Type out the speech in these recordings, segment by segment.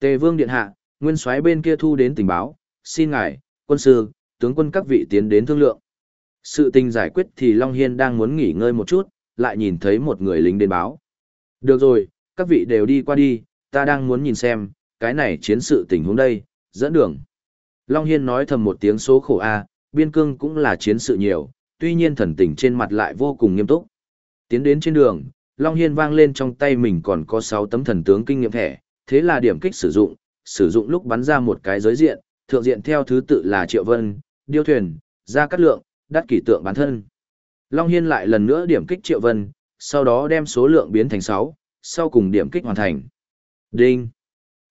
Tề Vương điện hạ, nguyên soái bên kia thu đến tình báo, xin ngài, quân sư, tướng quân các vị tiến đến thương lượng. Sự tình giải quyết thì Long Hiên đang muốn nghỉ ngơi một chút, lại nhìn thấy một người lính đến báo. Được rồi, các vị đều đi qua đi, ta đang muốn nhìn xem, cái này chiến sự tình huống đây, dẫn đường. Long Hiên nói thầm một tiếng số khổ A, biên cương cũng là chiến sự nhiều, tuy nhiên thần tình trên mặt lại vô cùng nghiêm túc. Tiến đến trên đường, Long Hiên vang lên trong tay mình còn có 6 tấm thần tướng kinh nghiệm thẻ, thế là điểm kích sử dụng, sử dụng lúc bắn ra một cái giới diện, thượng diện theo thứ tự là Triệu Vân, Điêu Thuyền, Gia Cát Lượng, Đắt Kỷ Tượng bản thân. Long Hiên lại lần nữa điểm kích Triệu Vân, sau đó đem số lượng biến thành 6, sau cùng điểm kích hoàn thành. Đinh!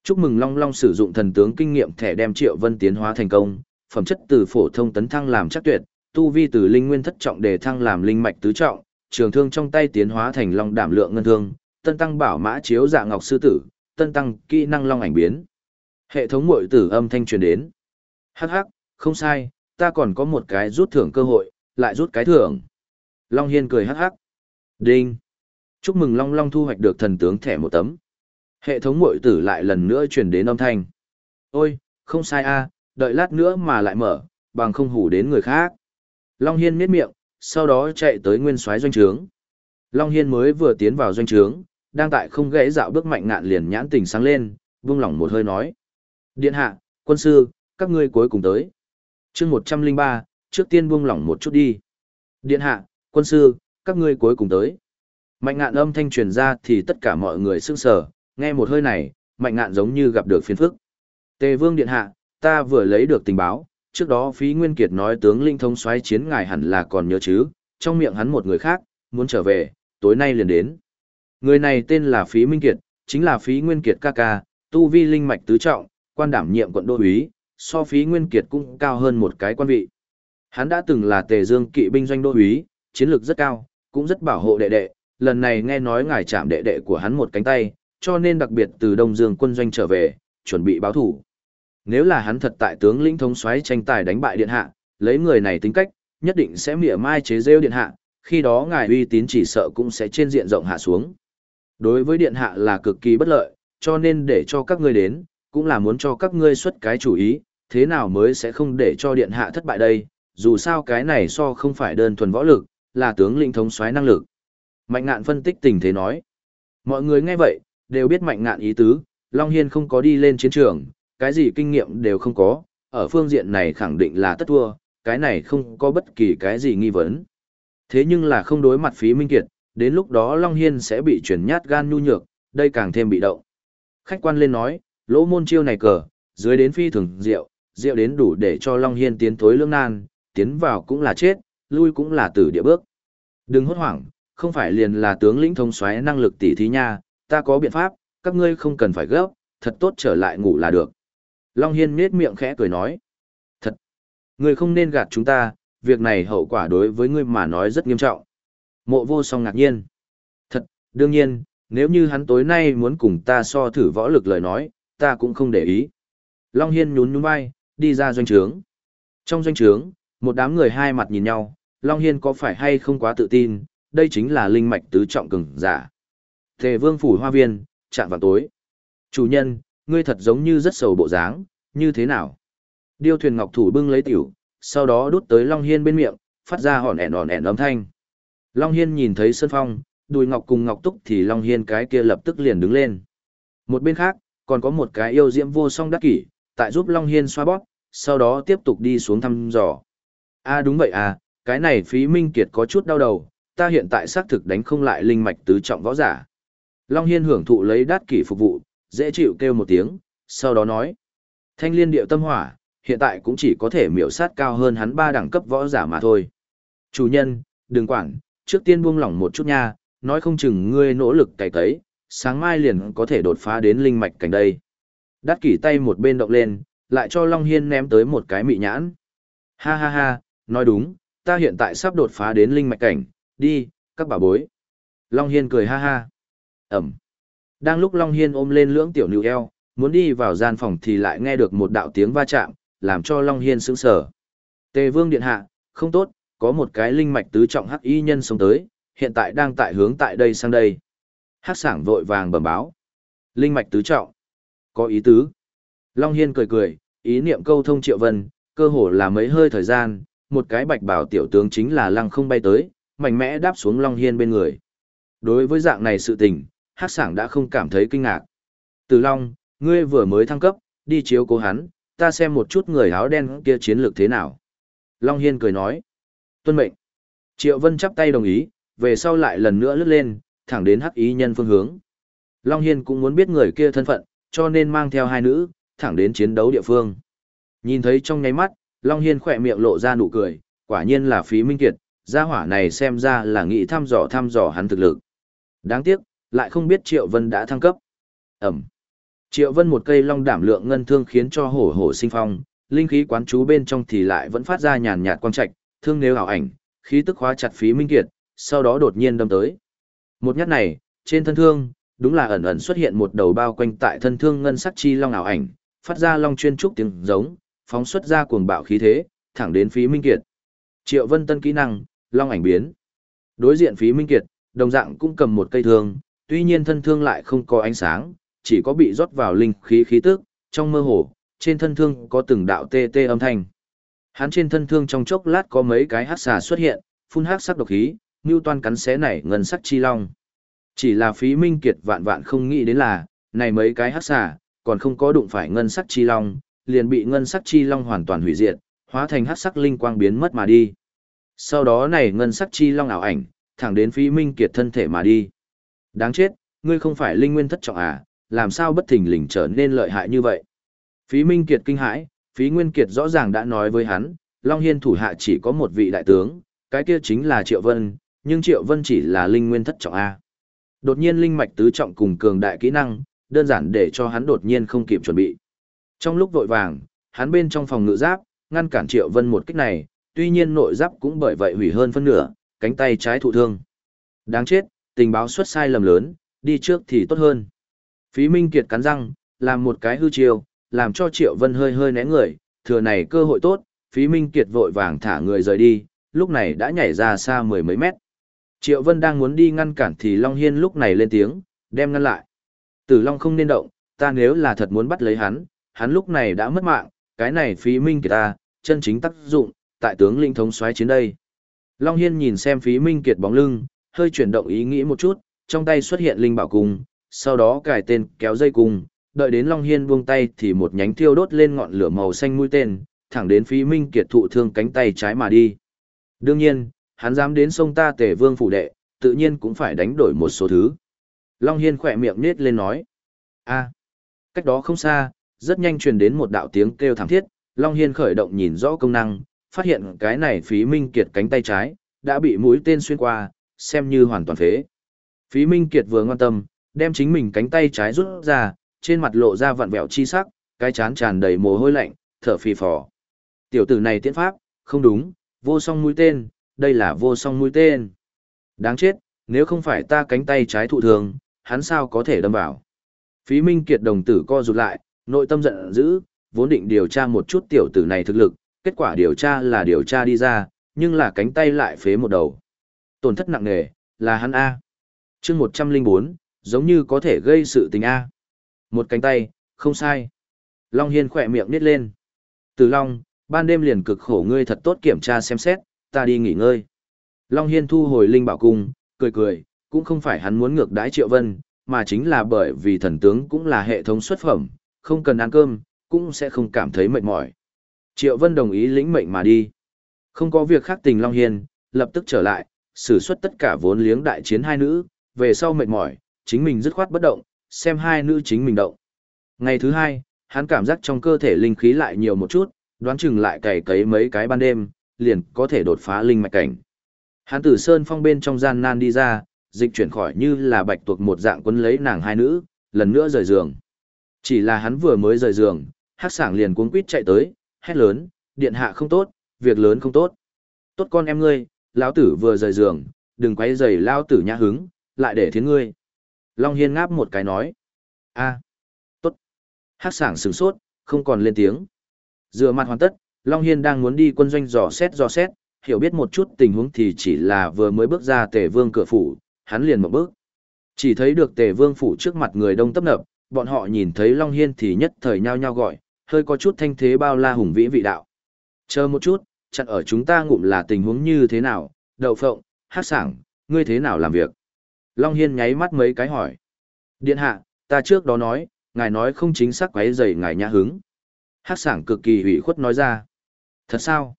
Chúc mừng Long Long sử dụng thần tướng kinh nghiệm thẻ đem Triệu Vân tiến hóa thành công, phẩm chất từ phổ thông tấn thăng làm chắc tuyệt, tu vi từ linh nguyên thất trọng để thăng làm linh mạch tứ trọng, trường thương trong tay tiến hóa thành long đảm lượng ngân thương, tân tăng bảo mã chiếu dạ ngọc sư tử, tân tăng kỹ năng long ảnh biến. Hệ thống muội tử âm thanh truyền đến. Hắc hắc, không sai, ta còn có một cái rút thưởng cơ hội, lại rút cái thưởng. Long Hiên cười hắc hắc. Đinh. Chúc mừng Long Long thu hoạch được thần tướng thẻ một tấm. Hệ thống muội tử lại lần nữa truyền đến âm thanh. Ôi, không sai a, đợi lát nữa mà lại mở, bằng không hủ đến người khác. Long Hiên miết miệng, sau đó chạy tới nguyên soái doanh trướng. Long Hiên mới vừa tiến vào doanh trướng, đang tại không gãy dạo bước mạnh ngạn liền nhãn tình sáng lên, buông lỏng một hơi nói. Điện hạ, quân sư, các ngươi cuối cùng tới. chương 103, trước tiên buông lỏng một chút đi. Điện hạ, quân sư, các ngươi cuối cùng tới. Mạnh ngạn âm thanh truyền ra thì tất cả mọi người sững sờ, nghe một hơi này, mạnh ngạn giống như gặp được phiền phức. Tề vương điện hạ, ta vừa lấy được tình báo, trước đó phí nguyên kiệt nói tướng linh thông xoáy chiến ngài hẳn là còn nhớ chứ, trong miệng hắn một người khác, muốn trở về, tối nay liền đến. Người này tên là phí minh kiệt, chính là phí nguyên kiệt ca ca, tu vi linh mạch tứ trọng, quan đảm nhiệm quận đô úy, so phí nguyên kiệt cũng cao hơn một cái quan vị. Hắn đã từng là tề dương kỵ binh doanh đô úy, chiến lược rất cao, cũng rất bảo hộ đệ đệ, lần này nghe nói ngài chạm đệ đệ của hắn một cánh tay, cho nên đặc biệt từ Đông Dương quân doanh trở về, chuẩn bị báo thủ. Nếu là hắn thật tại tướng lĩnh thống soái tranh tài đánh bại điện hạ, lấy người này tính cách, nhất định sẽ mỉa mai chế rêu điện hạ, khi đó ngài uy tín chỉ sợ cũng sẽ trên diện rộng hạ xuống. Đối với điện hạ là cực kỳ bất lợi, cho nên để cho các ngươi đến, cũng là muốn cho các ngươi xuất cái chủ ý, thế nào mới sẽ không để cho điện hạ thất bại đây, dù sao cái này so không phải đơn thuần võ lực, là tướng lĩnh thống soái năng lực. Mạnh ngạn phân tích tình thế nói. Mọi người nghe vậy, đều biết mạnh ngạn ý tứ, Long Hiên không có đi lên chiến trường, cái gì kinh nghiệm đều không có, ở phương diện này khẳng định là tất thua, cái này không có bất kỳ cái gì nghi vấn. Thế nhưng là không đối mặt phí minh kiệt, đến lúc đó Long Hiên sẽ bị chuyển nhát gan nhu nhược, đây càng thêm bị động. Khách quan lên nói, lỗ môn chiêu này cờ, dưới đến phi thường rượu, rượu đến đủ để cho Long Hiên tiến thối lương nan, tiến vào cũng là chết, lui cũng là tử địa bước. Đừng hốt hoảng, không phải liền là tướng lĩnh thông xoáy năng lực tỷ thí nha, ta có biện pháp, các ngươi không cần phải gấp, thật tốt trở lại ngủ là được. Long Hiên nết miệng khẽ cười nói. Thật, ngươi không nên gạt chúng ta, việc này hậu quả đối với ngươi mà nói rất nghiêm trọng. Mộ vô song ngạc nhiên. Thật, đương nhiên, nếu như hắn tối nay muốn cùng ta so thử võ lực lời nói, ta cũng không để ý. Long Hiên nhún nhún vai, đi ra doanh trướng. Trong doanh trướng, một đám người hai mặt nhìn nhau, Long Hiên có phải hay không quá tự tin, đây chính là linh mạch tứ trọng cường giả. Thề vương phủ hoa viên, chạm vào tối. Chủ nhân, ngươi thật giống như rất sầu bộ dáng, như thế nào? Điêu thuyền ngọc thủ bưng lấy tiểu, sau đó đút tới Long Hiên bên miệng, phát ra hòn ẻn hòn ẻn âm thanh. Long Hiên nhìn thấy Sơn Phong, đùi ngọc cùng ngọc túc thì Long Hiên cái kia lập tức liền đứng lên. Một bên khác, còn có một cái yêu diễm vô song đắc kỷ, tại giúp Long Hiên xoa bóp, sau đó tiếp tục đi xuống thăm dò. a đúng vậy à, cái này phí minh kiệt có chút đau đầu, ta hiện tại xác thực đánh không lại linh mạch tứ trọng võ giả. Long Hiên hưởng thụ lấy đát kỷ phục vụ, dễ chịu kêu một tiếng, sau đó nói. Thanh liên điệu tâm hỏa, hiện tại cũng chỉ có thể miểu sát cao hơn hắn ba đẳng cấp võ giả mà thôi. Chủ nhân, đừng quản, trước tiên buông lỏng một chút nha, nói không chừng ngươi nỗ lực cày cấy, sáng mai liền có thể đột phá đến linh mạch cảnh đây. Đát kỷ tay một bên động lên, lại cho Long Hiên ném tới một cái mị nhãn. Ha ha ha, nói đúng, ta hiện tại sắp đột phá đến linh mạch cảnh, đi, các bà bối. Long Hiên cười ha ha. Ẩm. Đang lúc Long Hiên ôm lên lưỡng tiểu nữ eo, muốn đi vào gian phòng thì lại nghe được một đạo tiếng va chạm, làm cho Long Hiên sững sờ. Tề Vương điện hạ, không tốt, có một cái linh mạch tứ trọng hắc y nhân sống tới, hiện tại đang tại hướng tại đây sang đây. Hắc sảng vội vàng bẩm báo. Linh mạch tứ trọng. có ý tứ. Long Hiên cười cười, ý niệm câu thông Triệu Vân, cơ hồ là mấy hơi thời gian, một cái bạch bảo tiểu tướng chính là lăng không bay tới, mạnh mẽ đáp xuống Long Hiên bên người. Đối với dạng này sự tình, Hắc Sảng đã không cảm thấy kinh ngạc. Từ Long, ngươi vừa mới thăng cấp, đi chiếu cố hắn, ta xem một chút người áo đen kia chiến lược thế nào. Long Hiên cười nói. Tuân mệnh. Triệu Vân chắp tay đồng ý, về sau lại lần nữa lướt lên, thẳng đến hắc ý nhân phương hướng. Long Hiên cũng muốn biết người kia thân phận, cho nên mang theo hai nữ, thẳng đến chiến đấu địa phương. Nhìn thấy trong nháy mắt, Long Hiên khỏe miệng lộ ra nụ cười, quả nhiên là phí minh kiệt, gia hỏa này xem ra là nghĩ thăm dò thăm dò hắn thực lực. Đáng tiếc, lại không biết Triệu Vân đã thăng cấp. Ẩm. Triệu Vân một cây long đảm lượng ngân thương khiến cho hổ hổ sinh phong, linh khí quán chú bên trong thì lại vẫn phát ra nhàn nhạt quang trạch, thương nếu ảo ảnh, khí tức khóa chặt phí minh kiệt, sau đó đột nhiên đâm tới. Một nhát này, trên thân thương, đúng là ẩn ẩn xuất hiện một đầu bao quanh tại thân thương ngân sắc chi long ảo ảnh, phát ra long chuyên trúc tiếng giống, phóng xuất ra cuồng bạo khí thế, thẳng đến phí minh kiệt. Triệu Vân tân kỹ năng, long ảnh biến. Đối diện phí minh kiệt, đồng dạng cũng cầm một cây thương, tuy nhiên thân thương lại không có ánh sáng, chỉ có bị rót vào linh khí khí tức, trong mơ hồ, trên thân thương có từng đạo tê tê âm thanh. Hắn trên thân thương trong chốc lát có mấy cái hắc xà xuất hiện, phun hắc sắc độc khí, như toan cắn xé này ngân sắc chi long. Chỉ là phí minh kiệt vạn vạn không nghĩ đến là, này mấy cái hắc xà, còn không có đụng phải ngân sắc chi long, liền bị ngân sắc chi long hoàn toàn hủy diệt, hóa thành hắc sắc linh quang biến mất mà đi. Sau đó này ngân sắc chi long ảo ảnh, thẳng đến phí minh kiệt thân thể mà đi. Đáng chết, ngươi không phải linh nguyên thất trọng à, làm sao bất thình lình trở nên lợi hại như vậy. Phí minh kiệt kinh hãi, phí nguyên kiệt rõ ràng đã nói với hắn, Long Hiên thủ hạ chỉ có một vị đại tướng, cái kia chính là Triệu Vân, nhưng Triệu Vân chỉ là linh nguyên thất trọng A. Đột nhiên linh mạch tứ trọng cùng cường đại kỹ năng, đơn giản để cho hắn đột nhiên không kịp chuẩn bị. Trong lúc vội vàng, hắn bên trong phòng ngự giáp, ngăn cản Triệu Vân một kích này, tuy nhiên nội giáp cũng bởi vậy hủy hơn phân nửa, cánh tay trái thụ thương. Đáng chết, tình báo xuất sai lầm lớn, đi trước thì tốt hơn. Phí Minh Kiệt cắn răng, làm một cái hư chiêu, làm cho Triệu Vân hơi hơi né người, thừa này cơ hội tốt, Phí Minh Kiệt vội vàng thả người rời đi, lúc này đã nhảy ra xa mười mấy mét. Triệu Vân đang muốn đi ngăn cản thì Long Hiên lúc này lên tiếng, đem ngăn lại. Tử Long không nên động, ta nếu là thật muốn bắt lấy hắn, hắn lúc này đã mất mạng, cái này phí minh kiệt ta, chân chính tác dụng, tại tướng linh thống xoáy chiến đây. Long Hiên nhìn xem phí minh kiệt bóng lưng, hơi chuyển động ý nghĩ một chút, trong tay xuất hiện linh bảo cung, sau đó cài tên kéo dây cung, đợi đến Long Hiên buông tay thì một nhánh thiêu đốt lên ngọn lửa màu xanh mũi tên, thẳng đến phí minh kiệt thụ thương cánh tay trái mà đi. Đương nhiên, hắn dám đến sông ta tể vương phủ đệ, tự nhiên cũng phải đánh đổi một số thứ. Long Hiên khỏe miệng nết lên nói. a cách đó không xa, rất nhanh truyền đến một đạo tiếng kêu thảm thiết, Long Hiên khởi động nhìn rõ công năng, phát hiện cái này phí minh kiệt cánh tay trái, đã bị mũi tên xuyên qua, xem như hoàn toàn phế. Phí minh kiệt vừa ngoan tâm, đem chính mình cánh tay trái rút ra, trên mặt lộ ra vặn vẹo chi sắc, cái chán tràn đầy mồ hôi lạnh, thở phì phò. Tiểu tử này tiễn pháp, không đúng, vô song mũi tên, đây là vô song mũi tên. Đáng chết, nếu không phải ta cánh tay trái thụ thường, hắn sao có thể đâm vào. Phí Minh Kiệt đồng tử co rụt lại, nội tâm giận dữ, vốn định điều tra một chút tiểu tử này thực lực, kết quả điều tra là điều tra đi ra, nhưng là cánh tay lại phế một đầu. Tổn thất nặng nề, là hắn A. chương 104, giống như có thể gây sự tình A. Một cánh tay, không sai. Long Hiên khỏe miệng nít lên. Từ Long, ban đêm liền cực khổ ngươi thật tốt kiểm tra xem xét, ta đi nghỉ ngơi. Long Hiên thu hồi Linh Bảo Cung, cười cười, cũng không phải hắn muốn ngược đãi Triệu Vân, mà chính là bởi vì thần tướng cũng là hệ thống xuất phẩm, không cần ăn cơm, cũng sẽ không cảm thấy mệt mỏi. Triệu Vân đồng ý lĩnh mệnh mà đi. Không có việc khác tình Long Hiên, lập tức trở lại, sử xuất tất cả vốn liếng đại chiến hai nữ, về sau mệt mỏi, chính mình dứt khoát bất động, xem hai nữ chính mình động. Ngày thứ hai, hắn cảm giác trong cơ thể linh khí lại nhiều một chút, đoán chừng lại cày cấy mấy cái ban đêm, liền có thể đột phá linh mạch cảnh. Hắn từ sơn phong bên trong gian nan đi ra, dịch chuyển khỏi như là bạch tuộc một dạng quấn lấy nàng hai nữ, lần nữa rời giường. Chỉ là hắn vừa mới rời giường, hắc sảng liền cuống quýt chạy tới, hét lớn, điện hạ không tốt, việc lớn không tốt. Tốt con em ngươi, lão tử vừa rời giường, đừng quấy rầy lão tử nhã hứng, lại để thiến ngươi. Long Hiên ngáp một cái nói. a tốt. Hắc sảng sửng sốt, không còn lên tiếng. Dựa mặt hoàn tất, Long Hiên đang muốn đi quân doanh dò xét dò xét, hiểu biết một chút tình huống thì chỉ là vừa mới bước ra tề vương cửa phủ, hắn liền một bước. Chỉ thấy được tề vương phủ trước mặt người đông tấp nập, bọn họ nhìn thấy Long Hiên thì nhất thời nhao nhao gọi, hơi có chút thanh thế bao la hùng vĩ vị đạo. Chờ một chút, chặn ở chúng ta ngụm là tình huống như thế nào, đậu phộng, hát sảng, ngươi thế nào làm việc? Long Hiên nháy mắt mấy cái hỏi. Điện hạ, ta trước đó nói, ngài nói không chính xác quấy rầy ngài nhã hứng. Hát sảng cực kỳ hủy khuất nói ra. Thật sao?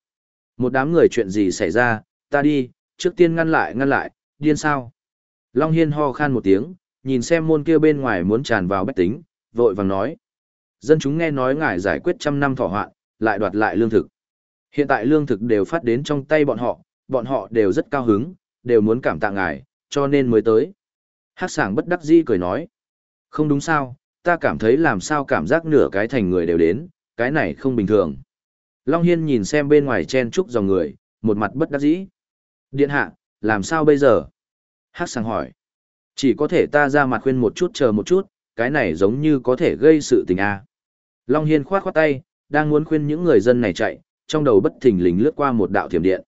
Một đám người chuyện gì xảy ra, ta đi, trước tiên ngăn lại ngăn lại, điên sao? Long Hiên ho khan một tiếng, nhìn xem môn kia bên ngoài muốn tràn vào bách tính, vội vàng nói. Dân chúng nghe nói ngài giải quyết trăm năm thọ hoạn, lại đoạt lại lương thực. Hiện tại lương thực đều phát đến trong tay bọn họ, bọn họ đều rất cao hứng, đều muốn cảm tạ ngài, cho nên mới tới. Hắc sảng bất đắc dĩ cười nói. Không đúng sao, ta cảm thấy làm sao cảm giác nửa cái thành người đều đến, cái này không bình thường. Long Hiên nhìn xem bên ngoài chen trúc dòng người, một mặt bất đắc dĩ. Điện hạ, làm sao bây giờ? Hắc sảng hỏi. Chỉ có thể ta ra mặt khuyên một chút chờ một chút, cái này giống như có thể gây sự tình a. Long Hiên khoát khoát tay, đang muốn khuyên những người dân này chạy, trong đầu bất thình lình lướt qua một đạo thiểm điện.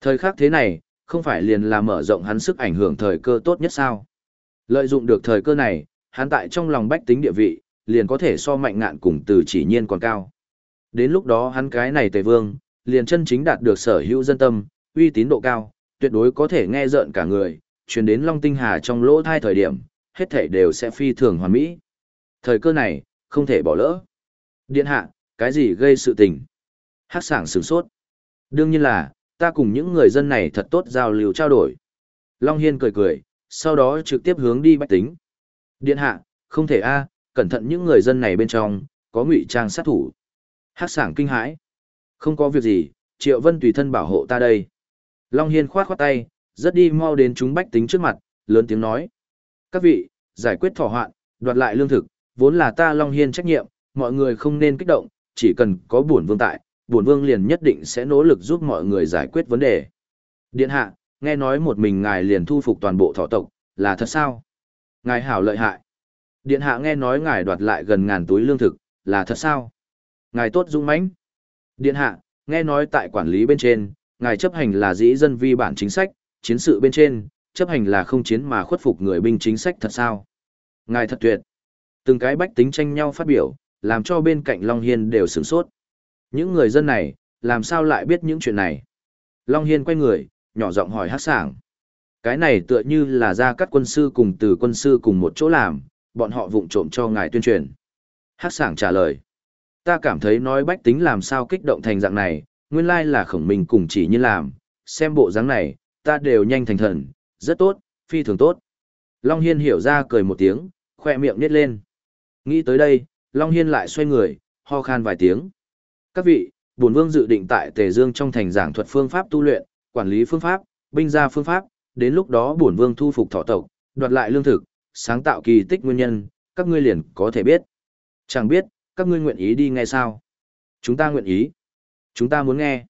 Thời khắc thế này, không phải liền là mở rộng hắn sức ảnh hưởng thời cơ tốt nhất sao? Lợi dụng được thời cơ này, hắn tại trong lòng bách tính địa vị, liền có thể so mạnh ngạn cùng từ chỉ nhiên còn cao. Đến lúc đó hắn cái này tề vương, liền chân chính đạt được sở hữu dân tâm, uy tín độ cao, tuyệt đối có thể nghe rợn cả người, truyền đến Long Tinh Hà trong lỗ thai thời điểm, hết thảy đều sẽ phi thường hoàn mỹ. Thời cơ này, không thể bỏ lỡ. Điện hạ, cái gì gây sự tình? Hát sảng sửng sốt. Đương nhiên là, ta cùng những người dân này thật tốt giao lưu trao đổi. Long Hiên cười cười, sau đó trực tiếp hướng đi bách tính. Điện hạ, không thể a à, cẩn thận những người dân này bên trong, có ngụy trang sát thủ. Hát sảng kinh hãi. Không có việc gì, Triệu Vân tùy thân bảo hộ ta đây. Long Hiên khoát khoát tay, rất đi mau đến chúng bách tính trước mặt, lớn tiếng nói. Các vị, giải quyết thỏa hoạn, đoạt lại lương thực, vốn là ta Long Hiên trách nhiệm, mọi người không nên kích động, chỉ cần có buồn vương tại, bổn vương liền nhất định sẽ nỗ lực giúp mọi người giải quyết vấn đề. Điện hạ, nghe nói một mình ngài liền thu phục toàn bộ thọ tộc, là thật sao? Ngài hảo lợi hại. Điện hạ nghe nói ngài đoạt lại gần ngàn túi lương thực, là thật sao? Ngài tốt dũng mãnh. Điện hạ, nghe nói tại quản lý bên trên, ngài chấp hành là dĩ dân vi bản chính sách, chiến sự bên trên, chấp hành là không chiến mà khuất phục người binh chính sách thật sao? Ngài thật tuyệt. Từng cái bách tính tranh nhau phát biểu, làm cho bên cạnh Long Hiên đều sửng sốt. Những người dân này, làm sao lại biết những chuyện này? Long Hiên quay người, nhỏ giọng hỏi hát sảng. Cái này tựa như là ra các quân sư cùng từ quân sư cùng một chỗ làm, bọn họ vụng trộm cho ngài tuyên truyền. Hát sảng trả lời. Ta cảm thấy nói bách tính làm sao kích động thành dạng này, nguyên lai là khổng mình cùng chỉ như làm, xem bộ dáng này, ta đều nhanh thành thần, rất tốt, phi thường tốt. Long Hiên hiểu ra cười một tiếng, khỏe miệng nít lên. Nghĩ tới đây, Long Hiên lại xoay người, ho khan vài tiếng. Các vị, bổn vương dự định tại Tề Dương trong thành giảng thuật phương pháp tu luyện, quản lý phương pháp, binh gia phương pháp, đến lúc đó bổn vương thu phục thọ tộc, đoạt lại lương thực, sáng tạo kỳ tích nguyên nhân, các ngươi liền có thể biết. Chẳng biết, các ngươi nguyện ý đi nghe sao? Chúng ta nguyện ý. Chúng ta muốn nghe.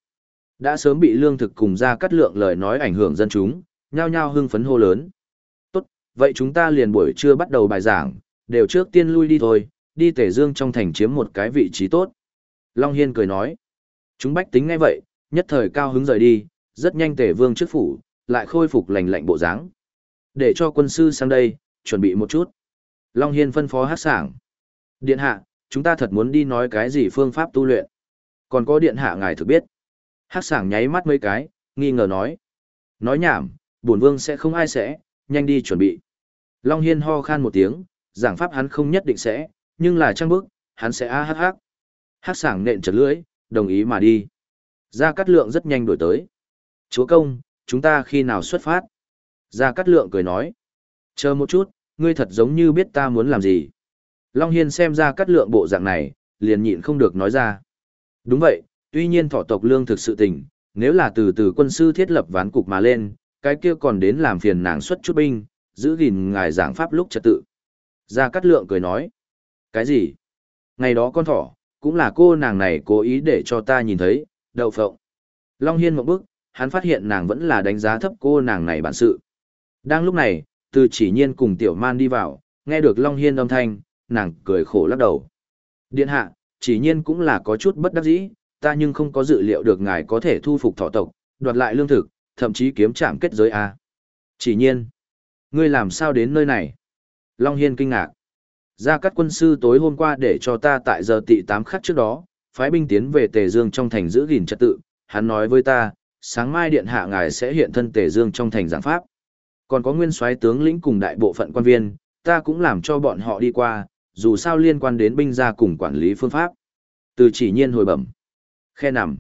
Đã sớm bị lương thực cùng ra cắt lượng lời nói ảnh hưởng dân chúng, nhao nhao hưng phấn hô lớn. Tốt, vậy chúng ta liền buổi trưa bắt đầu bài giảng, đều trước tiên lui đi thôi, đi tể dương trong thành chiếm một cái vị trí tốt. Long Hiên cười nói. Chúng bách tính ngay vậy, nhất thời cao hứng rời đi, rất nhanh tể vương trước phủ, lại khôi phục lành lạnh bộ dáng Để cho quân sư sang đây, chuẩn bị một chút. Long Hiên phân phó hát sảng. Điện hạ, chúng ta thật muốn đi nói cái gì phương pháp tu luyện. Còn có điện hạ ngài thực biết. Hát sảng nháy mắt mấy cái, nghi ngờ nói. Nói nhảm, bổn vương sẽ không ai sẽ, nhanh đi chuẩn bị. Long Hiên ho khan một tiếng, giảng pháp hắn không nhất định sẽ, nhưng là trăng bức, hắn sẽ a hát hắc sảng nện chật lưỡi, đồng ý mà đi. Gia Cát Lượng rất nhanh đổi tới. Chúa công, chúng ta khi nào xuất phát? Gia Cát Lượng cười nói. Chờ một chút, ngươi thật giống như biết ta muốn làm gì. Long Hiên xem gia Cát Lượng bộ dạng này, liền nhịn không được nói ra. Đúng vậy, tuy nhiên thọ tộc lương thực sự tình, nếu là từ từ quân sư thiết lập ván cục mà lên, cái kia còn đến làm phiền nàng xuất chút binh, giữ gìn ngài giảng pháp lúc trật tự. Gia Cát Lượng cười nói. Cái gì? Ngày đó con thỏ, cũng là cô nàng này cố ý để cho ta nhìn thấy, đậu phộng. Long Hiên một bước, hắn phát hiện nàng vẫn là đánh giá thấp cô nàng này bản sự. Đang lúc này, từ chỉ nhiên cùng tiểu man đi vào, nghe được Long Hiên âm thanh, nàng cười khổ lắc đầu. Điện hạ, chỉ nhiên cũng là có chút bất đắc dĩ, ta nhưng không có dự liệu được ngài có thể thu phục thọ tộc, đoạt lại lương thực, thậm chí kiếm chạm kết giới A. Chỉ nhiên, ngươi làm sao đến nơi này? Long Hiên kinh ngạc. Gia Cát quân sư tối hôm qua để cho ta tại giờ tị tám khắc trước đó, phái binh tiến về Tề Dương trong thành giữ gìn trật tự, hắn nói với ta, sáng mai điện hạ ngài sẽ hiện thân Tề Dương trong thành giảng pháp. Còn có nguyên soái tướng lĩnh cùng đại bộ phận quan viên, ta cũng làm cho bọn họ đi qua, dù sao liên quan đến binh gia cùng quản lý phương pháp. Từ chỉ nhiên hồi bẩm. Khe nằm.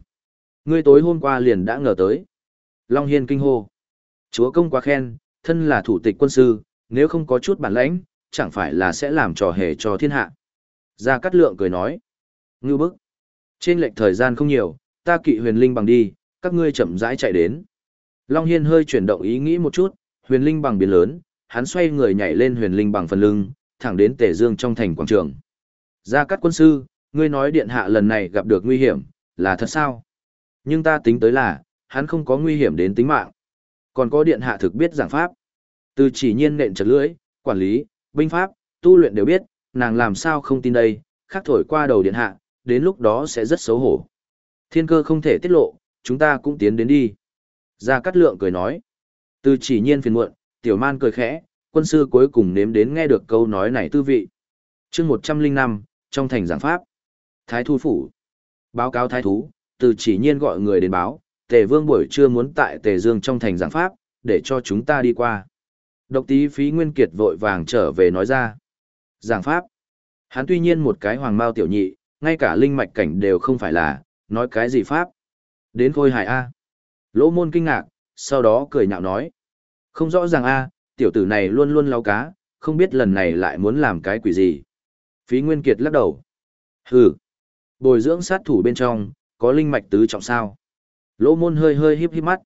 Ngươi tối hôm qua liền đã ngờ tới. Long Hiên kinh hô. Chúa công quá khen, thân là thủ tịch quân sư, nếu không có chút bản lãnh, chẳng phải là sẽ làm trò hề cho thiên hạ. Gia Cát Lượng cười nói. Ngưu bức. Trên lệnh thời gian không nhiều, ta kỵ huyền linh bằng đi, các ngươi chậm rãi chạy đến. Long Hiên hơi chuyển động ý nghĩ một chút, huyền linh bằng biến lớn, hắn xoay người nhảy lên huyền linh bằng phần lưng, thẳng đến Tề Dương trong thành quảng trường. Gia Cát quân sư, ngươi nói điện hạ lần này gặp được nguy hiểm, là thật sao? Nhưng ta tính tới là, hắn không có nguy hiểm đến tính mạng. Còn có điện hạ thực biết giảng pháp. Từ chỉ nhiên nện chật lưỡi, quản lý, binh pháp, tu luyện đều biết, nàng làm sao không tin đây, khắc thổi qua đầu điện hạ, đến lúc đó sẽ rất xấu hổ. Thiên cơ không thể tiết lộ, chúng ta cũng tiến đến đi. Gia Cát Lượng cười nói. Từ chỉ nhiên phiền muộn, tiểu man cười khẽ, quân sư cuối cùng nếm đến nghe được câu nói này tư vị. chương 105, trong thành giảng pháp. Thái thu phủ. Báo cáo thái thú, từ chỉ nhiên gọi người đến báo, tề vương buổi trưa muốn tại tề dương trong thành giảng pháp, để cho chúng ta đi qua. Độc tí phí nguyên kiệt vội vàng trở về nói ra. Giảng pháp. Hắn tuy nhiên một cái hoàng mao tiểu nhị, ngay cả linh mạch cảnh đều không phải là, nói cái gì pháp. Đến khôi hài A. Lỗ môn kinh ngạc, sau đó cười nhạo nói. Không rõ ràng A, tiểu tử này luôn luôn lau cá, không biết lần này lại muốn làm cái quỷ gì. Phí Nguyên Kiệt lắc đầu. Hừ. Bồi dưỡng sát thủ bên trong, có linh mạch tứ trọng sao? Lỗ môn hơi hơi híp híp mắt.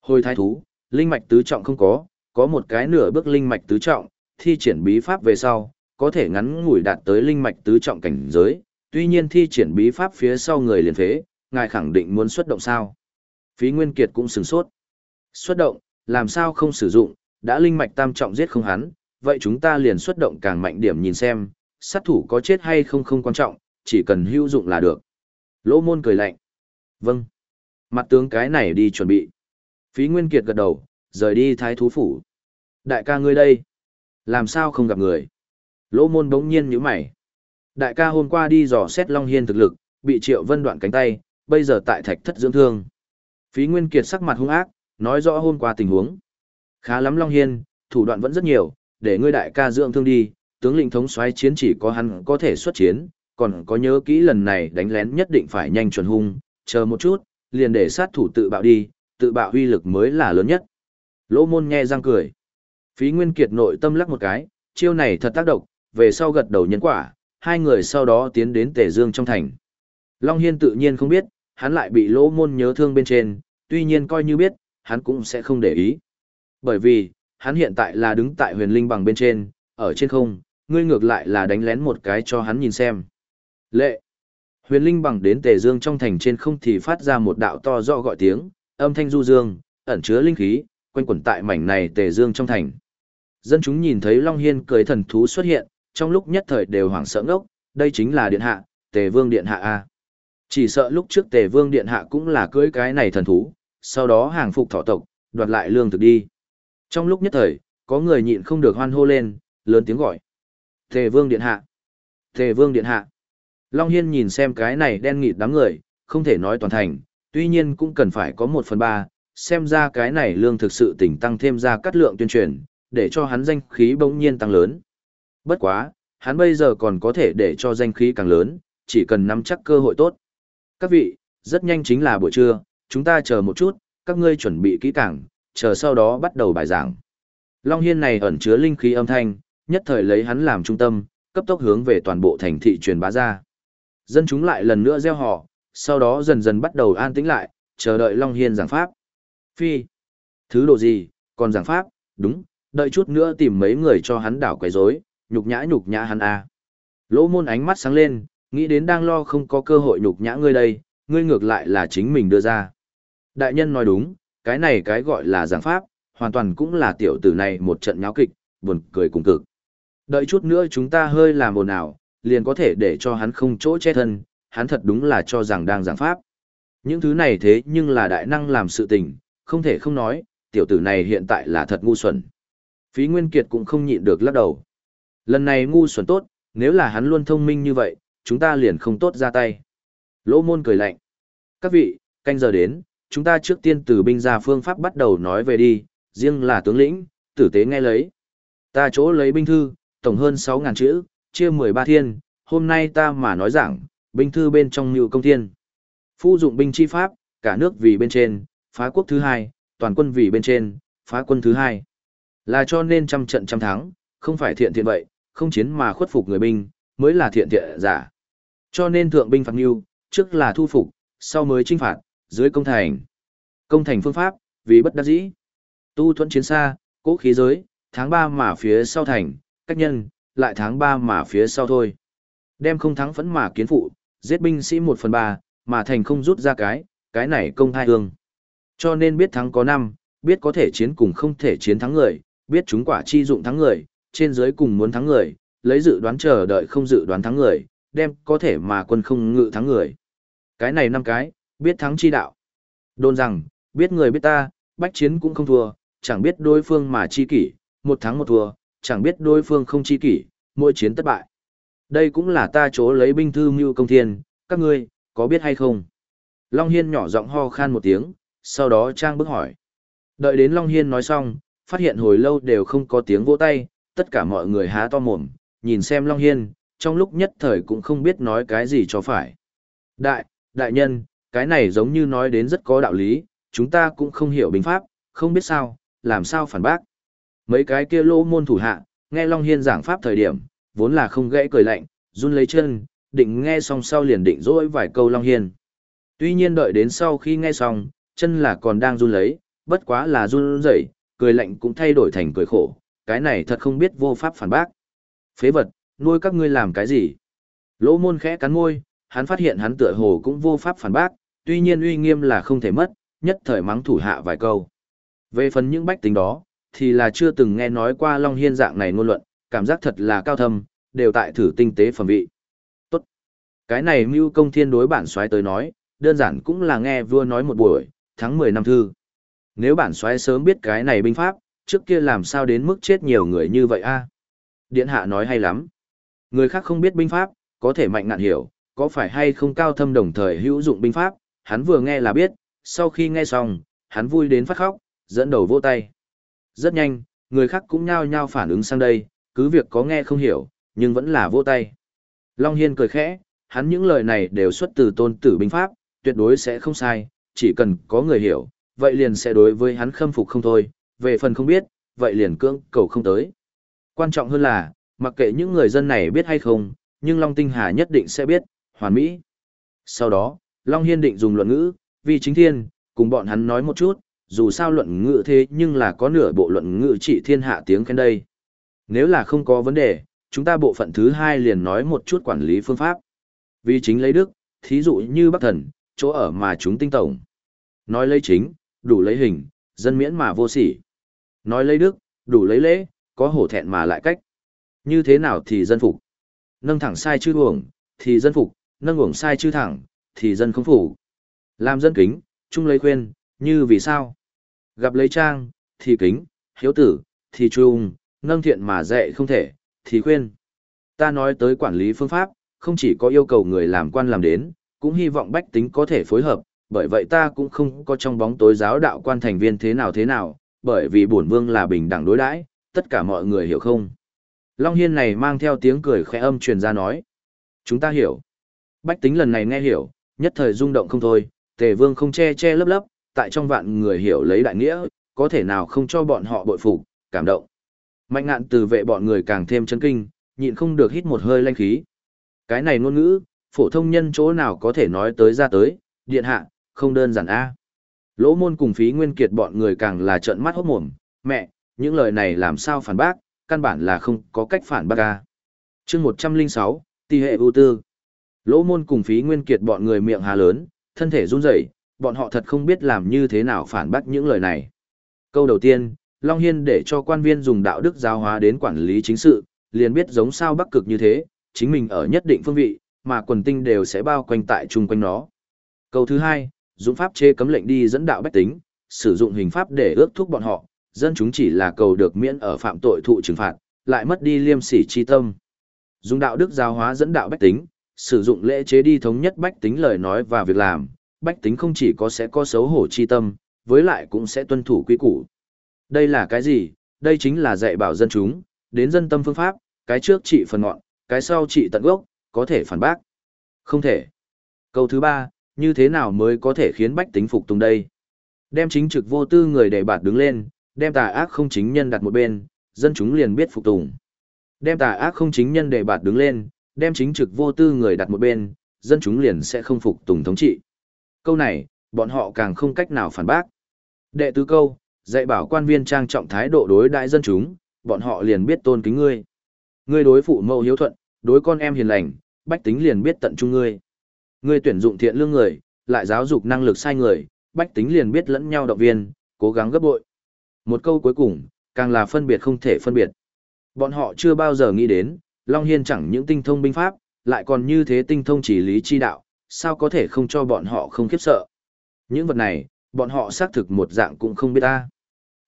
Hồi thái thú, linh mạch tứ trọng không có, có một cái nửa bước linh mạch tứ trọng, thi triển bí pháp về sau, có thể ngắn ngủi đạt tới linh mạch tứ trọng cảnh giới, tuy nhiên thi triển bí pháp phía sau người liền phế, ngài khẳng định muốn xuất động sao? Phí Nguyên Kiệt cũng sửng sốt. Xuất động, làm sao không sử dụng, đã linh mạch tam trọng giết không hắn, vậy chúng ta liền xuất động càng mạnh điểm nhìn xem, sát thủ có chết hay không không quan trọng, chỉ cần hữu dụng là được. Lỗ môn cười lạnh. Vâng. Mặt tướng cái này đi chuẩn bị. Phí Nguyên Kiệt gật đầu, rời đi thái thú phủ. Đại ca ngươi đây. Làm sao không gặp người? Lỗ môn bỗng nhiên nhíu mày. Đại ca hôm qua đi dò xét Long Hiên thực lực, bị Triệu Vân đoạn cánh tay, bây giờ tại thạch thất dưỡng thương. Phí Nguyên Kiệt sắc mặt hung ác, nói rõ hôm qua tình huống. Khá lắm Long Hiên, thủ đoạn vẫn rất nhiều, để ngươi đại ca dưỡng thương đi, tướng lĩnh thống soái chiến chỉ có hắn có thể xuất chiến, còn có nhớ kỹ lần này đánh lén nhất định phải nhanh chuẩn hung, chờ một chút, liền để sát thủ tự bạo đi, tự bạo uy lực mới là lớn nhất. Lỗ môn nghe răng cười. Phí Nguyên Kiệt nội tâm lắc một cái, chiêu này thật tác động, về sau gật đầu nhân quả, hai người sau đó tiến đến Tề Dương trong thành. Long Hiên tự nhiên không biết, hắn lại bị lỗ môn nhớ thương bên trên, tuy nhiên coi như biết, hắn cũng sẽ không để ý. Bởi vì, hắn hiện tại là đứng tại huyền linh bằng bên trên, ở trên không, ngươi ngược lại là đánh lén một cái cho hắn nhìn xem. Lệ! Huyền linh bằng đến tề dương trong thành trên không thì phát ra một đạo to rõ gọi tiếng, âm thanh du dương, ẩn chứa linh khí, quanh quẩn tại mảnh này tề dương trong thành. Dân chúng nhìn thấy Long Hiên cưới thần thú xuất hiện, trong lúc nhất thời đều hoảng sợ ngốc, đây chính là điện hạ, tề vương điện hạ A. Chỉ sợ lúc trước tề vương điện hạ cũng là cưới cái này thần thú, sau đó hàng phục thọ tộc, đoạt lại lương thực đi. Trong lúc nhất thời, có người nhịn không được hoan hô lên, lớn tiếng gọi. Tề vương điện hạ! Tề vương điện hạ! Long Hiên nhìn xem cái này đen nghịt đám người, không thể nói toàn thành, tuy nhiên cũng cần phải có một phần ba, xem ra cái này lương thực sự tỉnh tăng thêm ra cắt lượng tuyên truyền, để cho hắn danh khí bỗng nhiên tăng lớn. Bất quá, hắn bây giờ còn có thể để cho danh khí càng lớn, chỉ cần nắm chắc cơ hội tốt. Các vị, rất nhanh chính là buổi trưa, chúng ta chờ một chút, các ngươi chuẩn bị kỹ càng, chờ sau đó bắt đầu bài giảng. Long Hiên này ẩn chứa linh khí âm thanh, nhất thời lấy hắn làm trung tâm, cấp tốc hướng về toàn bộ thành thị truyền bá ra. Dân chúng lại lần nữa gieo họ, sau đó dần dần bắt đầu an tĩnh lại, chờ đợi Long Hiên giảng pháp. Phi, thứ đồ gì, còn giảng pháp, đúng, đợi chút nữa tìm mấy người cho hắn đảo quấy rối, nhục nhã nhục nhã hắn à Lỗ môn ánh mắt sáng lên, nghĩ đến đang lo không có cơ hội nhục nhã ngươi đây, ngươi ngược lại là chính mình đưa ra. Đại nhân nói đúng, cái này cái gọi là giảng pháp, hoàn toàn cũng là tiểu tử này một trận nháo kịch, buồn cười cùng cực. Đợi chút nữa chúng ta hơi làm ồn ào, liền có thể để cho hắn không chỗ che thân, hắn thật đúng là cho rằng đang giảng pháp. Những thứ này thế nhưng là đại năng làm sự tình, không thể không nói, tiểu tử này hiện tại là thật ngu xuẩn. Phí Nguyên Kiệt cũng không nhịn được lắc đầu. Lần này ngu xuẩn tốt, nếu là hắn luôn thông minh như vậy, chúng ta liền không tốt ra tay. Lỗ môn cười lạnh. Các vị, canh giờ đến, chúng ta trước tiên từ binh ra phương pháp bắt đầu nói về đi, riêng là tướng lĩnh, tử tế nghe lấy. Ta chỗ lấy binh thư, tổng hơn 6.000 chữ, chia 13 thiên, hôm nay ta mà nói rằng, binh thư bên trong như công thiên. Phu dụng binh chi pháp, cả nước vì bên trên, phá quốc thứ hai, toàn quân vì bên trên, phá quân thứ hai. Là cho nên trăm trận trăm thắng, không phải thiện thiện vậy, không chiến mà khuất phục người binh, mới là thiện thiện giả. Cho nên thượng binh phạt mưu, trước là thu phục, sau mới trinh phạt, dưới công thành. Công thành phương pháp, vì bất đắc dĩ. Tu thuẫn chiến xa, cố khí giới, tháng 3 mà phía sau thành, cách nhân, lại tháng 3 mà phía sau thôi. Đem không thắng phẫn mà kiến phụ, giết binh sĩ 1 phần 3, mà thành không rút ra cái, cái này công thai hương. Cho nên biết thắng có năm, biết có thể chiến cùng không thể chiến thắng người, biết chúng quả chi dụng thắng người, trên dưới cùng muốn thắng người, lấy dự đoán chờ đợi không dự đoán thắng người, đem có thể mà quân không ngự thắng người. Cái này năm cái, biết thắng chi đạo. Đôn rằng, biết người biết ta, bách chiến cũng không thua, chẳng biết đối phương mà chi kỷ, một thắng một thua, chẳng biết đối phương không chi kỷ, mỗi chiến thất bại. Đây cũng là ta chỗ lấy binh thư mưu công thiên, các ngươi, có biết hay không? Long Hiên nhỏ giọng ho khan một tiếng, sau đó trang bước hỏi. Đợi đến Long Hiên nói xong, phát hiện hồi lâu đều không có tiếng vỗ tay, tất cả mọi người há to mồm, nhìn xem Long Hiên, trong lúc nhất thời cũng không biết nói cái gì cho phải. Đại, đại nhân, cái này giống như nói đến rất có đạo lý, chúng ta cũng không hiểu binh pháp, không biết sao, làm sao phản bác. Mấy cái kia lỗ môn thủ hạ, nghe Long Hiên giảng pháp thời điểm, vốn là không gãy cười lạnh, run lấy chân, định nghe xong sau liền định dỗi vài câu Long Hiên. Tuy nhiên đợi đến sau khi nghe xong, chân là còn đang run lấy, bất quá là run rẩy, cười lạnh cũng thay đổi thành cười khổ, cái này thật không biết vô pháp phản bác. Phế vật, nuôi các ngươi làm cái gì? Lỗ môn khẽ cắn môi, hắn phát hiện hắn tựa hồ cũng vô pháp phản bác, tuy nhiên uy nghiêm là không thể mất, nhất thời mắng thủ hạ vài câu. Về phần những bách tính đó, thì là chưa từng nghe nói qua Long Hiên dạng này ngôn luận, cảm giác thật là cao thâm, đều tại thử tinh tế phẩm vị. Tốt. Cái này mưu công thiên đối bản xoáy tới nói, đơn giản cũng là nghe vua nói một buổi, tháng 10 năm thư. Nếu bản soái sớm biết cái này binh pháp, trước kia làm sao đến mức chết nhiều người như vậy a Điện hạ nói hay lắm. Người khác không biết binh pháp, có thể mạnh ngạn hiểu, có phải hay không cao thâm đồng thời hữu dụng binh pháp, hắn vừa nghe là biết, sau khi nghe xong, hắn vui đến phát khóc, dẫn đầu vỗ tay. Rất nhanh, người khác cũng nhao nhao phản ứng sang đây, cứ việc có nghe không hiểu, nhưng vẫn là vỗ tay. Long Hiên cười khẽ, hắn những lời này đều xuất từ tôn tử binh pháp, tuyệt đối sẽ không sai, chỉ cần có người hiểu, vậy liền sẽ đối với hắn khâm phục không thôi, về phần không biết, vậy liền cưỡng cầu không tới. Quan trọng hơn là, mặc kệ những người dân này biết hay không, nhưng Long Tinh Hà nhất định sẽ biết, hoàn mỹ. Sau đó, Long Hiên định dùng luận ngữ, vì chính thiên, cùng bọn hắn nói một chút, dù sao luận ngữ thế nhưng là có nửa bộ luận ngữ trị thiên hạ tiếng khen đây. Nếu là không có vấn đề, chúng ta bộ phận thứ hai liền nói một chút quản lý phương pháp. Vì chính lấy đức, thí dụ như Bắc Thần, chỗ ở mà chúng tinh tổng. Nói lấy chính, đủ lấy hình, dân miễn mà vô sỉ. Nói lấy đức, đủ lấy lễ, có hổ thẹn mà lại cách. Như thế nào thì dân phục. Nâng thẳng sai chư uổng, thì dân phục, nâng uổng sai chư thẳng, thì dân không phục. Làm dân kính, chung lấy khuyên, như vì sao? Gặp lấy trang, thì kính, hiếu tử, thì trung, nâng thiện mà dạy không thể, thì khuyên. Ta nói tới quản lý phương pháp, không chỉ có yêu cầu người làm quan làm đến, cũng hy vọng bách tính có thể phối hợp, bởi vậy ta cũng không có trong bóng tối giáo đạo quan thành viên thế nào thế nào, bởi vì bổn vương là bình đẳng đối đãi, tất cả mọi người hiểu không? Long Hiên này mang theo tiếng cười khẽ âm truyền ra nói. Chúng ta hiểu. Bách tính lần này nghe hiểu, nhất thời rung động không thôi, tề vương không che che lấp lấp, tại trong vạn người hiểu lấy đại nghĩa, có thể nào không cho bọn họ bội phục, cảm động. Mạnh ngạn từ vệ bọn người càng thêm chấn kinh, nhịn không được hít một hơi lanh khí. Cái này ngôn ngữ, phổ thông nhân chỗ nào có thể nói tới ra tới, điện hạ, không đơn giản a. Lỗ môn cùng phí nguyên kiệt bọn người càng là trợn mắt hốt mồm, mẹ, những lời này làm sao phản bác, căn bản là không có cách phản bác a. chương 106, tỷ hệ ưu tư. Lỗ môn cùng phí nguyên kiệt bọn người miệng hà lớn, thân thể run rẩy, bọn họ thật không biết làm như thế nào phản bác những lời này. Câu đầu tiên, Long Hiên để cho quan viên dùng đạo đức giáo hóa đến quản lý chính sự, liền biết giống sao bắc cực như thế, chính mình ở nhất định phương vị, mà quần tinh đều sẽ bao quanh tại chung quanh nó. Câu thứ hai, dũng pháp chế cấm lệnh đi dẫn đạo bách tính, sử dụng hình pháp để ước thúc bọn họ, dân chúng chỉ là cầu được miễn ở phạm tội thụ trừng phạt, lại mất đi liêm sỉ chi tâm. Dùng đạo đức giáo hóa dẫn đạo bách tính, sử dụng lễ chế đi thống nhất bách tính lời nói và việc làm, bách tính không chỉ có sẽ có xấu hổ chi tâm, với lại cũng sẽ tuân thủ quy củ. Đây là cái gì? Đây chính là dạy bảo dân chúng, đến dân tâm phương pháp, cái trước trị phần ngọn, cái sau trị tận gốc, có thể phản bác. Không thể. Câu thứ ba, như thế nào mới có thể khiến bách tính phục tùng đây? Đem chính trực vô tư người để bạt đứng lên, đem tà ác không chính nhân đặt một bên, dân chúng liền biết phục tùng. Đem tà ác không chính nhân để bạt đứng lên, đem chính trực vô tư người đặt một bên, dân chúng liền sẽ không phục tùng thống trị. Câu này, bọn họ càng không cách nào phản bác. Đệ tứ câu, dạy bảo quan viên trang trọng thái độ đối đại dân chúng, bọn họ liền biết tôn kính ngươi. Ngươi đối phụ mẫu hiếu thuận, đối con em hiền lành, bách tính liền biết tận trung ngươi. Ngươi tuyển dụng thiện lương người, lại giáo dục năng lực sai người, bách tính liền biết lẫn nhau động viên, cố gắng gấp bội. Một câu cuối cùng, càng là phân biệt không thể phân biệt. Bọn họ chưa bao giờ nghĩ đến, Long Hiên chẳng những tinh thông binh pháp, lại còn như thế tinh thông chỉ lý chi đạo, sao có thể không cho bọn họ không khiếp sợ. Những vật này, bọn họ xác thực một dạng cũng không biết ta.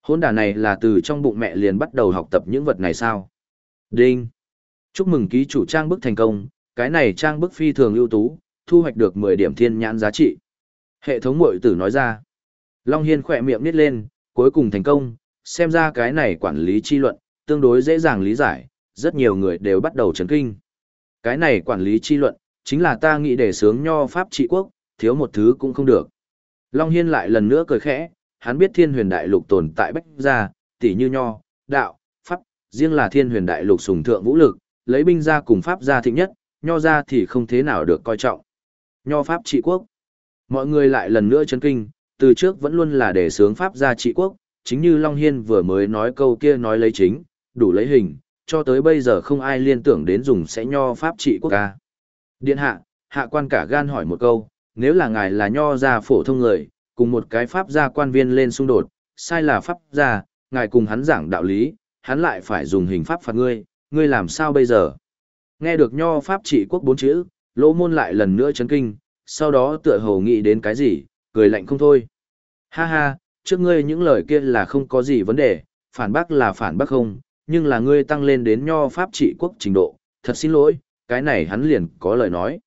Hôn đà này là từ trong bụng mẹ liền bắt đầu học tập những vật này sao? Đinh! Chúc mừng ký chủ trang bức thành công, cái này trang bức phi thường ưu tú, thu hoạch được 10 điểm thiên nhãn giá trị. Hệ thống mội tử nói ra. Long Hiên khỏe miệng nít lên, cuối cùng thành công, xem ra cái này quản lý chi luận, tương đối dễ dàng lý giải, rất nhiều người đều bắt đầu chấn kinh. Cái này quản lý chi luận, chính là ta nghĩ để sướng nho pháp trị quốc, thiếu một thứ cũng không được. Long Hiên lại lần nữa cười khẽ, hắn biết thiên huyền đại lục tồn tại bách gia, tỷ như nho, đạo, pháp, riêng là thiên huyền đại lục sùng thượng vũ lực, lấy binh ra cùng pháp gia thịnh nhất, nho ra thì không thế nào được coi trọng. Nho pháp trị quốc. Mọi người lại lần nữa chấn kinh, từ trước vẫn luôn là để sướng pháp gia trị quốc, chính như Long Hiên vừa mới nói câu kia nói lấy chính, đủ lấy hình, cho tới bây giờ không ai liên tưởng đến dùng sẽ nho pháp trị quốc ca. Điện hạ, hạ quan cả gan hỏi một câu, nếu là ngài là nho gia phổ thông người, cùng một cái pháp gia quan viên lên xung đột, sai là pháp gia, ngài cùng hắn giảng đạo lý, hắn lại phải dùng hình pháp phạt ngươi, ngươi làm sao bây giờ? Nghe được nho pháp trị quốc bốn chữ, lỗ môn lại lần nữa chấn kinh, sau đó tựa hồ nghĩ đến cái gì, cười lạnh không thôi. Ha ha, trước ngươi những lời kia là không có gì vấn đề, phản bác là phản bác không, nhưng là ngươi tăng lên đến nho pháp trị quốc trình độ, thật xin lỗi, cái này hắn liền có lời nói.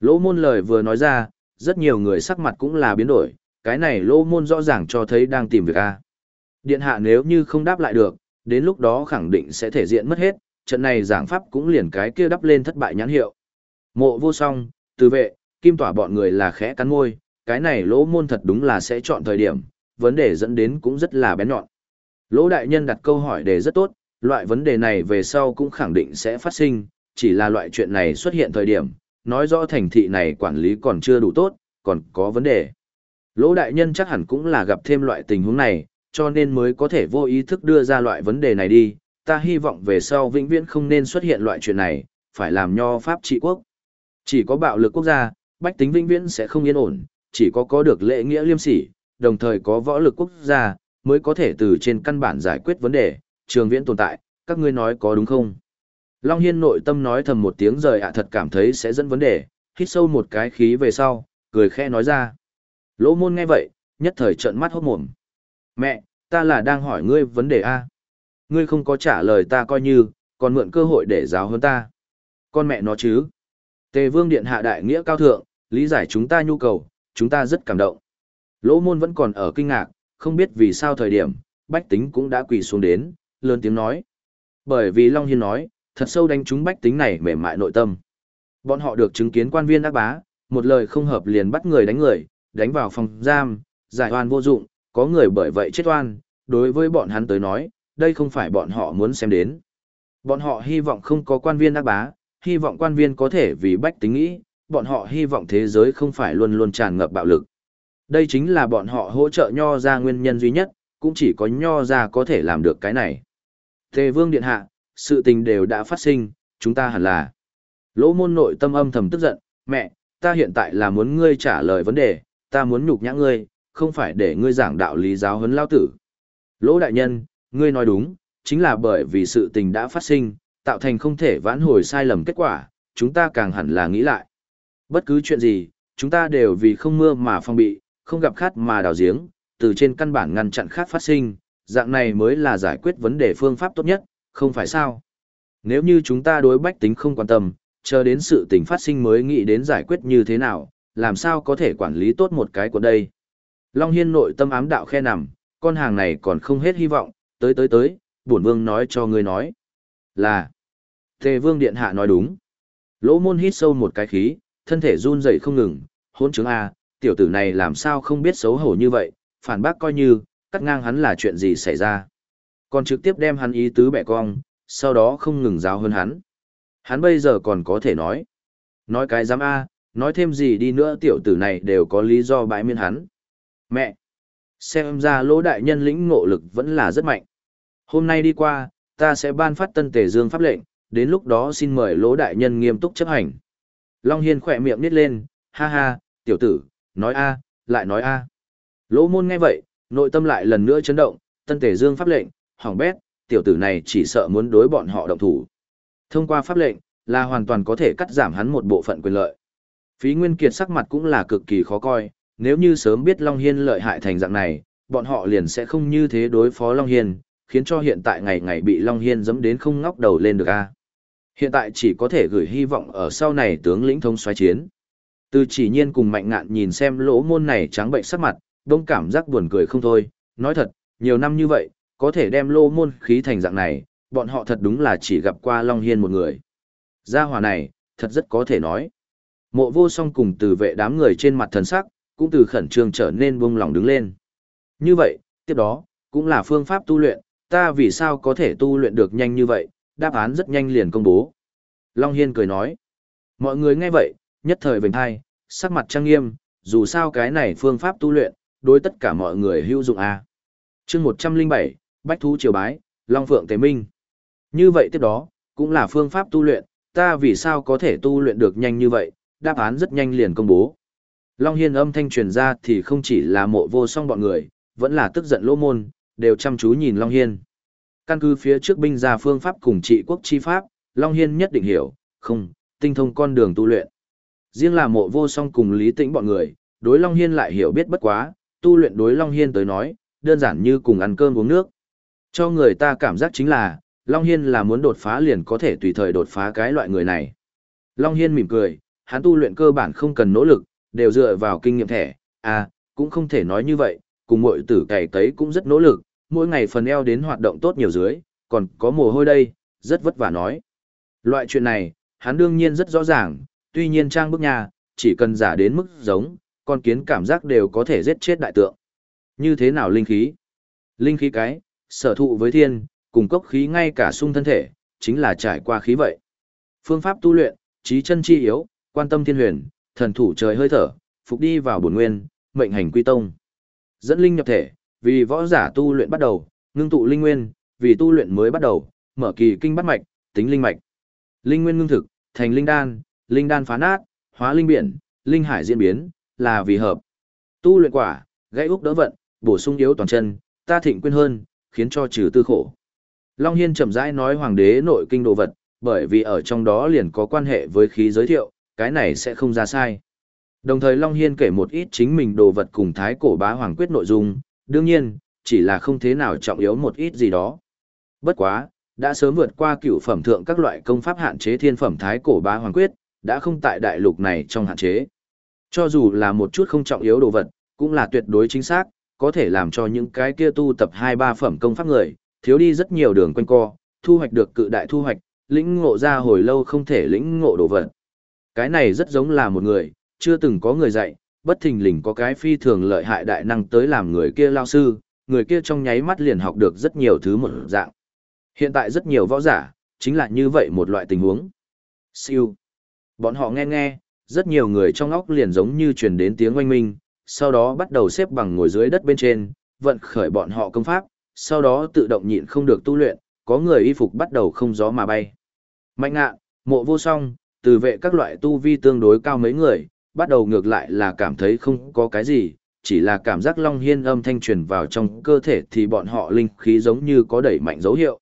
Lỗ môn lời vừa nói ra, rất nhiều người sắc mặt cũng là biến đổi, cái này lỗ môn rõ ràng cho thấy đang tìm việc a. Điện hạ nếu như không đáp lại được, đến lúc đó khẳng định sẽ thể diện mất hết, trận này giảng pháp cũng liền cái kia đắp lên thất bại nhãn hiệu. Mộ vô song, từ vệ, kim tỏa bọn người là khẽ cắn môi, cái này lỗ môn thật đúng là sẽ chọn thời điểm, vấn đề dẫn đến cũng rất là bén nhọn. Lỗ đại nhân đặt câu hỏi đề rất tốt, loại vấn đề này về sau cũng khẳng định sẽ phát sinh, chỉ là loại chuyện này xuất hiện thời điểm, nói rõ thành thị này quản lý còn chưa đủ tốt, còn có vấn đề. Lỗ đại nhân chắc hẳn cũng là gặp thêm loại tình huống này, cho nên mới có thể vô ý thức đưa ra loại vấn đề này đi, ta hy vọng về sau vĩnh viễn không nên xuất hiện loại chuyện này, phải làm nho pháp trị quốc. Chỉ có bạo lực quốc gia, bách tính vĩnh viễn sẽ không yên ổn, chỉ có có được lễ nghĩa liêm sỉ, đồng thời có võ lực quốc gia, mới có thể từ trên căn bản giải quyết vấn đề, trường viễn tồn tại, các ngươi nói có đúng không? Long Hiên nội tâm nói thầm một tiếng rời ạ à thật cảm thấy sẽ dẫn vấn đề, hít sâu một cái khí về sau, cười khẽ nói ra. Lỗ môn nghe vậy, nhất thời trợn mắt hốt mồm. Mẹ, ta là đang hỏi ngươi vấn đề A. Ngươi không có trả lời ta coi như, còn mượn cơ hội để giáo hơn ta. Con mẹ nó chứ. Tề vương điện hạ đại nghĩa cao thượng, lý giải chúng ta nhu cầu, chúng ta rất cảm động. Lỗ môn vẫn còn ở kinh ngạc, không biết vì sao thời điểm, bách tính cũng đã quỳ xuống đến, lớn tiếng nói. Bởi vì Long Hiên nói, thật sâu đánh trúng bách tính này mềm mại nội tâm. Bọn họ được chứng kiến quan viên ác bá, một lời không hợp liền bắt người đánh người, đánh vào phòng giam, giải oan vô dụng, có người bởi vậy chết oan, đối với bọn hắn tới nói, đây không phải bọn họ muốn xem đến. Bọn họ hy vọng không có quan viên ác bá, hy vọng quan viên có thể vì bách tính nghĩ, bọn họ hy vọng thế giới không phải luôn luôn tràn ngập bạo lực. Đây chính là bọn họ hỗ trợ nho ra nguyên nhân duy nhất, cũng chỉ có nho ra có thể làm được cái này. Tề vương điện hạ, sự tình đều đã phát sinh, chúng ta hẳn là. Lỗ môn nội tâm âm thầm tức giận, mẹ, ta hiện tại là muốn ngươi trả lời vấn đề, ta muốn nhục nhã ngươi, không phải để ngươi giảng đạo lý giáo huấn lao tử. Lỗ đại nhân, ngươi nói đúng, chính là bởi vì sự tình đã phát sinh, tạo thành không thể vãn hồi sai lầm kết quả, chúng ta càng hẳn là nghĩ lại. Bất cứ chuyện gì, chúng ta đều vì không mưa mà phong bị, không gặp khát mà đào giếng, từ trên căn bản ngăn chặn khát phát sinh, dạng này mới là giải quyết vấn đề phương pháp tốt nhất, không phải sao? Nếu như chúng ta đối bách tính không quan tâm, chờ đến sự tình phát sinh mới nghĩ đến giải quyết như thế nào, làm sao có thể quản lý tốt một cái của đây. Long Hiên nội tâm ám đạo khe nằm, con hàng này còn không hết hy vọng, tới tới tới, bổn vương nói cho ngươi nói. Là, Tề vương điện hạ nói đúng. Lỗ môn hít sâu một cái khí, thân thể run rẩy không ngừng, Hỗn chứng A, tiểu tử này làm sao không biết xấu hổ như vậy, phản bác coi như, cắt ngang hắn là chuyện gì xảy ra. Còn trực tiếp đem hắn ý tứ bẻ cong, sau đó không ngừng giáo hơn hắn. Hắn bây giờ còn có thể nói. Nói cái dám A, nói thêm gì đi nữa tiểu tử này đều có lý do bãi miên hắn. Mẹ! Xem ra lỗ đại nhân lĩnh ngộ lực vẫn là rất mạnh. Hôm nay đi qua, ta sẽ ban phát tân tề dương pháp lệnh, đến lúc đó xin mời lỗ đại nhân nghiêm túc chấp hành. Long Hiên khỏe miệng nít lên, ha ha, tiểu tử, nói a lại nói a Lỗ môn nghe vậy, nội tâm lại lần nữa chấn động, tân tể dương pháp lệnh, hỏng bét, tiểu tử này chỉ sợ muốn đối bọn họ động thủ. Thông qua pháp lệnh, là hoàn toàn có thể cắt giảm hắn một bộ phận quyền lợi. Phí Nguyên Kiệt sắc mặt cũng là cực kỳ khó coi, nếu như sớm biết Long Hiên lợi hại thành dạng này, bọn họ liền sẽ không như thế đối phó Long Hiên, khiến cho hiện tại ngày ngày bị Long Hiên dẫm đến không ngóc đầu lên được a. Hiện tại chỉ có thể gửi hy vọng ở sau này tướng lĩnh thông xoáy chiến. Từ chỉ nhiên cùng mạnh ngạn nhìn xem lỗ môn này trắng bệnh sắc mặt, đông cảm giác buồn cười không thôi, nói thật, nhiều năm như vậy, có thể đem lỗ môn khí thành dạng này, bọn họ thật đúng là chỉ gặp qua Long Hiên một người. Gia hòa này, thật rất có thể nói. Mộ vô song cùng từ vệ đám người trên mặt thần sắc, cũng từ khẩn trương trở nên buông lòng đứng lên. Như vậy, tiếp đó, cũng là phương pháp tu luyện, ta vì sao có thể tu luyện được nhanh như vậy, đáp án rất nhanh liền công bố. Long Hiên cười nói. Mọi người nghe vậy, nhất thời vệnh thai, sắc mặt trang nghiêm, dù sao cái này phương pháp tu luyện, đối tất cả mọi người hữu dụng a à. chương 107, Bách Thú Triều Bái, Long Phượng Tế Minh. Như vậy tiếp đó, cũng là phương pháp tu luyện, ta vì sao có thể tu luyện được nhanh như vậy, đáp án rất nhanh liền công bố. Long Hiên âm thanh truyền ra thì không chỉ là mộ vô song bọn người, vẫn là tức giận lỗ môn, đều chăm chú nhìn Long Hiên. Căn cứ phía trước binh ra phương pháp cùng trị quốc chi pháp, Long Hiên nhất định hiểu, không, tinh thông con đường tu luyện. Riêng là mộ vô song cùng lý tĩnh bọn người, đối Long Hiên lại hiểu biết bất quá, tu luyện đối Long Hiên tới nói, đơn giản như cùng ăn cơm uống nước. Cho người ta cảm giác chính là, Long Hiên là muốn đột phá liền có thể tùy thời đột phá cái loại người này. Long Hiên mỉm cười, hắn tu luyện cơ bản không cần nỗ lực, đều dựa vào kinh nghiệm thẻ, à, cũng không thể nói như vậy, cùng mọi tử cày tấy cũng rất nỗ lực, mỗi ngày phần eo đến hoạt động tốt nhiều dưới, còn có mồ hôi đây, rất vất vả nói. Loại chuyện này, hắn đương nhiên rất rõ ràng, tuy nhiên trang bức nhà, chỉ cần giả đến mức giống, con kiến cảm giác đều có thể giết chết đại tượng. Như thế nào linh khí? Linh khí cái, sở thụ với thiên, cùng cốc khí ngay cả sung thân thể, chính là trải qua khí vậy. Phương pháp tu luyện, trí chân chi yếu, quan tâm thiên huyền, thần thủ trời hơi thở, phục đi vào bổn nguyên, mệnh hành quy tông. Dẫn linh nhập thể, vì võ giả tu luyện bắt đầu, ngưng tụ linh nguyên, vì tu luyện mới bắt đầu, mở kỳ kinh bắt mạch, tính linh mạch. Linh nguyên ngưng thực, thành linh đan, linh đan phá nát, hóa linh biển, linh hải diễn biến, là vì hợp. Tu luyện quả, gãy úc đỡ vận, bổ sung yếu toàn chân, ta thịnh quên hơn, khiến cho trừ tư khổ. Long Hiên chậm rãi nói hoàng đế nội kinh đồ vật, bởi vì ở trong đó liền có quan hệ với khí giới thiệu, cái này sẽ không ra sai. Đồng thời Long Hiên kể một ít chính mình đồ vật cùng thái cổ bá hoàng quyết nội dung, đương nhiên, chỉ là không thế nào trọng yếu một ít gì đó. Bất quá, đã sớm vượt qua cựu phẩm thượng các loại công pháp hạn chế thiên phẩm thái cổ bá hoàng quyết, đã không tại đại lục này trong hạn chế. Cho dù là một chút không trọng yếu đồ vật, cũng là tuyệt đối chính xác, có thể làm cho những cái kia tu tập 2-3 phẩm công pháp người, thiếu đi rất nhiều đường quanh co, thu hoạch được cự đại thu hoạch, lĩnh ngộ ra hồi lâu không thể lĩnh ngộ đồ vật. Cái này rất giống là một người, chưa từng có người dạy, bất thình lình có cái phi thường lợi hại đại năng tới làm người kia lao sư, người kia trong nháy mắt liền học được rất nhiều thứ một dạng. Hiện tại rất nhiều võ giả, chính là như vậy một loại tình huống. Siêu. Bọn họ nghe nghe, rất nhiều người trong óc liền giống như truyền đến tiếng oanh minh, sau đó bắt đầu xếp bằng ngồi dưới đất bên trên, vận khởi bọn họ công pháp, sau đó tự động nhịn không được tu luyện, có người y phục bắt đầu không gió mà bay. Mạnh ngạn, mộ vô song, từ vệ các loại tu vi tương đối cao mấy người, bắt đầu ngược lại là cảm thấy không có cái gì, chỉ là cảm giác Long Hiên âm thanh truyền vào trong cơ thể thì bọn họ linh khí giống như có đẩy mạnh dấu hiệu.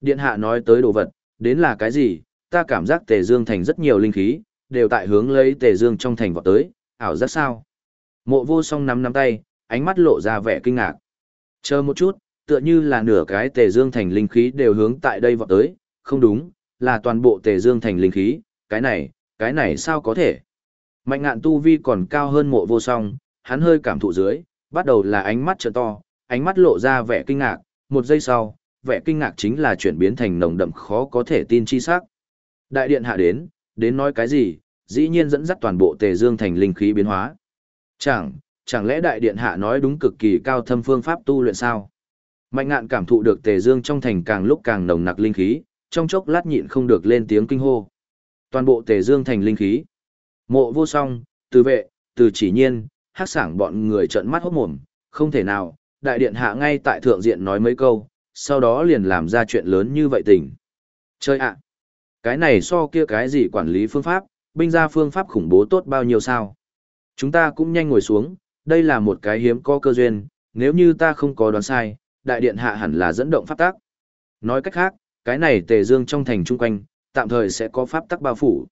Điện hạ nói tới đồ vật, đến là cái gì, ta cảm giác tề dương thành rất nhiều linh khí, đều tại hướng lấy tề dương trong thành vọt tới, ảo giác sao. Mộ vô song nắm nắm tay, ánh mắt lộ ra vẻ kinh ngạc. Chờ một chút, tựa như là nửa cái tề dương thành linh khí đều hướng tại đây vọt tới, không đúng, là toàn bộ tề dương thành linh khí, cái này, cái này sao có thể? Mạnh ngạn tu vi còn cao hơn mộ vô song, hắn hơi cảm thụ dưới, bắt đầu là ánh mắt trợ to, ánh mắt lộ ra vẻ kinh ngạc, một giây sau, vẻ kinh ngạc chính là chuyển biến thành nồng đậm khó có thể tin chi sắc. Đại điện hạ đến, đến nói cái gì, dĩ nhiên dẫn dắt toàn bộ tề dương thành linh khí biến hóa. Chẳng, chẳng lẽ đại điện hạ nói đúng cực kỳ cao thâm phương pháp tu luyện sao? Mạnh ngạn cảm thụ được tề dương trong thành càng lúc càng nồng nặc linh khí, trong chốc lát nhịn không được lên tiếng kinh hô. Toàn bộ tề dương thành linh khí. Mộ vô song, từ vệ, từ chỉ nhiên, hát sảng bọn người trợn mắt hốt mồm, không thể nào, đại điện hạ ngay tại thượng diện nói mấy câu, sau đó liền làm ra chuyện lớn như vậy tình. Chơi ạ! cái này so kia cái gì quản lý phương pháp, binh ra phương pháp khủng bố tốt bao nhiêu sao? Chúng ta cũng nhanh ngồi xuống, đây là một cái hiếm có cơ duyên, nếu như ta không có đoán sai, đại điện hạ hẳn là dẫn động pháp tắc. Nói cách khác, cái này tề dương trong thành trung quanh, tạm thời sẽ có pháp tắc bao phủ.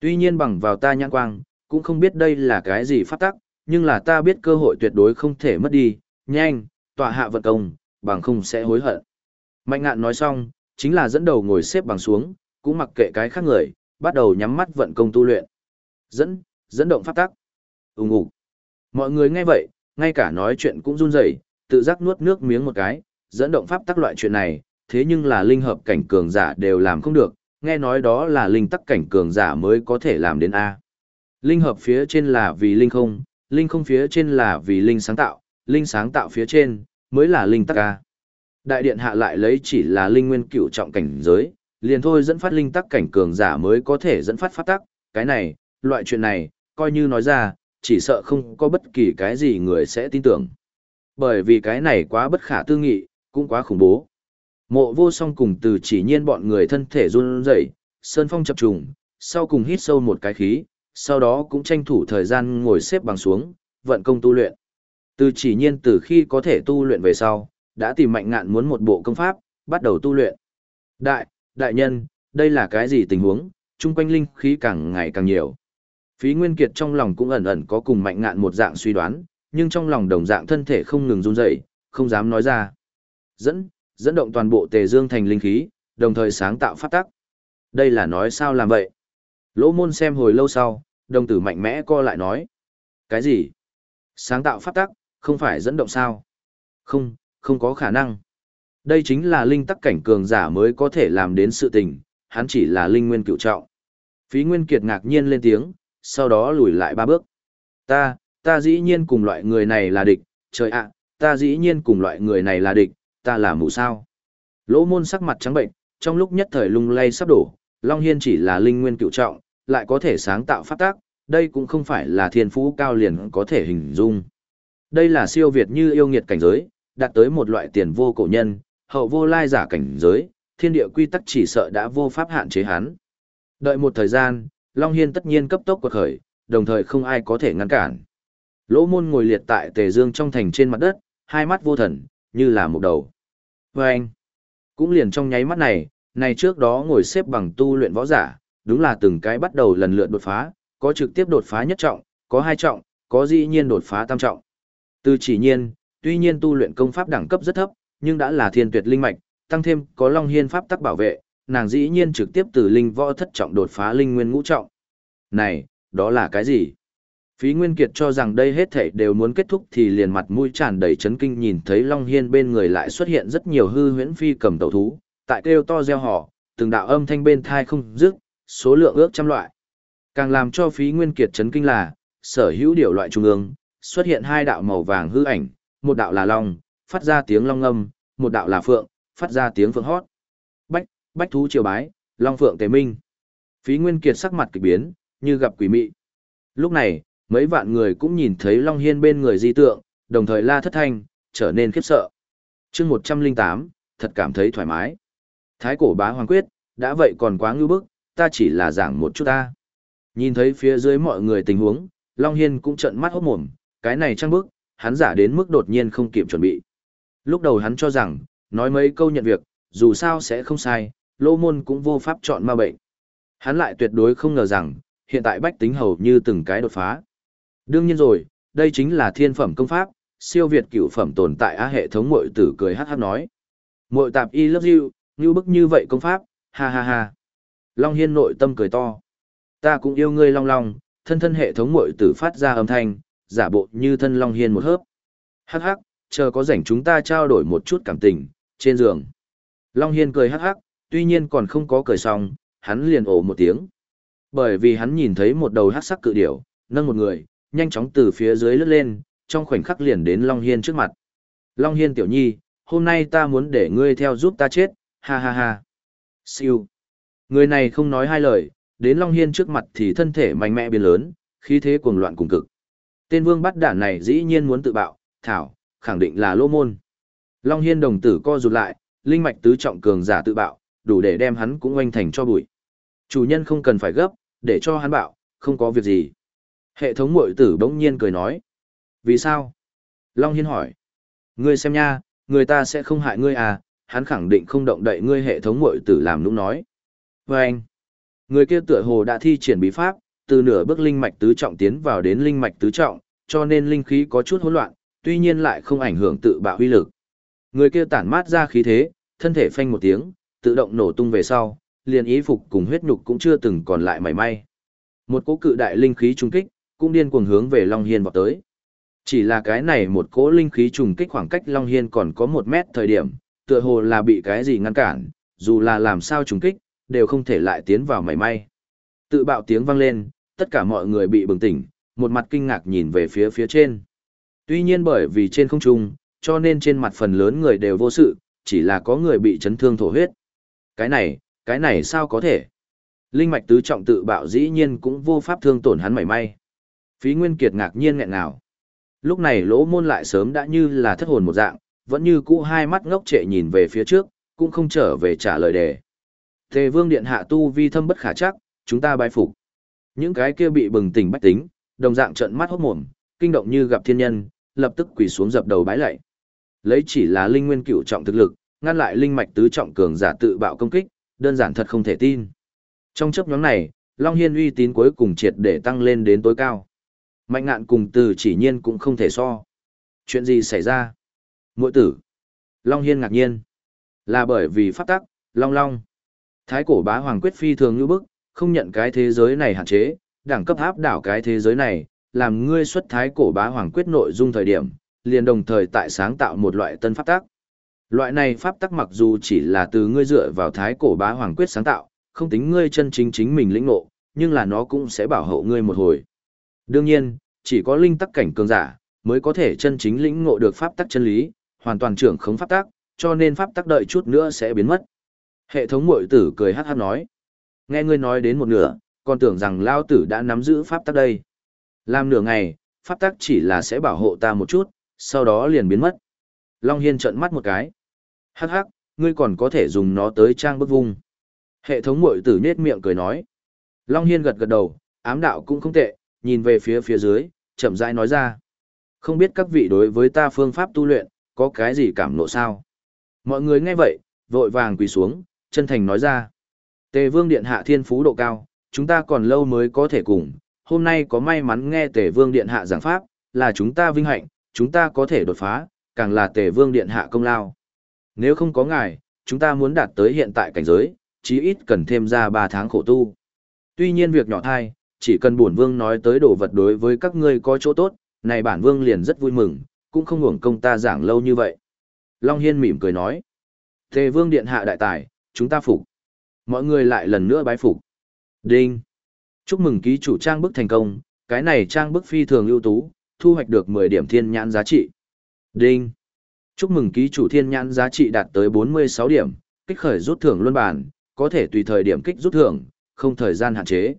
Tuy nhiên bằng vào ta nhãn quang, cũng không biết đây là cái gì pháp tắc, nhưng là ta biết cơ hội tuyệt đối không thể mất đi, nhanh, tọa hạ vận công, bằng không sẽ hối hận. Mạnh ngạn nói xong, chính là dẫn đầu ngồi xếp bằng xuống, cũng mặc kệ cái khác người, bắt đầu nhắm mắt vận công tu luyện. Dẫn, dẫn động pháp tắc. Ùng ục. Mọi người nghe vậy, ngay cả nói chuyện cũng run rẩy, tự giác nuốt nước miếng một cái, dẫn động pháp tắc loại chuyện này, thế nhưng là linh hợp cảnh cường giả đều làm không được, nghe nói đó là linh tắc cảnh cường giả mới có thể làm đến A. Linh hợp phía trên là vì linh không, linh không phía trên là vì linh sáng tạo, linh sáng tạo phía trên mới là linh tắc A. Đại điện hạ lại lấy chỉ là linh nguyên cựu trọng cảnh giới, liền thôi dẫn phát linh tắc cảnh cường giả mới có thể dẫn phát phát tắc, cái này, loại chuyện này, coi như nói ra, chỉ sợ không có bất kỳ cái gì người sẽ tin tưởng. Bởi vì cái này quá bất khả tư nghị, cũng quá khủng bố. Mộ vô song cùng từ chỉ nhiên bọn người thân thể run rẩy, sơn phong chập trùng, sau cùng hít sâu một cái khí, sau đó cũng tranh thủ thời gian ngồi xếp bằng xuống, vận công tu luyện. Từ chỉ nhiên từ khi có thể tu luyện về sau, đã tìm mạnh ngạn muốn một bộ công pháp, bắt đầu tu luyện. Đại, đại nhân, đây là cái gì tình huống, chung quanh linh khí càng ngày càng nhiều. Phí Nguyên Kiệt trong lòng cũng ẩn ẩn có cùng mạnh ngạn một dạng suy đoán, nhưng trong lòng đồng dạng thân thể không ngừng run rẩy, không dám nói ra. Dẫn, dẫn động toàn bộ tề dương thành linh khí, đồng thời sáng tạo phát tắc. Đây là nói sao làm vậy? Lỗ môn xem hồi lâu sau, đồng tử mạnh mẽ co lại nói. Cái gì? Sáng tạo phát tắc, không phải dẫn động sao? Không, không có khả năng. Đây chính là linh tắc cảnh cường giả mới có thể làm đến sự tình, hắn chỉ là linh nguyên cựu trọng. Phí Nguyên Kiệt ngạc nhiên lên tiếng, sau đó lùi lại ba bước. Ta, ta dĩ nhiên cùng loại người này là địch, trời ạ, ta dĩ nhiên cùng loại người này là địch, ta là mù sao. Lỗ môn sắc mặt trắng bệnh, trong lúc nhất thời lung lay sắp đổ, Long Hiên chỉ là linh nguyên cựu trọng, lại có thể sáng tạo phát tác, đây cũng không phải là thiên phú cao liền có thể hình dung. Đây là siêu việt như yêu nghiệt cảnh giới, đạt tới một loại tiền vô cổ nhân, hậu vô lai giả cảnh giới, thiên địa quy tắc chỉ sợ đã vô pháp hạn chế hắn. Đợi một thời gian, Long Hiên tất nhiên cấp tốc quật khởi, đồng thời không ai có thể ngăn cản. Lỗ môn ngồi liệt tại tề dương trong thành trên mặt đất, hai mắt vô thần, như là một đầu. Và anh, cũng liền trong nháy mắt này, này trước đó ngồi xếp bằng tu luyện võ giả, đúng là từng cái bắt đầu lần lượt đột phá, có trực tiếp đột phá nhất trọng, có hai trọng, có dĩ nhiên đột phá tam trọng. Từ chỉ nhiên, tuy nhiên tu luyện công pháp đẳng cấp rất thấp, nhưng đã là thiên tuyệt linh mạch, tăng thêm có Long Hiên pháp tắc bảo vệ, nàng dĩ nhiên trực tiếp từ linh võ thất trọng đột phá linh nguyên ngũ trọng. Này, đó là cái gì? Phí Nguyên Kiệt cho rằng đây hết thảy đều muốn kết thúc thì liền mặt mũi tràn đầy chấn kinh nhìn thấy Long Hiên bên người lại xuất hiện rất nhiều hư huyễn phi cầm tẩu thú, tại kêu to reo hò, từng đạo âm thanh bên thai không dứt, số lượng ước trăm loại. Càng làm cho Phí Nguyên Kiệt chấn kinh là, sở hữu điều loại trung ương, xuất hiện hai đạo màu vàng hư ảnh, một đạo là long, phát ra tiếng long âm, một đạo là phượng, phát ra tiếng phượng hót. Bách, bách thú triều bái, long phượng tề minh. Phí Nguyên Kiệt sắc mặt kỳ biến, như gặp quỷ mị. Lúc này, mấy vạn người cũng nhìn thấy Long Hiên bên người di tượng, đồng thời la thất thanh, trở nên khiếp sợ. chương 108, thật cảm thấy thoải mái. Thái cổ bá hoàng quyết, đã vậy còn quá ngư bức, ta chỉ là giảng một chút ta. Nhìn thấy phía dưới mọi người tình huống, Long Hiên cũng trận mắt hốt mồm, cái này trăng bức, hắn giả đến mức đột nhiên không kịp chuẩn bị. Lúc đầu hắn cho rằng, nói mấy câu nhận việc, dù sao sẽ không sai, lô môn cũng vô pháp chọn ma bệnh. Hắn lại tuyệt đối không ngờ rằng, hiện tại bách tính hầu như từng cái đột phá. Đương nhiên rồi, đây chính là thiên phẩm công pháp, siêu việt cửu phẩm tồn tại á hệ thống muội tử cười hát hát nói. Muội tạp y love you, như bức như vậy công pháp, ha ha ha. Long Hiên nội tâm cười to. Ta cũng yêu ngươi Long Long, thân thân hệ thống muội tử phát ra âm thanh, giả bộ như thân Long Hiên một hớp. Hắc hắc, chờ có rảnh chúng ta trao đổi một chút cảm tình, trên giường. Long Hiên cười hắc hắc, tuy nhiên còn không có cười xong, hắn liền ổ một tiếng. Bởi vì hắn nhìn thấy một đầu hắc sắc cự điểu, nâng một người, nhanh chóng từ phía dưới lướt lên, trong khoảnh khắc liền đến Long Hiên trước mặt. Long Hiên tiểu nhi, hôm nay ta muốn để ngươi theo giúp ta chết, ha ha ha. Siêu. Người này không nói hai lời, đến Long Hiên trước mặt thì thân thể mạnh mẽ biến lớn, khí thế cuồng loạn cùng cực. Tên vương bắt đản này dĩ nhiên muốn tự bạo, thảo, khẳng định là lô môn. Long Hiên đồng tử co rụt lại, linh mạch tứ trọng cường giả tự bạo, đủ để đem hắn cũng oanh thành cho bụi. Chủ nhân không cần phải gấp, để cho hắn bạo, không có việc gì. Hệ thống mội tử bỗng nhiên cười nói. Vì sao? Long Hiên hỏi. Ngươi xem nha, người ta sẽ không hại ngươi à, hắn khẳng định không động đậy ngươi hệ thống mội tử làm nũng nói. Và anh, người kia tựa hồ đã thi triển bí pháp, từ nửa bước linh mạch tứ trọng tiến vào đến linh mạch tứ trọng, cho nên linh khí có chút hỗn loạn, tuy nhiên lại không ảnh hưởng tự bạo huy lực. Người kia tản mát ra khí thế, thân thể phanh một tiếng, tự động nổ tung về sau, liền ý phục cùng huyết nhục cũng chưa từng còn lại mảy may. Một cỗ cự đại linh khí trung kích, cũng điên cuồng hướng về Long Hiên vọt tới. Chỉ là cái này một cỗ linh khí trùng kích khoảng cách Long Hiên còn có một mét thời điểm, tựa hồ là bị cái gì ngăn cản, dù là làm sao trùng kích, đều không thể lại tiến vào mảy may. Tự bạo tiếng vang lên, tất cả mọi người bị bừng tỉnh, một mặt kinh ngạc nhìn về phía phía trên. Tuy nhiên bởi vì trên không trung, cho nên trên mặt phần lớn người đều vô sự, chỉ là có người bị chấn thương thổ huyết. Cái này, cái này sao có thể? Linh mạch tứ trọng tự bạo dĩ nhiên cũng vô pháp thương tổn hắn mảy may. Phí Nguyên Kiệt ngạc nhiên nghẹn ngào. Lúc này lỗ môn lại sớm đã như là thất hồn một dạng, vẫn như cũ hai mắt ngốc trệ nhìn về phía trước, cũng không trở về trả lời đề. Tề vương điện hạ tu vi thâm bất khả chắc, chúng ta bái phục. Những cái kia bị bừng tỉnh bách tính, đồng dạng trận mắt hốt mồm, kinh động như gặp thiên nhân, lập tức quỳ xuống dập đầu bái lạy. Lấy chỉ là linh nguyên cửu trọng thực lực, ngăn lại linh mạch tứ trọng cường giả tự bạo công kích, đơn giản thật không thể tin. Trong chấp nhóm này, Long Hiên uy tín cuối cùng triệt để tăng lên đến tối cao. Mạnh ngạn cùng từ chỉ nhiên cũng không thể so. Chuyện gì xảy ra? Mội tử. Long Hiên ngạc nhiên. Là bởi vì pháp tắc, Long Long. Thái cổ bá hoàng quyết phi thường như bức, không nhận cái thế giới này hạn chế, đẳng cấp áp đảo cái thế giới này, làm ngươi xuất thái cổ bá hoàng quyết nội dung thời điểm, liền đồng thời tại sáng tạo một loại tân pháp tắc. Loại này pháp tắc mặc dù chỉ là từ ngươi dựa vào thái cổ bá hoàng quyết sáng tạo, không tính ngươi chân chính chính mình lĩnh ngộ, nhưng là nó cũng sẽ bảo hộ ngươi một hồi. Đương nhiên, chỉ có linh tắc cảnh cường giả mới có thể chân chính lĩnh ngộ được pháp tắc chân lý, hoàn toàn trưởng khống pháp tắc, cho nên pháp tắc đợi chút nữa sẽ biến mất. Hệ thống muội tử cười hát hát nói. Nghe ngươi nói đến một nửa, còn tưởng rằng lao tử đã nắm giữ pháp tắc đây. Làm nửa ngày, pháp tắc chỉ là sẽ bảo hộ ta một chút, sau đó liền biến mất. Long Hiên trợn mắt một cái. Hắc hắc, ngươi còn có thể dùng nó tới trang bức vung. Hệ thống muội tử nhết miệng cười nói. Long Hiên gật gật đầu, ám đạo cũng không tệ, nhìn về phía phía dưới, chậm rãi nói ra. Không biết các vị đối với ta phương pháp tu luyện, có cái gì cảm nộ sao? Mọi người nghe vậy, vội vàng quỳ xuống, chân thành nói ra. Tề vương điện hạ thiên phú độ cao, chúng ta còn lâu mới có thể cùng, hôm nay có may mắn nghe tề vương điện hạ giảng pháp, là chúng ta vinh hạnh, chúng ta có thể đột phá, càng là tề vương điện hạ công lao. Nếu không có ngài, chúng ta muốn đạt tới hiện tại cảnh giới, chí ít cần thêm ra 3 tháng khổ tu. Tuy nhiên việc nhỏ thai, chỉ cần bổn vương nói tới đồ vật đối với các ngươi có chỗ tốt, này bản vương liền rất vui mừng, cũng không hưởng công ta giảng lâu như vậy. Long Hiên mỉm cười nói. Tề vương điện hạ đại tài, chúng ta phục. Mọi người lại lần nữa bái phục. Đinh. Chúc mừng ký chủ trang bức thành công, cái này trang bức phi thường ưu tú, thu hoạch được 10 điểm thiên nhãn giá trị. Đinh. Chúc mừng ký chủ thiên nhãn giá trị đạt tới 46 điểm, kích khởi rút thưởng luân bản, có thể tùy thời điểm kích rút thưởng, không thời gian hạn chế.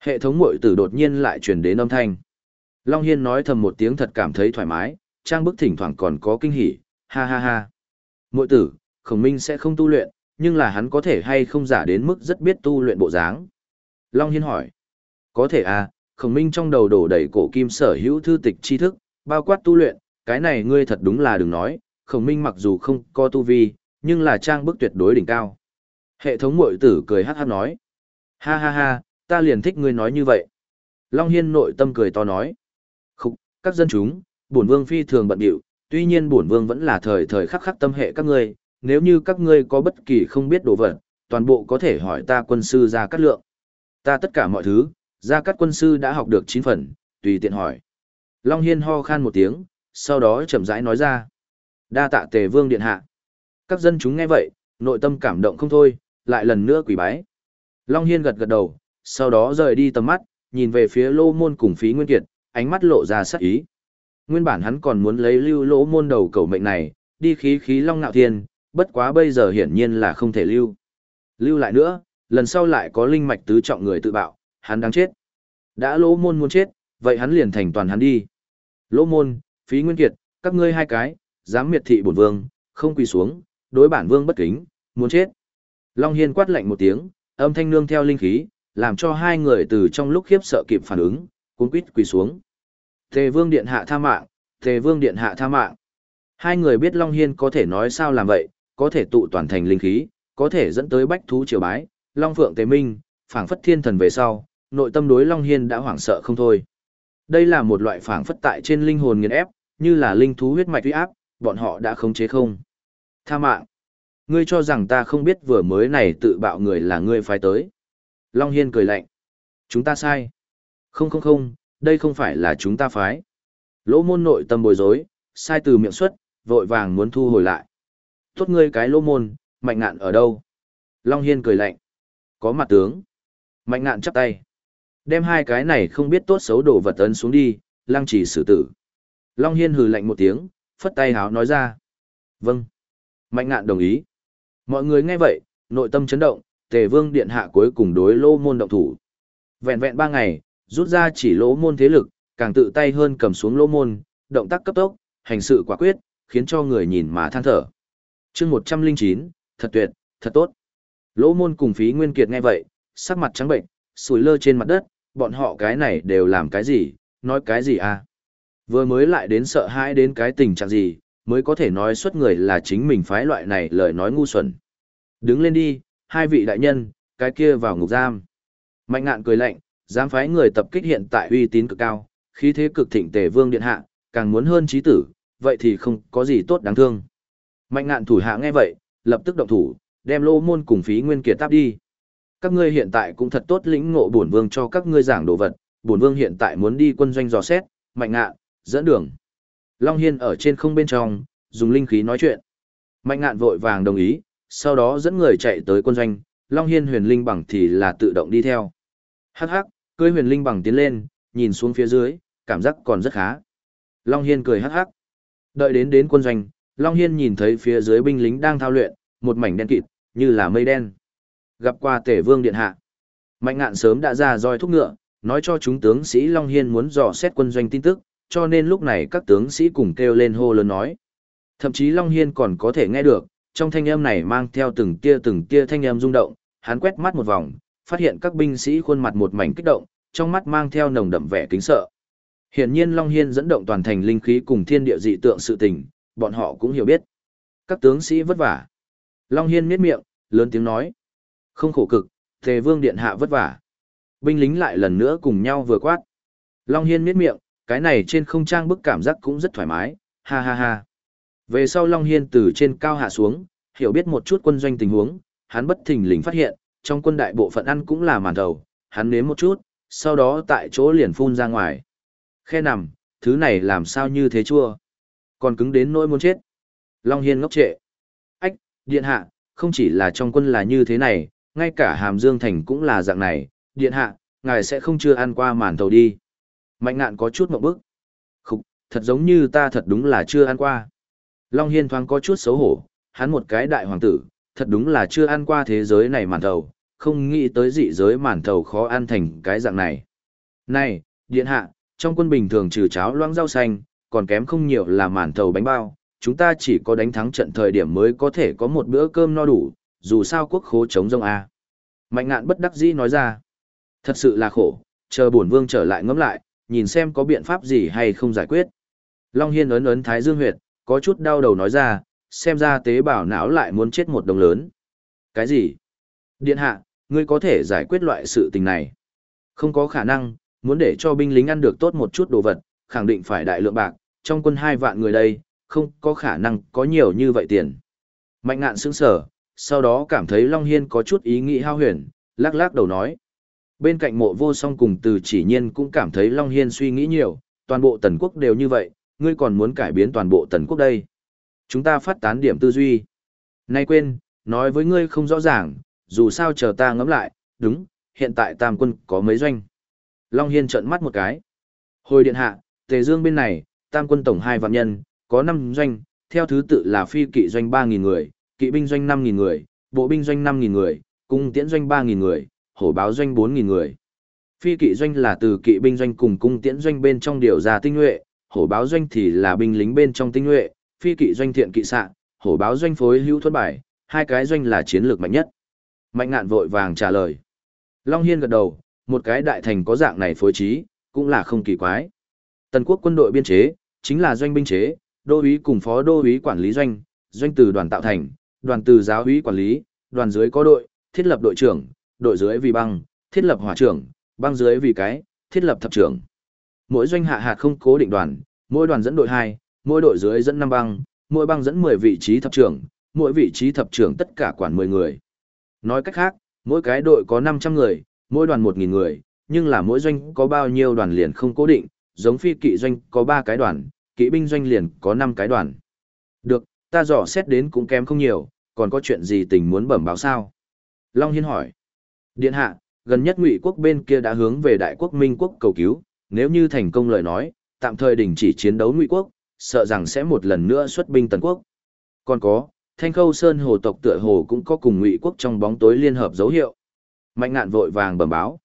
Hệ thống mội tử đột nhiên lại truyền đến âm thanh. Long Hiên nói thầm một tiếng thật cảm thấy thoải mái, trang bức thỉnh thoảng còn có kinh hỉ, ha ha ha. Mội tử, khổng minh sẽ không tu luyện, nhưng là hắn có thể hay không giả đến mức rất biết tu luyện bộ dáng. Long Hiên hỏi. Có thể à, khổng minh trong đầu đổ đầy cổ kim sở hữu thư tịch tri thức, bao quát tu luyện, cái này ngươi thật đúng là đừng nói, khổng minh mặc dù không có tu vi, nhưng là trang bức tuyệt đối đỉnh cao. Hệ thống mội tử cười hát hát nói. Ha ha ha, ta liền thích ngươi nói như vậy. Long Hiên nội tâm cười to nói. Khúc, các dân chúng, bổn vương phi thường bận điệu, tuy nhiên bổn vương vẫn là thời thời khắc khắc tâm hệ các ngươi, nếu như các ngươi có bất kỳ không biết đồ vật, toàn bộ có thể hỏi ta quân sư ra cắt lượng. Ta tất cả mọi thứ, ra cắt quân sư đã học được 9 phần, tùy tiện hỏi. Long Hiên ho khan một tiếng, sau đó chậm rãi nói ra. Đa tạ tề vương điện hạ. Các dân chúng nghe vậy, nội tâm cảm động không thôi, lại lần nữa quỷ bái. Long Hiên gật gật đầu, sau đó rời đi tầm mắt, nhìn về phía lô môn cùng phí nguyên kiệt, ánh mắt lộ ra sắc ý. Nguyên bản hắn còn muốn lấy lưu lỗ môn đầu cầu mệnh này, đi khí khí long nạo thiên, bất quá bây giờ hiển nhiên là không thể lưu. Lưu lại nữa, lần sau lại có linh mạch tứ trọng người tự bạo, hắn đáng chết. Đã lỗ môn muốn chết, vậy hắn liền thành toàn hắn đi. Lỗ môn, phí nguyên kiệt, các ngươi hai cái, dám miệt thị bổn vương, không quỳ xuống, đối bản vương bất kính, muốn chết. Long Hiên quát lạnh một tiếng, âm thanh nương theo linh khí, làm cho hai người từ trong lúc khiếp sợ kịp phản ứng, cuốn quýt quỳ xuống. Tề vương điện hạ tha mạng, tề vương điện hạ tha mạng. Hai người biết Long Hiên có thể nói sao làm vậy, có thể tụ toàn thành linh khí, có thể dẫn tới bách thú triều bái, Long Phượng Tề Minh, phảng phất thiên thần về sau, nội tâm đối Long Hiên đã hoảng sợ không thôi. Đây là một loại phảng phất tại trên linh hồn nghiền ép, như là linh thú huyết mạch uy áp, bọn họ đã khống chế không. Tha mạng. Ngươi cho rằng ta không biết vừa mới này tự bạo người là ngươi phái tới. Long Hiên cười lạnh. Chúng ta sai. Không không không, đây không phải là chúng ta phái. Lỗ môn nội tâm bối rối, sai từ miệng xuất, vội vàng muốn thu hồi lại. Tốt ngươi cái lỗ môn, mạnh ngạn ở đâu? Long Hiên cười lạnh. Có mặt tướng. Mạnh ngạn chắp tay. Đem hai cái này không biết tốt xấu đổ vật ấn xuống đi, lăng chỉ xử tử. Long Hiên hừ lạnh một tiếng, phất tay háo nói ra. Vâng. Mạnh ngạn đồng ý. Mọi người nghe vậy, nội tâm chấn động, tề vương điện hạ cuối cùng đối Lỗ môn động thủ. Vẹn vẹn ba ngày, rút ra chỉ lỗ môn thế lực, càng tự tay hơn cầm xuống lỗ môn, động tác cấp tốc, hành sự quả quyết, khiến cho người nhìn mà than thở. chương 109, thật tuyệt, thật tốt. Lỗ môn cùng phí nguyên kiệt nghe vậy, sắc mặt trắng bệnh, sùi lơ trên mặt đất, bọn họ cái này đều làm cái gì, nói cái gì à? Vừa mới lại đến sợ hãi đến cái tình trạng gì, mới có thể nói suốt người là chính mình phái loại này lời nói ngu xuẩn. Đứng lên đi, hai vị đại nhân, cái kia vào ngục giam. Mạnh ngạn cười lạnh, dám phái người tập kích hiện tại uy tín cực cao, khí thế cực thịnh tề vương điện hạ, càng muốn hơn trí tử, vậy thì không có gì tốt đáng thương. Mạnh ngạn thủ hạ nghe vậy, lập tức động thủ, đem lô môn cùng phí nguyên kiệt táp đi. Các ngươi hiện tại cũng thật tốt lĩnh ngộ bổn vương cho các ngươi giảng đồ vật, bổn vương hiện tại muốn đi quân doanh dò xét, mạnh ngạn, dẫn đường. Long Hiên ở trên không bên trong, dùng linh khí nói chuyện. Mạnh ngạn vội vàng đồng ý, sau đó dẫn người chạy tới quân doanh, Long Hiên huyền linh bằng thì là tự động đi theo. Hắc hắc, cưới huyền linh bằng tiến lên, nhìn xuống phía dưới, cảm giác còn rất khá. Long Hiên cười hắc hắc. Đợi đến đến quân doanh, Long Hiên nhìn thấy phía dưới binh lính đang thao luyện, một mảnh đen kịt, như là mây đen. Gặp qua tể vương điện hạ. Mạnh ngạn sớm đã ra roi thúc ngựa, nói cho chúng tướng sĩ Long Hiên muốn dò xét quân doanh tin tức, cho nên lúc này các tướng sĩ cùng kêu lên hô lớn nói. Thậm chí Long Hiên còn có thể nghe được, trong thanh âm này mang theo từng tia từng tia thanh âm rung động, hắn quét mắt một vòng, phát hiện các binh sĩ khuôn mặt một mảnh kích động, trong mắt mang theo nồng đậm vẻ kính sợ. Hiển nhiên Long Hiên dẫn động toàn thành linh khí cùng thiên địa dị tượng sự tình, bọn họ cũng hiểu biết. Các tướng sĩ vất vả. Long Hiên miết miệng, lớn tiếng nói. Không khổ cực, Tề Vương Điện Hạ vất vả. Binh lính lại lần nữa cùng nhau vừa quát. Long Hiên miết miệng, cái này trên không trang bức cảm giác cũng rất thoải mái, ha ha ha. Về sau Long Hiên từ trên cao hạ xuống, hiểu biết một chút quân doanh tình huống, hắn bất thình lình phát hiện, trong quân đại bộ phận ăn cũng là màn đầu, hắn nếm một chút, sau đó tại chỗ liền phun ra ngoài. Khe nằm, thứ này làm sao như thế chua? Còn cứng đến nỗi muốn chết. Long Hiên ngốc trệ. Ách, điện hạ, không chỉ là trong quân là như thế này, ngay cả hàm dương thành cũng là dạng này, điện hạ, ngài sẽ không chưa ăn qua màn thầu đi. Mạnh ngạn có chút mộng bức. Khục, thật giống như ta thật đúng là chưa ăn qua. Long Hiên thoáng có chút xấu hổ, hắn một cái đại hoàng tử, thật đúng là chưa ăn qua thế giới này màn thầu, không nghĩ tới dị giới màn thầu khó ăn thành cái dạng này. Này, điện hạ, trong quân bình thường trừ cháo loãng rau xanh, còn kém không nhiều là màn thầu bánh bao, chúng ta chỉ có đánh thắng trận thời điểm mới có thể có một bữa cơm no đủ, dù sao quốc khố chống rông A. Mạnh ngạn bất đắc dĩ nói ra, thật sự là khổ, chờ bổn vương trở lại ngẫm lại, nhìn xem có biện pháp gì hay không giải quyết. Long Hiên ấn ấn Thái Dương huyệt, có chút đau đầu nói ra, xem ra tế bào não lại muốn chết một đồng lớn. Cái gì? Điện hạ, ngươi có thể giải quyết loại sự tình này. Không có khả năng, muốn để cho binh lính ăn được tốt một chút đồ vật, khẳng định phải đại lượng bạc, trong quân hai vạn người đây, không có khả năng có nhiều như vậy tiền. Mạnh ngạn sững sở, sau đó cảm thấy Long Hiên có chút ý nghĩ hao huyền, lắc lắc đầu nói. Bên cạnh mộ vô song cùng từ chỉ nhiên cũng cảm thấy Long Hiên suy nghĩ nhiều, toàn bộ tần quốc đều như vậy, ngươi còn muốn cải biến toàn bộ tần quốc đây. Chúng ta phát tán điểm tư duy. Nay quên, nói với ngươi không rõ ràng, dù sao chờ ta ngẫm lại, đúng, hiện tại tam quân có mấy doanh. Long Hiên trợn mắt một cái. Hồi điện hạ, Tề Dương bên này, tam quân tổng hai vạn nhân, có 5 doanh, theo thứ tự là phi kỵ doanh 3.000 người, kỵ binh doanh 5.000 người, bộ binh doanh 5.000 người, cung tiễn doanh 3.000 người, hổ báo doanh 4.000 người. Phi kỵ doanh là từ kỵ binh doanh cùng cung tiễn doanh bên trong điều ra tinh nhuệ, hổ báo doanh thì là binh lính bên trong tinh nhuệ, phi kỵ doanh thiện kỵ sạ. hổ báo doanh phối hữu thuật bài, hai cái doanh là chiến lược mạnh nhất. Mạnh ngạn vội vàng trả lời. Long Hiên gật đầu, một cái đại thành có dạng này phối trí, cũng là không kỳ quái. Tần quốc quân đội biên chế, chính là doanh binh chế, đô úy cùng phó đô úy quản lý doanh, doanh từ đoàn tạo thành, đoàn từ giáo úy quản lý, đoàn dưới có đội, thiết lập đội trưởng, đội dưới vì băng, thiết lập hỏa trưởng, băng dưới vì cái, thiết lập thập trưởng. Mỗi doanh hạ hạt không cố định đoàn, mỗi đoàn dẫn đội 2, mỗi đội dưới dẫn 5 băng, mỗi băng dẫn 10 vị trí thập trưởng, mỗi vị trí thập trưởng tất cả quản 10 người. Nói cách khác, mỗi cái đội có 500 người, mỗi đoàn 1.000 người, nhưng là mỗi doanh có bao nhiêu đoàn liền không cố định, giống phi kỵ doanh có 3 cái đoàn, kỵ binh doanh liền có 5 cái đoàn. Được, ta dò xét đến cũng kém không nhiều, còn có chuyện gì tình muốn bẩm báo sao? Long Hiên hỏi. Điện hạ, gần nhất ngụy quốc bên kia đã hướng về đại quốc minh quốc cầu cứu, nếu như thành công lời nói, tạm thời đình chỉ chiến đấu ngụy quốc, sợ rằng sẽ một lần nữa xuất binh tần quốc. Còn có, thanh khâu sơn hồ tộc tựa hồ cũng có cùng ngụy quốc trong bóng tối liên hợp dấu hiệu. Mạnh ngạn vội vàng bẩm báo.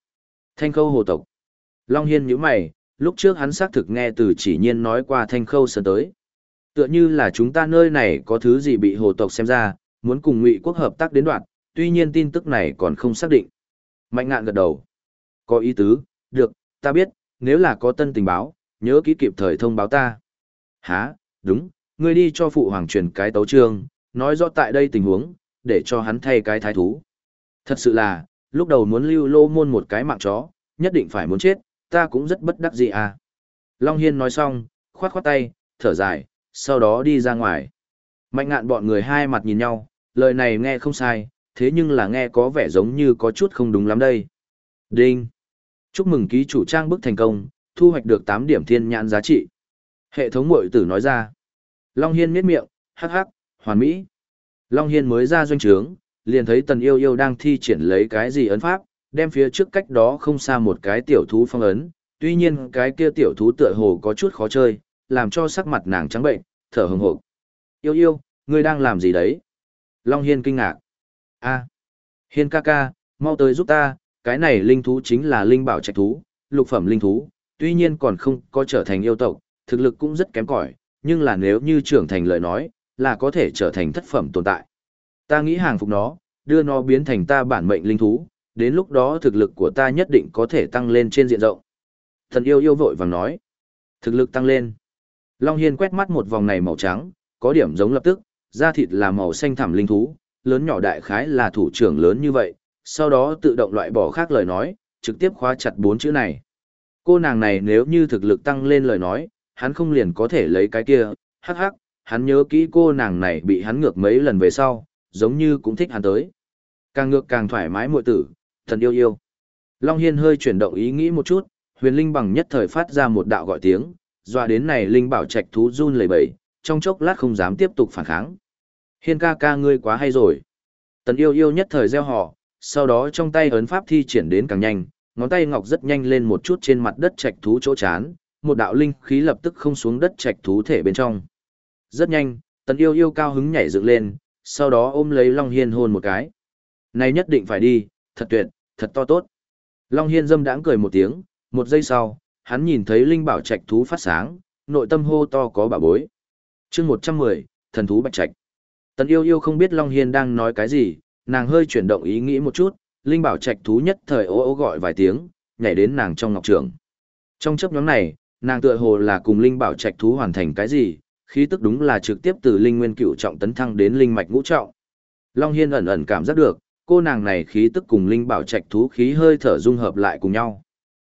Thanh khâu hồ tộc. Long Hiên nhíu mày, lúc trước hắn xác thực nghe từ chỉ nhiên nói qua thanh khâu sơn tới. Tựa như là chúng ta nơi này có thứ gì bị hồ tộc xem ra, muốn cùng ngụy quốc hợp tác đến đoạn, tuy nhiên tin tức này còn không xác định. Mạnh ngạn gật đầu. Có ý tứ, được, ta biết, nếu là có tân tình báo, nhớ kỹ kịp thời thông báo ta. Hả, đúng, ngươi đi cho phụ hoàng truyền cái tấu trương, nói rõ tại đây tình huống, để cho hắn thay cái thái thú. Thật sự là, lúc đầu muốn lưu lô môn một cái mạng chó, nhất định phải muốn chết, ta cũng rất bất đắc dĩ à. Long Hiên nói xong, khoát khoát tay, thở dài, sau đó đi ra ngoài. Mạnh ngạn bọn người hai mặt nhìn nhau, lời này nghe không sai, thế nhưng là nghe có vẻ giống như có chút không đúng lắm đây. Đinh! Chúc mừng ký chủ trang bức thành công, thu hoạch được 8 điểm thiên nhãn giá trị. Hệ thống mội tử nói ra. Long Hiên miết miệng, hắc hắc, hoàn mỹ. Long Hiên mới ra doanh trướng, liền thấy tần yêu yêu đang thi triển lấy cái gì ấn pháp, đem phía trước cách đó không xa một cái tiểu thú phong ấn, tuy nhiên cái kia tiểu thú tựa hồ có chút khó chơi, làm cho sắc mặt nàng trắng bệnh, thở hừng hộp. Yêu yêu, ngươi đang làm gì đấy? Long Hiên kinh ngạc. a Hiên ca ca, mau tới giúp ta, cái này linh thú chính là linh bảo trạch thú, lục phẩm linh thú, tuy nhiên còn không có trở thành yêu tộc, thực lực cũng rất kém cỏi, nhưng là nếu như trưởng thành lời nói, là có thể trở thành thất phẩm tồn tại. Ta nghĩ hàng phục nó, đưa nó biến thành ta bản mệnh linh thú, đến lúc đó thực lực của ta nhất định có thể tăng lên trên diện rộng. Thần yêu yêu vội vàng nói. Thực lực tăng lên. Long Hiên quét mắt một vòng này màu trắng, có điểm giống lập tức, da thịt là màu xanh thẳm linh thú, lớn nhỏ đại khái là thủ trưởng lớn như vậy, sau đó tự động loại bỏ khác lời nói, trực tiếp khóa chặt bốn chữ này. Cô nàng này nếu như thực lực tăng lên lời nói, hắn không liền có thể lấy cái kia, hắc hắc, hắn nhớ kỹ cô nàng này bị hắn ngược mấy lần về sau, giống như cũng thích hắn tới. Càng ngược càng thoải mái muội tử, thần yêu yêu. Long Hiên hơi chuyển động ý nghĩ một chút, huyền linh bằng nhất thời phát ra một đạo gọi tiếng, dọa đến này linh bảo trạch thú run lẩy bẩy, trong chốc lát không dám tiếp tục phản kháng. Hiên ca ca ngươi quá hay rồi. Tần yêu yêu nhất thời gieo họ, sau đó trong tay ấn pháp thi triển đến càng nhanh, ngón tay ngọc rất nhanh lên một chút trên mặt đất trạch thú chỗ chán, một đạo linh khí lập tức không xuống đất trạch thú thể bên trong. Rất nhanh, tần yêu yêu cao hứng nhảy dựng lên, sau đó ôm lấy Long Hiên hôn một cái. Này nhất định phải đi, thật tuyệt, thật to tốt. Long Hiên dâm đãng cười một tiếng, một giây sau, hắn nhìn thấy linh bảo trạch thú phát sáng, nội tâm hô to có bà bối. chương 110, thần thú bạch trạch. Tần yêu yêu không biết Long Hiên đang nói cái gì, nàng hơi chuyển động ý nghĩ một chút, linh bảo trạch thú nhất thời ố ố gọi vài tiếng, nhảy đến nàng trong ngọc trường. Trong chấp nhóm này, nàng tựa hồ là cùng linh bảo trạch thú hoàn thành cái gì, khí tức đúng là trực tiếp từ linh nguyên cựu trọng tấn thăng đến linh mạch ngũ trọng. Long Hiên ẩn ẩn cảm giác được, cô nàng này khí tức cùng linh bảo trạch thú khí hơi thở dung hợp lại cùng nhau.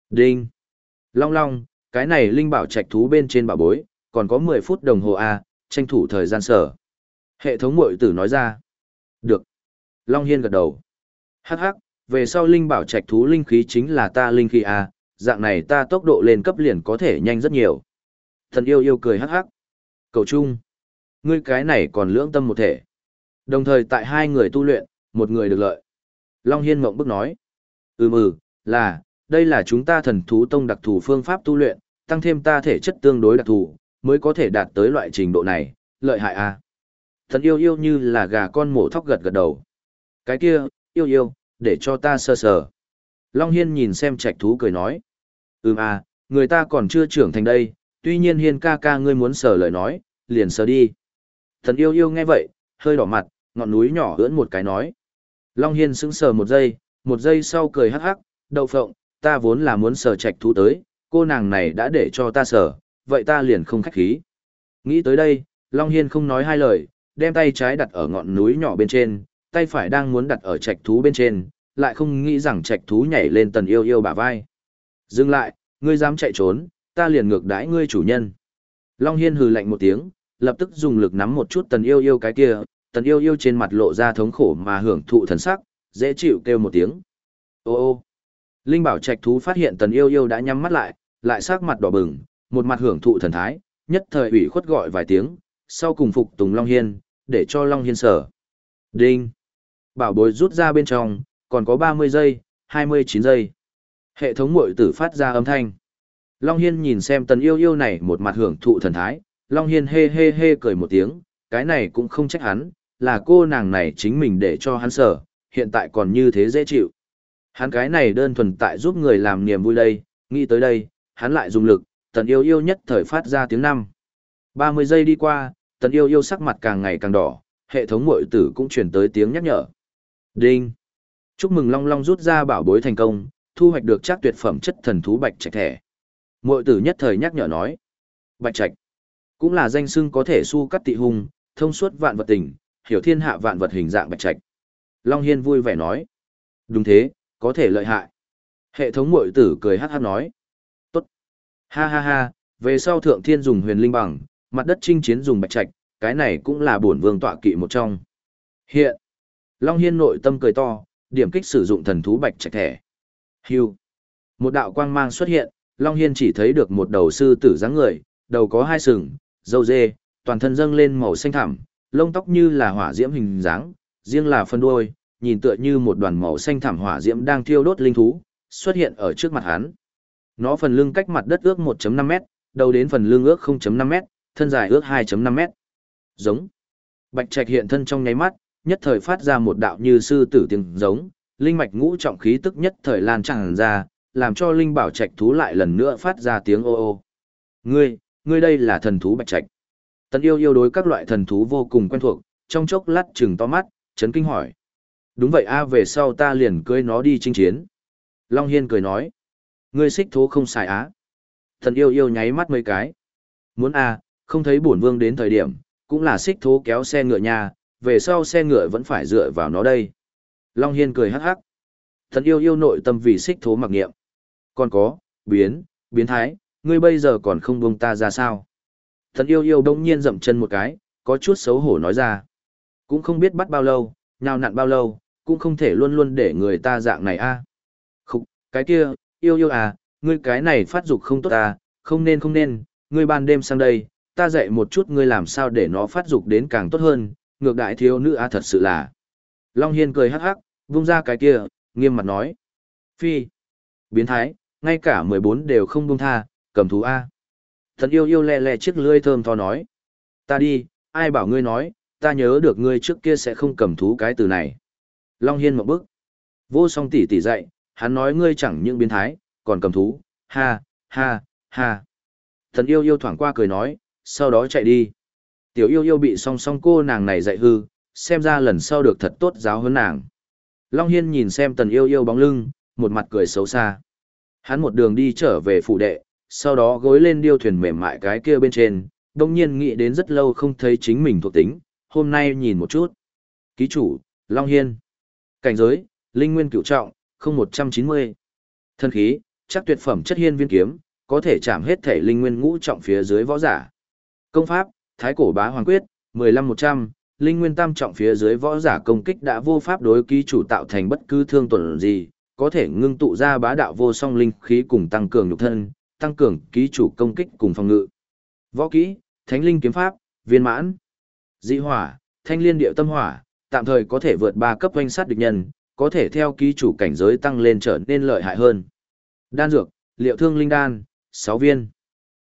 Đinh! Long Long, cái này linh bảo trạch thú bên trên bảo bối, còn có 10 phút đồng hồ A, tranh thủ thời gian sở. Hệ thống mội tử nói ra. Được. Long Hiên gật đầu. Hắc hắc, về sau linh bảo trạch thú linh khí chính là ta linh khí à, dạng này ta tốc độ lên cấp liền có thể nhanh rất nhiều. Thần yêu yêu cười hắc hắc. Cầu chung. Ngươi cái này còn lưỡng tâm một thể. Đồng thời tại hai người tu luyện, một người được lợi. Long Hiên mộng bức nói. Ừ là, đây là chúng ta thần thú tông đặc thù phương pháp tu luyện, tăng thêm ta thể chất tương đối đặc thù, mới có thể đạt tới loại trình độ này, lợi hại à. Thần yêu yêu như là gà con mổ thóc gật gật đầu. Cái kia, yêu yêu, để cho ta sơ sờ. Long Hiên nhìn xem trạch thú cười nói. Ừm à, người ta còn chưa trưởng thành đây, tuy nhiên Hiên ca ca ngươi muốn sờ lời nói, liền sờ đi. Thần yêu yêu nghe vậy, hơi đỏ mặt, ngọn núi nhỏ ưỡn một cái nói. Long Hiên sững sờ một giây, một giây sau cười hắc hắc, đậu phộng, ta vốn là muốn sờ trạch thú tới, cô nàng này đã để cho ta sờ, vậy ta liền không khách khí. Nghĩ tới đây, Long Hiên không nói hai lời, đem tay trái đặt ở ngọn núi nhỏ bên trên, tay phải đang muốn đặt ở trạch thú bên trên, lại không nghĩ rằng trạch thú nhảy lên tần yêu yêu bả vai. Dừng lại, ngươi dám chạy trốn, ta liền ngược đãi ngươi chủ nhân. Long Hiên hừ lạnh một tiếng, lập tức dùng lực nắm một chút tần yêu yêu cái kia, tần yêu yêu trên mặt lộ ra thống khổ mà hưởng thụ thần sắc, dễ chịu kêu một tiếng. Ô ô. Linh bảo trạch thú phát hiện tần yêu yêu đã nhắm mắt lại, lại sắc mặt đỏ bừng, một mặt hưởng thụ thần thái, nhất thời ủy khuất gọi vài tiếng, sau cùng phục tùng Long Hiên, để cho Long Hiên sở. Đinh. Bảo bối rút ra bên trong, còn có 30 giây, 29 giây. Hệ thống mội tử phát ra âm thanh. Long Hiên nhìn xem tần yêu yêu này một mặt hưởng thụ thần thái, Long Hiên hê hê hê cười một tiếng, cái này cũng không trách hắn, là cô nàng này chính mình để cho hắn sở, hiện tại còn như thế dễ chịu. Hắn cái này đơn thuần tại giúp người làm niềm vui đây, nghĩ tới đây, hắn lại dùng lực, tần yêu yêu nhất thời phát ra tiếng năm. 30 giây đi qua, tần yêu yêu sắc mặt càng ngày càng đỏ, hệ thống mội tử cũng chuyển tới tiếng nhắc nhở. Đinh! Chúc mừng Long Long rút ra bảo bối thành công, thu hoạch được chắc tuyệt phẩm chất thần thú bạch trạch thẻ. Mội tử nhất thời nhắc nhở nói. Bạch trạch! Cũng là danh xưng có thể su cắt tị hung, thông suốt vạn vật tình, hiểu thiên hạ vạn vật hình dạng bạch trạch. Long Hiên vui vẻ nói. Đúng thế, có thể lợi hại. Hệ thống mội tử cười hát hát nói. Tốt. Ha ha ha, về sau thượng thiên dùng huyền linh bằng, mặt đất chinh chiến dùng bạch trạch, cái này cũng là bổn vương tọa kỵ một trong. Hiện. Long Hiên nội tâm cười to, điểm kích sử dụng thần thú bạch trạch thẻ. Hưu. Một đạo quang mang xuất hiện, Long Hiên chỉ thấy được một đầu sư tử dáng người, đầu có hai sừng, dâu dê, toàn thân dâng lên màu xanh thẳm, lông tóc như là hỏa diễm hình dáng, riêng là phân đuôi, nhìn tựa như một đoàn màu xanh thẳm hỏa diễm đang thiêu đốt linh thú, xuất hiện ở trước mặt hắn. Nó phần lưng cách mặt đất ước 1.5 mét, đầu đến phần lưng ước 0.5 mét, thân dài ước 2.5 mét. Giống. Bạch Trạch hiện thân trong nháy mắt, nhất thời phát ra một đạo như sư tử tiếng giống, linh mạch ngũ trọng khí tức nhất thời lan tràn ra, làm cho linh bảo trạch thú lại lần nữa phát ra tiếng ô ô. Ngươi, ngươi đây là thần thú Bạch Trạch. Tần yêu yêu đối các loại thần thú vô cùng quen thuộc, trong chốc lát chừng to mắt, chấn kinh hỏi. Đúng vậy a về sau ta liền cưới nó đi chinh chiến. Long Hiên cười nói. Ngươi xích thú không xài á. Thần yêu yêu nháy mắt mấy cái. Muốn a không thấy bổn vương đến thời điểm, cũng là xích thú kéo xe ngựa nhà, về sau xe ngựa vẫn phải dựa vào nó đây. Long Hiên cười hắc hắc. Thần yêu yêu nội tâm vì xích thố mặc nghiệm. Còn có, biến, biến thái, ngươi bây giờ còn không buông ta ra sao? Thần yêu yêu đông nhiên dậm chân một cái, có chút xấu hổ nói ra. Cũng không biết bắt bao lâu, nhào nặn bao lâu, cũng không thể luôn luôn để người ta dạng này a. À. Khúc, cái kia, yêu yêu à, ngươi cái này phát dục không tốt à, không nên không nên, ngươi ban đêm sang đây, ta dạy một chút ngươi làm sao để nó phát dục đến càng tốt hơn, ngược đại thiếu nữ a thật sự là. Long Hiên cười hắc hắc, vung ra cái kia, nghiêm mặt nói. Phi, biến thái, ngay cả 14 đều không buông tha, cầm thú A. Thần yêu yêu le le chiếc lưỡi thơm tho nói. Ta đi, ai bảo ngươi nói, ta nhớ được ngươi trước kia sẽ không cầm thú cái từ này. Long Hiên một bức. Vô song tỷ tỷ dạy, hắn nói ngươi chẳng những biến thái, còn cầm thú, ha, ha, ha. Thần yêu yêu thoảng qua cười nói, sau đó chạy đi. Tiểu yêu yêu bị song song cô nàng này dạy hư, xem ra lần sau được thật tốt giáo hơn nàng. Long Hiên nhìn xem tần yêu yêu bóng lưng, một mặt cười xấu xa. Hắn một đường đi trở về phủ đệ, sau đó gối lên điêu thuyền mềm mại cái kia bên trên, đồng nhiên nghĩ đến rất lâu không thấy chính mình thuộc tính, hôm nay nhìn một chút. Ký chủ, Long Hiên. Cảnh giới, Linh Nguyên Cửu Trọng, 0190. Thân khí, chắc tuyệt phẩm chất hiên viên kiếm, có thể chạm hết thể Linh Nguyên ngũ trọng phía dưới võ giả. Công pháp, Thái Cổ Bá Hoàng Quyết, 15100, linh nguyên tam trọng phía dưới võ giả công kích đã vô pháp đối ký chủ tạo thành bất cứ thương tổn gì, có thể ngưng tụ ra bá đạo vô song linh khí cùng tăng cường nhục thân, tăng cường ký chủ công kích cùng phòng ngự. Võ kỹ, Thánh linh kiếm pháp, viên mãn, dị hỏa, thanh liên điệu tâm hỏa, tạm thời có thể vượt ba cấp quanh sát địch nhân, có thể theo ký chủ cảnh giới tăng lên trở nên lợi hại hơn. Đan dược, liệu thương linh đan, 6 viên.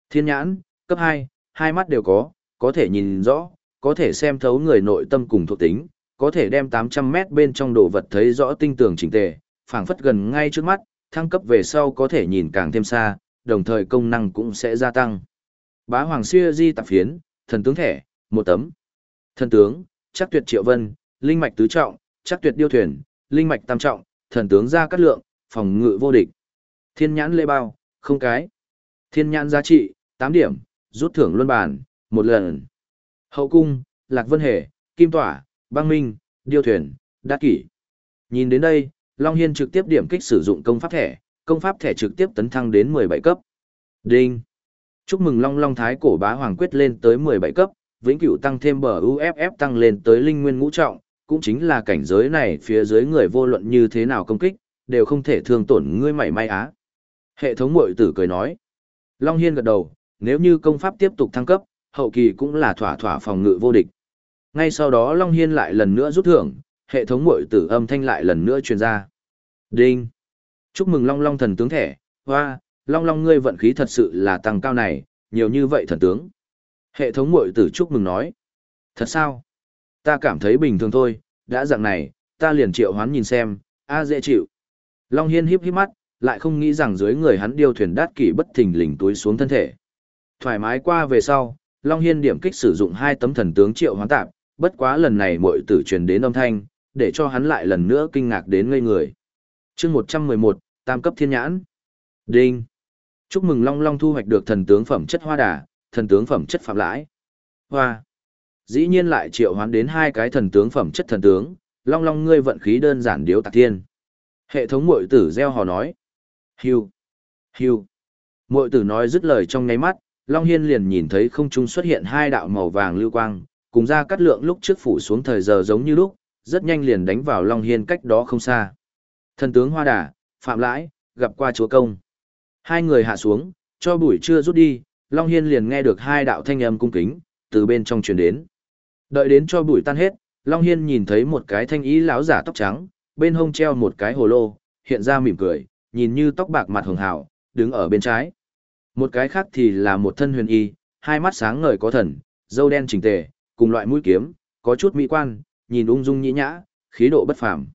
Thiên nhãn, cấp 2, hai mắt đều có, có thể nhìn rõ, có thể xem thấu người nội tâm cùng thuộc tính, có thể đem 800 mét bên trong đồ vật thấy rõ tinh tường chỉnh tề, phảng phất gần ngay trước mắt, thăng cấp về sau có thể nhìn càng thêm xa, đồng thời công năng cũng sẽ gia tăng. Bá Hoàng Xưa Di tạp phiến, thần tướng thẻ, một tấm. Thần tướng, chắc tuyệt triệu vân, linh mạch tứ trọng, chắc tuyệt điêu thuyền, linh mạch tam trọng, thần tướng ra cắt lượng, phòng ngự vô địch. Thiên nhãn lê bao, không cái. Thiên nhãn giá trị, 8 điểm, rút thưởng luân bản, một lần. Hậu cung, Lạc Vân Hề, Kim Tỏa, Băng Minh, Điêu Thuyền, Đa Kỷ. Nhìn đến đây, Long Hiên trực tiếp điểm kích sử dụng công pháp thẻ, công pháp thẻ trực tiếp tấn thăng đến 17 cấp. Đinh! Chúc mừng Long Long Thái cổ bá hoàng quyết lên tới 17 cấp, vĩnh cửu tăng thêm bờ UFF tăng lên tới linh nguyên ngũ trọng, cũng chính là cảnh giới này phía dưới người vô luận như thế nào công kích, đều không thể thương tổn ngươi mảy may á. Hệ thống mội tử cười nói. Long Hiên gật đầu, nếu như công pháp tiếp tục thăng cấp, hậu kỳ cũng là thỏa thỏa phòng ngự vô địch. Ngay sau đó Long Hiên lại lần nữa rút thưởng, hệ thống mội tử âm thanh lại lần nữa truyền ra. Đinh! Chúc mừng Long Long thần tướng thẻ, hoa, Long Long ngươi vận khí thật sự là tăng cao này, nhiều như vậy thần tướng. Hệ thống mội tử chúc mừng nói. Thật sao? Ta cảm thấy bình thường thôi, đã dạng này, ta liền triệu hoán nhìn xem, a dễ chịu. Long Hiên híp híp mắt, lại không nghĩ rằng dưới người hắn điêu thuyền đát kỷ bất thình lình túi xuống thân thể. Thoải mái qua về sau, Long Hiên điểm kích sử dụng hai tấm thần tướng triệu hoán tạp, bất quá lần này muội tử truyền đến âm thanh, để cho hắn lại lần nữa kinh ngạc đến ngây người. chương 111, tam cấp thiên nhãn. Đinh. Chúc mừng Long Long thu hoạch được thần tướng phẩm chất hoa đà, thần tướng phẩm chất phạm lãi. Hoa. Dĩ nhiên lại triệu hoán đến hai cái thần tướng phẩm chất thần tướng, Long Long ngươi vận khí đơn giản điếu tạc thiên. Hệ thống muội tử gieo hò nói. Hiu. Hiu. Muội tử nói dứt lời trong ngáy mắt, Long Hiên liền nhìn thấy không trung xuất hiện hai đạo màu vàng lưu quang, cùng ra cắt lượng lúc trước phủ xuống thời giờ giống như lúc, rất nhanh liền đánh vào Long Hiên cách đó không xa. Thần tướng Hoa Đà, Phạm Lãi, gặp qua chúa công. Hai người hạ xuống, cho buổi trưa rút đi, Long Hiên liền nghe được hai đạo thanh âm cung kính, từ bên trong truyền đến. Đợi đến cho buổi tan hết, Long Hiên nhìn thấy một cái thanh ý lão giả tóc trắng, bên hông treo một cái hồ lô, hiện ra mỉm cười, nhìn như tóc bạc mặt hường hảo, đứng ở bên trái. Một cái khác thì là một thân huyền y, hai mắt sáng ngời có thần, dâu đen chỉnh tề, cùng loại mũi kiếm, có chút mỹ quan, nhìn ung dung nhĩ nhã, khí độ bất phàm.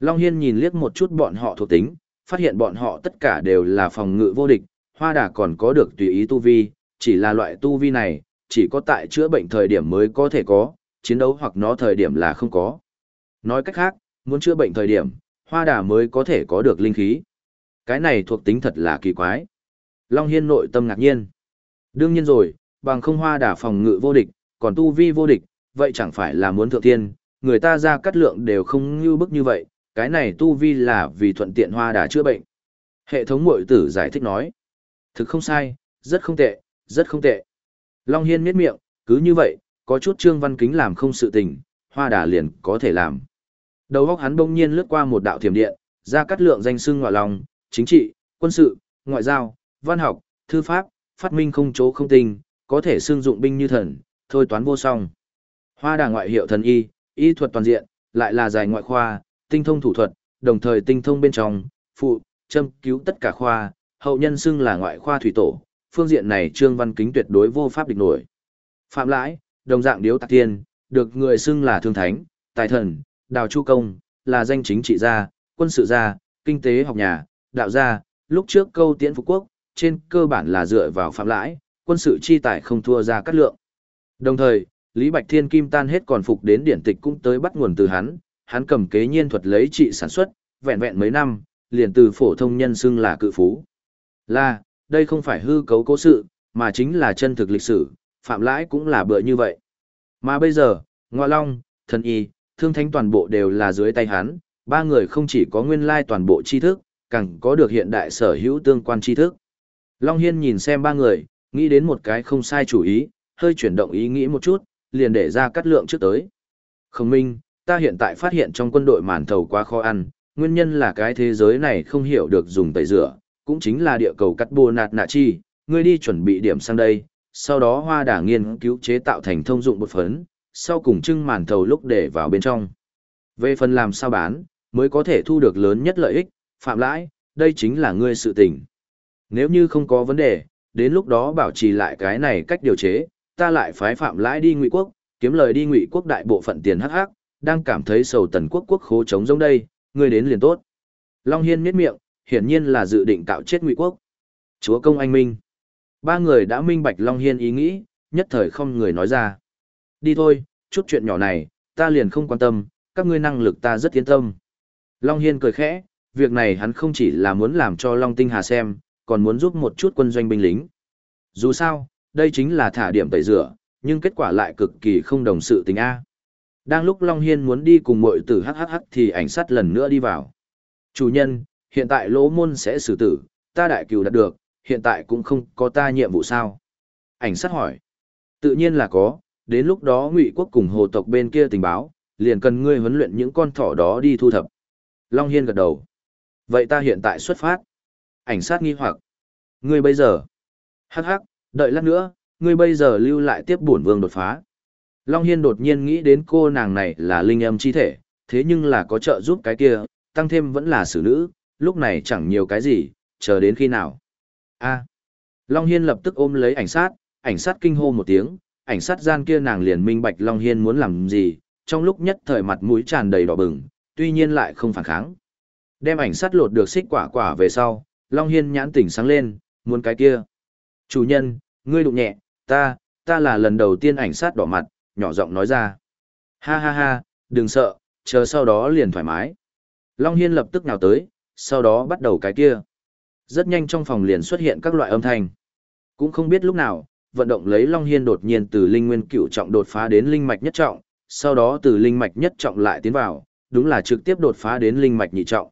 Long Hiên nhìn liếc một chút bọn họ thuộc tính, phát hiện bọn họ tất cả đều là phòng ngự vô địch, hoa đà còn có được tùy ý tu vi, chỉ là loại tu vi này, chỉ có tại chữa bệnh thời điểm mới có thể có, chiến đấu hoặc nó thời điểm là không có. Nói cách khác, muốn chữa bệnh thời điểm, hoa đà mới có thể có được linh khí. Cái này thuộc tính thật là kỳ quái. Long Hiên nội tâm ngạc nhiên. Đương nhiên rồi, bằng không hoa Đả phòng ngự vô địch, còn tu vi vô địch, vậy chẳng phải là muốn thượng tiên, người ta ra cắt lượng đều không như bức như vậy, cái này tu vi là vì thuận tiện hoa Đả chữa bệnh. Hệ thống mội tử giải thích nói. Thực không sai, rất không tệ, rất không tệ. Long Hiên miết miệng, cứ như vậy, có chút trương văn kính làm không sự tình, hoa đà liền có thể làm. Đầu óc hắn bỗng nhiên lướt qua một đạo thiểm điện, ra cắt lượng danh xưng ngoại lòng, chính trị, quân sự, ngoại giao, văn học, thư pháp, phát minh không chỗ không tinh, có thể xương dụng binh như thần, thôi toán vô song. Hoa đà ngoại hiệu thần y, y thuật toàn diện, lại là giải ngoại khoa, tinh thông thủ thuật, đồng thời tinh thông bên trong, phụ, châm cứu tất cả khoa, hậu nhân xưng là ngoại khoa thủy tổ, phương diện này Trương Văn Kính tuyệt đối vô pháp địch nổi. Phạm Lãi, đồng dạng điếu tạc tiên, được người xưng là thương thánh, tài thần, đào chu công, là danh chính trị gia, quân sự gia, kinh tế học nhà, đạo gia, lúc trước câu tiễn phục quốc, trên cơ bản là dựa vào phạm lãi, quân sự chi tài không thua ra cắt lượng. Đồng thời, Lý Bạch Thiên Kim tan hết còn phục đến điển tịch cũng tới bắt nguồn từ hắn, hắn cầm kế nhiên thuật lấy trị sản xuất, vẹn vẹn mấy năm, liền từ phổ thông nhân xưng là cự phú. Là, đây không phải hư cấu cố sự, mà chính là chân thực lịch sử, phạm lãi cũng là bựa như vậy. Mà bây giờ, Ngoa Long, Thần Y, Thương Thánh toàn bộ đều là dưới tay hắn, ba người không chỉ có nguyên lai toàn bộ tri thức, càng có được hiện đại sở hữu tương quan tri thức. Long Hiên nhìn xem ba người, nghĩ đến một cái không sai chủ ý, hơi chuyển động ý nghĩ một chút, liền để ra cắt lượng trước tới. Khổng minh, ta hiện tại phát hiện trong quân đội màn thầu quá khó ăn, nguyên nhân là cái thế giới này không hiểu được dùng tẩy rửa, cũng chính là địa cầu cắt bồ nạt nạ chi, ngươi đi chuẩn bị điểm sang đây, sau đó hoa đả nghiên cứu chế tạo thành thông dụng bột phấn, sau cùng trưng màn thầu lúc để vào bên trong. Về phần làm sao bán, mới có thể thu được lớn nhất lợi ích, phạm lãi, đây chính là ngươi sự tình. Nếu như không có vấn đề, đến lúc đó bảo trì lại cái này cách điều chế, ta lại phái phạm lãi đi ngụy quốc, kiếm lời đi ngụy quốc đại bộ phận tiền hắc hắc, đang cảm thấy sầu tần quốc quốc khố trống giống đây, ngươi đến liền tốt. Long Hiên miết miệng, hiển nhiên là dự định cạo chết ngụy quốc. Chúa công anh minh. Ba người đã minh bạch Long Hiên ý nghĩ, nhất thời không người nói ra. Đi thôi, chút chuyện nhỏ này, ta liền không quan tâm, các ngươi năng lực ta rất yên tâm. Long Hiên cười khẽ, việc này hắn không chỉ là muốn làm cho Long Tinh Hà xem, còn muốn giúp một chút quân doanh binh lính. Dù sao, đây chính là thả điểm tẩy rửa, nhưng kết quả lại cực kỳ không đồng sự tình A. Đang lúc Long Hiên muốn đi cùng mội tử HHH thì ảnh sát lần nữa đi vào. Chủ nhân, hiện tại lỗ môn sẽ xử tử, ta đại cừu đạt được, hiện tại cũng không có ta nhiệm vụ sao. Ảnh sát hỏi. Tự nhiên là có, đến lúc đó ngụy quốc cùng hồ tộc bên kia tình báo, liền cần ngươi huấn luyện những con thỏ đó đi thu thập. Long Hiên gật đầu. Vậy ta hiện tại xuất phát. Ảnh sát nghi hoặc. Ngươi bây giờ. Hắc hắc, đợi lát nữa, ngươi bây giờ lưu lại tiếp bổn vương đột phá. Long Hiên đột nhiên nghĩ đến cô nàng này là linh âm chi thể, thế nhưng là có trợ giúp cái kia, tăng thêm vẫn là xử nữ, lúc này chẳng nhiều cái gì, chờ đến khi nào. a à. Long Hiên lập tức ôm lấy ảnh sát, ảnh sát kinh hô một tiếng, ảnh sát gian kia nàng liền minh bạch Long Hiên muốn làm gì, trong lúc nhất thời mặt mũi tràn đầy đỏ bừng, tuy nhiên lại không phản kháng. Đem ảnh sát lột được xích quả quả về sau, Long Hiên nhãn tỉnh sáng lên, muốn cái kia. Chủ nhân, ngươi đụng nhẹ, ta, ta là lần đầu tiên ảnh sát đỏ mặt, nhỏ giọng nói ra. Ha ha ha, đừng sợ, chờ sau đó liền thoải mái. Long Hiên lập tức nào tới, sau đó bắt đầu cái kia. Rất nhanh trong phòng liền xuất hiện các loại âm thanh. Cũng không biết lúc nào, vận động lấy Long Hiên đột nhiên từ linh nguyên cửu trọng đột phá đến linh mạch nhất trọng, sau đó từ linh mạch nhất trọng lại tiến vào, đúng là trực tiếp đột phá đến linh mạch nhị trọng.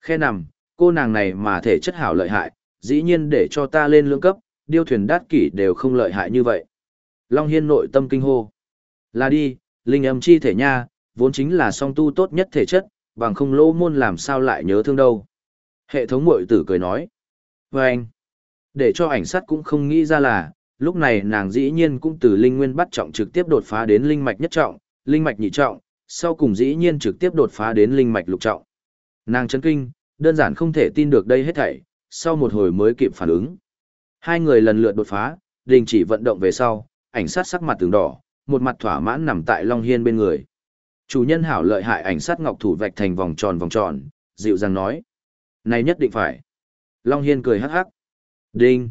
Khe nằm, cô nàng này mà thể chất hảo lợi hại, dĩ nhiên để cho ta lên lương cấp, điêu thuyền đát kỷ đều không lợi hại như vậy. Long Hiên nội tâm kinh hô. Là đi, linh âm chi thể nha, vốn chính là song tu tốt nhất thể chất, bằng không lỗ môn làm sao lại nhớ thương đâu. Hệ thống mội tử cười nói. Và anh, để cho ảnh sát cũng không nghĩ ra là, lúc này nàng dĩ nhiên cũng từ linh nguyên bắt trọng trực tiếp đột phá đến linh mạch nhất trọng, linh mạch nhị trọng, sau cùng dĩ nhiên trực tiếp đột phá đến linh mạch lục trọng. Nàng chấn kinh, đơn giản không thể tin được đây hết thảy, sau một hồi mới kịp phản ứng. Hai người lần lượt đột phá, đình chỉ vận động về sau, ảnh sát sắc mặt tướng đỏ, một mặt thỏa mãn nằm tại Long Hiên bên người. Chủ nhân hảo lợi hại ảnh sát ngọc thủ vạch thành vòng tròn vòng tròn, dịu dàng nói. Này nhất định phải. Long Hiên cười hắc hắc. Đinh.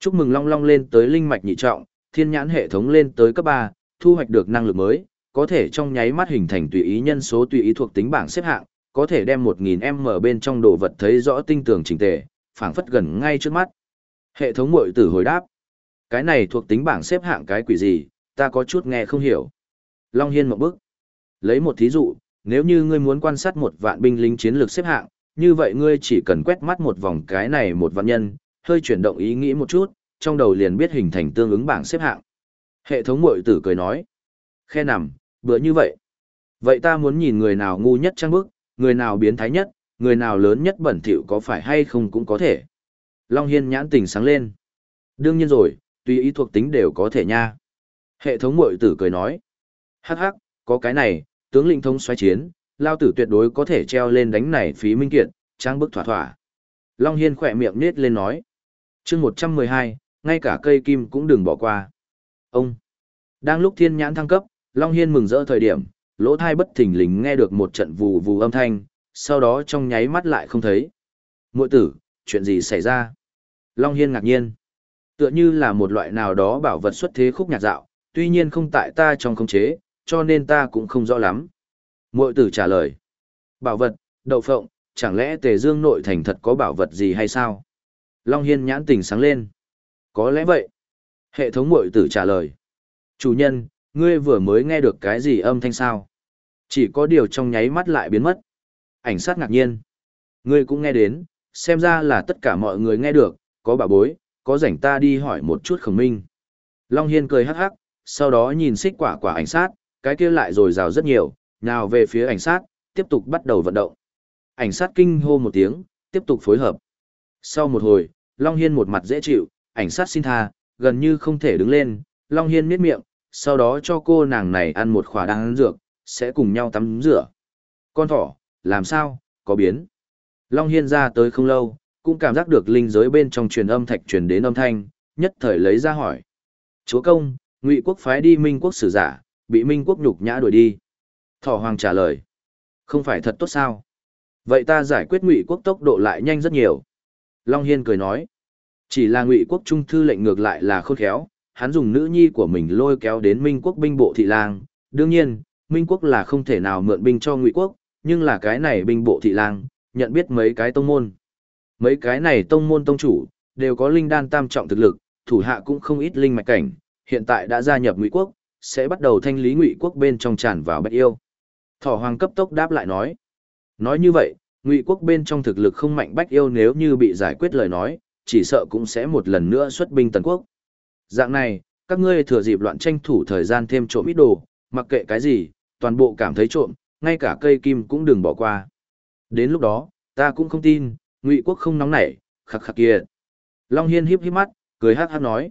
Chúc mừng Long Long lên tới linh mạch nhị trọng, thiên nhãn hệ thống lên tới cấp 3, thu hoạch được năng lực mới, có thể trong nháy mắt hình thành tùy ý nhân số tùy ý thuộc tính bảng xếp hạng, có thể đem 1000m bên trong đồ vật thấy rõ tinh tường chỉnh tề, phảng phất gần ngay trước mắt. Hệ thống muội tử hồi đáp. Cái này thuộc tính bảng xếp hạng cái quỷ gì, ta có chút nghe không hiểu. Long Hiên một bước. Lấy một thí dụ, nếu như ngươi muốn quan sát một vạn binh lính chiến lược xếp hạng, như vậy ngươi chỉ cần quét mắt một vòng cái này một vạn nhân, hơi chuyển động ý nghĩ một chút, trong đầu liền biết hình thành tương ứng bảng xếp hạng. Hệ thống mội tử cười nói. Khe nằm, bữa như vậy. Vậy ta muốn nhìn người nào ngu nhất trang bức, người nào biến thái nhất, người nào lớn nhất bẩn thỉu có phải hay không cũng có thể. Long Hiên nhãn tình sáng lên. Đương nhiên rồi, tùy ý thuộc tính đều có thể nha. Hệ thống mội tử cười nói. Hắc hắc, có cái này, tướng linh thông xoay chiến, lao tử tuyệt đối có thể treo lên đánh này phí minh kiện, trang bức thỏa thỏa. Long Hiên khỏe miệng nết lên nói. chương 112, ngay cả cây kim cũng đừng bỏ qua. Ông. Đang lúc thiên nhãn thăng cấp, Long Hiên mừng rỡ thời điểm, lỗ thai bất thình lình nghe được một trận vù vù âm thanh, sau đó trong nháy mắt lại không thấy. Mội tử, chuyện gì xảy ra? Long Hiên ngạc nhiên. Tựa như là một loại nào đó bảo vật xuất thế khúc nhạc dạo, tuy nhiên không tại ta trong khống chế, cho nên ta cũng không rõ lắm. Mội tử trả lời. Bảo vật, đậu phộng, chẳng lẽ tề dương nội thành thật có bảo vật gì hay sao? Long Hiên nhãn tình sáng lên. Có lẽ vậy. Hệ thống mội tử trả lời. Chủ nhân, ngươi vừa mới nghe được cái gì âm thanh sao? Chỉ có điều trong nháy mắt lại biến mất. Ảnh sát ngạc nhiên. Ngươi cũng nghe đến, xem ra là tất cả mọi người nghe được, có bà bối, có rảnh ta đi hỏi một chút khổng minh. Long Hiên cười hắc hắc, sau đó nhìn xích quả quả ảnh sát, cái kia lại rồi rào rất nhiều, nào về phía ảnh sát, tiếp tục bắt đầu vận động. Ảnh sát kinh hô một tiếng, tiếp tục phối hợp. Sau một hồi, Long Hiên một mặt dễ chịu, ảnh sát xin tha, gần như không thể đứng lên, Long Hiên miết miệng, sau đó cho cô nàng này ăn một khỏa đan dược, sẽ cùng nhau tắm rửa. Con thỏ, làm sao, có biến. Long Hiên ra tới không lâu, cũng cảm giác được linh giới bên trong truyền âm thạch truyền đến âm thanh, nhất thời lấy ra hỏi. Chúa công, ngụy quốc phái đi minh quốc sử giả, bị minh quốc nhục nhã đuổi đi. Thỏ hoàng trả lời. Không phải thật tốt sao? Vậy ta giải quyết ngụy quốc tốc độ lại nhanh rất nhiều. Long Hiên cười nói. Chỉ là ngụy quốc trung thư lệnh ngược lại là khôn khéo, hắn dùng nữ nhi của mình lôi kéo đến minh quốc binh bộ thị lang. Đương nhiên, minh quốc là không thể nào mượn binh cho ngụy quốc, nhưng là cái này binh bộ thị lang, nhận biết mấy cái tông môn. Mấy cái này tông môn tông chủ, đều có linh đan tam trọng thực lực, thủ hạ cũng không ít linh mạch cảnh, hiện tại đã gia nhập ngụy quốc, sẽ bắt đầu thanh lý ngụy quốc bên trong tràn vào bách yêu. Thỏ hoàng cấp tốc đáp lại nói. Nói như vậy, ngụy quốc bên trong thực lực không mạnh bách yêu nếu như bị giải quyết lời nói, chỉ sợ cũng sẽ một lần nữa xuất binh tần quốc. Dạng này, các ngươi thừa dịp loạn tranh thủ thời gian thêm trộm ít đồ, mặc kệ cái gì, toàn bộ cảm thấy trộm, ngay cả cây kim cũng đừng bỏ qua. Đến lúc đó, ta cũng không tin, ngụy quốc không nóng nảy, khắc khắc kia. Long Hiên híp híp mắt, cười hát hát nói.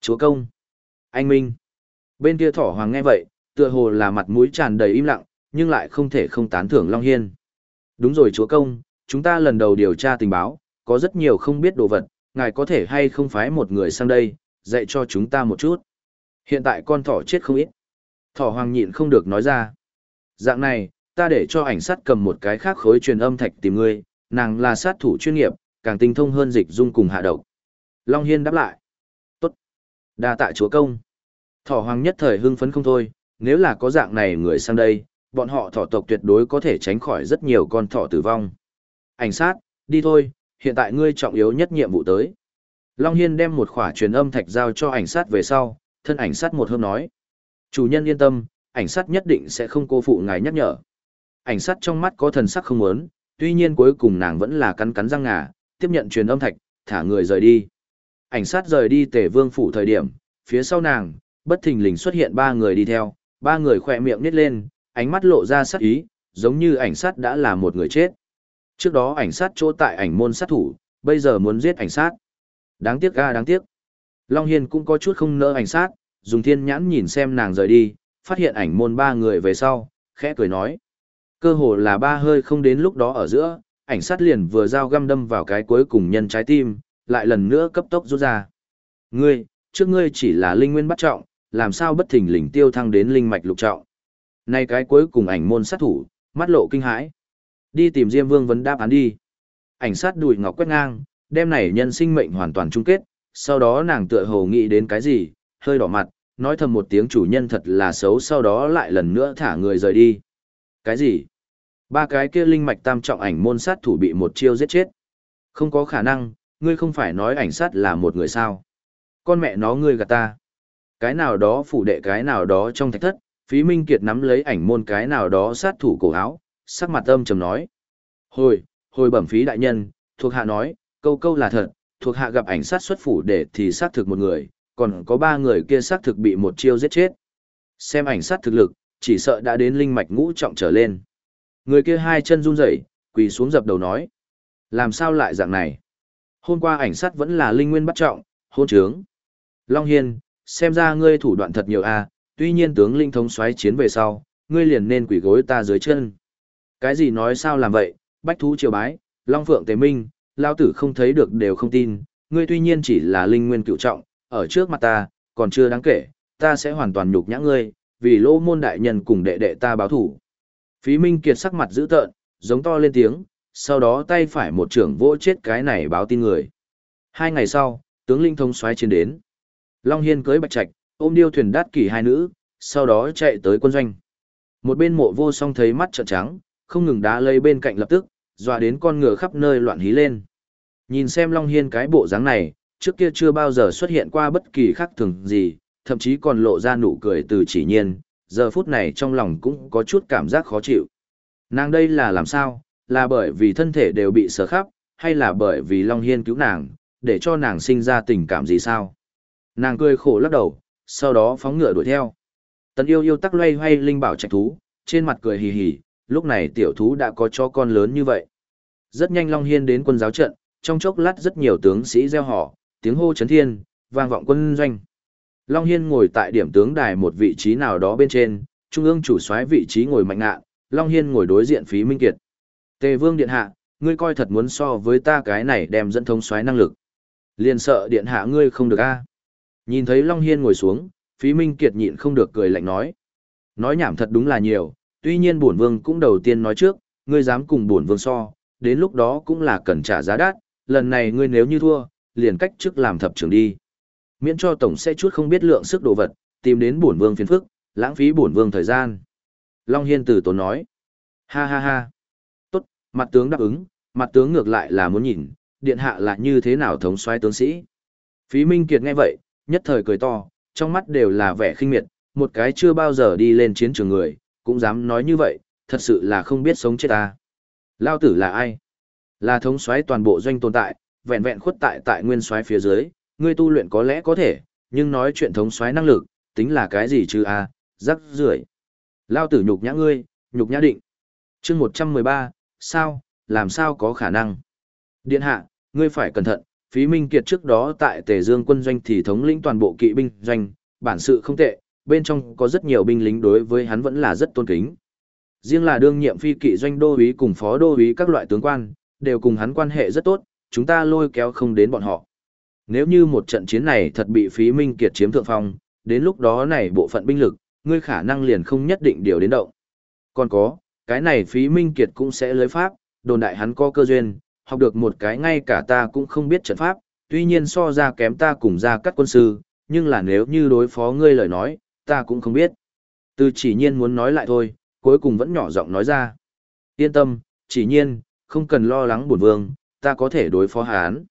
Chúa công. Anh Minh. Bên kia thỏ hoàng nghe vậy, tựa hồ là mặt mũi tràn đầy im lặng, nhưng lại không thể không tán thưởng Long Hiên. Đúng rồi chúa công, chúng ta lần đầu điều tra tình báo, có rất nhiều không biết đồ vật, ngài có thể hay không phái một người sang đây, dạy cho chúng ta một chút. Hiện tại con thỏ chết không ít. Thỏ hoàng nhịn không được nói ra. Dạng này, ta để cho ảnh sát cầm một cái khác khối truyền âm thạch tìm ngươi, nàng là sát thủ chuyên nghiệp, càng tinh thông hơn dịch dung cùng hạ độc. Long Hiên đáp lại. Tốt. đa tạ chúa công. Thỏ hoàng nhất thời hưng phấn không thôi, nếu là có dạng này người sang đây, bọn họ thỏ tộc tuyệt đối có thể tránh khỏi rất nhiều con thỏ tử vong. Ảnh sát, đi thôi, hiện tại ngươi trọng yếu nhất nhiệm vụ tới. Long Hiên đem một khỏa truyền âm thạch giao cho ảnh sát về sau, thân ảnh sát một hôm nói. Chủ nhân yên tâm, ảnh sát nhất định sẽ không cô phụ ngài nhắc nhở. Ảnh sát trong mắt có thần sắc không muốn, tuy nhiên cuối cùng nàng vẫn là cắn cắn răng ngà, tiếp nhận truyền âm thạch, thả người rời đi. Ảnh sát rời đi tể vương phủ thời điểm, phía sau nàng, bất thình lình xuất hiện ba người đi theo, ba người khỏe miệng nít lên, ánh mắt lộ ra sát ý, giống như ảnh sát đã là một người chết. Trước đó ảnh sát chỗ tại ảnh môn sát thủ, bây giờ muốn giết ảnh sát. Đáng tiếc ga đáng tiếc. Long Hiên cũng có chút không nỡ ảnh sát, dùng thiên nhãn nhìn xem nàng rời đi, phát hiện ảnh môn ba người về sau, khẽ cười nói. Cơ hồ là ba hơi không đến lúc đó ở giữa, ảnh sát liền vừa dao găm đâm vào cái cuối cùng nhân trái tim, lại lần nữa cấp tốc rút ra. Ngươi, trước ngươi chỉ là linh nguyên bắt trọng, làm sao bất thình lình tiêu thăng đến linh mạch lục trọng. Nay cái cuối cùng ảnh môn sát thủ, mắt lộ kinh hãi. Đi tìm Diêm Vương vấn đáp án đi. Ảnh sát đùi ngọc quét ngang, đem này nhân sinh mệnh hoàn toàn chung kết, sau đó nàng tựa hồ nghĩ đến cái gì, hơi đỏ mặt, nói thầm một tiếng chủ nhân thật là xấu sau đó lại lần nữa thả người rời đi. Cái gì? Ba cái kia linh mạch tam trọng ảnh môn sát thủ bị một chiêu giết chết. Không có khả năng, ngươi không phải nói ảnh sát là một người sao. Con mẹ nó ngươi gạt ta. Cái nào đó phủ đệ cái nào đó trong thạch thất, phí minh kiệt nắm lấy ảnh môn cái nào đó sát thủ cổ áo, sắc mặt âm trầm nói. Hồi, hồi bẩm phí đại nhân, thuộc hạ nói, câu câu là thật, thuộc hạ gặp ảnh sát xuất phủ để thì xác thực một người, còn có ba người kia xác thực bị một chiêu giết chết. Xem ảnh sát thực lực, chỉ sợ đã đến linh mạch ngũ trọng trở lên. Người kia hai chân run rẩy, quỳ xuống dập đầu nói. Làm sao lại dạng này? Hôm qua ảnh sát vẫn là linh nguyên bắt trọng, hôn trướng. Long Hiên, xem ra ngươi thủ đoạn thật nhiều a tuy nhiên tướng linh thống xoáy chiến về sau, ngươi liền nên quỷ gối ta dưới chân. Cái gì nói sao làm vậy, bách thú triều bái, Long Phượng Tế Minh, lao tử không thấy được đều không tin, ngươi tuy nhiên chỉ là linh nguyên cựu trọng, ở trước mặt ta, còn chưa đáng kể, ta sẽ hoàn toàn nhục nhã ngươi, vì lỗ môn đại nhân cùng đệ đệ ta báo thủ. Phí Minh Kiệt sắc mặt dữ tợn, giống to lên tiếng, sau đó tay phải một trưởng vỗ chết cái này báo tin người. Hai ngày sau, tướng linh thông xoáy chiến đến. Long Hiên cưới bạch trạch, ôm điêu thuyền đát kỷ hai nữ, sau đó chạy tới quân doanh. Một bên mộ vô song thấy mắt trợn trắng, không ngừng đá lấy bên cạnh lập tức, dọa đến con ngựa khắp nơi loạn hí lên. Nhìn xem Long Hiên cái bộ dáng này, trước kia chưa bao giờ xuất hiện qua bất kỳ khác thường gì, thậm chí còn lộ ra nụ cười từ chỉ nhiên, giờ phút này trong lòng cũng có chút cảm giác khó chịu. Nàng đây là làm sao, là bởi vì thân thể đều bị sờ khắp, hay là bởi vì Long Hiên cứu nàng, để cho nàng sinh ra tình cảm gì sao? Nàng cười khổ lắc đầu, sau đó phóng ngựa đuổi theo. Tần yêu yêu tắc loay hoay linh bảo trạch thú, trên mặt cười hì hì, lúc này tiểu thú đã có cho con lớn như vậy. Rất nhanh Long Hiên đến quân giáo trận, trong chốc lát rất nhiều tướng sĩ gieo họ, tiếng hô chấn thiên, vang vọng quân doanh. Long Hiên ngồi tại điểm tướng đài một vị trí nào đó bên trên, trung ương chủ soái vị trí ngồi mạnh ngạ, Long Hiên ngồi đối diện phí minh kiệt. Tề vương điện hạ, ngươi coi thật muốn so với ta cái này đem dẫn thống soái năng lực. Liền sợ điện hạ ngươi không được a Nhìn thấy Long Hiên ngồi xuống, phí minh kiệt nhịn không được cười lạnh nói. Nói nhảm thật đúng là nhiều, tuy nhiên bổn vương cũng đầu tiên nói trước, ngươi dám cùng bổn vương so, đến lúc đó cũng là cần trả giá đắt, lần này ngươi nếu như thua, liền cách trước làm thập trưởng đi. Miễn cho tổng sẽ chút không biết lượng sức đồ vật, tìm đến bổn vương phiền phức, lãng phí bổn vương thời gian. Long Hiên Tử tốn nói. Ha ha ha. Tốt, mặt tướng đáp ứng, mặt tướng ngược lại là muốn nhìn, điện hạ là như thế nào thống soái tướng sĩ. Phí Minh Kiệt nghe vậy, nhất thời cười to, trong mắt đều là vẻ khinh miệt, một cái chưa bao giờ đi lên chiến trường người, cũng dám nói như vậy, thật sự là không biết sống chết ta. Lao tử là ai? Là thống soái toàn bộ doanh tồn tại, vẹn vẹn khuất tại tại nguyên soái phía dưới, ngươi tu luyện có lẽ có thể, nhưng nói chuyện thống soái năng lực, tính là cái gì chứ a? À? rắc rưởi. Lao tử nhục nhã ngươi, nhục nhã định. Chương 113, sao, làm sao có khả năng? Điện hạ, ngươi phải cẩn thận, Phí Minh Kiệt trước đó tại Tề Dương quân doanh thì thống lĩnh toàn bộ kỵ binh doanh, bản sự không tệ, bên trong có rất nhiều binh lính đối với hắn vẫn là rất tôn kính. Riêng là đương nhiệm phi kỵ doanh đô úy cùng phó đô úy các loại tướng quan, đều cùng hắn quan hệ rất tốt, chúng ta lôi kéo không đến bọn họ. Nếu như một trận chiến này thật bị phí minh kiệt chiếm thượng phong, đến lúc đó này bộ phận binh lực, ngươi khả năng liền không nhất định điều đến động. Còn có, cái này phí minh kiệt cũng sẽ lưới pháp, đồn đại hắn có cơ duyên, học được một cái ngay cả ta cũng không biết trận pháp, tuy nhiên so ra kém ta cùng ra các quân sư, nhưng là nếu như đối phó ngươi lời nói, ta cũng không biết. Từ chỉ nhiên muốn nói lại thôi, cuối cùng vẫn nhỏ giọng nói ra. Yên tâm, chỉ nhiên, không cần lo lắng buồn vương, ta có thể đối phó hán.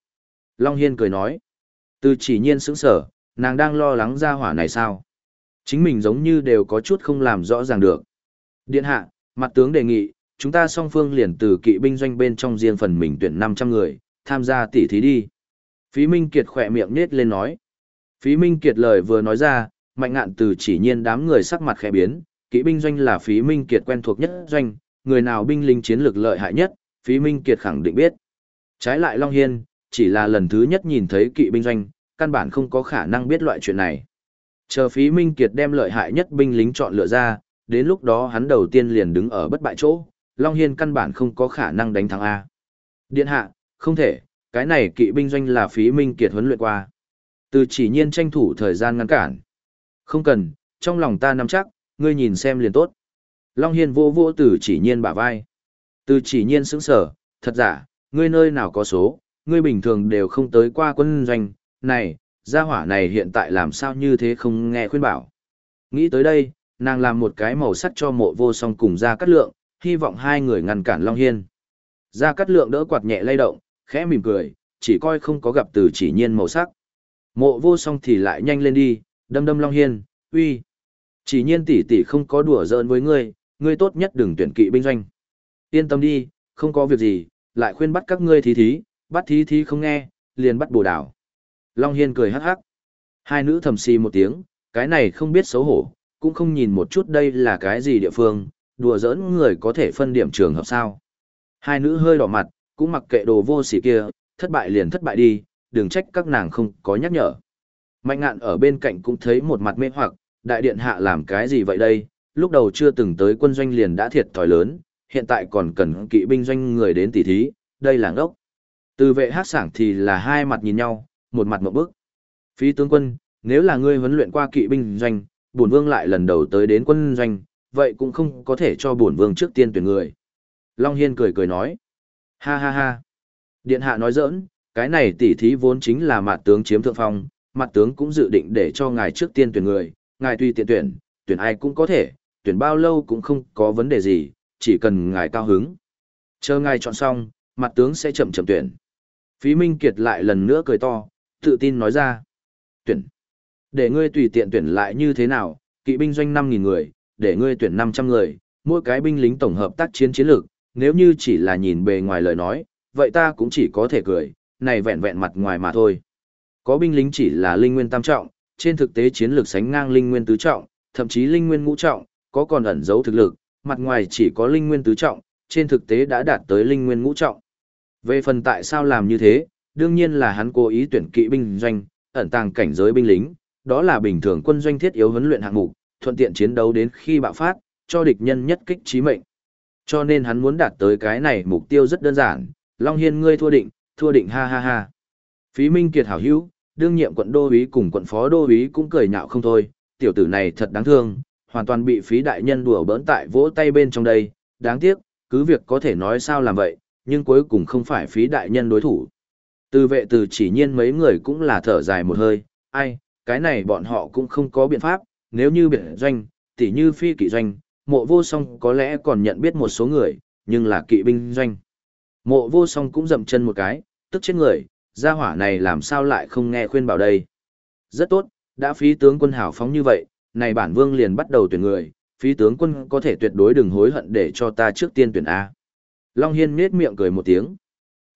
Long Hiên cười nói. Từ chỉ nhiên sững sở, nàng đang lo lắng ra hỏa này sao? Chính mình giống như đều có chút không làm rõ ràng được. Điện hạ, mặt tướng đề nghị, chúng ta song phương liền từ kỵ binh doanh bên trong riêng phần mình tuyển 500 người, tham gia tỉ thí đi. Phí Minh Kiệt khỏe miệng nết lên nói. Phí Minh Kiệt lời vừa nói ra, mạnh ngạn từ chỉ nhiên đám người sắc mặt khẽ biến, kỵ binh doanh là Phí Minh Kiệt quen thuộc nhất doanh, người nào binh lính chiến lược lợi hại nhất, Phí Minh Kiệt khẳng định biết. Trái lại Long Hiên, chỉ là lần thứ nhất nhìn thấy kỵ binh doanh, căn bản không có khả năng biết loại chuyện này. Chờ Phí Minh Kiệt đem lợi hại nhất binh lính chọn lựa ra, đến lúc đó hắn đầu tiên liền đứng ở bất bại chỗ, Long Hiên căn bản không có khả năng đánh thắng A. Điện hạ, không thể, cái này kỵ binh doanh là Phí Minh Kiệt huấn luyện qua. Từ chỉ nhiên tranh thủ thời gian ngăn cản. Không cần, trong lòng ta nắm chắc, ngươi nhìn xem liền tốt. Long Hiên vô vô từ chỉ nhiên bả vai. Từ chỉ nhiên sững sở, thật giả, ngươi nơi nào có số, ngươi bình thường đều không tới qua quân doanh, này, gia hỏa này hiện tại làm sao như thế không nghe khuyên bảo. Nghĩ tới đây, nàng làm một cái màu sắc cho mộ vô song cùng ra cắt lượng, hy vọng hai người ngăn cản Long Hiên. Ra cắt lượng đỡ quạt nhẹ lay động, khẽ mỉm cười, chỉ coi không có gặp từ chỉ nhiên màu sắc. Mộ vô song thì lại nhanh lên đi, đâm đâm Long Hiên, uy. Chỉ nhiên tỷ tỷ không có đùa giỡn với ngươi, ngươi tốt nhất đừng tuyển kỵ binh doanh. Yên tâm đi, không có việc gì, lại khuyên bắt các ngươi thí thí, bắt thí thí không nghe, liền bắt bồ đảo. Long Hiên cười hắc hắc. Hai nữ thầm xì một tiếng, cái này không biết xấu hổ, cũng không nhìn một chút đây là cái gì địa phương, đùa giỡn người có thể phân điểm trường hợp sao. Hai nữ hơi đỏ mặt, cũng mặc kệ đồ vô sỉ kia, thất bại liền thất bại đi, đừng trách các nàng không có nhắc nhở. Mạnh ngạn ở bên cạnh cũng thấy một mặt mê hoặc, đại điện hạ làm cái gì vậy đây, lúc đầu chưa từng tới quân doanh liền đã thiệt thòi lớn, hiện tại còn cần kỵ binh doanh người đến tỉ thí, đây là ngốc. Từ vệ hát sảng thì là hai mặt nhìn nhau, một mặt một bức. Phí tướng quân, nếu là ngươi huấn luyện qua kỵ binh doanh, bổn vương lại lần đầu tới đến quân doanh, vậy cũng không có thể cho bổn vương trước tiên tuyển người. Long Hiên cười cười nói. Ha ha ha. Điện hạ nói giỡn, cái này tỉ thí vốn chính là mặt tướng chiếm thượng phong, mặt tướng cũng dự định để cho ngài trước tiên tuyển người, ngài tùy tiện tuyển, tuyển ai cũng có thể, tuyển bao lâu cũng không có vấn đề gì, chỉ cần ngài cao hứng. Chờ ngài chọn xong, mặt tướng sẽ chậm chậm tuyển. Phí Minh Kiệt lại lần nữa cười to, tự tin nói ra. Tuyển. Để ngươi tùy tiện tuyển lại như thế nào, kỵ binh doanh 5.000 người, để ngươi tuyển 500 người, mỗi cái binh lính tổng hợp tác chiến chiến lược, nếu như chỉ là nhìn bề ngoài lời nói, vậy ta cũng chỉ có thể cười, này vẹn vẹn mặt ngoài mà thôi. Có binh lính chỉ là linh nguyên tam trọng, trên thực tế chiến lược sánh ngang linh nguyên tứ trọng, thậm chí linh nguyên ngũ trọng, có còn ẩn giấu thực lực, mặt ngoài chỉ có linh nguyên tứ trọng, trên thực tế đã đạt tới linh nguyên ngũ trọng. Về phần tại sao làm như thế, đương nhiên là hắn cố ý tuyển kỵ binh doanh, ẩn tàng cảnh giới binh lính, đó là bình thường quân doanh thiết yếu huấn luyện hạng mục, thuận tiện chiến đấu đến khi bạo phát, cho địch nhân nhất kích chí mệnh. Cho nên hắn muốn đạt tới cái này mục tiêu rất đơn giản, Long Hiên ngươi thua định, thua định ha ha ha. Phí Minh Kiệt hảo hữu, đương nhiệm quận đô úy cùng quận phó đô úy cũng cười nhạo không thôi, tiểu tử này thật đáng thương, hoàn toàn bị phí đại nhân đùa bỡn tại vỗ tay bên trong đây, đáng tiếc, cứ việc có thể nói sao làm vậy, nhưng cuối cùng không phải phí đại nhân đối thủ. Từ vệ từ chỉ nhiên mấy người cũng là thở dài một hơi, ai, cái này bọn họ cũng không có biện pháp, nếu như biệt doanh, tỉ như phi kỵ doanh, mộ vô song có lẽ còn nhận biết một số người, nhưng là kỵ binh doanh. Mộ vô song cũng dậm chân một cái, tức chết người, gia hỏa này làm sao lại không nghe khuyên bảo đây. Rất tốt, đã phí tướng quân hảo phóng như vậy, này bản vương liền bắt đầu tuyển người, phí tướng quân có thể tuyệt đối đừng hối hận để cho ta trước tiên tuyển A. Long Hiên nết miệng cười một tiếng.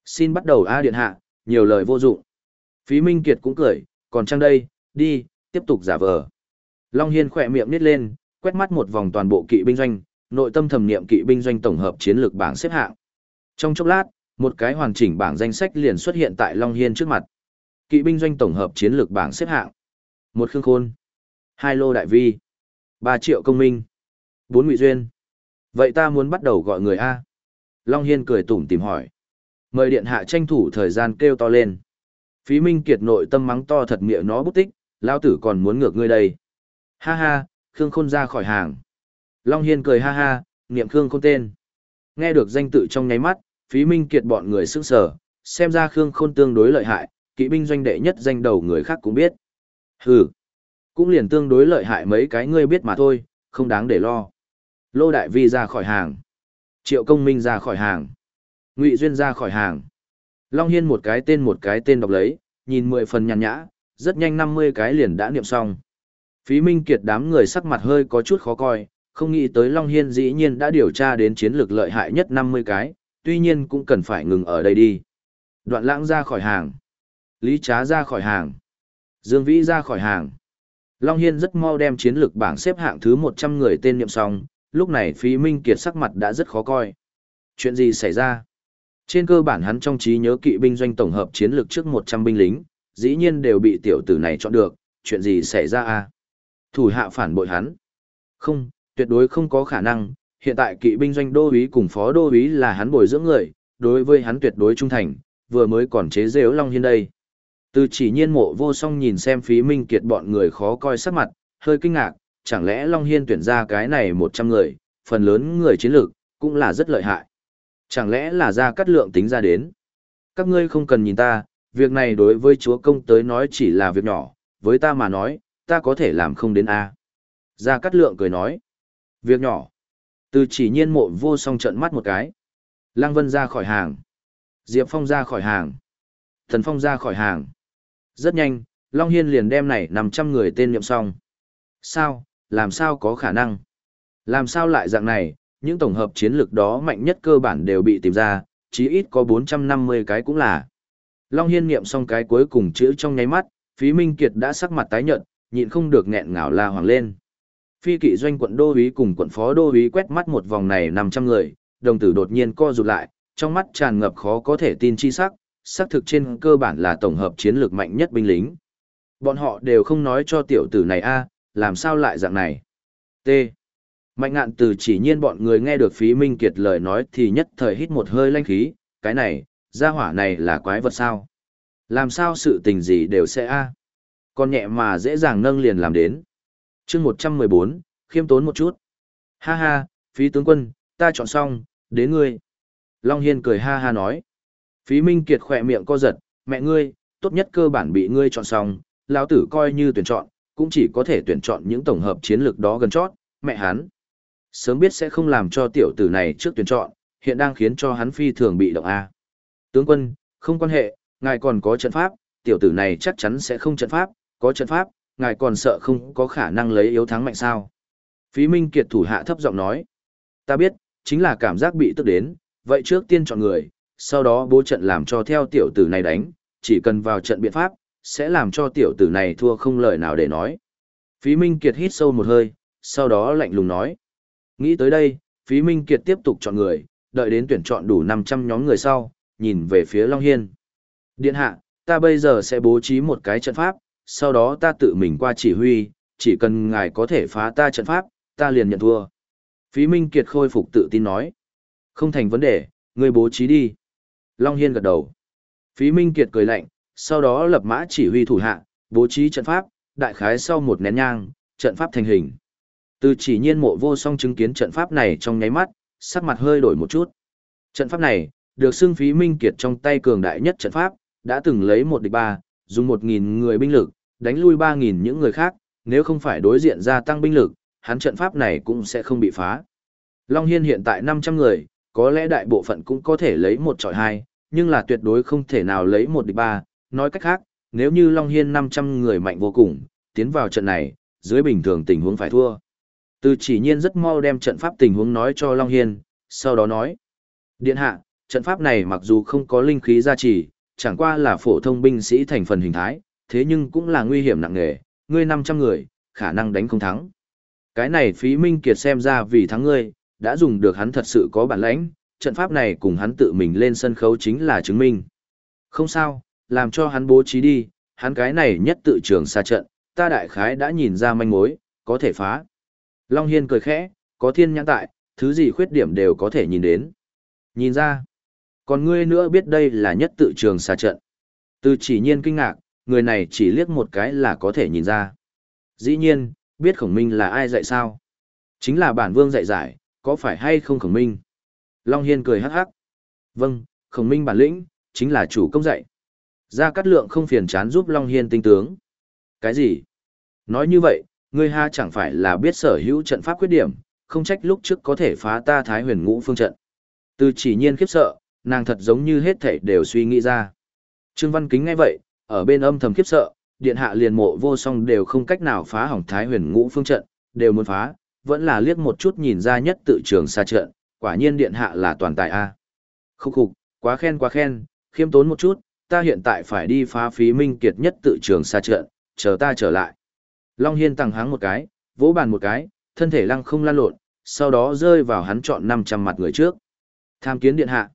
Xin bắt đầu A điện hạ, nhiều lời vô dụng. Phí Minh Kiệt cũng cười, còn trang đây, đi, tiếp tục giả vờ. Long Hiên khỏe miệng nít lên, quét mắt một vòng toàn bộ kỵ binh doanh, nội tâm thẩm niệm kỵ binh doanh tổng hợp chiến lược bảng xếp hạng. Trong chốc lát, một cái hoàn chỉnh bảng danh sách liền xuất hiện tại Long Hiên trước mặt. Kỵ binh doanh tổng hợp chiến lược bảng xếp hạng. Một Khương Khôn, hai Lô Đại Vi, ba Triệu Công Minh, bốn Ngụy Duyên. Vậy ta muốn bắt đầu gọi người A. Long Hiên cười tủm tìm hỏi. Mời điện hạ tranh thủ thời gian kêu to lên. Phí Minh Kiệt nội tâm mắng to thật miệng nó bút tích, lao tử còn muốn ngược ngươi đây. Ha ha, Khương Khôn ra khỏi hàng. Long Hiên cười ha ha, niệm Khương Khôn tên. Nghe được danh tự trong nháy mắt, Phí Minh Kiệt bọn người sững sờ, xem ra Khương Khôn tương đối lợi hại, kỵ binh doanh đệ nhất danh đầu người khác cũng biết. Hừ, cũng liền tương đối lợi hại mấy cái ngươi biết mà thôi, không đáng để lo. Lô Đại Vi ra khỏi hàng. Triệu Công Minh ra khỏi hàng. Ngụy Duyên ra khỏi hàng. Long Hiên một cái tên một cái tên đọc lấy, nhìn mười phần nhàn nhã, rất nhanh 50 cái liền đã niệm xong. Phí Minh Kiệt đám người sắc mặt hơi có chút khó coi, không nghĩ tới Long Hiên dĩ nhiên đã điều tra đến chiến lược lợi hại nhất 50 cái, tuy nhiên cũng cần phải ngừng ở đây đi. Đoạn lãng ra khỏi hàng. Lý Trá ra khỏi hàng. Dương Vĩ ra khỏi hàng. Long Hiên rất mau đem chiến lược bảng xếp hạng thứ 100 người tên niệm xong, lúc này Phí Minh Kiệt sắc mặt đã rất khó coi. Chuyện gì xảy ra? Trên cơ bản hắn trong trí nhớ kỵ binh doanh tổng hợp chiến lược trước 100 binh lính, dĩ nhiên đều bị tiểu tử này chọn được, chuyện gì xảy ra à? Thủ hạ phản bội hắn. Không, tuyệt đối không có khả năng, hiện tại kỵ binh doanh đô úy cùng phó đô úy là hắn bồi dưỡng người, đối với hắn tuyệt đối trung thành, vừa mới còn chế giễu Long Hiên đây. Từ chỉ nhiên mộ vô song nhìn xem phí minh kiệt bọn người khó coi sắc mặt, hơi kinh ngạc, chẳng lẽ Long Hiên tuyển ra cái này 100 người, phần lớn người chiến lược, cũng là rất lợi hại. Chẳng lẽ là ra cắt lượng tính ra đến? Các ngươi không cần nhìn ta, việc này đối với chúa công tới nói chỉ là việc nhỏ, với ta mà nói, ta có thể làm không đến A. Gia Cát Lượng cười nói. Việc nhỏ. Từ chỉ nhiên mộ vô song trận mắt một cái. Lăng Vân ra khỏi hàng. Diệp Phong ra khỏi hàng. Thần Phong ra khỏi hàng. Rất nhanh, Long Hiên liền đem này 500 người tên niệm xong. Sao, làm sao có khả năng? Làm sao lại dạng này, những tổng hợp chiến lược đó mạnh nhất cơ bản đều bị tìm ra, chí ít có 450 cái cũng là. Long Hiên niệm xong cái cuối cùng chữ trong nháy mắt, Phí Minh Kiệt đã sắc mặt tái nhợt, nhịn không được nghẹn ngào la hoàng lên. Phi kỵ doanh quận đô úy cùng quận phó đô úy quét mắt một vòng này 500 người, đồng tử đột nhiên co rụt lại, trong mắt tràn ngập khó có thể tin chi sắc, xác thực trên cơ bản là tổng hợp chiến lược mạnh nhất binh lính. Bọn họ đều không nói cho tiểu tử này a, làm sao lại dạng này. T. Mạnh ngạn từ chỉ nhiên bọn người nghe được phí minh kiệt lời nói thì nhất thời hít một hơi lanh khí, cái này, gia hỏa này là quái vật sao? Làm sao sự tình gì đều sẽ a Còn nhẹ mà dễ dàng nâng liền làm đến chương một trăm mười bốn khiêm tốn một chút. Ha ha, phí tướng quân, ta chọn xong, đến ngươi. Long Hiên cười ha ha nói. Phí Minh Kiệt khỏe miệng co giật, mẹ ngươi, tốt nhất cơ bản bị ngươi chọn xong, lão tử coi như tuyển chọn, cũng chỉ có thể tuyển chọn những tổng hợp chiến lược đó gần chót, mẹ hắn. Sớm biết sẽ không làm cho tiểu tử này trước tuyển chọn, hiện đang khiến cho hắn phi thường bị động A. Tướng quân, không quan hệ, ngài còn có trận pháp, tiểu tử này chắc chắn sẽ không trận pháp, có trận pháp, ngài còn sợ không có khả năng lấy yếu thắng mạnh sao. Phí Minh Kiệt thủ hạ thấp giọng nói, ta biết, chính là cảm giác bị tức đến, vậy trước tiên chọn người, sau đó bố trận làm cho theo tiểu tử này đánh, chỉ cần vào trận biện pháp, sẽ làm cho tiểu tử này thua không lời nào để nói. Phí Minh Kiệt hít sâu một hơi, sau đó lạnh lùng nói. Nghĩ tới đây, Phí Minh Kiệt tiếp tục chọn người, đợi đến tuyển chọn đủ 500 nhóm người sau, nhìn về phía Long Hiên. Điện hạ, ta bây giờ sẽ bố trí một cái trận pháp, sau đó ta tự mình qua chỉ huy, chỉ cần ngài có thể phá ta trận pháp, ta liền nhận thua. Phí Minh Kiệt khôi phục tự tin nói. Không thành vấn đề, ngươi bố trí đi. Long Hiên gật đầu. Phí Minh Kiệt cười lạnh, sau đó lập mã chỉ huy thủ hạ, bố trí trận pháp, đại khái sau một nén nhang, trận pháp thành hình. Từ chỉ nhiên mộ vô song chứng kiến trận pháp này trong nháy mắt, sắc mặt hơi đổi một chút. Trận pháp này, được xưng phí minh kiệt trong tay cường đại nhất trận pháp, đã từng lấy một địch ba, dùng một nghìn người binh lực, đánh lui ba nghìn những người khác, nếu không phải đối diện gia tăng binh lực, hắn trận pháp này cũng sẽ không bị phá. Long Hiên hiện tại năm trăm người, có lẽ đại bộ phận cũng có thể lấy một trọi hai, nhưng là tuyệt đối không thể nào lấy một địch ba. Nói cách khác, nếu như Long Hiên năm trăm người mạnh vô cùng, tiến vào trận này, dưới bình thường tình huống phải thua. Từ chỉ nhiên rất mau đem trận pháp tình huống nói cho Long Hiên, sau đó nói. Điện hạ, trận pháp này mặc dù không có linh khí gia trì, chẳng qua là phổ thông binh sĩ thành phần hình thái, thế nhưng cũng là nguy hiểm nặng nề, ngươi 500 người, khả năng đánh không thắng. Cái này phí minh kiệt xem ra vì thắng ngươi, đã dùng được hắn thật sự có bản lãnh, trận pháp này cùng hắn tự mình lên sân khấu chính là chứng minh. Không sao, làm cho hắn bố trí đi, hắn cái này nhất tự trường xa trận, ta đại khái đã nhìn ra manh mối, có thể phá. Long Hiên cười khẽ, có thiên nhãn tại, thứ gì khuyết điểm đều có thể nhìn đến. Nhìn ra, còn ngươi nữa biết đây là nhất tự trường xa trận. Từ chỉ nhiên kinh ngạc, người này chỉ liếc một cái là có thể nhìn ra. Dĩ nhiên, biết khổng minh là ai dạy sao? Chính là bản vương dạy giải, có phải hay không khổng minh? Long Hiên cười hắc hắc. Vâng, khổng minh bản lĩnh, chính là chủ công dạy. Gia Cát Lượng không phiền chán giúp Long Hiên tinh tướng. Cái gì? Nói như vậy, ngươi ha chẳng phải là biết sở hữu trận pháp khuyết điểm, không trách lúc trước có thể phá ta thái huyền ngũ phương trận. Từ chỉ nhiên khiếp sợ, nàng thật giống như hết thảy đều suy nghĩ ra. Trương Văn Kính ngay vậy, ở bên âm thầm khiếp sợ, điện hạ liền mộ vô song đều không cách nào phá hỏng thái huyền ngũ phương trận, đều muốn phá, vẫn là liếc một chút nhìn ra nhất tự trường xa trận, quả nhiên điện hạ là toàn tài A. Khúc khục, quá khen quá khen, khiêm tốn một chút, ta hiện tại phải đi phá phí minh kiệt nhất tự trường xa trận, chờ ta trở lại. Long Hiên tăng háng một cái, vỗ bàn một cái, thân thể lăng không lan lộn, sau đó rơi vào hắn chọn 500 mặt người trước. Tham kiến điện hạ.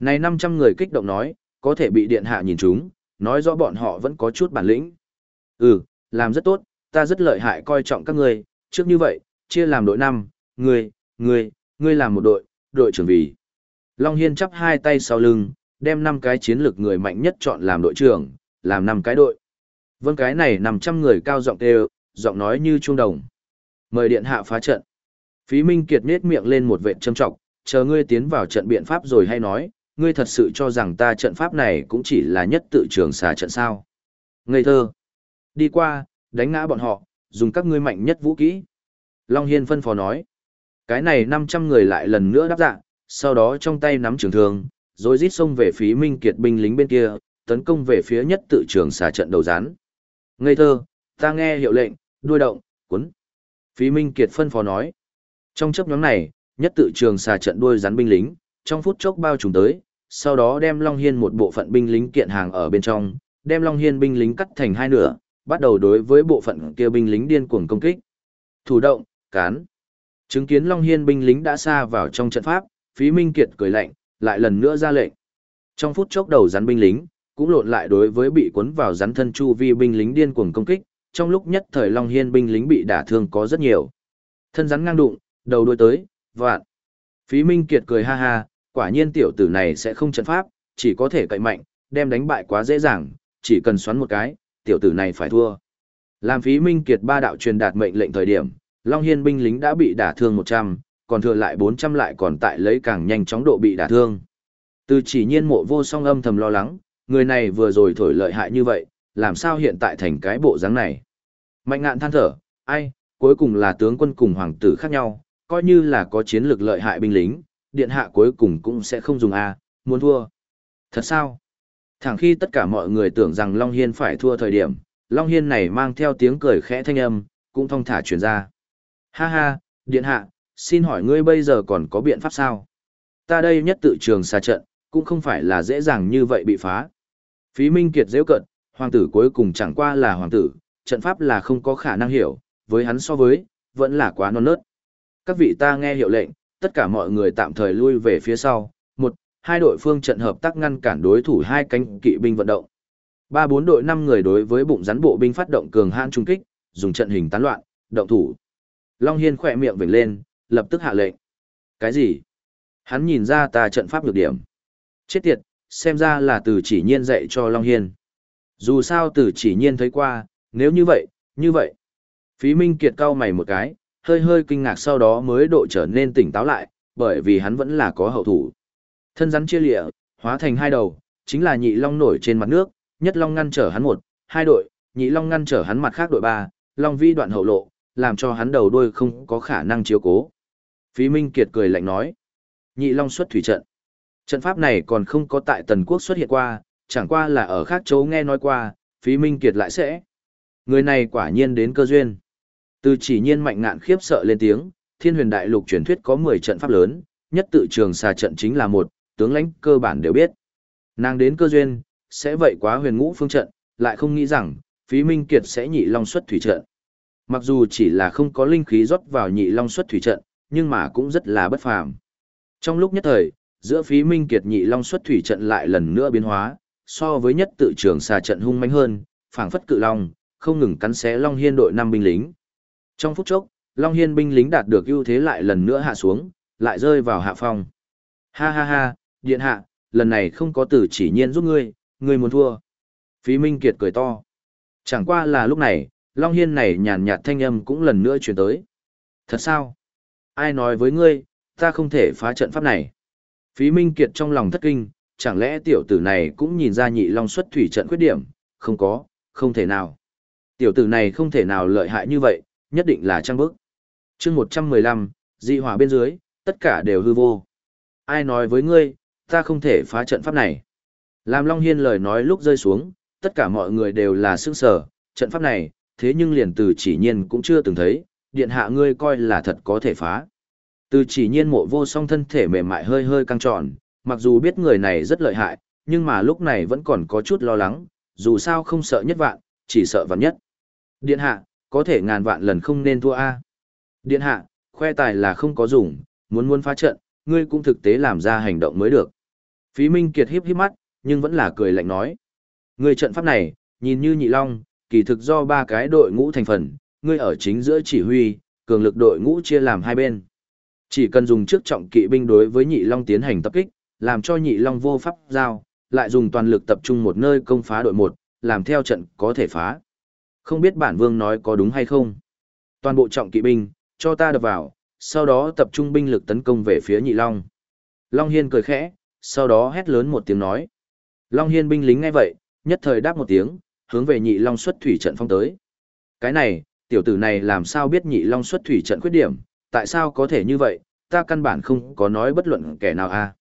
Này 500 người kích động nói, có thể bị điện hạ nhìn chúng, nói rõ bọn họ vẫn có chút bản lĩnh. Ừ, làm rất tốt, ta rất lợi hại coi trọng các ngươi, trước như vậy, chia làm đội 5, ngươi, ngươi, ngươi làm một đội, đội trưởng vì. Long Hiên chắp hai tay sau lưng, đem 5 cái chiến lược người mạnh nhất chọn làm đội trưởng, làm 5 cái đội. Vâng cái này 500 người cao giọng kêu, giọng nói như trung đồng. Mời điện hạ phá trận. Phí Minh Kiệt nết miệng lên một vệ châm trọng, chờ ngươi tiến vào trận biện pháp rồi hay nói, ngươi thật sự cho rằng ta trận pháp này cũng chỉ là nhất tự trường xà trận sao. Ngây thơ. Đi qua, đánh ngã bọn họ, dùng các ngươi mạnh nhất vũ kỹ. Long Hiên phân phó nói. Cái này 500 người lại lần nữa đáp dạ, sau đó trong tay nắm trường thương, rồi rít xông về phía Minh Kiệt binh lính bên kia, tấn công về phía nhất tự trường xà trận đầu rán. Ngây thơ, ta nghe hiệu lệnh, đuôi động, cuốn. Phí Minh Kiệt phân phó nói. Trong chấp nhóm này, nhất tự trường xà trận đuôi rắn binh lính, trong phút chốc bao trùm tới, sau đó đem Long Hiên một bộ phận binh lính kiện hàng ở bên trong, đem Long Hiên binh lính cắt thành hai nửa, bắt đầu đối với bộ phận kia binh lính điên cuồng công kích. Thủ động, cán. Chứng kiến Long Hiên binh lính đã xa vào trong trận pháp, Phí Minh Kiệt cười lạnh, lại lần nữa ra lệnh. Trong phút chốc đầu rắn binh lính, cũng lộn lại đối với bị cuốn vào rắn thân chu vi binh lính điên cuồng công kích, trong lúc nhất thời Long Hiên binh lính bị đả thương có rất nhiều. Thân rắn ngang đụng, đầu đuôi tới, vạn. Phí Minh Kiệt cười ha ha, quả nhiên tiểu tử này sẽ không trận pháp, chỉ có thể cậy mạnh, đem đánh bại quá dễ dàng, chỉ cần xoắn một cái, tiểu tử này phải thua. Làm Phí Minh Kiệt ba đạo truyền đạt mệnh lệnh thời điểm, Long Hiên binh lính đã bị đả thương 100, còn thừa lại 400 lại còn tại lấy càng nhanh chóng độ bị đả thương. Từ chỉ nhiên mộ vô song âm thầm lo lắng, người này vừa rồi thổi lợi hại như vậy, làm sao hiện tại thành cái bộ dáng này. Mạnh ngạn than thở, ai, cuối cùng là tướng quân cùng hoàng tử khác nhau, coi như là có chiến lược lợi hại binh lính, điện hạ cuối cùng cũng sẽ không dùng A, muốn thua. Thật sao? Thẳng khi tất cả mọi người tưởng rằng Long Hiên phải thua thời điểm, Long Hiên này mang theo tiếng cười khẽ thanh âm, cũng thong thả truyền ra. Ha ha, điện hạ, xin hỏi ngươi bây giờ còn có biện pháp sao? Ta đây nhất tự trường xa trận, cũng không phải là dễ dàng như vậy bị phá. Phí Minh Kiệt dễu cận, hoàng tử cuối cùng chẳng qua là hoàng tử, trận pháp là không có khả năng hiểu, với hắn so với, vẫn là quá non nớt. Các vị ta nghe hiệu lệnh, tất cả mọi người tạm thời lui về phía sau, một, hai đội phương trận hợp tác ngăn cản đối thủ hai cánh kỵ binh vận động. Ba bốn đội năm người đối với bụng rắn bộ binh phát động cường hãn trung kích, dùng trận hình tán loạn, động thủ. Long Hiên khỏe miệng vểnh lên, lập tức hạ lệnh. Cái gì? Hắn nhìn ra ta trận pháp nhược điểm. Chết tiệt, xem ra là từ chỉ nhiên dạy cho Long Hiên. Dù sao từ chỉ nhiên thấy qua, nếu như vậy, như vậy. Phí Minh Kiệt cao mày một cái, hơi hơi kinh ngạc sau đó mới độ trở nên tỉnh táo lại, bởi vì hắn vẫn là có hậu thủ. Thân rắn chia lịa, hóa thành hai đầu, chính là nhị long nổi trên mặt nước, nhất long ngăn trở hắn một, hai đội, nhị long ngăn trở hắn mặt khác đội ba, long vi đoạn hậu lộ, làm cho hắn đầu đuôi không có khả năng chiếu cố. Phí Minh Kiệt cười lạnh nói, nhị long xuất thủy trận. Trận pháp này còn không có tại Tần Quốc xuất hiện qua, chẳng qua là ở khác chỗ nghe nói qua, Phí Minh Kiệt lại sẽ. Người này quả nhiên đến cơ duyên. Từ chỉ nhiên mạnh ngạn khiếp sợ lên tiếng, thiên huyền đại lục truyền thuyết có 10 trận pháp lớn, nhất tự trường xà trận chính là một, tướng lãnh cơ bản đều biết. Nàng đến cơ duyên, sẽ vậy quá huyền ngũ phương trận, lại không nghĩ rằng, phí minh kiệt sẽ nhị long xuất thủy trận. Mặc dù chỉ là không có linh khí rót vào nhị long xuất thủy trận, nhưng mà cũng rất là bất phàm. Trong lúc nhất thời, giữa phí minh kiệt nhị long xuất thủy trận lại lần nữa biến hóa, so với nhất tự trường xà trận hung mãnh hơn, phảng phất cự long, không ngừng cắn xé long hiên đội năm binh lính. Trong phút chốc, long hiên binh lính đạt được ưu thế lại lần nữa hạ xuống, lại rơi vào hạ phong. Ha ha ha, điện hạ, lần này không có tử chỉ nhiên giúp ngươi, ngươi muốn thua. Phí Minh Kiệt cười to. Chẳng qua là lúc này, Long Hiên này nhàn nhạt thanh âm cũng lần nữa chuyển tới. Thật sao? Ai nói với ngươi, ta không thể phá trận pháp này. Phí Minh Kiệt trong lòng thất kinh, chẳng lẽ tiểu tử này cũng nhìn ra nhị long xuất thủy trận khuyết điểm? Không có, không thể nào. Tiểu tử này không thể nào lợi hại như vậy, nhất định là trang bức. chương 115, dị hỏa bên dưới, tất cả đều hư vô. Ai nói với ngươi, ta không thể phá trận pháp này. Làm Long Hiên lời nói lúc rơi xuống, tất cả mọi người đều là sức sở, trận pháp này, thế nhưng liền từ chỉ nhiên cũng chưa từng thấy, điện hạ ngươi coi là thật có thể phá. Từ chỉ nhiên mộ vô song thân thể mềm mại hơi hơi căng tròn, mặc dù biết người này rất lợi hại, nhưng mà lúc này vẫn còn có chút lo lắng, dù sao không sợ nhất vạn, chỉ sợ vạn nhất. Điện hạ, có thể ngàn vạn lần không nên thua A. Điện hạ, khoe tài là không có dùng, muốn muốn phá trận, ngươi cũng thực tế làm ra hành động mới được. Phí Minh Kiệt híp híp mắt, nhưng vẫn là cười lạnh nói. Ngươi trận pháp này, nhìn như nhị long, kỳ thực do ba cái đội ngũ thành phần, ngươi ở chính giữa chỉ huy, cường lực đội ngũ chia làm hai bên. Chỉ cần dùng trước trọng kỵ binh đối với nhị long tiến hành tập kích, làm cho nhị long vô pháp giao, lại dùng toàn lực tập trung một nơi công phá đội một, làm theo trận có thể phá. Không biết bản vương nói có đúng hay không? Toàn bộ trọng kỵ binh, cho ta đập vào, sau đó tập trung binh lực tấn công về phía nhị long. Long Hiên cười khẽ, sau đó hét lớn một tiếng nói. Long Hiên binh lính ngay vậy, nhất thời đáp một tiếng, hướng về nhị long xuất thủy trận phong tới. Cái này, tiểu tử này làm sao biết nhị long xuất thủy trận khuyết điểm, tại sao có thể như vậy, ta căn bản không có nói bất luận kẻ nào a à.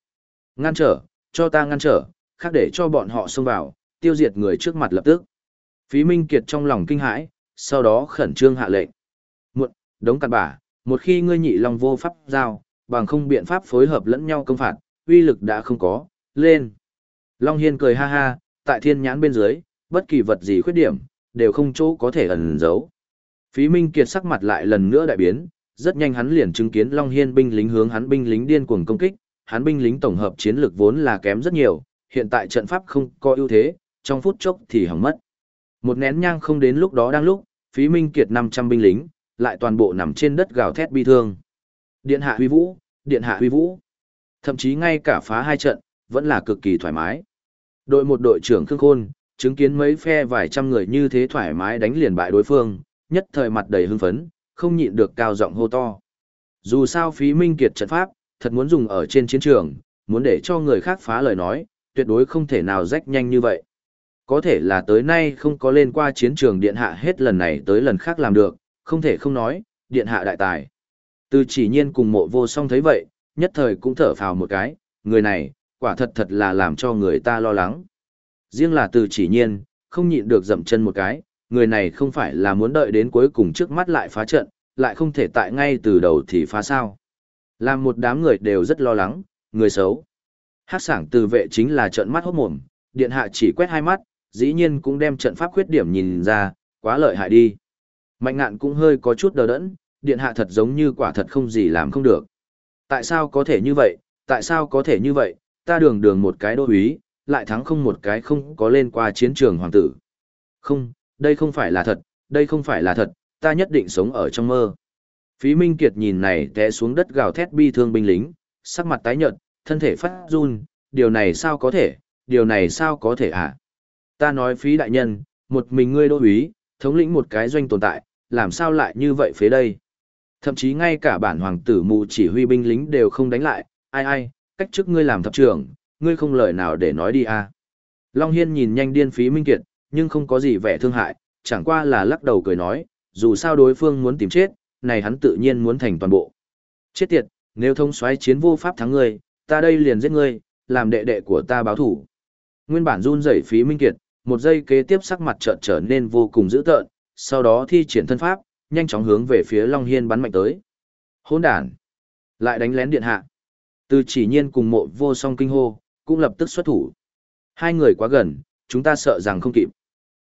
Ngăn trở, cho ta ngăn trở, khác để cho bọn họ xông vào, tiêu diệt người trước mặt lập tức. Phí Minh Kiệt trong lòng kinh hãi, sau đó khẩn trương hạ lệnh. Muộn, đống cặn bả, một khi ngươi nhị long vô pháp giao, bằng không biện pháp phối hợp lẫn nhau công phạt, uy lực đã không có, lên. Long Hiên cười ha ha, tại thiên nhãn bên dưới, bất kỳ vật gì khuyết điểm, đều không chỗ có thể ẩn giấu. Phí Minh Kiệt sắc mặt lại lần nữa đại biến, rất nhanh hắn liền chứng kiến Long Hiên binh lính hướng hắn binh lính điên cuồng công kích, hắn binh lính tổng hợp chiến lược vốn là kém rất nhiều, hiện tại trận pháp không có ưu thế, trong phút chốc thì hỏng mất. Một nén nhang không đến lúc đó đang lúc, Phí Minh Kiệt 500 binh lính, lại toàn bộ nằm trên đất gào thét bi thương. Điện hạ huy vũ, điện hạ huy vũ. Thậm chí ngay cả phá hai trận, vẫn là cực kỳ thoải mái. Đội một đội trưởng Khương Khôn, chứng kiến mấy phe vài trăm người như thế thoải mái đánh liền bại đối phương, nhất thời mặt đầy hưng phấn, không nhịn được cao giọng hô to. Dù sao phí minh kiệt trận pháp, thật muốn dùng ở trên chiến trường, muốn để cho người khác phá lời nói, tuyệt đối không thể nào rách nhanh như vậy. Có thể là tới nay không có lên qua chiến trường điện hạ hết lần này tới lần khác làm được, không thể không nói, điện hạ đại tài. Từ chỉ nhiên cùng mộ vô song thấy vậy, nhất thời cũng thở phào một cái, người này, quả thật thật là làm cho người ta lo lắng. Riêng là từ chỉ nhiên, không nhịn được dậm chân một cái, người này không phải là muốn đợi đến cuối cùng trước mắt lại phá trận, lại không thể tại ngay từ đầu thì phá sao. Làm một đám người đều rất lo lắng, người xấu. Hát sảng từ vệ chính là trận mắt hốt mồm, điện hạ chỉ quét hai mắt, dĩ nhiên cũng đem trận pháp khuyết điểm nhìn ra, quá lợi hại đi. Mạnh ngạn cũng hơi có chút đờ đẫn, điện hạ thật giống như quả thật không gì làm không được. Tại sao có thể như vậy, tại sao có thể như vậy, ta đường đường một cái đô úy, lại thắng không một cái không có lên qua chiến trường hoàng tử. Không, đây không phải là thật, đây không phải là thật, ta nhất định sống ở trong mơ. Phí Minh Kiệt nhìn này té xuống đất gào thét bi thương binh lính, sắc mặt tái nhợt, thân thể phát run, điều này sao có thể, điều này sao có thể à? Ta nói phí đại nhân, một mình ngươi đô úy, thống lĩnh một cái doanh tồn tại, làm sao lại như vậy phía đây? Thậm chí ngay cả bản hoàng tử mù chỉ huy binh lính đều không đánh lại, ai ai, cách trước ngươi làm thập trưởng, ngươi không lời nào để nói đi à. Long Hiên nhìn nhanh điên phí Minh Kiệt, nhưng không có gì vẻ thương hại, chẳng qua là lắc đầu cười nói, dù sao đối phương muốn tìm chết, này hắn tự nhiên muốn thành toàn bộ. Chết tiệt, nếu thông xoáy chiến vô pháp thắng ngươi, ta đây liền giết ngươi, làm đệ đệ của ta báo thủ. Nguyên bản run rẩy phí Minh Kiệt, một giây kế tiếp sắc mặt trợn trở nên vô cùng dữ tợn, sau đó thi triển thân pháp, nhanh chóng hướng về phía Long Hiên bắn mạnh tới. Hỗn đản, lại đánh lén điện hạ. Từ chỉ nhiên cùng mộ vô song kinh hô, cũng lập tức xuất thủ. Hai người quá gần, chúng ta sợ rằng không kịp.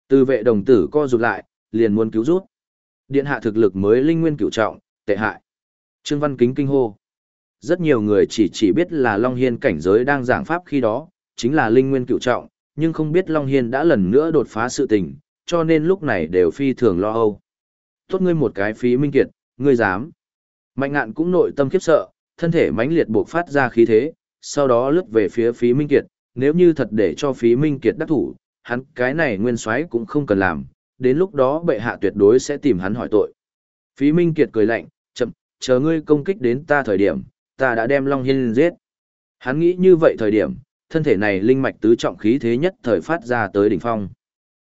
Từ vệ đồng tử co rụt lại, liền muốn cứu rút. Điện hạ thực lực mới linh nguyên cửu trọng, tệ hại. Trương Văn Kính kinh hô. Rất nhiều người chỉ chỉ biết là Long Hiên cảnh giới đang giảng pháp khi đó, chính là linh nguyên cửu trọng, nhưng không biết Long Hiên đã lần nữa đột phá sự tình, cho nên lúc này đều phi thường lo âu. Tốt ngươi một cái phí minh kiệt, ngươi dám. Mạnh ngạn cũng nội tâm khiếp sợ, thân thể mãnh liệt buộc phát ra khí thế, sau đó lướt về phía phí minh kiệt, nếu như thật để cho phí minh kiệt đắc thủ, hắn cái này nguyên soái cũng không cần làm, đến lúc đó bệ hạ tuyệt đối sẽ tìm hắn hỏi tội. Phí minh kiệt cười lạnh, chậm, chờ ngươi công kích đến ta thời điểm, ta đã đem Long Hiên giết. Hắn nghĩ như vậy thời điểm, thân thể này linh mạch tứ trọng khí thế nhất thời phát ra tới đỉnh phong.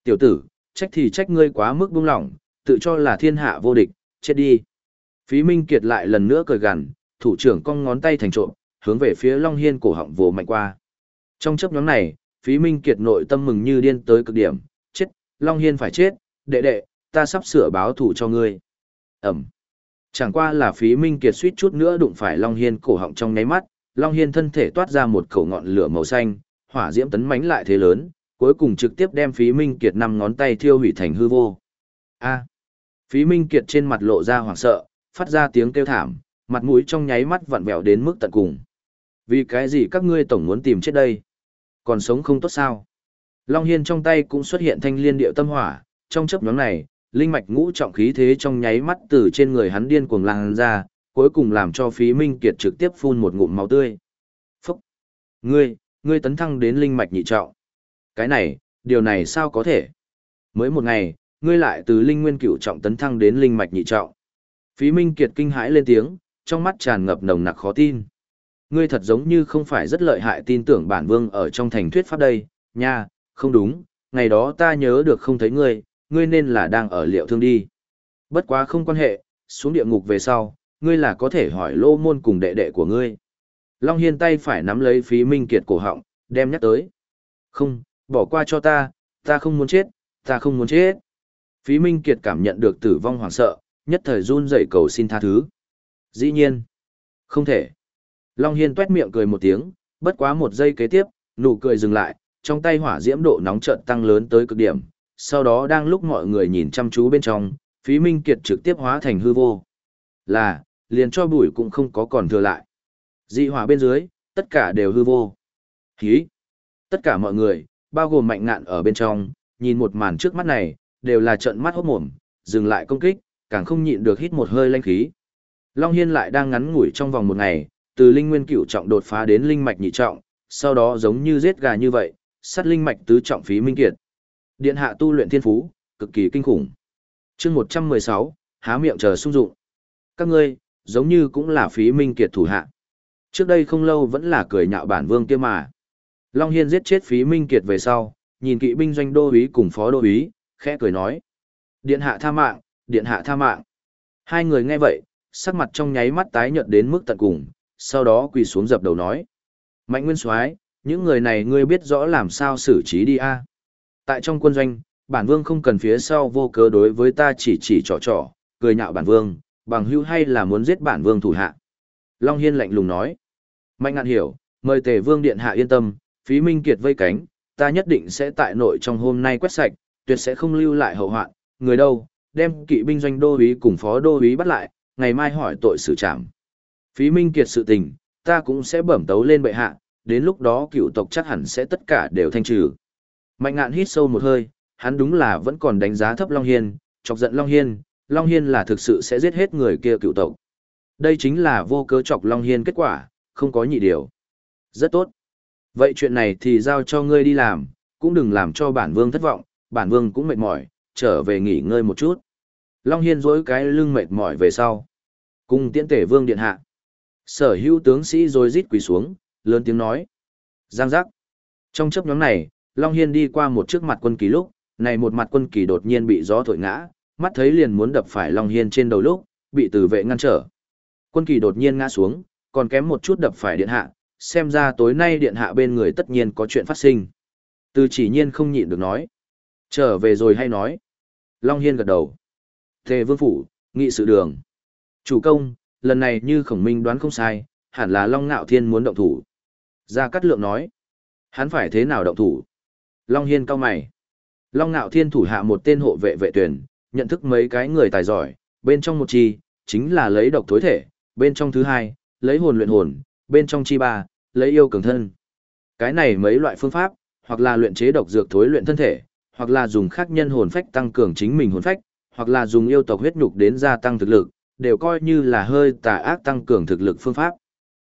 Tiểu tử, trách thì trách ngươi quá mức buông lỏng, tự cho là thiên hạ vô địch, chết đi. Phí Minh Kiệt lại lần nữa cười gằn, thủ trưởng cong ngón tay thành trộm, hướng về phía Long Hiên cổ họng vồ mạnh qua. Trong chấp nhóm này, Phí Minh Kiệt nội tâm mừng như điên tới cực điểm, chết, Long Hiên phải chết, đệ đệ, ta sắp sửa báo thủ cho ngươi. Ẩm. Chẳng qua là Phí Minh Kiệt suýt chút nữa đụng phải Long Hiên cổ họng trong nháy mắt, Long Hiên thân thể toát ra một khẩu ngọn lửa màu xanh, hỏa diễm tấn mãnh lại thế lớn, cuối cùng trực tiếp đem Phí Minh Kiệt năm ngón tay thiêu hủy thành hư vô. A. Phí Minh Kiệt trên mặt lộ ra hoảng sợ, phát ra tiếng kêu thảm, mặt mũi trong nháy mắt vặn vẹo đến mức tận cùng. Vì cái gì các ngươi tổng muốn tìm chết đây? Còn sống không tốt sao? Long Hiên trong tay cũng xuất hiện thanh liên điệu tâm hỏa, trong chấp nhóm này, linh mạch ngũ trọng khí thế trong nháy mắt từ trên người hắn điên cuồng lan ra, cuối cùng làm cho phí minh kiệt trực tiếp phun một ngụm máu tươi. Phúc! Ngươi, ngươi tấn thăng đến linh mạch nhị trọng. Cái này, điều này sao có thể? Mới một ngày, ngươi lại từ linh nguyên cửu trọng tấn thăng đến linh mạch nhị trọng. Phí minh kiệt kinh hãi lên tiếng, trong mắt tràn ngập nồng nặc khó tin. Ngươi thật giống như không phải rất lợi hại tin tưởng bản vương ở trong thành thuyết pháp đây, nha, không đúng, ngày đó ta nhớ được không thấy ngươi, ngươi nên là đang ở liệu thương đi. Bất quá không quan hệ, xuống địa ngục về sau, ngươi là có thể hỏi lô môn cùng đệ đệ của ngươi. Long Hiên tay phải nắm lấy phí minh kiệt cổ họng, đem nhắc tới. Không, bỏ qua cho ta, ta không muốn chết, ta không muốn chết. Phí minh kiệt cảm nhận được tử vong hoảng sợ, nhất thời run dậy cầu xin tha thứ. Dĩ nhiên, không thể. Long Hiên tuét miệng cười một tiếng, bất quá một giây kế tiếp, nụ cười dừng lại, trong tay hỏa diễm độ nóng trận tăng lớn tới cực điểm. Sau đó đang lúc mọi người nhìn chăm chú bên trong, phí minh kiệt trực tiếp hóa thành hư vô. Là, liền cho bụi cũng không có còn thừa lại. Dị hỏa bên dưới, tất cả đều hư vô. Hí! Tất cả mọi người, bao gồm mạnh ngạn ở bên trong, nhìn một màn trước mắt này, đều là trận mắt hốt mồm, dừng lại công kích, càng không nhịn được hít một hơi lanh khí. Long Hiên lại đang ngắn ngủi trong vòng một ngày, từ linh nguyên cửu trọng đột phá đến linh mạch nhị trọng, sau đó giống như giết gà như vậy, sát linh mạch tứ trọng phí minh kiệt. Điện hạ tu luyện thiên phú, cực kỳ kinh khủng. chương 116, há miệng chờ sung dụng. Các ngươi, giống như cũng là phí minh kiệt thủ hạ. Trước đây không lâu vẫn là cười nhạo bản vương kia mà. Long Hiên giết chết phí minh kiệt về sau, nhìn kỵ binh doanh đô úy cùng phó đô úy, khẽ cười nói. Điện hạ tha mạng, điện hạ tha mạng. Hai người nghe vậy, sắc mặt trong nháy mắt tái nhợt đến mức tận cùng, sau đó quỳ xuống dập đầu nói. Mạnh Nguyên Soái, những người này ngươi biết rõ làm sao xử trí đi a Tại trong quân doanh, bản vương không cần phía sau vô cớ đối với ta chỉ chỉ trò trò, cười nhạo bản vương, bằng hưu hay là muốn giết bản vương thủ hạ. Long Hiên lạnh lùng nói. Mạnh ngạn hiểu, mời tề vương điện hạ yên tâm, phí minh kiệt vây cánh, ta nhất định sẽ tại nội trong hôm nay quét sạch, tuyệt sẽ không lưu lại hậu hoạn, người đâu, đem kỵ binh doanh đô úy cùng phó đô úy bắt lại, ngày mai hỏi tội xử trảm. Phí Minh Kiệt sự tình, ta cũng sẽ bẩm tấu lên bệ hạ, đến lúc đó cựu tộc chắc hẳn sẽ tất cả đều thanh trừ. Mạnh ngạn hít sâu một hơi, hắn đúng là vẫn còn đánh giá thấp Long Hiên, chọc giận Long Hiên, Long Hiên là thực sự sẽ giết hết người kia cựu tộc. Đây chính là vô cớ chọc Long Hiên kết quả, không có nhị điều. Rất tốt. Vậy chuyện này thì giao cho ngươi đi làm, cũng đừng làm cho bản vương thất vọng, bản vương cũng mệt mỏi, trở về nghỉ ngơi một chút. Long Hiên dối cái lưng mệt mỏi về sau. Cùng tiễn tể vương điện hạ. Sở hữu tướng sĩ rồi rít quỳ xuống, lớn tiếng nói. Giang giác. Trong chấp nhóm này, Long Hiên đi qua một trước mặt quân kỳ lúc, này một mặt quân kỳ đột nhiên bị gió thổi ngã, mắt thấy liền muốn đập phải Long Hiên trên đầu lúc, bị tử vệ ngăn trở. Quân kỳ đột nhiên ngã xuống, còn kém một chút đập phải điện hạ, xem ra tối nay điện hạ bên người tất nhiên có chuyện phát sinh. Từ chỉ nhiên không nhịn được nói. Trở về rồi hay nói. Long Hiên gật đầu. Thề vương phủ, nghị sự đường. Chủ công, lần này như khổng minh đoán không sai, hẳn là Long Ngạo Thiên muốn động thủ. Gia Cát Lượng nói. Hắn phải thế nào động thủ? Long Hiên cao mày. Long Ngạo Thiên thủ hạ một tên hộ vệ vệ tuyển, nhận thức mấy cái người tài giỏi, bên trong một chi, chính là lấy độc thối thể, bên trong thứ hai, lấy hồn luyện hồn, bên trong chi ba, lấy yêu cường thân. Cái này mấy loại phương pháp, hoặc là luyện chế độc dược thối luyện thân thể, hoặc là dùng khác nhân hồn phách tăng cường chính mình hồn phách, hoặc là dùng yêu tộc huyết nhục đến gia tăng thực lực, đều coi như là hơi tà ác tăng cường thực lực phương pháp.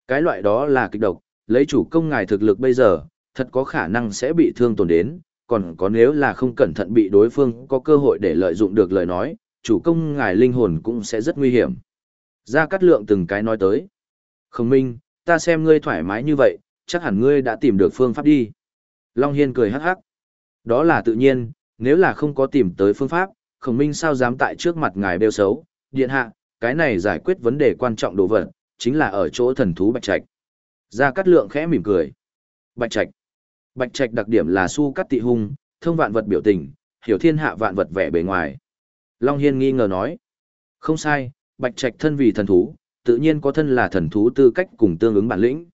Cái loại đó là kịch độc, lấy chủ công ngài thực lực bây giờ, thật có khả năng sẽ bị thương tổn đến, còn có nếu là không cẩn thận bị đối phương có cơ hội để lợi dụng được lời nói, chủ công ngài linh hồn cũng sẽ rất nguy hiểm. Gia Cát Lượng từng cái nói tới. Khổng minh, ta xem ngươi thoải mái như vậy, chắc hẳn ngươi đã tìm được phương pháp đi. Long Hiên cười hắc hắc. Đó là tự nhiên, nếu là không có tìm tới phương pháp, khổng minh sao dám tại trước mặt ngài bêu xấu. Điện hạ, cái này giải quyết vấn đề quan trọng đồ vật, chính là ở chỗ thần thú Bạch Trạch. Gia Cát Lượng khẽ mỉm cười. Bạch Trạch. Bạch Trạch đặc điểm là su cắt tị hung, thông vạn vật biểu tình, hiểu thiên hạ vạn vật vẻ bề ngoài. Long Hiên nghi ngờ nói. Không sai, Bạch Trạch thân vì thần thú, tự nhiên có thân là thần thú tư cách cùng tương ứng bản lĩnh.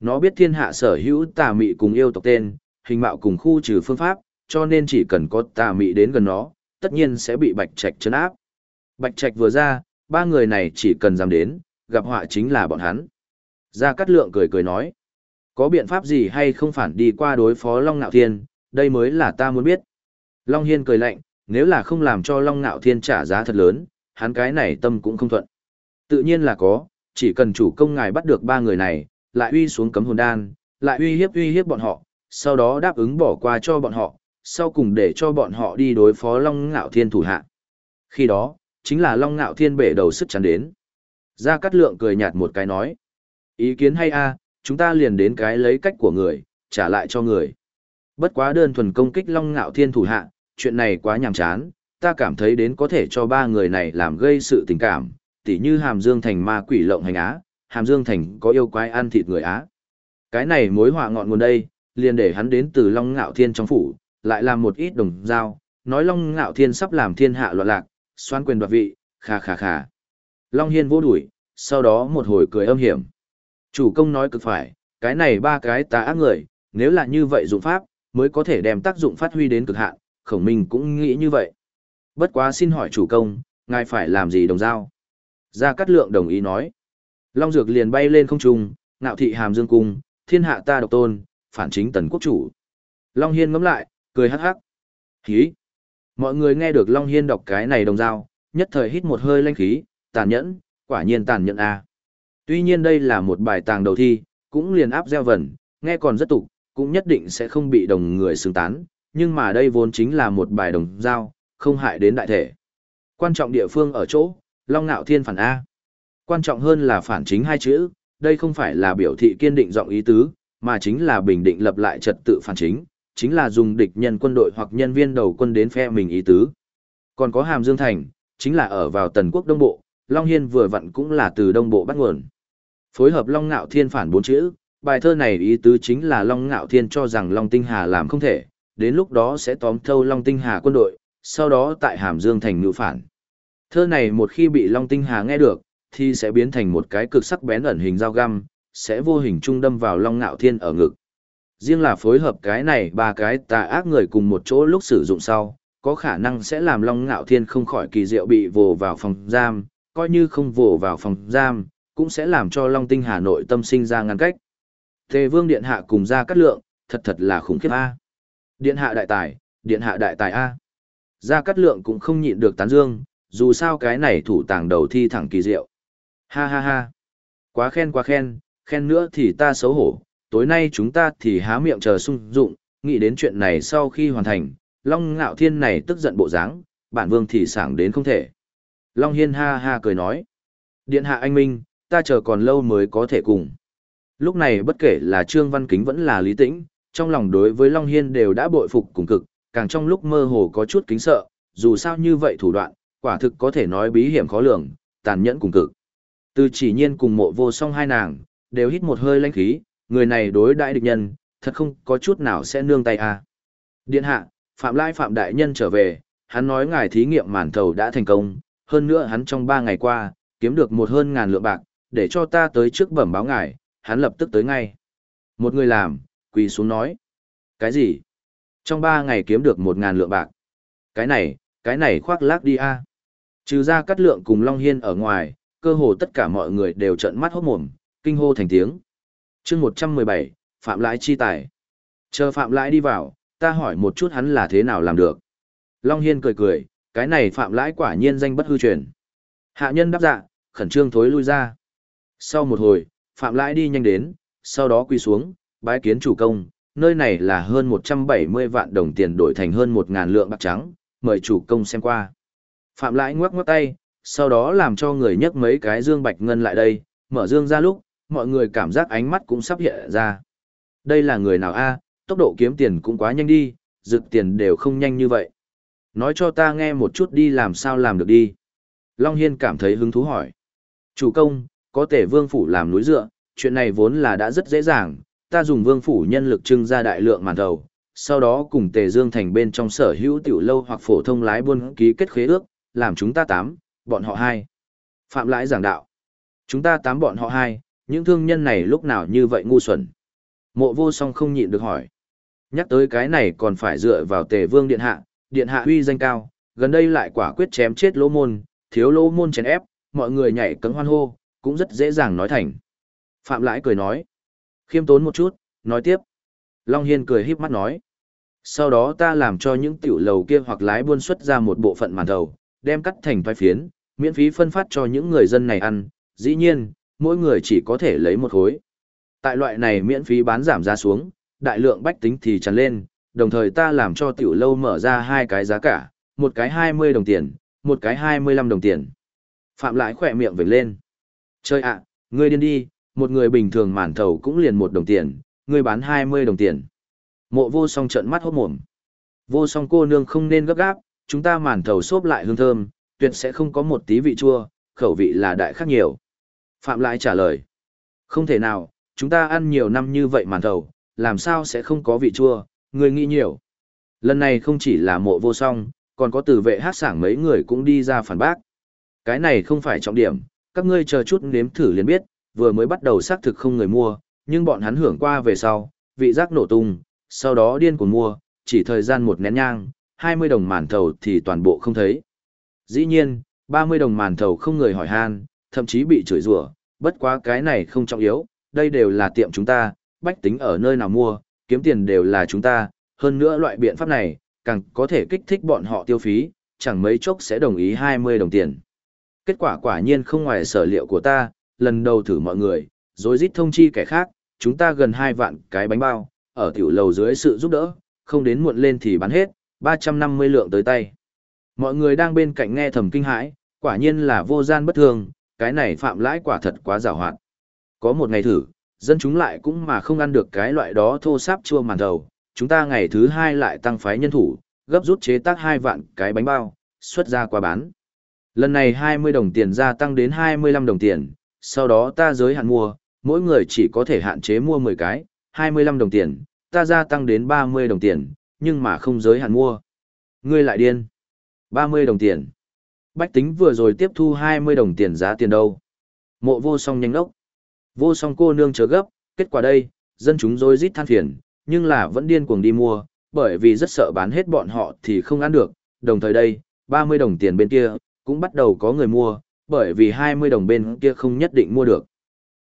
Nó biết thiên hạ sở hữu tà mị cùng yêu tộc tên, hình mạo cùng khu trừ phương pháp, cho nên chỉ cần có tà mị đến gần nó, tất nhiên sẽ bị Bạch Trạch chấn áp. Bạch Trạch vừa ra, ba người này chỉ cần dám đến, gặp họa chính là bọn hắn. Gia Cát Lượng cười cười nói, có biện pháp gì hay không phản đi qua đối phó Long Nạo Thiên, đây mới là ta muốn biết. Long Hiên cười lạnh, nếu là không làm cho Long Nạo Thiên trả giá thật lớn, hắn cái này tâm cũng không thuận. Tự nhiên là có, chỉ cần chủ công ngài bắt được ba người này, lại uy xuống cấm hồn đan, lại uy hiếp uy hiếp bọn họ, sau đó đáp ứng bỏ qua cho bọn họ, sau cùng để cho bọn họ đi đối phó Long Ngạo Thiên thủ hạ. Khi đó, chính là Long Ngạo Thiên bể đầu sức chắn đến. Gia Cát Lượng cười nhạt một cái nói. Ý kiến hay a, chúng ta liền đến cái lấy cách của người, trả lại cho người. Bất quá đơn thuần công kích Long Ngạo Thiên thủ hạ, chuyện này quá nhàm chán, ta cảm thấy đến có thể cho ba người này làm gây sự tình cảm, tỉ như Hàm Dương Thành ma quỷ lộng hành Á, Hàm Dương Thành có yêu quái ăn thịt người Á. Cái này mối họa ngọn nguồn đây, liền để hắn đến từ Long Ngạo Thiên trong phủ, lại làm một ít đồng dao, nói Long Ngạo Thiên sắp làm thiên hạ loạn lạc, xoan quyền đoạt vị, khà khà khà. Long Hiên vô đuổi, sau đó một hồi cười âm hiểm. Chủ công nói cực phải, cái này ba cái tà ác người, nếu là như vậy dụng pháp, mới có thể đem tác dụng phát huy đến cực hạn, khổng minh cũng nghĩ như vậy. Bất quá xin hỏi chủ công, ngài phải làm gì đồng giao? Gia Cát Lượng đồng ý nói. Long Dược liền bay lên không trung, ngạo thị hàm dương cung, thiên hạ ta độc tôn, phản chính tần quốc chủ. Long Hiên ngắm lại, cười hắc hắc. Hí! Mọi người nghe được Long Hiên đọc cái này đồng dao, nhất thời hít một hơi lanh khí, tàn nhẫn, quả nhiên tàn nhẫn a. Tuy nhiên đây là một bài tàng đầu thi, cũng liền áp gieo vần, nghe còn rất tục, cũng nhất định sẽ không bị đồng người xứng tán, nhưng mà đây vốn chính là một bài đồng giao, không hại đến đại thể. Quan trọng địa phương ở chỗ, Long Nạo Thiên phản A. Quan trọng hơn là phản chính hai chữ, đây không phải là biểu thị kiên định giọng ý tứ, mà chính là bình định lập lại trật tự phản chính, chính là dùng địch nhân quân đội hoặc nhân viên đầu quân đến phe mình ý tứ. Còn có Hàm Dương Thành, chính là ở vào tần quốc đông bộ, Long Hiên vừa vặn cũng là từ đông bộ bắt nguồn. Phối hợp Long Ngạo Thiên phản bốn chữ, bài thơ này ý tứ chính là Long Ngạo Thiên cho rằng Long Tinh Hà làm không thể, đến lúc đó sẽ tóm thâu Long Tinh Hà quân đội, sau đó tại Hàm Dương Thành ngữ phản. Thơ này một khi bị Long Tinh Hà nghe được, thì sẽ biến thành một cái cực sắc bén ẩn hình dao găm, sẽ vô hình trung đâm vào Long Ngạo Thiên ở ngực. Riêng là phối hợp cái này ba cái tà ác người cùng một chỗ lúc sử dụng sau, có khả năng sẽ làm Long Ngạo Thiên không khỏi kỳ diệu bị vồ vào phòng giam, coi như không vồ vào phòng giam, cũng sẽ làm cho Long Tinh Hà Nội tâm sinh ra ngăn cách. Tề Vương Điện Hạ cùng ra cắt lượng, thật thật là khủng khiếp A. Điện Hạ đại tài, Điện Hạ đại tài A. Gia Cát Lượng cũng không nhịn được tán dương, dù sao cái này thủ tàng đầu thi thẳng kỳ diệu. Ha ha ha. Quá khen quá khen, khen nữa thì ta xấu hổ, tối nay chúng ta thì há miệng chờ sung dụng, nghĩ đến chuyện này sau khi hoàn thành, Long Ngạo Thiên này tức giận bộ dáng, bản vương thì sảng đến không thể. Long Hiên ha ha cười nói. Điện hạ anh Minh, ta chờ còn lâu mới có thể cùng. Lúc này bất kể là Trương Văn Kính vẫn là Lý Tĩnh, trong lòng đối với Long Hiên đều đã bội phục cùng cực, càng trong lúc mơ hồ có chút kính sợ, dù sao như vậy thủ đoạn, quả thực có thể nói bí hiểm khó lường, tàn nhẫn cùng cực. Từ chỉ nhiên cùng mộ vô song hai nàng, đều hít một hơi lãnh khí, người này đối đại địch nhân, thật không có chút nào sẽ nương tay à. Điện hạ, Phạm Lai Phạm Đại Nhân trở về, hắn nói ngài thí nghiệm màn thầu đã thành công, hơn nữa hắn trong ba ngày qua, kiếm được một hơn ngàn lượng bạc, để cho ta tới trước bẩm báo ngài, hắn lập tức tới ngay. Một người làm, quỳ xuống nói. Cái gì? Trong ba ngày kiếm được một ngàn lượng bạc. Cái này, cái này khoác lác đi a. Trừ ra cắt lượng cùng Long Hiên ở ngoài, cơ hồ tất cả mọi người đều trợn mắt hốt mồm, kinh hô thành tiếng. chương một trăm mười bảy Phạm Lãi chi tài. Chờ Phạm Lãi đi vào, ta hỏi một chút hắn là thế nào làm được. Long Hiên cười cười, cái này Phạm Lãi quả nhiên danh bất hư truyền. Hạ nhân đáp dạ, khẩn trương thối lui ra. Sau một hồi, Phạm Lãi đi nhanh đến, sau đó quy xuống, bái kiến chủ công, nơi này là hơn 170 vạn đồng tiền đổi thành hơn 1.000 lượng bạc trắng, mời chủ công xem qua. Phạm Lãi ngoắc ngoắc tay, sau đó làm cho người nhấc mấy cái dương bạch ngân lại đây, mở dương ra lúc, mọi người cảm giác ánh mắt cũng sắp hiện ra. Đây là người nào a? tốc độ kiếm tiền cũng quá nhanh đi, rực tiền đều không nhanh như vậy. Nói cho ta nghe một chút đi làm sao làm được đi. Long Hiên cảm thấy hứng thú hỏi. Chủ công, có thể vương phủ làm núi dựa, chuyện này vốn là đã rất dễ dàng, ta dùng vương phủ nhân lực trưng ra đại lượng màn thầu, sau đó cùng Tề Dương thành bên trong sở hữu tiểu lâu hoặc phổ thông lái buôn ký kết khế ước, làm chúng ta tám, bọn họ hai. Phạm lãi giảng đạo. Chúng ta tám bọn họ hai, những thương nhân này lúc nào như vậy ngu xuẩn. Mộ vô song không nhịn được hỏi. Nhắc tới cái này còn phải dựa vào tề vương điện hạ, điện hạ huy danh cao, gần đây lại quả quyết chém chết lỗ môn, thiếu lỗ môn chèn ép, mọi người nhảy cấm hoan hô, cũng rất dễ dàng nói thành. Phạm lãi cười nói. Khiêm tốn một chút, nói tiếp. Long Hiên cười híp mắt nói. Sau đó ta làm cho những tiểu lầu kia hoặc lái buôn xuất ra một bộ phận màn thầu, đem cắt thành vài phiến, miễn phí phân phát cho những người dân này ăn, dĩ nhiên, mỗi người chỉ có thể lấy một khối. Tại loại này miễn phí bán giảm ra xuống, đại lượng bách tính thì tràn lên, đồng thời ta làm cho tiểu lâu mở ra hai cái giá cả, một cái 20 đồng tiền, một cái 25 đồng tiền. Phạm lãi khỏe miệng vểnh lên. Chơi ạ, ngươi điên đi, một người bình thường màn thầu cũng liền một đồng tiền, ngươi bán 20 đồng tiền. Mộ vô song trận mắt hốt mồm. Vô song cô nương không nên gấp gáp, chúng ta màn thầu xốp lại hương thơm, tuyệt sẽ không có một tí vị chua, khẩu vị là đại khác nhiều. Phạm lại trả lời. Không thể nào, chúng ta ăn nhiều năm như vậy màn thầu, làm sao sẽ không có vị chua, người nghĩ nhiều. Lần này không chỉ là mộ vô song, còn có tử vệ hát sảng mấy người cũng đi ra phản bác. Cái này không phải trọng điểm, các ngươi chờ chút nếm thử liền biết, vừa mới bắt đầu xác thực không người mua, nhưng bọn hắn hưởng qua về sau, vị giác nổ tung, sau đó điên cuồng mua, chỉ thời gian một nén nhang, 20 đồng màn thầu thì toàn bộ không thấy. Dĩ nhiên, 30 đồng màn thầu không người hỏi han, thậm chí bị chửi rủa, bất quá cái này không trọng yếu, đây đều là tiệm chúng ta, bách tính ở nơi nào mua, kiếm tiền đều là chúng ta, hơn nữa loại biện pháp này, càng có thể kích thích bọn họ tiêu phí, chẳng mấy chốc sẽ đồng ý 20 đồng tiền. Kết quả quả nhiên không ngoài sở liệu của ta, lần đầu thử mọi người, rồi rít thông chi kẻ khác, chúng ta gần hai vạn cái bánh bao, ở tiểu lầu dưới sự giúp đỡ, không đến muộn lên thì bán hết, 350 lượng tới tay. Mọi người đang bên cạnh nghe thầm kinh hãi, quả nhiên là vô gian bất thường, cái này phạm lãi quả thật quá giàu hoạt. Có một ngày thử, dân chúng lại cũng mà không ăn được cái loại đó thô sáp chua màn đầu, chúng ta ngày thứ hai lại tăng phái nhân thủ, gấp rút chế tác hai vạn cái bánh bao, xuất ra qua bán. Lần này 20 đồng tiền gia tăng đến 25 đồng tiền, sau đó ta giới hạn mua, mỗi người chỉ có thể hạn chế mua 10 cái, 25 đồng tiền, ta gia tăng đến 30 đồng tiền, nhưng mà không giới hạn mua. Ngươi lại điên. 30 đồng tiền. Bách tính vừa rồi tiếp thu 20 đồng tiền giá tiền đâu. Mộ vô song nhanh ốc. Vô song cô nương chờ gấp, kết quả đây, dân chúng rối rít than phiền, nhưng là vẫn điên cuồng đi mua, bởi vì rất sợ bán hết bọn họ thì không ăn được. Đồng thời đây, 30 đồng tiền bên kia, cũng bắt đầu có người mua, bởi vì 20 đồng bên kia không nhất định mua được.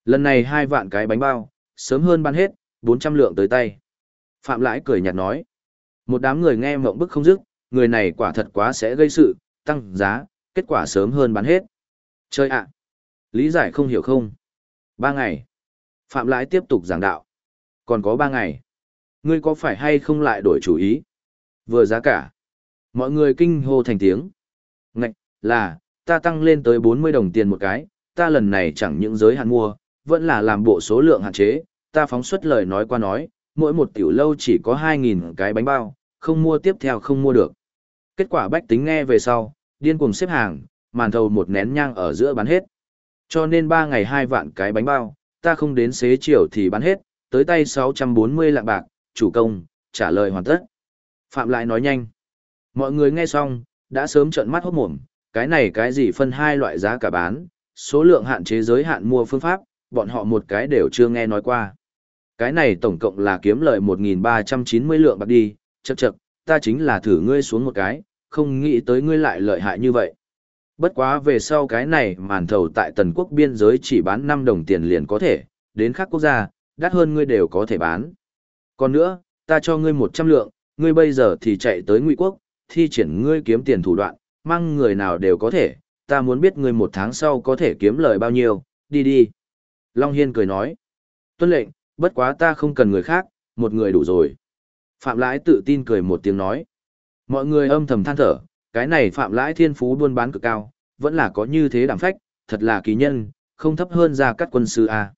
Lần này hai vạn cái bánh bao, sớm hơn bán hết, 400 lượng tới tay. Phạm Lãi cười nhạt nói. Một đám người nghe mộng bức không dứt, người này quả thật quá sẽ gây sự, tăng giá, kết quả sớm hơn bán hết. Chơi ạ! Lý giải không hiểu không? Ba ngày. Phạm Lãi tiếp tục giảng đạo. Còn có ba ngày. Ngươi có phải hay không lại đổi chủ ý? Vừa giá cả. Mọi người kinh hô thành tiếng. Ngạch, là, ta tăng lên tới 40 đồng tiền một cái, ta lần này chẳng những giới hạn mua, vẫn là làm bộ số lượng hạn chế, ta phóng xuất lời nói qua nói, mỗi một tiểu lâu chỉ có 2.000 cái bánh bao, không mua tiếp theo không mua được. Kết quả bách tính nghe về sau, điên cuồng xếp hàng, màn thầu một nén nhang ở giữa bán hết. Cho nên 3 ngày 2 vạn cái bánh bao, ta không đến xế chiều thì bán hết, tới tay 640 lạng bạc, chủ công, trả lời hoàn tất. Phạm lại nói nhanh. Mọi người nghe xong, đã sớm trợn mắt hốt mồm, cái này cái gì phân hai loại giá cả bán, số lượng hạn chế giới hạn mua phương pháp, bọn họ một cái đều chưa nghe nói qua. Cái này tổng cộng là kiếm lợi 1.390 lượng bạc đi, chậc chậc, ta chính là thử ngươi xuống một cái, không nghĩ tới ngươi lại lợi hại như vậy. Bất quá về sau cái này màn thầu tại tần quốc biên giới chỉ bán 5 đồng tiền liền có thể, đến khác quốc gia, đắt hơn ngươi đều có thể bán. Còn nữa, ta cho ngươi 100 lượng, ngươi bây giờ thì chạy tới ngụy quốc, thi triển ngươi kiếm tiền thủ đoạn, mang người nào đều có thể, ta muốn biết ngươi một tháng sau có thể kiếm lời bao nhiêu, đi đi. Long Hiên cười nói, tuân lệnh, bất quá ta không cần người khác, một người đủ rồi. Phạm Lãi tự tin cười một tiếng nói. Mọi người âm thầm than thở, cái này Phạm Lãi thiên phú buôn bán cực cao, vẫn là có như thế đảm phách, thật là kỳ nhân, không thấp hơn ra các quân sư A.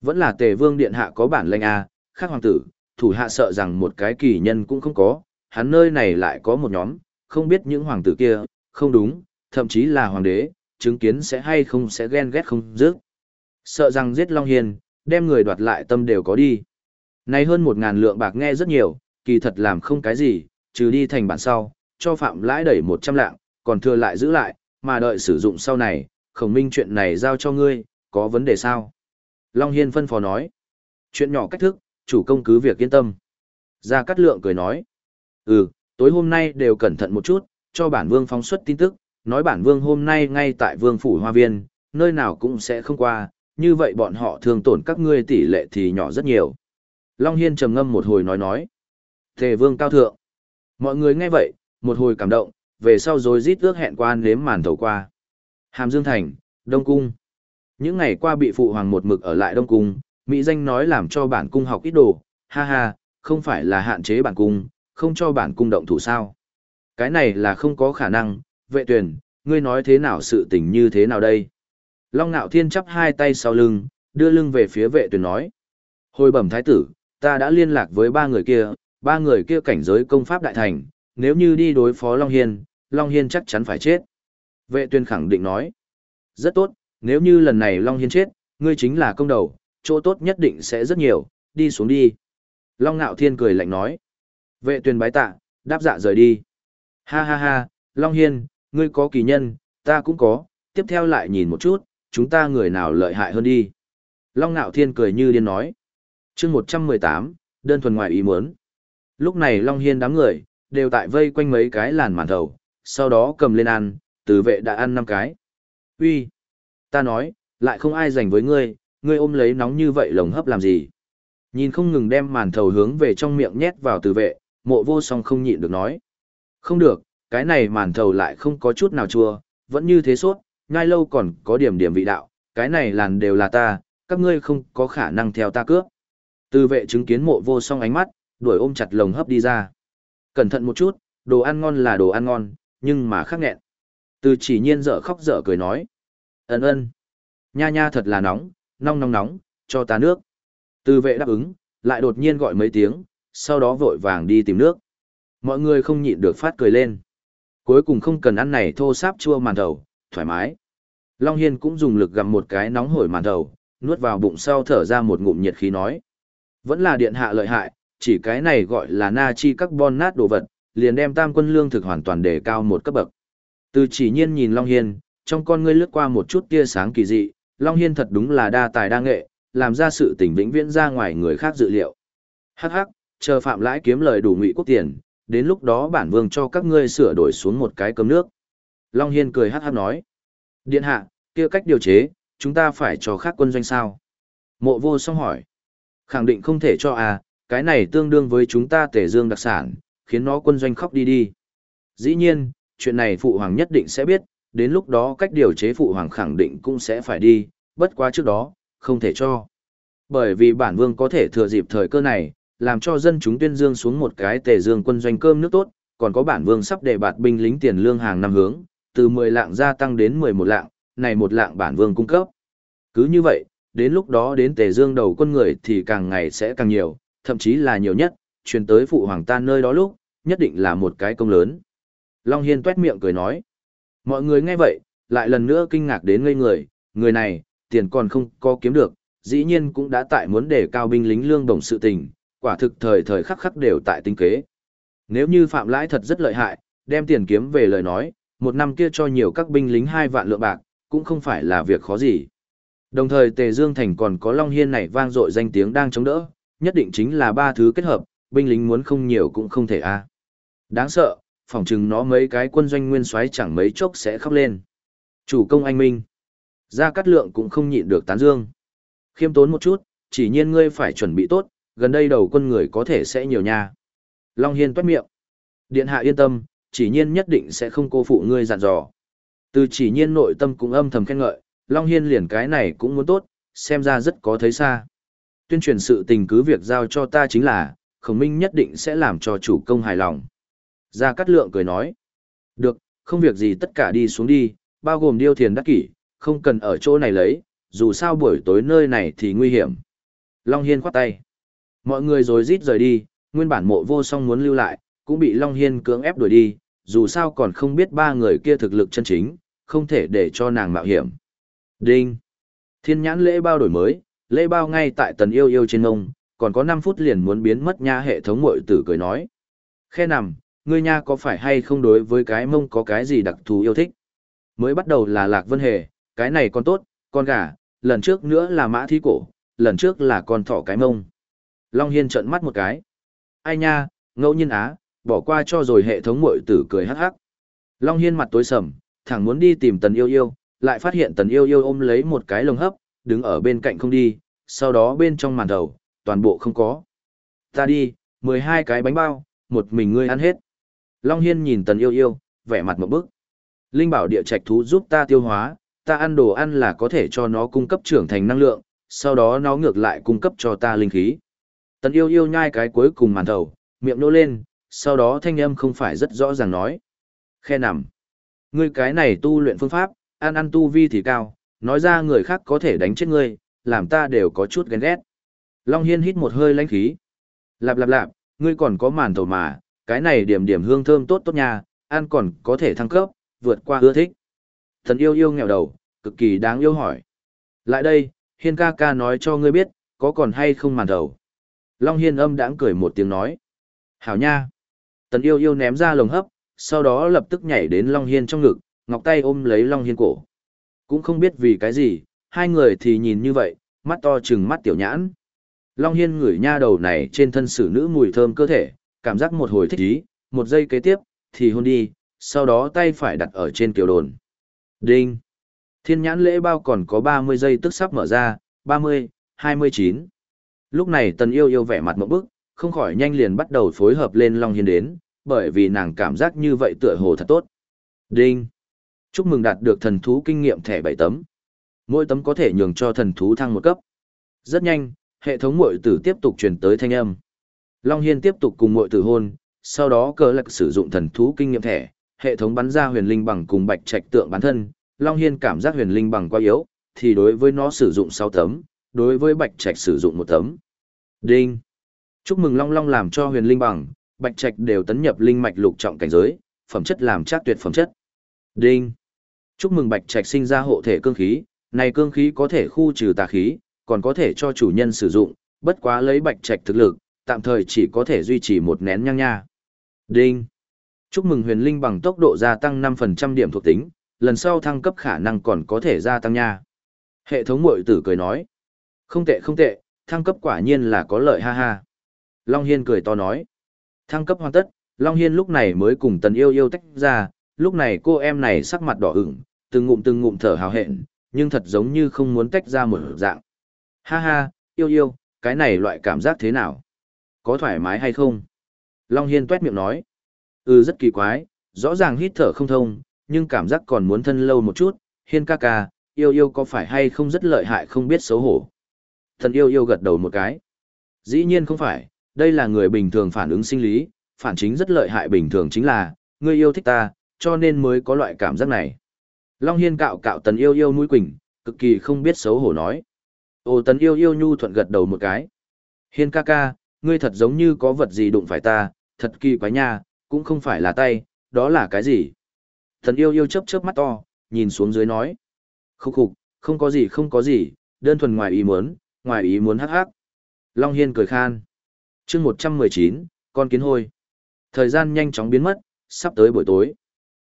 Vẫn là tề vương điện hạ có bản lệnh A, khác hoàng tử, thủ hạ sợ rằng một cái kỳ nhân cũng không có, hắn nơi này lại có một nhóm, không biết những hoàng tử kia, không đúng, thậm chí là hoàng đế, chứng kiến sẽ hay không sẽ ghen ghét không dứt. Sợ rằng giết Long Hiền, đem người đoạt lại tâm đều có đi. Này hơn một ngàn lượng bạc nghe rất nhiều, kỳ thật làm không cái gì, trừ đi thành bản sau, cho phạm lãi đẩy một trăm lạng, còn thừa lại giữ lại, mà đợi sử dụng sau này, khổng minh chuyện này giao cho ngươi, có vấn đề sao? Long Hiên phân phó nói. Chuyện nhỏ cách thức, chủ công cứ việc yên tâm. Gia Cát Lượng cười nói. Ừ, tối hôm nay đều cẩn thận một chút, cho bản vương phóng xuất tin tức, nói bản vương hôm nay ngay tại vương phủ hoa viên, nơi nào cũng sẽ không qua, như vậy bọn họ thường tổn các ngươi tỷ lệ thì nhỏ rất nhiều. Long Hiên trầm ngâm một hồi nói nói. Thề vương cao thượng. Mọi người nghe vậy, một hồi cảm động, về sau rồi rít ước hẹn qua nếm màn thầu qua. Hàm Dương Thành, Đông Cung. Những ngày qua bị phụ hoàng một mực ở lại Đông Cung, Mỹ danh nói làm cho bản cung học ít đồ, ha ha, không phải là hạn chế bản cung, không cho bản cung động thủ sao. Cái này là không có khả năng, vệ tuyển, ngươi nói thế nào sự tình như thế nào đây? Long Nạo Thiên chắp hai tay sau lưng, đưa lưng về phía vệ tuyển nói. Hồi bẩm thái tử, ta đã liên lạc với ba người kia, ba người kia cảnh giới công pháp đại thành, nếu như đi đối phó Long Hiên, Long Hiên chắc chắn phải chết. Vệ tuyên khẳng định nói. Rất tốt, nếu như lần này Long Hiên chết, ngươi chính là công đầu, chỗ tốt nhất định sẽ rất nhiều, đi xuống đi. Long Nạo Thiên cười lạnh nói. Vệ tuyên bái tạ, đáp dạ rời đi. Ha ha ha, Long Hiên, ngươi có kỳ nhân, ta cũng có, tiếp theo lại nhìn một chút, chúng ta người nào lợi hại hơn đi. Long Nạo Thiên cười như điên nói. chương 118, đơn thuần ngoài ý muốn. Lúc này Long Hiên đám người, đều tại vây quanh mấy cái làn màn thầu, sau đó cầm lên ăn, từ vệ đã ăn năm cái. Uy, Ta nói, lại không ai dành với ngươi, ngươi ôm lấy nóng như vậy lồng hấp làm gì. Nhìn không ngừng đem màn thầu hướng về trong miệng nhét vào từ vệ, mộ vô song không nhịn được nói. Không được, cái này màn thầu lại không có chút nào chua, vẫn như thế suốt, ngay lâu còn có điểm điểm vị đạo, cái này làn đều là ta, các ngươi không có khả năng theo ta cướp. Từ vệ chứng kiến mộ vô song ánh mắt, đuổi ôm chặt lồng hấp đi ra. Cẩn thận một chút, đồ ăn ngon là đồ ăn ngon, nhưng mà khắc nghẹn. Từ chỉ nhiên dở khóc dở cười nói. Ấn ơn. Nha nha thật là nóng, nóng nóng nóng, cho ta nước. Từ vệ đáp ứng, lại đột nhiên gọi mấy tiếng, sau đó vội vàng đi tìm nước. Mọi người không nhịn được phát cười lên. Cuối cùng không cần ăn này thô sáp chua màn đầu, thoải mái. Long Hiên cũng dùng lực gặm một cái nóng hổi màn đầu, nuốt vào bụng sau thở ra một ngụm nhiệt khí nói. Vẫn là điện hạ lợi hại, chỉ cái này gọi là na chi carbon nát đồ vật, liền đem tam quân lương thực hoàn toàn đề cao một cấp bậc. Từ chỉ nhiên nhìn Long Hiên, trong con ngươi lướt qua một chút tia sáng kỳ dị, Long Hiên thật đúng là đa tài đa nghệ, làm ra sự tình vĩnh viễn ra ngoài người khác dự liệu. Hắc hắc, chờ phạm lãi kiếm lời đủ ngụy quốc tiền, đến lúc đó bản vương cho các ngươi sửa đổi xuống một cái cơm nước. Long Hiên cười hát hát nói. Điện hạ, kia cách điều chế, chúng ta phải cho khác quân doanh sao? Mộ vô song hỏi. Khẳng định không thể cho à, cái này tương đương với chúng ta tể dương đặc sản, khiến nó quân doanh khóc đi đi. Dĩ nhiên, chuyện này phụ hoàng nhất định sẽ biết, đến lúc đó cách điều chế phụ hoàng khẳng định cũng sẽ phải đi, bất quá trước đó, không thể cho. Bởi vì bản vương có thể thừa dịp thời cơ này, làm cho dân chúng tuyên dương xuống một cái tề dương quân doanh cơm nước tốt, còn có bản vương sắp đề bạt binh lính tiền lương hàng năm hướng, từ 10 lạng gia tăng đến 11 lạng, này một lạng bản vương cung cấp. Cứ như vậy, đến lúc đó đến tề dương đầu quân người thì càng ngày sẽ càng nhiều, thậm chí là nhiều nhất, truyền tới phụ hoàng ta nơi đó lúc, nhất định là một cái công lớn. Long Hiên tuét miệng cười nói. Mọi người nghe vậy, lại lần nữa kinh ngạc đến ngây người, người này, tiền còn không có kiếm được, dĩ nhiên cũng đã tại muốn để cao binh lính lương bổng sự tình, quả thực thời thời khắc khắc đều tại tinh kế. Nếu như phạm lãi thật rất lợi hại, đem tiền kiếm về lời nói, một năm kia cho nhiều các binh lính hai vạn lượng bạc, cũng không phải là việc khó gì. Đồng thời Tề Dương Thành còn có Long Hiên này vang dội danh tiếng đang chống đỡ, nhất định chính là ba thứ kết hợp, binh lính muốn không nhiều cũng không thể a. Đáng sợ, phỏng chừng nó mấy cái quân doanh nguyên soái chẳng mấy chốc sẽ khóc lên. Chủ công anh minh. Gia Cát Lượng cũng không nhịn được tán dương. Khiêm tốn một chút, chỉ nhiên ngươi phải chuẩn bị tốt, gần đây đầu quân người có thể sẽ nhiều nha. Long Hiên toát miệng. Điện hạ yên tâm, chỉ nhiên nhất định sẽ không cô phụ ngươi dặn dò. Từ chỉ nhiên nội tâm cũng âm thầm khen ngợi, Long Hiên liền cái này cũng muốn tốt, xem ra rất có thấy xa. Tuyên truyền sự tình cứ việc giao cho ta chính là, khổng minh nhất định sẽ làm cho chủ công hài lòng. Gia Cát Lượng cười nói. Được, không việc gì tất cả đi xuống đi, bao gồm điêu thiền đắc kỷ, không cần ở chỗ này lấy, dù sao buổi tối nơi này thì nguy hiểm. Long Hiên khoát tay. Mọi người rồi rít rời đi, nguyên bản mộ vô song muốn lưu lại, cũng bị Long Hiên cưỡng ép đuổi đi, dù sao còn không biết ba người kia thực lực chân chính, không thể để cho nàng mạo hiểm. Đinh! Thiên nhãn lễ bao đổi mới, lễ bao ngay tại tần yêu yêu trên ông, còn có 5 phút liền muốn biến mất nha hệ thống mội tử cười nói. Khe nằm, ngươi nha có phải hay không đối với cái mông có cái gì đặc thù yêu thích? Mới bắt đầu là lạc vân hề, cái này còn tốt, con gà, lần trước nữa là mã thí cổ, lần trước là con thỏ cái mông. Long Hiên trợn mắt một cái. Ai nha, ngẫu nhiên á, bỏ qua cho rồi hệ thống mội tử cười hắc hắc. Long Hiên mặt tối sầm, thẳng muốn đi tìm tần yêu yêu, lại phát hiện tần yêu yêu ôm lấy một cái lồng hấp, đứng ở bên cạnh không đi, sau đó bên trong màn đầu, toàn bộ không có. Ta đi, 12 cái bánh bao, một mình ngươi ăn hết. Long Hiên nhìn tần yêu yêu, vẻ mặt một bức. Linh bảo địa trạch thú giúp ta tiêu hóa, ta ăn đồ ăn là có thể cho nó cung cấp trưởng thành năng lượng, sau đó nó ngược lại cung cấp cho ta linh khí. Tần yêu yêu nhai cái cuối cùng màn thầu, miệng nô lên, sau đó thanh âm không phải rất rõ ràng nói. Khe nằm. Ngươi cái này tu luyện phương pháp, ăn ăn tu vi thì cao, nói ra người khác có thể đánh chết ngươi, làm ta đều có chút ghen ghét. Long Hiên hít một hơi lãnh khí. Lạp lạp lạp, ngươi còn có màn thầu mà, cái này điểm điểm hương thơm tốt tốt nha, ăn còn có thể thăng cấp, vượt qua ưa thích. Thần yêu yêu nghèo đầu, cực kỳ đáng yêu hỏi. Lại đây, Hiên ca ca nói cho ngươi biết, có còn hay không màn thầu. Long Hiên âm đãng cười một tiếng nói. Hảo nha. Tần yêu yêu ném ra lồng hấp, sau đó lập tức nhảy đến Long Hiên trong ngực, ngọc tay ôm lấy Long Hiên cổ. Cũng không biết vì cái gì, hai người thì nhìn như vậy, mắt to chừng mắt tiểu nhãn. Long Hiên ngửi nha đầu này trên thân xử nữ mùi thơm cơ thể, cảm giác một hồi thích ý, một giây kế tiếp, thì hôn đi, sau đó tay phải đặt ở trên kiều đồn. Đinh! Thiên nhãn lễ bao còn có 30 giây tức sắp mở ra, 30, 29. Lúc này tần yêu yêu vẻ mặt mẫu bức, không khỏi nhanh liền bắt đầu phối hợp lên Long Hiên đến, bởi vì nàng cảm giác như vậy tựa hồ thật tốt. Đinh! Chúc mừng đạt được thần thú kinh nghiệm thẻ 7 tấm. Mỗi tấm có thể nhường cho thần thú thăng một cấp. Rất nhanh, hệ thống mội tử tiếp tục truyền tới thanh âm. Long Hiên tiếp tục cùng mội tử hôn, sau đó cờ lạc sử dụng thần thú kinh nghiệm thẻ, hệ thống bắn ra huyền linh bằng cùng bạch trạch tượng bản thân. Long Hiên cảm giác huyền linh bằng quá yếu, thì đối với nó sử dụng 6 tấm, đối với bạch trạch sử dụng một tấm. Đinh! Chúc mừng Long Long làm cho huyền linh bằng, bạch trạch đều tấn nhập linh mạch lục trọng cảnh giới, phẩm chất làm chắc tuyệt phẩm chất. Đinh! Chúc mừng bạch trạch sinh ra hộ thể cương khí, này cương khí có thể khu trừ tà khí, còn có thể cho chủ nhân sử dụng, bất quá lấy bạch trạch thực lực, tạm thời chỉ có thể duy trì một nén nhang nha. Đinh! Chúc mừng huyền linh bằng tốc độ gia tăng 5% điểm thuộc tính, lần sau thăng cấp khả năng còn có thể gia tăng nha. Hệ thống mội tử cười nói. Không tệ không tệ, thăng cấp quả nhiên là có lợi ha ha. Long Hiên cười to nói. Thăng cấp hoàn tất, Long Hiên lúc này mới cùng tần yêu yêu tách ra, lúc này cô em này sắc mặt đỏ ửng, từng ngụm từng ngụm thở hào hẹn, nhưng thật giống như không muốn tách ra một dạng. Ha ha, yêu yêu, cái này loại cảm giác thế nào? Có thoải mái hay không? Long Hiên tuét miệng nói. Ừ rất kỳ quái, rõ ràng hít thở không thông, nhưng cảm giác còn muốn thân lâu một chút. Hiên ca ca, yêu yêu có phải hay không rất lợi hại không biết xấu hổ. Thần yêu yêu gật đầu một cái. Dĩ nhiên không phải, đây là người bình thường phản ứng sinh lý, phản chính rất lợi hại bình thường chính là, ngươi yêu thích ta, cho nên mới có loại cảm giác này. Long Hiên cạo cạo tần yêu yêu mũi quỳnh, cực kỳ không biết xấu hổ nói. Ô tần yêu yêu nhu thuận gật đầu một cái. Hiên ca ca, ngươi thật giống như có vật gì đụng phải ta, thật kỳ quái nha, cũng không phải là tay, đó là cái gì? Tần yêu yêu chớp chớp mắt to, nhìn xuống dưới nói. Khúc khục, không có gì không có gì, đơn thuần ngoài ý muốn, ngoài ý muốn hắc hắc. Long Hiên cười khan. chương 119, con kiến hôi. Thời gian nhanh chóng biến mất, sắp tới buổi tối.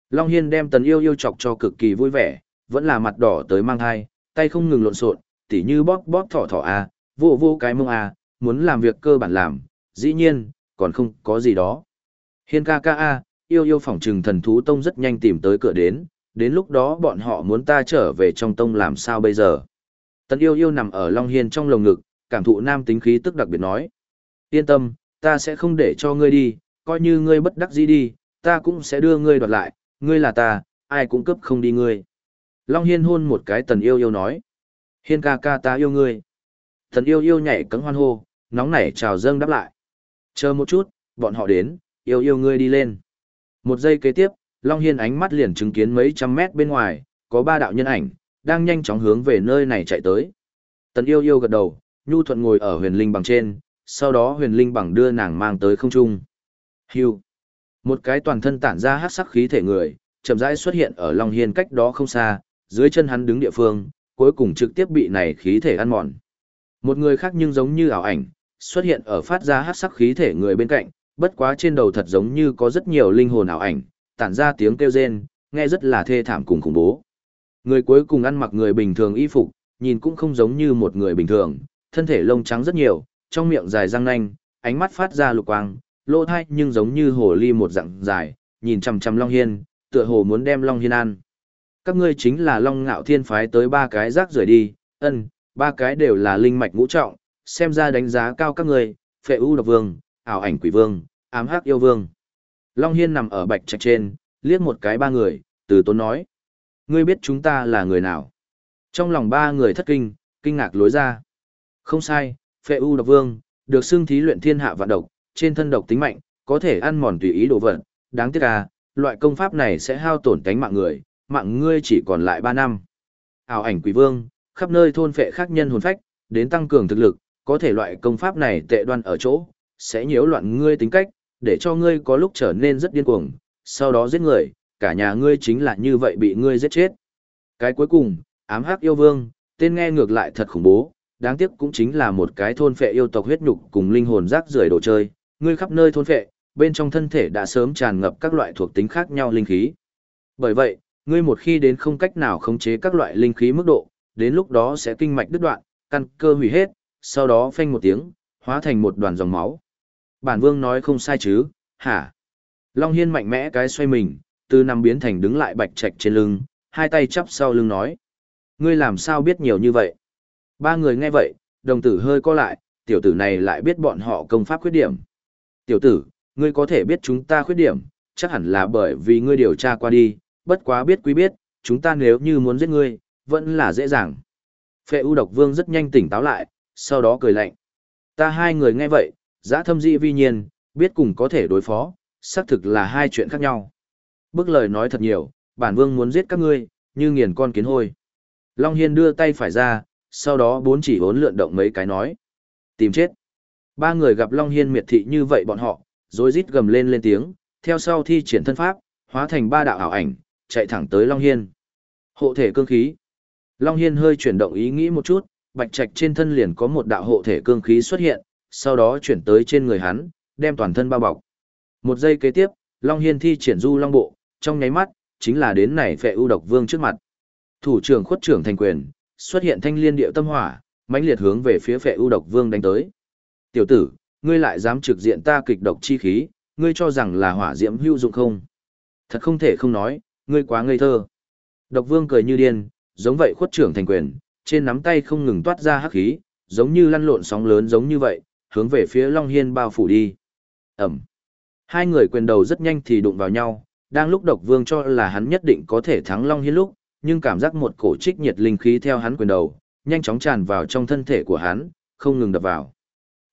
Long Hiên đem tần yêu yêu chọc cho cực kỳ vui vẻ, vẫn là mặt đỏ tới mang thai, tay không ngừng lộn xộn, tỉ như bóp bóp thỏ thỏ a, à, vô vô cái mông a, à, muốn làm việc cơ bản làm, dĩ nhiên, còn không có gì đó. Hiên ca ca a, yêu yêu phỏng trừng thần thú tông rất nhanh tìm tới cửa đến, đến lúc đó bọn họ muốn ta trở về trong tông làm sao bây giờ. Tần yêu yêu nằm ở Long Hiên trong lồng ngực, cảm thụ nam tính khí tức đặc biệt nói. Yên tâm, ta sẽ không để cho ngươi đi, coi như ngươi bất đắc dĩ đi, ta cũng sẽ đưa ngươi đoạt lại, ngươi là ta, ai cũng cấp không đi ngươi. Long Hiên hôn một cái tần yêu yêu nói. Hiên ca ca ta yêu ngươi. Tần yêu yêu nhảy cấm hoan hô, nóng nảy chào dâng đáp lại. Chờ một chút, bọn họ đến, yêu yêu ngươi đi lên. Một giây kế tiếp, Long Hiên ánh mắt liền chứng kiến mấy trăm mét bên ngoài, có ba đạo nhân ảnh, đang nhanh chóng hướng về nơi này chạy tới. Tần yêu yêu gật đầu, nhu thuận ngồi ở huyền linh bằng trên, sau đó huyền linh bằng đưa nàng mang tới không trung. Hưu. Một cái toàn thân tản ra hát sắc khí thể người, chậm rãi xuất hiện ở Long Hiên cách đó không xa, dưới chân hắn đứng địa phương, cuối cùng trực tiếp bị này khí thể ăn mòn. Một người khác nhưng giống như ảo ảnh, xuất hiện ở phát ra hát sắc khí thể người bên cạnh, bất quá trên đầu thật giống như có rất nhiều linh hồn ảo ảnh, tản ra tiếng kêu rên, nghe rất là thê thảm cùng khủng bố. Người cuối cùng ăn mặc người bình thường y phục, nhìn cũng không giống như một người bình thường, thân thể lông trắng rất nhiều, trong miệng dài răng nanh, ánh mắt phát ra lục quang, lỗ thai nhưng giống như hồ ly một dạng dài, nhìn chằm chằm Long Hiên, tựa hồ muốn đem Long Hiên ăn. Các ngươi chính là Long Ngạo Thiên phái tới ba cái rác rưởi đi, ân, ba cái đều là linh mạch ngũ trọng, xem ra đánh giá cao các ngươi, phệ u độc vương, ảo ảnh quỷ vương, ám hắc yêu vương. Long Hiên nằm ở bạch trạch trên, liếc một cái ba người, từ tốn nói. Ngươi biết chúng ta là người nào? Trong lòng ba người thất kinh, kinh ngạc lối ra. Không sai, phệ u độc vương, được xưng thí luyện thiên hạ vạn độc, trên thân độc tính mạnh, có thể ăn mòn tùy ý đồ vật. Đáng tiếc à, loại công pháp này sẽ hao tổn cánh mạng người, mạng ngươi chỉ còn lại 3 năm. Ảo ảnh quỷ vương, khắp nơi thôn phệ khác nhân hồn phách, đến tăng cường thực lực, có thể loại công pháp này tệ đoan ở chỗ, sẽ nhiễu loạn ngươi tính cách, để cho ngươi có lúc trở nên rất điên cuồng, sau đó giết người, cả nhà ngươi chính là như vậy bị ngươi giết chết. Cái cuối cùng, ám hắc yêu vương, tên nghe ngược lại thật khủng bố, đáng tiếc cũng chính là một cái thôn phệ yêu tộc huyết nhục cùng linh hồn rác rưởi đồ chơi, ngươi khắp nơi thôn phệ, bên trong thân thể đã sớm tràn ngập các loại thuộc tính khác nhau linh khí. Bởi vậy, ngươi một khi đến không cách nào khống chế các loại linh khí mức độ, đến lúc đó sẽ kinh mạch đứt đoạn, căn cơ hủy hết, sau đó phanh một tiếng, hóa thành một đoàn dòng máu. Bản vương nói không sai chứ, hả? Long Hiên mạnh mẽ cái xoay mình, từ nằm biến thành đứng lại bạch trạch trên lưng, hai tay chắp sau lưng nói. Ngươi làm sao biết nhiều như vậy? Ba người nghe vậy, đồng tử hơi co lại, tiểu tử này lại biết bọn họ công pháp khuyết điểm. Tiểu tử, ngươi có thể biết chúng ta khuyết điểm, chắc hẳn là bởi vì ngươi điều tra qua đi, bất quá biết quý biết, chúng ta nếu như muốn giết ngươi, vẫn là dễ dàng. Phệ U Độc Vương rất nhanh tỉnh táo lại, sau đó cười lạnh. Ta hai người nghe vậy, giã thâm dị vi nhiên, biết cùng có thể đối phó, xác thực là hai chuyện khác nhau. Bức lời nói thật nhiều, bản vương muốn giết các ngươi, như nghiền con kiến hôi. Long Hiên đưa tay phải ra, sau đó bốn chỉ hốn lượn động mấy cái nói. Tìm chết. Ba người gặp Long Hiên miệt thị như vậy bọn họ, rồi rít gầm lên lên tiếng, theo sau thi triển thân pháp, hóa thành ba đạo ảo ảnh, chạy thẳng tới Long Hiên. Hộ thể cương khí. Long Hiên hơi chuyển động ý nghĩ một chút, bạch trạch trên thân liền có một đạo hộ thể cương khí xuất hiện, sau đó chuyển tới trên người hắn, đem toàn thân bao bọc. Một giây kế tiếp, Long Hiên thi triển du long bộ, trong nháy mắt, chính là đến này phệ ưu độc vương trước mặt. Thủ trưởng khuất trưởng thành quyền, xuất hiện thanh liên điệu tâm hỏa, mãnh liệt hướng về phía phệ ưu độc vương đánh tới. Tiểu tử, ngươi lại dám trực diện ta kịch độc chi khí, ngươi cho rằng là hỏa diễm hữu dụng không? Thật không thể không nói, ngươi quá ngây thơ. Độc vương cười như điên, giống vậy khuất trưởng thành quyền, trên nắm tay không ngừng toát ra hắc khí, giống như lăn lộn sóng lớn giống như vậy, hướng về phía Long Hiên bao phủ đi. Ẩm. Hai người quyền đầu rất nhanh thì đụng vào nhau, đang lúc độc vương cho là hắn nhất định có thể thắng Long Hiên lúc, nhưng cảm giác một cổ trích nhiệt linh khí theo hắn quyền đầu, nhanh chóng tràn vào trong thân thể của hắn, không ngừng đập vào.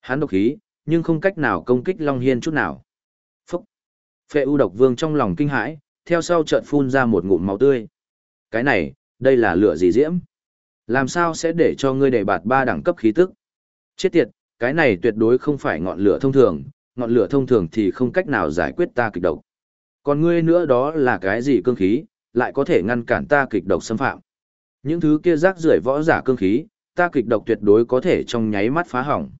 Hắn độc khí, nhưng không cách nào công kích Long Hiên chút nào. Phúc! Phệ u độc vương trong lòng kinh hãi, theo sau chợt phun ra một ngụm máu tươi. Cái này, đây là lửa gì diễm? Làm sao sẽ để cho ngươi đề bạt ba đẳng cấp khí tức? Chết tiệt, cái này tuyệt đối không phải ngọn lửa thông thường, ngọn lửa thông thường thì không cách nào giải quyết ta kịch độc. Còn ngươi nữa đó là cái gì cương khí, lại có thể ngăn cản ta kịch độc xâm phạm. Những thứ kia rác rưởi võ giả cương khí, ta kịch độc tuyệt đối có thể trong nháy mắt phá hỏng.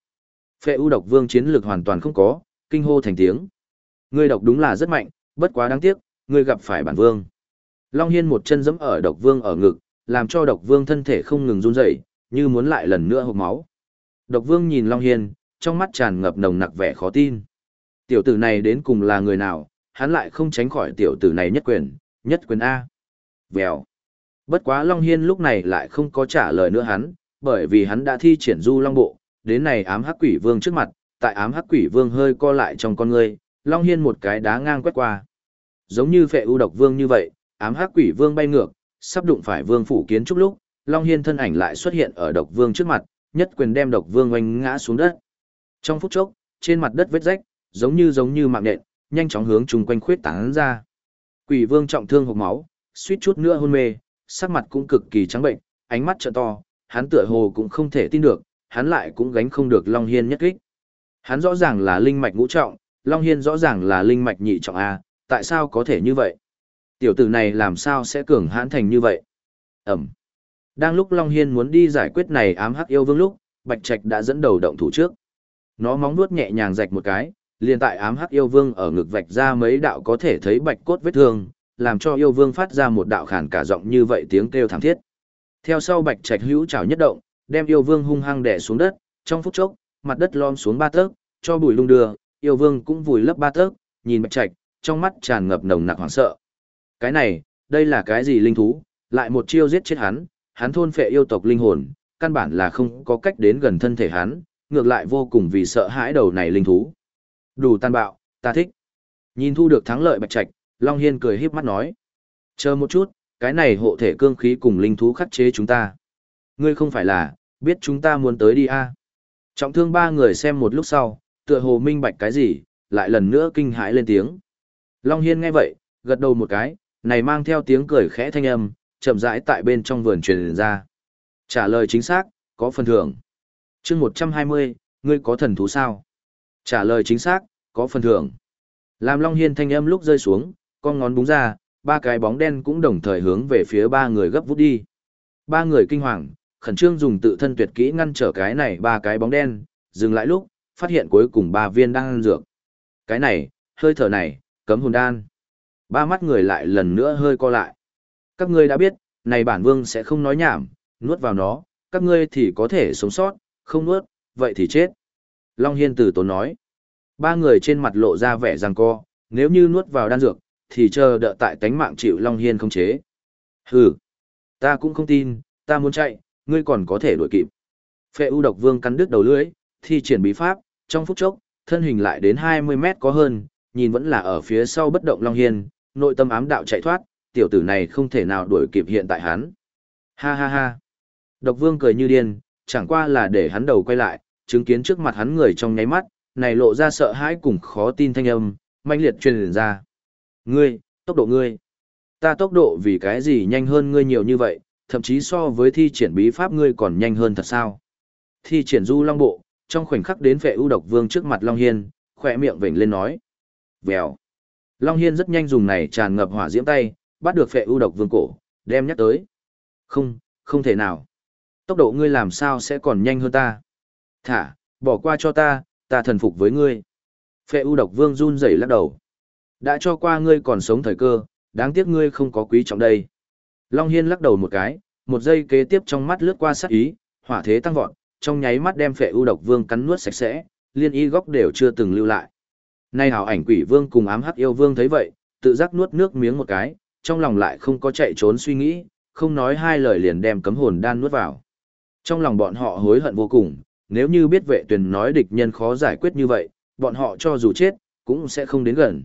Phệ u độc vương chiến lược hoàn toàn không có, kinh hô thành tiếng. Ngươi độc đúng là rất mạnh, bất quá đáng tiếc, ngươi gặp phải bản vương. Long Hiên một chân giẫm ở độc vương ở ngực, làm cho độc vương thân thể không ngừng run rẩy, như muốn lại lần nữa hộc máu. Độc vương nhìn Long Hiên, trong mắt tràn ngập nồng nặc vẻ khó tin. Tiểu tử này đến cùng là người nào, hắn lại không tránh khỏi tiểu tử này nhất quyền, nhất quyền A. Vèo. Bất quá Long Hiên lúc này lại không có trả lời nữa hắn, bởi vì hắn đã thi triển du long bộ, đến này ám hắc quỷ vương trước mặt, tại ám hắc quỷ vương hơi co lại trong con người, Long Hiên một cái đá ngang quét qua. Giống như phệ u độc vương như vậy, ám hắc quỷ vương bay ngược, sắp đụng phải vương phủ kiến trúc lúc, Long Hiên thân ảnh lại xuất hiện ở độc vương trước mặt, nhất quyền đem độc vương oanh ngã xuống đất. Trong phút chốc, trên mặt đất vết rách, giống như giống như mạng nện, nhanh chóng hướng chung quanh khuyết tán ra. Quỷ vương trọng thương hộc máu, suýt chút nữa hôn mê, sắc mặt cũng cực kỳ trắng bệnh, ánh mắt trợ to, hắn tựa hồ cũng không thể tin được, hắn lại cũng gánh không được Long Hiên nhất kích. Hắn rõ ràng là linh mạch ngũ trọng, Long Hiên rõ ràng là linh mạch nhị trọng A, tại sao có thể như vậy? Tiểu tử này làm sao sẽ cường hãn thành như vậy? Ẩm. Đang lúc Long Hiên muốn đi giải quyết này ám hắc yêu vương lúc, Bạch Trạch đã dẫn đầu động thủ trước. Nó móng nuốt nhẹ nhàng rạch một cái, liền tại ám hắc yêu vương ở ngực vạch ra mấy đạo có thể thấy bạch cốt vết thương, làm cho yêu vương phát ra một đạo khản cả giọng như vậy tiếng kêu thảm thiết. Theo sau bạch trạch hữu trảo nhất động, đem yêu vương hung hăng đè xuống đất, trong phút chốc, mặt đất lom xuống ba tấc, cho bùi lung đưa, yêu vương cũng vùi lấp ba tấc, nhìn bạch trạch, trong mắt tràn ngập nồng nặc hoảng sợ. Cái này, đây là cái gì linh thú, lại một chiêu giết chết hắn, hắn thôn phệ yêu tộc linh hồn, căn bản là không có cách đến gần thân thể hắn, ngược lại vô cùng vì sợ hãi đầu này linh thú. Đủ tàn bạo, ta thích. Nhìn thu được thắng lợi bạch trạch, Long Hiên cười híp mắt nói. Chờ một chút, cái này hộ thể cương khí cùng linh thú khắc chế chúng ta. Ngươi không phải là, biết chúng ta muốn tới đi a à? Trọng thương ba người xem một lúc sau, tựa hồ minh bạch cái gì, lại lần nữa kinh hãi lên tiếng. Long Hiên nghe vậy, gật đầu một cái, này mang theo tiếng cười khẽ thanh âm, chậm rãi tại bên trong vườn truyền ra. Trả lời chính xác, có phần thưởng. chương 120, ngươi có thần thú sao? Trả lời chính xác, có phần thưởng. Làm Long Hiên thanh âm lúc rơi xuống, con ngón búng ra, ba cái bóng đen cũng đồng thời hướng về phía ba người gấp vút đi. Ba người kinh hoàng, khẩn trương dùng tự thân tuyệt kỹ ngăn trở cái này ba cái bóng đen, dừng lại lúc, phát hiện cuối cùng ba viên đang ăn dược. Cái này, hơi thở này, cấm hồn đan. Ba mắt người lại lần nữa hơi co lại. Các ngươi đã biết, này bản vương sẽ không nói nhảm, nuốt vào nó, các ngươi thì có thể sống sót, không nuốt, vậy thì chết. Long Hiên Tử tốn nói. Ba người trên mặt lộ ra vẻ răng co, nếu như nuốt vào đan dược, thì chờ đợi tại tánh mạng chịu Long Hiên không chế. Hừ, ta cũng không tin, ta muốn chạy, ngươi còn có thể đuổi kịp. Phệ U độc vương cắn đứt đầu lưỡi, thi triển bí pháp, trong phút chốc, thân hình lại đến 20 mét có hơn, nhìn vẫn là ở phía sau bất động Long Hiên, nội tâm ám đạo chạy thoát, tiểu tử này không thể nào đuổi kịp hiện tại hắn. Ha ha ha. Độc vương cười như điên, chẳng qua là để hắn đầu quay lại, chứng kiến trước mặt hắn người trong nháy mắt, này lộ ra sợ hãi cùng khó tin thanh âm, manh liệt truyền ra. Ngươi, tốc độ ngươi. Ta tốc độ vì cái gì nhanh hơn ngươi nhiều như vậy, thậm chí so với thi triển bí pháp ngươi còn nhanh hơn thật sao. Thi triển du long bộ, trong khoảnh khắc đến vệ ưu độc vương trước mặt Long Hiên, khỏe miệng vểnh lên nói. Vèo. Long Hiên rất nhanh dùng này tràn ngập hỏa diễm tay, bắt được phệ ưu độc vương cổ, đem nhắc tới. Không, không thể nào. Tốc độ ngươi làm sao sẽ còn nhanh hơn ta. Thả, bỏ qua cho ta, ta thần phục với ngươi. Phệ U độc vương run rẩy lắc đầu. Đã cho qua ngươi còn sống thời cơ, đáng tiếc ngươi không có quý trọng đây. Long Hiên lắc đầu một cái, một giây kế tiếp trong mắt lướt qua sát ý, hỏa thế tăng vọt, trong nháy mắt đem phệ U độc vương cắn nuốt sạch sẽ, liên y góc đều chưa từng lưu lại. Nay hảo ảnh quỷ vương cùng ám hắc yêu vương thấy vậy, tự giác nuốt nước miếng một cái, trong lòng lại không có chạy trốn suy nghĩ, không nói hai lời liền đem cấm hồn đan nuốt vào. Trong lòng bọn họ hối hận vô cùng, nếu như biết vệ tuyển nói địch nhân khó giải quyết như vậy, bọn họ cho dù chết, cũng sẽ không đến gần.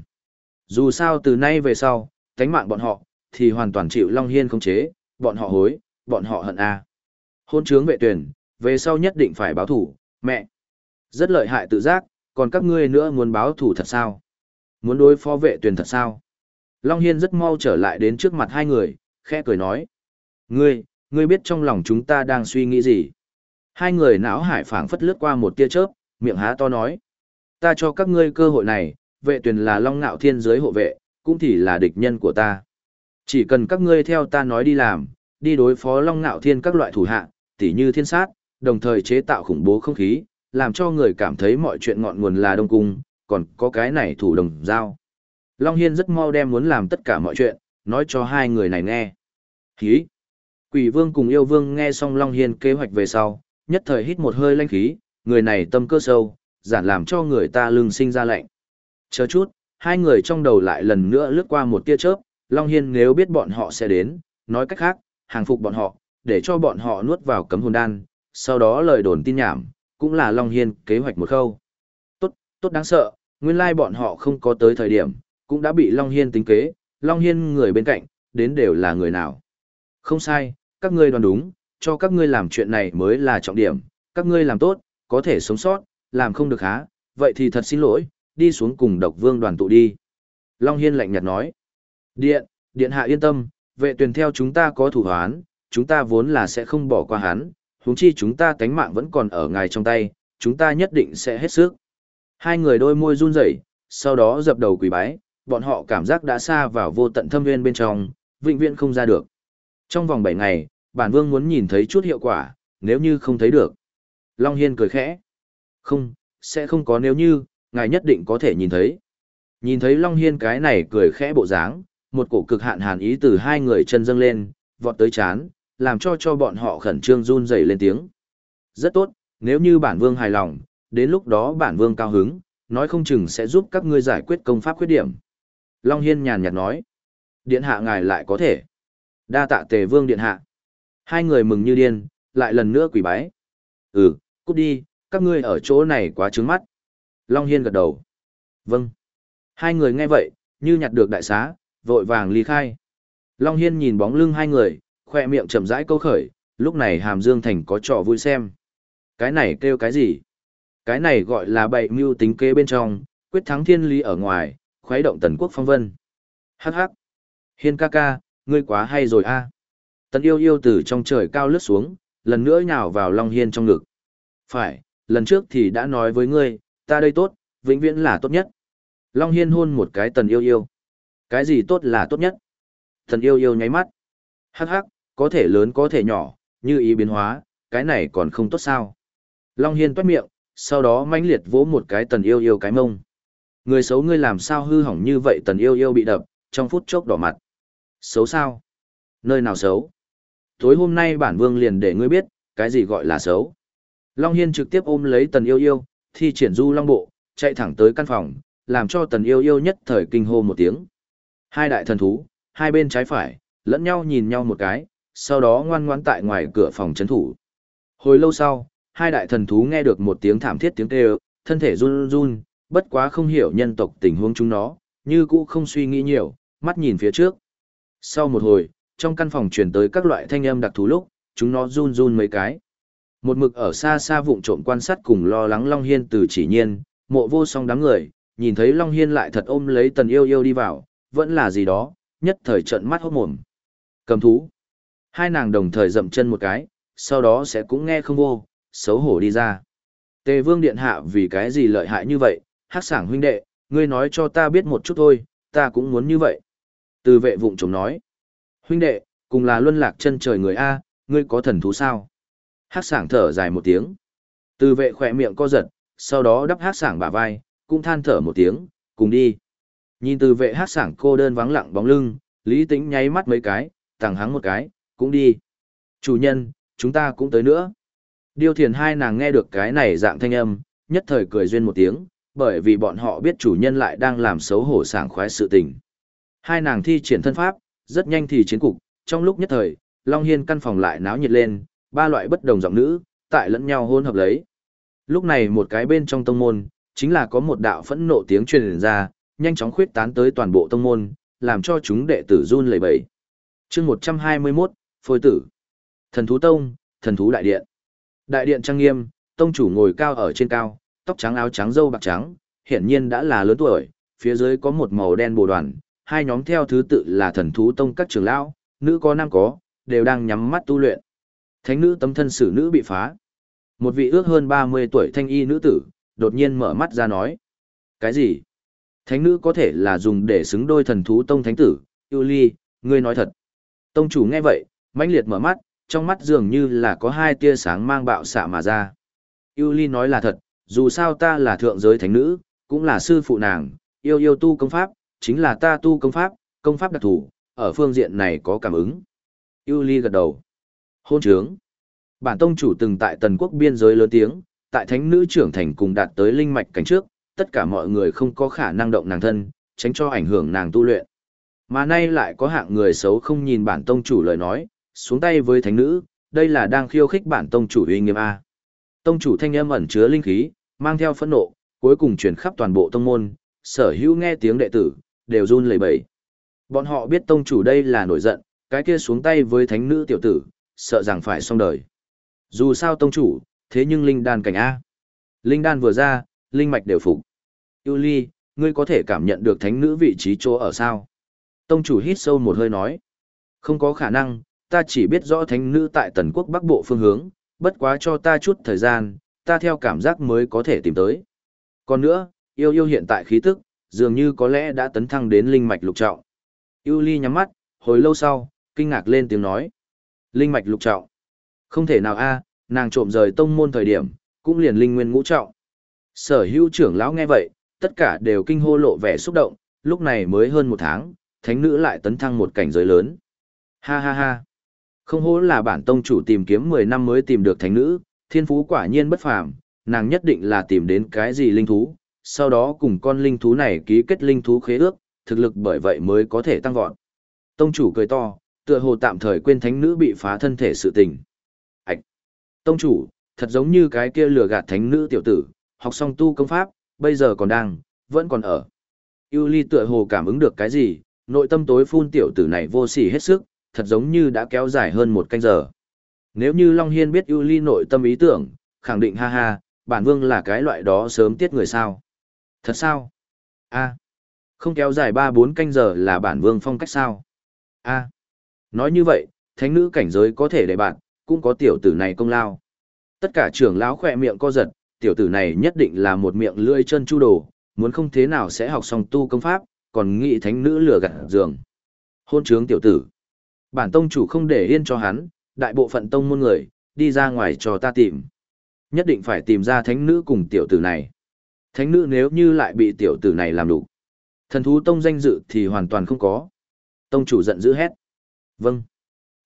Dù sao từ nay về sau, tánh mạng bọn họ, thì hoàn toàn chịu Long Hiên khống chế, bọn họ hối, bọn họ hận a Hôn trướng vệ tuyển, về sau nhất định phải báo thủ, mẹ. Rất lợi hại tự giác, còn các ngươi nữa muốn báo thủ thật sao? Muốn đối phó vệ tuyển thật sao? Long Hiên rất mau trở lại đến trước mặt hai người, khẽ cười nói. Ngươi, ngươi biết trong lòng chúng ta đang suy nghĩ gì? Hai người não hải phảng phất lướt qua một tia chớp, miệng há to nói. Ta cho các ngươi cơ hội này, vệ tuyển là Long Nạo Thiên giới hộ vệ, cũng thì là địch nhân của ta. Chỉ cần các ngươi theo ta nói đi làm, đi đối phó Long Nạo Thiên các loại thủ hạ, tỉ như thiên sát, đồng thời chế tạo khủng bố không khí, làm cho người cảm thấy mọi chuyện ngọn nguồn là Đông Cung, còn có cái này thủ đồng giao. Long Hiên rất mau đem muốn làm tất cả mọi chuyện, nói cho hai người này nghe. Khí! Quỷ vương cùng yêu vương nghe xong Long Hiên kế hoạch về sau, nhất thời hít một hơi lanh khí, người này tâm cơ sâu, giản làm cho người ta lưng sinh ra lạnh. Chờ chút, hai người trong đầu lại lần nữa lướt qua một tia chớp, Long Hiên nếu biết bọn họ sẽ đến, nói cách khác, hàng phục bọn họ, để cho bọn họ nuốt vào cấm hồn đan, sau đó lời đồn tin nhảm, cũng là Long Hiên kế hoạch một khâu. Tốt, tốt đáng sợ, nguyên lai bọn họ không có tới thời điểm, cũng đã bị Long Hiên tính kế, Long Hiên người bên cạnh, đến đều là người nào. Không sai, các ngươi đoán đúng, cho các ngươi làm chuyện này mới là trọng điểm, các ngươi làm tốt, có thể sống sót, làm không được há, vậy thì thật xin lỗi, đi xuống cùng độc vương đoàn tụ đi. Long Hiên lạnh nhạt nói, điện, điện hạ yên tâm, vệ tuyển theo chúng ta có thủ hoán, chúng ta vốn là sẽ không bỏ qua hắn, huống chi chúng ta tánh mạng vẫn còn ở ngài trong tay, chúng ta nhất định sẽ hết sức. Hai người đôi môi run rẩy, sau đó dập đầu quỳ bái, bọn họ cảm giác đã xa vào vô tận thâm nguyên bên trong, vĩnh viễn không ra được. Trong vòng 7 ngày, bản vương muốn nhìn thấy chút hiệu quả, nếu như không thấy được. Long Hiên cười khẽ. Không, sẽ không có nếu như, ngài nhất định có thể nhìn thấy. Nhìn thấy Long Hiên cái này cười khẽ bộ dáng, một cổ cực hạn hàn ý từ hai người chân dâng lên, vọt tới chán, làm cho cho bọn họ khẩn trương run rẩy lên tiếng. Rất tốt, nếu như bản vương hài lòng, đến lúc đó bản vương cao hứng, nói không chừng sẽ giúp các ngươi giải quyết công pháp khuyết điểm. Long Hiên nhàn nhạt nói, điện hạ ngài lại có thể. Đa tạ tề vương điện hạ. Hai người mừng như điên, lại lần nữa quỷ bái. Ừ, cút đi, các ngươi ở chỗ này quá trướng mắt. Long Hiên gật đầu. Vâng. Hai người nghe vậy, như nhặt được đại xá, vội vàng ly khai. Long Hiên nhìn bóng lưng hai người, khoe miệng chậm rãi câu khởi, lúc này Hàm Dương Thành có trò vui xem. Cái này kêu cái gì? Cái này gọi là bậy mưu tính kế bên trong, quyết thắng thiên lý ở ngoài, khuấy động tần quốc phong vân. Hắc hắc. Hiên ca ca, ngươi quá hay rồi a. Tần yêu yêu từ trong trời cao lướt xuống, lần nữa nhào vào Long Hiên trong ngực. Phải, lần trước thì đã nói với ngươi, ta đây tốt, vĩnh viễn là tốt nhất. Long Hiên hôn một cái tần yêu yêu. Cái gì tốt là tốt nhất? Tần yêu yêu nháy mắt. Hắc hắc, có thể lớn có thể nhỏ, như ý biến hóa, cái này còn không tốt sao. Long Hiên toát miệng, sau đó mãnh liệt vỗ một cái tần yêu yêu cái mông. Người xấu ngươi làm sao hư hỏng như vậy tần yêu yêu bị đập, trong phút chốc đỏ mặt. Xấu sao? Nơi nào xấu? Tối hôm nay bản vương liền để ngươi biết, cái gì gọi là xấu. Long Hiên trực tiếp ôm lấy tần yêu yêu, thi triển du long bộ, chạy thẳng tới căn phòng, làm cho tần yêu yêu nhất thời kinh hô một tiếng. Hai đại thần thú, hai bên trái phải, lẫn nhau nhìn nhau một cái, sau đó ngoan ngoãn tại ngoài cửa phòng chấn thủ. Hồi lâu sau, hai đại thần thú nghe được một tiếng thảm thiết tiếng kêu, thân thể run run, bất quá không hiểu nhân tộc tình huống chúng nó, như cũ không suy nghĩ nhiều, mắt nhìn phía trước. Sau một hồi, trong căn phòng truyền tới các loại thanh âm đặc thù lúc, chúng nó run run mấy cái. Một mực ở xa xa vụng trộm quan sát cùng lo lắng Long Hiên từ chỉ nhiên, mộ vô song đám người, nhìn thấy Long Hiên lại thật ôm lấy tần yêu yêu đi vào, vẫn là gì đó, nhất thời trận mắt hốt mồm. Cầm thú. Hai nàng đồng thời dậm chân một cái, sau đó sẽ cũng nghe không vô, xấu hổ đi ra. Tề vương điện hạ vì cái gì lợi hại như vậy, hát sảng huynh đệ, ngươi nói cho ta biết một chút thôi, ta cũng muốn như vậy. Từ vệ vụng chồng nói, huynh đệ, cùng là luân lạc chân trời người A, ngươi có thần thú sao? Hát sảng thở dài một tiếng. Từ vệ khỏe miệng co giật, sau đó đắp hát sảng bả vai, cũng than thở một tiếng, cùng đi. Nhìn từ vệ hát sảng cô đơn vắng lặng bóng lưng, lý tính nháy mắt mấy cái, tàng hắng một cái, cũng đi. Chủ nhân, chúng ta cũng tới nữa. Điêu thiền hai nàng nghe được cái này dạng thanh âm, nhất thời cười duyên một tiếng, bởi vì bọn họ biết chủ nhân lại đang làm xấu hổ sảng khoái sự tình. Hai nàng thi triển thân pháp, rất nhanh thì chiến cục, trong lúc nhất thời, Long Hiên căn phòng lại náo nhiệt lên, ba loại bất đồng giọng nữ, tại lẫn nhau hôn hợp lấy. Lúc này một cái bên trong tông môn, chính là có một đạo phẫn nộ tiếng truyền ra, nhanh chóng khuyết tán tới toàn bộ tông môn, làm cho chúng đệ tử run lẩy bẩy. Chương 121, Phôi tử. Thần thú tông, thần thú đại điện. Đại điện trang nghiêm, tông chủ ngồi cao ở trên cao, tóc trắng áo trắng râu bạc trắng, hiển nhiên đã là lớn tuổi, phía dưới có một màu đen bồ đoàn, hai nhóm theo thứ tự là thần thú tông các trưởng lão, nữ có nam có, đều đang nhắm mắt tu luyện. Thánh nữ tấm thân sử nữ bị phá. Một vị ước hơn 30 tuổi thanh y nữ tử, đột nhiên mở mắt ra nói. Cái gì? Thánh nữ có thể là dùng để xứng đôi thần thú tông thánh tử, yêu ly, ngươi nói thật. Tông chủ nghe vậy, mãnh liệt mở mắt, trong mắt dường như là có hai tia sáng mang bạo xạ mà ra. Yêu ly nói là thật, dù sao ta là thượng giới thánh nữ, cũng là sư phụ nàng, yêu yêu tu công pháp, chính là ta tu công pháp, công pháp đặc thù, ở phương diện này có cảm ứng. Yuli gật đầu. Hôn trướng. Bản tông chủ từng tại tần quốc biên giới lớn tiếng, tại thánh nữ trưởng thành cùng đạt tới linh mạch cảnh trước, tất cả mọi người không có khả năng động nàng thân, tránh cho ảnh hưởng nàng tu luyện. Mà nay lại có hạng người xấu không nhìn bản tông chủ lời nói, xuống tay với thánh nữ, đây là đang khiêu khích bản tông chủ uy nghiêm A. Tông chủ thanh âm ẩn chứa linh khí, mang theo phẫn nộ, cuối cùng truyền khắp toàn bộ tông môn, sở hữu nghe tiếng đệ tử, đều run lẩy bẩy. Bọn họ biết tông chủ đây là nổi giận, cái kia xuống tay với thánh nữ tiểu tử, sợ rằng phải xong đời. Dù sao tông chủ, thế nhưng linh đan cảnh A. Linh đan vừa ra, linh mạch đều phục. Yêu ly, ngươi có thể cảm nhận được thánh nữ vị trí chỗ ở sao? Tông chủ hít sâu một hơi nói. Không có khả năng, ta chỉ biết rõ thánh nữ tại tần quốc bắc bộ phương hướng, bất quá cho ta chút thời gian, ta theo cảm giác mới có thể tìm tới. Còn nữa, yêu yêu hiện tại khí tức, dường như có lẽ đã tấn thăng đến linh mạch lục trọng. Yêu ly nhắm mắt, hồi lâu sau, kinh ngạc lên tiếng nói. Linh mạch lục trọng. Không thể nào a, nàng trộm rời tông môn thời điểm, cũng liền linh nguyên ngũ trọng. Sở hữu trưởng lão nghe vậy, tất cả đều kinh hô lộ vẻ xúc động, lúc này mới hơn một tháng, thánh nữ lại tấn thăng một cảnh giới lớn. Ha ha ha. Không hố là bản tông chủ tìm kiếm 10 năm mới tìm được thánh nữ, thiên phú quả nhiên bất phàm, nàng nhất định là tìm đến cái gì linh thú, sau đó cùng con linh thú này ký kết linh thú khế ước, thực lực bởi vậy mới có thể tăng vọt. Tông chủ cười to, tựa hồ tạm thời quên thánh nữ bị phá thân thể sự tình. Ảch! Tông chủ, thật giống như cái kia lừa gạt thánh nữ tiểu tử, học xong tu công pháp, bây giờ còn đang, vẫn còn ở. Yêu ly tựa hồ cảm ứng được cái gì, nội tâm tối phun tiểu tử này vô sỉ hết sức, thật giống như đã kéo dài hơn một canh giờ. Nếu như Long Hiên biết yêu ly nội tâm ý tưởng, khẳng định ha ha, bản vương là cái loại đó sớm tiết người sao. Thật sao? a không kéo dài ba bốn canh giờ là bản vương phong cách sao? a nói như vậy, thánh nữ cảnh giới có thể để bạn, cũng có tiểu tử này công lao. Tất cả trưởng lão khỏe miệng co giật, tiểu tử này nhất định là một miệng lưỡi chân chu đồ, muốn không thế nào sẽ học xong tu công pháp, còn nghĩ thánh nữ lừa gạt giường. Hôn trướng tiểu tử. Bản tông chủ không để yên cho hắn, đại bộ phận tông môn người, đi ra ngoài cho ta tìm. Nhất định phải tìm ra thánh nữ cùng tiểu tử này. Thánh nữ nếu như lại bị tiểu tử này làm đủ. Thần thú tông danh dự thì hoàn toàn không có. Tông chủ giận dữ hét. Vâng.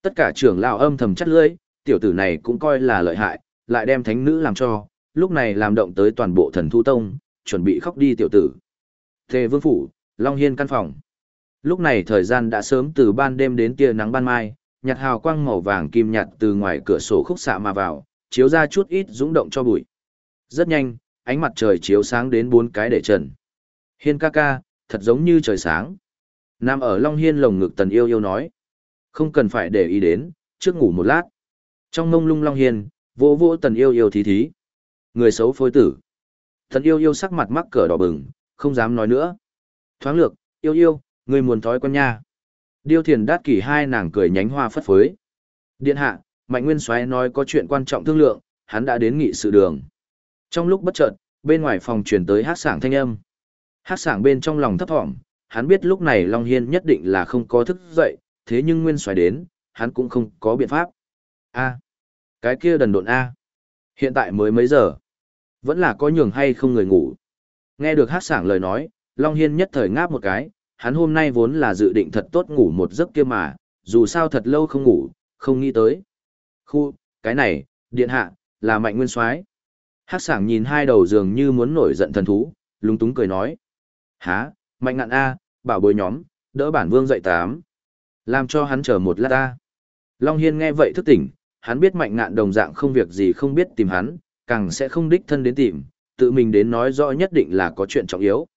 Tất cả trưởng lão âm thầm chắt lưỡi, tiểu tử này cũng coi là lợi hại, lại đem thánh nữ làm cho, lúc này làm động tới toàn bộ thần thú tông, chuẩn bị khóc đi tiểu tử. Thề vương phủ, Long Hiên căn phòng. Lúc này thời gian đã sớm từ ban đêm đến tia nắng ban mai, nhạt hào quang màu vàng kim nhạt từ ngoài cửa sổ khúc xạ mà vào, chiếu ra chút ít dũng động cho bụi. Rất nhanh, ánh mặt trời chiếu sáng đến bốn cái để trần. Hiên ca ca, thật giống như trời sáng. Nam ở Long Hiên lồng ngực tần yêu yêu nói. Không cần phải để ý đến, trước ngủ một lát. Trong mông lung Long Hiên, vỗ vỗ tần yêu yêu thí thí. Người xấu phôi tử. Tần yêu yêu sắc mặt mắc cỡ đỏ bừng, không dám nói nữa. Thoáng lược, yêu yêu, người muốn thói con nha. Điêu thiền đát kỷ hai nàng cười nhánh hoa phất phới. Điện hạ, Mạnh Nguyên Soái nói có chuyện quan trọng thương lượng, hắn đã đến nghị sự đường. Trong lúc bất chợt, bên ngoài phòng truyền tới hát sảng thanh âm. Hát sảng bên trong lòng thấp thỏm, hắn biết lúc này Long Hiên nhất định là không có thức dậy, thế nhưng Nguyên Soái đến, hắn cũng không có biện pháp. A, cái kia đần độn A. Hiện tại mới mấy giờ? Vẫn là có nhường hay không người ngủ. Nghe được hát sảng lời nói, Long Hiên nhất thời ngáp một cái, hắn hôm nay vốn là dự định thật tốt ngủ một giấc kia mà, dù sao thật lâu không ngủ, không nghĩ tới. Khu, cái này, điện hạ, là mạnh nguyên soái Hắc sảng nhìn hai đầu giường như muốn nổi giận thần thú, lúng túng cười nói. Há, mạnh ngạn A, bảo bối nhóm, đỡ bản vương dậy tám. Làm cho hắn chờ một lát ta. Long Hiên nghe vậy thức tỉnh, hắn biết mạnh ngạn đồng dạng không việc gì không biết tìm hắn, càng sẽ không đích thân đến tìm, tự mình đến nói rõ nhất định là có chuyện trọng yếu.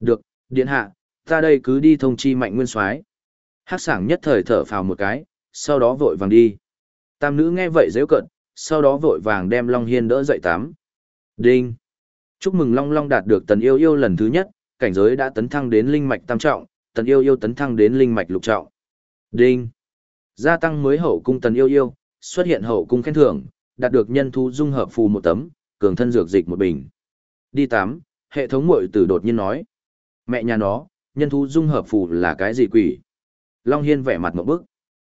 Được, điện hạ, ta đây cứ đi thông chi mạnh nguyên soái Hắc sảng nhất thời thở phào một cái, sau đó vội vàng đi. Tam nữ nghe vậy dễ cận, sau đó vội vàng đem Long Hiên đỡ dậy tắm. Đinh! Chúc mừng Long Long đạt được tần yêu yêu lần thứ nhất, cảnh giới đã tấn thăng đến linh mạch tam trọng, tần yêu yêu tấn thăng đến linh mạch lục trọng. Đinh! Gia tăng mới hậu cung tần yêu yêu, xuất hiện hậu cung khen thưởng, đạt được nhân thú dung hợp phù một tấm, cường thân dược dịch một bình. Đi tắm, hệ thống muội tử đột nhiên nói. Mẹ nhà nó, nhân thú dung hợp phù là cái gì quỷ? Long Hiên vẻ mặt một bức.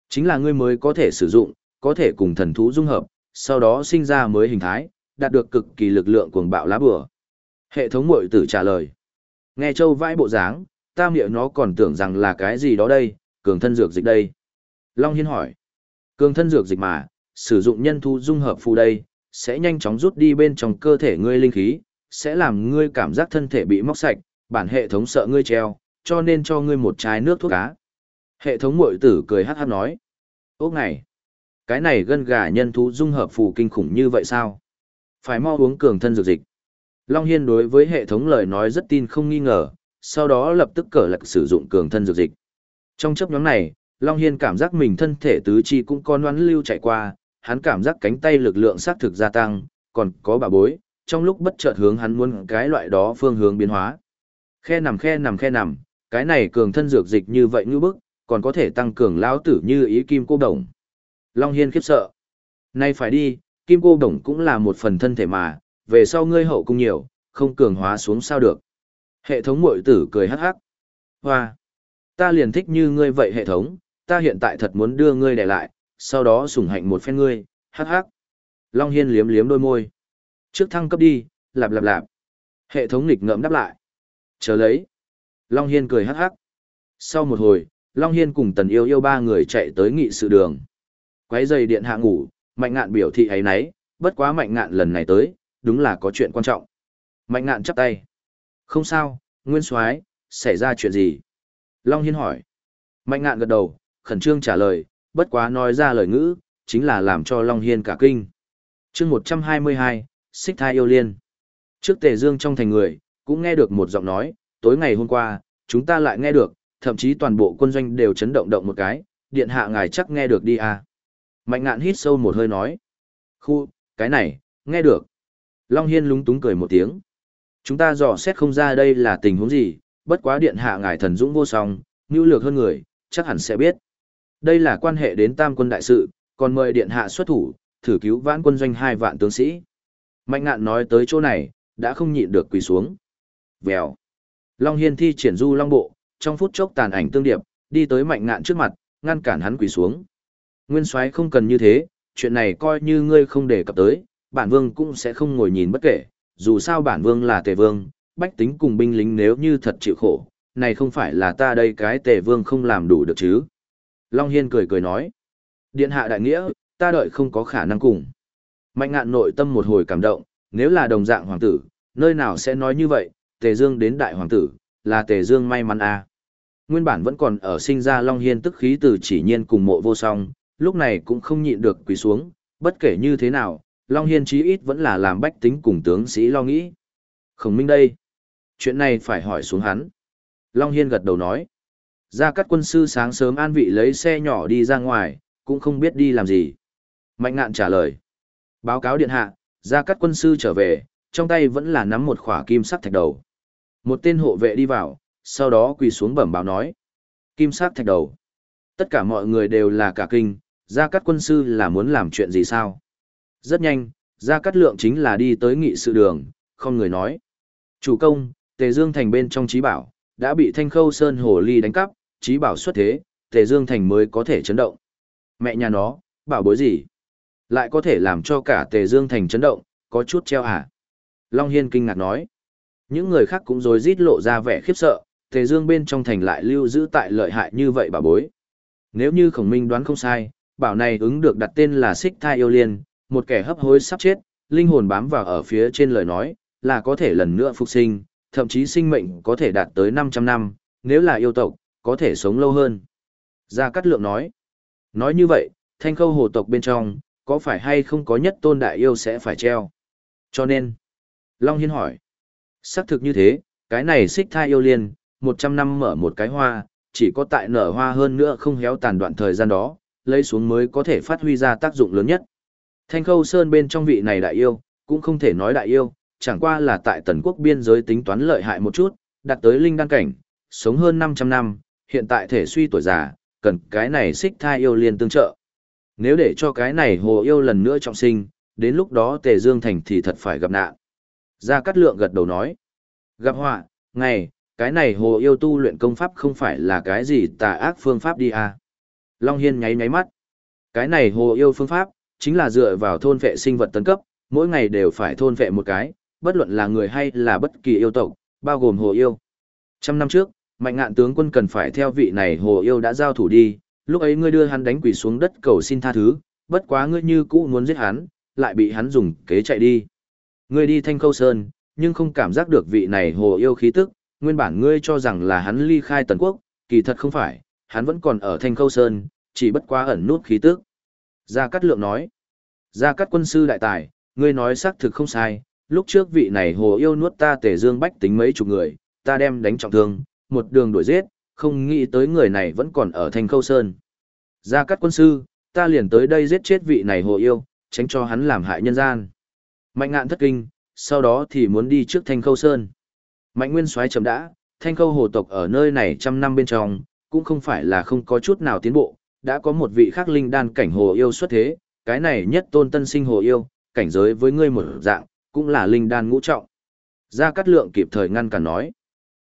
Chính là ngươi mới có thể sử dụng, có thể cùng thần thú dung hợp, sau đó sinh ra mới hình thái, đạt được cực kỳ lực lượng cuồng bạo lá bừa. Hệ thống muội tử trả lời. Nghe châu vãi bộ dáng, ta miệng nó còn tưởng rằng là cái gì đó đây, cường thân dược dịch đây. Long Hiên hỏi. Cường thân dược dịch mà, sử dụng nhân thu dung hợp phù đây, sẽ nhanh chóng rút đi bên trong cơ thể ngươi linh khí, sẽ làm ngươi cảm giác thân thể bị móc sạch, bản hệ thống sợ ngươi treo, cho nên cho ngươi một chai nước thuốc cá. Hệ thống mội tử cười hát hát nói. Ốc này, cái này gân gà nhân thú dung hợp phù kinh khủng như vậy sao? Phải mau uống cường thân dược dịch. Long Hiên đối với hệ thống lời nói rất tin không nghi ngờ, sau đó lập tức cờ lạc sử dụng cường thân dược dịch. Trong chấp nhóm này, Long Hiên cảm giác mình thân thể tứ chi cũng con noán lưu chạy qua, hắn cảm giác cánh tay lực lượng xác thực gia tăng, còn có bà bối, trong lúc bất chợt hướng hắn muốn cái loại đó phương hướng biến hóa. Khe nằm khe nằm khe nằm, cái này cường thân dược dịch như vậy như bức, còn có thể tăng cường lão tử như ý kim cô đồng. Long Hiên khiếp sợ. Nay phải đi, kim cô đồng cũng là một phần thân thể mà, về sau ngươi hậu cung nhiều, không cường hóa xuống sao được. Hệ thống mội tử cười hắc hắc. Hoa! Ta liền thích như ngươi vậy hệ thống, ta hiện tại thật muốn đưa ngươi để lại, sau đó sủng hạnh một phen ngươi, hắc hắc. Long Hiên liếm liếm đôi môi. Trước thăng cấp đi, lạp lạp lạp. Hệ thống nghịch ngợm đáp lại. Chờ lấy. Long Hiên cười hắc hắc. Sau một hồi, Long Hiên cùng Tần Yêu Yêu ba người chạy tới nghị sự đường. Quấy giày điện hạ ngủ, mạnh ngạn biểu thị ấy nấy, bất quá mạnh ngạn lần này tới, đúng là có chuyện quan trọng. Mạnh ngạn chắp tay. Không sao, Nguyên soái xảy ra chuyện gì? Long Hiên hỏi. Mạnh ngạn gật đầu, khẩn trương trả lời, bất quá nói ra lời ngữ, chính là làm cho Long Hiên cả kinh. chương 122, Xích Thai Yêu Liên. Trước Tề Dương trong thành người, cũng nghe được một giọng nói, tối ngày hôm qua, chúng ta lại nghe được, thậm chí toàn bộ quân doanh đều chấn động động một cái, điện hạ ngài chắc nghe được đi à. Mạnh ngạn hít sâu một hơi nói. Khu, cái này, nghe được. Long Hiên lúng túng cười một tiếng. Chúng ta dò xét không ra đây là tình huống gì, bất quá điện hạ ngài thần dũng vô song, nhu lược hơn người, chắc hẳn sẽ biết. Đây là quan hệ đến tam quân đại sự, còn mời điện hạ xuất thủ, thử cứu vãn quân doanh hai vạn tướng sĩ. Mạnh ngạn nói tới chỗ này, đã không nhịn được quỳ xuống. Vèo. Long Hiên thi triển du long bộ, trong phút chốc tàn ảnh tương điệp, đi tới mạnh ngạn trước mặt, ngăn cản hắn quỳ xuống. Nguyên soái không cần như thế, chuyện này coi như ngươi không đề cập tới, bản vương cũng sẽ không ngồi nhìn bất kể, dù sao bản vương là tề vương, bách tính cùng binh lính nếu như thật chịu khổ, này không phải là ta đây cái tề vương không làm đủ được chứ. Long Hiên cười cười nói, điện hạ đại nghĩa, ta đợi không có khả năng cùng. Mạnh ngạn nội tâm một hồi cảm động, nếu là đồng dạng hoàng tử, nơi nào sẽ nói như vậy, tề dương đến đại hoàng tử, là tề dương may mắn à. Nguyên bản vẫn còn ở sinh ra Long Hiên tức khí từ chỉ nhiên cùng mộ vô song, lúc này cũng không nhịn được quỳ xuống, bất kể như thế nào, Long Hiên chí ít vẫn là làm bách tính cùng tướng sĩ lo nghĩ. Khổng minh đây. Chuyện này phải hỏi xuống hắn. Long Hiên gật đầu nói. Ra các quân sư sáng sớm an vị lấy xe nhỏ đi ra ngoài, cũng không biết đi làm gì. Mạnh ngạn trả lời. Báo cáo điện hạ, ra các quân sư trở về, trong tay vẫn là nắm một khỏa kim sắc thạch đầu. Một tên hộ vệ đi vào, sau đó quỳ xuống bẩm báo nói. Kim sắc thạch đầu. Tất cả mọi người đều là cả kinh, Gia Cát quân sư là muốn làm chuyện gì sao? Rất nhanh, Gia Cát lượng chính là đi tới nghị sự đường, không người nói. Chủ công, Tề Dương Thành bên trong trí bảo, đã bị Thanh Khâu Sơn Hồ Ly đánh cắp, trí bảo xuất thế, Tề Dương Thành mới có thể chấn động. Mẹ nhà nó, bảo bối gì? Lại có thể làm cho cả Tề Dương Thành chấn động, có chút treo hả? Long Hiên kinh ngạc nói. Những người khác cũng rồi rít lộ ra vẻ khiếp sợ, Tề Dương bên trong thành lại lưu giữ tại lợi hại như vậy bảo bối. Nếu như khổng minh đoán không sai, bảo này ứng được đặt tên là Xích Thai Yêu Liên, một kẻ hấp hối sắp chết, linh hồn bám vào ở phía trên lời nói, là có thể lần nữa phục sinh, thậm chí sinh mệnh có thể đạt tới 500 năm, nếu là yêu tộc, có thể sống lâu hơn. Gia Cát Lượng nói, nói như vậy, thanh khâu hồ tộc bên trong, có phải hay không có nhất tôn đại yêu sẽ phải treo. Cho nên, Long Hiên hỏi, xác thực như thế, cái này xích thai yêu liên, 100 năm mở một cái hoa, chỉ có tại nở hoa hơn nữa không héo tàn đoạn thời gian đó, lấy xuống mới có thể phát huy ra tác dụng lớn nhất. Thanh khâu sơn bên trong vị này đại yêu, cũng không thể nói đại yêu, chẳng qua là tại tần quốc biên giới tính toán lợi hại một chút, đạt tới linh đăng cảnh, sống hơn 500 năm, hiện tại thể suy tuổi già, cần cái này xích thai yêu liền tương trợ. Nếu để cho cái này hồ yêu lần nữa trọng sinh, đến lúc đó tề dương thành thì thật phải gặp nạn. Gia Cát Lượng gật đầu nói, gặp họa, ngày, cái này hồ yêu tu luyện công pháp không phải là cái gì tà ác phương pháp đi à. Long Hiên nháy nháy mắt. Cái này hồ yêu phương pháp, chính là dựa vào thôn vệ sinh vật tấn cấp, mỗi ngày đều phải thôn vệ một cái, bất luận là người hay là bất kỳ yêu tộc, bao gồm hồ yêu. Trăm năm trước, mạnh ngạn tướng quân cần phải theo vị này hồ yêu đã giao thủ đi, lúc ấy ngươi đưa hắn đánh quỷ xuống đất cầu xin tha thứ, bất quá ngươi như cũ muốn giết hắn, lại bị hắn dùng kế chạy đi. Ngươi đi thanh khâu sơn, nhưng không cảm giác được vị này hồ yêu khí tức, nguyên bản ngươi cho rằng là hắn ly khai tần quốc, kỳ thật không phải, hắn vẫn còn ở thanh khâu sơn, chỉ bất quá ẩn nút khí tức. Gia Cát Lượng nói, Gia Cát quân sư đại tài, ngươi nói xác thực không sai, lúc trước vị này hồ yêu nuốt ta tề dương bách tính mấy chục người, ta đem đánh trọng thương, một đường đuổi giết, không nghĩ tới người này vẫn còn ở thanh khâu sơn. Gia Cát quân sư, ta liền tới đây giết chết vị này hồ yêu, tránh cho hắn làm hại nhân gian. Mạnh ngạn thất kinh, sau đó thì muốn đi trước thanh khâu sơn. Mạnh nguyên soái chậm đã, thanh khâu hồ tộc ở nơi này trăm năm bên trong, cũng không phải là không có chút nào tiến bộ, đã có một vị khắc linh đan cảnh hồ yêu xuất thế, cái này nhất tôn tân sinh hồ yêu, cảnh giới với ngươi một dạng, cũng là linh đan ngũ trọng. Gia Cát Lượng kịp thời ngăn cản nói.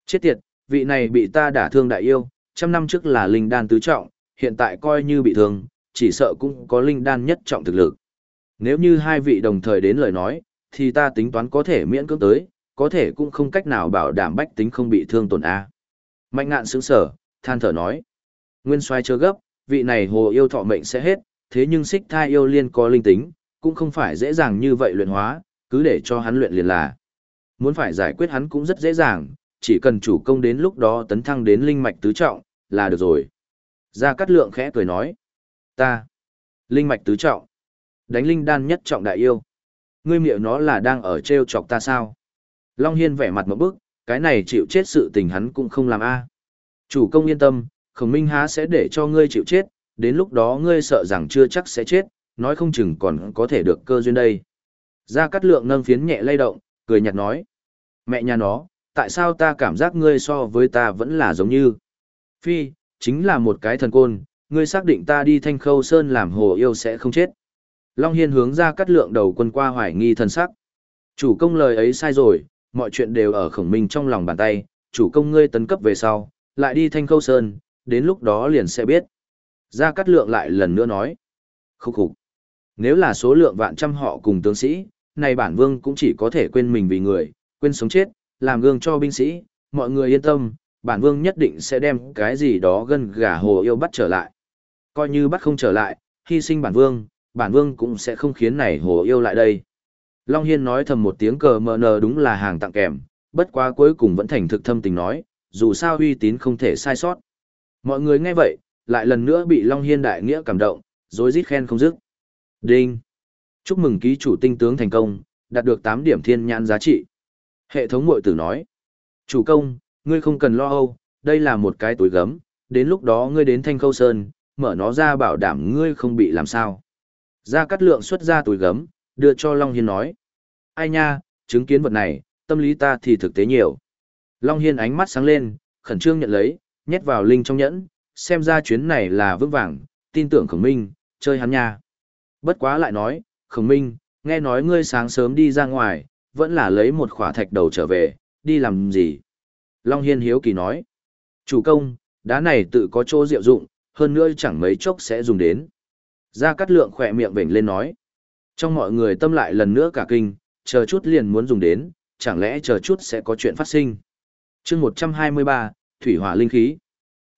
Chết tiệt, vị này bị ta đả thương đại yêu, trăm năm trước là linh đan tứ trọng, hiện tại coi như bị thương, chỉ sợ cũng có linh đan nhất trọng thực lực. Nếu như hai vị đồng thời đến lời nói, thì ta tính toán có thể miễn cưỡng tới, có thể cũng không cách nào bảo đảm bách tính không bị thương tổn A. Mạnh ngạn sững sở, than thở nói. Nguyên xoay chớ gấp, vị này hồ yêu thọ mệnh sẽ hết, thế nhưng xích thai yêu liên có linh tính, cũng không phải dễ dàng như vậy luyện hóa, cứ để cho hắn luyện liền là. Muốn phải giải quyết hắn cũng rất dễ dàng, chỉ cần chủ công đến lúc đó tấn thăng đến linh mạch tứ trọng, là được rồi. Gia Cát Lượng khẽ cười nói. Ta. Linh mạch tứ trọng. Đánh linh đan nhất trọng đại yêu. Ngươi miệng nó là đang ở treo chọc ta sao? Long Hiên vẻ mặt một bức, cái này chịu chết sự tình hắn cũng không làm a Chủ công yên tâm, khổng minh há sẽ để cho ngươi chịu chết, đến lúc đó ngươi sợ rằng chưa chắc sẽ chết, nói không chừng còn có thể được cơ duyên đây. Gia Cát Lượng nâng phiến nhẹ lay động, cười nhạt nói. Mẹ nhà nó, tại sao ta cảm giác ngươi so với ta vẫn là giống như. Phi, chính là một cái thần côn, ngươi xác định ta đi thanh khâu sơn làm hồ yêu sẽ không chết. Long Hiên hướng ra cắt lượng đầu quân qua hoài nghi thần sắc. Chủ công lời ấy sai rồi, mọi chuyện đều ở khổng minh trong lòng bàn tay, chủ công ngươi tấn cấp về sau, lại đi thanh khâu sơn, đến lúc đó liền sẽ biết. Gia Cát Lượng lại lần nữa nói. Khúc khục. Nếu là số lượng vạn trăm họ cùng tướng sĩ, này bản vương cũng chỉ có thể quên mình vì người, quên sống chết, làm gương cho binh sĩ, mọi người yên tâm, bản vương nhất định sẽ đem cái gì đó gần gà hồ yêu bắt trở lại. Coi như bắt không trở lại, hy sinh bản vương, bản vương cũng sẽ không khiến này hồ yêu lại đây. Long Hiên nói thầm một tiếng cờ mờ nờ đúng là hàng tặng kèm, bất quá cuối cùng vẫn thành thực thâm tình nói, dù sao uy tín không thể sai sót. Mọi người nghe vậy, lại lần nữa bị Long Hiên đại nghĩa cảm động, rối rít khen không dứt. Đinh! Chúc mừng ký chủ tinh tướng thành công, đạt được 8 điểm thiên nhãn giá trị. Hệ thống mội tử nói, chủ công, ngươi không cần lo âu, đây là một cái túi gấm, đến lúc đó ngươi đến thanh khâu sơn, mở nó ra bảo đảm ngươi không bị làm sao. Gia Cát Lượng xuất ra túi gấm, đưa cho Long Hiên nói. Ai nha, chứng kiến vật này, tâm lý ta thì thực tế nhiều. Long Hiên ánh mắt sáng lên, khẩn trương nhận lấy, nhét vào linh trong nhẫn, xem ra chuyến này là vững vàng, tin tưởng khổng minh, chơi hắn nha. Bất quá lại nói, khổng minh, nghe nói ngươi sáng sớm đi ra ngoài, vẫn là lấy một khỏa thạch đầu trở về, đi làm gì? Long Hiên hiếu kỳ nói. Chủ công, đá này tự có chỗ diệu dụng, hơn nữa chẳng mấy chốc sẽ dùng đến. Gia Cát Lượng khỏe miệng vểnh lên nói. Trong mọi người tâm lại lần nữa cả kinh, chờ chút liền muốn dùng đến, chẳng lẽ chờ chút sẽ có chuyện phát sinh chương 123, Thủy hỏa linh khí.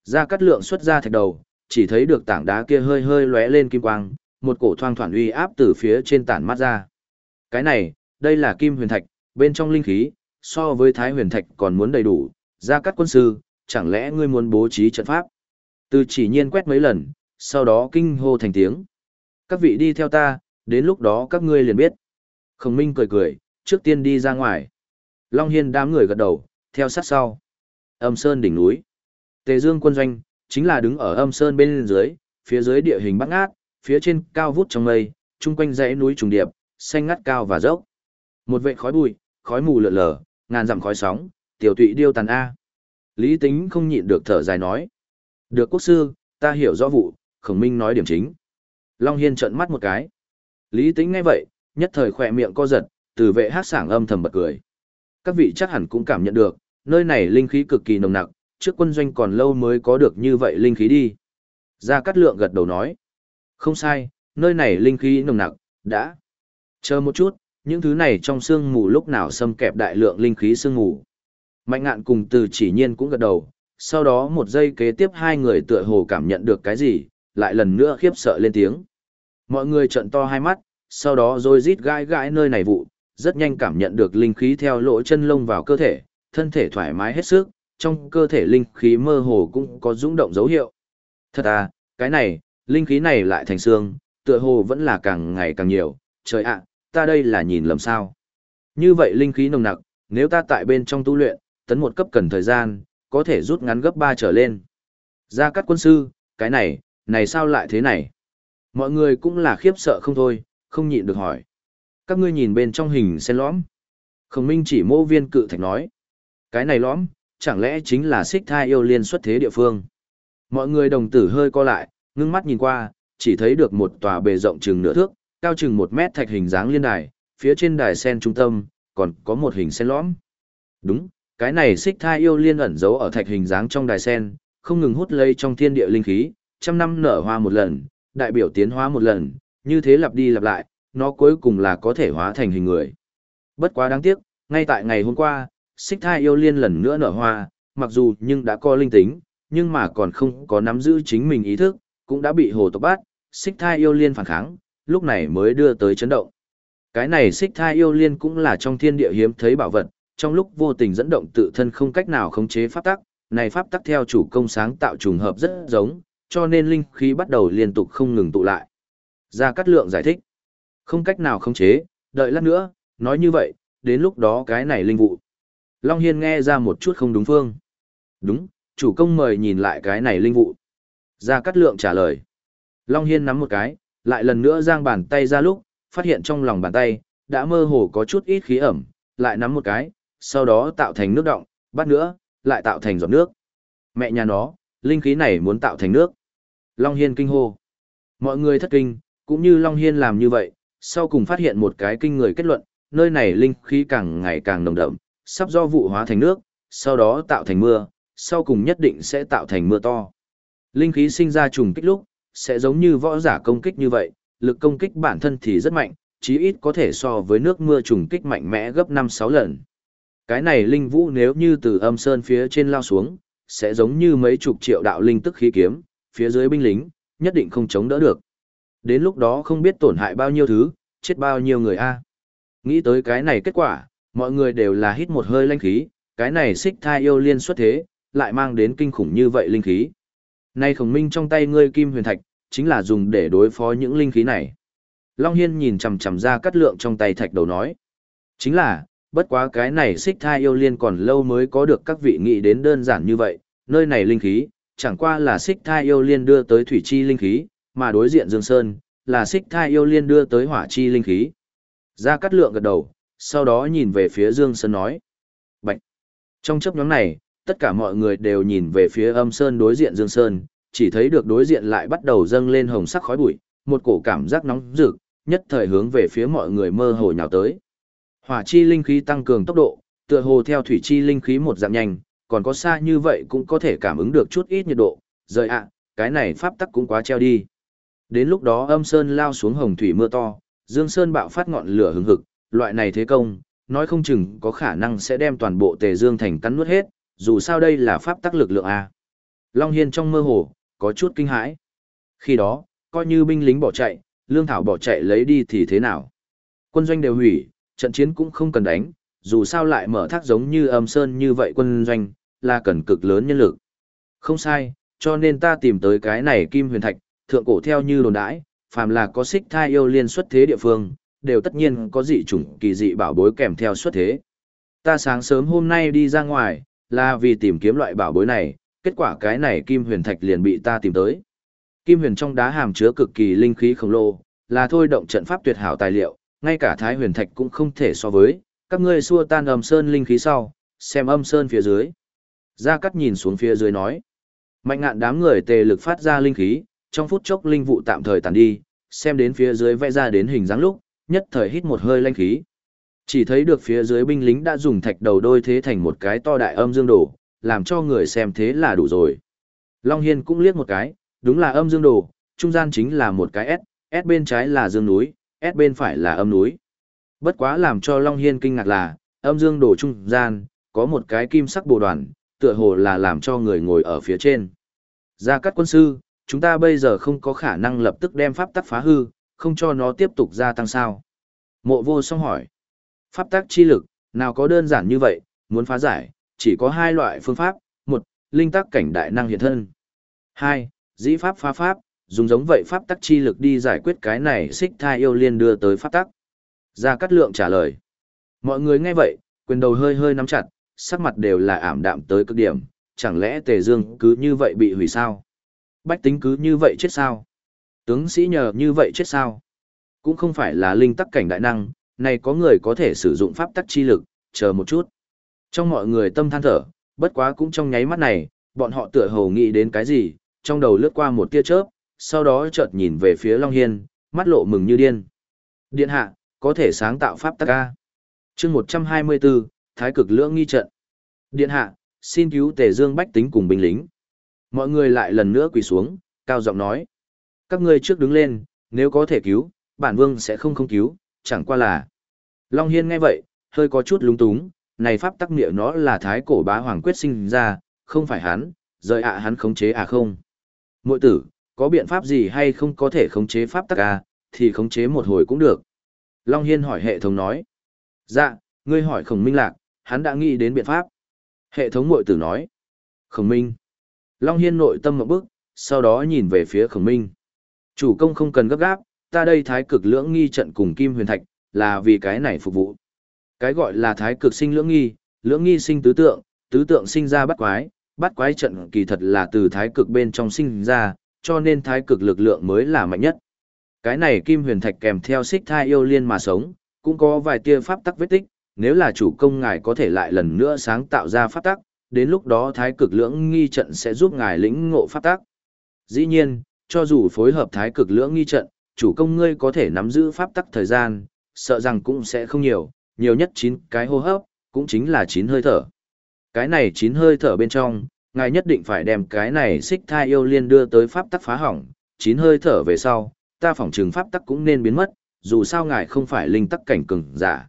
Gia Cát Lượng xuất ra thạch đầu, chỉ thấy được tảng đá kia hơi hơi lóe lên kim quang, một cổ thoang thoảng uy áp từ phía trên tản mắt ra. Cái này, đây là kim huyền thạch, bên trong linh khí, so với thái huyền thạch còn muốn đầy đủ, Gia Cát quân sư, chẳng lẽ ngươi muốn bố trí trận pháp? Từ chỉ nhiên quét mấy lần, sau đó kinh hô thành tiếng. Các vị đi theo ta, đến lúc đó các ngươi liền biết. Khổng Minh cười cười, trước tiên đi ra ngoài. Long Hiên đám người gật đầu, theo sát sau. Âm Sơn đỉnh núi. Tề Dương quân doanh, chính là đứng ở âm Sơn bên dưới, phía dưới địa hình bắc ngát, phía trên cao vút trong mây, chung quanh dãy núi trùng điệp, xanh ngắt cao và dốc. Một vệt khói bụi, khói mù lượn lờ, ngàn dặm khói sóng, tiểu tụy điêu tàn A. Lý tính không nhịn được thở dài nói. Được quốc sư, ta hiểu rõ vụ, khổng minh nói điểm chính. Long Hiên trợn mắt một cái. Lý tính nghe vậy, nhất thời khỏe miệng co giật, từ vệ hát sảng âm thầm bật cười. Các vị chắc hẳn cũng cảm nhận được, nơi này linh khí cực kỳ nồng nặc, trước quân doanh còn lâu mới có được như vậy linh khí đi. Gia Cát Lượng gật đầu nói. Không sai, nơi này linh khí nồng nặc, đã. Chờ một chút, những thứ này trong sương mù lúc nào xâm kẹp đại lượng linh khí sương mù. Mạnh ngạn cùng từ chỉ nhiên cũng gật đầu, sau đó một giây kế tiếp hai người tựa hồ cảm nhận được cái gì, lại lần nữa khiếp sợ lên tiếng. Mọi người trợn to hai mắt, sau đó rồi rít gãi gãi nơi này vụ, rất nhanh cảm nhận được linh khí theo lỗ chân lông vào cơ thể, thân thể thoải mái hết sức, trong cơ thể linh khí mơ hồ cũng có rung động dấu hiệu. Thật à, cái này, linh khí này lại thành xương, tựa hồ vẫn là càng ngày càng nhiều, trời ạ, ta đây là nhìn lầm sao. Như vậy linh khí nồng nặc, nếu ta tại bên trong tu luyện, tấn một cấp cần thời gian, có thể rút ngắn gấp 3 trở lên. Gia các quân sư, cái này, này sao lại thế này? Mọi người cũng là khiếp sợ không thôi, không nhịn được hỏi. Các ngươi nhìn bên trong hình sen lõm. Khổng minh chỉ mô viên cự thạch nói. Cái này lõm, chẳng lẽ chính là xích thai yêu liên xuất thế địa phương? Mọi người đồng tử hơi co lại, ngưng mắt nhìn qua, chỉ thấy được một tòa bề rộng chừng nửa thước, cao chừng một mét thạch hình dáng liên đài, phía trên đài sen trung tâm, còn có một hình sen lõm. Đúng, cái này xích thai yêu liên ẩn giấu ở thạch hình dáng trong đài sen, không ngừng hút lấy trong thiên địa linh khí, trăm năm nở hoa một lần, đại biểu tiến hóa một lần, như thế lặp đi lặp lại, nó cuối cùng là có thể hóa thành hình người. Bất quá đáng tiếc, ngay tại ngày hôm qua, xích thai yêu liên lần nữa nở hoa, mặc dù nhưng đã có linh tính, nhưng mà còn không có nắm giữ chính mình ý thức, cũng đã bị hồ tộc bắt, xích thai yêu liên phản kháng, lúc này mới đưa tới chấn động. Cái này xích thai yêu liên cũng là trong thiên địa hiếm thấy bảo vật, trong lúc vô tình dẫn động tự thân không cách nào khống chế pháp tắc, này pháp tắc theo chủ công sáng tạo trùng hợp rất giống, cho nên linh khí bắt đầu liên tục không ngừng tụ lại. Gia Cát Lượng giải thích, không cách nào khống chế, đợi lát nữa, nói như vậy, đến lúc đó cái này linh vụ. Long Hiên nghe ra một chút không đúng phương. Đúng, chủ công mời nhìn lại cái này linh vụ. Gia Cát Lượng trả lời. Long Hiên nắm một cái, lại lần nữa giang bàn tay ra lúc, phát hiện trong lòng bàn tay, đã mơ hồ có chút ít khí ẩm, lại nắm một cái, sau đó tạo thành nước động, bắt nữa, lại tạo thành giọt nước. Mẹ nhà nó, linh khí này muốn tạo thành nước. Long Hiên kinh hô. Mọi người thất kinh, cũng như Long Hiên làm như vậy, sau cùng phát hiện một cái kinh người kết luận, nơi này linh khí càng ngày càng nồng đậm, sắp do vụ hóa thành nước, sau đó tạo thành mưa, sau cùng nhất định sẽ tạo thành mưa to. Linh khí sinh ra trùng kích lúc, sẽ giống như võ giả công kích như vậy, lực công kích bản thân thì rất mạnh, chí ít có thể so với nước mưa trùng kích mạnh mẽ gấp 5-6 lần. Cái này linh vũ nếu như từ âm sơn phía trên lao xuống, sẽ giống như mấy chục triệu đạo linh tức khí kiếm, phía dưới binh lính, nhất định không chống đỡ được. Đến lúc đó không biết tổn hại bao nhiêu thứ, chết bao nhiêu người a. Nghĩ tới cái này kết quả, mọi người đều là hít một hơi linh khí, cái này xích thai yêu liên xuất thế, lại mang đến kinh khủng như vậy linh khí. Nay khổng minh trong tay ngươi kim huyền thạch, chính là dùng để đối phó những linh khí này. Long Hiên nhìn chầm chầm ra cắt lượng trong tay thạch đầu nói. Chính là, bất quá cái này xích thai yêu liên còn lâu mới có được các vị nghĩ đến đơn giản như vậy, nơi này linh khí, chẳng qua là xích thai yêu liên đưa tới thủy chi linh khí, mà đối diện Dương Sơn, là xích thai yêu liên đưa tới hỏa chi linh khí. Ra cắt lượng gật đầu, sau đó nhìn về phía Dương Sơn nói. Bạch! Trong chấp nhóm này, tất cả mọi người đều nhìn về phía âm Sơn đối diện Dương Sơn, chỉ thấy được đối diện lại bắt đầu dâng lên hồng sắc khói bụi, một cổ cảm giác nóng rực, nhất thời hướng về phía mọi người mơ hồ nhào tới. Hỏa chi linh khí tăng cường tốc độ, tựa hồ theo thủy chi linh khí một dạng nhanh, còn có xa như vậy cũng có thể cảm ứng được chút ít nhiệt độ, rời ạ, cái này pháp tắc cũng quá treo đi. Đến lúc đó âm sơn lao xuống hồng thủy mưa to, dương sơn bạo phát ngọn lửa hừng hực, loại này thế công, nói không chừng có khả năng sẽ đem toàn bộ tề dương thành cắn nuốt hết, dù sao đây là pháp tắc lực lượng A. Long Hiên trong mơ hồ, có chút kinh hãi. Khi đó, coi như binh lính bỏ chạy, lương thảo bỏ chạy lấy đi thì thế nào? Quân doanh đều hủy, trận chiến cũng không cần đánh, dù sao lại mở thác giống như âm sơn như vậy quân doanh, là cần cực lớn nhân lực. Không sai, cho nên ta tìm tới cái này kim huyền thạch, thượng cổ theo như đồn đãi, phàm là có xích thai yêu liên xuất thế địa phương, đều tất nhiên có dị chủng kỳ dị bảo bối kèm theo xuất thế. Ta sáng sớm hôm nay đi ra ngoài, là vì tìm kiếm loại bảo bối này, kết quả cái này kim huyền thạch liền bị ta tìm tới. Kim huyền trong đá hàm chứa cực kỳ linh khí khổng lồ, là thôi động trận pháp tuyệt hảo tài liệu, ngay cả thái huyền thạch cũng không thể so với, các ngươi xua tan âm sơn linh khí sau, xem âm sơn phía dưới. Gia Cát nhìn xuống phía dưới nói, mạnh ngạn đám người tề lực phát ra linh khí, trong phút chốc linh vụ tạm thời tàn đi, xem đến phía dưới vẽ ra đến hình dáng lúc, nhất thời hít một hơi lanh khí. Chỉ thấy được phía dưới binh lính đã dùng thạch đầu đôi thế thành một cái to đại âm dương đồ, làm cho người xem thế là đủ rồi. Long Hiên cũng liếc một cái, đúng là âm dương đồ, trung gian chính là một cái S, S bên trái là dương núi, S bên phải là âm núi. Bất quá làm cho Long Hiên kinh ngạc là, âm dương đồ trung gian, có một cái kim sắc bồ đoàn, tựa hồ là làm cho người ngồi ở phía trên. Gia cắt quân sư, chúng ta bây giờ không có khả năng lập tức đem pháp tắc phá hư, không cho nó tiếp tục gia tăng sao. Mộ vô song hỏi. Pháp tắc chi lực, nào có đơn giản như vậy, muốn phá giải, chỉ có hai loại phương pháp, một, linh tắc cảnh đại năng hiện thân. Hai, dĩ pháp phá pháp, dùng giống vậy pháp tắc chi lực đi giải quyết cái này xích thai yêu liên đưa tới pháp tắc. Gia Cát Lượng trả lời. Mọi người nghe vậy, quyền đầu hơi hơi nắm chặt, sắc mặt đều là ảm đạm tới cực điểm, chẳng lẽ Tề Dương cứ như vậy bị hủy sao? Bách tính cứ như vậy chết sao? Tướng sĩ nhờ như vậy chết sao? Cũng không phải là linh tắc cảnh đại năng, này có người có thể sử dụng pháp tắc chi lực, chờ một chút. Trong mọi người tâm than thở, bất quá cũng trong nháy mắt này, bọn họ tựa hồ nghĩ đến cái gì, trong đầu lướt qua một tia chớp, sau đó chợt nhìn về phía Long Hiên, mắt lộ mừng như điên. Điện hạ, có thể sáng tạo pháp tắc ca. chương 124, Thái cực lưỡng nghi trận. Điện hạ, xin cứu tề dương bách tính cùng binh lính. Mọi người lại lần nữa quỳ xuống, cao giọng nói. Các ngươi trước đứng lên, nếu có thể cứu, bản vương sẽ không không cứu, chẳng qua là. Long Hiên nghe vậy, hơi có chút lúng túng, này pháp tắc niệm nó là thái cổ bá hoàng quyết sinh ra, không phải hắn, rời ạ à hắn khống chế à không. Mội tử, có biện pháp gì hay không có thể khống chế pháp tắc à, thì khống chế một hồi cũng được. Long Hiên hỏi hệ thống nói. Dạ, ngươi hỏi khổng minh lạc, hắn đã nghĩ đến biện pháp. Hệ thống mội tử nói. Khổng minh. Long Hiên nội tâm một bước, sau đó nhìn về phía khổng minh. Chủ công không cần gấp gáp, ta đây thái cực lưỡng nghi trận cùng kim huyền thạch, là vì cái này phục vụ. Cái gọi là thái cực sinh lưỡng nghi, lưỡng nghi sinh tứ tượng, tứ tượng sinh ra bắt quái, bắt quái trận kỳ thật là từ thái cực bên trong sinh ra, cho nên thái cực lực lượng mới là mạnh nhất. Cái này kim huyền thạch kèm theo xích thai yêu liên mà sống, cũng có vài tia pháp tắc vết tích, nếu là chủ công ngài có thể lại lần nữa sáng tạo ra pháp tắc, đến lúc đó thái cực lưỡng nghi trận sẽ giúp ngài lĩnh ngộ pháp tắc. Dĩ nhiên, cho dù phối hợp thái cực lưỡng nghi trận, chủ công ngươi có thể nắm giữ pháp tắc thời gian, sợ rằng cũng sẽ không nhiều, nhiều nhất 9 cái hô hấp, cũng chính là 9 hơi thở. Cái này 9 hơi thở bên trong, ngài nhất định phải đem cái này xích thai yêu liên đưa tới pháp tắc phá hỏng, 9 hơi thở về sau, ta phỏng trừng pháp tắc cũng nên biến mất, dù sao ngài không phải linh tắc cảnh cường giả.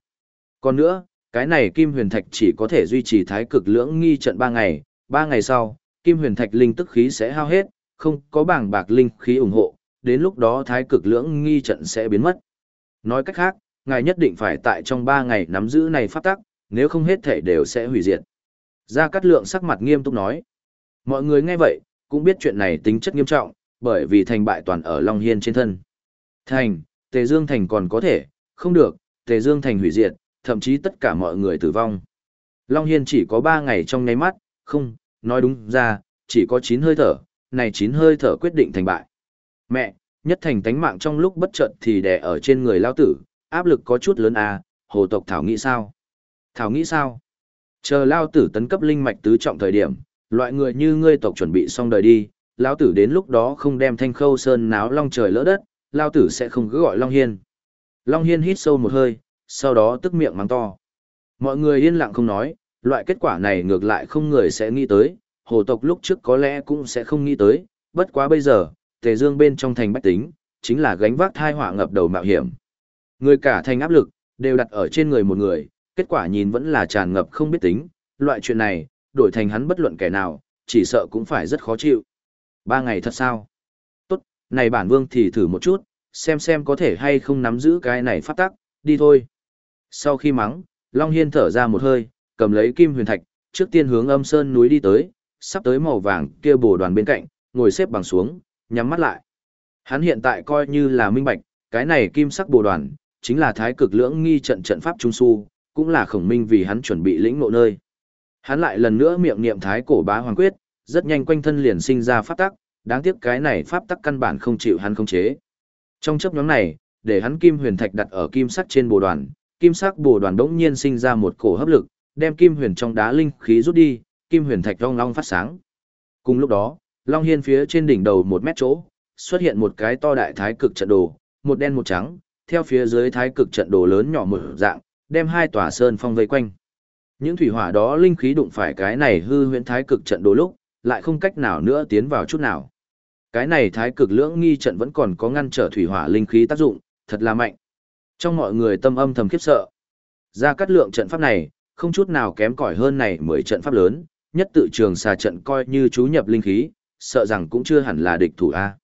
Còn nữa, cái này kim huyền thạch chỉ có thể duy trì thái cực lưỡng nghi trận 3 ngày, 3 ngày sau, kim huyền thạch linh tức khí sẽ hao hết, không có bảng bạc linh khí ủng hộ, đến lúc đó thái cực lưỡng nghi trận sẽ biến mất. Nói cách khác, ngài nhất định phải tại trong 3 ngày nắm giữ này pháp tắc, nếu không hết thể đều sẽ hủy diệt. Gia Cát Lượng sắc mặt nghiêm túc nói. Mọi người nghe vậy, cũng biết chuyện này tính chất nghiêm trọng, bởi vì thành bại toàn ở Long Hiên trên thân. Thành, Tề Dương Thành còn có thể, không được, Tề Dương Thành hủy diệt, thậm chí tất cả mọi người tử vong. Long Hiên chỉ có 3 ngày trong nháy mắt, không, nói đúng ra, chỉ có 9 hơi thở, này chín hơi thở quyết định thành bại. Mẹ, nhất thành tánh mạng trong lúc bất chợt thì đè ở trên người lao tử, áp lực có chút lớn à, hồ tộc Thảo nghĩ sao? Thảo nghĩ sao? Chờ lao tử tấn cấp linh mạch tứ trọng thời điểm, loại người như ngươi tộc chuẩn bị xong đời đi, lao tử đến lúc đó không đem thanh khâu sơn náo long trời lỡ đất, lao tử sẽ không cứ gọi Long Hiên. Long Hiên hít sâu một hơi, sau đó tức miệng mắng to. Mọi người yên lặng không nói, loại kết quả này ngược lại không người sẽ nghĩ tới, hồ tộc lúc trước có lẽ cũng sẽ không nghĩ tới, bất quá bây giờ, tề dương bên trong thành bách tính, chính là gánh vác thai họa ngập đầu mạo hiểm. Người cả thành áp lực, đều đặt ở trên người một người, kết quả nhìn vẫn là tràn ngập không biết tính, loại chuyện này, đổi thành hắn bất luận kẻ nào, chỉ sợ cũng phải rất khó chịu. Ba ngày thật sao? Tốt, này bản vương thì thử một chút, xem xem có thể hay không nắm giữ cái này phát tắc, đi thôi. Sau khi mắng, Long Hiên thở ra một hơi, cầm lấy kim huyền thạch, trước tiên hướng âm sơn núi đi tới, sắp tới màu vàng kia bổ đoàn bên cạnh, ngồi xếp bằng xuống, nhắm mắt lại. Hắn hiện tại coi như là minh bạch, cái này kim sắc bồ đoàn, chính là thái cực lưỡng nghi trận trận pháp trung su, cũng là khổng minh vì hắn chuẩn bị lĩnh ngộ nơi. Hắn lại lần nữa miệng niệm thái cổ bá hoàng quyết, rất nhanh quanh thân liền sinh ra pháp tắc, đáng tiếc cái này pháp tắc căn bản không chịu hắn khống chế. Trong chấp nhóm này, để hắn kim huyền thạch đặt ở kim sắc trên bồ đoàn, kim sắc bồ đoàn đống nhiên sinh ra một cổ hấp lực, đem kim huyền trong đá linh khí rút đi, kim huyền thạch long long phát sáng. Cùng lúc đó, Long Hiên phía trên đỉnh đầu một mét chỗ, xuất hiện một cái to đại thái cực trận đồ, một đen một trắng, theo phía dưới thái cực trận đồ lớn nhỏ một dạng, đem hai tòa sơn phong vây quanh. Những thủy hỏa đó linh khí đụng phải cái này hư huyễn thái cực trận đồ lúc, lại không cách nào nữa tiến vào chút nào. Cái này thái cực lưỡng nghi trận vẫn còn có ngăn trở thủy hỏa linh khí tác dụng, thật là mạnh. Trong mọi người tâm âm thầm khiếp sợ. Ra cắt lượng trận pháp này, không chút nào kém cỏi hơn này mười trận pháp lớn, nhất tự trường xà trận coi như chú nhập linh khí, sợ rằng cũng chưa hẳn là địch thủ A.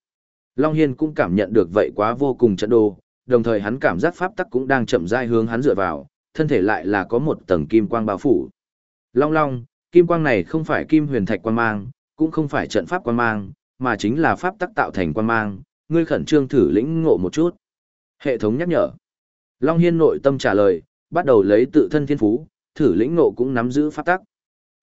Long Hiên cũng cảm nhận được vậy quá vô cùng trận đồ, đồng thời hắn cảm giác pháp tắc cũng đang chậm rãi hướng hắn dựa vào, thân thể lại là có một tầng kim quang bao phủ. Long long, kim quang này không phải kim huyền thạch quang mang, cũng không phải trận pháp quang mang, mà chính là pháp tắc tạo thành quang mang, ngươi khẩn trương thử lĩnh ngộ một chút. Hệ thống nhắc nhở. Long Hiên nội tâm trả lời, bắt đầu lấy tự thân thiên phú, thử lĩnh ngộ cũng nắm giữ pháp tắc.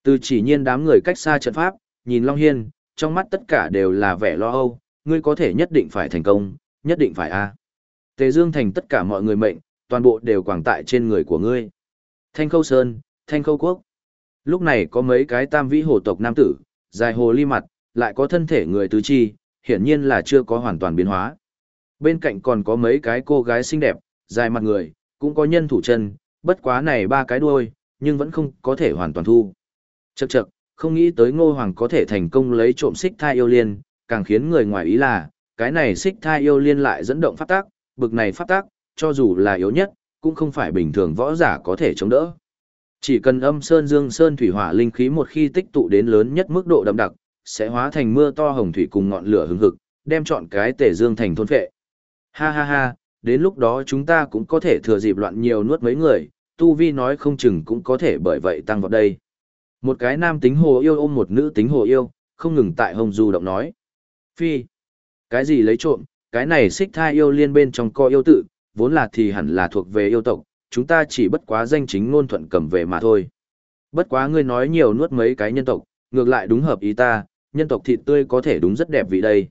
Từ chỉ nhiên đám người cách xa trận pháp, nhìn Long Hiên, trong mắt tất cả đều là vẻ lo âu, ngươi có thể nhất định phải thành công, nhất định phải a. Tề Dương thành tất cả mọi người mệnh, toàn bộ đều quảng tại trên người của ngươi. Thanh Khâu Sơn, Thanh Khâu Quốc. Lúc này có mấy cái tam vĩ hồ tộc nam tử, dài hồ ly mặt, lại có thân thể người tứ chi, hiển nhiên là chưa có hoàn toàn biến hóa. Bên cạnh còn có mấy cái cô gái xinh đẹp, dài mặt người, cũng có nhân thủ chân, bất quá này ba cái đuôi, nhưng vẫn không có thể hoàn toàn thu. Chậc chậc, không nghĩ tới ngô hoàng có thể thành công lấy trộm xích thai yêu liên, càng khiến người ngoài ý là, cái này xích thai yêu liên lại dẫn động phát tác, bực này phát tác, cho dù là yếu nhất, cũng không phải bình thường võ giả có thể chống đỡ. Chỉ cần âm sơn dương sơn thủy hỏa linh khí một khi tích tụ đến lớn nhất mức độ đậm đặc, sẽ hóa thành mưa to hồng thủy cùng ngọn lửa hứng hực, đem chọn cái tể dương thành thôn phệ. Ha ha ha, đến lúc đó chúng ta cũng có thể thừa dịp loạn nhiều nuốt mấy người, tu vi nói không chừng cũng có thể bởi vậy tăng vào đây. Một cái nam tính hồ yêu ôm một nữ tính hồ yêu, không ngừng tại hồng du động nói. Phi, cái gì lấy trộm, cái này xích thai yêu liên bên trong co yêu tự, vốn là thì hẳn là thuộc về yêu tộc, chúng ta chỉ bất quá danh chính ngôn thuận cầm về mà thôi. Bất quá ngươi nói nhiều nuốt mấy cái nhân tộc, ngược lại đúng hợp ý ta, nhân tộc thịt tươi có thể đúng rất đẹp vị đây.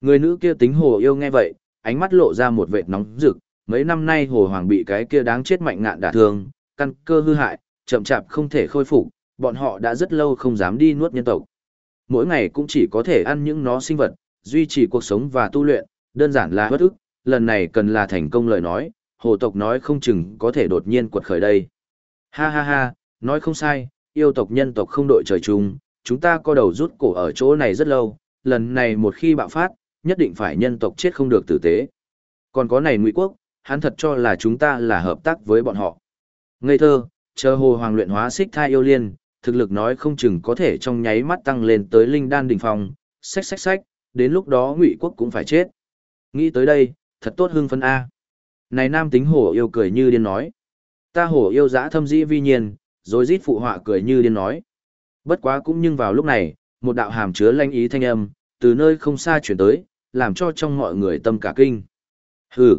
Người nữ kia tính hồ yêu nghe vậy, ánh mắt lộ ra một vệt nóng rực, mấy năm nay hồ hoàng bị cái kia đáng chết mạnh ngạn đả thương, căn cơ hư hại, chậm chạp không thể khôi phục, bọn họ đã rất lâu không dám đi nuốt nhân tộc. Mỗi ngày cũng chỉ có thể ăn những nó sinh vật, duy trì cuộc sống và tu luyện, đơn giản là bất ức, lần này cần là thành công lời nói, hồ tộc nói không chừng có thể đột nhiên quật khởi đây. Ha ha ha, nói không sai, yêu tộc nhân tộc không đội trời chung, chúng ta có đầu rút cổ ở chỗ này rất lâu, lần này một khi bạo phát, nhất định phải nhân tộc chết không được tử tế. Còn có này ngụy quốc, hắn thật cho là chúng ta là hợp tác với bọn họ. Ngây thơ, chờ hồ hoàng luyện hóa xích thai yêu liên, thực lực nói không chừng có thể trong nháy mắt tăng lên tới linh đan đỉnh phong, xách xách xách, đến lúc đó ngụy quốc cũng phải chết. Nghĩ tới đây, thật tốt hưng phân A. Này nam tính hổ yêu cười như điên nói. Ta hổ yêu dã thâm dĩ vi nhiên, rồi rít phụ họa cười như điên nói. Bất quá cũng nhưng vào lúc này, một đạo hàm chứa lanh ý thanh âm, từ nơi không xa chuyển tới, làm cho trong mọi người tâm cả kinh. Hừ,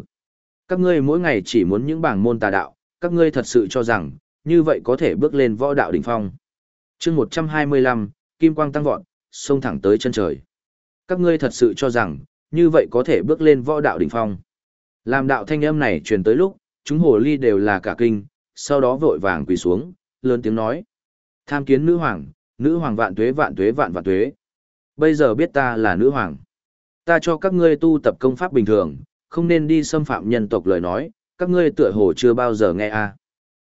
các ngươi mỗi ngày chỉ muốn những bảng môn tà đạo, các ngươi thật sự cho rằng, như vậy có thể bước lên võ đạo đỉnh phong chương 125, Kim Quang tăng vọt, xông thẳng tới chân trời. Các ngươi thật sự cho rằng, như vậy có thể bước lên võ đạo đỉnh phong. Làm đạo thanh âm này truyền tới lúc, chúng hồ ly đều là cả kinh, sau đó vội vàng quỳ xuống, lớn tiếng nói. Tham kiến nữ hoàng, nữ hoàng vạn tuế vạn tuế vạn vạn tuế. Bây giờ biết ta là nữ hoàng. Ta cho các ngươi tu tập công pháp bình thường, không nên đi xâm phạm nhân tộc lời nói, các ngươi tựa hồ chưa bao giờ nghe a. À.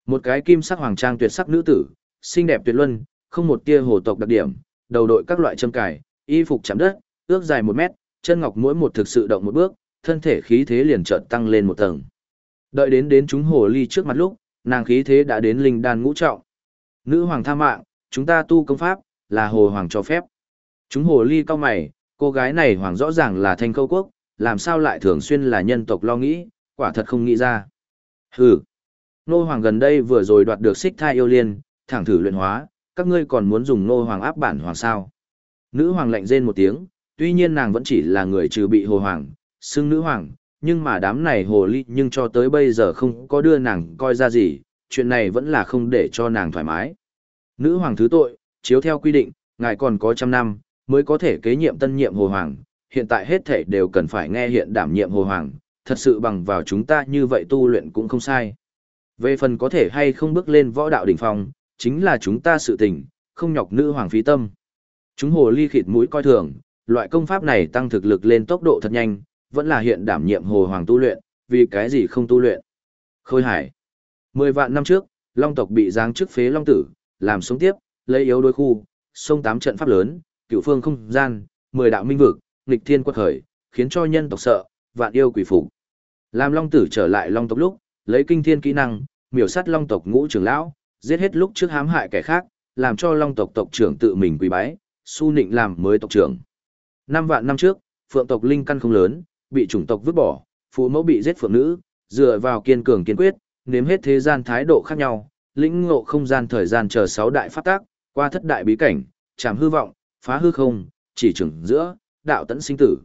Một cái kim sắc hoàng trang tuyệt sắc nữ tử, xinh đẹp tuyệt luân, không một tia hồ tộc đặc điểm, đầu đội các loại châm cài, y phục chạm đất, ước dài một mét, chân ngọc mỗi một thực sự động một bước, thân thể khí thế liền chợt tăng lên một tầng. Đợi đến đến chúng hồ ly trước mặt lúc, nàng khí thế đã đến linh đan ngũ trọng. Nữ hoàng tha mạng, chúng ta tu công pháp, là hồ hoàng cho phép. Chúng hồ ly cao mày, cô gái này hoàng rõ ràng là thanh câu quốc, làm sao lại thường xuyên là nhân tộc lo nghĩ, quả thật không nghĩ ra. Hừ, nô hoàng gần đây vừa rồi đoạt được xích thai yêu liên, thẳng thử luyện hóa, các ngươi còn muốn dùng nô hoàng áp bản hoàng sao. Nữ hoàng lạnh rên một tiếng, tuy nhiên nàng vẫn chỉ là người trừ bị hồ hoàng, xưng nữ hoàng, nhưng mà đám này hồ ly nhưng cho tới bây giờ không có đưa nàng coi ra gì, chuyện này vẫn là không để cho nàng thoải mái. Nữ hoàng thứ tội, chiếu theo quy định, ngài còn có trăm năm, mới có thể kế nhiệm tân nhiệm hồ hoàng, hiện tại hết thể đều cần phải nghe hiện đảm nhiệm hồ hoàng, thật sự bằng vào chúng ta như vậy tu luyện cũng không sai. Về phần có thể hay không bước lên võ đạo đỉnh phong, chính là chúng ta sự tình, không nhọc nữ hoàng phí tâm. Chúng hồ ly khịt mũi coi thường, loại công pháp này tăng thực lực lên tốc độ thật nhanh, vẫn là hiện đảm nhiệm hồ hoàng tu luyện, vì cái gì không tu luyện. Khôi hải. Mười vạn năm trước, Long tộc bị giáng chức phế Long tử, làm sống tiếp, lấy yếu đối khu, sông tám trận pháp lớn, cựu phương không gian, mười đạo minh vực, nghịch thiên quật khởi, khiến cho nhân tộc sợ, vạn yêu quỷ phục. Làm Long tử trở lại Long tộc lúc, lấy kinh thiên kỹ năng, miểu sát Long tộc ngũ trưởng lão, giết hết lúc trước hãm hại kẻ khác, làm cho Long tộc tộc trưởng tự mình quỳ bái, su nịnh làm mới tộc trưởng. Năm vạn năm trước, phượng tộc linh căn không lớn, bị chủng tộc vứt bỏ, phụ mẫu bị giết phượng nữ, dựa vào kiên cường kiên quyết, nếm hết thế gian thái độ khác nhau, lĩnh ngộ không gian thời gian chờ sáu đại pháp tác, qua thất đại bí cảnh, chạm hư vọng, phá hư không, chỉ trưởng giữa, đạo tẫn sinh tử.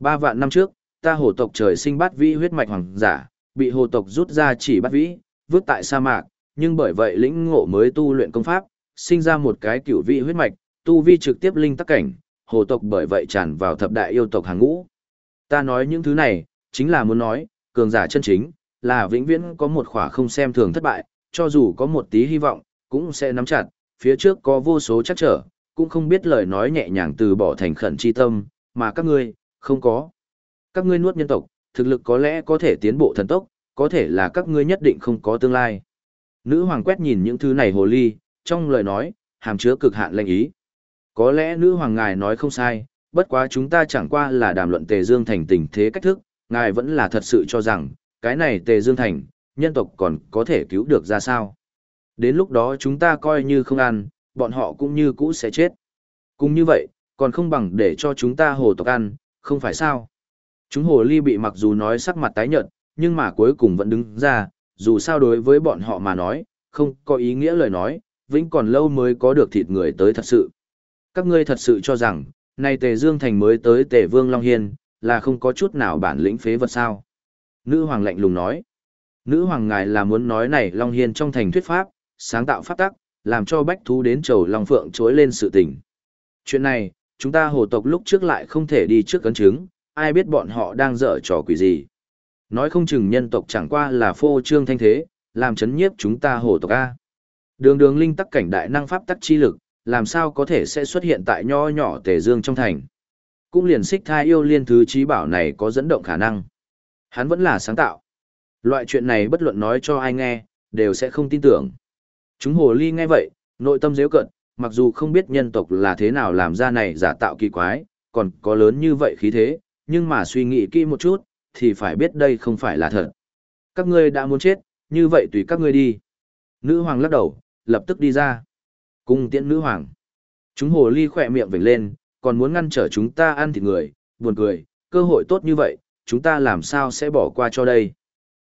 Ba vạn năm trước, ta hồ tộc trời sinh bát vĩ huyết mạch hoàng giả, bị hồ tộc rút ra chỉ bát vĩ, vứt tại sa mạc, nhưng bởi vậy lĩnh ngộ mới tu luyện công pháp, sinh ra một cái cửu vị huyết mạch, tu vi trực tiếp linh tắc cảnh, hồ tộc bởi vậy tràn vào thập đại yêu tộc hàng ngũ. Ta nói những thứ này, chính là muốn nói, cường giả chân chính, là vĩnh viễn có một khỏa không xem thường thất bại, cho dù có một tí hy vọng, cũng sẽ nắm chặt, phía trước có vô số chắc trở, cũng không biết lời nói nhẹ nhàng từ bỏ thành khẩn chi tâm, mà các ngươi, không có. Các ngươi nuốt nhân tộc, thực lực có lẽ có thể tiến bộ thần tốc, có thể là các ngươi nhất định không có tương lai. Nữ hoàng quét nhìn những thứ này hồ ly, trong lời nói, hàm chứa cực hạn lệnh ý. Có lẽ nữ hoàng ngài nói không sai, bất quá chúng ta chẳng qua là đàm luận Tề Dương Thành tình thế cách thức, ngài vẫn là thật sự cho rằng, cái này Tề Dương Thành, nhân tộc còn có thể cứu được ra sao. Đến lúc đó chúng ta coi như không ăn, bọn họ cũng như cũ sẽ chết. Cũng như vậy, còn không bằng để cho chúng ta hồ tộc ăn, không phải sao. Chúng hồ ly bị mặc dù nói sắc mặt tái nhợt, nhưng mà cuối cùng vẫn đứng ra, dù sao đối với bọn họ mà nói, không có ý nghĩa lời nói, vĩnh còn lâu mới có được thịt người tới thật sự. Các ngươi thật sự cho rằng, nay Tề Dương Thành mới tới Tề Vương Long Hiên, là không có chút nào bản lĩnh phế vật sao. Nữ hoàng lạnh lùng nói. Nữ hoàng ngài là muốn nói này Long Hiên trong thành thuyết pháp, sáng tạo pháp tắc, làm cho bách thú đến chầu Long Phượng chối lên sự tình. Chuyện này, chúng ta hồ tộc lúc trước lại không thể đi trước cấn chứng, ai biết bọn họ đang dở trò quỷ gì. Nói không chừng nhân tộc chẳng qua là phô trương thanh thế, làm chấn nhiếp chúng ta hồ tộc A. Đường đường linh tắc cảnh đại năng pháp tắc chi lực, làm sao có thể sẽ xuất hiện tại nho nhỏ tề dương trong thành. Cũng liền xích thai yêu liên thứ trí bảo này có dẫn động khả năng. Hắn vẫn là sáng tạo. Loại chuyện này bất luận nói cho ai nghe, đều sẽ không tin tưởng. Chúng hồ ly nghe vậy, nội tâm dễ cận, mặc dù không biết nhân tộc là thế nào làm ra này giả tạo kỳ quái, còn có lớn như vậy khí thế, nhưng mà suy nghĩ kỹ một chút, thì phải biết đây không phải là thật. Các ngươi đã muốn chết, như vậy tùy các ngươi đi. Nữ hoàng lắc đầu, lập tức đi ra. Cung tiễn nữ hoàng. Chúng hồ ly khỏe miệng vểnh lên, còn muốn ngăn trở chúng ta ăn thịt người, buồn cười, cơ hội tốt như vậy, chúng ta làm sao sẽ bỏ qua cho đây.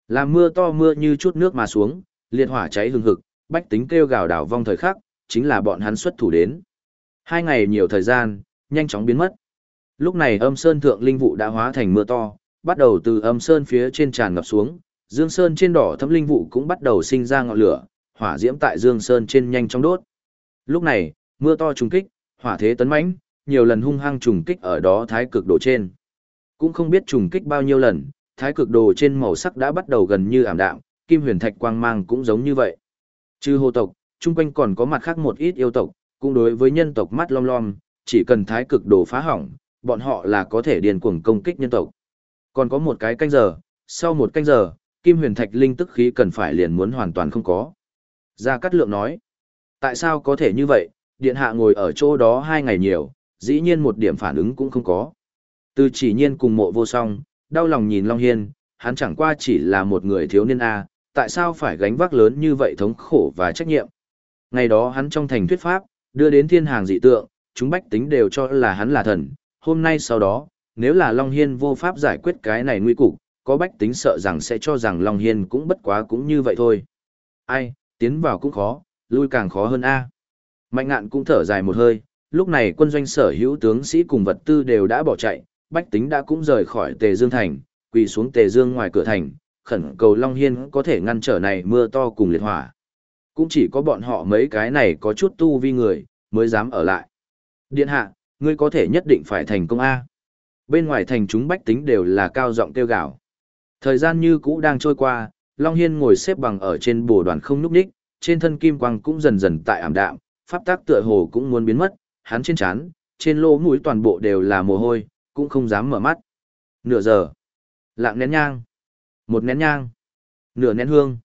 Làm mưa to mưa như chút nước mà xuống, liệt hỏa cháy hừng hực, bách tính kêu gào đảo vong thời khắc, chính là bọn hắn xuất thủ đến. Hai ngày nhiều thời gian, nhanh chóng biến mất. Lúc này âm sơn thượng linh vụ đã hóa thành mưa to, bắt đầu từ âm sơn phía trên tràn ngập xuống, dương sơn trên đỏ thấm linh vụ cũng bắt đầu sinh ra ngọn lửa, hỏa diễm tại dương sơn trên nhanh chóng đốt. Lúc này, mưa to trùng kích, hỏa thế tấn mãnh, nhiều lần hung hăng trùng kích ở đó thái cực đồ trên. Cũng không biết trùng kích bao nhiêu lần, thái cực đồ trên màu sắc đã bắt đầu gần như ảm đạm, kim huyền thạch quang mang cũng giống như vậy. Trừ hồ tộc, chung quanh còn có mặt khác một ít yêu tộc, cũng đối với nhân tộc mắt lom lom, chỉ cần thái cực đồ phá hỏng, bọn họ là có thể điền cuồng công kích nhân tộc. Còn có một cái canh giờ, sau một canh giờ, kim huyền thạch linh tức khí cần phải liền muốn hoàn toàn không có. Gia Cát Lượng nói, tại sao có thể như vậy, điện hạ ngồi ở chỗ đó hai ngày nhiều, dĩ nhiên một điểm phản ứng cũng không có. Từ chỉ nhiên cùng mộ vô song, đau lòng nhìn Long Hiên, hắn chẳng qua chỉ là một người thiếu niên A, tại sao phải gánh vác lớn như vậy thống khổ và trách nhiệm. Ngày đó hắn trong thành thuyết pháp, đưa đến thiên hàng dị tượng, chúng bách tính đều cho là hắn là thần, hôm nay sau đó, nếu là Long Hiên vô pháp giải quyết cái này nguy cục, có bách tính sợ rằng sẽ cho rằng Long Hiên cũng bất quá cũng như vậy thôi. Ai, tiến vào cũng khó, lui càng khó hơn a Mạnh ngạn cũng thở dài một hơi, lúc này quân doanh sở hữu tướng sĩ cùng vật tư đều đã bỏ chạy, bách tính đã cũng rời khỏi Tề Dương thành, quỳ xuống Tề Dương ngoài cửa thành, khẩn cầu Long Hiên có thể ngăn trở này mưa to cùng liệt hỏa. Cũng chỉ có bọn họ mấy cái này có chút tu vi người, mới dám ở lại. Điện hạ, ngươi có thể nhất định phải thành công A. Bên ngoài thành chúng bách tính đều là cao giọng kêu gào. Thời gian như cũ đang trôi qua, Long Hiên ngồi xếp bằng ở trên bồ đoàn không núp đích, trên thân kim quang cũng dần dần tại ảm đạm, pháp tác tựa hồ cũng muốn biến mất, hắn trên trán, trên lỗ mũi toàn bộ đều là mồ hôi, cũng không dám mở mắt. Nửa giờ, lạng nén nhang, một nén nhang, nửa nén hương.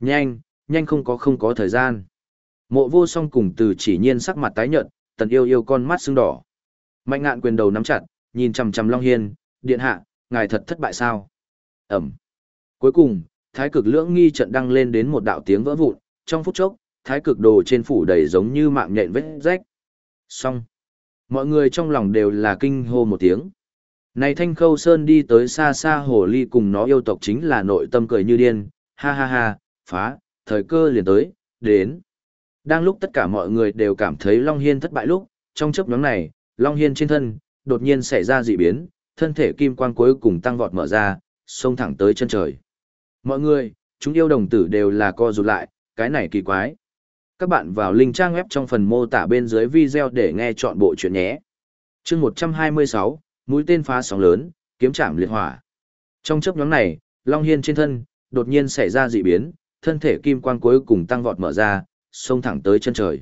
Nhanh, nhanh không có không có thời gian. Mộ vô song cùng từ chỉ nhiên sắc mặt tái nhợt, tần yêu yêu con mắt sưng đỏ. Mạnh ngạn quyền đầu nắm chặt, nhìn chằm chằm Long Hiên, điện hạ, ngài thật thất bại sao? Ẩm. Cuối cùng, thái cực lưỡng nghi trận đăng lên đến một đạo tiếng vỡ vụn, trong phút chốc, thái cực đồ trên phủ đầy giống như mạng nhện vết rách. Xong. Mọi người trong lòng đều là kinh hô một tiếng. Này Thanh Khâu Sơn đi tới xa xa hồ ly cùng nó yêu tộc chính là nội tâm cười như điên, ha ha ha, phá, thời cơ liền tới, đến. Đang lúc tất cả mọi người đều cảm thấy Long Hiên thất bại lúc, trong chấp nhóm này, Long Hiên trên thân, đột nhiên xảy ra dị biến, thân thể kim quang cuối cùng tăng vọt mở ra, xông thẳng tới chân trời. Mọi người, chúng yêu đồng tử đều là co rụt lại, cái này kỳ quái. Các bạn vào link trang web trong phần mô tả bên dưới video để nghe chọn bộ chuyện nhé. chương 126, mũi tên phá sóng lớn, kiếm chạm liệt hỏa. Trong chấp nhóm này, Long Hiên trên thân, đột nhiên xảy ra dị biến, thân thể kim quang cuối cùng tăng vọt mở ra, xông thẳng tới chân trời.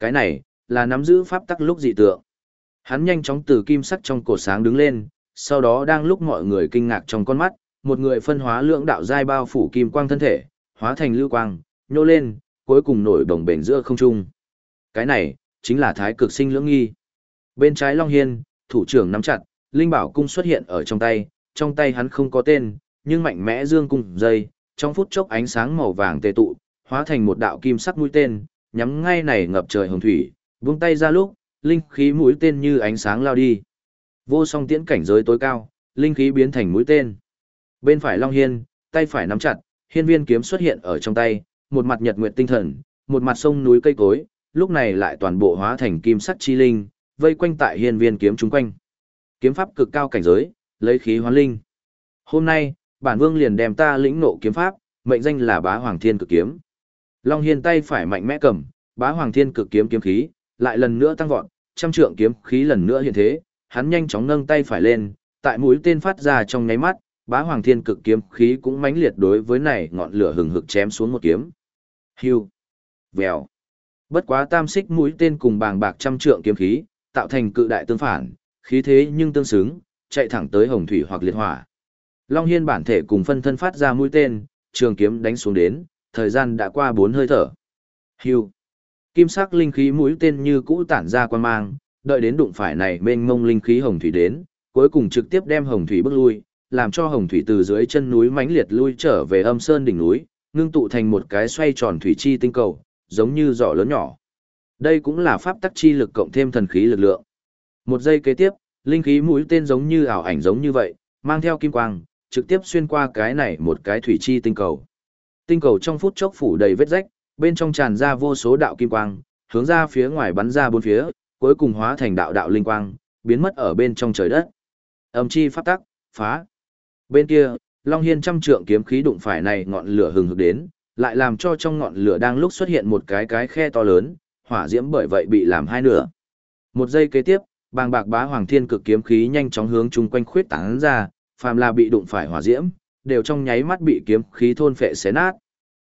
Cái này, là nắm giữ pháp tắc lúc dị tượng. Hắn nhanh chóng từ kim sắc trong cổ sáng đứng lên, sau đó đang lúc mọi người kinh ngạc trong con mắt, một người phân hóa lượng đạo giai bao phủ kim quang thân thể, hóa thành lưu quang, nhô lên, cuối cùng nổi đồng bền giữa không trung. Cái này, chính là thái cực sinh lưỡng nghi. Bên trái Long Hiên, thủ trưởng nắm chặt, Linh Bảo Cung xuất hiện ở trong tay, trong tay hắn không có tên, nhưng mạnh mẽ dương cung dây, trong phút chốc ánh sáng màu vàng tề tụ, hóa thành một đạo kim sắc mũi tên, nhắm ngay này ngập trời hồng thủy, buông tay ra lúc, linh khí mũi tên như ánh sáng lao đi. Vô song tiễn cảnh giới tối cao, linh khí biến thành mũi tên. Bên phải Long Hiên, tay phải nắm chặt, hiên viên kiếm xuất hiện ở trong tay, một mặt nhật nguyệt tinh thần, một mặt sông núi cây cối, lúc này lại toàn bộ hóa thành kim sắt chi linh, vây quanh tại hiên viên kiếm chúng quanh. Kiếm pháp cực cao cảnh giới, lấy khí hóa linh. Hôm nay, bản vương liền đem ta lĩnh nộ kiếm pháp, mệnh danh là bá hoàng thiên cực kiếm. Long hiên tay phải mạnh mẽ cầm, bá hoàng thiên cực kiếm kiếm khí, lại lần nữa tăng vọt, trăm trượng kiếm khí lần nữa hiện thế, hắn nhanh chóng nâng tay phải lên, tại mũi tên phát ra trong nháy mắt, bá hoàng thiên cực kiếm khí cũng mãnh liệt đối với này ngọn lửa hừng hực chém xuống một kiếm. Hưu. Vèo. Bất quá tam xích mũi tên cùng bàng bạc trăm trượng kiếm khí, tạo thành cự đại tương phản, khí thế nhưng tương xứng, chạy thẳng tới hồng thủy hoặc liệt hỏa. Long Hiên bản thể cùng phân thân phát ra mũi tên, trường kiếm đánh xuống đến, thời gian đã qua bốn hơi thở. Hưu. Kim sắc linh khí mũi tên như cũ tản ra quan mang, đợi đến đụng phải này mênh mông linh khí hồng thủy đến, cuối cùng trực tiếp đem hồng thủy bước lui, làm cho hồng thủy từ dưới chân núi mãnh liệt lui trở về âm sơn đỉnh núi, ngưng tụ thành một cái xoay tròn thủy chi tinh cầu, giống như giỏ lớn nhỏ. Đây cũng là pháp tắc chi lực cộng thêm thần khí lực lượng. Một giây kế tiếp, linh khí mũi tên giống như ảo ảnh giống như vậy, mang theo kim quang, trực tiếp xuyên qua cái này một cái thủy chi tinh cầu. Tinh cầu trong phút chốc phủ đầy vết rách, bên trong tràn ra vô số đạo kim quang, hướng ra phía ngoài bắn ra bốn phía, cuối cùng hóa thành đạo đạo linh quang, biến mất ở bên trong trời đất. Âm chi pháp tắc, phá. Bên kia, Long Hiên trăm trượng kiếm khí đụng phải này ngọn lửa hừng hực đến, lại làm cho trong ngọn lửa đang lúc xuất hiện một cái cái khe to lớn, hỏa diễm bởi vậy bị làm hai nửa. Một giây kế tiếp, bàng bạc bá hoàng thiên cực kiếm khí nhanh chóng hướng chung quanh khuyết tán ra, phàm là bị đụng phải hỏa diễm, đều trong nháy mắt bị kiếm khí thôn phệ xé nát.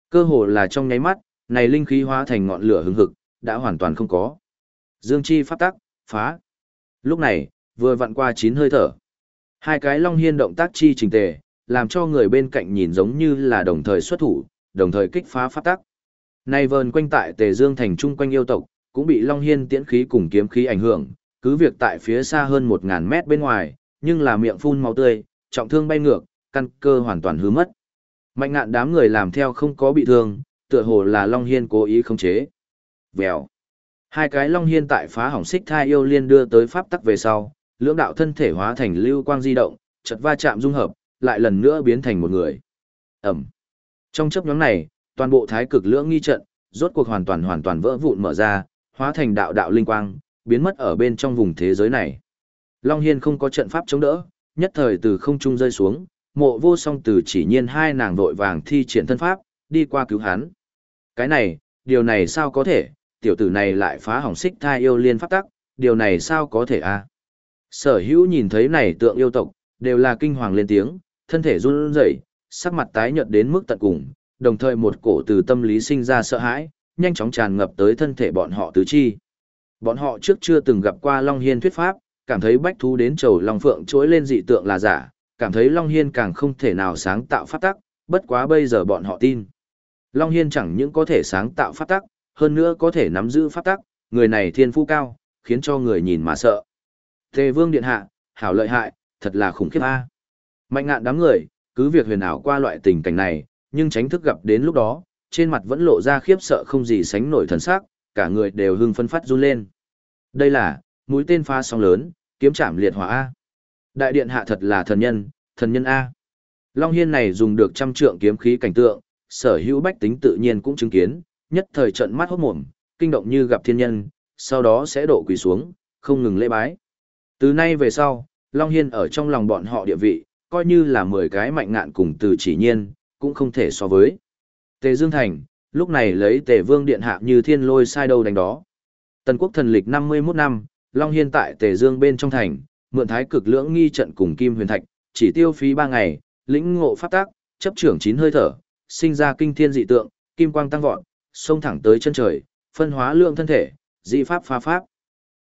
Cơ hồ là trong nháy mắt, này linh khí hóa thành ngọn lửa hừng hực, đã hoàn toàn không có. Dương chi pháp tắc, phá. Lúc này, vừa vặn qua chín hơi thở. Hai cái long hiên động tác chi trình tề, làm cho người bên cạnh nhìn giống như là đồng thời xuất thủ, đồng thời kích phá pháp tắc. Này vờn quanh tại Tề Dương thành trung quanh yêu tộc, cũng bị Long Hiên tiễn khí cùng kiếm khí ảnh hưởng, cứ việc tại phía xa hơn 1000 mét bên ngoài, nhưng là miệng phun máu tươi, trọng thương bay ngược, căn cơ hoàn toàn hư mất. Mạnh ngạn đám người làm theo không có bị thương, tựa hồ là Long Hiên cố ý không chế. Vèo. Hai cái Long Hiên tại phá hỏng xích thai yêu liên đưa tới pháp tắc về sau, lưỡng đạo thân thể hóa thành lưu quang di động, chật va chạm dung hợp, lại lần nữa biến thành một người. Ẩm. Trong chấp nhóm này, toàn bộ thái cực lưỡng nghi trận, rốt cuộc hoàn toàn hoàn toàn vỡ vụn mở ra, hóa thành đạo đạo linh quang, biến mất ở bên trong vùng thế giới này. Long Hiên không có trận pháp chống đỡ, nhất thời từ không trung rơi xuống, mộ vô song từ chỉ nhiên hai nàng vội vàng thi triển thân pháp, đi qua cứu hắn. Cái này, điều này sao có thể, tiểu tử này lại phá hỏng xích thai yêu liên pháp tắc, điều này sao có thể a à? Sở hữu nhìn thấy này tượng yêu tộc, đều là kinh hoàng lên tiếng, thân thể run rẩy, sắc mặt tái nhợt đến mức tận cùng, đồng thời một cổ từ tâm lý sinh ra sợ hãi, nhanh chóng tràn ngập tới thân thể bọn họ tứ chi. Bọn họ trước chưa từng gặp qua Long Hiên thuyết pháp, cảm thấy bách thú đến chầu Long Phượng chối lên dị tượng là giả, cảm thấy Long Hiên càng không thể nào sáng tạo pháp tắc, bất quá bây giờ bọn họ tin. Long Hiên chẳng những có thể sáng tạo pháp tắc, hơn nữa có thể nắm giữ pháp tắc, người này thiên phú cao, khiến cho người nhìn mà sợ. Tề Vương Điện Hạ, hảo lợi hại, thật là khủng khiếp a. Mạnh ngạn đám người, cứ việc huyền ảo qua loại tình cảnh này, nhưng tránh thức gặp đến lúc đó, trên mặt vẫn lộ ra khiếp sợ không gì sánh nổi thần sắc, cả người đều hưng phân phát run lên. Đây là, mũi tên pha song lớn, kiếm chạm liệt hỏa A. Đại điện hạ thật là thần nhân, thần nhân A. Long Hiên này dùng được trăm trượng kiếm khí cảnh tượng, sở hữu bách tính tự nhiên cũng chứng kiến, nhất thời trận mắt hốt mồm, kinh động như gặp thiên nhân, sau đó sẽ đổ quỳ xuống, không ngừng lễ bái. Từ nay về sau, Long Hiên ở trong lòng bọn họ địa vị, coi như là 10 cái mạnh ngạn cùng từ chỉ nhiên, cũng không thể so với. Tề Dương Thành, lúc này lấy Tề Vương Điện Hạ như thiên lôi sai đâu đánh đó. Tần quốc thần lịch 51 năm, Long Hiên tại Tề Dương bên trong thành, mượn thái cực lưỡng nghi trận cùng Kim Huyền Thạch, chỉ tiêu phí 3 ngày, lĩnh ngộ pháp tác, chấp trưởng chín hơi thở, sinh ra kinh thiên dị tượng, kim quang tăng vọt, xông thẳng tới chân trời, phân hóa lượng thân thể, dị pháp phá pháp.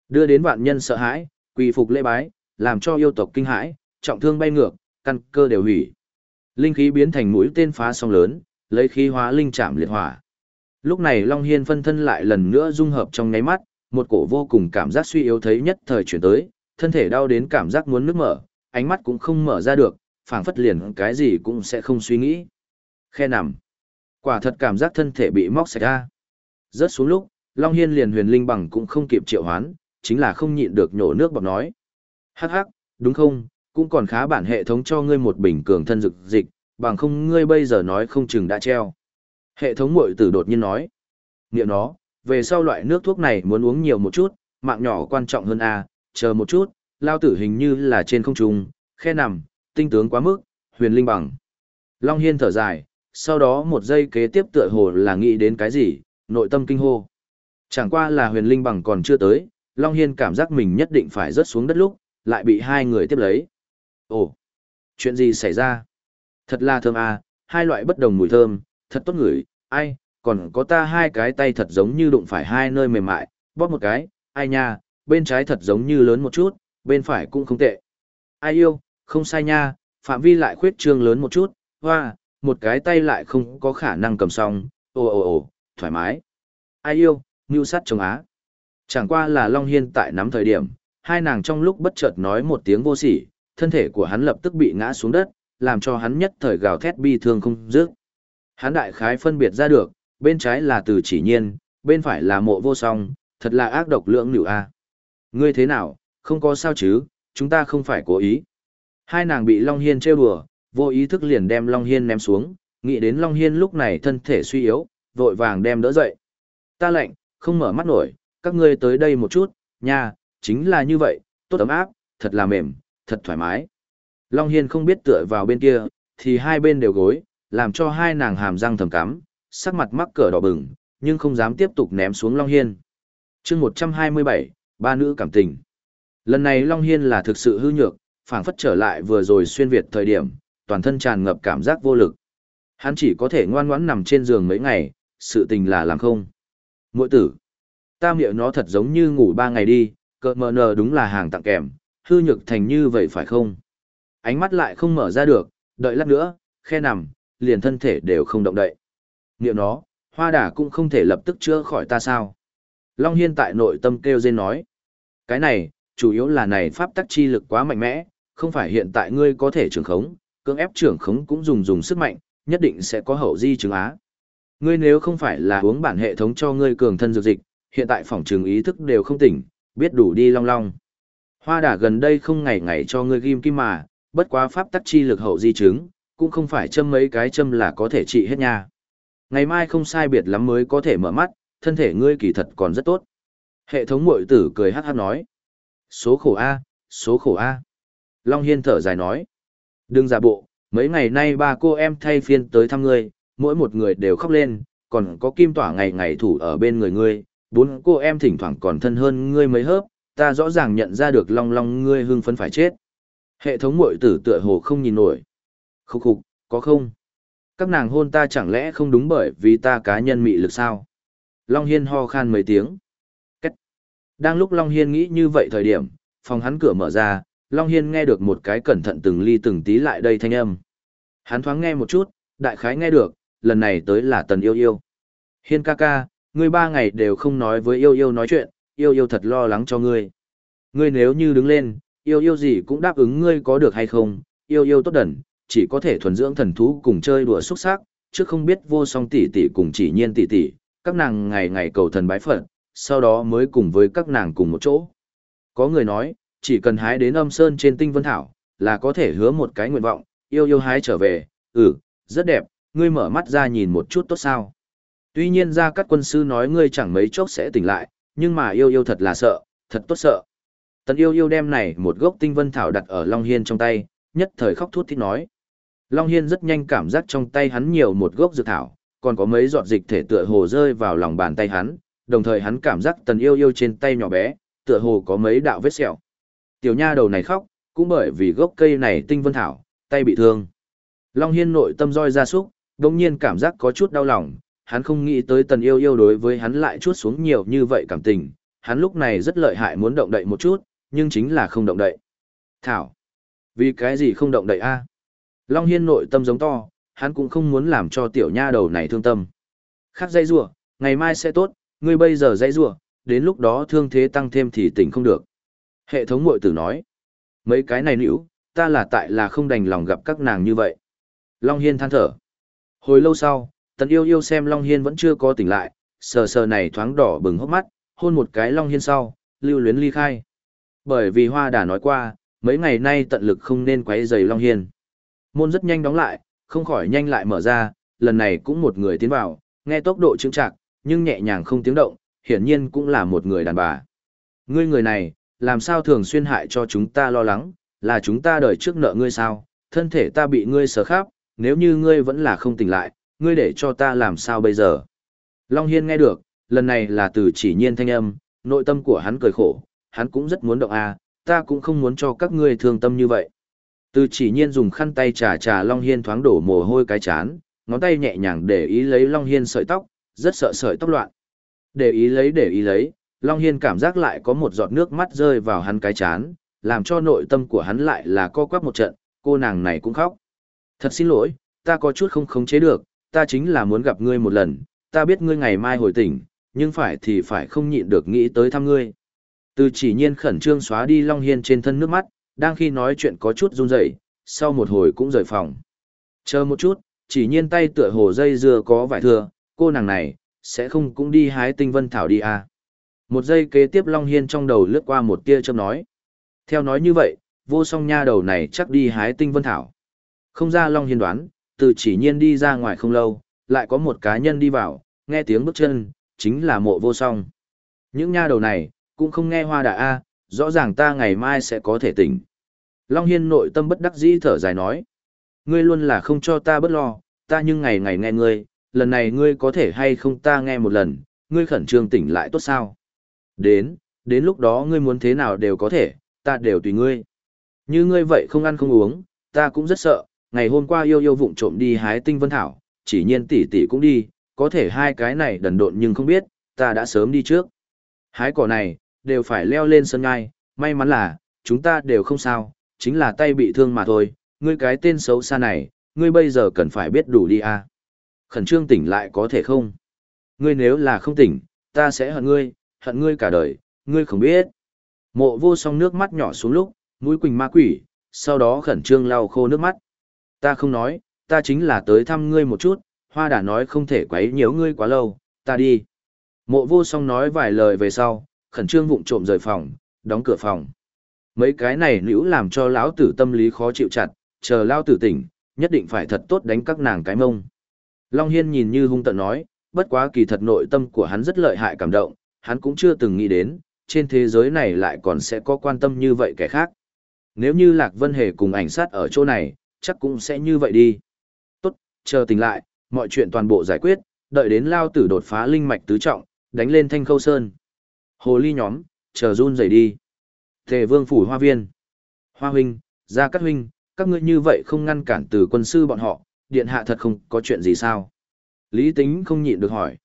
Đưa đến vạn nhân sợ hãi, quỳ phục lễ bái, làm cho yêu tộc kinh hãi, trọng thương bay ngược, căn cơ đều hủy. Linh khí biến thành mũi tên phá sóng lớn, lấy khí hóa linh chạm liệt hỏa. Lúc này Long Hiên phân thân lại lần nữa dung hợp trong nháy mắt, một cổ vô cùng cảm giác suy yếu thấy nhất thời chuyển tới, thân thể đau đến cảm giác muốn nước mở, ánh mắt cũng không mở ra được, phảng phất liền cái gì cũng sẽ không suy nghĩ. Khe nằm. Quả thật cảm giác thân thể bị móc sạch ra. Rớt xuống lúc, Long Hiên liền huyền linh bằng cũng không kịp triệu hoán, chính là không nhịn được nhổ nước bọt nói. Hắc hắc, đúng không, cũng còn khá bản hệ thống cho ngươi một bình cường thân dực dịch, bằng không ngươi bây giờ nói không chừng đã treo. Hệ thống mội tử đột nhiên nói. Niệm nó, về sau loại nước thuốc này muốn uống nhiều một chút, mạng nhỏ quan trọng hơn a chờ một chút, lao tử hình như là trên không trung, khe nằm, tinh tướng quá mức, huyền linh bằng. Long Hiên thở dài, sau đó một giây kế tiếp tựa hồ là nghĩ đến cái gì, nội tâm kinh hô. Chẳng qua là huyền linh bằng còn chưa tới, Long Hiên cảm giác mình nhất định phải rớt xuống đất lúc, lại bị hai người tiếp lấy. Ồ, chuyện gì xảy ra? Thật là thơm à, hai loại bất đồng mùi thơm, thật tốt ngửi, ai, còn có ta hai cái tay thật giống như đụng phải hai nơi mềm mại, bóp một cái, ai nha, bên trái thật giống như lớn một chút, bên phải cũng không tệ. Ai yêu, không sai nha, phạm vi lại khuyết trương lớn một chút, hoa, một cái tay lại không có khả năng cầm xong, ồ ồ ồ, thoải mái. Ai yêu, mưu sát chồng á. Chẳng qua là Long Hiên tại nắm thời điểm, hai nàng trong lúc bất chợt nói một tiếng vô sỉ, thân thể của hắn lập tức bị ngã xuống đất, làm cho hắn nhất thời gào thét bi thương không dứt. Hắn đại khái phân biệt ra được, bên trái là từ chỉ nhiên, bên phải là mộ vô song, thật là ác độc lưỡng nữ a. Ngươi thế nào, không có sao chứ, chúng ta không phải cố ý. Hai nàng bị Long Hiên trêu đùa, vô ý thức liền đem Long Hiên ném xuống, nghĩ đến Long Hiên lúc này thân thể suy yếu, vội vàng đem đỡ dậy. Ta lạnh, không mở mắt nổi, các ngươi tới đây một chút, nha, chính là như vậy, tốt ấm áp, thật là mềm, thật thoải mái. Long Hiên không biết tựa vào bên kia, thì hai bên đều gối, làm cho hai nàng hàm răng thầm cắm, sắc mặt mắc cỡ đỏ bừng, nhưng không dám tiếp tục ném xuống Long Hiên. chương 127, ba nữ cảm tình. Lần này Long Hiên là thực sự hư nhược, phản phất trở lại vừa rồi xuyên Việt thời điểm, toàn thân tràn ngập cảm giác vô lực. Hắn chỉ có thể ngoan ngoãn nằm trên giường mấy ngày, sự tình là làm không. Mội tử, ta miệng nó thật giống như ngủ ba ngày đi, cờ mờ nờ đúng là hàng tặng kèm, hư nhược thành như vậy phải không? Ánh mắt lại không mở ra được, đợi lát nữa, khe nằm, liền thân thể đều không động đậy. Niệm nó, hoa đà cũng không thể lập tức chữa khỏi ta sao. Long Hiên tại nội tâm kêu dên nói. Cái này, chủ yếu là này pháp tắc chi lực quá mạnh mẽ, không phải hiện tại ngươi có thể trường khống, cưỡng ép trưởng khống cũng dùng dùng sức mạnh, nhất định sẽ có hậu di chứng á. Ngươi nếu không phải là uống bản hệ thống cho ngươi cường thân dược dịch, hiện tại phòng trường ý thức đều không tỉnh, biết đủ đi long long. Hoa đà gần đây không ngày ngày cho ngươi ghim kim mà, bất quá pháp tắc chi lực hậu di chứng, cũng không phải châm mấy cái châm là có thể trị hết nha. Ngày mai không sai biệt lắm mới có thể mở mắt, thân thể ngươi kỳ thật còn rất tốt. Hệ thống mội tử cười hát hát nói. Số khổ A, số khổ a. Long Hiên thở dài nói. Đừng giả bộ, mấy ngày nay ba cô em thay phiên tới thăm ngươi, mỗi một người đều khóc lên, còn có kim tỏa ngày ngày thủ ở bên người ngươi, bốn cô em thỉnh thoảng còn thân hơn ngươi mấy hớp, ta rõ ràng nhận ra được long long ngươi hưng phấn phải chết. Hệ thống mội tử tựa hồ không nhìn nổi. Khúc khục, có không? Các nàng hôn ta chẳng lẽ không đúng bởi vì ta cá nhân mị lực sao? Long Hiên ho khan mấy tiếng. Cách. Đang lúc Long Hiên nghĩ như vậy thời điểm, phòng hắn cửa mở ra, Long Hiên nghe được một cái cẩn thận từng ly từng tí lại đây thanh âm. Hắn thoáng nghe một chút, đại khái nghe được, lần này tới là tần yêu yêu. Hiên ca ca, ngươi ba ngày đều không nói với yêu yêu nói chuyện, yêu yêu thật lo lắng cho ngươi. Ngươi nếu như đứng lên, yêu yêu gì cũng đáp ứng ngươi có được hay không, yêu yêu tốt đần, chỉ có thể thuần dưỡng thần thú cùng chơi đùa xuất sắc, chứ không biết vô song tỷ tỷ cùng chỉ nhiên tỷ tỷ, các nàng ngày ngày cầu thần bái phật, sau đó mới cùng với các nàng cùng một chỗ. Có người nói, chỉ cần hái đến âm sơn trên tinh vân thảo, là có thể hứa một cái nguyện vọng, yêu yêu hái trở về, ừ, rất đẹp, ngươi mở mắt ra nhìn một chút tốt sao. Tuy nhiên ra các quân sư nói ngươi chẳng mấy chốc sẽ tỉnh lại, nhưng mà yêu yêu thật là sợ, thật tốt sợ. Tần yêu yêu đem này một gốc tinh vân thảo đặt ở Long Hiên trong tay, nhất thời khóc thút thít nói. Long Hiên rất nhanh cảm giác trong tay hắn nhiều một gốc dược thảo, còn có mấy giọt dịch thể tựa hồ rơi vào lòng bàn tay hắn, đồng thời hắn cảm giác tần yêu yêu trên tay nhỏ bé, tựa hồ có mấy đạo vết sẹo. Tiểu nha đầu này khóc, cũng bởi vì gốc cây này tinh vân thảo, tay bị thương. Long Hiên nội tâm roi ra súc, đồng nhiên cảm giác có chút đau lòng, hắn không nghĩ tới tần yêu yêu đối với hắn lại chút xuống nhiều như vậy cảm tình, hắn lúc này rất lợi hại muốn động đậy một chút, nhưng chính là không động đậy. Thảo, vì cái gì không động đậy a? Long Hiên nội tâm giống to, hắn cũng không muốn làm cho tiểu nha đầu này thương tâm. Khắc dây rùa, ngày mai sẽ tốt, ngươi bây giờ dây rùa, đến lúc đó thương thế tăng thêm thì tỉnh không được. Hệ thống mội tử nói, mấy cái này nữ, ta là tại là không đành lòng gặp các nàng như vậy. Long Hiên than thở. Hồi lâu sau, tần yêu yêu xem Long Hiên vẫn chưa có tỉnh lại, sờ sờ này thoáng đỏ bừng hốc mắt, hôn một cái Long Hiên sau, lưu luyến ly khai. Bởi vì Hoa đã nói qua, mấy ngày nay tận lực không nên quấy rầy Long Hiên. Môn rất nhanh đóng lại, không khỏi nhanh lại mở ra, lần này cũng một người tiến vào, nghe tốc độ chứng chạc, nhưng nhẹ nhàng không tiếng động, hiển nhiên cũng là một người đàn bà. Ngươi người này, làm sao thường xuyên hại cho chúng ta lo lắng, là chúng ta đời trước nợ ngươi sao, thân thể ta bị ngươi sở khắp, nếu như ngươi vẫn là không tỉnh lại, ngươi để cho ta làm sao bây giờ. Long Hiên nghe được, lần này là từ chỉ nhiên thanh âm, nội tâm của hắn cười khổ, hắn cũng rất muốn động a ta cũng không muốn cho các ngươi thương tâm như vậy. Từ chỉ nhiên dùng khăn tay trà trà Long Hiên thoáng đổ mồ hôi cái chán, ngón tay nhẹ nhàng để ý lấy Long Hiên sợi tóc, rất sợ sợi tóc loạn. Để ý lấy để ý lấy, Long Hiên cảm giác lại có một giọt nước mắt rơi vào hắn cái chán, làm cho nội tâm của hắn lại là co quắp một trận, cô nàng này cũng khóc. Thật xin lỗi, ta có chút không khống chế được, ta chính là muốn gặp ngươi một lần, ta biết ngươi ngày mai hồi tỉnh, nhưng phải thì phải không nhịn được nghĩ tới thăm ngươi. Từ chỉ nhiên khẩn trương xóa đi Long Hiên trên thân nước mắt, đang khi nói chuyện có chút run rẩy, sau một hồi cũng rời phòng. Chờ một chút, chỉ nhiên tay tựa hồ dây dưa có vải thừa, cô nàng này, sẽ không cũng đi hái tinh vân thảo đi à. Một giây kế tiếp Long Hiên trong đầu lướt qua một tia châm nói. Theo nói như vậy, vô song nha đầu này chắc đi hái tinh vân thảo. Không ra Long Hiên đoán, từ chỉ nhiên đi ra ngoài không lâu, lại có một cá nhân đi vào, nghe tiếng bước chân, chính là mộ vô song. Những nha đầu này, cũng không nghe hoa đà A, rõ ràng ta ngày mai sẽ có thể tỉnh. Long Hiên nội tâm bất đắc dĩ thở dài nói. Ngươi luôn là không cho ta bất lo, ta nhưng ngày ngày nghe ngươi, lần này ngươi có thể hay không ta nghe một lần, ngươi khẩn trương tỉnh lại tốt sao? Đến, đến lúc đó ngươi muốn thế nào đều có thể, ta đều tùy ngươi. Như ngươi vậy không ăn không uống, ta cũng rất sợ, ngày hôm qua yêu yêu vụng trộm đi hái tinh vân thảo, chỉ nhiên tỷ tỷ cũng đi, có thể hai cái này đần độn nhưng không biết, ta đã sớm đi trước. Hái cỏ này, đều phải leo lên sân ngai, may mắn là, chúng ta đều không sao, chính là tay bị thương mà thôi, ngươi cái tên xấu xa này, ngươi bây giờ cần phải biết đủ đi à. Khẩn trương tỉnh lại có thể không? Ngươi nếu là không tỉnh, ta sẽ hận ngươi, hận ngươi cả đời, ngươi không biết. Mộ vô song nước mắt nhỏ xuống lúc, mũi quỳnh ma quỷ, sau đó khẩn trương lau khô nước mắt. Ta không nói, ta chính là tới thăm ngươi một chút, hoa đã nói không thể quấy nhiễu ngươi quá lâu, ta đi. Mộ vô song nói vài lời về sau, khẩn trương vụng trộm rời phòng, đóng cửa phòng. Mấy cái này nữ làm cho lão tử tâm lý khó chịu chặt, chờ lão tử tỉnh, nhất định phải thật tốt đánh các nàng cái mông. Long Hiên nhìn như hung tận nói, bất quá kỳ thật nội tâm của hắn rất lợi hại cảm động, hắn cũng chưa từng nghĩ đến, trên thế giới này lại còn sẽ có quan tâm như vậy kẻ khác. Nếu như Lạc Vân Hề cùng ảnh sát ở chỗ này, chắc cũng sẽ như vậy đi. Tốt, chờ tỉnh lại, mọi chuyện toàn bộ giải quyết, đợi đến lao tử đột phá linh mạch tứ trọng, đánh lên thanh khâu sơn. Hồ ly nhóm, chờ run rẩy đi. Tề vương phủ hoa viên. Hoa huynh, gia cát huynh, các ngươi như vậy không ngăn cản từ quân sư bọn họ, điện hạ thật không có chuyện gì sao? Lý tính không nhịn được hỏi.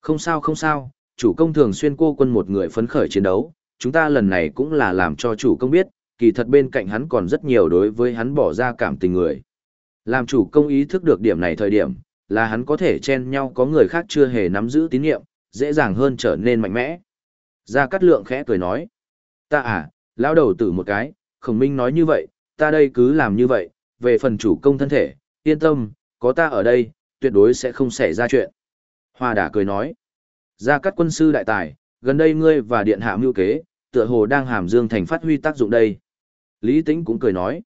Không sao không sao, chủ công thường xuyên cô quân một người phấn khởi chiến đấu, chúng ta lần này cũng là làm cho chủ công biết, kỳ thật bên cạnh hắn còn rất nhiều đối với hắn bỏ ra cảm tình người. Làm chủ công ý thức được điểm này thời điểm, là hắn có thể chen nhau có người khác chưa hề nắm giữ tín nhiệm, dễ dàng hơn trở nên mạnh mẽ. Gia Cát Lượng khẽ cười nói, ta à, lão đầu tử một cái, khổng minh nói như vậy, ta đây cứ làm như vậy, về phần chủ công thân thể, yên tâm, có ta ở đây, tuyệt đối sẽ không xảy ra chuyện. Hoa đả cười nói, Gia Cát quân sư đại tài, gần đây ngươi và điện hạ mưu kế, tựa hồ đang hàm dương thành phát huy tác dụng đây. Lý Tĩnh cũng cười nói,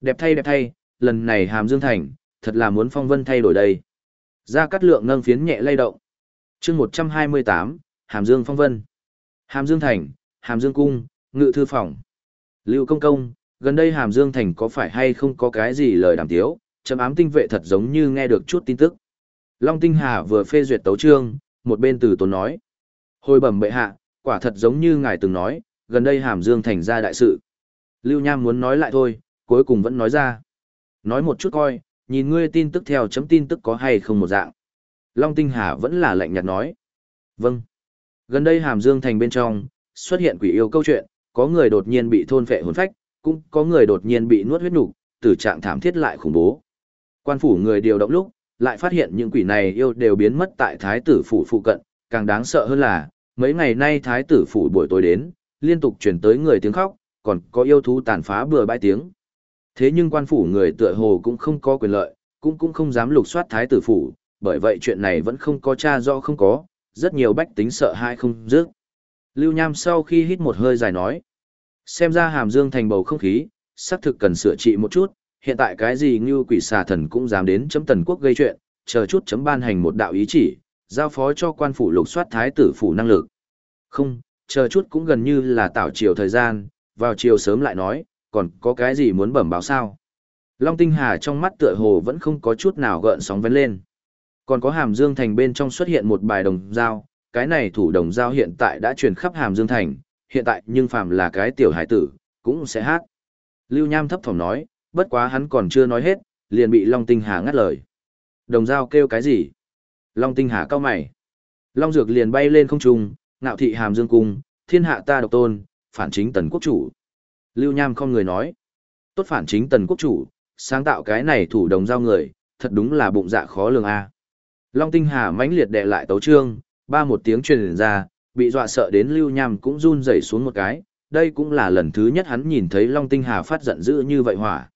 đẹp thay đẹp thay, lần này hàm dương thành, thật là muốn phong vân thay đổi đây. Gia Cát Lượng nâng phiến nhẹ lay động. chương 128, Hàm Dương Phong Vân. Hàm Dương Thành, Hàm Dương Cung, Ngự Thư Phòng. Lưu Công Công, gần đây Hàm Dương Thành có phải hay không có cái gì lời đàm tiếu, chấm ám tinh vệ thật giống như nghe được chút tin tức. Long Tinh Hà vừa phê duyệt tấu trương, một bên từ tốn nói. Hồi bẩm bệ hạ, quả thật giống như ngài từng nói, gần đây Hàm Dương Thành ra đại sự. Lưu Nham muốn nói lại thôi, cuối cùng vẫn nói ra. Nói một chút coi, nhìn ngươi tin tức theo chấm tin tức có hay không một dạng. Long Tinh Hà vẫn là lạnh nhạt nói. Vâng. Gần đây Hàm Dương Thành bên trong, xuất hiện quỷ yêu câu chuyện, có người đột nhiên bị thôn phệ hồn phách, cũng có người đột nhiên bị nuốt huyết nục, tử trạng thảm thiết lại khủng bố. Quan phủ người điều động lúc, lại phát hiện những quỷ này yêu đều biến mất tại thái tử phủ phụ cận, càng đáng sợ hơn là, mấy ngày nay thái tử phủ buổi tối đến, liên tục chuyển tới người tiếng khóc, còn có yêu thú tàn phá bừa bãi tiếng. Thế nhưng quan phủ người tựa hồ cũng không có quyền lợi, cũng cũng không dám lục soát thái tử phủ, bởi vậy chuyện này vẫn không có tra do không có, rất nhiều bách tính sợ hai không dứt. Lưu Nham sau khi hít một hơi dài nói, xem ra hàm dương thành bầu không khí, xác thực cần sửa trị một chút, hiện tại cái gì như quỷ xà thần cũng dám đến chấm tần quốc gây chuyện, chờ chút chấm ban hành một đạo ý chỉ, giao phó cho quan phủ lục soát thái tử phủ năng lực. Không, chờ chút cũng gần như là tạo chiều thời gian, vào chiều sớm lại nói, còn có cái gì muốn bẩm báo sao? Long Tinh Hà trong mắt tựa hồ vẫn không có chút nào gợn sóng vén lên. Còn có Hàm Dương Thành bên trong xuất hiện một bài đồng dao, cái này thủ đồng dao hiện tại đã truyền khắp Hàm Dương Thành, hiện tại nhưng phàm là cái tiểu hải tử, cũng sẽ hát. Lưu Nham thấp thỏm nói, bất quá hắn còn chưa nói hết, liền bị Long Tinh Hà ngắt lời. Đồng dao kêu cái gì? Long Tinh Hà cao mày. Long Dược liền bay lên không trung, ngạo thị Hàm Dương Cung, thiên hạ ta độc tôn, phản chính tần quốc chủ. Lưu Nham không người nói. Tốt phản chính tần quốc chủ, sáng tạo cái này thủ đồng giao người, thật đúng là bụng dạ khó lường a. Long Tinh Hà mãnh liệt đệ lại tấu trương, ba một tiếng truyền ra, bị dọa sợ đến Lưu Nham cũng run rẩy xuống một cái, đây cũng là lần thứ nhất hắn nhìn thấy Long Tinh Hà phát giận dữ như vậy hỏa.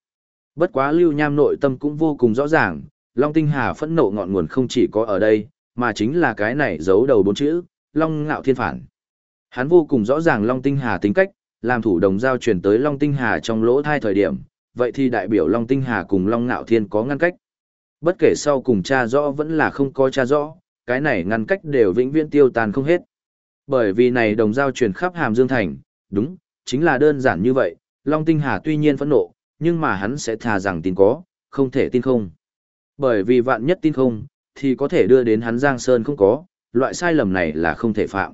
Bất quá Lưu Nham nội tâm cũng vô cùng rõ ràng, Long Tinh Hà phẫn nộ ngọn nguồn không chỉ có ở đây, mà chính là cái này giấu đầu bốn chữ, Long Ngạo Thiên Phản. Hắn vô cùng rõ ràng Long Tinh Hà tính cách, làm thủ đồng giao truyền tới Long Tinh Hà trong lỗ thai thời điểm, vậy thì đại biểu Long Tinh Hà cùng Long Nạo Thiên có ngăn cách. Bất kể sau cùng cha rõ vẫn là không có cha rõ, cái này ngăn cách đều vĩnh viễn tiêu tàn không hết. Bởi vì này đồng giao truyền khắp Hàm Dương Thành, đúng, chính là đơn giản như vậy, Long Tinh Hà tuy nhiên phẫn nộ, nhưng mà hắn sẽ thà rằng tin có, không thể tin không. Bởi vì vạn nhất tin không, thì có thể đưa đến hắn Giang Sơn không có, loại sai lầm này là không thể phạm.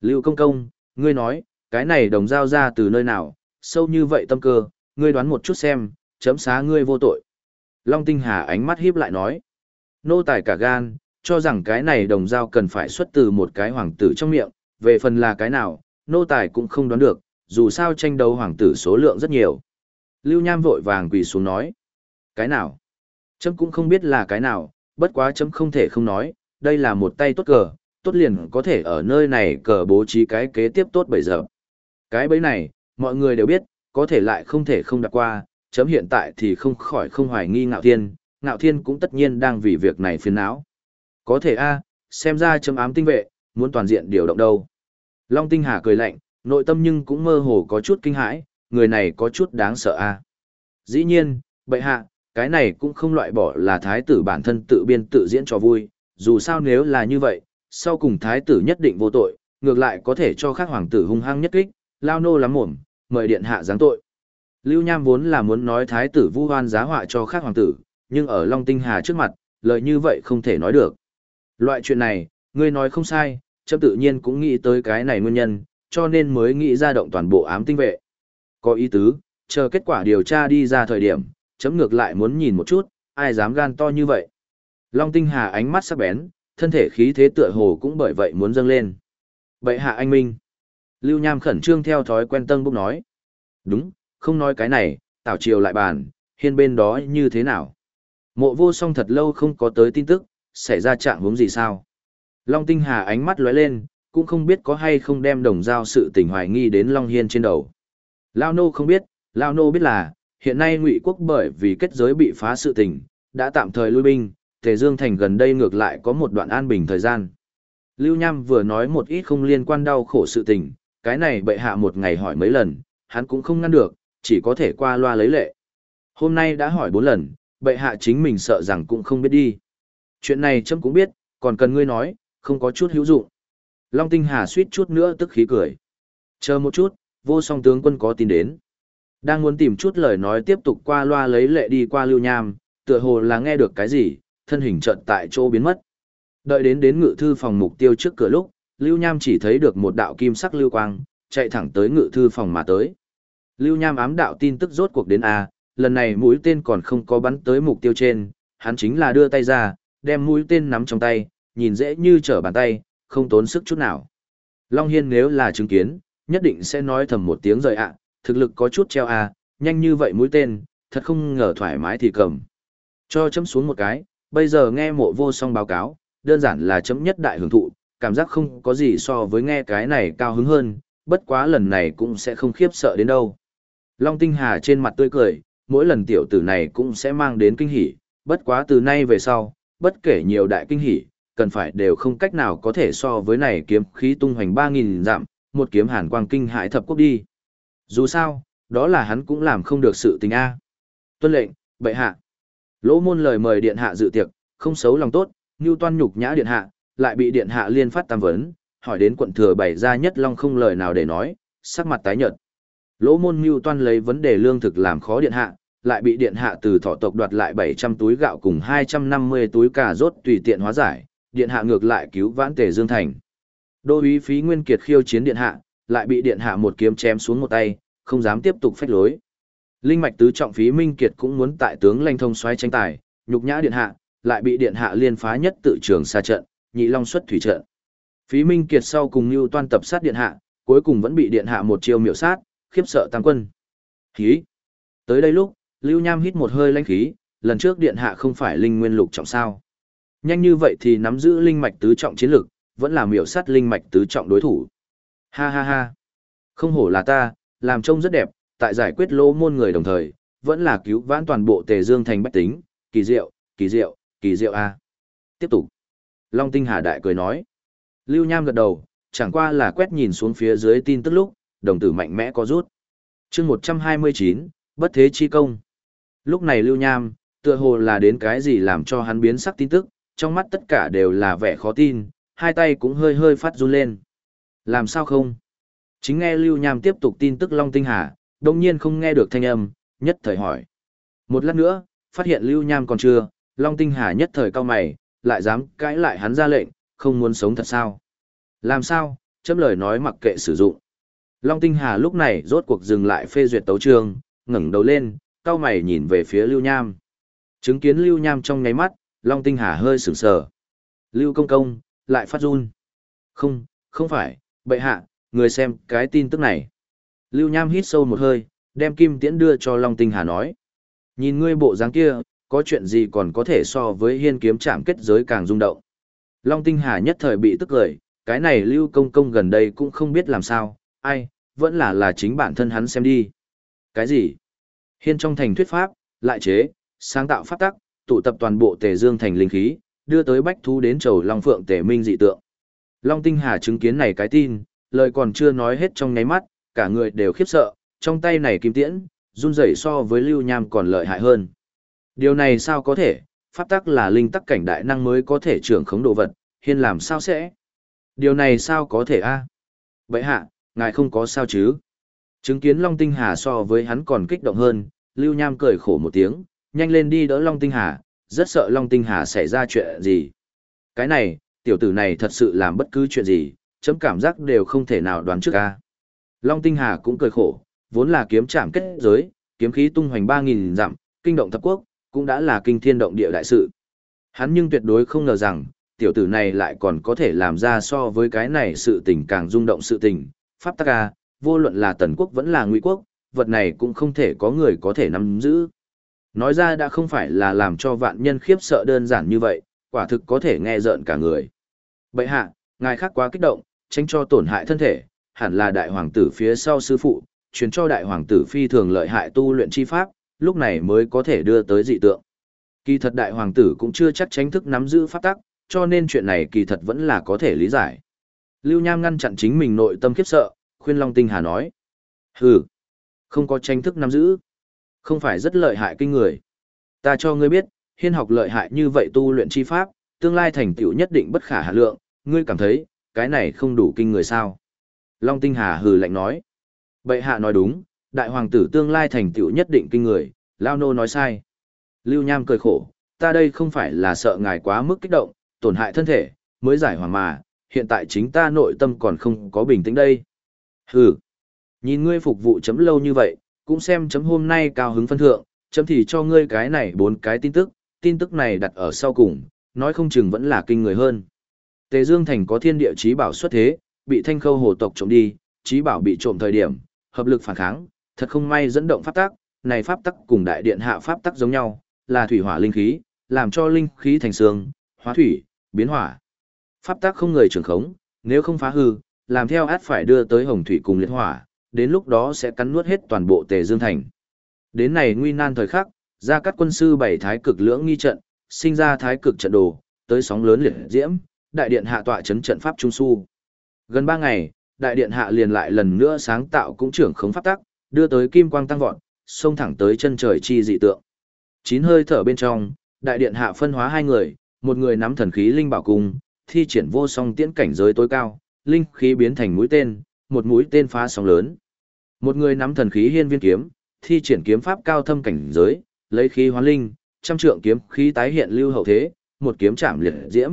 Lưu Công Công, ngươi nói, cái này đồng giao ra từ nơi nào, sâu như vậy tâm cơ, ngươi đoán một chút xem, chấm xá ngươi vô tội. Long Tinh Hà ánh mắt híp lại nói, nô tài cả gan, cho rằng cái này đồng giao cần phải xuất từ một cái hoàng tử trong miệng, về phần là cái nào, nô tài cũng không đoán được, dù sao tranh đấu hoàng tử số lượng rất nhiều. Lưu Nham vội vàng quỳ xuống nói, cái nào? Chấm cũng không biết là cái nào, bất quá chấm không thể không nói, đây là một tay tốt cờ, tốt liền có thể ở nơi này cờ bố trí cái kế tiếp tốt bây giờ. Cái bấy này, mọi người đều biết, có thể lại không thể không đặt qua, chấm hiện tại thì không khỏi không hoài nghi ngạo thiên, ngạo thiên cũng tất nhiên đang vì việc này phiền não. Có thể a, xem ra chấm ám tinh vệ, muốn toàn diện điều động đâu. Long tinh hà cười lạnh, nội tâm nhưng cũng mơ hồ có chút kinh hãi, người này có chút đáng sợ a. Dĩ nhiên, bệ hạ, cái này cũng không loại bỏ là thái tử bản thân tự biên tự diễn cho vui, dù sao nếu là như vậy, sau cùng thái tử nhất định vô tội, ngược lại có thể cho khác hoàng tử hung hăng nhất kích, lao nô lắm mồm, mời điện hạ giáng tội. Lưu Nham vốn là muốn nói thái tử vu hoan giá họa cho khác hoàng tử, nhưng ở Long Tinh Hà trước mặt, lời như vậy không thể nói được. Loại chuyện này, ngươi nói không sai, chấm tự nhiên cũng nghĩ tới cái này nguyên nhân, cho nên mới nghĩ ra động toàn bộ ám tinh vệ. Có ý tứ, chờ kết quả điều tra đi ra thời điểm, chấm ngược lại muốn nhìn một chút, ai dám gan to như vậy. Long Tinh Hà ánh mắt sắc bén, thân thể khí thế tựa hồ cũng bởi vậy muốn dâng lên. Bậy hạ anh Minh. Lưu Nham khẩn trương theo thói quen tân bốc nói. Đúng, không nói cái này, tảo triều lại bàn, hiên bên đó như thế nào. Mộ vô song thật lâu không có tới tin tức, xảy ra trạng hướng gì sao. Long Tinh Hà ánh mắt lóe lên, cũng không biết có hay không đem đồng giao sự tình hoài nghi đến Long Hiên trên đầu. Lao Nô không biết, Lao Nô biết là, hiện nay ngụy quốc bởi vì kết giới bị phá sự tình, đã tạm thời lui binh, Tề Dương Thành gần đây ngược lại có một đoạn an bình thời gian. Lưu Nham vừa nói một ít không liên quan đau khổ sự tình, cái này bệ hạ một ngày hỏi mấy lần, hắn cũng không ngăn được, chỉ có thể qua loa lấy lệ. Hôm nay đã hỏi bốn lần, bệ hạ chính mình sợ rằng cũng không biết đi. Chuyện này chấm cũng biết, còn cần ngươi nói, không có chút hữu dụng. Long Tinh Hà suýt chút nữa tức khí cười. Chờ một chút, vô song tướng quân có tin đến. Đang muốn tìm chút lời nói tiếp tục qua loa lấy lệ đi qua lưu nham, tựa hồ là nghe được cái gì, thân hình trận tại chỗ biến mất. Đợi đến đến ngự thư phòng mục tiêu trước cửa lúc, Lưu Nham chỉ thấy được một đạo kim sắc lưu quang, chạy thẳng tới ngự thư phòng mà tới. Lưu Nham ám đạo tin tức rốt cuộc đến A, lần này mũi tên còn không có bắn tới mục tiêu trên, hắn chính là đưa tay ra, đem mũi tên nắm trong tay, nhìn dễ như trở bàn tay, không tốn sức chút nào. Long Hiên nếu là chứng kiến, nhất định sẽ nói thầm một tiếng rời ạ, thực lực có chút treo A, nhanh như vậy mũi tên, thật không ngờ thoải mái thì cầm. Cho chấm xuống một cái, bây giờ nghe mộ vô song báo cáo, đơn giản là chấm nhất đại hưởng thụ, cảm giác không có gì so với nghe cái này cao hứng hơn, bất quá lần này cũng sẽ không khiếp sợ đến đâu. Long Tinh Hà trên mặt tươi cười, mỗi lần tiểu tử này cũng sẽ mang đến kinh hỉ, bất quá từ nay về sau, bất kể nhiều đại kinh hỉ, cần phải đều không cách nào có thể so với này kiếm khí tung hoành 3.000 dặm, một kiếm hàn quang kinh hãi thập quốc đi. Dù sao, đó là hắn cũng làm không được sự tình A. Tuân lệnh, bệ hạ. Lỗ môn lời mời điện hạ dự tiệc, không xấu lòng tốt, như toan nhục nhã điện hạ, lại bị điện hạ liên phát tam vấn, hỏi đến quận thừa bày ra nhất long không lời nào để nói, sắc mặt tái nhợt. Lỗ môn mưu toan lấy vấn đề lương thực làm khó điện hạ, lại bị điện hạ từ thọ tộc đoạt lại 700 túi gạo cùng 250 túi cà rốt tùy tiện hóa giải, điện hạ ngược lại cứu vãn tề dương thành. Đô úy phí nguyên kiệt khiêu chiến điện hạ, lại bị điện hạ một kiếm chém xuống một tay, không dám tiếp tục phách lối. Linh mạch tứ trọng phí minh kiệt cũng muốn tại tướng lanh thông xoáy tranh tài, nhục nhã điện hạ, lại bị điện hạ liên phá nhất tự trường xa trận, nhị long xuất thủy trận. Phí minh kiệt sau cùng lưu toan tập sát điện hạ, cuối cùng vẫn bị điện hạ một chiêu miểu sát, khiếp sợ tăng quân. Khí. Tới đây lúc, Lưu Nham hít một hơi lãnh khí, lần trước điện hạ không phải linh nguyên lục trọng sao. Nhanh như vậy thì nắm giữ linh mạch tứ trọng chiến lực, vẫn là miểu sát linh mạch tứ trọng đối thủ. Ha ha ha. Không hổ là ta, làm trông rất đẹp, tại giải quyết lỗ môn người đồng thời, vẫn là cứu vãn toàn bộ tề dương thành bách tính, kỳ diệu, kỳ diệu, kỳ diệu a. Tiếp tục. Long Tinh Hà Đại cười nói. Lưu Nham gật đầu, chẳng qua là quét nhìn xuống phía dưới tin tức lúc, đồng tử mạnh mẽ có rút. chương 129, bất thế chi công. Lúc này Lưu Nham, tựa hồ là đến cái gì làm cho hắn biến sắc tin tức, trong mắt tất cả đều là vẻ khó tin, hai tay cũng hơi hơi phát run lên. Làm sao không? Chính nghe Lưu Nham tiếp tục tin tức Long Tinh Hà, đồng nhiên không nghe được thanh âm, nhất thời hỏi. Một lát nữa, phát hiện Lưu Nham còn chưa, Long Tinh Hà nhất thời cao mày, lại dám cãi lại hắn ra lệnh, không muốn sống thật sao? Làm sao? Chấm lời nói mặc kệ sử dụng. Long Tinh Hà lúc này rốt cuộc dừng lại phê duyệt tấu trường, ngẩng đầu lên, cao mày nhìn về phía Lưu Nham. Chứng kiến Lưu Nham trong ngáy mắt, Long Tinh Hà hơi sửng sờ. Lưu Công Công, lại phát run. Không, không phải, bệ hạ, người xem cái tin tức này. Lưu Nham hít sâu một hơi, đem kim tiễn đưa cho Long Tinh Hà nói. Nhìn ngươi bộ dáng kia, có chuyện gì còn có thể so với hiên kiếm chạm kết giới càng rung động. Long Tinh Hà nhất thời bị tức cười, cái này Lưu Công Công gần đây cũng không biết làm sao, ai, vẫn là là chính bản thân hắn xem đi. Cái gì? Hiên trong thành thuyết pháp, lại chế, sáng tạo pháp tắc, tụ tập toàn bộ tề dương thành linh khí, đưa tới bách thú đến chầu Long Phượng tề minh dị tượng. Long Tinh Hà chứng kiến này cái tin, lời còn chưa nói hết trong nháy mắt, cả người đều khiếp sợ, trong tay này kim tiễn, run rẩy so với lưu nham còn lợi hại hơn. Điều này sao có thể, pháp tắc là linh tắc cảnh đại năng mới có thể trưởng khống đồ vật, hiên làm sao sẽ? Điều này sao có thể a? Vậy hạ, ngài không có sao chứ? Chứng kiến Long Tinh Hà so với hắn còn kích động hơn, Lưu Nham cười khổ một tiếng, nhanh lên đi đỡ Long Tinh Hà, rất sợ Long Tinh Hà xảy ra chuyện gì. Cái này, tiểu tử này thật sự làm bất cứ chuyện gì, chấm cảm giác đều không thể nào đoán trước ca. Long Tinh Hà cũng cười khổ, vốn là kiếm chạm kết giới, kiếm khí tung hoành 3.000 dặm, kinh động thập quốc, cũng đã là kinh thiên động địa đại sự. Hắn nhưng tuyệt đối không ngờ rằng, tiểu tử này lại còn có thể làm ra so với cái này sự tình càng rung động sự tình. Pháp tắc A, vô luận là tần quốc vẫn là ngụy quốc, vật này cũng không thể có người có thể nắm giữ. Nói ra đã không phải là làm cho vạn nhân khiếp sợ đơn giản như vậy, quả thực có thể nghe rợn cả người. Bậy hạ, ngài khác quá kích động, tránh cho tổn hại thân thể, hẳn là đại hoàng tử phía sau sư phụ, truyền cho đại hoàng tử phi thường lợi hại tu luyện chi pháp, lúc này mới có thể đưa tới dị tượng. Kỳ thật đại hoàng tử cũng chưa chắc tránh thức nắm giữ pháp tắc, cho nên chuyện này kỳ thật vẫn là có thể lý giải. Lưu Nham ngăn chặn chính mình nội tâm khiếp sợ, khuyên Long Tinh Hà nói. Hừ, không có tranh thức nắm giữ. Không phải rất lợi hại kinh người. Ta cho ngươi biết, hiên học lợi hại như vậy tu luyện chi pháp, tương lai thành tựu nhất định bất khả hạ lượng, ngươi cảm thấy, cái này không đủ kinh người sao. Long Tinh Hà hừ lạnh nói. Bệ hạ nói đúng, đại hoàng tử tương lai thành tựu nhất định kinh người, Lao Nô nói sai. Lưu Nham cười khổ, ta đây không phải là sợ ngài quá mức kích động, tổn hại thân thể, mới giải hoàng mà, hiện tại chính ta nội tâm còn không có bình tĩnh đây. Hừ, nhìn ngươi phục vụ chấm lâu như vậy, cũng xem chấm hôm nay cao hứng phân thượng, chấm thì cho ngươi cái này bốn cái tin tức, tin tức này đặt ở sau cùng, nói không chừng vẫn là kinh người hơn. Tề Dương Thành có thiên địa chí bảo xuất thế, bị thanh khâu hồ tộc trộm đi, chí bảo bị trộm thời điểm, hợp lực phản kháng, thật không may dẫn động pháp tắc, này pháp tắc cùng đại điện hạ pháp tắc giống nhau, là thủy hỏa linh khí, làm cho linh khí thành xương, hóa thủy, biến hỏa. Pháp tắc không người trưởng khống, nếu không phá hư, làm theo át phải đưa tới hồng thủy cùng liệt hỏa, đến lúc đó sẽ cắn nuốt hết toàn bộ Tề Dương thành. Đến này nguy nan thời khắc, ra các quân sư bảy thái cực lưỡng nghi trận, sinh ra thái cực trận đồ, tới sóng lớn liệt diễm, đại điện hạ tọa chấn trận pháp trung su. Gần 3 ngày, đại điện hạ liền lại lần nữa sáng tạo cũng trưởng khống pháp tắc, đưa tới kim quang tăng vọt, xông thẳng tới chân trời chi dị tượng. Chín hơi thở bên trong, đại điện hạ phân hóa hai người, một người nắm thần khí linh bảo cung, thi triển vô song tiễn cảnh giới tối cao, linh khí biến thành mũi tên, một mũi tên phá sóng lớn. Một người nắm thần khí hiên viên kiếm, thi triển kiếm pháp cao thâm cảnh giới, lấy khí hóa linh, trăm trượng kiếm khí tái hiện lưu hậu thế, một kiếm chạm liệt diễm.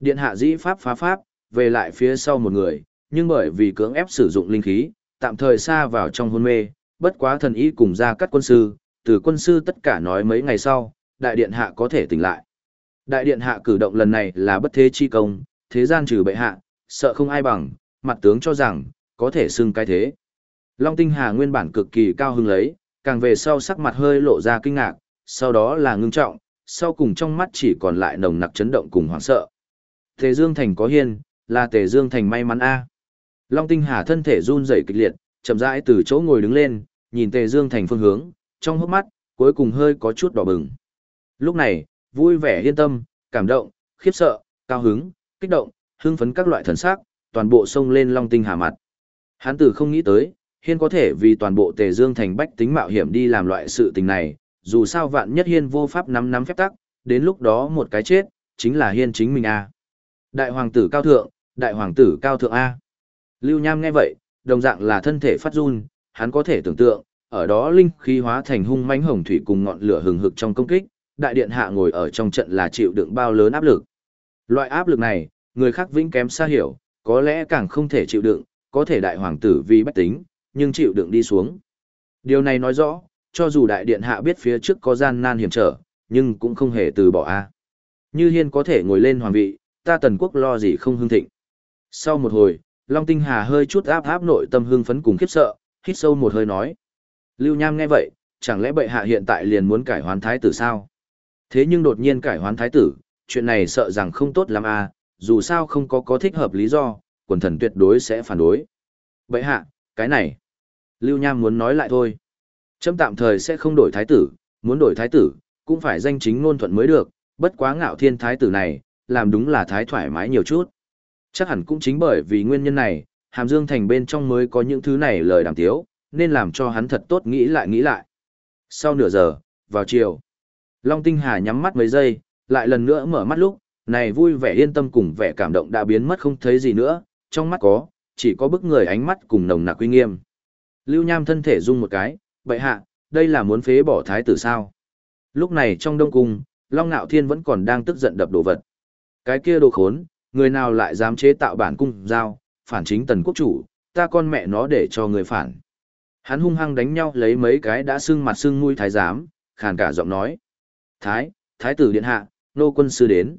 Điện hạ dĩ pháp phá pháp, về lại phía sau một người, nhưng bởi vì cưỡng ép sử dụng linh khí, tạm thời xa vào trong hôn mê, bất quá thần ý cùng ra cắt quân sư, từ quân sư tất cả nói mấy ngày sau, đại điện hạ có thể tỉnh lại. Đại điện hạ cử động lần này là bất thế chi công, thế gian trừ bệ hạ, sợ không ai bằng, mặt tướng cho rằng, có thể xưng cái thế. Long Tinh Hà nguyên bản cực kỳ cao hứng lấy, càng về sau sắc mặt hơi lộ ra kinh ngạc, sau đó là ngưng trọng, sau cùng trong mắt chỉ còn lại nồng nặc chấn động cùng hoảng sợ. Tề Dương Thành có hiên, là Tề Dương Thành may mắn a. Long Tinh Hà thân thể run rẩy kịch liệt, chậm rãi từ chỗ ngồi đứng lên, nhìn Tề Dương Thành phương hướng, trong hốc mắt, cuối cùng hơi có chút đỏ bừng. Lúc này, vui vẻ yên tâm, cảm động, khiếp sợ, cao hứng, kích động, hưng phấn các loại thần sắc, toàn bộ sông lên Long Tinh Hà mặt. Hắn từ không nghĩ tới, Hiên có thể vì toàn bộ Tề Dương thành bách tính mạo hiểm đi làm loại sự tình này, dù sao vạn nhất Hiên vô pháp nắm nắm phép tắc, đến lúc đó một cái chết, chính là Hiên chính mình a. Đại hoàng tử cao thượng, đại hoàng tử cao thượng a. Lưu Nham nghe vậy, đồng dạng là thân thể phát run, hắn có thể tưởng tượng, ở đó linh khí hóa thành hung mãnh hồng thủy cùng ngọn lửa hừng hực trong công kích, đại điện hạ ngồi ở trong trận là chịu đựng bao lớn áp lực. Loại áp lực này, người khác vĩnh kém xa hiểu, có lẽ càng không thể chịu đựng, có thể đại hoàng tử vì bách tính, nhưng chịu đựng đi xuống. Điều này nói rõ, cho dù đại điện hạ biết phía trước có gian nan hiểm trở, nhưng cũng không hề từ bỏ a. Như Hiên có thể ngồi lên hoàng vị, ta tần quốc lo gì không hưng thịnh. Sau một hồi, Long Tinh Hà hơi chút áp áp nội tâm hưng phấn cùng khiếp sợ, hít sâu một hơi nói. Lưu Nham nghe vậy, chẳng lẽ bệ hạ hiện tại liền muốn cải hoán thái tử sao? Thế nhưng đột nhiên cải hoán thái tử, chuyện này sợ rằng không tốt lắm à, dù sao không có có thích hợp lý do, quần thần tuyệt đối sẽ phản đối. Bệ hạ, cái này, Lưu Nham muốn nói lại thôi. Chấm tạm thời sẽ không đổi thái tử, muốn đổi thái tử, cũng phải danh chính ngôn thuận mới được, bất quá ngạo thiên thái tử này, làm đúng là thái thoải mái nhiều chút. Chắc hẳn cũng chính bởi vì nguyên nhân này, Hàm Dương Thành bên trong mới có những thứ này lời đàm tiếu, nên làm cho hắn thật tốt nghĩ lại nghĩ lại. Sau nửa giờ, vào chiều, Long Tinh Hà nhắm mắt mấy giây, lại lần nữa mở mắt lúc, này vui vẻ yên tâm cùng vẻ cảm động đã biến mất không thấy gì nữa, trong mắt có, chỉ có bức người ánh mắt cùng nồng nặc uy nghiêm. Lưu Nham thân thể rung một cái, bệ hạ, đây là muốn phế bỏ thái tử sao? Lúc này trong đông cung, Long Nạo Thiên vẫn còn đang tức giận đập đồ vật. Cái kia đồ khốn, người nào lại dám chế tạo bản cung giao, phản chính tần quốc chủ, ta con mẹ nó để cho người phản. Hắn hung hăng đánh nhau lấy mấy cái đã sưng mặt sưng mũi thái giám, khàn cả giọng nói. Thái, thái tử điện hạ, nô quân sư đến.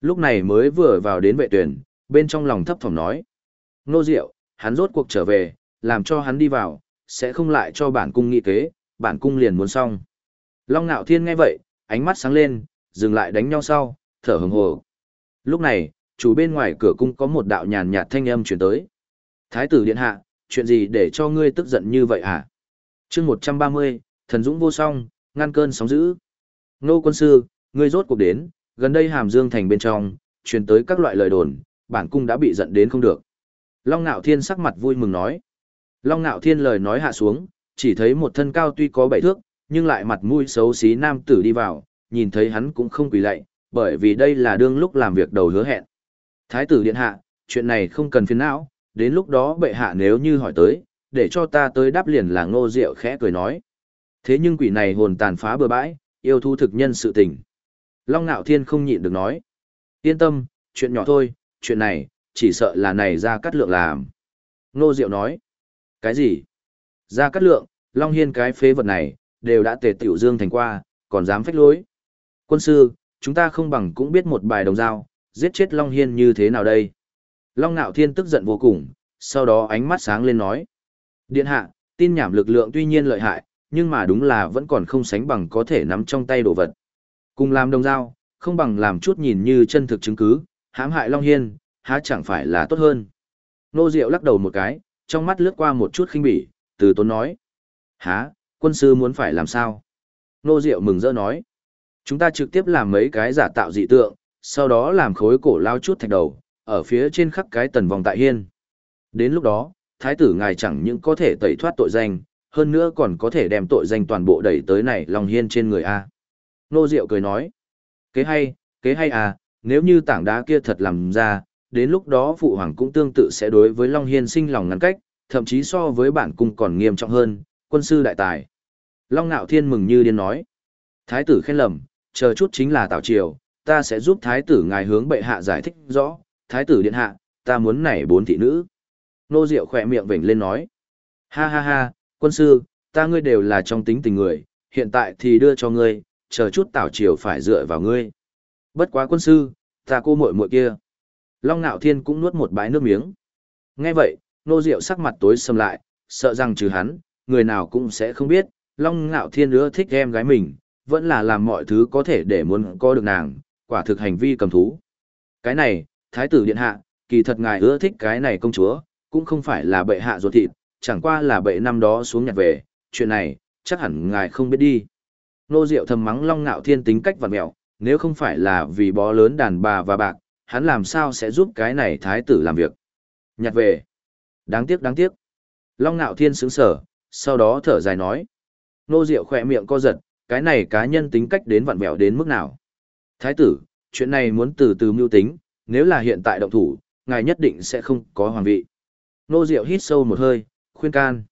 Lúc này mới vừa vào đến vệ tuyển, bên trong lòng thấp thỏm nói. Nô diệu, hắn rốt cuộc trở về, làm cho hắn đi vào, sẽ không lại cho bản cung nghị kế, bản cung liền muốn xong. Long Nạo Thiên nghe vậy, ánh mắt sáng lên, dừng lại đánh nhau sau, thở hừng hồ. Lúc này, chủ bên ngoài cửa cung có một đạo nhàn nhạt thanh âm truyền tới. Thái tử điện hạ, chuyện gì để cho ngươi tức giận như vậy hả? chương 130, thần dũng vô song, ngăn cơn sóng dữ. Nô quân sư, ngươi rốt cuộc đến, gần đây hàm dương thành bên trong, truyền tới các loại lời đồn, bản cung đã bị giận đến không được. Long ngạo Thiên sắc mặt vui mừng nói. Long ngạo Thiên lời nói hạ xuống, chỉ thấy một thân cao tuy có bảy thước, nhưng lại mặt mũi xấu xí nam tử đi vào, nhìn thấy hắn cũng không quỳ lạy, bởi vì đây là đương lúc làm việc đầu hứa hẹn. Thái tử điện hạ, chuyện này không cần phiền não, đến lúc đó bệ hạ nếu như hỏi tới, để cho ta tới đáp liền là ngô diệu khẽ cười nói. Thế nhưng quỷ này hồn tàn phá bừa bãi, yêu thu thực nhân sự tình. Long Nạo Thiên không nhịn được nói. Yên tâm, chuyện nhỏ thôi, chuyện này, chỉ sợ là này ra cắt lượng làm. Nô Diệu nói. Cái gì? Ra cắt lượng, Long Hiên cái phế vật này, đều đã tề tiểu dương thành qua, còn dám phách lối. Quân sư, chúng ta không bằng cũng biết một bài đồng dao, giết chết Long Hiên như thế nào đây? Long Nạo Thiên tức giận vô cùng, sau đó ánh mắt sáng lên nói. Điện hạ, tin nhảm lực lượng tuy nhiên lợi hại, nhưng mà đúng là vẫn còn không sánh bằng có thể nắm trong tay đồ vật. Cùng làm đồng dao, không bằng làm chút nhìn như chân thực chứng cứ, hãm hại Long Hiên, há chẳng phải là tốt hơn. Nô Diệu lắc đầu một cái, trong mắt lướt qua một chút khinh bỉ, từ tốn nói. Há, quân sư muốn phải làm sao? Nô Diệu mừng rỡ nói. Chúng ta trực tiếp làm mấy cái giả tạo dị tượng, sau đó làm khối cổ lao chút thạch đầu, ở phía trên khắp cái tần vòng tại hiên. Đến lúc đó, thái tử ngài chẳng những có thể tẩy thoát tội danh, hơn nữa còn có thể đem tội danh toàn bộ đẩy tới này Long Hiên trên người A. Nô Diệu cười nói, kế hay, kế hay à, nếu như tảng đá kia thật làm ra, đến lúc đó phụ hoàng cũng tương tự sẽ đối với Long Hiên sinh lòng ngăn cách, thậm chí so với bản cung còn nghiêm trọng hơn, quân sư đại tài. Long Nạo Thiên mừng như điên nói, thái tử khen lầm, chờ chút chính là tào triều, ta sẽ giúp thái tử ngài hướng bệ hạ giải thích rõ, thái tử điện hạ, ta muốn nảy bốn thị nữ. Nô Diệu khỏe miệng vểnh lên nói, ha ha ha, quân sư, ta ngươi đều là trong tính tình người, hiện tại thì đưa cho ngươi, chờ chút tảo triều phải dựa vào ngươi. Bất quá quân sư, ta cô muội muội kia. Long Nạo Thiên cũng nuốt một bãi nước miếng. Nghe vậy, nô diệu sắc mặt tối sầm lại, sợ rằng trừ hắn, người nào cũng sẽ không biết, Long Nạo Thiên ưa thích em gái mình, vẫn là làm mọi thứ có thể để muốn có được nàng, quả thực hành vi cầm thú. Cái này, Thái tử Điện Hạ, kỳ thật ngài ưa thích cái này công chúa, cũng không phải là bệ hạ ruột thịt, chẳng qua là bệ năm đó xuống nhặt về, chuyện này, chắc hẳn ngài không biết đi. Nô Diệu thầm mắng Long Nạo Thiên tính cách vặt mẹo, nếu không phải là vì bó lớn đàn bà và bạc, hắn làm sao sẽ giúp cái này thái tử làm việc. Nhặt về. Đáng tiếc đáng tiếc. Long Nạo Thiên sướng sở, sau đó thở dài nói. Nô Diệu khỏe miệng co giật, cái này cá nhân tính cách đến vặn vẹo đến mức nào. Thái tử, chuyện này muốn từ từ mưu tính, nếu là hiện tại động thủ, ngài nhất định sẽ không có hoàng vị. Nô Diệu hít sâu một hơi, khuyên can.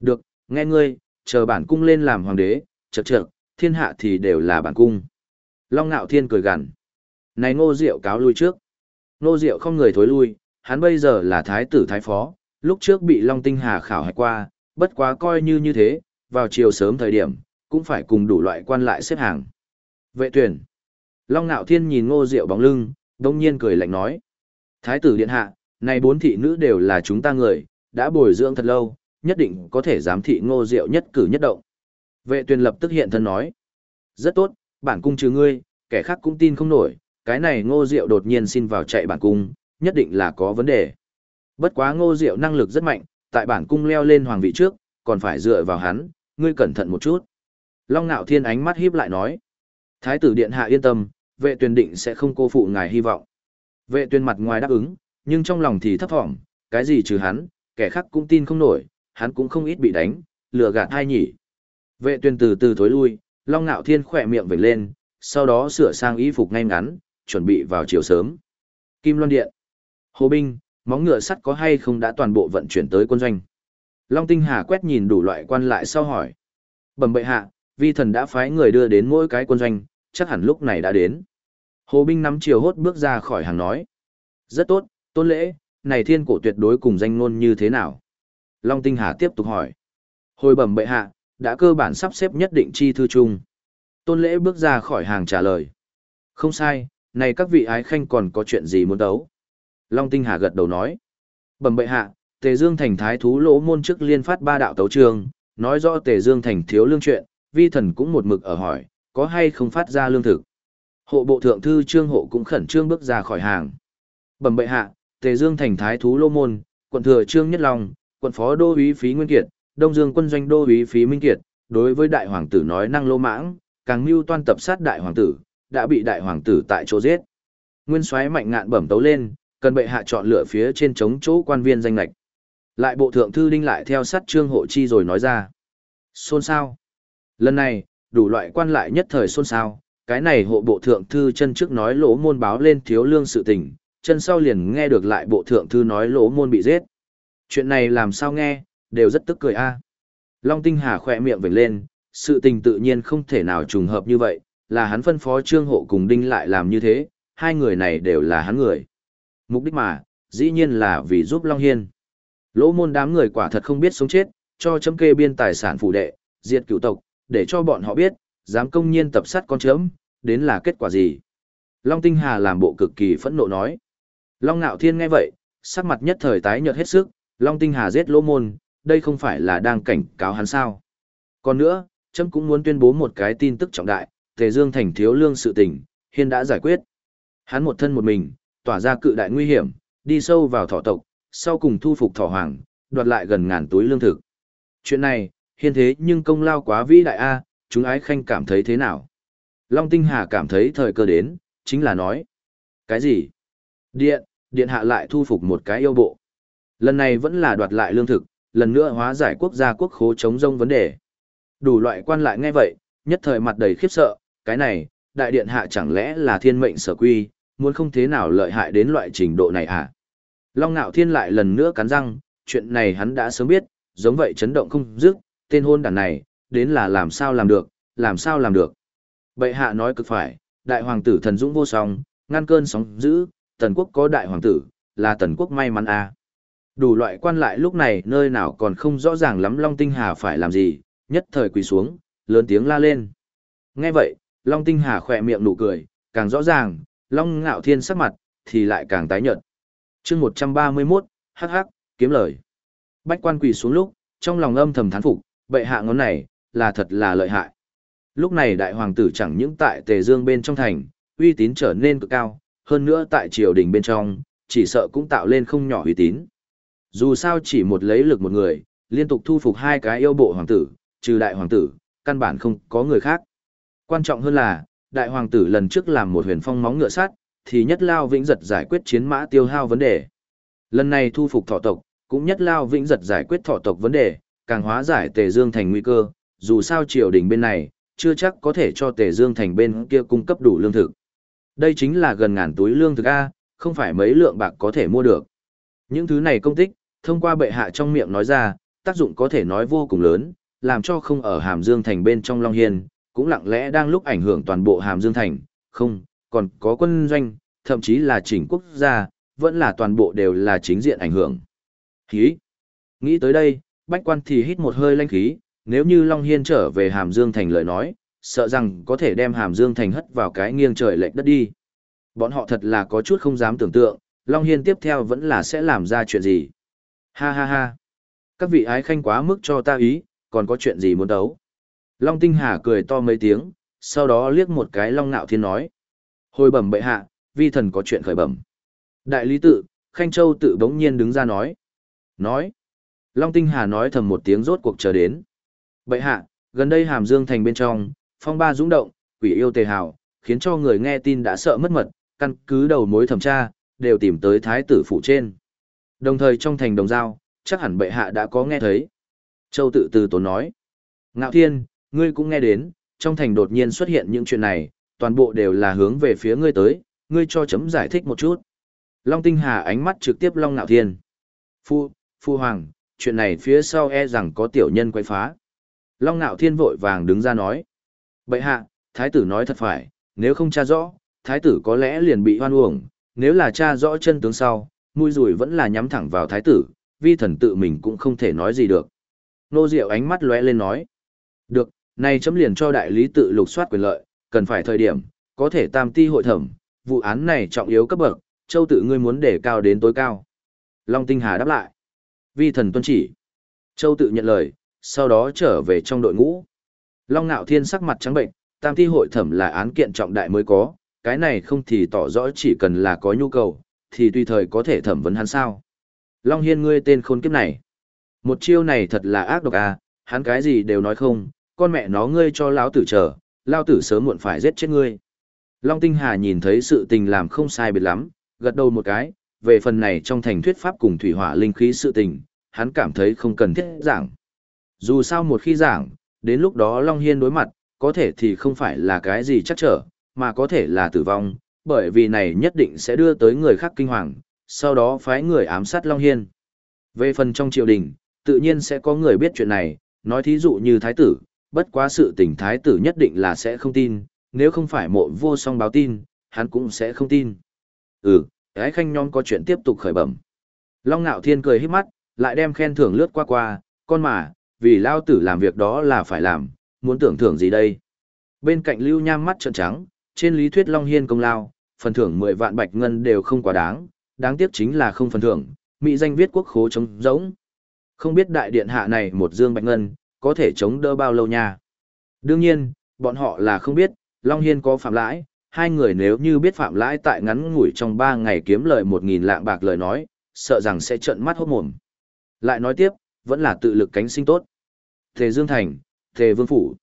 Được, nghe ngươi, chờ bản cung lên làm hoàng đế, chật chật, thiên hạ thì đều là bản cung. Long Nạo Thiên cười gằn. Này Ngô Diệu cáo lui trước. Ngô Diệu không người thối lui, hắn bây giờ là thái tử thái phó, lúc trước bị Long Tinh Hà khảo hạch qua, bất quá coi như như thế, vào chiều sớm thời điểm, cũng phải cùng đủ loại quan lại xếp hàng. Vệ tuyển. Long Nạo Thiên nhìn Ngô Diệu bóng lưng, đông nhiên cười lạnh nói. Thái tử điện hạ, này bốn thị nữ đều là chúng ta người, đã bồi dưỡng thật lâu, nhất định có thể giám thị Ngô Diệu nhất cử nhất động. Vệ tuyển lập tức hiện thân nói. Rất tốt, bản cung trừ ngươi, kẻ khác cũng tin không nổi, cái này ngô diệu đột nhiên xin vào chạy bản cung, nhất định là có vấn đề. Bất quá ngô diệu năng lực rất mạnh, tại bản cung leo lên hoàng vị trước, còn phải dựa vào hắn, ngươi cẩn thận một chút. Long nạo thiên ánh mắt híp lại nói. Thái tử điện hạ yên tâm, vệ tuyển định sẽ không cô phụ ngài hy vọng. Vệ tuyển mặt ngoài đáp ứng, nhưng trong lòng thì thấp thỏm, cái gì trừ hắn, kẻ khác cũng tin không nổi, hắn cũng không ít bị đánh, lừa gạt hai nhỉ. Vệ tuyên từ từ thối lui, Long Nạo Thiên khỏe miệng vểnh lên, sau đó sửa sang y phục ngay ngắn, chuẩn bị vào chiều sớm. Kim Loan Điện. Hồ binh, móng ngựa sắt có hay không đã toàn bộ vận chuyển tới quân doanh. Long Tinh Hà quét nhìn đủ loại quan lại sau hỏi. Bẩm bệ hạ, vi thần đã phái người đưa đến mỗi cái quân doanh, chắc hẳn lúc này đã đến. Hồ binh nắm chiều hốt bước ra khỏi hàng nói. Rất tốt, tôn lễ, này thiên cổ tuyệt đối cùng danh ngôn như thế nào? Long Tinh Hà tiếp tục hỏi. Hồi bẩm bệ hạ, đã cơ bản sắp xếp nhất định chi thư chung. Tôn lễ bước ra khỏi hàng trả lời. Không sai, này các vị ái khanh còn có chuyện gì muốn đấu? Long Tinh Hà gật đầu nói. Bẩm bệ hạ, Tề Dương thành thái thú lỗ môn trước liên phát ba đạo tấu trường, nói rõ Tề Dương thành thiếu lương chuyện, vi thần cũng một mực ở hỏi, có hay không phát ra lương thực. Hộ bộ thượng thư trương hộ cũng khẩn trương bước ra khỏi hàng. Bẩm bệ hạ, Tề Dương thành thái thú lỗ môn, quận thừa trương nhất long, quận phó đô úy phí nguyên kiệt, đông dương quân doanh đô úy phí minh kiệt, đối với đại hoàng tử nói năng lô mãng, càng mưu toan tập sát đại hoàng tử, đã bị đại hoàng tử tại chỗ giết. Nguyên soái mạnh ngạn bẩm tấu lên, cần bệ hạ chọn lựa phía trên chống chỗ quan viên danh lệch. Lại bộ thượng thư đinh lại theo sát trương hộ chi rồi nói ra. Xôn xao. Lần này, đủ loại quan lại nhất thời xôn xao, cái này hộ bộ thượng thư chân trước nói lỗ môn báo lên thiếu lương sự tình, chân sau liền nghe được lại bộ thượng thư nói lỗ môn bị giết. Chuyện này làm sao nghe, đều rất tức cười a. Long Tinh Hà khỏe miệng vểnh lên, sự tình tự nhiên không thể nào trùng hợp như vậy, là hắn phân phó trương hộ cùng đinh lại làm như thế, hai người này đều là hắn người. Mục đích mà, dĩ nhiên là vì giúp Long Hiên. Lỗ môn đám người quả thật không biết sống chết, cho chấm kê biên tài sản phủ đệ, diệt cựu tộc, để cho bọn họ biết, dám công nhiên tập sát con chấm, đến là kết quả gì. Long Tinh Hà làm bộ cực kỳ phẫn nộ nói. Long Nạo Thiên nghe vậy, sắc mặt nhất thời tái nhợt hết sức, Long Tinh Hà giết lỗ môn, đây không phải là đang cảnh cáo hắn sao. Còn nữa, chấm cũng muốn tuyên bố một cái tin tức trọng đại, Tề Dương thành thiếu lương sự tình, hiên đã giải quyết. Hắn một thân một mình, tỏa ra cự đại nguy hiểm, đi sâu vào thọ tộc, sau cùng thu phục thọ hoàng, đoạt lại gần ngàn túi lương thực. Chuyện này, hiên thế nhưng công lao quá vĩ đại a, chúng ái khanh cảm thấy thế nào? Long Tinh Hà cảm thấy thời cơ đến, chính là nói. Cái gì? Điện, điện hạ lại thu phục một cái yêu bộ. Lần này vẫn là đoạt lại lương thực, lần nữa hóa giải quốc gia quốc khố chống rông vấn đề. Đủ loại quan lại nghe vậy, nhất thời mặt đầy khiếp sợ, cái này, đại điện hạ chẳng lẽ là thiên mệnh sở quy, muốn không thế nào lợi hại đến loại trình độ này à? Long Nạo Thiên lại lần nữa cắn răng, chuyện này hắn đã sớm biết, giống vậy chấn động không dứt, tên hôn đàn này, đến là làm sao làm được, làm sao làm được. Bệ hạ nói cực phải, đại hoàng tử thần dũng vô song, ngăn cơn sóng dữ, tần quốc có đại hoàng tử, là tần quốc may mắn à. Đủ loại quan lại lúc này nơi nào còn không rõ ràng lắm Long Tinh Hà phải làm gì, nhất thời quỳ xuống, lớn tiếng la lên. Nghe vậy, Long Tinh Hà khỏe miệng nụ cười, càng rõ ràng, Long Ngạo Thiên sắc mặt, thì lại càng tái nhợt. chương 131, hắc hắc, kiếm lời. Bách quan quỳ xuống lúc, trong lòng âm thầm thán phục, bệ hạ ngón này, là thật là lợi hại. Lúc này đại hoàng tử chẳng những tại Tề Dương bên trong thành, uy tín trở nên cực cao, hơn nữa tại triều đình bên trong, chỉ sợ cũng tạo lên không nhỏ uy tín. Dù sao chỉ một lấy lực một người, liên tục thu phục hai cái yêu bộ hoàng tử, trừ đại hoàng tử, căn bản không có người khác. Quan trọng hơn là, đại hoàng tử lần trước làm một huyền phong móng ngựa sát, thì nhất lao vĩnh giật giải quyết chiến mã tiêu hao vấn đề. Lần này thu phục thọ tộc, cũng nhất lao vĩnh giật giải quyết thọ tộc vấn đề, càng hóa giải tề dương thành nguy cơ, dù sao triều đình bên này, chưa chắc có thể cho tề dương thành bên kia cung cấp đủ lương thực. Đây chính là gần ngàn túi lương thực A, không phải mấy lượng bạc có thể mua được. Những thứ này công tích, thông qua bệ hạ trong miệng nói ra, tác dụng có thể nói vô cùng lớn, làm cho không ở Hàm Dương Thành bên trong Long Hiên, cũng lặng lẽ đang lúc ảnh hưởng toàn bộ Hàm Dương Thành, không, còn có quân doanh, thậm chí là chỉnh quốc gia, vẫn là toàn bộ đều là chính diện ảnh hưởng. Khí! Nghĩ tới đây, bách quan thì hít một hơi lanh khí, nếu như Long Hiên trở về Hàm Dương Thành lời nói, sợ rằng có thể đem Hàm Dương Thành hất vào cái nghiêng trời lệch đất đi. Bọn họ thật là có chút không dám tưởng tượng, Long Hiên tiếp theo vẫn là sẽ làm ra chuyện gì. Ha ha ha! Các vị ái khanh quá mức cho ta ý, còn có chuyện gì muốn đấu. Long Tinh Hà cười to mấy tiếng, sau đó liếc một cái Long Nạo Thiên nói. Hồi bẩm bệ hạ, vi thần có chuyện khởi bẩm. Đại lý tự, Khanh Châu tự bỗng nhiên đứng ra nói. Nói. Long Tinh Hà nói thầm một tiếng rốt cuộc chờ đến. Bệ hạ, gần đây Hàm Dương thành bên trong, phong ba dũng động, quỷ yêu tề hào, khiến cho người nghe tin đã sợ mất mật, căn cứ đầu mối thẩm tra, đều tìm tới thái tử phủ trên. Đồng thời trong thành đồng giao, chắc hẳn bệ hạ đã có nghe thấy. Châu tự từ tốn nói. Ngạo thiên, ngươi cũng nghe đến, trong thành đột nhiên xuất hiện những chuyện này, toàn bộ đều là hướng về phía ngươi tới, ngươi cho chấm giải thích một chút. Long tinh hà ánh mắt trực tiếp Long Ngạo thiên. Phu, Phu Hoàng, chuyện này phía sau e rằng có tiểu nhân quay phá. Long Ngạo Thiên vội vàng đứng ra nói. Bệ hạ, thái tử nói thật phải, nếu không tra rõ, thái tử có lẽ liền bị hoan uổng, nếu là tra rõ chân tướng sau, mũi rùi vẫn là nhắm thẳng vào thái tử, vi thần tự mình cũng không thể nói gì được. Nô Diệu ánh mắt lóe lên nói. Được, nay chấm liền cho đại lý tự lục soát quyền lợi, cần phải thời điểm, có thể tam ti hội thẩm, vụ án này trọng yếu cấp bậc, châu tự ngươi muốn để cao đến tối cao. Long Tinh Hà đáp lại. Vi thần tuân chỉ. Châu tự nhận lời, sau đó trở về trong đội ngũ. Long Nạo Thiên sắc mặt trắng bệnh, tam thi hội thẩm là án kiện trọng đại mới có, cái này không thì tỏ rõ chỉ cần là có nhu cầu, thì tùy thời có thể thẩm vấn hắn sao. Long Hiên ngươi tên khôn kiếp này. Một chiêu này thật là ác độc à, hắn cái gì đều nói không, con mẹ nó ngươi cho lão tử chờ, lão tử sớm muộn phải giết chết ngươi. Long Tinh Hà nhìn thấy sự tình làm không sai biệt lắm, gật đầu một cái, về phần này trong thành thuyết pháp cùng thủy hỏa linh khí sự tình, hắn cảm thấy không cần thiết giảng. Dù sao một khi giảng, đến lúc đó Long Hiên đối mặt, có thể thì không phải là cái gì chắc trở, mà có thể là tử vong, bởi vì này nhất định sẽ đưa tới người khác kinh hoàng, sau đó phái người ám sát Long Hiên. Về phần trong triều đình, tự nhiên sẽ có người biết chuyện này, nói thí dụ như thái tử, bất quá sự tình thái tử nhất định là sẽ không tin, nếu không phải mộ vô song báo tin, hắn cũng sẽ không tin. Ừ, ái khanh nhóm có chuyện tiếp tục khởi bẩm. Long Nạo Thiên cười hít mắt, lại đem khen thưởng lướt qua qua, con mà, vì lao tử làm việc đó là phải làm, muốn tưởng thưởng gì đây. Bên cạnh Lưu Nham mắt trợn trắng, trên lý thuyết Long Hiên công lao, phần thưởng 10 vạn bạch ngân đều không quá đáng, đáng tiếc chính là không phần thưởng, mỹ danh viết quốc khố trống rỗng. Không biết đại điện hạ này một dương bạch ngân, có thể chống đỡ bao lâu nha. Đương nhiên, bọn họ là không biết, Long Hiên có phạm lãi, hai người nếu như biết phạm lãi tại ngắn ngủi trong 3 ngày kiếm lời 1.000 lạng bạc lời nói, sợ rằng sẽ trợn mắt hốt mồm. Lại nói tiếp, vẫn là tự lực cánh sinh tốt. Thề Dương Thành, Thề Vương Phủ.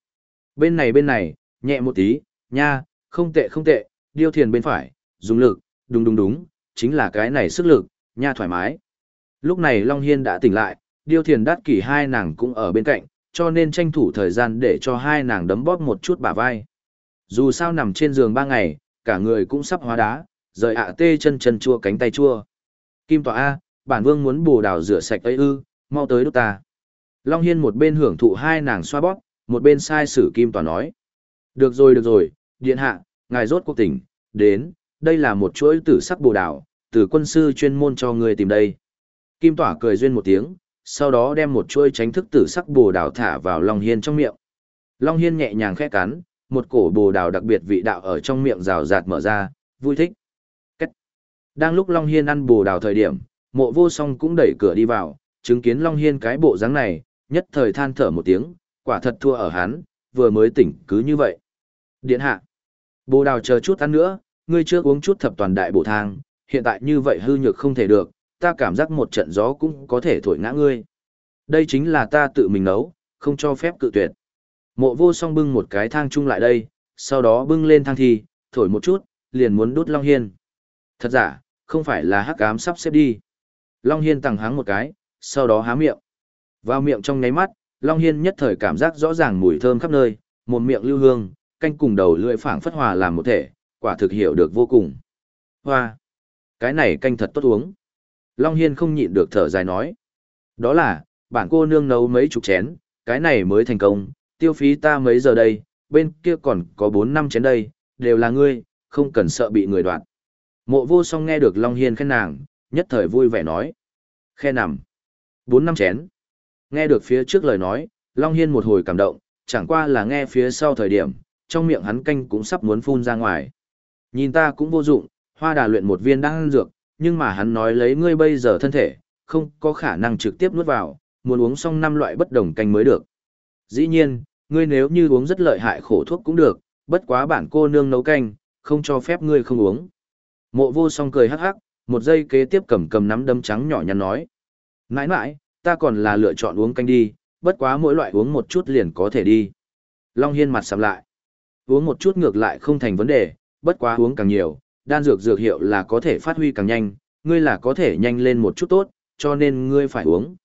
Bên này bên này, nhẹ một tí, nha, không tệ không tệ, điêu thiền bên phải, dùng lực, đúng đúng đúng, chính là cái này sức lực, nha thoải mái. Lúc này Long Hiên đã tỉnh lại, điêu thiền đắt kỷ hai nàng cũng ở bên cạnh, cho nên tranh thủ thời gian để cho hai nàng đấm bóp một chút bả vai. Dù sao nằm trên giường ba ngày, cả người cũng sắp hóa đá, rời ạ tê chân chân chua cánh tay chua. Kim tòa A, bản vương muốn bù đào rửa sạch ấy ư, mau tới đốt ta. Long Hiên một bên hưởng thụ hai nàng xoa bóp, một bên sai sử Kim tòa nói. Được rồi được rồi, điện hạ, ngài rốt cuộc tỉnh, đến, đây là một chuỗi tử sắc bồ đào, từ quân sư chuyên môn cho người tìm đây. Kim tỏa cười duyên một tiếng, sau đó đem một chuỗi tránh thức tử sắc bồ đào thả vào Long Hiên trong miệng. Long Hiên nhẹ nhàng khẽ cắn, một cổ bồ đào đặc biệt vị đạo ở trong miệng rào rạt mở ra, vui thích. Cách. Đang lúc Long Hiên ăn bồ đào thời điểm, mộ vô song cũng đẩy cửa đi vào, chứng kiến Long Hiên cái bộ dáng này, nhất thời than thở một tiếng, quả thật thua ở hắn, vừa mới tỉnh cứ như vậy. Điện hạ. Bồ đào chờ chút ăn nữa, ngươi chưa uống chút thập toàn đại bổ thang, hiện tại như vậy hư nhược không thể được, ta cảm giác một trận gió cũng có thể thổi ngã ngươi. Đây chính là ta tự mình nấu, không cho phép cự tuyệt. Mộ vô song bưng một cái thang chung lại đây, sau đó bưng lên thang thì, thổi một chút, liền muốn đút Long Hiên. Thật giả, không phải là hắc ám sắp xếp đi. Long Hiên tẳng háng một cái, sau đó há miệng. Vào miệng trong ngáy mắt, Long Hiên nhất thời cảm giác rõ ràng mùi thơm khắp nơi, một miệng lưu hương, canh cùng đầu lưỡi phảng phất hòa làm một thể, quả thực hiểu được vô cùng. Hoa! Cái này canh thật tốt uống. Long Hiên không nhịn được thở dài nói. Đó là, bản cô nương nấu mấy chục chén, cái này mới thành công, tiêu phí ta mấy giờ đây, bên kia còn có 4 năm chén đây, đều là ngươi, không cần sợ bị người đoạn. Mộ vô song nghe được Long Hiên khen nàng, nhất thời vui vẻ nói. Khe nằm. 4 năm chén. Nghe được phía trước lời nói, Long Hiên một hồi cảm động, chẳng qua là nghe phía sau thời điểm, trong miệng hắn canh cũng sắp muốn phun ra ngoài. Nhìn ta cũng vô dụng, hoa đà luyện một viên đang dược, nhưng mà hắn nói lấy ngươi bây giờ thân thể, không có khả năng trực tiếp nuốt vào, muốn uống xong năm loại bất đồng canh mới được. Dĩ nhiên, ngươi nếu như uống rất lợi hại khổ thuốc cũng được, bất quá bản cô nương nấu canh, không cho phép ngươi không uống. Mộ vô song cười hắc hắc, một giây kế tiếp cầm cầm nắm đấm trắng nhỏ nhắn nói. Nãi nãi, ta còn là lựa chọn uống canh đi, bất quá mỗi loại uống một chút liền có thể đi. Long Hiên mặt sầm lại. Uống một chút ngược lại không thành vấn đề, bất quá uống càng nhiều, đan dược dược hiệu là có thể phát huy càng nhanh, ngươi là có thể nhanh lên một chút tốt, cho nên ngươi phải uống.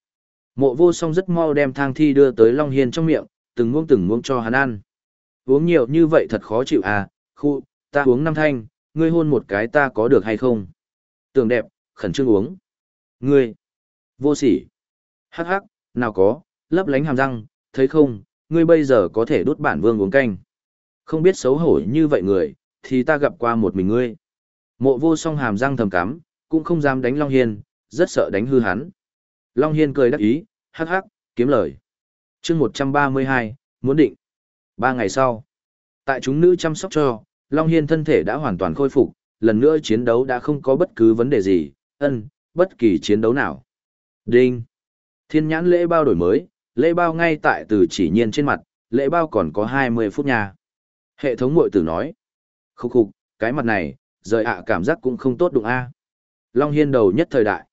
Mộ vô song rất mau đem thang thi đưa tới Long Hiên trong miệng, từng muông từng muông cho hắn ăn. Uống nhiều như vậy thật khó chịu à, khu, ta uống năm thanh, ngươi hôn một cái ta có được hay không? Tưởng đẹp, khẩn trương uống. Ngươi, vô sỉ. Hắc hắc, nào có, lấp lánh hàm răng, thấy không, ngươi bây giờ có thể đốt bản vương uống canh. Không biết xấu hổ như vậy người, thì ta gặp qua một mình ngươi. Mộ vô song hàm răng thầm cắm, cũng không dám đánh Long Hiên, rất sợ đánh hư hắn. Long Hiên cười đắc ý, hắc hắc, kiếm lời. chương 132, muốn định. Ba ngày sau, tại chúng nữ chăm sóc cho, Long Hiên thân thể đã hoàn toàn khôi phục, lần nữa chiến đấu đã không có bất cứ vấn đề gì, ân, bất kỳ chiến đấu nào. Đinh. Thiên nhãn lễ bao đổi mới, lễ bao ngay tại từ chỉ nhiên trên mặt, lễ bao còn có 20 phút nha. Hệ thống mội tử nói. Khúc khục, cái mặt này, rời ạ à, cảm giác cũng không tốt đụng a Long Hiên đầu nhất thời đại.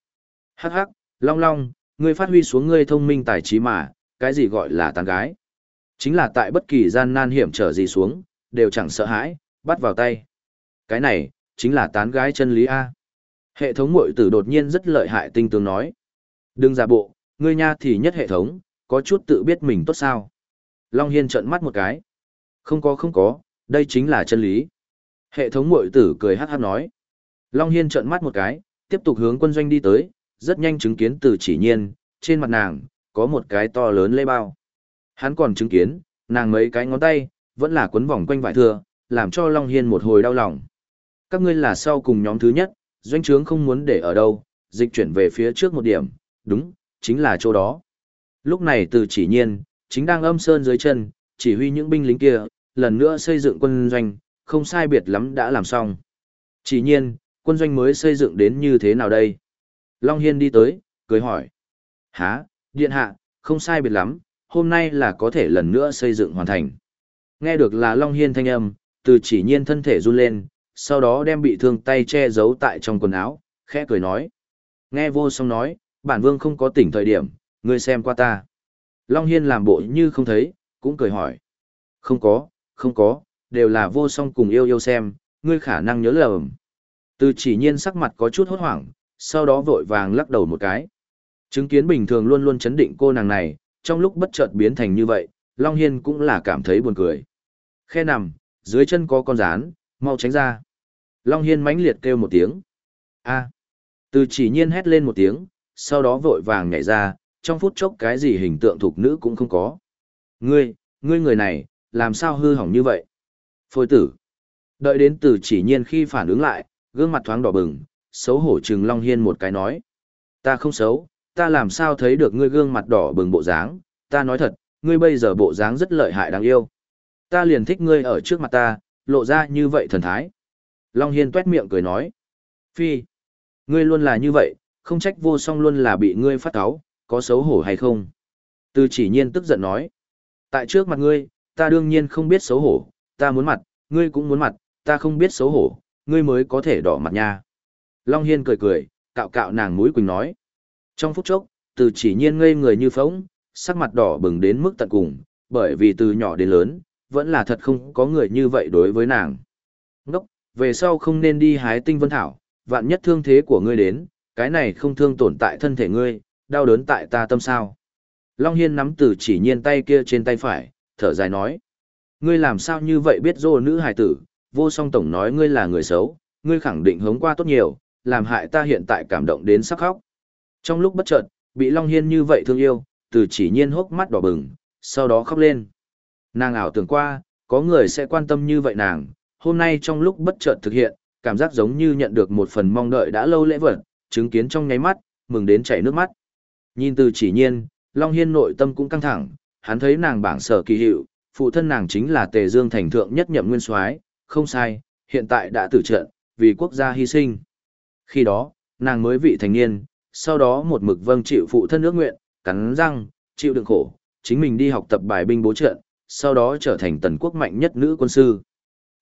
Hắc hắc, Long Long, ngươi phát huy xuống ngươi thông minh tài trí mà, cái gì gọi là tán gái. Chính là tại bất kỳ gian nan hiểm trở gì xuống, đều chẳng sợ hãi, bắt vào tay. Cái này, chính là tán gái chân lý A. Hệ thống mội tử đột nhiên rất lợi hại tinh tướng nói. Đừng giả bộ, ngươi nha thì nhất hệ thống, có chút tự biết mình tốt sao. Long Hiên trợn mắt một cái. Không có không có, đây chính là chân lý. Hệ thống mội tử cười hát hát nói. Long Hiên trợn mắt một cái, tiếp tục hướng quân doanh đi tới, rất nhanh chứng kiến từ chỉ nhiên, trên mặt nàng, có một cái to lớn lê bao. Hắn còn chứng kiến, nàng mấy cái ngón tay, vẫn là quấn vòng quanh vải thừa, làm cho Long Hiên một hồi đau lòng. Các ngươi là sau cùng nhóm thứ nhất, doanh trướng không muốn để ở đâu, dịch chuyển về phía trước một điểm, đúng, chính là chỗ đó. Lúc này từ chỉ nhiên, chính đang âm sơn dưới chân, chỉ huy những binh lính kia, lần nữa xây dựng quân doanh, không sai biệt lắm đã làm xong. Chỉ nhiên, quân doanh mới xây dựng đến như thế nào đây? Long Hiên đi tới, cười hỏi. Hả, điện hạ, không sai biệt lắm, hôm nay là có thể lần nữa xây dựng hoàn thành. Nghe được là Long Hiên thanh âm, từ chỉ nhiên thân thể run lên, sau đó đem bị thương tay che giấu tại trong quần áo, khẽ cười nói. Nghe vô song nói, bản vương không có tỉnh thời điểm, ngươi xem qua ta. Long Hiên làm bộ như không thấy, cũng cười hỏi. Không có, không có, đều là vô song cùng yêu yêu xem, ngươi khả năng nhớ lầm. Từ chỉ nhiên sắc mặt có chút hốt hoảng, sau đó vội vàng lắc đầu một cái. Chứng kiến bình thường luôn luôn chấn định cô nàng này, trong lúc bất chợt biến thành như vậy, Long Hiên cũng là cảm thấy buồn cười. Khe nằm, dưới chân có con rán, mau tránh ra. Long Hiên mãnh liệt kêu một tiếng. a Từ chỉ nhiên hét lên một tiếng, sau đó vội vàng nhảy ra, trong phút chốc cái gì hình tượng thuộc nữ cũng không có. Ngươi, ngươi người này, làm sao hư hỏng như vậy? Phôi tử. Đợi đến từ chỉ nhiên khi phản ứng lại, gương mặt thoáng đỏ bừng, xấu hổ trừng Long Hiên một cái nói. Ta không xấu, ta làm sao thấy được ngươi gương mặt đỏ bừng bộ dáng, ta nói thật, ngươi bây giờ bộ dáng rất lợi hại đáng yêu. Ta liền thích ngươi ở trước mặt ta, lộ ra như vậy thần thái. Long Hiên tuét miệng cười nói. Phi, ngươi luôn là như vậy, không trách vô song luôn là bị ngươi phát cáo, có xấu hổ hay không? Từ chỉ nhiên tức giận nói. Tại trước mặt ngươi, ta đương nhiên không biết xấu hổ, ta muốn mặt, ngươi cũng muốn mặt, ta không biết xấu hổ, ngươi mới có thể đỏ mặt nha. Long Hiên cười cười, cạo cạo nàng mũi quỳnh nói. Trong phút chốc, từ chỉ nhiên ngây người như phóng, sắc mặt đỏ bừng đến mức tận cùng, bởi vì từ nhỏ đến lớn, vẫn là thật không có người như vậy đối với nàng. Ngốc, về sau không nên đi hái tinh vân thảo, vạn nhất thương thế của ngươi đến, cái này không thương tổn tại thân thể ngươi, đau đớn tại ta tâm sao. Long Hiên nắm từ chỉ nhiên tay kia trên tay phải, thở dài nói. Ngươi làm sao như vậy biết dô nữ hài tử, vô song tổng nói ngươi là người xấu, ngươi khẳng định hống qua tốt nhiều, làm hại ta hiện tại cảm động đến sắc khóc. Trong lúc bất chợt, bị Long Hiên như vậy thương yêu, từ chỉ nhiên hốc mắt đỏ bừng, sau đó khóc lên. Nàng ảo tưởng qua, có người sẽ quan tâm như vậy nàng, hôm nay trong lúc bất chợt thực hiện, cảm giác giống như nhận được một phần mong đợi đã lâu lễ vật, chứng kiến trong nháy mắt, mừng đến chảy nước mắt. Nhìn từ chỉ nhiên, Long Hiên nội tâm cũng căng thẳng, hắn thấy nàng bảng sở kỳ hiệu, phụ thân nàng chính là Tề Dương thành thượng nhất nhậm nguyên soái, không sai, hiện tại đã tử trận, vì quốc gia hy sinh. Khi đó, nàng mới vị thành niên, sau đó một mực vâng chịu phụ thân ước nguyện, cắn răng, chịu đựng khổ, chính mình đi học tập bài binh bố trận, sau đó trở thành tần quốc mạnh nhất nữ quân sư.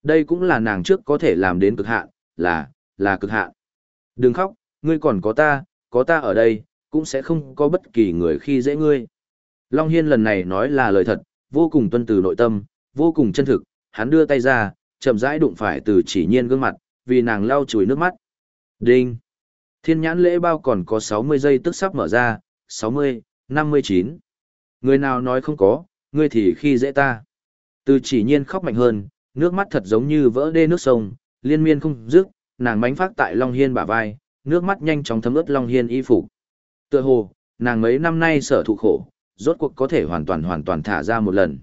Đây cũng là nàng trước có thể làm đến cực hạn, là, là cực hạn. Đừng khóc, ngươi còn có ta, có ta ở đây, cũng sẽ không có bất kỳ người khi dễ ngươi. Long Hiên lần này nói là lời thật, vô cùng tuân từ nội tâm, vô cùng chân thực, hắn đưa tay ra, chậm rãi đụng phải từ chỉ nhiên gương mặt, vì nàng lau chùi nước mắt. Đinh! Thiên nhãn lễ bao còn có 60 giây tức sắp mở ra, 60, 59. Người nào nói không có, ngươi thì khi dễ ta. Từ chỉ nhiên khóc mạnh hơn, nước mắt thật giống như vỡ đê nước sông, liên miên không dứt, nàng bánh phát tại Long Hiên bả vai, nước mắt nhanh chóng thấm ướt Long Hiên y phục. Tựa hồ, nàng mấy năm nay sở thụ khổ, rốt cuộc có thể hoàn toàn hoàn toàn thả ra một lần.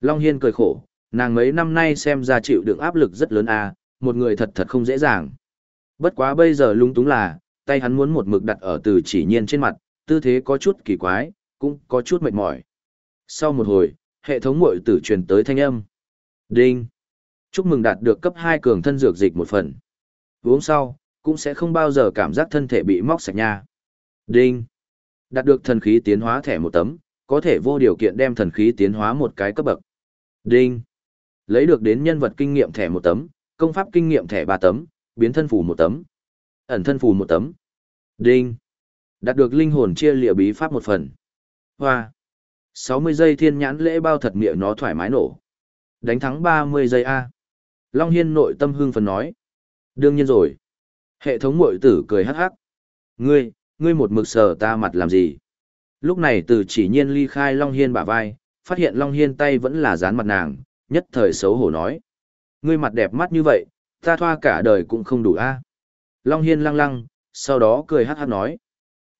Long Hiên cười khổ, nàng mấy năm nay xem ra chịu đựng áp lực rất lớn à, một người thật thật không dễ dàng. Bất quá bây giờ lung túng là, tay hắn muốn một mực đặt ở từ chỉ nhiên trên mặt, tư thế có chút kỳ quái, cũng có chút mệt mỏi. Sau một hồi, hệ thống mội tử truyền tới thanh âm. Đinh! Chúc mừng đạt được cấp 2 cường thân dược dịch một phần. Uống sau, cũng sẽ không bao giờ cảm giác thân thể bị móc sạch nha. Đinh! Đạt được thần khí tiến hóa thẻ một tấm, có thể vô điều kiện đem thần khí tiến hóa một cái cấp bậc. Đinh! Lấy được đến nhân vật kinh nghiệm thẻ một tấm, công pháp kinh nghiệm thẻ ba tấm, biến thân phù một tấm, ẩn thân phù một tấm. Đinh! Đạt được linh hồn chia lịa bí pháp một phần. Hoa! 60 giây thiên nhãn lễ bao thật miệng nó thoải mái nổ. Đánh thắng 30 giây A. Long Hiên nội tâm hưng phần nói. Đương nhiên rồi. Hệ thống mội tử cười hắc hắc. Ngươi, ngươi một mực sờ ta mặt làm gì? Lúc này từ chỉ nhiên ly khai Long Hiên bả vai, phát hiện Long Hiên tay vẫn là dán mặt nàng, nhất thời xấu hổ nói. Ngươi mặt đẹp mắt như vậy, ta thoa cả đời cũng không đủ a Long Hiên lăng lăng, sau đó cười hát hát nói.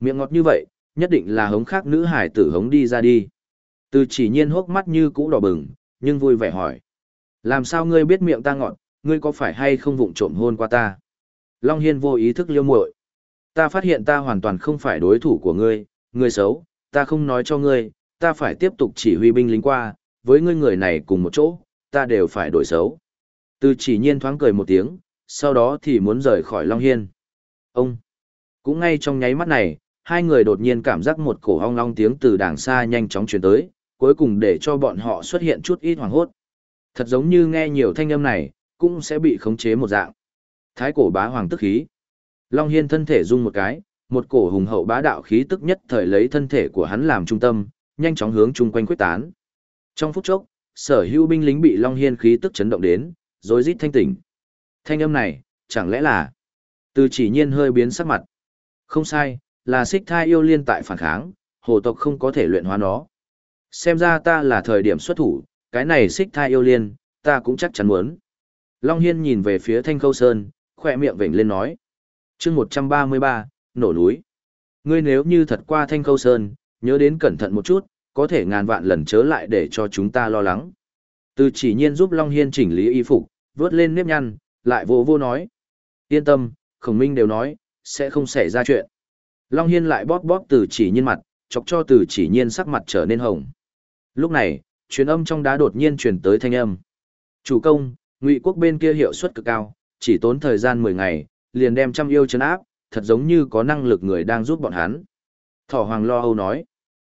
Miệng ngọt như vậy, nhất định là hống khác nữ hải tử hống đi ra đi. Từ chỉ nhiên hốc mắt như cũ đỏ bừng, nhưng vui vẻ hỏi. Làm sao ngươi biết miệng ta ngọt, ngươi có phải hay không vụng trộm hôn qua ta? Long Hiên vô ý thức liêu muội Ta phát hiện ta hoàn toàn không phải đối thủ của ngươi, ngươi xấu, ta không nói cho ngươi, ta phải tiếp tục chỉ huy binh lính qua, với ngươi người này cùng một chỗ, ta đều phải đổi xấu. Từ chỉ nhiên thoáng cười một tiếng, sau đó thì muốn rời khỏi Long Hiên. Ông! Cũng ngay trong nháy mắt này, hai người đột nhiên cảm giác một cổ hong long tiếng từ đàng xa nhanh chóng truyền tới, cuối cùng để cho bọn họ xuất hiện chút ít hoàng hốt. Thật giống như nghe nhiều thanh âm này, cũng sẽ bị khống chế một dạng. Thái cổ bá hoàng tức khí. Long Hiên thân thể rung một cái, một cổ hùng hậu bá đạo khí tức nhất thời lấy thân thể của hắn làm trung tâm, nhanh chóng hướng chung quanh quyết tán. Trong phút chốc, sở hữu binh lính bị Long Hiên khí tức chấn động đến, rồi rít thanh tỉnh. Thanh âm này, chẳng lẽ là... Từ chỉ nhiên hơi biến sắc mặt. Không sai, là xích thai yêu liên tại phản kháng, hồ tộc không có thể luyện hóa nó. Xem ra ta là thời điểm xuất thủ, cái này xích thai yêu liên, ta cũng chắc chắn muốn. Long Hiên nhìn về phía Thanh Khâu Sơn, khỏe miệng vểnh lên nói chương 133, nổ núi. Ngươi nếu như thật qua Thanh Khâu Sơn, nhớ đến cẩn thận một chút, có thể ngàn vạn lần chớ lại để cho chúng ta lo lắng. Từ chỉ nhiên giúp Long Hiên chỉnh lý y phục, vớt lên nếp nhăn, lại vô vô nói. Yên tâm, khổng minh đều nói, sẽ không xảy ra chuyện. Long Hiên lại bóp bóp từ chỉ nhiên mặt, chọc cho từ chỉ nhiên sắc mặt trở nên hồng. Lúc này, truyền âm trong đá đột nhiên truyền tới thanh âm. Chủ công, ngụy quốc bên kia hiệu suất cực cao, chỉ tốn thời gian 10 ngày, liền đem trăm yêu chấn áp, thật giống như có năng lực người đang giúp bọn hắn. Thỏ Hoàng Lo Âu nói.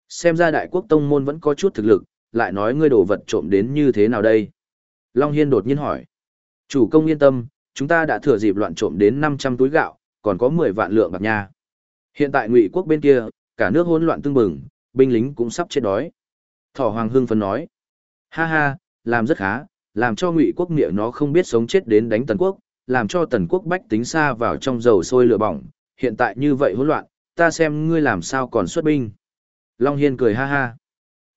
Xem ra đại quốc tông môn vẫn có chút thực lực, lại nói ngươi đồ vật trộm đến như thế nào đây? Long Hiên đột nhiên hỏi. Chủ công yên tâm, chúng ta đã thừa dịp loạn trộm đến 500 túi gạo, còn có 10 vạn lượng bạc nha. Hiện tại ngụy quốc bên kia, cả nước hỗn loạn tương bừng, binh lính cũng sắp chết đói. Thỏ Hoàng Hưng phấn nói. Ha ha, làm rất khá, làm cho ngụy quốc miệng nó không biết sống chết đến đánh tần quốc, làm cho tần quốc bách tính xa vào trong dầu sôi lửa bỏng. Hiện tại như vậy hỗn loạn, ta xem ngươi làm sao còn xuất binh. Long Hiên cười ha ha.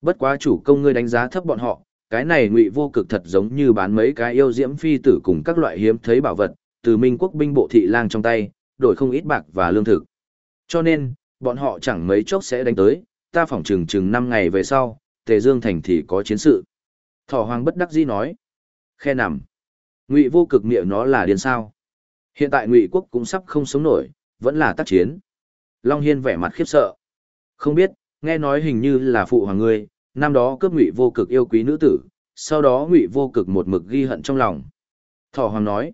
Bất quá chủ công ngươi đánh giá thấp bọn họ, cái này ngụy vô cực thật giống như bán mấy cái yêu diễm phi tử cùng các loại hiếm thấy bảo vật, từ minh quốc binh bộ thị lang trong tay, đổi không ít bạc và lương thực. Cho nên, bọn họ chẳng mấy chốc sẽ đánh tới, ta phỏng chừng chừng 5 ngày về sau, Tề Dương Thành thì có chiến sự. Thỏ Hoàng bất đắc dĩ nói. Khe nằm. Ngụy vô cực miệng nó là điên sao. Hiện tại Ngụy quốc cũng sắp không sống nổi, vẫn là tác chiến. Long Hiên vẻ mặt khiếp sợ. Không biết, nghe nói hình như là phụ hoàng ngươi, năm đó cướp Ngụy vô cực yêu quý nữ tử, sau đó Ngụy vô cực một mực ghi hận trong lòng. Thỏ Hoàng nói.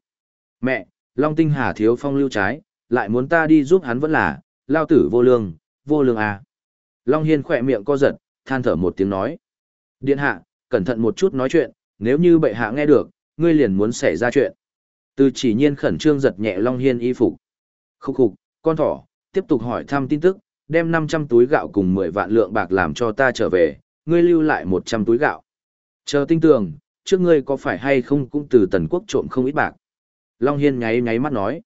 Mẹ, Long Tinh Hà thiếu phong lưu trái, lại muốn ta đi giúp hắn vẫn là, lao tử vô lương, vô lương à. Long Hiên khỏe miệng co giật, than thở một tiếng nói. Điện hạ, cẩn thận một chút nói chuyện, nếu như bệ hạ nghe được, ngươi liền muốn xảy ra chuyện. Từ chỉ nhiên khẩn trương giật nhẹ Long Hiên y phục. Khúc khục, con thỏ, tiếp tục hỏi thăm tin tức, đem 500 túi gạo cùng 10 vạn lượng bạc làm cho ta trở về, ngươi lưu lại 100 túi gạo. Chờ tinh tường, trước ngươi có phải hay không cũng từ tần quốc trộm không ít bạc. Long Hiên nháy nháy mắt nói.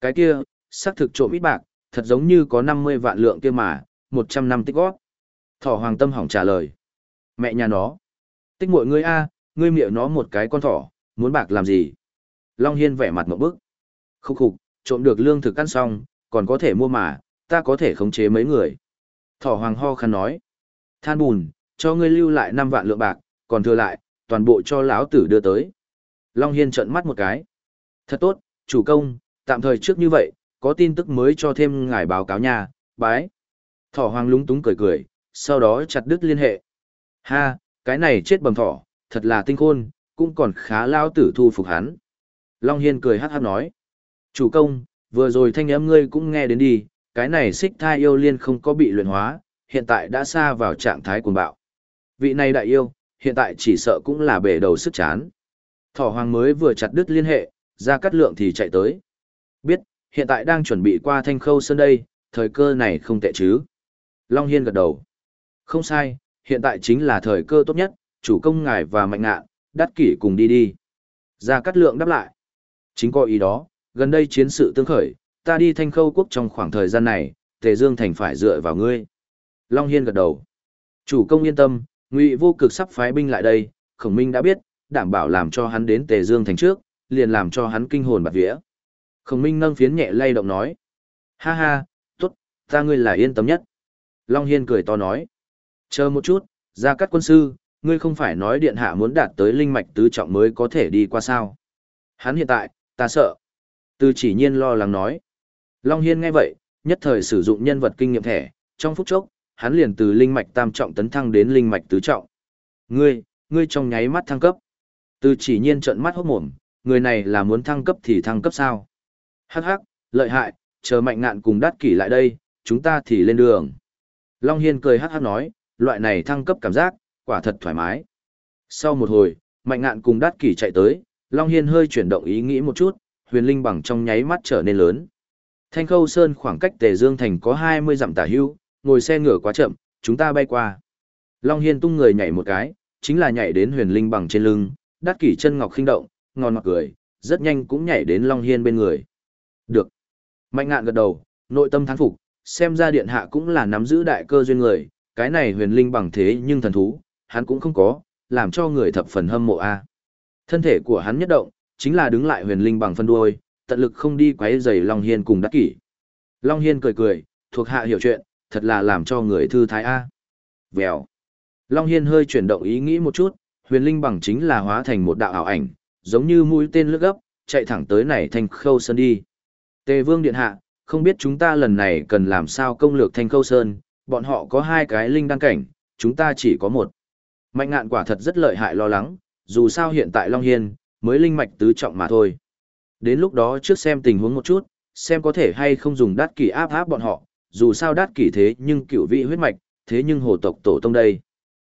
Cái kia, xác thực trộm ít bạc, thật giống như có 50 vạn lượng kia mà, 100 năm tích góp. Thỏ hoàng tâm hỏng trả lời. Mẹ nhà nó. Tích mội ngươi a, ngươi miệng nó một cái con thỏ, muốn bạc làm gì? Long Hiên vẻ mặt một bức. Khúc khục, trộm được lương thực ăn xong, còn có thể mua mà, ta có thể khống chế mấy người. Thỏ hoàng ho khăn nói. Than bùn, cho ngươi lưu lại 5 vạn lượng bạc, còn thừa lại, toàn bộ cho lão tử đưa tới. Long Hiên trợn mắt một cái. Thật tốt, chủ công, tạm thời trước như vậy, có tin tức mới cho thêm ngài báo cáo nhà, bái. Thỏ hoàng lúng túng cười cười, sau đó chặt đứt liên hệ. Ha, cái này chết bầm thỏ, thật là tinh khôn, cũng còn khá lao tử thu phục hắn. Long Hiên cười hát hát nói. Chủ công, vừa rồi thanh âm ngươi cũng nghe đến đi, cái này xích thai yêu liên không có bị luyện hóa, hiện tại đã xa vào trạng thái cuồng bạo. Vị này đại yêu, hiện tại chỉ sợ cũng là bể đầu sức chán. Thỏ hoàng mới vừa chặt đứt liên hệ, ra cắt lượng thì chạy tới. Biết, hiện tại đang chuẩn bị qua thanh khâu sơn đây, thời cơ này không tệ chứ. Long Hiên gật đầu. Không sai, hiện tại chính là thời cơ tốt nhất, chủ công ngài và mạnh ngạn, đắt kỷ cùng đi đi. gia cát lượng đáp lại. Chính có ý đó, gần đây chiến sự tương khởi, ta đi thanh khâu quốc trong khoảng thời gian này, Tề Dương Thành phải dựa vào ngươi. Long Hiên gật đầu. Chủ công yên tâm, Ngụy Vô Cực sắp phái binh lại đây, Khổng Minh đã biết, đảm bảo làm cho hắn đến Tề Dương Thành trước, liền làm cho hắn kinh hồn bạt vía. Khổng Minh nâng phiến nhẹ lay động nói. Ha ha, tốt, ta ngươi là yên tâm nhất. Long Hiên cười to nói. Chờ một chút, ra cát quân sư, ngươi không phải nói điện hạ muốn đạt tới linh mạch tứ trọng mới có thể đi qua sao. Hắn hiện tại, ta sợ. Từ chỉ nhiên lo lắng nói. Long Hiên nghe vậy, nhất thời sử dụng nhân vật kinh nghiệm thẻ, trong phút chốc, hắn liền từ linh mạch tam trọng tấn thăng đến linh mạch tứ trọng. Ngươi, ngươi trong nháy mắt thăng cấp. Từ chỉ nhiên trợn mắt hốt mồm, người này là muốn thăng cấp thì thăng cấp sao? Hắc hắc, lợi hại, chờ mạnh ngạn cùng đắt kỷ lại đây, chúng ta thì lên đường. Long Hiên cười hắc hắc nói, loại này thăng cấp cảm giác, quả thật thoải mái. Sau một hồi, mạnh ngạn cùng đát kỷ chạy tới, Long Hiên hơi chuyển động ý nghĩ một chút, huyền linh bằng trong nháy mắt trở nên lớn. Thanh Khâu Sơn khoảng cách Tề Dương Thành có 20 dặm tả hưu, ngồi xe ngựa quá chậm, chúng ta bay qua. Long Hiên tung người nhảy một cái, chính là nhảy đến huyền linh bằng trên lưng, đát kỷ chân ngọc khinh động, ngon ngọt cười, rất nhanh cũng nhảy đến Long Hiên bên người. Được. Mạnh ngạn gật đầu, nội tâm thán phục, xem ra điện hạ cũng là nắm giữ đại cơ duyên người, cái này huyền linh bằng thế nhưng thần thú, hắn cũng không có, làm cho người thập phần hâm mộ a. Thân thể của hắn nhất động, chính là đứng lại huyền linh bằng phân đuôi, tận lực không đi quấy rầy Long Hiên cùng đắc kỷ. Long Hiên cười cười, thuộc hạ hiểu chuyện, thật là làm cho người thư thái a. Vèo. Long Hiên hơi chuyển động ý nghĩ một chút, huyền linh bằng chính là hóa thành một đạo ảo ảnh, giống như mũi tên lướt gấp, chạy thẳng tới này thành khâu sơn đi. Tề vương điện hạ, không biết chúng ta lần này cần làm sao công lược thanh khâu sơn, bọn họ có hai cái linh đăng cảnh, chúng ta chỉ có một. Mạnh ngạn quả thật rất lợi hại lo lắng, dù sao hiện tại Long Hiên, mới linh mạch tứ trọng mà thôi. Đến lúc đó trước xem tình huống một chút, xem có thể hay không dùng đát kỷ áp áp bọn họ, dù sao đát kỷ thế nhưng cựu vị huyết mạch, thế nhưng hồ tộc tổ tông đây.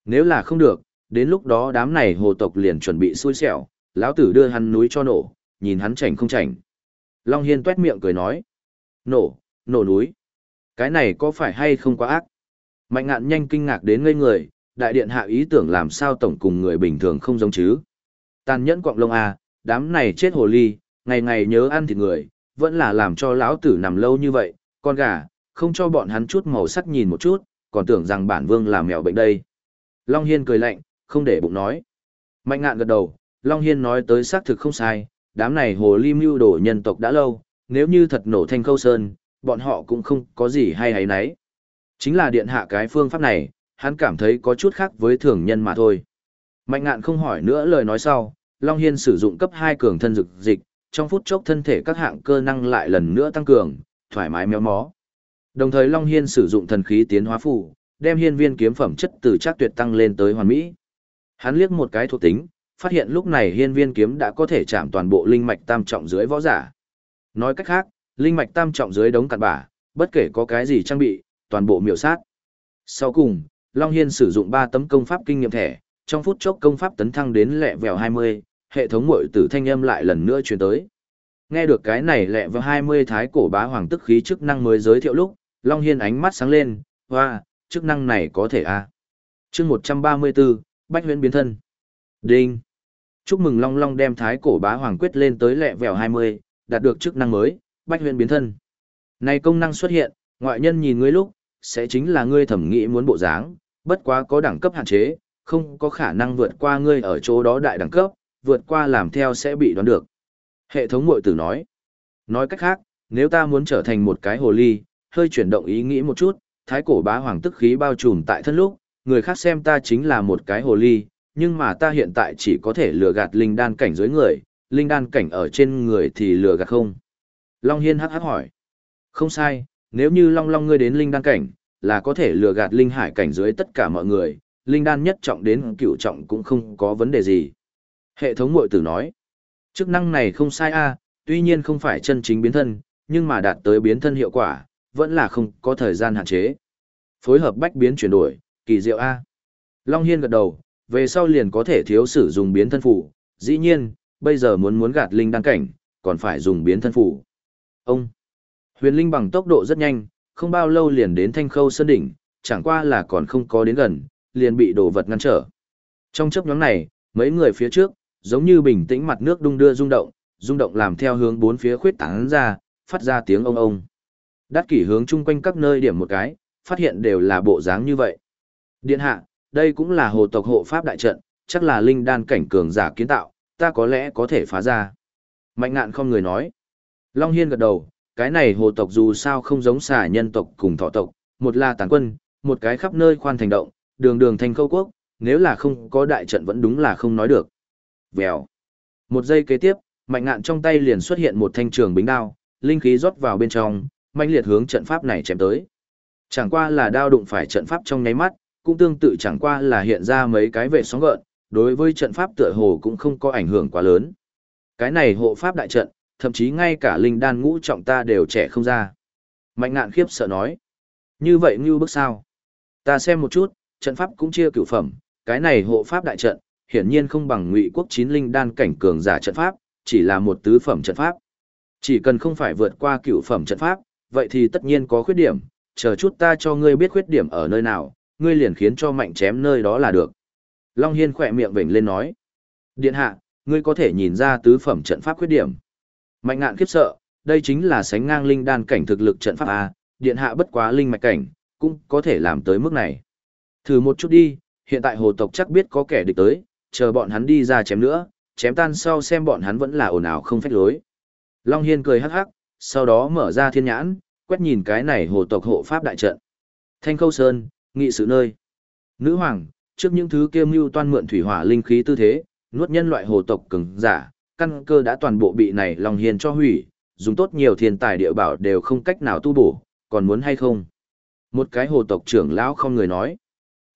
Nếu là không được, đến lúc đó đám này hồ tộc liền chuẩn bị xui xẻo, lão tử đưa hắn núi cho nổ, nhìn hắn chảnh không chảnh. Long Hiên tuét miệng cười nói. Nổ, nổ núi. Cái này có phải hay không quá ác? Mạnh ngạn nhanh kinh ngạc đến ngây người, đại điện hạ ý tưởng làm sao tổng cùng người bình thường không giống chứ. Tàn nhẫn quạng lông à, đám này chết hồ ly, ngày ngày nhớ ăn thịt người, vẫn là làm cho lão tử nằm lâu như vậy, con gà, không cho bọn hắn chút màu sắc nhìn một chút, còn tưởng rằng bản vương là mèo bệnh đây. Long Hiên cười lạnh, không để bụng nói. Mạnh ngạn gật đầu, Long Hiên nói tới xác thực không sai, đám này hồ ly mưu đổ nhân tộc đã lâu, nếu như thật nổ thanh khâu sơn, bọn họ cũng không có gì hay hay nấy. Chính là điện hạ cái phương pháp này, hắn cảm thấy có chút khác với thường nhân mà thôi. Mạnh ngạn không hỏi nữa lời nói sau, Long Hiên sử dụng cấp 2 cường thân dực dịch, trong phút chốc thân thể các hạng cơ năng lại lần nữa tăng cường, thoải mái méo mó. Đồng thời Long Hiên sử dụng thần khí tiến hóa phù, đem hiên viên kiếm phẩm chất từ chắc tuyệt tăng lên tới hoàn mỹ. Hắn liếc một cái thuộc tính, phát hiện lúc này hiên viên kiếm đã có thể chạm toàn bộ linh mạch tam trọng dưới võ giả. Nói cách khác, linh mạch tam trọng dưới đống cặn bả, bất kể có cái gì trang bị, toàn bộ miểu sát. Sau cùng, Long Hiên sử dụng 3 tấm công pháp kinh nghiệm thẻ, trong phút chốc công pháp tấn thăng đến lẹ vèo 20, hệ thống mội tử thanh âm lại lần nữa truyền tới. Nghe được cái này lẹ vèo 20 thái cổ bá hoàng tức khí chức năng mới giới thiệu lúc, Long Hiên ánh mắt sáng lên, hoa, chức năng này có thể a à? chương 134, Bách huyễn biến thân. Đinh. Chúc mừng Long Long đem thái cổ bá hoàng quyết lên tới lẹ vèo 20, đạt được chức năng mới, Bách huyễn biến thân. Này công năng xuất hiện, ngoại nhân nhìn ngươi lúc, sẽ chính là ngươi thẩm nghĩ muốn bộ dáng, bất quá có đẳng cấp hạn chế, không có khả năng vượt qua ngươi ở chỗ đó đại đẳng cấp, vượt qua làm theo sẽ bị đoán được. Hệ thống mội tử nói. Nói cách khác, nếu ta muốn trở thành một cái hồ ly, hơi chuyển động ý nghĩ một chút, Thái cổ bá hoàng tức khí bao trùm tại thân lúc, người khác xem ta chính là một cái hồ ly, nhưng mà ta hiện tại chỉ có thể lừa gạt linh đan cảnh dưới người, linh đan cảnh ở trên người thì lừa gạt không. Long Hiên hắc hắc hỏi. Không sai, nếu như Long Long ngươi đến linh đan cảnh, là có thể lừa gạt linh hải cảnh dưới tất cả mọi người, linh đan nhất trọng đến cựu trọng cũng không có vấn đề gì. Hệ thống mội tử nói. Chức năng này không sai a tuy nhiên không phải chân chính biến thân, nhưng mà đạt tới biến thân hiệu quả, vẫn là không có thời gian hạn chế. Phối hợp bách biến chuyển đổi, kỳ diệu A. Long Hiên gật đầu, về sau liền có thể thiếu sử dụng biến thân phủ, dĩ nhiên, bây giờ muốn muốn gạt linh đăng cảnh, còn phải dùng biến thân phủ. Ông, huyền linh bằng tốc độ rất nhanh, không bao lâu liền đến thanh khâu sơn đỉnh, chẳng qua là còn không có đến gần, liền bị đồ vật ngăn trở. Trong chớp nhóm này, mấy người phía trước, giống như bình tĩnh mặt nước đung đưa rung động, rung động làm theo hướng bốn phía khuyết tán ra, phát ra tiếng ông ông. Đát kỷ hướng chung quanh các nơi điểm một cái, phát hiện đều là bộ dáng như vậy. Điện hạ, đây cũng là hồ tộc hộ pháp đại trận, chắc là linh đan cảnh cường giả kiến tạo, ta có lẽ có thể phá ra. Mạnh ngạn không người nói. Long Hiên gật đầu, cái này hồ tộc dù sao không giống xà nhân tộc cùng thọ tộc, một là tàn quân, một cái khắp nơi khoan thành động, đường đường thành khâu quốc, nếu là không có đại trận vẫn đúng là không nói được. Vèo. Một giây kế tiếp, mạnh ngạn trong tay liền xuất hiện một thanh trường bính đao, linh khí rót vào bên trong, mạnh liệt hướng trận pháp này chém tới. Chẳng qua là đao đụng phải trận pháp trong nháy mắt, cũng tương tự chẳng qua là hiện ra mấy cái vệ sóng gợn, đối với trận pháp tựa hồ cũng không có ảnh hưởng quá lớn. Cái này hộ pháp đại trận, thậm chí ngay cả linh đan ngũ trọng ta đều trẻ không ra. Mạnh ngạn khiếp sợ nói. Như vậy như bước sao? Ta xem một chút, trận pháp cũng chia cửu phẩm, cái này hộ pháp đại trận, hiển nhiên không bằng ngụy quốc chín linh đan cảnh cường giả trận pháp, chỉ là một tứ phẩm trận pháp. Chỉ cần không phải vượt qua cửu phẩm trận pháp, vậy thì tất nhiên có khuyết điểm, chờ chút ta cho ngươi biết khuyết điểm ở nơi nào, ngươi liền khiến cho mạnh chém nơi đó là được. Long Hiên khỏe miệng vểnh lên nói. Điện hạ, ngươi có thể nhìn ra tứ phẩm trận pháp khuyết điểm. Mạnh ngạn khiếp sợ, đây chính là sánh ngang linh đan cảnh thực lực trận pháp A, điện hạ bất quá linh mạch cảnh, cũng có thể làm tới mức này. Thử một chút đi, hiện tại hồ tộc chắc biết có kẻ địch tới, chờ bọn hắn đi ra chém nữa, chém tan sau xem bọn hắn vẫn là ồn ào không phách lối. Long Hiên cười hắc hắc, sau đó mở ra thiên nhãn, quét nhìn cái này hồ tộc hộ pháp đại trận. Thanh Khâu Sơn, nghị sự nơi. Nữ hoàng, trước những thứ kia mưu toan mượn thủy hỏa linh khí tư thế, nuốt nhân loại hồ tộc cứng giả, căn cơ đã toàn bộ bị này Long Hiền cho hủy, dùng tốt nhiều thiên tài địa bảo đều không cách nào tu bổ, còn muốn hay không? Một cái hồ tộc trưởng lão không người nói.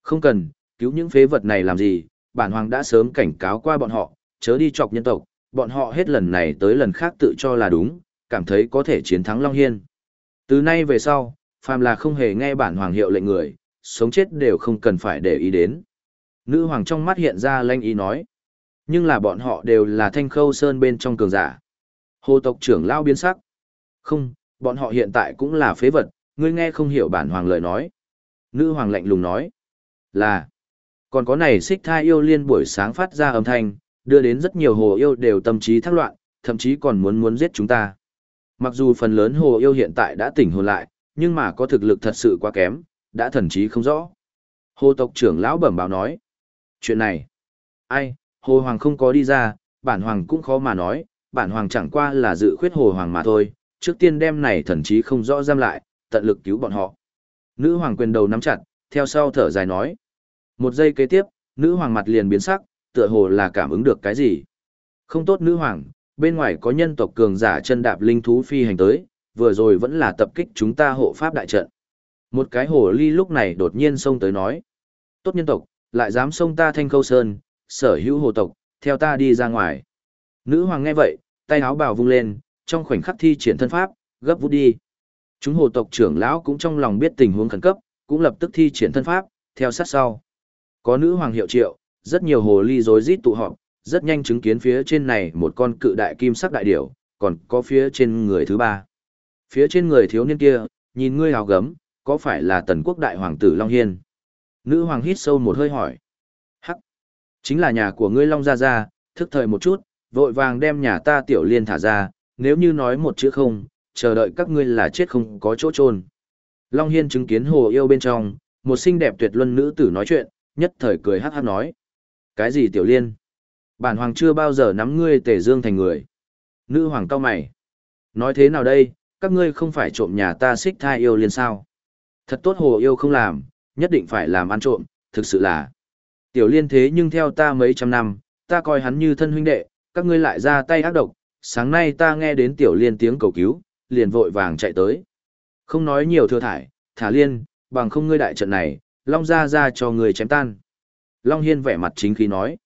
Không cần, cứu những phế vật này làm gì, bản hoàng đã sớm cảnh cáo qua bọn họ, chớ đi chọc nhân tộc, bọn họ hết lần này tới lần khác tự cho là đúng, cảm thấy có thể chiến thắng Long Hiên. Từ nay về sau, phàm là không hề nghe bản hoàng hiệu lệnh người, sống chết đều không cần phải để ý đến. Nữ hoàng trong mắt hiện ra lanh ý nói. Nhưng là bọn họ đều là thanh khâu sơn bên trong cường giả. Hồ tộc trưởng lao biến sắc. Không, bọn họ hiện tại cũng là phế vật, ngươi nghe không hiểu bản hoàng lời nói. Nữ hoàng lạnh lùng nói. Là. Còn có này xích thai yêu liên buổi sáng phát ra âm thanh, đưa đến rất nhiều hồ yêu đều tâm trí thác loạn, thậm chí còn muốn muốn giết chúng ta. Mặc dù phần lớn hồ yêu hiện tại đã tỉnh hồn lại, nhưng mà có thực lực thật sự quá kém, đã thần trí không rõ. Hồ tộc trưởng lão bẩm báo nói. Chuyện này, ai, hồ hoàng không có đi ra, bản hoàng cũng khó mà nói, bản hoàng chẳng qua là dự khuyết hồ hoàng mà thôi, trước tiên đem này thần chí không rõ giam lại, tận lực cứu bọn họ. Nữ hoàng quyền đầu nắm chặt, theo sau thở dài nói. Một giây kế tiếp, nữ hoàng mặt liền biến sắc, tựa hồ là cảm ứng được cái gì. Không tốt nữ hoàng, bên ngoài có nhân tộc cường giả chân đạp linh thú phi hành tới, vừa rồi vẫn là tập kích chúng ta hộ pháp đại trận. Một cái hồ ly lúc này đột nhiên xông tới nói. Tốt nhân tộc, lại dám xông ta thanh khâu sơn, sở hữu hồ tộc, theo ta đi ra ngoài. Nữ hoàng nghe vậy, tay áo bào vung lên, trong khoảnh khắc thi triển thân pháp, gấp vút đi. Chúng hồ tộc trưởng lão cũng trong lòng biết tình huống khẩn cấp, cũng lập tức thi triển thân pháp, theo sát sau. Có nữ hoàng hiệu triệu, rất nhiều hồ ly rối rít tụ họp, rất nhanh chứng kiến phía trên này một con cự đại kim sắc đại điểu, còn có phía trên người thứ ba. Phía trên người thiếu niên kia, nhìn ngươi hào gấm, có phải là tần quốc đại hoàng tử Long Hiên? Nữ hoàng hít sâu một hơi hỏi. Chính là nhà của ngươi Long Gia Gia, thức thời một chút, vội vàng đem nhà ta tiểu liên thả ra, nếu như nói một chữ không, chờ đợi các ngươi là chết không có chỗ trôn. Long Hiên chứng kiến hồ yêu bên trong, một xinh đẹp tuyệt luân nữ tử nói chuyện, nhất thời cười hát hát nói. Cái gì tiểu liên? Bản hoàng chưa bao giờ nắm ngươi tể dương thành người. Nữ hoàng cao mày. Nói thế nào đây, các ngươi không phải trộm nhà ta xích thai yêu liên sao? Thật tốt hồ yêu không làm, nhất định phải làm ăn trộm, thực sự là. Tiểu liên thế nhưng theo ta mấy trăm năm, ta coi hắn như thân huynh đệ, các ngươi lại ra tay ác độc, sáng nay ta nghe đến tiểu liên tiếng cầu cứu, liền vội vàng chạy tới. Không nói nhiều thừa thải, thả liên, bằng không ngươi đại trận này, long ra ra cho người chém tan. Long hiên vẻ mặt chính khí nói.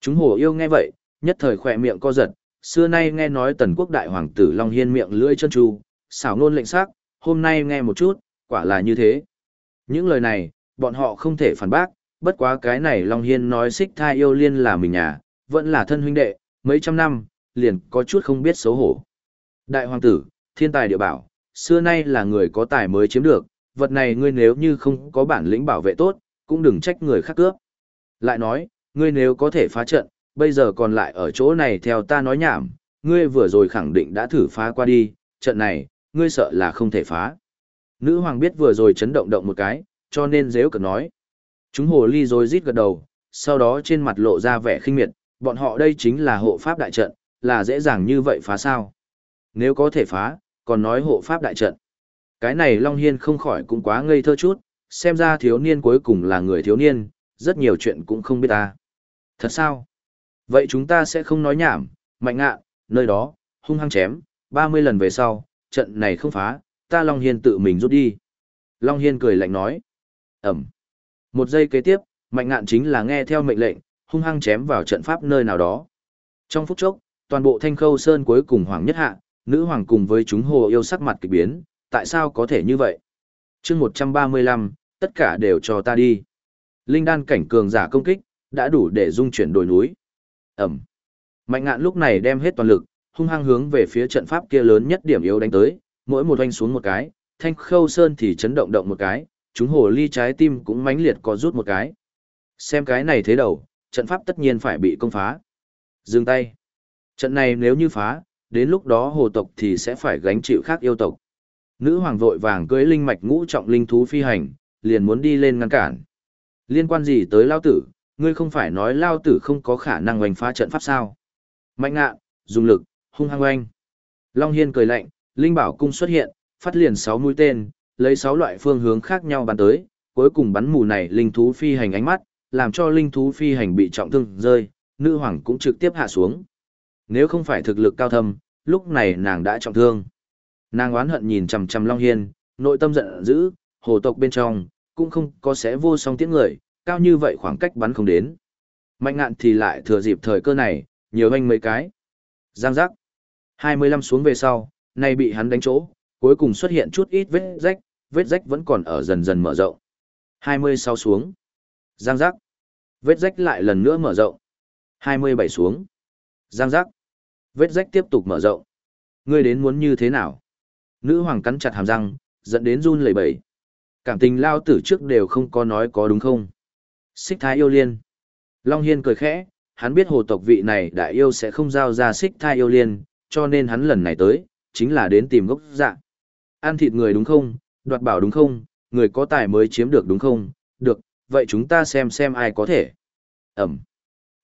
Chúng hổ yêu nghe vậy, nhất thời khỏe miệng co giật, xưa nay nghe nói tần quốc đại hoàng tử Long hiên miệng lưỡi chân tru, xảo ngôn lệnh sắc, hôm nay nghe một chút, quả là như thế. Những lời này, bọn họ không thể phản bác, bất quá cái này Long Hiên nói xích thai yêu liên là mình nhà, vẫn là thân huynh đệ, mấy trăm năm, liền có chút không biết xấu hổ. Đại hoàng tử, thiên tài địa bảo, xưa nay là người có tài mới chiếm được, vật này ngươi nếu như không có bản lĩnh bảo vệ tốt, cũng đừng trách người khác cướp. Lại nói, ngươi nếu có thể phá trận, bây giờ còn lại ở chỗ này theo ta nói nhảm, ngươi vừa rồi khẳng định đã thử phá qua đi, trận này, ngươi sợ là không thể phá. Nữ hoàng biết vừa rồi chấn động động một cái, cho nên dễ cực nói. Chúng hồ ly rồi rít gật đầu, sau đó trên mặt lộ ra vẻ khinh miệt, bọn họ đây chính là hộ pháp đại trận, là dễ dàng như vậy phá sao. Nếu có thể phá, còn nói hộ pháp đại trận. Cái này Long Hiên không khỏi cũng quá ngây thơ chút, xem ra thiếu niên cuối cùng là người thiếu niên, rất nhiều chuyện cũng không biết ta. Thật sao? Vậy chúng ta sẽ không nói nhảm, mạnh ngạ, nơi đó, hung hăng chém, 30 lần về sau, trận này không phá, ta Long Hiên tự mình rút đi. Long Hiên cười lạnh nói. Ẩm. Một giây kế tiếp, mạnh ngạn chính là nghe theo mệnh lệnh, hung hăng chém vào trận pháp nơi nào đó. Trong phút chốc, toàn bộ thanh khâu sơn cuối cùng hoàng nhất hạ, nữ hoàng cùng với chúng hồ yêu sắc mặt kỳ biến, tại sao có thể như vậy? chương 135, tất cả đều cho ta đi. Linh đan cảnh cường giả công kích, đã đủ để dung chuyển đồi núi. Ẩm. Mạnh ngạn lúc này đem hết toàn lực, hung hăng hướng về phía trận pháp kia lớn nhất điểm yếu đánh tới, mỗi một oanh xuống một cái, thanh khâu sơn thì chấn động động một cái, chúng hồ ly trái tim cũng mãnh liệt có rút một cái. Xem cái này thế đầu, trận pháp tất nhiên phải bị công phá. Dừng tay. Trận này nếu như phá, đến lúc đó hồ tộc thì sẽ phải gánh chịu khác yêu tộc. Nữ hoàng vội vàng cưới linh mạch ngũ trọng linh thú phi hành, liền muốn đi lên ngăn cản. Liên quan gì tới lao tử, ngươi không phải nói lao tử không có khả năng oanh phá trận pháp sao. Mạnh ngạ, dùng lực, hung hăng oanh. Long Hiên cười lạnh, linh bảo cung xuất hiện, phát liền 6 mũi tên, lấy 6 loại phương hướng khác nhau bắn tới, cuối cùng bắn mù này linh thú phi hành ánh mắt, làm cho linh thú phi hành bị trọng thương rơi, nữ hoàng cũng trực tiếp hạ xuống. Nếu không phải thực lực cao thâm, lúc này nàng đã trọng thương. Nàng oán hận nhìn chằm chằm Long Hiên, nội tâm giận dữ, hồ tộc bên trong, cũng không có sẽ vô song tiếng người, cao như vậy khoảng cách bắn không đến. Mạnh ngạn thì lại thừa dịp thời cơ này, nhiều anh mấy cái. Giang giác. 25 xuống về sau, nay bị hắn đánh chỗ, cuối cùng xuất hiện chút ít vết rách, vết rách vẫn còn ở dần dần mở rộng. 26 xuống. Giang giác. Vết rách lại lần nữa mở rộng. 27 xuống. Giang giác. Vết rách tiếp tục mở rộng. Ngươi đến muốn như thế nào? Nữ hoàng cắn chặt hàm răng, dẫn đến run lẩy bẩy. Cảm tình lao tử trước đều không có nói có đúng không? Xích thái yêu liên. Long Hiên cười khẽ, hắn biết hồ tộc vị này đại yêu sẽ không giao ra xích thai yêu liên, cho nên hắn lần này tới, chính là đến tìm gốc dạ. Ăn thịt người đúng không, đoạt bảo đúng không, người có tài mới chiếm được đúng không, được, vậy chúng ta xem xem ai có thể. Ẩm.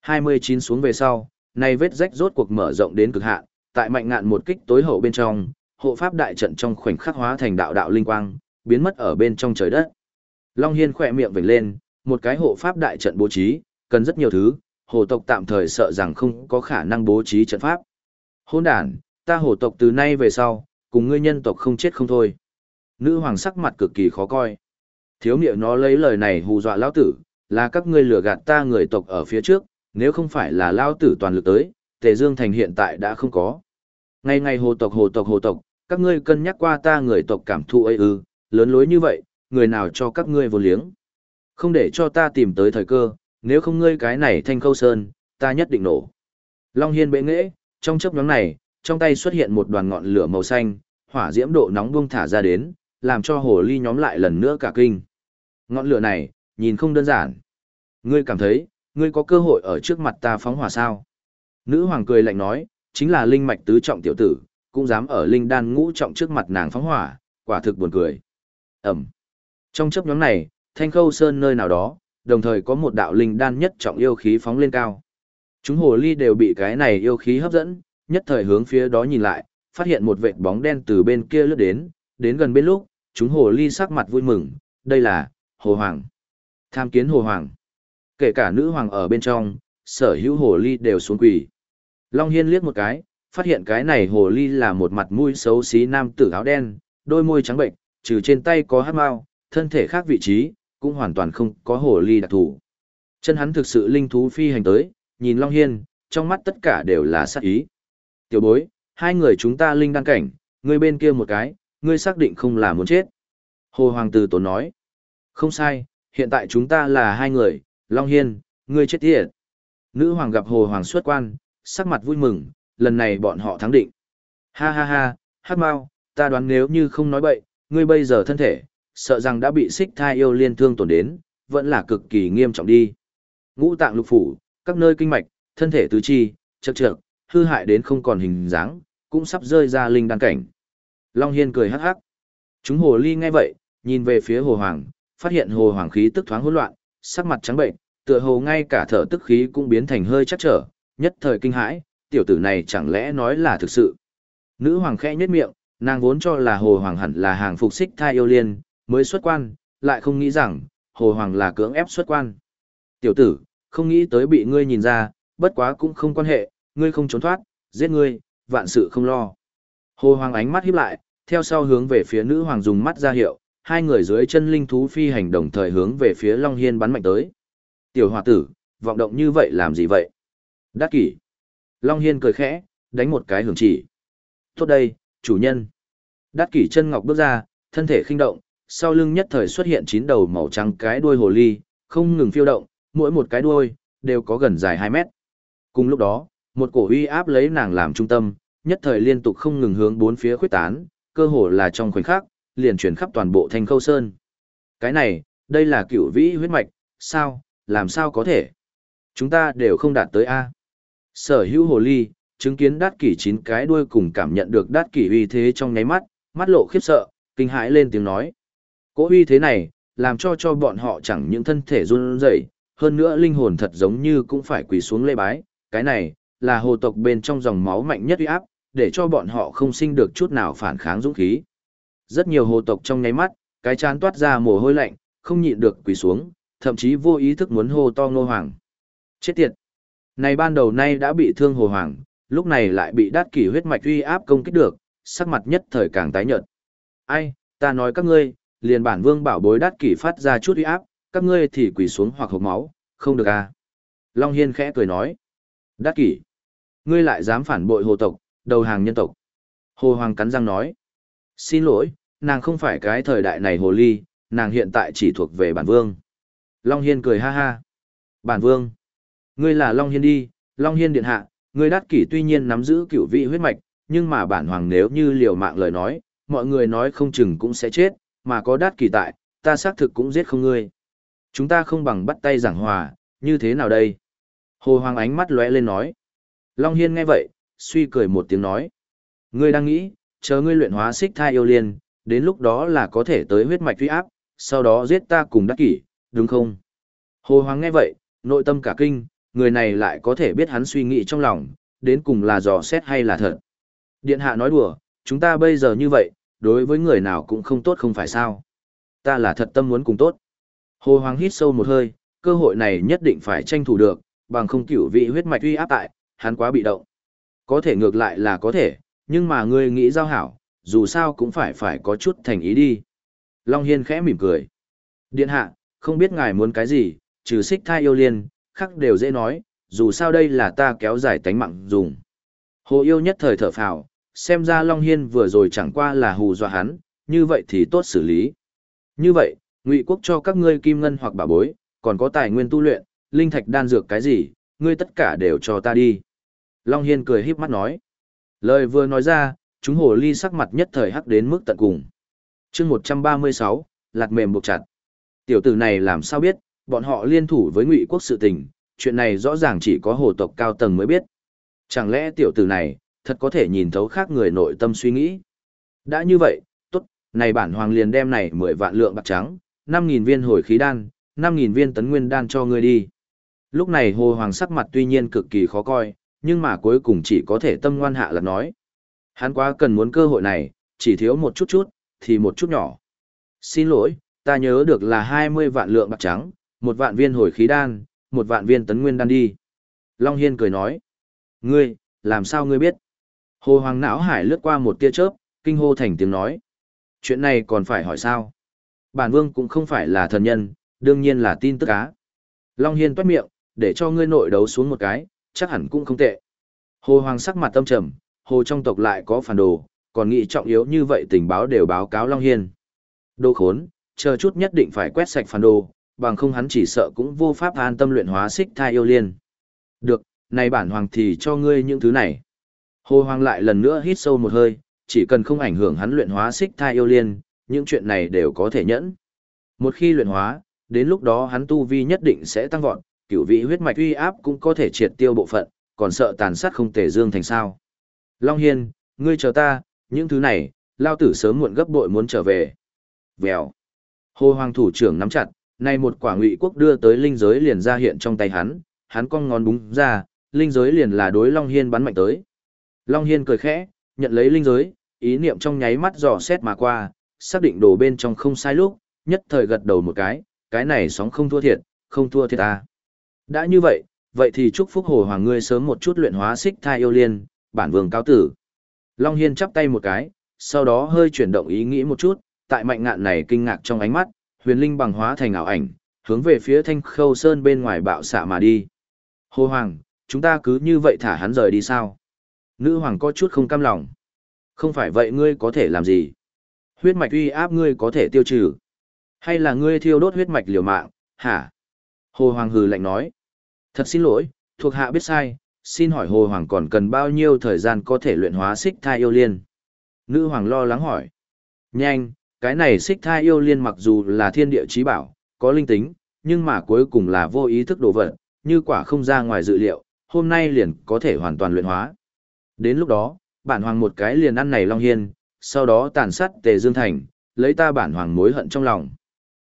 29 xuống về sau, nay vết rách rốt cuộc mở rộng đến cực hạn, tại mạnh ngạn một kích tối hậu bên trong, hộ pháp đại trận trong khoảnh khắc hóa thành đạo đạo linh quang, biến mất ở bên trong trời đất. Long Hiên khỏe miệng vểnh lên, một cái hộ pháp đại trận bố trí, cần rất nhiều thứ, hồ tộc tạm thời sợ rằng không có khả năng bố trí trận pháp. Hôn đàn, ta hồ tộc từ nay về sau, cùng ngươi nhân tộc không chết không thôi. Nữ hoàng sắc mặt cực kỳ khó coi. Thiếu niệm nó lấy lời này hù dọa lão tử, là các ngươi lừa gạt ta người tộc ở phía trước, nếu không phải là lão tử toàn lực tới, Tề Dương Thành hiện tại đã không có. Ngày ngày hồ tộc hồ tộc hồ tộc, các ngươi cân nhắc qua ta người tộc cảm thụ ấy ư, lớn lối như vậy, người nào cho các ngươi vô liếng. Không để cho ta tìm tới thời cơ, nếu không ngươi cái này thanh khâu sơn, ta nhất định nổ. Long Hiên bệ nghễ, trong chấp nhóm này, trong tay xuất hiện một đoàn ngọn lửa màu xanh, hỏa diễm độ nóng buông thả ra đến, làm cho hồ ly nhóm lại lần nữa cả kinh. Ngọn lửa này, nhìn không đơn giản. Ngươi cảm thấy, ngươi có cơ hội ở trước mặt ta phóng hỏa sao? Nữ hoàng cười lạnh nói, chính là linh mạch tứ trọng tiểu tử, cũng dám ở linh đan ngũ trọng trước mặt nàng phóng hỏa, quả thực buồn cười. Ẩm. Trong chấp nhóm này, thanh khâu sơn nơi nào đó, đồng thời có một đạo linh đan nhất trọng yêu khí phóng lên cao. Chúng hồ ly đều bị cái này yêu khí hấp dẫn, nhất thời hướng phía đó nhìn lại, phát hiện một vệt bóng đen từ bên kia lướt đến, đến gần bên lúc, chúng hồ ly sắc mặt vui mừng, đây là, hồ hoàng. Tham kiến hồ hoàng. Kể cả nữ hoàng ở bên trong, sở hữu hồ ly đều xuống quỳ. Long Hiên liếc một cái, phát hiện cái này hồ ly là một mặt mũi xấu xí nam tử áo đen, đôi môi trắng bệnh, trừ trên tay có hát mau, thân thể khác vị trí, cũng hoàn toàn không có hồ ly đặc thù. Chân hắn thực sự linh thú phi hành tới, nhìn Long Hiên, trong mắt tất cả đều là sát ý. Tiểu bối, hai người chúng ta linh đăng cảnh, ngươi bên kia một cái, ngươi xác định không là muốn chết. Hồ Hoàng Tử Tốn nói, không sai, hiện tại chúng ta là hai người, Long Hiên, ngươi chết tiệt. Nữ Hoàng gặp Hồ Hoàng xuất quan, sắc mặt vui mừng, lần này bọn họ thắng định. Ha ha ha, hát mau, ta đoán nếu như không nói bậy, ngươi bây giờ thân thể, sợ rằng đã bị xích thai yêu liên thương tổn đến, vẫn là cực kỳ nghiêm trọng đi. Ngũ tạng lục phủ, các nơi kinh mạch, thân thể tứ chi, chật trược, hư hại đến không còn hình dáng, cũng sắp rơi ra linh đan cảnh. Long Hiên cười hắc hắc. Chúng hồ ly nghe vậy, nhìn về phía hồ hoàng, phát hiện hồ hoàng khí tức thoáng hỗn loạn, sắc mặt trắng bệnh, tựa hồ ngay cả thở tức khí cũng biến thành hơi chắc trở, nhất thời kinh hãi, tiểu tử này chẳng lẽ nói là thực sự. Nữ hoàng khẽ nhếch miệng, nàng vốn cho là hồ hoàng hẳn là hàng phục xích thai yêu liên, mới xuất quan, lại không nghĩ rằng, hồ hoàng là cưỡng ép xuất quan. Tiểu tử, không nghĩ tới bị ngươi nhìn ra, bất quá cũng không quan hệ, ngươi không trốn thoát, giết ngươi, vạn sự không lo. Hồ hoàng ánh mắt híp lại, theo sau hướng về phía nữ hoàng dùng mắt ra hiệu, hai người dưới chân linh thú phi hành đồng thời hướng về phía Long Hiên bắn mạnh tới. Tiểu hòa tử, vọng động như vậy làm gì vậy? Đắc kỷ. Long Hiên cười khẽ, đánh một cái hưởng chỉ. Tốt đây, chủ nhân. Đắc kỷ chân ngọc bước ra, thân thể khinh động, sau lưng nhất thời xuất hiện chín đầu màu trắng cái đuôi hồ ly, không ngừng phiêu động, mỗi một cái đuôi, đều có gần dài 2 mét. Cùng lúc đó, một cổ uy áp lấy nàng làm trung tâm, nhất thời liên tục không ngừng hướng bốn phía khuyết tán, cơ hồ là trong khoảnh khắc, liền chuyển khắp toàn bộ thanh khâu sơn. Cái này, đây là cựu vĩ huyết mạch, sao, làm sao có thể? Chúng ta đều không đạt tới A. Sở hữu hồ ly, chứng kiến đát kỷ chín cái đuôi cùng cảm nhận được đát kỷ uy thế trong nháy mắt, mắt lộ khiếp sợ, kinh hãi lên tiếng nói. Cố uy thế này, làm cho cho bọn họ chẳng những thân thể run rẩy, hơn nữa linh hồn thật giống như cũng phải quỳ xuống lê bái, cái này, là hồ tộc bên trong dòng máu mạnh nhất uy áp, để cho bọn họ không sinh được chút nào phản kháng dũng khí. Rất nhiều hồ tộc trong nháy mắt, cái chán toát ra mồ hôi lạnh, không nhịn được quỳ xuống, thậm chí vô ý thức muốn hô to ngô hoàng. Chết tiệt! Này ban đầu nay đã bị thương hồ hoàng, lúc này lại bị đát kỷ huyết mạch uy áp công kích được, sắc mặt nhất thời càng tái nhợt. Ai, ta nói các ngươi, liền bản vương bảo bối đát kỷ phát ra chút uy áp, các ngươi thì quỳ xuống hoặc hộc máu, không được à. Long Hiên khẽ cười nói. Đát kỷ, ngươi lại dám phản bội hồ tộc, đầu hàng nhân tộc. Hồ Hoàng cắn răng nói. Xin lỗi, nàng không phải cái thời đại này hồ ly, nàng hiện tại chỉ thuộc về bản vương. Long Hiên cười ha ha. Bản vương. Ngươi là Long Hiên đi, Long Hiên điện hạ, ngươi đắt kỷ tuy nhiên nắm giữ cửu vị huyết mạch, nhưng mà bản hoàng nếu như liều mạng lời nói, mọi người nói không chừng cũng sẽ chết, mà có đắt kỷ tại, ta xác thực cũng giết không ngươi. Chúng ta không bằng bắt tay giảng hòa, như thế nào đây? Hồ Hoàng ánh mắt lóe lên nói. Long Hiên nghe vậy, suy cười một tiếng nói. Ngươi đang nghĩ, chờ ngươi luyện hóa xích thai yêu liên, đến lúc đó là có thể tới huyết mạch huy áp, sau đó giết ta cùng đắc kỷ, đúng không? Hồ Hoàng nghe vậy, nội tâm cả kinh, người này lại có thể biết hắn suy nghĩ trong lòng, đến cùng là dò xét hay là thật. Điện hạ nói đùa, chúng ta bây giờ như vậy, đối với người nào cũng không tốt không phải sao. Ta là thật tâm muốn cùng tốt. Hồ Hoàng hít sâu một hơi, cơ hội này nhất định phải tranh thủ được, bằng không cửu vị huyết mạch uy áp tại, hắn quá bị động. Có thể ngược lại là có thể, nhưng mà ngươi nghĩ giao hảo, dù sao cũng phải phải có chút thành ý đi. Long Hiên khẽ mỉm cười. Điện hạ, không biết ngài muốn cái gì, trừ xích thai yêu liên, khắc đều dễ nói, dù sao đây là ta kéo dài tánh mạng dùng. Hồ yêu nhất thời thở phào, xem ra Long Hiên vừa rồi chẳng qua là hù dọa hắn, như vậy thì tốt xử lý. Như vậy, ngụy quốc cho các ngươi kim ngân hoặc bà bối, còn có tài nguyên tu luyện, linh thạch đan dược cái gì, ngươi tất cả đều cho ta đi. Long Hiên cười híp mắt nói. Lời vừa nói ra, chúng hồ ly sắc mặt nhất thời hắc đến mức tận cùng. chương 136, lạt mềm buộc chặt. Tiểu tử này làm sao biết, bọn họ liên thủ với ngụy quốc sự tình, chuyện này rõ ràng chỉ có hồ tộc cao tầng mới biết. Chẳng lẽ tiểu tử này, thật có thể nhìn thấu khác người nội tâm suy nghĩ. Đã như vậy, tốt, này bản hoàng liền đem này 10 vạn lượng bạc trắng, 5.000 viên hồi khí đan, 5.000 viên tấn nguyên đan cho ngươi đi. Lúc này hồ hoàng sắc mặt tuy nhiên cực kỳ khó coi, nhưng mà cuối cùng chỉ có thể tâm ngoan hạ là nói. Hắn quá cần muốn cơ hội này, chỉ thiếu một chút chút, thì một chút nhỏ. Xin lỗi, ta nhớ được là 20 vạn lượng bạc trắng, một vạn viên hồi khí đan, một vạn viên tấn nguyên đan đi. Long Hiên cười nói. Ngươi, làm sao ngươi biết? Hồ Hoàng não hải lướt qua một tia chớp, kinh hô thành tiếng nói. Chuyện này còn phải hỏi sao? Bản vương cũng không phải là thần nhân, đương nhiên là tin tức á Long Hiên toát miệng, để cho ngươi nội đấu xuống một cái, chắc hẳn cũng không tệ. Hồ Hoàng sắc mặt tâm trầm, hồ trong tộc lại có phản đồ, còn nghĩ trọng yếu như vậy tình báo đều báo cáo Long Hiên. Đồ khốn, chờ chút nhất định phải quét sạch phản đồ, bằng không hắn chỉ sợ cũng vô pháp an tâm luyện hóa xích thai yêu liên. Được, này bản hoàng thì cho ngươi những thứ này. Hồ Hoàng lại lần nữa hít sâu một hơi, chỉ cần không ảnh hưởng hắn luyện hóa xích thai yêu liên, những chuyện này đều có thể nhẫn. Một khi luyện hóa, đến lúc đó hắn tu vi nhất định sẽ tăng vọt, cửu vị huyết mạch uy áp cũng có thể triệt tiêu bộ phận, còn sợ tàn sát không thể dương thành sao. Long Hiên, ngươi chờ ta, những thứ này, lao tử sớm muộn gấp bội muốn trở về. Vèo. Hồ Hoàng thủ trưởng nắm chặt, nay một quả ngụy quốc đưa tới linh giới liền ra hiện trong tay hắn, hắn cong ngón búng ra, linh giới liền là đối Long Hiên bắn mạnh tới. Long Hiên cười khẽ, nhận lấy linh giới, ý niệm trong nháy mắt dò xét mà qua, xác định đồ bên trong không sai lúc, nhất thời gật đầu một cái, cái này sóng không thua thiệt, không thua thiệt à. Đã như vậy, vậy thì chúc phúc hồ hoàng ngươi sớm một chút luyện hóa xích thai yêu liên, bản vương cao tử. Long Hiên chắp tay một cái, sau đó hơi chuyển động ý nghĩ một chút, tại mạnh ngạn này kinh ngạc trong ánh mắt, huyền linh bằng hóa thành ảo ảnh, hướng về phía thanh khâu sơn bên ngoài bạo xạ mà đi. Hồ hoàng, chúng ta cứ như vậy thả hắn rời đi sao? Nữ hoàng có chút không cam lòng. Không phải vậy ngươi có thể làm gì? Huyết mạch uy áp ngươi có thể tiêu trừ. Hay là ngươi thiêu đốt huyết mạch liều mạng, hả? Hồ Hoàng hừ lạnh nói. Thật xin lỗi, thuộc hạ biết sai, xin hỏi Hồ Hoàng còn cần bao nhiêu thời gian có thể luyện hóa xích thai yêu liên? Nữ Hoàng lo lắng hỏi. Nhanh, cái này xích thai yêu liên mặc dù là thiên địa trí bảo, có linh tính, nhưng mà cuối cùng là vô ý thức đồ vật, như quả không ra ngoài dự liệu, hôm nay liền có thể hoàn toàn luyện hóa. Đến lúc đó, bản hoàng một cái liền ăn này Long Hiên, sau đó tàn sát Tề Dương Thành, lấy ta bản hoàng mối hận trong lòng.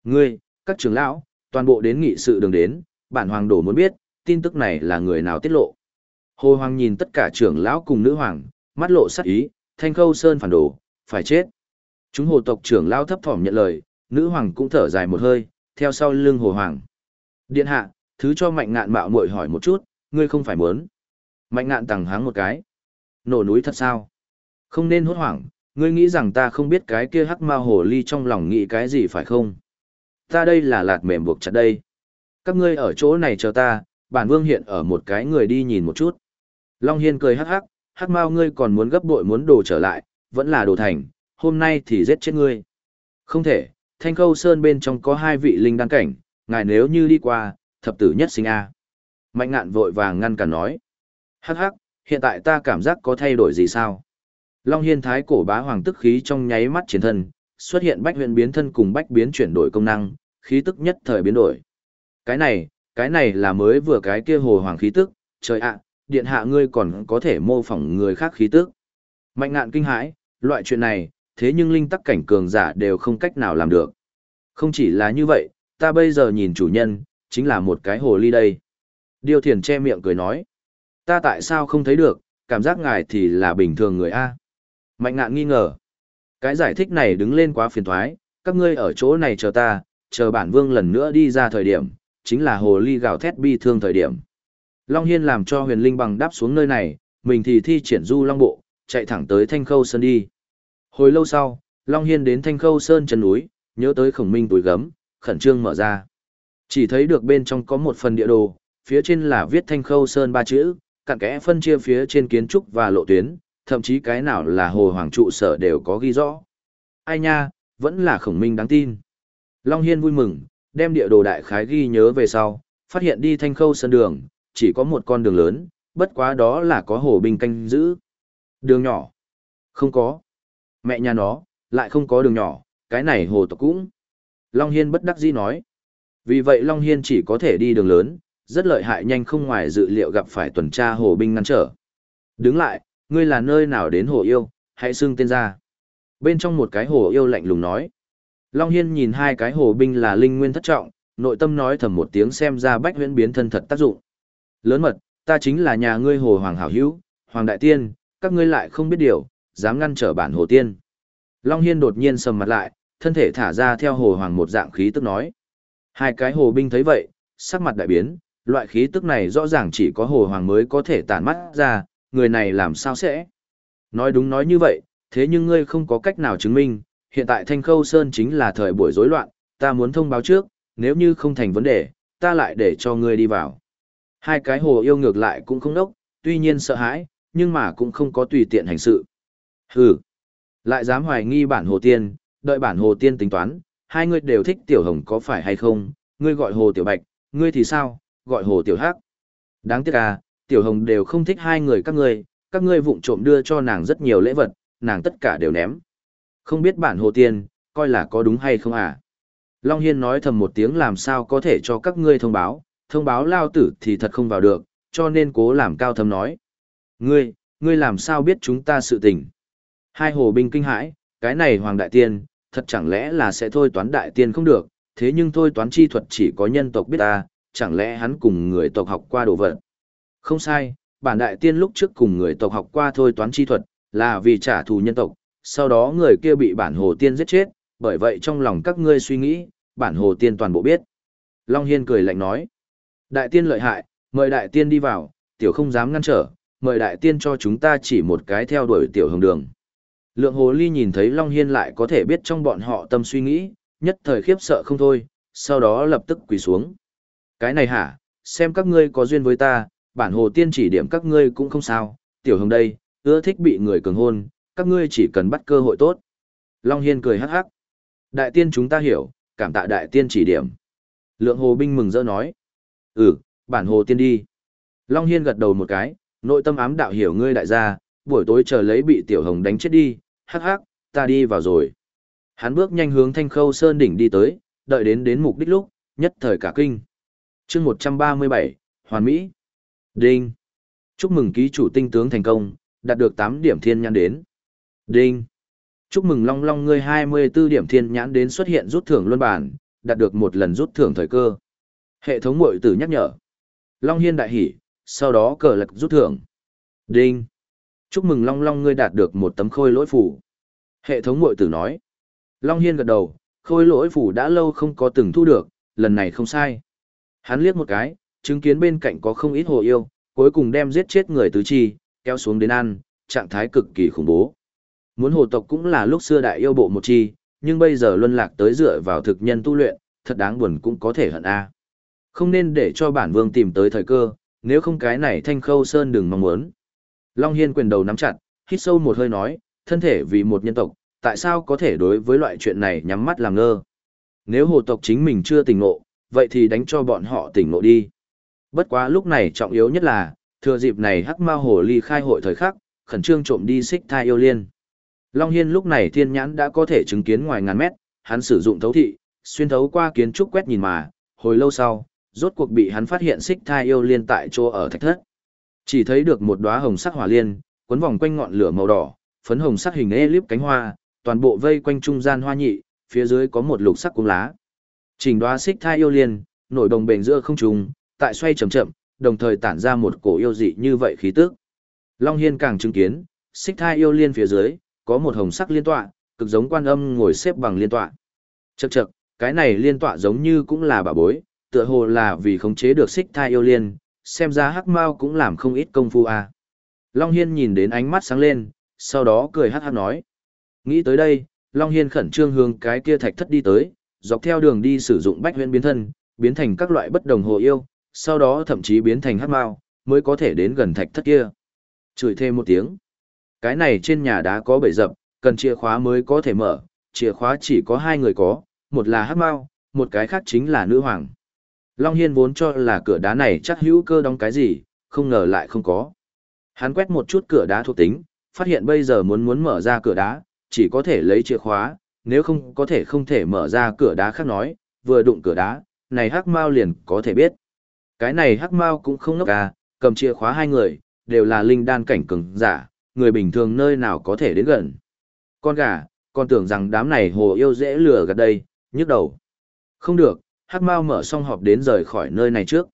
Ngươi, các trưởng lão, toàn bộ đến nghị sự đường đến, bản hoàng đổ muốn biết, tin tức này là người nào tiết lộ. Hồ Hoàng nhìn tất cả trưởng lão cùng nữ hoàng, mắt lộ sắc ý, thanh khâu sơn phản đồ, phải chết. Chúng hồ tộc trưởng lão thấp thỏm nhận lời, nữ hoàng cũng thở dài một hơi, theo sau lưng hồ hoàng. Điện hạ, thứ cho mạnh ngạn mạo muội hỏi một chút, ngươi không phải muốn. Mạnh ngạn tằng háng một cái. Nổ núi thật sao? Không nên hốt hoảng, ngươi nghĩ rằng ta không biết cái kia hắc ma hồ ly trong lòng nghĩ cái gì phải không? Ta đây là lạt mềm buộc chặt đây. Các ngươi ở chỗ này chờ ta, bản vương hiện ở một cái người đi nhìn một chút. Long Hiên cười hắc hắc, hắc mau ngươi còn muốn gấp bội muốn đồ trở lại, vẫn là đồ thành, hôm nay thì giết chết ngươi. Không thể, thanh khâu sơn bên trong có hai vị linh đăng cảnh, ngài nếu như đi qua, thập tử nhất sinh A. Mạnh ngạn vội vàng ngăn cản nói. Hắc hắc, hiện tại ta cảm giác có thay đổi gì sao? Long Hiên thái cổ bá hoàng tức khí trong nháy mắt chiến thân, xuất hiện bách huyền biến thân cùng bách biến chuyển đổi công năng, khí tức nhất thời biến đổi. Cái này, cái này là mới vừa cái kia hồ hoàng khí tức, trời ạ, điện hạ ngươi còn có thể mô phỏng người khác khí tức. Mạnh ngạn kinh hãi, loại chuyện này, thế nhưng linh tắc cảnh cường giả đều không cách nào làm được. Không chỉ là như vậy, ta bây giờ nhìn chủ nhân, chính là một cái hồ ly đây. Điều thiền che miệng cười nói. Ta tại sao không thấy được, cảm giác ngài thì là bình thường người A. Mạnh ngạn nghi ngờ. Cái giải thích này đứng lên quá phiền thoái, các ngươi ở chỗ này chờ ta, chờ bản vương lần nữa đi ra thời điểm, chính là hồ ly gào thét bi thương thời điểm. Long Hiên làm cho huyền linh bằng đáp xuống nơi này, mình thì thi triển du long bộ, chạy thẳng tới Thanh Khâu Sơn đi. Hồi lâu sau, Long Hiên đến Thanh Khâu Sơn chân núi, nhớ tới khổng minh tuổi gấm, khẩn trương mở ra. Chỉ thấy được bên trong có một phần địa đồ, phía trên là viết Thanh Khâu Sơn ba chữ, cặn kẽ phân chia phía trên kiến trúc và lộ tuyến, thậm chí cái nào là hồ hoàng trụ sở đều có ghi rõ. Ai nha, vẫn là khổng minh đáng tin. Long Hiên vui mừng, đem địa đồ đại khái ghi nhớ về sau, phát hiện đi thanh khâu sân đường, chỉ có một con đường lớn, bất quá đó là có hồ binh canh giữ. Đường nhỏ? Không có. Mẹ nhà nó, lại không có đường nhỏ, cái này hồ tộc cũng. Long Hiên bất đắc dĩ nói. Vì vậy Long Hiên chỉ có thể đi đường lớn, rất lợi hại nhanh không ngoài dự liệu gặp phải tuần tra hồ binh ngăn trở. Đứng lại, ngươi là nơi nào đến hồ yêu, hãy xưng tên ra. Bên trong một cái hồ yêu lạnh lùng nói. Long Hiên nhìn hai cái hồ binh là linh nguyên thất trọng, nội tâm nói thầm một tiếng xem ra bách huyễn biến thân thật tác dụng. Lớn mật, ta chính là nhà ngươi hồ hoàng hảo hữu, hoàng đại tiên, các ngươi lại không biết điều, dám ngăn trở bản hồ tiên. Long Hiên đột nhiên sầm mặt lại, thân thể thả ra theo hồ hoàng một dạng khí tức nói. Hai cái hồ binh thấy vậy, sắc mặt đại biến, loại khí tức này rõ ràng chỉ có hồ hoàng mới có thể tản mắt ra, người này làm sao sẽ. Nói đúng nói như vậy, thế nhưng ngươi không có cách nào chứng minh, hiện tại Thanh Khâu Sơn chính là thời buổi rối loạn, ta muốn thông báo trước, nếu như không thành vấn đề, ta lại để cho ngươi đi vào. Hai cái hồ yêu ngược lại cũng không đốc, tuy nhiên sợ hãi, nhưng mà cũng không có tùy tiện hành sự. Hừ, lại dám hoài nghi bản hồ tiên, đợi bản hồ tiên tính toán, hai người đều thích tiểu hồng có phải hay không, ngươi gọi hồ tiểu bạch, ngươi thì sao, gọi hồ tiểu hắc. Đáng tiếc à, tiểu hồng đều không thích hai người các ngươi, các ngươi vụng trộm đưa cho nàng rất nhiều lễ vật, nàng tất cả đều ném. Không biết bản hồ tiên, coi là có đúng hay không à? Long Hiên nói thầm một tiếng làm sao có thể cho các ngươi thông báo, thông báo lao tử thì thật không vào được, cho nên cố làm cao thầm nói. Ngươi, ngươi làm sao biết chúng ta sự tình? Hai hồ binh kinh hãi, cái này hoàng đại tiên, thật chẳng lẽ là sẽ thôi toán đại tiên không được, thế nhưng thôi toán chi thuật chỉ có nhân tộc biết ta, chẳng lẽ hắn cùng người tộc học qua đồ vật. Không sai, bản đại tiên lúc trước cùng người tộc học qua thôi toán chi thuật, là vì trả thù nhân tộc, sau đó người kia bị bản hồ tiên giết chết, bởi vậy trong lòng các ngươi suy nghĩ, bản hồ tiên toàn bộ biết. Long Hiên cười lạnh nói, đại tiên lợi hại, mời đại tiên đi vào, tiểu không dám ngăn trở, mời đại tiên cho chúng ta chỉ một cái theo đuổi tiểu hồng đường. Lượng hồ ly nhìn thấy Long Hiên lại có thể biết trong bọn họ tâm suy nghĩ, nhất thời khiếp sợ không thôi, sau đó lập tức quỳ xuống. Cái này hả, xem các ngươi có duyên với ta, bản hồ tiên chỉ điểm các ngươi cũng không sao, tiểu hồng đây, ưa thích bị người cường hôn, các ngươi chỉ cần bắt cơ hội tốt. Long Hiên cười hắc hắc. Đại tiên chúng ta hiểu, cảm tạ đại tiên chỉ điểm. Lượng hồ binh mừng rỡ nói. Ừ, bản hồ tiên đi. Long Hiên gật đầu một cái, nội tâm ám đạo hiểu ngươi đại gia, buổi tối chờ lấy bị tiểu hồng đánh chết đi, hắc hắc, ta đi vào rồi. Hắn bước nhanh hướng thanh khâu sơn đỉnh đi tới, đợi đến đến mục đích lúc, nhất thời cả kinh. chương 137, Hoàn Mỹ. Đinh. Chúc mừng ký chủ tinh tướng thành công, đạt được 8 điểm thiên nhãn đến. Đinh. Chúc mừng Long Long ngươi 24 điểm thiên nhãn đến xuất hiện rút thưởng luân bản, đạt được một lần rút thưởng thời cơ. Hệ thống mội tử nhắc nhở. Long Hiên đại hỉ, sau đó cờ lật rút thưởng. Đinh. Chúc mừng Long Long ngươi đạt được một tấm khôi lỗi phủ. Hệ thống mội tử nói. Long Hiên gật đầu, khôi lỗi phủ đã lâu không có từng thu được, lần này không sai. Hắn liếc một cái, chứng kiến bên cạnh có không ít hồ yêu, cuối cùng đem giết chết người tứ chi, kéo xuống đến ăn, trạng thái cực kỳ khủng bố. Muốn hồ tộc cũng là lúc xưa đại yêu bộ một chi, nhưng bây giờ luân lạc tới dựa vào thực nhân tu luyện, thật đáng buồn cũng có thể hận a. Không nên để cho bản vương tìm tới thời cơ, nếu không cái này thanh khâu sơn đừng mong muốn. Long Hiên quyền đầu nắm chặt, hít sâu một hơi nói, thân thể vì một nhân tộc, tại sao có thể đối với loại chuyện này nhắm mắt làm ngơ? Nếu hồ tộc chính mình chưa tỉnh ngộ, vậy thì đánh cho bọn họ tỉnh ngộ đi. Bất quá lúc này trọng yếu nhất là, thừa dịp này hắc ma hồ ly khai hội thời khắc, khẩn trương trộm đi xích thai yêu liên. Long Hiên lúc này thiên nhãn đã có thể chứng kiến ngoài ngàn mét, hắn sử dụng thấu thị, xuyên thấu qua kiến trúc quét nhìn mà, hồi lâu sau, rốt cuộc bị hắn phát hiện xích thai yêu liên tại chỗ ở thạch thất. Chỉ thấy được một đóa hồng sắc hỏa liên, quấn vòng quanh ngọn lửa màu đỏ, phấn hồng sắc hình elip cánh hoa, toàn bộ vây quanh trung gian hoa nhị, phía dưới có một lục sắc cung lá. Trình đóa xích thai yêu liên, nổi đồng bền giữa không trung, tại xoay chậm chậm, đồng thời tản ra một cổ yêu dị như vậy khí tức. Long Hiên càng chứng kiến, xích thai yêu liên phía dưới, có một hồng sắc liên tọa, cực giống quan âm ngồi xếp bằng liên tọa. Chậc chậc, cái này liên tọa giống như cũng là bà bối, tựa hồ là vì khống chế được xích thai yêu liên, xem ra hắc mao cũng làm không ít công phu à. Long Hiên nhìn đến ánh mắt sáng lên, sau đó cười hát hát nói. Nghĩ tới đây, Long Hiên khẩn trương hướng cái kia thạch thất đi tới, dọc theo đường đi sử dụng bách huyễn biến thân, biến thành các loại bất đồng hồ yêu, sau đó thậm chí biến thành hắc mao, mới có thể đến gần thạch thất kia. Chửi thêm một tiếng. Cái này trên nhà đá có bể dập, cần chìa khóa mới có thể mở, chìa khóa chỉ có hai người có, một là hắc mao, một cái khác chính là nữ hoàng. Long Hiên vốn cho là cửa đá này chắc hữu cơ đóng cái gì, không ngờ lại không có. Hắn quét một chút cửa đá thuộc tính, phát hiện bây giờ muốn muốn mở ra cửa đá, chỉ có thể lấy chìa khóa, nếu không có thể không thể mở ra cửa đá khác nói, vừa đụng cửa đá, này hắc mao liền có thể biết. Cái này hắc mao cũng không ngốc à, cầm chìa khóa hai người, đều là linh đan cảnh cường giả, người bình thường nơi nào có thể đến gần. Con gà, con tưởng rằng đám này hồ yêu dễ lừa gạt đây, nhức đầu. Không được, hắc mau mở xong họp đến rời khỏi nơi này trước.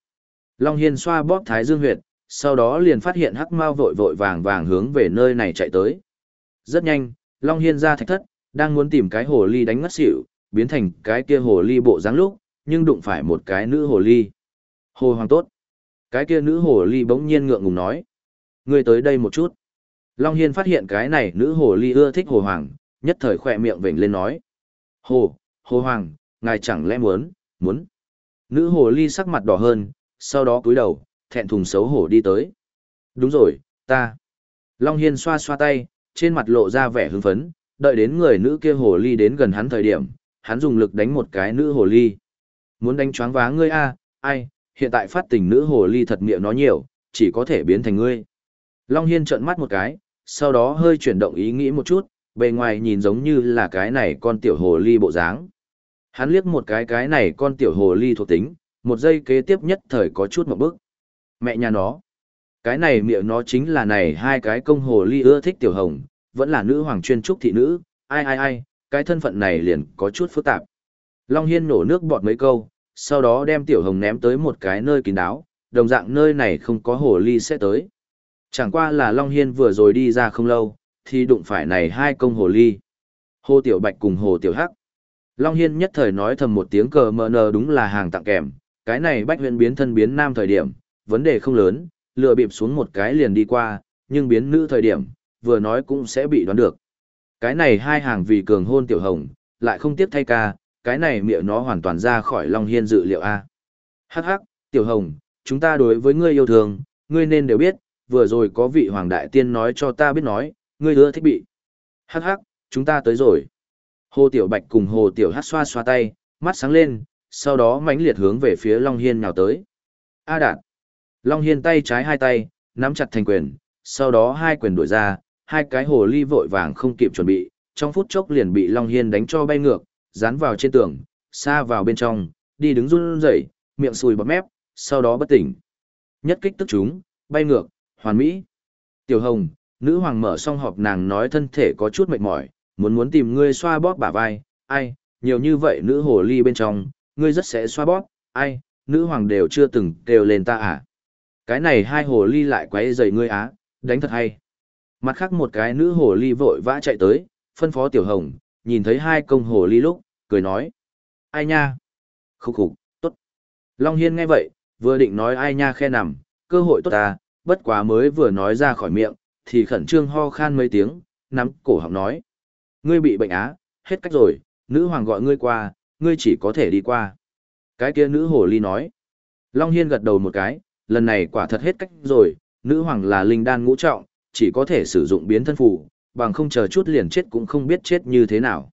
Long Hiên xoa bóp thái dương huyệt, sau đó liền phát hiện hắc mau vội vội vàng vàng hướng về nơi này chạy tới. Rất nhanh, Long Hiên ra thạch thất, đang muốn tìm cái hồ ly đánh ngất xỉu, biến thành cái kia hồ ly bộ dáng lúc, nhưng đụng phải một cái nữ hồ ly. Hồ hoàng tốt. Cái kia nữ hồ ly bỗng nhiên ngượng ngùng nói. Ngươi tới đây một chút. Long Hiên phát hiện cái này nữ hồ ly ưa thích hồ hoàng, nhất thời khỏe miệng vểnh lên nói. Hồ, hồ hoàng, ngài chẳng lẽ muốn, muốn. Nữ hồ ly sắc mặt đỏ hơn, sau đó cúi đầu, thẹn thùng xấu hổ đi tới. Đúng rồi, ta. Long Hiên xoa xoa tay, trên mặt lộ ra vẻ hưng phấn, đợi đến người nữ kia hồ ly đến gần hắn thời điểm, hắn dùng lực đánh một cái nữ hồ ly. Muốn đánh choáng vá ngươi a, ai, hiện tại phát tình nữ hồ ly thật miệng nó nhiều, chỉ có thể biến thành ngươi. Long Hiên trợn mắt một cái, sau đó hơi chuyển động ý nghĩ một chút, bề ngoài nhìn giống như là cái này con tiểu hồ ly bộ dáng. Hắn liếc một cái cái này con tiểu hồ ly thuộc tính, một giây kế tiếp nhất thời có chút một bước. Mẹ nhà nó. Cái này miệng nó chính là này hai cái công hồ ly ưa thích tiểu hồng, vẫn là nữ hoàng chuyên trúc thị nữ, ai ai ai, cái thân phận này liền có chút phức tạp. Long Hiên nổ nước bọt mấy câu, sau đó đem tiểu hồng ném tới một cái nơi kín đáo, đồng dạng nơi này không có hồ ly sẽ tới. Chẳng qua là Long Hiên vừa rồi đi ra không lâu, thì đụng phải này hai công hồ ly. Hồ Tiểu Bạch cùng Hồ Tiểu Hắc. Long Hiên nhất thời nói thầm một tiếng cờ mờ nờ đúng là hàng tặng kèm, cái này bách huyện biến thân biến nam thời điểm, vấn đề không lớn, lừa bịp xuống một cái liền đi qua, nhưng biến nữ thời điểm, vừa nói cũng sẽ bị đoán được. Cái này hai hàng vì cường hôn Tiểu Hồng, lại không tiếp thay ca, cái này miệng nó hoàn toàn ra khỏi Long Hiên dự liệu A. Hắc hắc, Tiểu Hồng, chúng ta đối với ngươi yêu thương, ngươi nên đều biết, vừa rồi có vị Hoàng Đại Tiên nói cho ta biết nói, ngươi ưa thích bị. Hắc hắc, chúng ta tới rồi. Hồ Tiểu Bạch cùng Hồ Tiểu Hắc xoa xoa tay, mắt sáng lên, sau đó mãnh liệt hướng về phía Long Hiên nhào tới. A đạt. Long Hiên tay trái hai tay, nắm chặt thành quyền, sau đó hai quyền đổi ra, hai cái hồ ly vội vàng không kịp chuẩn bị, trong phút chốc liền bị Long Hiên đánh cho bay ngược, dán vào trên tường, xa vào bên trong, đi đứng run rẩy, miệng sùi bọt mép, sau đó bất tỉnh. Nhất kích tức chúng, bay ngược, hoàn mỹ. Tiểu Hồng, nữ hoàng mở xong họp nàng nói thân thể có chút mệt mỏi, muốn muốn tìm ngươi xoa bóp bả vai, ai, nhiều như vậy nữ hồ ly bên trong, ngươi rất sẽ xoa bóp, ai, nữ hoàng đều chưa từng kêu lên ta à. Cái này hai hồ ly lại quấy rầy ngươi á, đánh thật hay. Mặt khác một cái nữ hồ ly vội vã chạy tới, phân phó tiểu hồng, nhìn thấy hai công hồ ly lúc, cười nói. Ai nha? Khúc khục, tốt. Long Hiên nghe vậy, vừa định nói ai nha khe nằm, cơ hội tốt ta, bất quá mới vừa nói ra khỏi miệng, thì khẩn trương ho khan mấy tiếng, nắm cổ họng nói. Ngươi bị bệnh á, hết cách rồi, nữ hoàng gọi ngươi qua, ngươi chỉ có thể đi qua. Cái kia nữ hồ ly nói. Long Hiên gật đầu một cái, lần này quả thật hết cách rồi, nữ hoàng là linh đan ngũ trọng, chỉ có thể sử dụng biến thân phù, bằng không chờ chút liền chết cũng không biết chết như thế nào.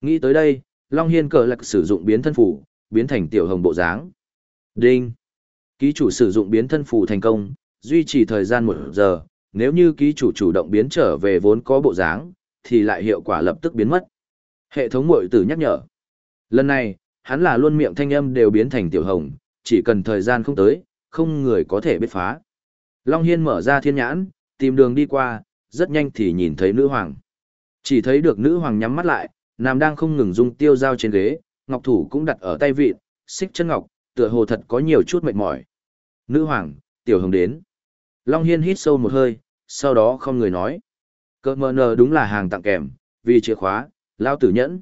Nghĩ tới đây, Long Hiên cờ lạc sử dụng biến thân phù, biến thành tiểu hồng bộ dáng. Đinh! Ký chủ sử dụng biến thân phù thành công, duy trì thời gian một giờ, nếu như ký chủ chủ động biến trở về vốn có bộ dáng, thì lại hiệu quả lập tức biến mất. Hệ thống mội tử nhắc nhở. Lần này, hắn là luôn miệng thanh âm đều biến thành tiểu hồng, chỉ cần thời gian không tới, không người có thể biết phá. Long Hiên mở ra thiên nhãn, tìm đường đi qua, rất nhanh thì nhìn thấy nữ hoàng. Chỉ thấy được nữ hoàng nhắm mắt lại, nằm đang không ngừng dung tiêu dao trên ghế, ngọc thủ cũng đặt ở tay vịt, xích chân ngọc, tựa hồ thật có nhiều chút mệt mỏi. Nữ hoàng, tiểu hồng đến. Long Hiên hít sâu một hơi, sau đó không người nói. Cơ mờ nờ đúng là hàng tặng kèm, vì chìa khóa, lao tử nhẫn.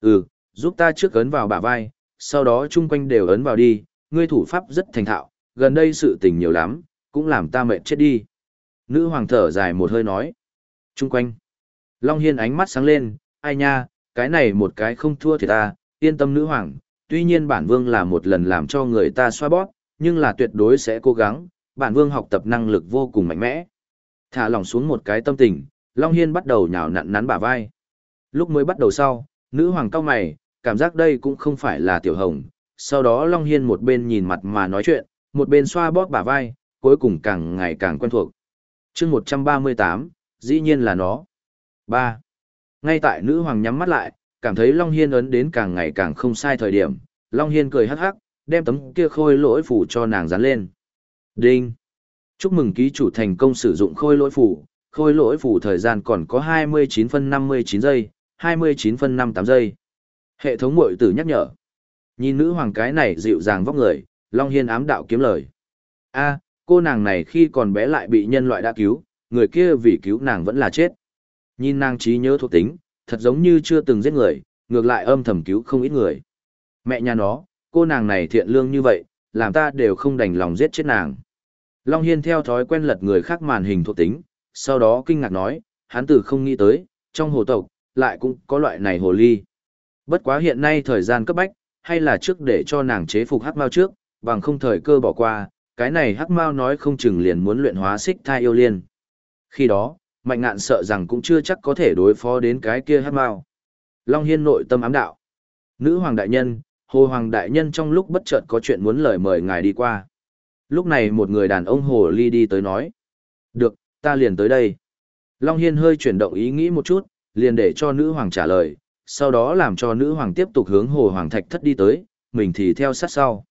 Ừ, giúp ta trước ấn vào bả vai, sau đó chung quanh đều ấn vào đi, ngươi thủ pháp rất thành thạo, gần đây sự tình nhiều lắm, cũng làm ta mệt chết đi. Nữ hoàng thở dài một hơi nói. Chung quanh. Long Hiên ánh mắt sáng lên, ai nha, cái này một cái không thua thì ta, yên tâm nữ hoàng, tuy nhiên bản vương là một lần làm cho người ta xoa bóp, nhưng là tuyệt đối sẽ cố gắng, bản vương học tập năng lực vô cùng mạnh mẽ. Thả lòng xuống một cái tâm tình, Long Hiên bắt đầu nhào nặn nắn bả vai. Lúc mới bắt đầu sau, nữ hoàng cao mày, cảm giác đây cũng không phải là tiểu hồng. Sau đó Long Hiên một bên nhìn mặt mà nói chuyện, một bên xoa bóp bả vai, cuối cùng càng ngày càng quen thuộc. chương 138, dĩ nhiên là nó. 3. Ngay tại nữ hoàng nhắm mắt lại, cảm thấy Long Hiên ấn đến càng ngày càng không sai thời điểm, Long Hiên cười hắc hắc, đem tấm kia khôi lỗi phủ cho nàng dán lên. Đinh! Chúc mừng ký chủ thành công sử dụng khôi lỗi phủ, khôi lỗi phủ thời gian còn có 29 phân 59 giây, 29 phân 58 giây. Hệ thống mội tử nhắc nhở. Nhìn nữ hoàng cái này dịu dàng vóc người, Long Hiên ám đạo kiếm lời. a cô nàng này khi còn bé lại bị nhân loại đã cứu, người kia vì cứu nàng vẫn là chết. Nhìn nàng trí nhớ thuộc tính, thật giống như chưa từng giết người, ngược lại âm thầm cứu không ít người. Mẹ nhà nó, cô nàng này thiện lương như vậy, làm ta đều không đành lòng giết chết nàng. Long Hiên theo thói quen lật người khác màn hình thuộc tính, sau đó kinh ngạc nói, hắn từ không nghĩ tới, trong hồ tộc, lại cũng có loại này hồ ly. Bất quá hiện nay thời gian cấp bách, hay là trước để cho nàng chế phục hắc mao trước, bằng không thời cơ bỏ qua, cái này hắc mao nói không chừng liền muốn luyện hóa xích thai yêu liên. Khi đó, mạnh ngạn sợ rằng cũng chưa chắc có thể đối phó đến cái kia hắc mao. Long Hiên nội tâm ám đạo. Nữ hoàng đại nhân, hồ hoàng đại nhân trong lúc bất chợt có chuyện muốn lời mời ngài đi qua. Lúc này một người đàn ông hồ ly đi tới nói. Được, ta liền tới đây. Long Hiên hơi chuyển động ý nghĩ một chút, liền để cho nữ hoàng trả lời, sau đó làm cho nữ hoàng tiếp tục hướng hồ hoàng thạch thất đi tới, mình thì theo sát sau.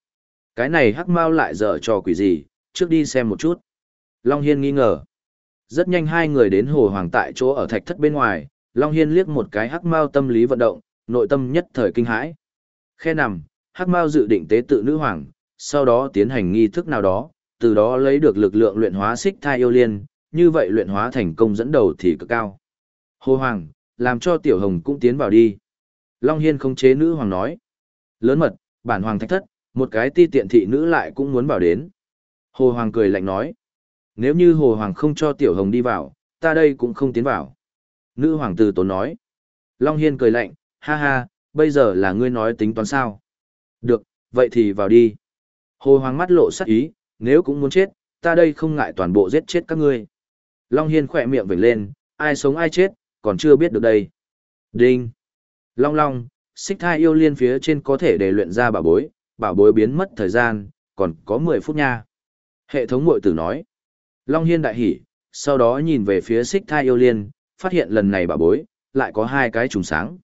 Cái này hắc mau lại dở trò quỷ gì, trước đi xem một chút. Long Hiên nghi ngờ. Rất nhanh hai người đến hồ hoàng tại chỗ ở thạch thất bên ngoài, Long Hiên liếc một cái hắc mau tâm lý vận động, nội tâm nhất thời kinh hãi. Khe nằm, hắc mau dự định tế tự nữ hoàng, sau đó tiến hành nghi thức nào đó, từ đó lấy được lực lượng luyện hóa xích thai yêu liên, như vậy luyện hóa thành công dẫn đầu thì cực cao. Hồ Hoàng, làm cho Tiểu Hồng cũng tiến vào đi. Long Hiên không chế nữ hoàng nói. Lớn mật, bản hoàng thách thất, một cái ti tiện thị nữ lại cũng muốn vào đến. Hồ Hoàng cười lạnh nói. Nếu như Hồ Hoàng không cho Tiểu Hồng đi vào, ta đây cũng không tiến vào. Nữ hoàng tử tốn nói. Long Hiên cười lạnh, ha ha, bây giờ là ngươi nói tính toán sao. Được, vậy thì vào đi. Hồ Hoàng mắt lộ sắc ý, nếu cũng muốn chết, ta đây không ngại toàn bộ giết chết các ngươi. Long Hiên khỏe miệng vểnh lên, ai sống ai chết, còn chưa biết được đây. Đinh. Long Long, xích thai yêu liên phía trên có thể để luyện ra bảo bối, bảo bối biến mất thời gian, còn có 10 phút nha. Hệ thống mội tử nói. Long Hiên đại hỉ, sau đó nhìn về phía xích thai yêu liên, phát hiện lần này bảo bối, lại có hai cái trùng sáng.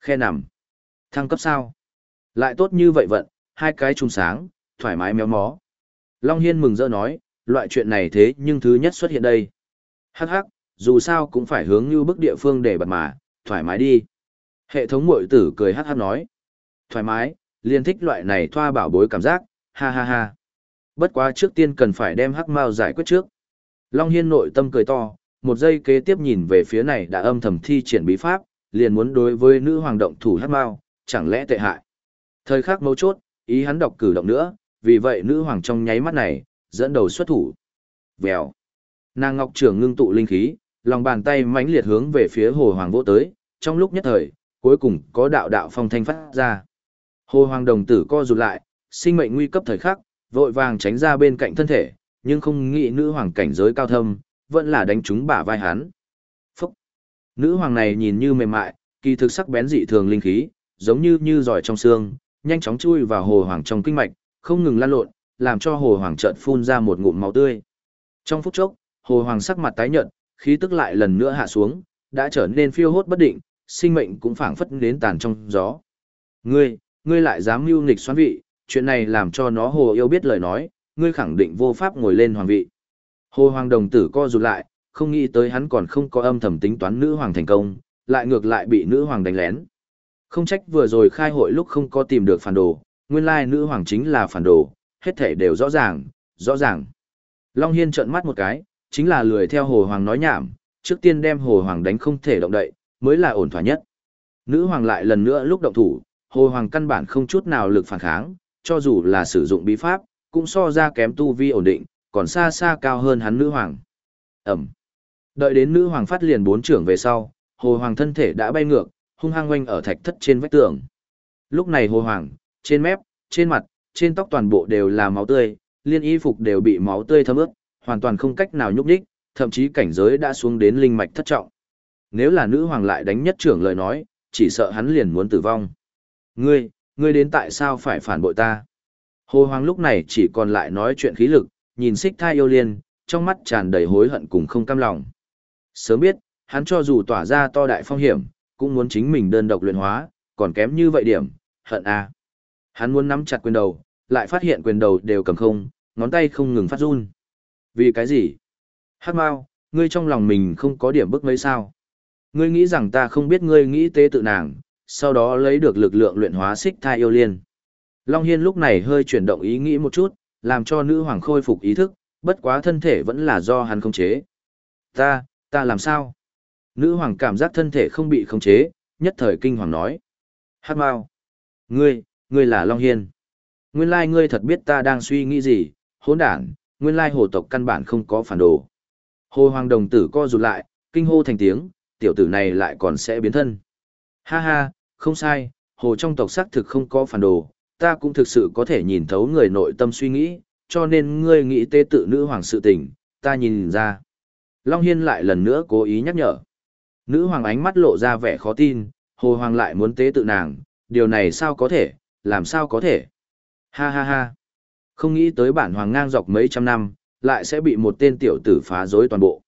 Khe nằm. Thăng cấp sao? Lại tốt như vậy vận, hai cái trùng sáng, thoải mái méo mó. Long Hiên mừng rỡ nói, loại chuyện này thế nhưng thứ nhất xuất hiện đây. Hắc hắc, dù sao cũng phải hướng như bức địa phương để bật mà, thoải mái đi. Hệ thống mội tử cười hắc hắc nói. Thoải mái, liền thích loại này thoa bảo bối cảm giác, ha ha ha. Bất quá trước tiên cần phải đem hắc mau giải quyết trước. Long Hiên nội tâm cười to, một giây kế tiếp nhìn về phía này đã âm thầm thi triển bí pháp, liền muốn đối với nữ hoàng động thủ hắc mau, chẳng lẽ tệ hại. Thời khắc mấu chốt, ý hắn đọc cử động nữa, vì vậy nữ hoàng trong nháy mắt này, dẫn đầu xuất thủ. Vèo. Nàng ngọc trưởng ngưng tụ linh khí, lòng bàn tay mãnh liệt hướng về phía hồ hoàng vỗ tới, trong lúc nhất thời, cuối cùng có đạo đạo phong thanh phát ra. Hồ hoàng đồng tử co rụt lại, sinh mệnh nguy cấp thời khắc, vội vàng tránh ra bên cạnh thân thể, nhưng không nghĩ nữ hoàng cảnh giới cao thâm, vẫn là đánh trúng bả vai hắn. Phúc! Nữ hoàng này nhìn như mềm mại, kỳ thực sắc bén dị thường linh khí, giống như như giỏi trong xương, nhanh chóng chui vào hồ hoàng trong kinh mạch, không ngừng lan lộn, làm cho hồ hoàng chợt phun ra một ngụm máu tươi. Trong phút chốc, hồ hoàng sắc mặt tái nhợt, khí tức lại lần nữa hạ xuống, đã trở nên phiêu hốt bất định, sinh mệnh cũng phảng phất đến tàn trong gió. Ngươi, ngươi lại dám mưu nghịch xoán vị, chuyện này làm cho nó hồ yêu biết lời nói, ngươi khẳng định vô pháp ngồi lên hoàng vị. Hồ hoàng đồng tử co rụt lại, không nghĩ tới hắn còn không có âm thầm tính toán nữ hoàng thành công, lại ngược lại bị nữ hoàng đánh lén. Không trách vừa rồi khai hội lúc không có tìm được phản đồ, nguyên lai nữ hoàng chính là phản đồ, hết thể đều rõ ràng, rõ ràng. Long Hiên trợn mắt một cái, chính là lười theo hồ hoàng nói nhảm, trước tiên đem hồ hoàng đánh không thể động đậy, mới là ổn thỏa nhất. Nữ hoàng lại lần nữa lúc động thủ, hồ hoàng căn bản không chút nào lực phản kháng, cho dù là sử dụng bí pháp, cũng so ra kém tu vi ổn định, còn xa xa cao hơn hắn nữ hoàng. Ẩm. Đợi đến nữ hoàng phát liền bốn trưởng về sau, hồ hoàng thân thể đã bay ngược, hung hăng quanh ở thạch thất trên vách tường. Lúc này hồ hoàng, trên mép, trên mặt, trên tóc toàn bộ đều là máu tươi, liên y phục đều bị máu tươi thấm ướt, hoàn toàn không cách nào nhúc nhích, thậm chí cảnh giới đã xuống đến linh mạch thất trọng. Nếu là nữ hoàng lại đánh nhất trưởng lời nói, chỉ sợ hắn liền muốn tử vong. Ngươi, ngươi đến tại sao phải phản bội ta? Hồ hoàng lúc này chỉ còn lại nói chuyện khí lực, nhìn xích thai yêu liên, trong mắt tràn đầy hối hận cùng không cam lòng. Sớm biết, hắn cho dù tỏa ra to đại phong hiểm, cũng muốn chính mình đơn độc luyện hóa, còn kém như vậy điểm, hận a. Hắn muốn nắm chặt quyền đầu, lại phát hiện quyền đầu đều cầm không, ngón tay không ngừng phát run. Vì cái gì? Hắc Mao, ngươi trong lòng mình không có điểm bức mấy sao? Ngươi nghĩ rằng ta không biết ngươi nghĩ tế tự nàng, sau đó lấy được lực lượng luyện hóa xích thai yêu liên. Long Hiên lúc này hơi chuyển động ý nghĩ một chút, làm cho nữ hoàng khôi phục ý thức, bất quá thân thể vẫn là do hắn không chế. Ta, ta làm sao? Nữ hoàng cảm giác thân thể không bị khống chế, nhất thời kinh hoàng nói. Hát mau. Ngươi, ngươi là Long Hiên. Nguyên lai ngươi thật biết ta đang suy nghĩ gì, hỗn đản, nguyên lai hồ tộc căn bản không có phản đồ. Hồ hoàng đồng tử co rụt lại, kinh hô thành tiếng, tiểu tử này lại còn sẽ biến thân. Ha ha, không sai, hồ trong tộc xác thực không có phản đồ, ta cũng thực sự có thể nhìn thấu người nội tâm suy nghĩ, cho nên ngươi nghĩ tế tự nữ hoàng sự tình, ta nhìn ra. Long Hiên lại lần nữa cố ý nhắc nhở. Nữ hoàng ánh mắt lộ ra vẻ khó tin, hồ hoàng lại muốn tế tự nàng, điều này sao có thể, làm sao có thể. Ha ha ha. Không nghĩ tới bản hoàng ngang dọc mấy trăm năm, lại sẽ bị một tên tiểu tử phá rối toàn bộ.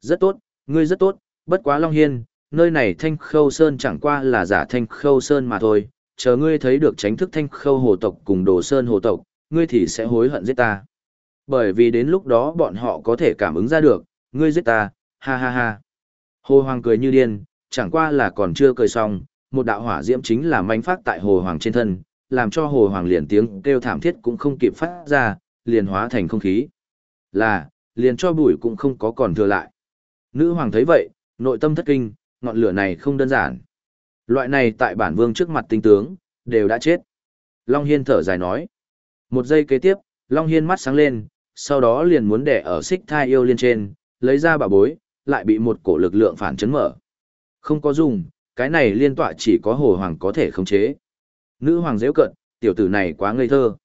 Rất tốt, ngươi rất tốt, bất quá Long Hiên, nơi này Thanh Khâu Sơn chẳng qua là giả Thanh Khâu Sơn mà thôi, chờ ngươi thấy được tránh thức Thanh Khâu hồ tộc cùng Đồ Sơn hồ tộc, ngươi thì sẽ hối hận giết ta. Bởi vì đến lúc đó bọn họ có thể cảm ứng ra được, ngươi giết ta, ha ha ha. Hồ Hoàng cười như điên, chẳng qua là còn chưa cười xong, một đạo hỏa diễm chính là manh phát tại Hồ Hoàng trên thân, làm cho Hồ Hoàng liền tiếng kêu thảm thiết cũng không kịp phát ra, liền hóa thành không khí. Là, liền cho bụi cũng không có còn thừa lại. Nữ Hoàng thấy vậy, nội tâm thất kinh, ngọn lửa này không đơn giản. Loại này tại bản vương trước mặt tinh tướng, đều đã chết. Long Hiên thở dài nói. Một giây kế tiếp, Long Hiên mắt sáng lên, sau đó liền muốn đẻ ở xích thai yêu liên trên, lấy ra bà bối, lại bị một cổ lực lượng phản chấn mở. Không có dùng, cái này liên tọa chỉ có hồ hoàng có thể khống chế. Nữ hoàng dễ cận, tiểu tử này quá ngây thơ.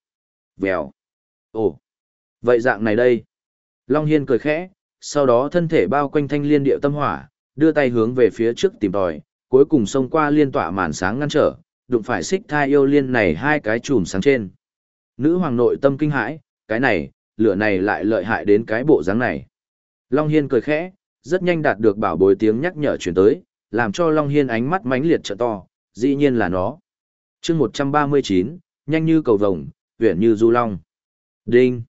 Vèo. Ồ. Vậy dạng này đây. Long Hiên cười khẽ, sau đó thân thể bao quanh thanh liên điệu tâm hỏa, đưa tay hướng về phía trước tìm tòi, cuối cùng xông qua liên tỏa màn sáng ngăn trở, đụng phải xích thai yêu liên này hai cái chùm sáng trên. Nữ hoàng nội tâm kinh hãi, cái này, lửa này lại lợi hại đến cái bộ dáng này. Long Hiên cười khẽ, rất nhanh đạt được bảo bối tiếng nhắc nhở chuyển tới, làm cho Long Hiên ánh mắt mãnh liệt trợ to, dĩ nhiên là nó chương 139, nhanh như cầu vồng, uyển như du long. Đinh!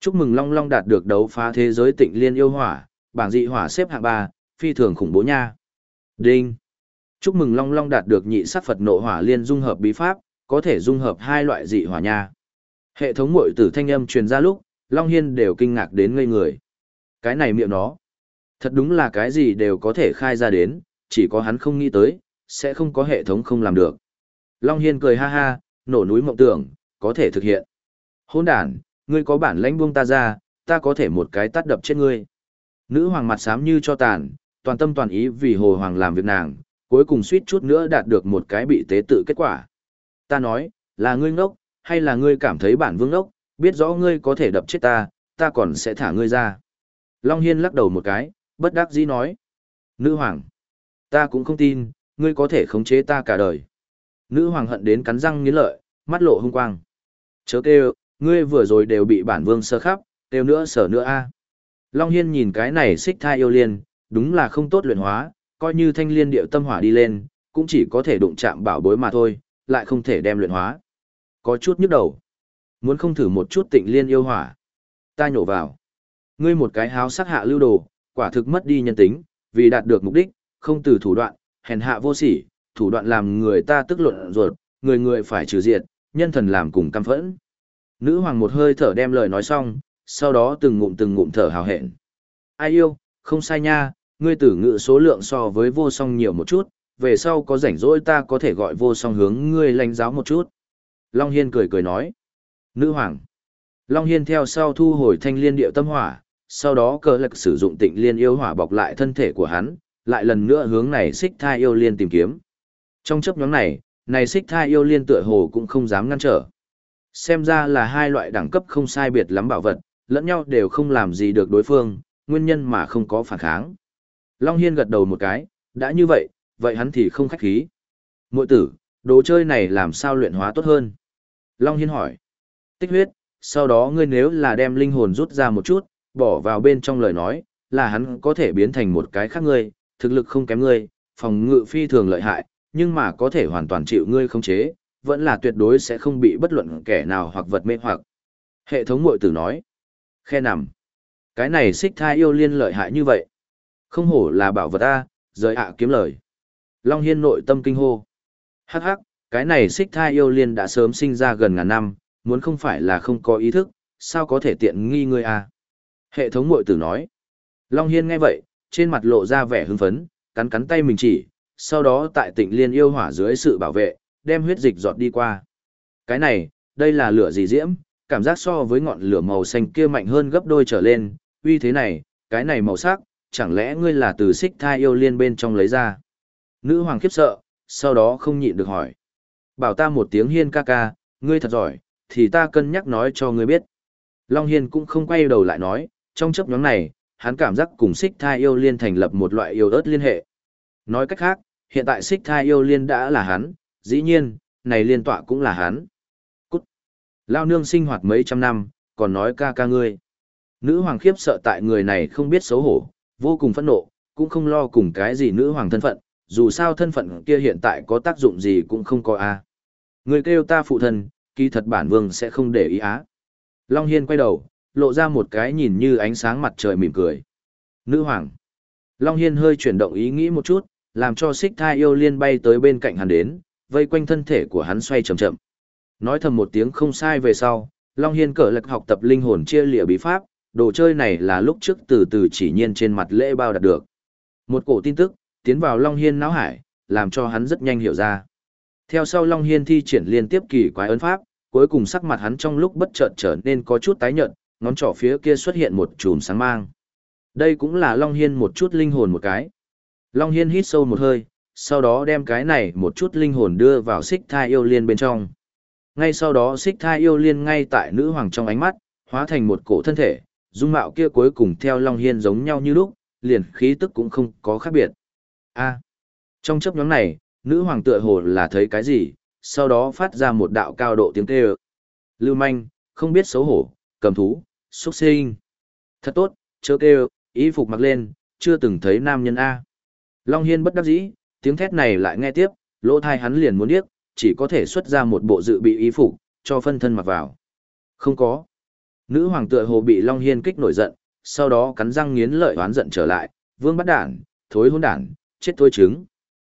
Chúc mừng Long Long đạt được đấu phá thế giới tịnh liên yêu hỏa, bảng dị hỏa xếp hạng ba, phi thường khủng bố nha. Đinh! Chúc mừng Long Long đạt được nhị sắc Phật nộ hỏa liên dung hợp bí pháp, có thể dung hợp hai loại dị hỏa nha. Hệ thống muội tử thanh âm truyền ra lúc, Long Hiên đều kinh ngạc đến ngây người. Cái này miệng nó. Thật đúng là cái gì đều có thể khai ra đến, chỉ có hắn không nghĩ tới, sẽ không có hệ thống không làm được. Long Hiên cười ha ha, nổ núi mộng tưởng, có thể thực hiện. Hôn đàn, ngươi có bản lãnh buông ta ra, ta có thể một cái tắt đập chết ngươi. Nữ hoàng mặt xám như cho tàn, toàn tâm toàn ý vì hồ hoàng làm việc nàng, cuối cùng suýt chút nữa đạt được một cái bị tế tự kết quả. Ta nói, là ngươi ngốc, hay là ngươi cảm thấy bản vương ngốc, biết rõ ngươi có thể đập chết ta, ta còn sẽ thả ngươi ra. Long Hiên lắc đầu một cái, bất đắc dĩ nói. Nữ hoàng, ta cũng không tin, ngươi có thể khống chế ta cả đời. Nữ hoàng hận đến cắn răng nghiến lợi, mắt lộ hung quang. Chớ kêu, ngươi vừa rồi đều bị bản vương sơ khắp, kêu nữa sở nữa a. Long Hiên nhìn cái này xích thai yêu liên, đúng là không tốt luyện hóa, coi như thanh liên điệu tâm hỏa đi lên, cũng chỉ có thể đụng chạm bảo bối mà thôi, lại không thể đem luyện hóa. Có chút nhức đầu. Muốn không thử một chút tịnh liên yêu hỏa. Ta nhổ vào. Ngươi một cái háo sắc hạ lưu đồ, quả thực mất đi nhân tính, vì đạt được mục đích, không từ thủ đoạn, hèn hạ vô sỉ, thủ đoạn làm người ta tức luận ruột, người người phải trừ diệt, nhân thần làm cùng căm phẫn. Nữ hoàng một hơi thở đem lời nói xong, sau đó từng ngụm từng ngụm thở hào hẹn. Ai yêu, không sai nha, ngươi tử ngự số lượng so với vô song nhiều một chút, về sau có rảnh rỗi ta có thể gọi vô song hướng ngươi lãnh giáo một chút. Long Hiên cười cười nói. Nữ hoàng. Long Hiên theo sau thu hồi thanh liên điệu tâm hỏa, sau đó cờ lực sử dụng tịnh liên yêu hỏa bọc lại thân thể của hắn, lại lần nữa hướng này xích thai yêu liên tìm kiếm. Trong chấp nhóm này, này xích thai yêu liên tựa hồ cũng không dám ngăn trở. Xem ra là hai loại đẳng cấp không sai biệt lắm bảo vật, lẫn nhau đều không làm gì được đối phương, nguyên nhân mà không có phản kháng. Long Hiên gật đầu một cái, đã như vậy, vậy hắn thì không khách khí. Mội tử, đồ chơi này làm sao luyện hóa tốt hơn? Long Hiên hỏi. Tích huyết, sau đó ngươi nếu là đem linh hồn rút ra một chút, bỏ vào bên trong lời nói, là hắn có thể biến thành một cái khác ngươi, thực lực không kém ngươi, phòng ngự phi thường lợi hại, nhưng mà có thể hoàn toàn chịu ngươi không chế, vẫn là tuyệt đối sẽ không bị bất luận kẻ nào hoặc vật mê hoặc. Hệ thống mội tử nói. Khe nằm. Cái này xích thai yêu liên lợi hại như vậy. Không hổ là bảo vật ta rời ạ kiếm lời. Long Hiên nội tâm kinh hô. Hắc hắc, cái này xích thai yêu liên đã sớm sinh ra gần ngàn năm, muốn không phải là không có ý thức, sao có thể tiện nghi ngươi A. Hệ thống mội tử nói. Long Hiên nghe vậy, trên mặt lộ ra vẻ hưng phấn, cắn cắn tay mình chỉ, sau đó tại tịnh liên yêu hỏa dưới sự bảo vệ, đem huyết dịch giọt đi qua. Cái này, đây là lửa gì diễm, cảm giác so với ngọn lửa màu xanh kia mạnh hơn gấp đôi trở lên, uy thế này, cái này màu sắc, chẳng lẽ ngươi là từ xích thai yêu liên bên trong lấy ra. Nữ hoàng khiếp sợ, sau đó không nhịn được hỏi. Bảo ta một tiếng hiên ca ca, ngươi thật giỏi, thì ta cân nhắc nói cho ngươi biết. Long Hiên cũng không quay đầu lại nói, trong chấp nhóm này, hắn cảm giác cùng xích thai yêu liên thành lập một loại yêu ớt liên hệ. Nói cách khác, hiện tại xích thai yêu liên đã là hắn, dĩ nhiên, này liên tọa cũng là hắn. Cút! Lao nương sinh hoạt mấy trăm năm, còn nói ca ca ngươi. Nữ hoàng khiếp sợ tại người này không biết xấu hổ, vô cùng phẫn nộ, cũng không lo cùng cái gì nữ hoàng thân phận, dù sao thân phận kia hiện tại có tác dụng gì cũng không có a. À. Người kêu ta phụ thân, kỳ thật bản vương sẽ không để ý á. Long Hiên quay đầu, lộ ra một cái nhìn như ánh sáng mặt trời mỉm cười. Nữ hoàng. Long Hiên hơi chuyển động ý nghĩ một chút, làm cho xích thai yêu liên bay tới bên cạnh hắn đến, vây quanh thân thể của hắn xoay chậm chậm. Nói thầm một tiếng không sai về sau, Long Hiên cỡ lực học tập linh hồn chia lịa bí pháp, đồ chơi này là lúc trước từ từ chỉ nhiên trên mặt lễ bao đạt được. Một cổ tin tức, tiến vào Long Hiên não hải, làm cho hắn rất nhanh hiểu ra. Theo sau Long Hiên thi triển liên tiếp kỳ quái ấn pháp, cuối cùng sắc mặt hắn trong lúc bất chợt trở nên có chút tái nhợt, ngón trỏ phía kia xuất hiện một chùm sáng mang. Đây cũng là Long Hiên một chút linh hồn một cái. Long Hiên hít sâu một hơi, sau đó đem cái này một chút linh hồn đưa vào xích thai yêu liên bên trong. Ngay sau đó xích thai yêu liên ngay tại nữ hoàng trong ánh mắt, hóa thành một cổ thân thể, dung mạo kia cuối cùng theo Long Hiên giống nhau như lúc, liền khí tức cũng không có khác biệt. a trong chấp nhóm này, nữ hoàng tựa hồ là thấy cái gì, sau đó phát ra một đạo cao độ tiếng kêu. Lưu manh, không biết xấu hổ, cầm thú, xuất sinh. Thật tốt, chớ kêu, ý phục mặc lên, chưa từng thấy nam nhân A. Long Hiên bất đắc dĩ, tiếng thét này lại nghe tiếp, lỗ thai hắn liền muốn điếc, chỉ có thể xuất ra một bộ dự bị ý phục, cho phân thân mặc vào. Không có. Nữ hoàng tựa hồ bị Long Hiên kích nổi giận, sau đó cắn răng nghiến lợi oán giận trở lại, vương bắt đản, thối hôn đản, chết thôi trứng.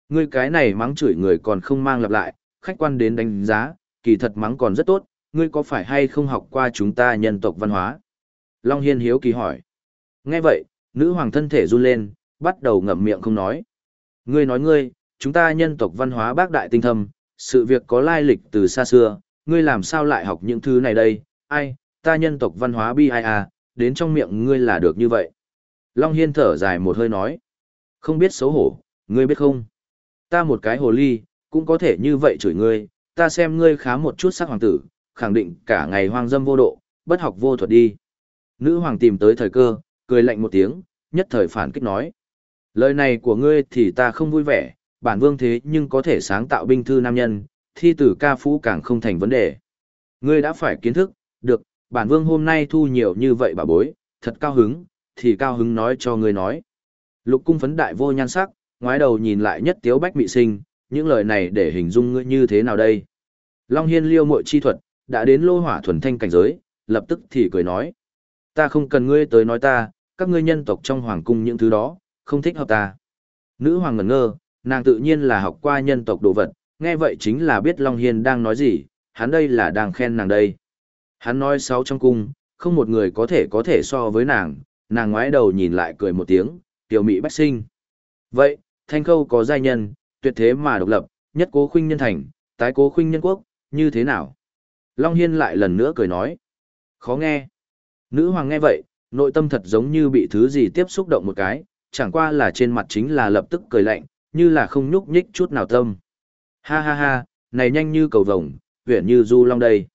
Ngươi cái này mắng chửi người còn không mang lặp lại, khách quan đến đánh giá, kỳ thật mắng còn rất tốt, ngươi có phải hay không học qua chúng ta nhân tộc văn hóa? Long Hiên hiếu kỳ hỏi. Nghe vậy, nữ hoàng thân thể run lên, bắt đầu ngậm miệng không nói. Ngươi nói ngươi, chúng ta nhân tộc văn hóa bác đại tinh thâm, sự việc có lai lịch từ xa xưa, ngươi làm sao lại học những thứ này đây, ai, ta nhân tộc văn hóa bi ai à, đến trong miệng ngươi là được như vậy. Long Hiên thở dài một hơi nói. Không biết xấu hổ, ngươi biết không? Ta một cái hồ ly, cũng có thể như vậy chửi ngươi, ta xem ngươi khá một chút sắc hoàng tử, khẳng định cả ngày hoang dâm vô độ, bất học vô thuật đi. Nữ hoàng tìm tới thời cơ, cười lạnh một tiếng, nhất thời phản kích nói. Lời này của ngươi thì ta không vui vẻ, bản vương thế nhưng có thể sáng tạo binh thư nam nhân, thi tử ca phú càng không thành vấn đề. Ngươi đã phải kiến thức, được, bản vương hôm nay thu nhiều như vậy bà bối, thật cao hứng, thì cao hứng nói cho ngươi nói. Lục cung phấn đại vô nhan sắc, ngoái đầu nhìn lại nhất tiếu bách mị sinh, những lời này để hình dung ngươi như thế nào đây? Long Hiên liêu mội chi thuật, đã đến lô hỏa thuần thanh cảnh giới, lập tức thì cười nói. Ta không cần ngươi tới nói ta, các ngươi nhân tộc trong hoàng cung những thứ đó, không thích hợp ta. Nữ hoàng ngẩn ngơ, nàng tự nhiên là học qua nhân tộc đồ vật, nghe vậy chính là biết Long Hiên đang nói gì, hắn đây là đang khen nàng đây. Hắn nói sáu trong cung, không một người có thể có thể so với nàng, nàng ngoái đầu nhìn lại cười một tiếng, tiểu mỹ bách sinh. Vậy, thanh khâu có giai nhân, tuyệt thế mà độc lập, nhất cố khuynh nhân thành, tái cố khuynh nhân quốc, như thế nào? Long Hiên lại lần nữa cười nói. Khó nghe. Nữ hoàng nghe vậy, nội tâm thật giống như bị thứ gì tiếp xúc động một cái, chẳng qua là trên mặt chính là lập tức cười lạnh, như là không nhúc nhích chút nào tâm. Ha ha ha, này nhanh như cầu vồng, huyện như du long đây.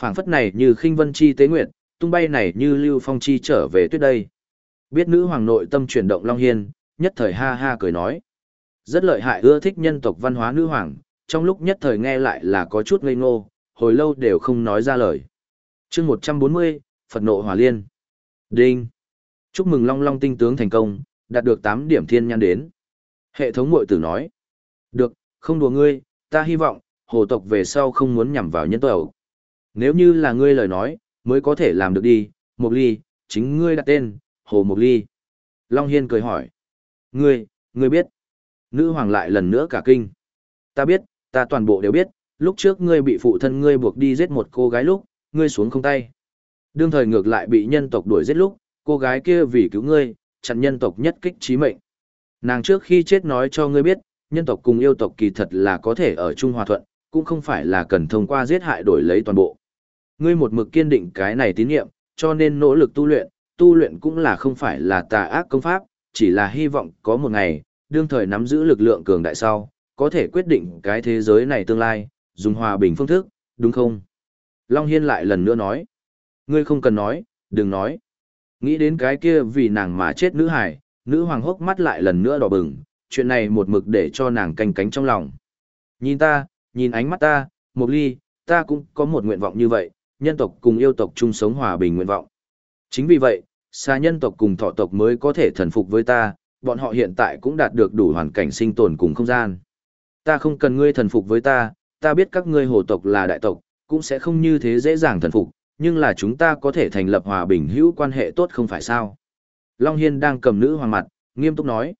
phảng phất này như khinh vân chi tế nguyệt, tung bay này như lưu phong chi trở về tuyết đây. Biết nữ hoàng nội tâm chuyển động Long Hiên, nhất thời ha ha cười nói. Rất lợi hại ưa thích nhân tộc văn hóa nữ hoàng, trong lúc nhất thời nghe lại là có chút ngây ngô, hồi lâu đều không nói ra lời. chương 140, Phật nộ hỏa liên. Đinh. Chúc mừng Long Long tinh tướng thành công, đạt được 8 điểm thiên nhan đến. Hệ thống mội tử nói. Được, không đùa ngươi, ta hy vọng, hồ tộc về sau không muốn nhằm vào nhân tộc. Nếu như là ngươi lời nói, mới có thể làm được đi, Mộc Ly, chính ngươi đặt tên, Hồ Mộc Ly. Long Hiên cười hỏi. Ngươi, ngươi biết. Nữ hoàng lại lần nữa cả kinh. Ta biết, ta toàn bộ đều biết, lúc trước ngươi bị phụ thân ngươi buộc đi giết một cô gái lúc, ngươi xuống không tay. Đương thời ngược lại bị nhân tộc đuổi giết lúc, cô gái kia vì cứu ngươi, chặn nhân tộc nhất kích trí mệnh. Nàng trước khi chết nói cho ngươi biết, nhân tộc cùng yêu tộc kỳ thật là có thể ở chung hòa thuận, cũng không phải là cần thông qua giết hại đổi lấy toàn bộ. Ngươi một mực kiên định cái này tín nhiệm, cho nên nỗ lực tu luyện, tu luyện cũng là không phải là tà ác công pháp, chỉ là hy vọng có một ngày, đương thời nắm giữ lực lượng cường đại sau, có thể quyết định cái thế giới này tương lai, dùng hòa bình phương thức, đúng không? Long Hiên lại lần nữa nói, ngươi không cần nói, đừng nói. Nghĩ đến cái kia vì nàng mà chết nữ hải, nữ hoàng hốc mắt lại lần nữa đỏ bừng, chuyện này một mực để cho nàng canh cánh trong lòng. Nhìn ta, nhìn ánh mắt ta, một Ly, ta cũng có một nguyện vọng như vậy, nhân tộc cùng yêu tộc chung sống hòa bình nguyện vọng. Chính vì vậy, xa nhân tộc cùng thọ tộc mới có thể thần phục với ta, bọn họ hiện tại cũng đạt được đủ hoàn cảnh sinh tồn cùng không gian. Ta không cần ngươi thần phục với ta, ta biết các ngươi hồ tộc là đại tộc, cũng sẽ không như thế dễ dàng thần phục, nhưng là chúng ta có thể thành lập hòa bình hữu quan hệ tốt không phải sao. Long Hiên đang cầm nữ hoàng mặt, nghiêm túc nói.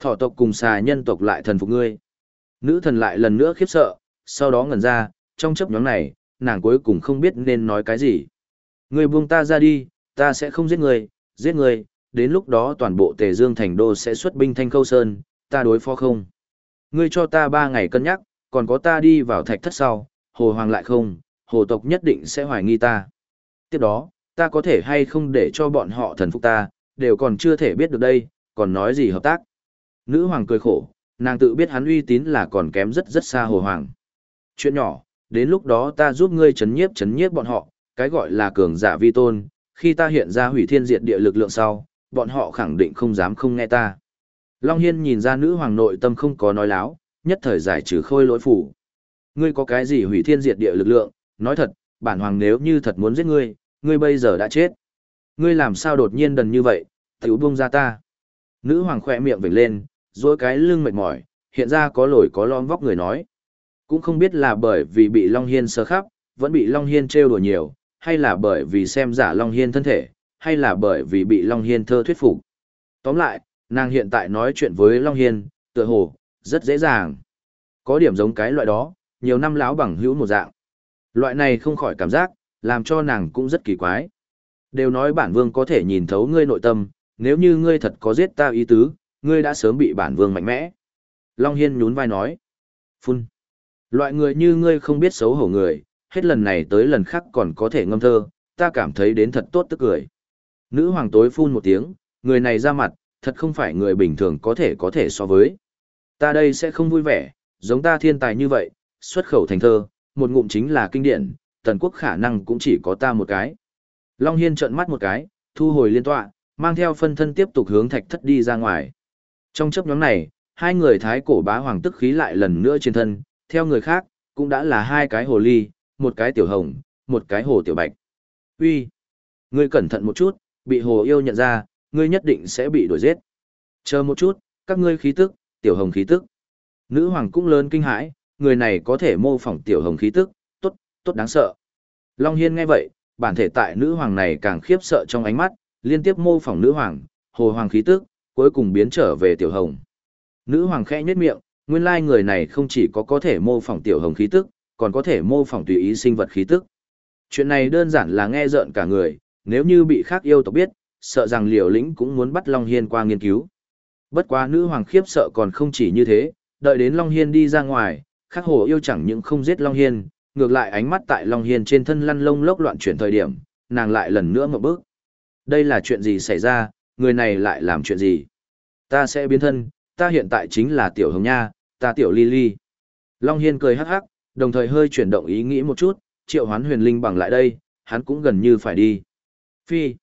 Thỏ tộc cùng xà nhân tộc lại thần phục ngươi. Nữ thần lại lần nữa khiếp sợ, sau đó ngẩn ra, trong chấp nhóm này, nàng cuối cùng không biết nên nói cái gì. Ngươi buông ta ra đi, ta sẽ không giết ngươi, giết ngươi, đến lúc đó toàn bộ tề dương thành đô sẽ xuất binh thanh câu sơn, ta đối phó không. Ngươi cho ta ba ngày cân nhắc, còn có ta đi vào thạch thất sau, hồ hoàng lại không, hồ tộc nhất định sẽ hoài nghi ta. Tiếp đó, ta có thể hay không để cho bọn họ thần phục ta, đều còn chưa thể biết được đây, còn nói gì hợp tác. Nữ hoàng cười khổ, nàng tự biết hắn uy tín là còn kém rất rất xa hồ hoàng. Chuyện nhỏ, đến lúc đó ta giúp ngươi chấn nhiếp chấn nhiếp bọn họ, cái gọi là cường giả vi tôn, khi ta hiện ra hủy thiên diệt địa lực lượng sau, bọn họ khẳng định không dám không nghe ta. Long Hiên nhìn ra nữ hoàng nội tâm không có nói láo, nhất thời giải trừ khôi lỗi phủ. Ngươi có cái gì hủy thiên diệt địa lực lượng, nói thật, bản hoàng nếu như thật muốn giết ngươi, ngươi bây giờ đã chết. Ngươi làm sao đột nhiên đần như vậy, tiểu buông ra ta. Nữ hoàng khỏe miệng vểnh lên, dối cái lưng mệt mỏi, hiện ra có lồi có lon vóc người nói. Cũng không biết là bởi vì bị Long Hiên sơ khắp, vẫn bị Long Hiên trêu đùa nhiều, hay là bởi vì xem giả Long Hiên thân thể, hay là bởi vì bị Long Hiên thơ thuyết phục. Tóm lại, nàng hiện tại nói chuyện với Long Hiên, tựa hồ, rất dễ dàng. Có điểm giống cái loại đó, nhiều năm láo bằng hữu một dạng. Loại này không khỏi cảm giác, làm cho nàng cũng rất kỳ quái. Đều nói bản vương có thể nhìn thấu ngươi nội tâm, nếu như ngươi thật có giết ta ý tứ, ngươi đã sớm bị bản vương mạnh mẽ. Long Hiên nhún vai nói. Phun. Loại người như ngươi không biết xấu hổ người, hết lần này tới lần khác còn có thể ngâm thơ, ta cảm thấy đến thật tốt tức cười. Nữ hoàng tối phun một tiếng, người này ra mặt, thật không phải người bình thường có thể có thể so với. Ta đây sẽ không vui vẻ, giống ta thiên tài như vậy, xuất khẩu thành thơ, một ngụm chính là kinh điển, tần quốc khả năng cũng chỉ có ta một cái. Long Hiên trợn mắt một cái, thu hồi liên tọa, mang theo phân thân tiếp tục hướng thạch thất đi ra ngoài. Trong chấp nhóm này, hai người thái cổ bá hoàng tức khí lại lần nữa trên thân, theo người khác, cũng đã là hai cái hồ ly, một cái tiểu hồng, một cái hồ tiểu bạch. Uy, Ngươi cẩn thận một chút, bị hồ yêu nhận ra, ngươi nhất định sẽ bị đuổi giết. Chờ một chút, các ngươi khí tức, tiểu hồng khí tức. Nữ hoàng cũng lớn kinh hãi, người này có thể mô phỏng tiểu hồng khí tức, tốt, tốt đáng sợ. Long Hiên nghe vậy, bản thể tại nữ hoàng này càng khiếp sợ trong ánh mắt, liên tiếp mô phỏng nữ hoàng, hồ hoàng khí tức, cuối cùng biến trở về tiểu hồng. Nữ hoàng khẽ nhếch miệng, nguyên lai người này không chỉ có có thể mô phỏng tiểu hồng khí tức, còn có thể mô phỏng tùy ý sinh vật khí tức. Chuyện này đơn giản là nghe rợn cả người, nếu như bị khác yêu tộc biết, sợ rằng liều lĩnh cũng muốn bắt Long Hiên qua nghiên cứu. Bất quá nữ hoàng khiếp sợ còn không chỉ như thế, đợi đến Long Hiên đi ra ngoài, khác hồ yêu chẳng những không giết Long Hiên, ngược lại ánh mắt tại Long Hiên trên thân lăn lông lốc loạn chuyển thời điểm, nàng lại lần nữa ngậm bước. Đây là chuyện gì xảy ra, người này lại làm chuyện gì? Ta sẽ biến thân, ta hiện tại chính là Tiểu Hồng Nha, ta Tiểu Lily. Long Hiên cười hắc hắc, đồng thời hơi chuyển động ý nghĩ một chút, triệu hoán huyền linh bằng lại đây, hắn cũng gần như phải đi. Phi,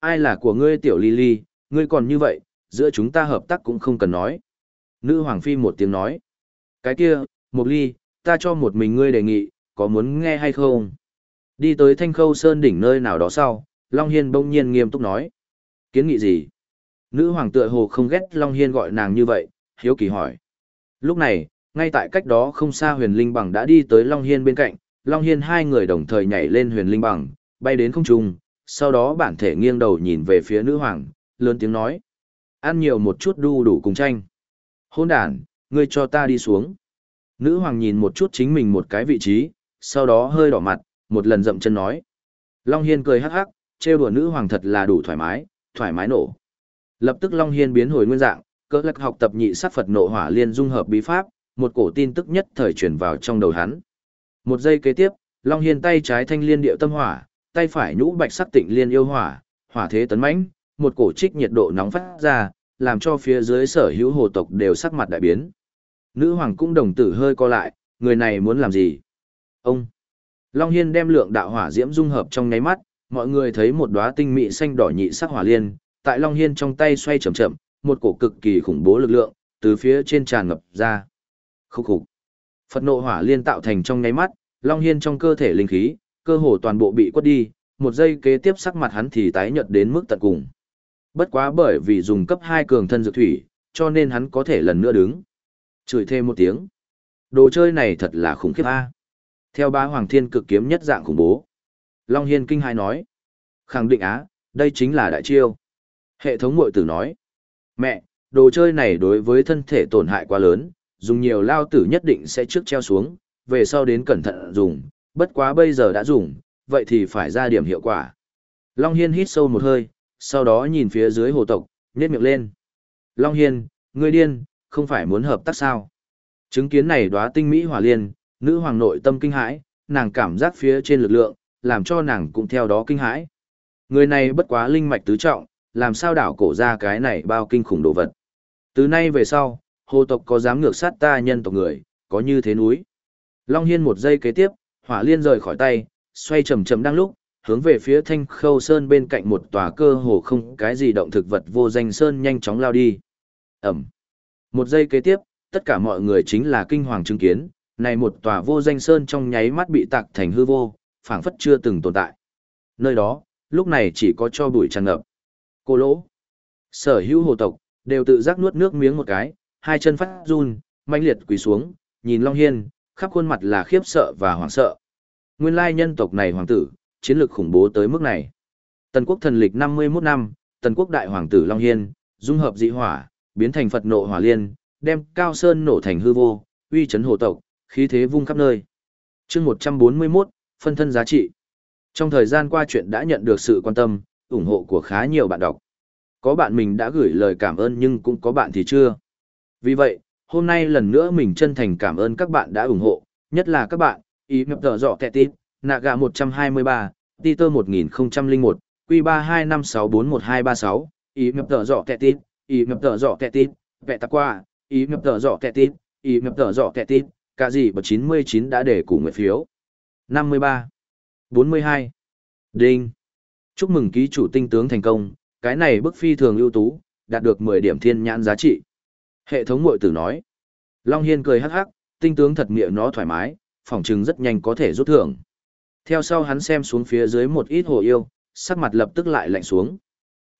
ai là của ngươi Tiểu Lily? Ngươi còn như vậy, giữa chúng ta hợp tác cũng không cần nói. Nữ Hoàng Phi một tiếng nói. Cái kia, một ly, ta cho một mình ngươi đề nghị, có muốn nghe hay không? Đi tới Thanh Khâu Sơn đỉnh nơi nào đó sau, Long Hiên bỗng nhiên nghiêm túc nói. Kiến nghị gì? Nữ hoàng tựa hồ không ghét Long Hiên gọi nàng như vậy, hiếu kỳ hỏi. Lúc này, ngay tại cách đó không xa huyền linh bằng đã đi tới Long Hiên bên cạnh, Long Hiên hai người đồng thời nhảy lên huyền linh bằng, bay đến không trung, sau đó bản thể nghiêng đầu nhìn về phía nữ hoàng, lớn tiếng nói. Ăn nhiều một chút đu đủ cùng tranh. Hôn đàn, ngươi cho ta đi xuống. Nữ hoàng nhìn một chút chính mình một cái vị trí, sau đó hơi đỏ mặt, một lần dậm chân nói. Long Hiên cười hắc hắc, trêu đùa nữ hoàng thật là đủ thoải mái, thoải mái nổ. Lập tức Long Hiên biến hồi nguyên dạng, cỡ lạc học tập nhị sát Phật nộ hỏa liên dung hợp bí pháp, một cổ tin tức nhất thời chuyển vào trong đầu hắn. Một giây kế tiếp, Long Hiên tay trái thanh liên điệu tâm hỏa, tay phải nhũ bạch sắc tịnh liên yêu hỏa, hỏa thế tấn mãnh, một cổ trích nhiệt độ nóng phát ra, làm cho phía dưới sở hữu hồ tộc đều sắc mặt đại biến. Nữ hoàng cũng đồng tử hơi co lại, người này muốn làm gì? Ông! Long Hiên đem lượng đạo hỏa diễm dung hợp trong nháy mắt, mọi người thấy một đóa tinh mị xanh đỏ nhị sắc hỏa liên, tại Long Hiên trong tay xoay chậm chậm, một cổ cực kỳ khủng bố lực lượng, từ phía trên tràn ngập ra. Khúc khủng. Phật nộ hỏa liên tạo thành trong nháy mắt, Long Hiên trong cơ thể linh khí, cơ hồ toàn bộ bị quất đi, một giây kế tiếp sắc mặt hắn thì tái nhợt đến mức tận cùng. Bất quá bởi vì dùng cấp 2 cường thân dược thủy, cho nên hắn có thể lần nữa đứng. Chửi thêm một tiếng. Đồ chơi này thật là khủng khiếp a. Theo ba hoàng thiên cực kiếm nhất dạng khủng bố. Long Hiên kinh hai nói. Khẳng định á, đây chính là đại chiêu. Hệ thống mội tử nói. Mẹ, đồ chơi này đối với thân thể tổn hại quá lớn, dùng nhiều lao tử nhất định sẽ trước treo xuống, về sau đến cẩn thận dùng, bất quá bây giờ đã dùng, vậy thì phải ra điểm hiệu quả. Long Hiên hít sâu một hơi, sau đó nhìn phía dưới hồ tộc, nhét miệng lên. Long Hiên, ngươi điên, không phải muốn hợp tác sao? Chứng kiến này đóa tinh mỹ hỏa liên, nữ hoàng nội tâm kinh hãi, nàng cảm giác phía trên lực lượng, làm cho nàng cũng theo đó kinh hãi. Người này bất quá linh mạch tứ trọng, làm sao đảo cổ ra cái này bao kinh khủng đồ vật. Từ nay về sau, hồ tộc có dám ngược sát ta nhân tộc người, có như thế núi. Long Hiên một giây kế tiếp, hỏa liên rời khỏi tay, xoay chậm chậm đang lúc, hướng về phía thanh khâu sơn bên cạnh một tòa cơ hồ không cái gì động thực vật vô danh sơn nhanh chóng lao đi. Ẩm. Một giây kế tiếp, tất cả mọi người chính là kinh hoàng chứng kiến, này một tòa vô danh sơn trong nháy mắt bị tạc thành hư vô, phảng phất chưa từng tồn tại. Nơi đó, lúc này chỉ có cho bụi tràn ngập. Cô lỗ. Sở hữu hồ tộc, đều tự giác nuốt nước miếng một cái, hai chân phát run, mãnh liệt quỳ xuống, nhìn Long Hiên, khắp khuôn mặt là khiếp sợ và hoảng sợ. Nguyên lai nhân tộc này hoàng tử, chiến lược khủng bố tới mức này. Tần quốc thần lịch 51 năm, tần quốc đại hoàng tử Long Hiên, dung hợp dị hỏa, biến thành Phật nộ hỏa liên, đem cao sơn nổ thành hư vô, uy chấn hồ tộc, khí thế vung khắp nơi. chương 141, phân thân giá trị. Trong thời gian qua chuyện đã nhận được sự quan tâm, ủng hộ của khá nhiều bạn đọc. Có bạn mình đã gửi lời cảm ơn nhưng cũng có bạn thì chưa. Vì vậy, hôm nay lần nữa mình chân thành cảm ơn các bạn đã ủng hộ, nhất là các bạn, ý mập tờ dọ kẹt tít, Naga 123, Titer 1001, Q325641236, ý mập tờ dọ kẹt tít, ý ngập tờ giỏ kẹ tít, vẹ tạc qua, ý ngập tờ giỏ kẹ tít, ý ngập tờ giỏ kẹ tít, cả gì mà chín mươi chín đã để củ nguyện phiếu. 53, 42, Đinh. Chúc mừng ký chủ tinh tướng thành công, cái này bức phi thường ưu tú, đạt được 10 điểm thiên nhãn giá trị. Hệ thống mội tử nói. Long Hiên cười hắc hắc, tinh tướng thật miệng nó thoải mái, phỏng chừng rất nhanh có thể rút thưởng. Theo sau hắn xem xuống phía dưới một ít hồ yêu, sắc mặt lập tức lại lạnh xuống.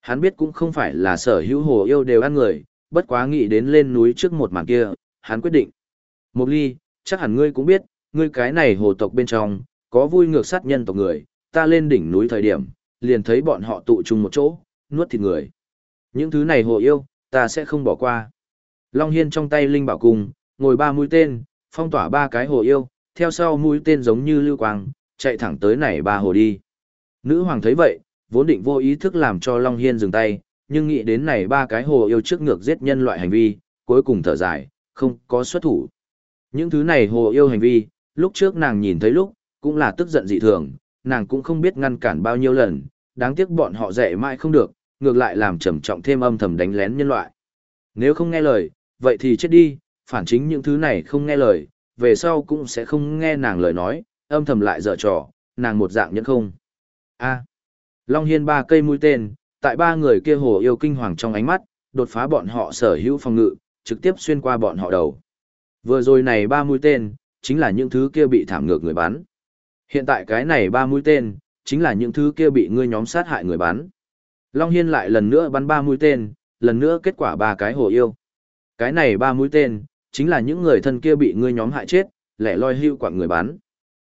Hắn biết cũng không phải là sở hữu hồ yêu đều ăn người, bất quá nghĩ đến lên núi trước một màn kia, hắn quyết định. Mộc ly, chắc hẳn ngươi cũng biết, ngươi cái này hồ tộc bên trong, có vui ngược sát nhân tộc người, ta lên đỉnh núi thời điểm, liền thấy bọn họ tụ chung một chỗ, nuốt thịt người. Những thứ này hồ yêu, ta sẽ không bỏ qua. Long Hiên trong tay Linh Bảo Cung, ngồi ba mũi tên, phong tỏa ba cái hồ yêu, theo sau mũi tên giống như lưu quang, chạy thẳng tới này ba hồ đi. Nữ hoàng thấy vậy, vốn định vô ý thức làm cho Long Hiên dừng tay, nhưng nghĩ đến này ba cái hồ yêu trước ngược giết nhân loại hành vi, cuối cùng thở dài, không có xuất thủ. Những thứ này hồ yêu hành vi, lúc trước nàng nhìn thấy lúc, cũng là tức giận dị thường, nàng cũng không biết ngăn cản bao nhiêu lần, đáng tiếc bọn họ dạy mãi không được, ngược lại làm trầm trọng thêm âm thầm đánh lén nhân loại. Nếu không nghe lời, vậy thì chết đi, phản chính những thứ này không nghe lời, về sau cũng sẽ không nghe nàng lời nói, âm thầm lại dở trò, nàng một dạng nhẫn không. A. Long Hiên ba cây mũi tên, tại ba người kia hồ yêu kinh hoàng trong ánh mắt, đột phá bọn họ sở hữu phòng ngự, trực tiếp xuyên qua bọn họ đầu. Vừa rồi này ba mũi tên, chính là những thứ kia bị thảm ngược người bắn. Hiện tại cái này ba mũi tên, chính là những thứ kia bị ngươi nhóm sát hại người bắn. Long Hiên lại lần nữa bắn ba mũi tên, lần nữa kết quả ba cái hồ yêu. Cái này ba mũi tên, chính là những người thân kia bị ngươi nhóm hại chết, lẻ loi hưu quạng người bắn.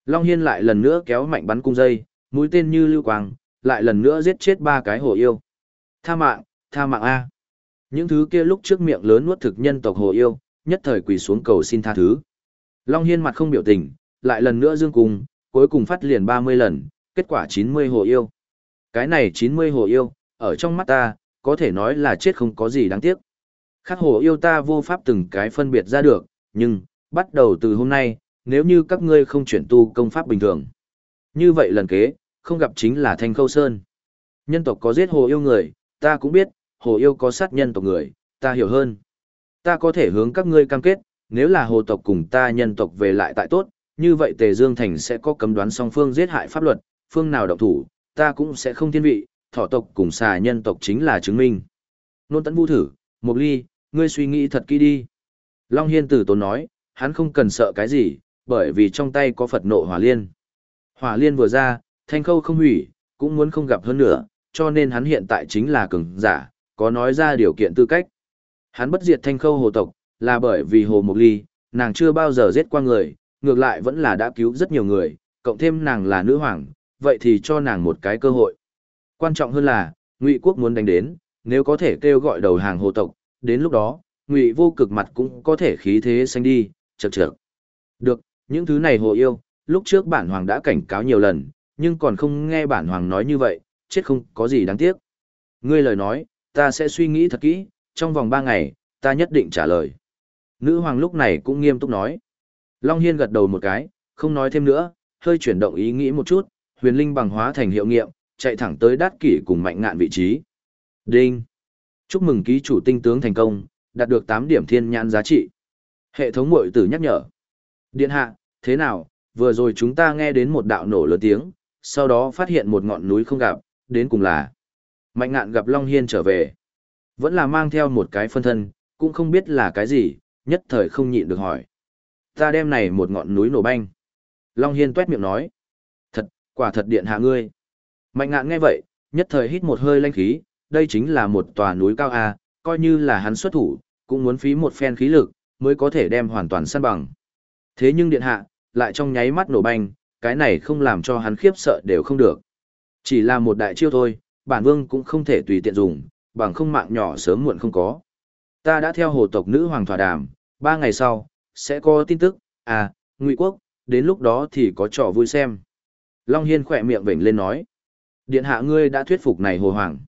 Long Hiên lại lần nữa kéo mạnh bắn cung dây, mũi tên như lưu quang, lại lần nữa giết chết ba cái hồ yêu. Tha mạng, tha mạng A. Những thứ kia lúc trước miệng lớn nuốt thực nhân tộc hồ yêu, nhất thời quỳ xuống cầu xin tha thứ. Long Hiên mặt không biểu tình, lại lần nữa dương cung, cuối cùng phát liền 30 lần, kết quả 90 hồ yêu. Cái này 90 hồ yêu, ở trong mắt ta, có thể nói là chết không có gì đáng tiếc. Khác hồ yêu ta vô pháp từng cái phân biệt ra được, nhưng, bắt đầu từ hôm nay, nếu như các ngươi không chuyển tu công pháp bình thường. Như vậy lần kế, không gặp chính là Thanh Khâu Sơn. Nhân tộc có giết hồ yêu người, ta cũng biết, hồ yêu có sát nhân tộc người, ta hiểu hơn. Ta có thể hướng các ngươi cam kết, nếu là hồ tộc cùng ta nhân tộc về lại tại tốt, như vậy Tề Dương Thành sẽ có cấm đoán song phương giết hại pháp luật, phương nào động thủ, ta cũng sẽ không thiên vị, thọ tộc cùng xà nhân tộc chính là chứng minh. Nôn tấn vu thử, Mục Ly, ngươi suy nghĩ thật kỹ đi. Long Hiên tử tốn nói, hắn không cần sợ cái gì, bởi vì trong tay có Phật nộ hỏa liên. Hỏa liên vừa ra, thanh khâu không hủy, cũng muốn không gặp hơn nữa, cho nên hắn hiện tại chính là cường giả, có nói ra điều kiện tư cách. Hắn bất diệt thanh khâu hồ tộc, là bởi vì hồ Mục Ly, nàng chưa bao giờ giết qua người, ngược lại vẫn là đã cứu rất nhiều người, cộng thêm nàng là nữ hoàng, vậy thì cho nàng một cái cơ hội. Quan trọng hơn là, Ngụy quốc muốn đánh đến, nếu có thể kêu gọi đầu hàng hồ tộc, đến lúc đó, Ngụy vô cực mặt cũng có thể khí thế xanh đi, chật chật. Được, những thứ này hồ yêu, lúc trước bản hoàng đã cảnh cáo nhiều lần, nhưng còn không nghe bản hoàng nói như vậy, chết không có gì đáng tiếc. Ngươi lời nói, ta sẽ suy nghĩ thật kỹ, trong vòng ba ngày, ta nhất định trả lời. Nữ hoàng lúc này cũng nghiêm túc nói. Long Hiên gật đầu một cái, không nói thêm nữa, hơi chuyển động ý nghĩ một chút, huyền linh bằng hóa thành hiệu nghiệm, chạy thẳng tới đát kỷ cùng mạnh ngạn vị trí. Đinh! Chúc mừng ký chủ tinh tướng thành công, đạt được 8 điểm thiên nhãn giá trị. Hệ thống mội tử nhắc nhở. Điện hạ, thế nào, vừa rồi chúng ta nghe đến một đạo nổ lớn tiếng, sau đó phát hiện một ngọn núi không gặp, đến cùng là. Mạnh ngạn gặp Long Hiên trở về. Vẫn là mang theo một cái phân thân, cũng không biết là cái gì, nhất thời không nhịn được hỏi. Ta đem này một ngọn núi nổ banh. Long Hiên tuét miệng nói. Thật, quả thật điện hạ ngươi. Mạnh ngạn nghe vậy, nhất thời hít một hơi lanh khí, đây chính là một tòa núi cao A, coi như là hắn xuất thủ, cũng muốn phí một phen khí lực, mới có thể đem hoàn toàn săn bằng. Thế nhưng điện hạ, lại trong nháy mắt nổ banh, cái này không làm cho hắn khiếp sợ đều không được. Chỉ là một đại chiêu thôi, bản vương cũng không thể tùy tiện dùng, bằng không mạng nhỏ sớm muộn không có. Ta đã theo hồ tộc nữ hoàng thỏa đàm, ba ngày sau, sẽ có tin tức, à, ngụy quốc, đến lúc đó thì có trò vui xem. Long Hiên khỏe miệng vểnh lên nói. Điện hạ ngươi đã thuyết phục này hồ hoàng.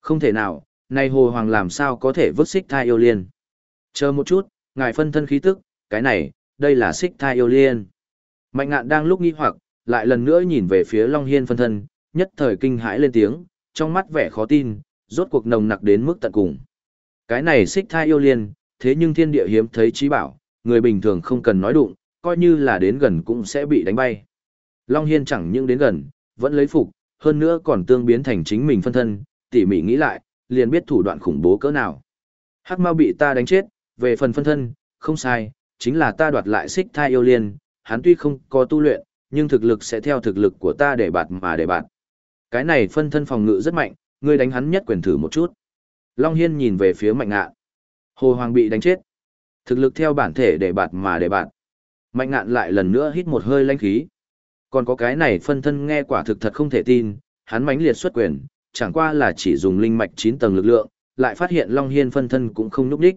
Không thể nào, này hồ hoàng làm sao có thể vứt xích thai yêu liên. Chờ một chút, ngài phân thân khí tức, cái này, đây là xích thai yêu liên. Mạnh ngạn đang lúc nghi hoặc, lại lần nữa nhìn về phía Long Hiên phân thân, nhất thời kinh hãi lên tiếng, trong mắt vẻ khó tin, rốt cuộc nồng nặc đến mức tận cùng. Cái này xích thai yêu liên, thế nhưng thiên địa hiếm thấy trí bảo, người bình thường không cần nói đụng, coi như là đến gần cũng sẽ bị đánh bay. Long Hiên chẳng những đến gần, vẫn lấy phục, hơn nữa còn tương biến thành chính mình phân thân, tỉ mỉ nghĩ lại, liền biết thủ đoạn khủng bố cỡ nào. Hắc mau bị ta đánh chết, về phần phân thân, không sai, chính là ta đoạt lại xích thai yêu liên, hắn tuy không có tu luyện, nhưng thực lực sẽ theo thực lực của ta để bạt mà để bạt. Cái này phân thân phòng ngự rất mạnh, ngươi đánh hắn nhất quyền thử một chút. Long Hiên nhìn về phía mạnh ngạn. Hồ Hoàng bị đánh chết. Thực lực theo bản thể để bạt mà để bạt. Mạnh ngạn lại lần nữa hít một hơi lãnh khí. Còn có cái này phân thân nghe quả thực thật không thể tin, hắn mãnh liệt xuất quyền, chẳng qua là chỉ dùng linh mạch 9 tầng lực lượng, lại phát hiện Long Hiên phân thân cũng không núp đích.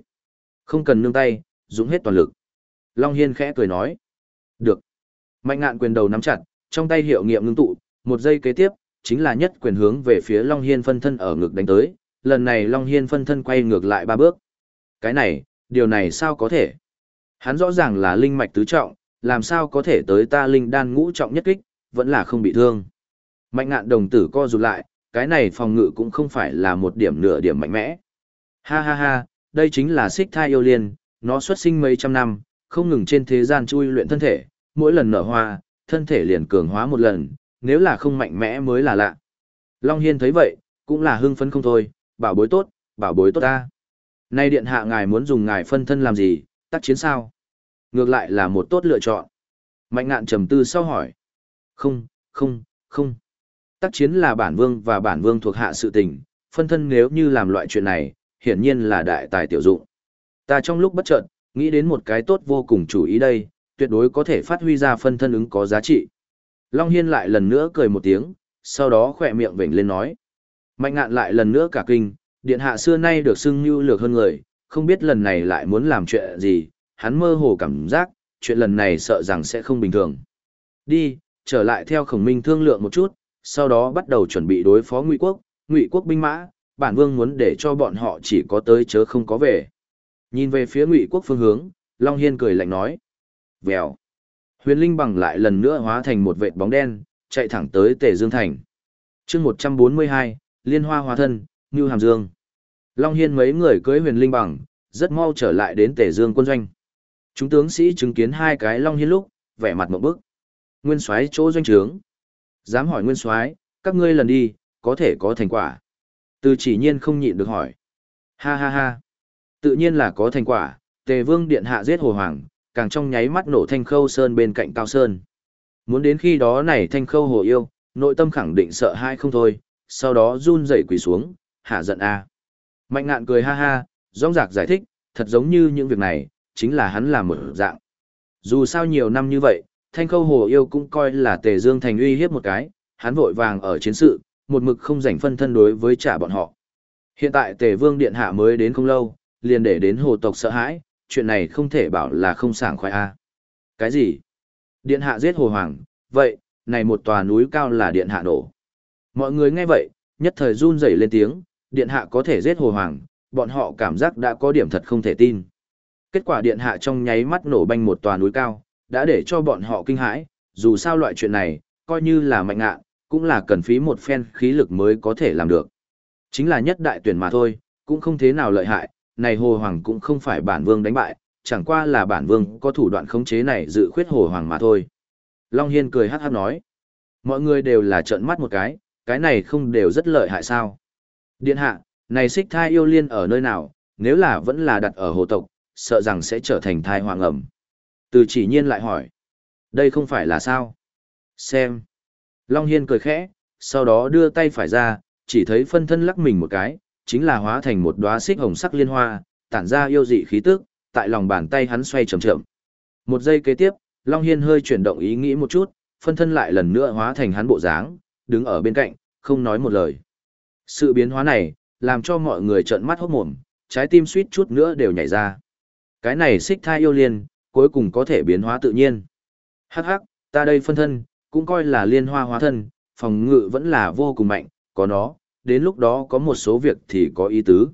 Không cần nương tay, dùng hết toàn lực. Long Hiên khẽ cười nói. Được. Mạnh ngạn quyền đầu nắm chặt, trong tay hiệu nghiệm ngưng tụ, một giây kế tiếp, chính là nhất quyền hướng về phía Long Hiên phân thân ở ngực đánh tới, lần này Long Hiên phân thân quay ngược lại ba bước. Cái này, điều này sao có thể? Hắn rõ ràng là linh mạch tứ trọng, làm sao có thể tới ta linh đan ngũ trọng nhất kích, vẫn là không bị thương. Mạnh ngạn đồng tử co rụt lại, cái này phòng ngự cũng không phải là một điểm nửa điểm mạnh mẽ. Ha ha ha, đây chính là xích thai yêu liên, nó xuất sinh mấy trăm năm, không ngừng trên thế gian chui luyện thân thể, mỗi lần nở hoa, thân thể liền cường hóa một lần, nếu là không mạnh mẽ mới là lạ. Long Hiên thấy vậy, cũng là hưng phấn không thôi, bảo bối tốt, bảo bối tốt ta. Nay điện hạ ngài muốn dùng ngài phân thân làm gì, tác chiến sao? Ngược lại là một tốt lựa chọn. Mạnh ngạn trầm tư sau hỏi. Không, không, không. Tác chiến là bản vương và bản vương thuộc hạ sự tình, phân thân nếu như làm loại chuyện này, hiển nhiên là đại tài tiểu dụng. Ta trong lúc bất chợt, nghĩ đến một cái tốt vô cùng chủ ý đây, tuyệt đối có thể phát huy ra phân thân ứng có giá trị. Long Hiên lại lần nữa cười một tiếng, sau đó khỏe miệng vểnh lên nói. Mạnh ngạn lại lần nữa cả kinh, điện hạ xưa nay được xưng như lược hơn người, không biết lần này lại muốn làm chuyện gì, hắn mơ hồ cảm giác, chuyện lần này sợ rằng sẽ không bình thường. Đi, trở lại theo khổng minh thương lượng một chút, sau đó bắt đầu chuẩn bị đối phó ngụy quốc, ngụy quốc binh mã, bản vương muốn để cho bọn họ chỉ có tới chớ không có về. Nhìn về phía Ngụy quốc phương hướng, Long Hiên cười lạnh nói. Vèo. Huyền Linh bằng lại lần nữa hóa thành một vệt bóng đen, chạy thẳng tới Tề Dương Thành. chương 142, Liên Hoa Hóa Thân, Ngưu Hàm Dương. Long Hiên mấy người cưới huyền Linh bằng, rất mau trở lại đến Tề Dương quân doanh. Chúng tướng sĩ chứng kiến hai cái Long Hiên lúc, vẻ mặt một bức. Nguyên soái chỗ doanh trướng. Dám hỏi Nguyên soái, các ngươi lần đi, có thể có thành quả. Từ chỉ nhiên không nhịn được hỏi. Ha ha ha. Tự nhiên là có thành quả, Tề Vương Điện Hạ giết Hồ Hoàng, càng trong nháy mắt nổ thanh khâu sơn bên cạnh Cao Sơn. Muốn đến khi đó này thanh khâu hồ yêu, nội tâm khẳng định sợ hai không thôi, sau đó run rẩy quỳ xuống, hạ giận a. Mạnh ngạn cười ha ha, rong rạc giải thích, thật giống như những việc này, chính là hắn làm một dạng. Dù sao nhiều năm như vậy, thanh khâu hồ yêu cũng coi là tề dương thành uy hiếp một cái, hắn vội vàng ở chiến sự, một mực không rảnh phân thân đối với trả bọn họ. Hiện tại tề vương điện hạ mới đến không lâu, liền để đến hồ tộc sợ hãi, chuyện này không thể bảo là không sảng khoái a. Cái gì? Điện hạ giết hồ hoàng, vậy, này một tòa núi cao là điện hạ nổ. Mọi người nghe vậy, nhất thời run rẩy lên tiếng, điện hạ có thể giết hồ hoàng, bọn họ cảm giác đã có điểm thật không thể tin. Kết quả điện hạ trong nháy mắt nổ banh một tòa núi cao, đã để cho bọn họ kinh hãi, dù sao loại chuyện này, coi như là mạnh ạ cũng là cần phí một phen khí lực mới có thể làm được. Chính là nhất đại tuyển mà thôi, cũng không thế nào lợi hại, này hồ hoàng cũng không phải bản vương đánh bại, chẳng qua là bản vương có thủ đoạn khống chế này dự khuyết hồ hoàng mà thôi. Long Hiên cười hát hát nói, mọi người đều là trợn mắt một cái, cái này không đều rất lợi hại sao. Điện hạ, này xích thai yêu liên ở nơi nào, nếu là vẫn là đặt ở hồ tộc, sợ rằng sẽ trở thành thai hoàng ẩm. Từ chỉ nhiên lại hỏi, đây không phải là sao? Xem. Long Hiên cười khẽ, sau đó đưa tay phải ra, chỉ thấy phân thân lắc mình một cái, chính là hóa thành một đóa xích hồng sắc liên hoa, tản ra yêu dị khí tức, tại lòng bàn tay hắn xoay chậm chậm. Một giây kế tiếp, Long Hiên hơi chuyển động ý nghĩ một chút, phân thân lại lần nữa hóa thành hắn bộ dáng, đứng ở bên cạnh, không nói một lời. Sự biến hóa này, làm cho mọi người trợn mắt hốt mồm, trái tim suýt chút nữa đều nhảy ra. Cái này xích thai yêu liên, cuối cùng có thể biến hóa tự nhiên. Hắc hắc, ta đây phân thân, cũng coi là liên hoa hóa thân, phòng ngự vẫn là vô cùng mạnh, có nó, đến lúc đó có một số việc thì có ý tứ.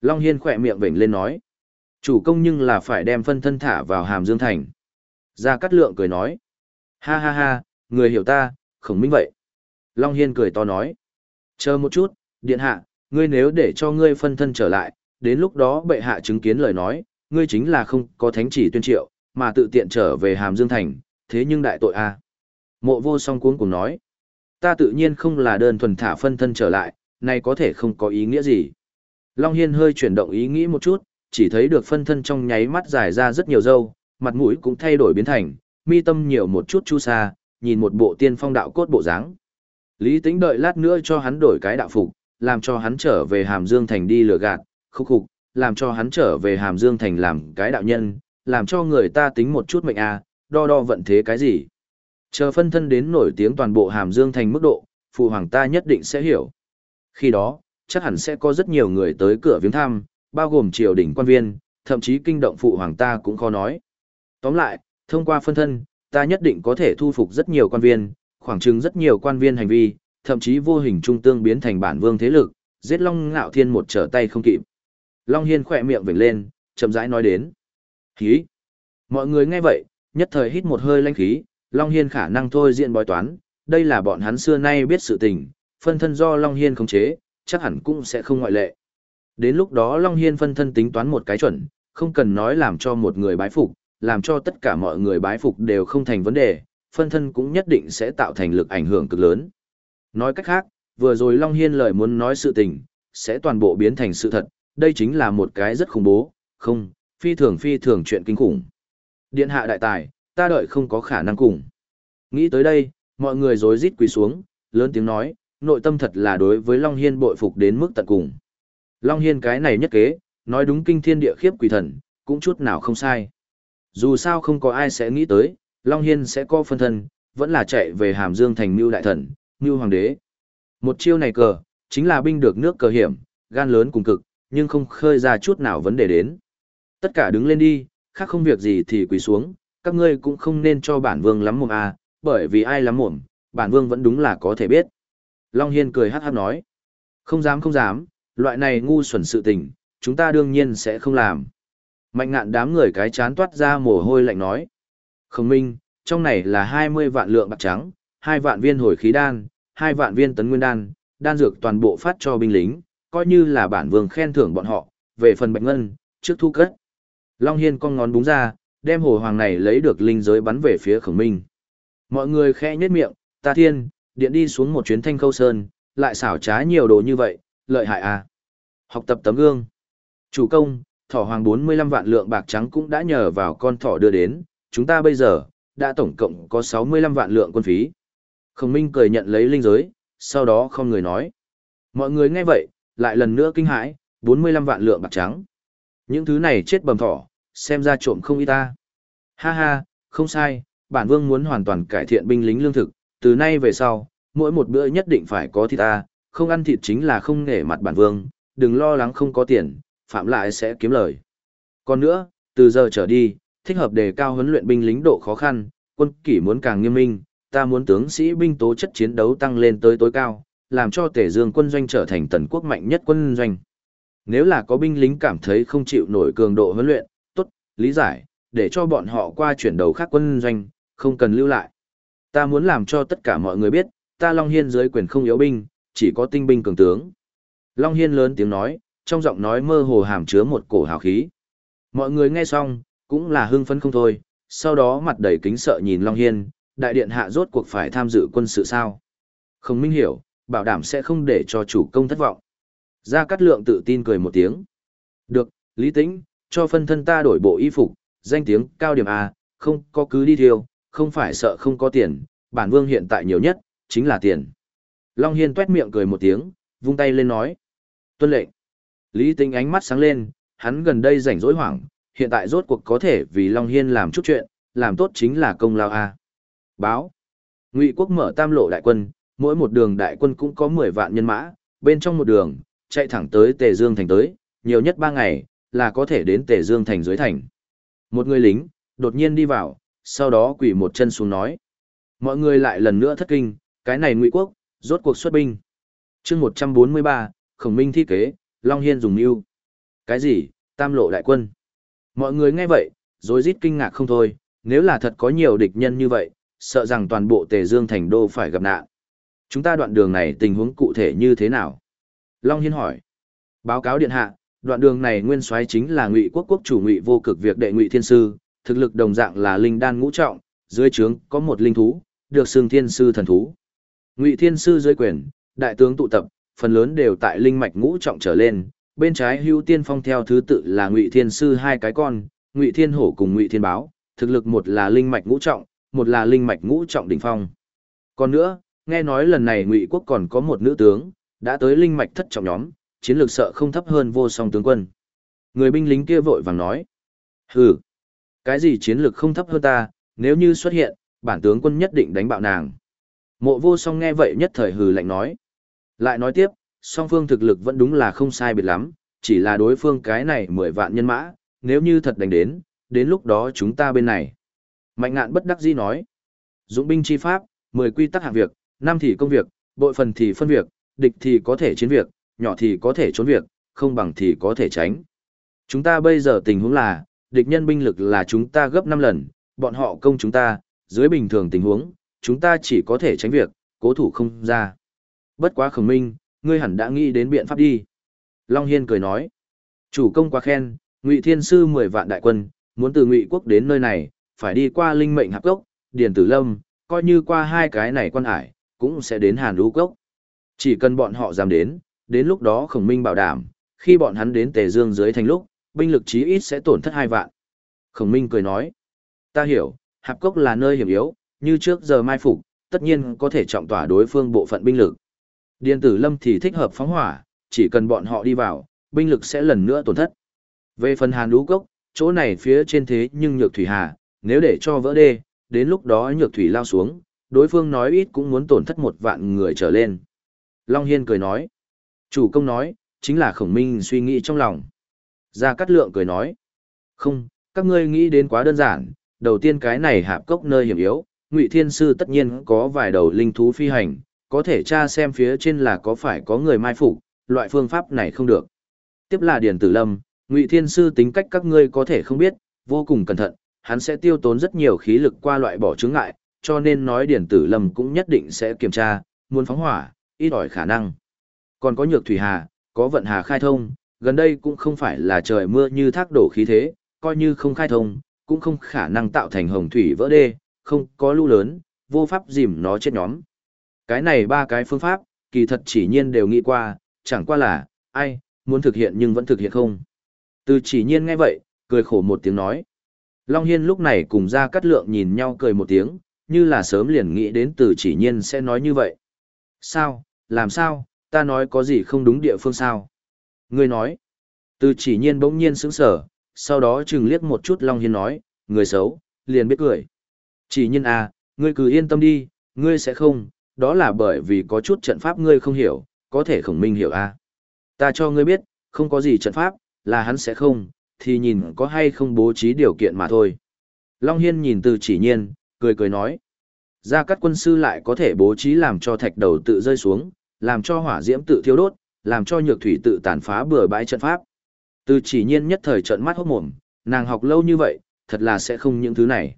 Long Hiên khỏe miệng vểnh lên nói. Chủ công nhưng là phải đem phân thân thả vào hàm dương thành. Gia Cát Lượng cười nói. Ha ha ha, người hiểu ta, khổng minh vậy. Long Hiên cười to nói. Chờ một chút, điện hạ, ngươi nếu để cho ngươi phân thân trở lại, đến lúc đó bệ hạ chứng kiến lời nói, ngươi chính là không có thánh chỉ tuyên triệu, mà tự tiện trở về hàm dương thành, thế nhưng đại tội a Mộ vô song cuống cùng nói. Ta tự nhiên không là đơn thuần thả phân thân trở lại, này có thể không có ý nghĩa gì. Long Hiên hơi chuyển động ý nghĩ một chút, chỉ thấy được phân thân trong nháy mắt dài ra rất nhiều dâu, mặt mũi cũng thay đổi biến thành, mi tâm nhiều một chút chu sa, nhìn một bộ tiên phong đạo cốt bộ dáng. Lý Tĩnh đợi lát nữa cho hắn đổi cái đạo phục, làm cho hắn trở về Hàm Dương Thành đi lừa gạt, khúc khục, làm cho hắn trở về Hàm Dương Thành làm cái đạo nhân, làm cho người ta tính một chút mệnh a, à, đo đo vận thế cái gì. Chờ phân thân đến nổi tiếng toàn bộ Hàm Dương Thành mức độ, phụ hoàng ta nhất định sẽ hiểu. Khi đó, chắc hẳn sẽ có rất nhiều người tới cửa viếng thăm, bao gồm triều đình quan viên, thậm chí kinh động phụ hoàng ta cũng khó nói. Tóm lại, thông qua phân thân, ta nhất định có thể thu phục rất nhiều quan viên, khoảng chừng rất nhiều quan viên hành vi, thậm chí vô hình trung tương biến thành bản vương thế lực, giết Long Ngạo Thiên một trở tay không kịp. Long Hiên khỏe miệng vểnh lên, chậm rãi nói đến. Khí! Mọi người nghe vậy, nhất thời hít một hơi lanh khí, Long Hiên khả năng thôi diện bói toán, đây là bọn hắn xưa nay biết sự tình, phân thân do Long Hiên khống chế, chắc hẳn cũng sẽ không ngoại lệ. Đến lúc đó Long Hiên phân thân tính toán một cái chuẩn, không cần nói làm cho một người bái phục, làm cho tất cả mọi người bái phục đều không thành vấn đề, phân thân cũng nhất định sẽ tạo thành lực ảnh hưởng cực lớn. Nói cách khác, vừa rồi Long Hiên lời muốn nói sự tình, sẽ toàn bộ biến thành sự thật, đây chính là một cái rất khủng bố, không, phi thường phi thường chuyện kinh khủng. Điện hạ đại tài, ta đợi không có khả năng cùng. Nghĩ tới đây, mọi người rối rít quỳ xuống, lớn tiếng nói, nội tâm thật là đối với Long Hiên bội phục đến mức tận cùng. Long Hiên cái này nhất kế, nói đúng kinh thiên địa khiếp quỷ thần, cũng chút nào không sai. Dù sao không có ai sẽ nghĩ tới, Long Hiên sẽ có phân thân, vẫn là chạy về Hàm Dương thành Mưu Đại Thần, Mưu Hoàng đế. Một chiêu này cờ, chính là binh được nước cờ hiểm, gan lớn cùng cực, nhưng không khơi ra chút nào vấn đề đến. Tất cả đứng lên đi, khác không việc gì thì quỳ xuống, các ngươi cũng không nên cho bản vương lắm mồm à, bởi vì ai lắm mồm, bản vương vẫn đúng là có thể biết. Long Hiên cười hát hát nói. Không dám không dám, loại này ngu xuẩn sự tình, chúng ta đương nhiên sẽ không làm. Mạnh ngạn đám người cái chán toát ra mồ hôi lạnh nói. Khổng minh, trong này là 20 vạn lượng bạc trắng, 2 vạn viên hồi khí đan, 2 vạn viên tấn nguyên đan, đan dược toàn bộ phát cho binh lính, coi như là bản vương khen thưởng bọn họ, về phần bạch ngân, trước thu cất. Long Hiên con ngón búng ra, đem hồ hoàng này lấy được linh giới bắn về phía khổng minh. Mọi người khẽ nhết miệng, ta thiên, điện đi xuống một chuyến thanh khâu sơn, lại xảo trá nhiều đồ như vậy, lợi hại à. Học tập tấm gương. Chủ công, thỏ hoàng 45 vạn lượng bạc trắng cũng đã nhờ vào con thỏ đưa đến, chúng ta bây giờ, đã tổng cộng có 65 vạn lượng quân phí. Khổng minh cười nhận lấy linh giới, sau đó không người nói. Mọi người nghe vậy, lại lần nữa kinh hãi, 45 vạn lượng bạc trắng. Những thứ này chết bầm thỏ, xem ra trộm không ít ta. Ha ha, không sai, bản vương muốn hoàn toàn cải thiện binh lính lương thực, từ nay về sau, mỗi một bữa nhất định phải có thịt ta, không ăn thịt chính là không nể mặt bản vương, đừng lo lắng không có tiền, phạm lại sẽ kiếm lời. Còn nữa, từ giờ trở đi, thích hợp đề cao huấn luyện binh lính độ khó khăn, quân kỷ muốn càng nghiêm minh, ta muốn tướng sĩ binh tố chất chiến đấu tăng lên tới tối cao, làm cho Tể Dương quân doanh trở thành tần quốc mạnh nhất quân doanh. Nếu là có binh lính cảm thấy không chịu nổi cường độ huấn luyện, tốt, lý giải, để cho bọn họ qua chuyển đầu khác quân doanh, không cần lưu lại. Ta muốn làm cho tất cả mọi người biết, ta Long Hiên dưới quyền không yếu binh, chỉ có tinh binh cường tướng. Long Hiên lớn tiếng nói, trong giọng nói mơ hồ hàm chứa một cổ hào khí. Mọi người nghe xong, cũng là hưng phấn không thôi, sau đó mặt đầy kính sợ nhìn Long Hiên, đại điện hạ rốt cuộc phải tham dự quân sự sao. Không minh hiểu, bảo đảm sẽ không để cho chủ công thất vọng. Gia Cát Lượng tự tin cười một tiếng. Được, Lý Tĩnh, cho phân thân ta đổi bộ y phục, danh tiếng cao điểm A, không có cứ đi thiêu, không phải sợ không có tiền, bản vương hiện tại nhiều nhất, chính là tiền. Long Hiên tuét miệng cười một tiếng, vung tay lên nói. Tuân lệnh. Lý Tinh ánh mắt sáng lên, hắn gần đây rảnh rỗi hoảng, hiện tại rốt cuộc có thể vì Long Hiên làm chút chuyện, làm tốt chính là công lao A. Báo. Ngụy quốc mở tam lộ đại quân, mỗi một đường đại quân cũng có 10 vạn nhân mã, bên trong một đường, chạy thẳng tới Tề Dương thành tới, nhiều nhất 3 ngày, là có thể đến Tề Dương thành dưới thành. Một người lính, đột nhiên đi vào, sau đó quỳ một chân xuống nói. Mọi người lại lần nữa thất kinh, cái này ngụy quốc, rốt cuộc xuất binh. chương 143, khổng minh thi kế, Long Hiên dùng mưu. Cái gì, tam lộ đại quân? Mọi người nghe vậy, rồi rít kinh ngạc không thôi, nếu là thật có nhiều địch nhân như vậy, sợ rằng toàn bộ Tề Dương thành đô phải gặp nạn. Chúng ta đoạn đường này tình huống cụ thể như thế nào? Long Hiên hỏi. Báo cáo điện hạ, đoạn đường này nguyên soái chính là Ngụy Quốc quốc chủ Ngụy Vô Cực việc đệ Ngụy Thiên sư, thực lực đồng dạng là linh đan ngũ trọng, dưới trướng có một linh thú, được xưng Thiên sư thần thú. Ngụy Thiên sư dưới quyền, đại tướng tụ tập, phần lớn đều tại linh mạch ngũ trọng trở lên, bên trái Hưu Tiên Phong theo thứ tự là Ngụy Thiên sư hai cái con, Ngụy Thiên Hổ cùng Ngụy Thiên Báo, thực lực một là linh mạch ngũ trọng, một là linh mạch ngũ trọng đỉnh phong. Còn nữa, nghe nói lần này Ngụy quốc còn có một nữ tướng, đã tới linh mạch thất trọng nhóm, chiến lược sợ không thấp hơn vô song tướng quân. Người binh lính kia vội vàng nói. Hừ, cái gì chiến lược không thấp hơn ta, nếu như xuất hiện, bản tướng quân nhất định đánh bạo nàng. Mộ vô song nghe vậy nhất thời hừ lạnh nói. Lại nói tiếp, song phương thực lực vẫn đúng là không sai biệt lắm, chỉ là đối phương cái này mười vạn nhân mã, nếu như thật đánh đến, đến lúc đó chúng ta bên này. Mạnh ngạn bất đắc dĩ nói. Dũng binh chi pháp, mười quy tắc hạng việc, năm thì công việc, bội phần thì phân việc, địch thì có thể chiến việc, nhỏ thì có thể trốn việc, không bằng thì có thể tránh. Chúng ta bây giờ tình huống là, địch nhân binh lực là chúng ta gấp 5 lần, bọn họ công chúng ta, dưới bình thường tình huống, chúng ta chỉ có thể tránh việc, cố thủ không ra. Bất quá khổng minh, ngươi hẳn đã nghĩ đến biện pháp đi. Long Hiên cười nói, chủ công quá khen, Ngụy Thiên Sư 10 vạn đại quân, muốn từ Ngụy Quốc đến nơi này, phải đi qua Linh Mệnh Hạp Cốc, Điền Tử Lâm, coi như qua hai cái này quan hải, cũng sẽ đến Hàn Lũ Cốc. Chỉ cần bọn họ dám đến, đến lúc đó khổng minh bảo đảm, khi bọn hắn đến Tề Dương dưới thành lúc, binh lực chí ít sẽ tổn thất hai vạn. Khổng minh cười nói, ta hiểu, hạp cốc là nơi hiểm yếu, như trước giờ mai phục, tất nhiên có thể trọng tỏa đối phương bộ phận binh lực. Điện tử lâm thì thích hợp phóng hỏa, chỉ cần bọn họ đi vào, binh lực sẽ lần nữa tổn thất. Về phần hàn lũ cốc, chỗ này phía trên thế nhưng nhược thủy hà, nếu để cho vỡ đê, đến lúc đó nhược thủy lao xuống, đối phương nói ít cũng muốn tổn thất một vạn người trở lên. Long Hiên cười nói. Chủ công nói, chính là khổng minh suy nghĩ trong lòng. Gia Cát Lượng cười nói. Không, các ngươi nghĩ đến quá đơn giản, đầu tiên cái này hạp cốc nơi hiểm yếu, Ngụy Thiên Sư tất nhiên có vài đầu linh thú phi hành, có thể tra xem phía trên là có phải có người mai phục, loại phương pháp này không được. Tiếp là Điền Tử Lâm, Ngụy Thiên Sư tính cách các ngươi có thể không biết, vô cùng cẩn thận, hắn sẽ tiêu tốn rất nhiều khí lực qua loại bỏ chứng ngại, cho nên nói Điền Tử Lâm cũng nhất định sẽ kiểm tra, muốn phóng hỏa, ít ỏi khả năng. Còn có Nhược Thủy Hà, có Vận Hà khai thông, gần đây cũng không phải là trời mưa như thác đổ khí thế, coi như không khai thông, cũng không khả năng tạo thành hồng thủy vỡ đê, không có lưu lớn, vô pháp dìm nó chết nhóm. Cái này ba cái phương pháp, kỳ thật chỉ nhiên đều nghĩ qua, chẳng qua là, ai, muốn thực hiện nhưng vẫn thực hiện không. Từ chỉ nhiên nghe vậy, cười khổ một tiếng nói. Long Hiên lúc này cùng ra cắt lượng nhìn nhau cười một tiếng, như là sớm liền nghĩ đến từ chỉ nhiên sẽ nói như vậy. Sao, làm sao, ta nói có gì không đúng địa phương sao? Ngươi nói. Từ chỉ nhiên bỗng nhiên sững sở, sau đó chừng liếc một chút Long Hiên nói, người xấu, liền biết cười. Chỉ nhiên à, ngươi cứ yên tâm đi, ngươi sẽ không, đó là bởi vì có chút trận pháp ngươi không hiểu, có thể khổng minh hiểu à. Ta cho ngươi biết, không có gì trận pháp, là hắn sẽ không, thì nhìn có hay không bố trí điều kiện mà thôi. Long Hiên nhìn từ chỉ nhiên, cười cười nói. Gia cắt quân sư lại có thể bố trí làm cho thạch đầu tự rơi xuống, làm cho hỏa diễm tự thiêu đốt, làm cho nhược thủy tự tàn phá bừa bãi trận pháp. Từ chỉ nhiên nhất thời trận mắt hốt mồm, nàng học lâu như vậy, thật là sẽ không những thứ này.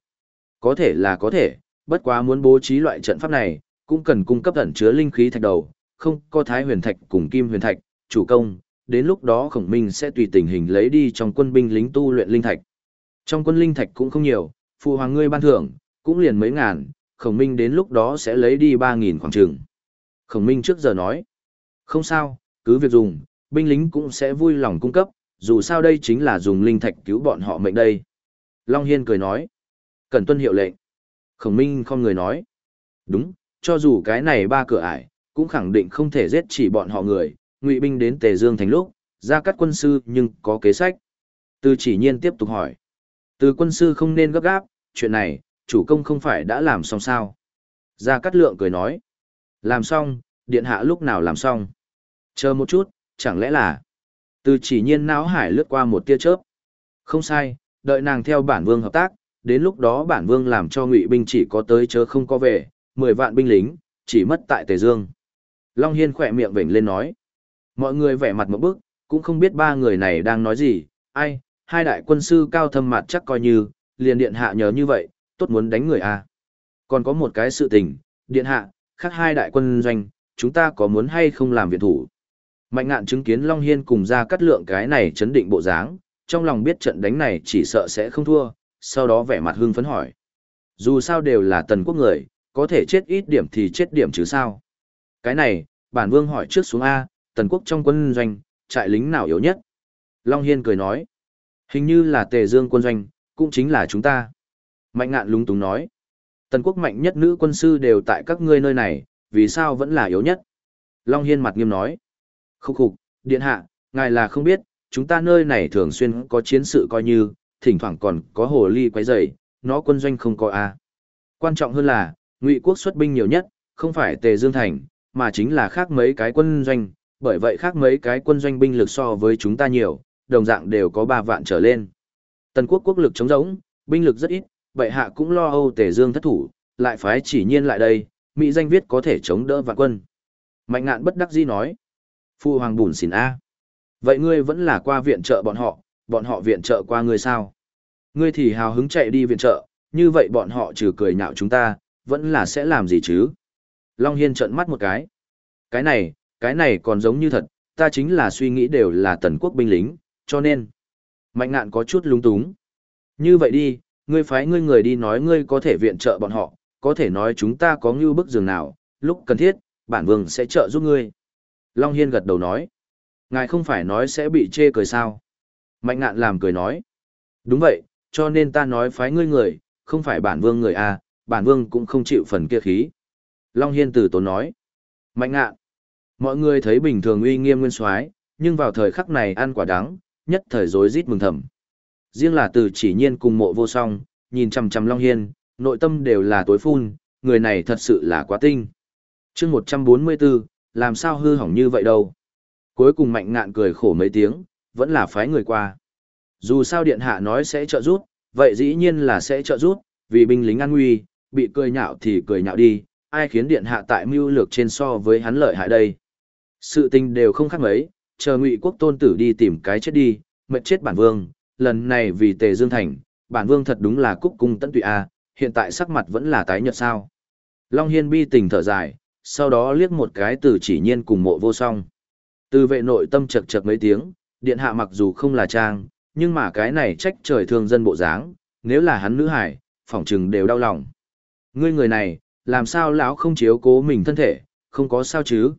Có thể là có thể, bất quá muốn bố trí loại trận pháp này, cũng cần cung cấp ẩn chứa linh khí thạch đầu, không có thái huyền thạch cùng kim huyền thạch, chủ công, đến lúc đó khổng minh sẽ tùy tình hình lấy đi trong quân binh lính tu luyện linh thạch. Trong quân linh thạch cũng không nhiều, phụ hoàng ngươi ban thưởng, cũng liền mấy ngàn, khổng minh đến lúc đó sẽ lấy đi ba nghìn khoảng trường. Khổng minh trước giờ nói, không sao, cứ việc dùng, binh lính cũng sẽ vui lòng cung cấp, dù sao đây chính là dùng linh thạch cứu bọn họ mệnh đây. Long Hiên cười nói, cần tuân hiệu lệnh. Khổng minh không người nói, đúng, cho dù cái này ba cửa ải, cũng khẳng định không thể giết chỉ bọn họ người, ngụy binh đến Tề Dương thành lúc, ra cắt quân sư nhưng có kế sách. Từ chỉ nhiên tiếp tục hỏi. Từ quân sư không nên gấp gáp, chuyện này, chủ công không phải đã làm xong sao? Gia Cát Lượng cười nói. Làm xong, điện hạ lúc nào làm xong? Chờ một chút, chẳng lẽ là... Từ chỉ nhiên não hải lướt qua một tia chớp. Không sai, đợi nàng theo bản vương hợp tác, đến lúc đó bản vương làm cho ngụy binh chỉ có tới chớ không có về, 10 vạn binh lính, chỉ mất tại Tề Dương. Long Hiên khỏe miệng vểnh lên nói. Mọi người vẻ mặt một bức, cũng không biết ba người này đang nói gì, ai, hai đại quân sư cao thâm mặt chắc coi như, liền điện hạ nhớ như vậy, tốt muốn đánh người à. Còn có một cái sự tình, điện hạ, khác hai đại quân doanh, chúng ta có muốn hay không làm viện thủ. Mạnh ngạn chứng kiến Long Hiên cùng ra cắt lượng cái này chấn định bộ dáng, trong lòng biết trận đánh này chỉ sợ sẽ không thua, sau đó vẻ mặt hưng phấn hỏi. Dù sao đều là tần quốc người, có thể chết ít điểm thì chết điểm chứ sao. Cái này, bản vương hỏi trước xuống A, tần quốc trong quân doanh, trại lính nào yếu nhất? Long Hiên cười nói. Hình như là tề dương quân doanh, cũng chính là chúng ta. Mạnh ngạn lúng túng nói. Tần quốc mạnh nhất nữ quân sư đều tại các ngươi nơi này, vì sao vẫn là yếu nhất? Long Hiên mặt nghiêm nói. Khúc khục, điện hạ, ngài là không biết, chúng ta nơi này thường xuyên có chiến sự coi như, thỉnh thoảng còn có hồ ly quấy rầy, nó quân doanh không có a. Quan trọng hơn là, Ngụy quốc xuất binh nhiều nhất, không phải Tề Dương thành, mà chính là khác mấy cái quân doanh, bởi vậy khác mấy cái quân doanh binh lực so với chúng ta nhiều, đồng dạng đều có 3 vạn trở lên. Tần quốc quốc lực chống giống, binh lực rất ít, vậy hạ cũng lo Âu Tề Dương thất thủ, lại phái chỉ nhiên lại đây, Mỹ danh viết có thể chống đỡ vạn quân. Mạnh ngạn bất đắc dĩ nói. Phu hoàng bùn xỉn A. Vậy ngươi vẫn là qua viện trợ bọn họ, bọn họ viện trợ qua ngươi sao? Ngươi thì hào hứng chạy đi viện trợ, như vậy bọn họ trừ cười nhạo chúng ta, vẫn là sẽ làm gì chứ? Long Hiên trợn mắt một cái. Cái này, cái này còn giống như thật, ta chính là suy nghĩ đều là tần quốc binh lính, cho nên. Mạnh ngạn có chút lung túng. Như vậy đi, ngươi phái ngươi người đi nói ngươi có thể viện trợ bọn họ, có thể nói chúng ta có ngưu bức giường nào, lúc cần thiết, bản vương sẽ trợ giúp ngươi. Long Hiên gật đầu nói. Ngài không phải nói sẽ bị chê cười sao. Mạnh ngạn làm cười nói. Đúng vậy, cho nên ta nói phái ngươi người, không phải bản vương người à, bản vương cũng không chịu phần kia khí. Long Hiên từ tốn nói. Mạnh ngạn. Mọi người thấy bình thường uy nghiêm nguyên soái nhưng vào thời khắc này ăn quả đắng, nhất thời rối rít mừng thầm. Riêng là từ chỉ nhiên cùng mộ vô song, nhìn chằm chằm Long Hiên, nội tâm đều là tối phun, người này thật sự là quá tinh. chương 144, làm sao hư hỏng như vậy đâu. Cuối cùng mạnh ngạn cười khổ mấy tiếng, vẫn là phái người qua. Dù sao điện hạ nói sẽ trợ giúp, vậy dĩ nhiên là sẽ trợ giúp, vì binh lính an nguy, bị cười nhạo thì cười nhạo đi, ai khiến điện hạ tại mưu lược trên so với hắn lợi hại đây. Sự tình đều không khác mấy, chờ ngụy quốc tôn tử đi tìm cái chết đi, mệt chết bản vương, lần này vì tề dương thành, bản vương thật đúng là cúc cung tận tụy a, hiện tại sắc mặt vẫn là tái nhợt sao. Long Hiên bi tình thở dài, sau đó liếc một cái từ chỉ nhiên cùng mộ vô song. Từ vệ nội tâm chật chật mấy tiếng, điện hạ mặc dù không là trang, nhưng mà cái này trách trời thương dân bộ dáng, nếu là hắn nữ hải, phỏng chừng đều đau lòng. Ngươi người này, làm sao lão không chiếu cố mình thân thể, không có sao chứ?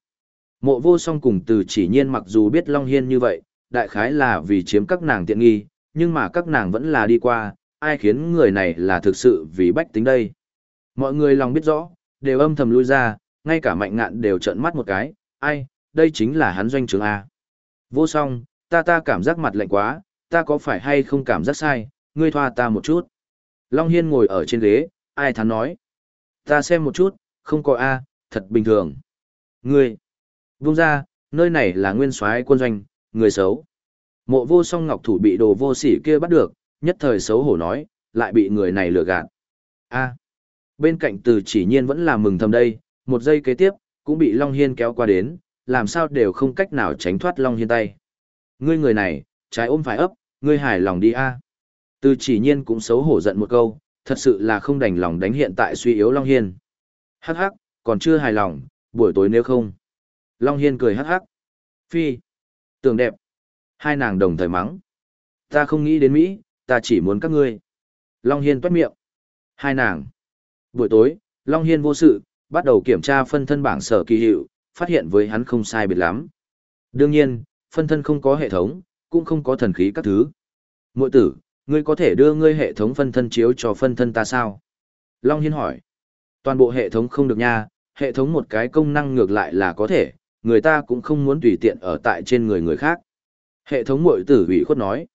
Mộ vô song cùng từ chỉ nhiên mặc dù biết Long Hiên như vậy, đại khái là vì chiếm các nàng tiện nghi, nhưng mà các nàng vẫn là đi qua, ai khiến người này là thực sự vì bách tính đây. Mọi người lòng biết rõ, đều âm thầm lui ra, ngay cả mạnh ngạn đều trợn mắt một cái, ai, đây chính là hắn doanh trưởng A. Vô song, ta ta cảm giác mặt lạnh quá, ta có phải hay không cảm giác sai, ngươi thoa ta một chút. Long Hiên ngồi ở trên ghế, ai thắn nói. Ta xem một chút, không có A, thật bình thường. Ngươi, vung ra, nơi này là nguyên soái quân doanh, người xấu. Mộ vô song ngọc thủ bị đồ vô sỉ kia bắt được, nhất thời xấu hổ nói, lại bị người này lừa gạt. A. Bên cạnh từ chỉ nhiên vẫn là mừng thầm đây, một giây kế tiếp, cũng bị Long Hiên kéo qua đến, làm sao đều không cách nào tránh thoát Long Hiên tay. Ngươi người này, trái ôm phải ấp, ngươi hài lòng đi a. Từ chỉ nhiên cũng xấu hổ giận một câu, thật sự là không đành lòng đánh hiện tại suy yếu Long Hiên. Hắc hắc, còn chưa hài lòng, buổi tối nếu không. Long Hiên cười hắc hắc. Phi. Tường đẹp. Hai nàng đồng thời mắng. Ta không nghĩ đến Mỹ, ta chỉ muốn các ngươi. Long Hiên toát miệng. Hai nàng. Buổi tối, Long Hiên vô sự, bắt đầu kiểm tra phân thân bảng sở kỳ hiệu, phát hiện với hắn không sai biệt lắm. Đương nhiên, phân thân không có hệ thống, cũng không có thần khí các thứ. Mội tử, ngươi có thể đưa ngươi hệ thống phân thân chiếu cho phân thân ta sao? Long Hiên hỏi. Toàn bộ hệ thống không được nha, hệ thống một cái công năng ngược lại là có thể, người ta cũng không muốn tùy tiện ở tại trên người người khác. Hệ thống mội tử ủy khuất nói.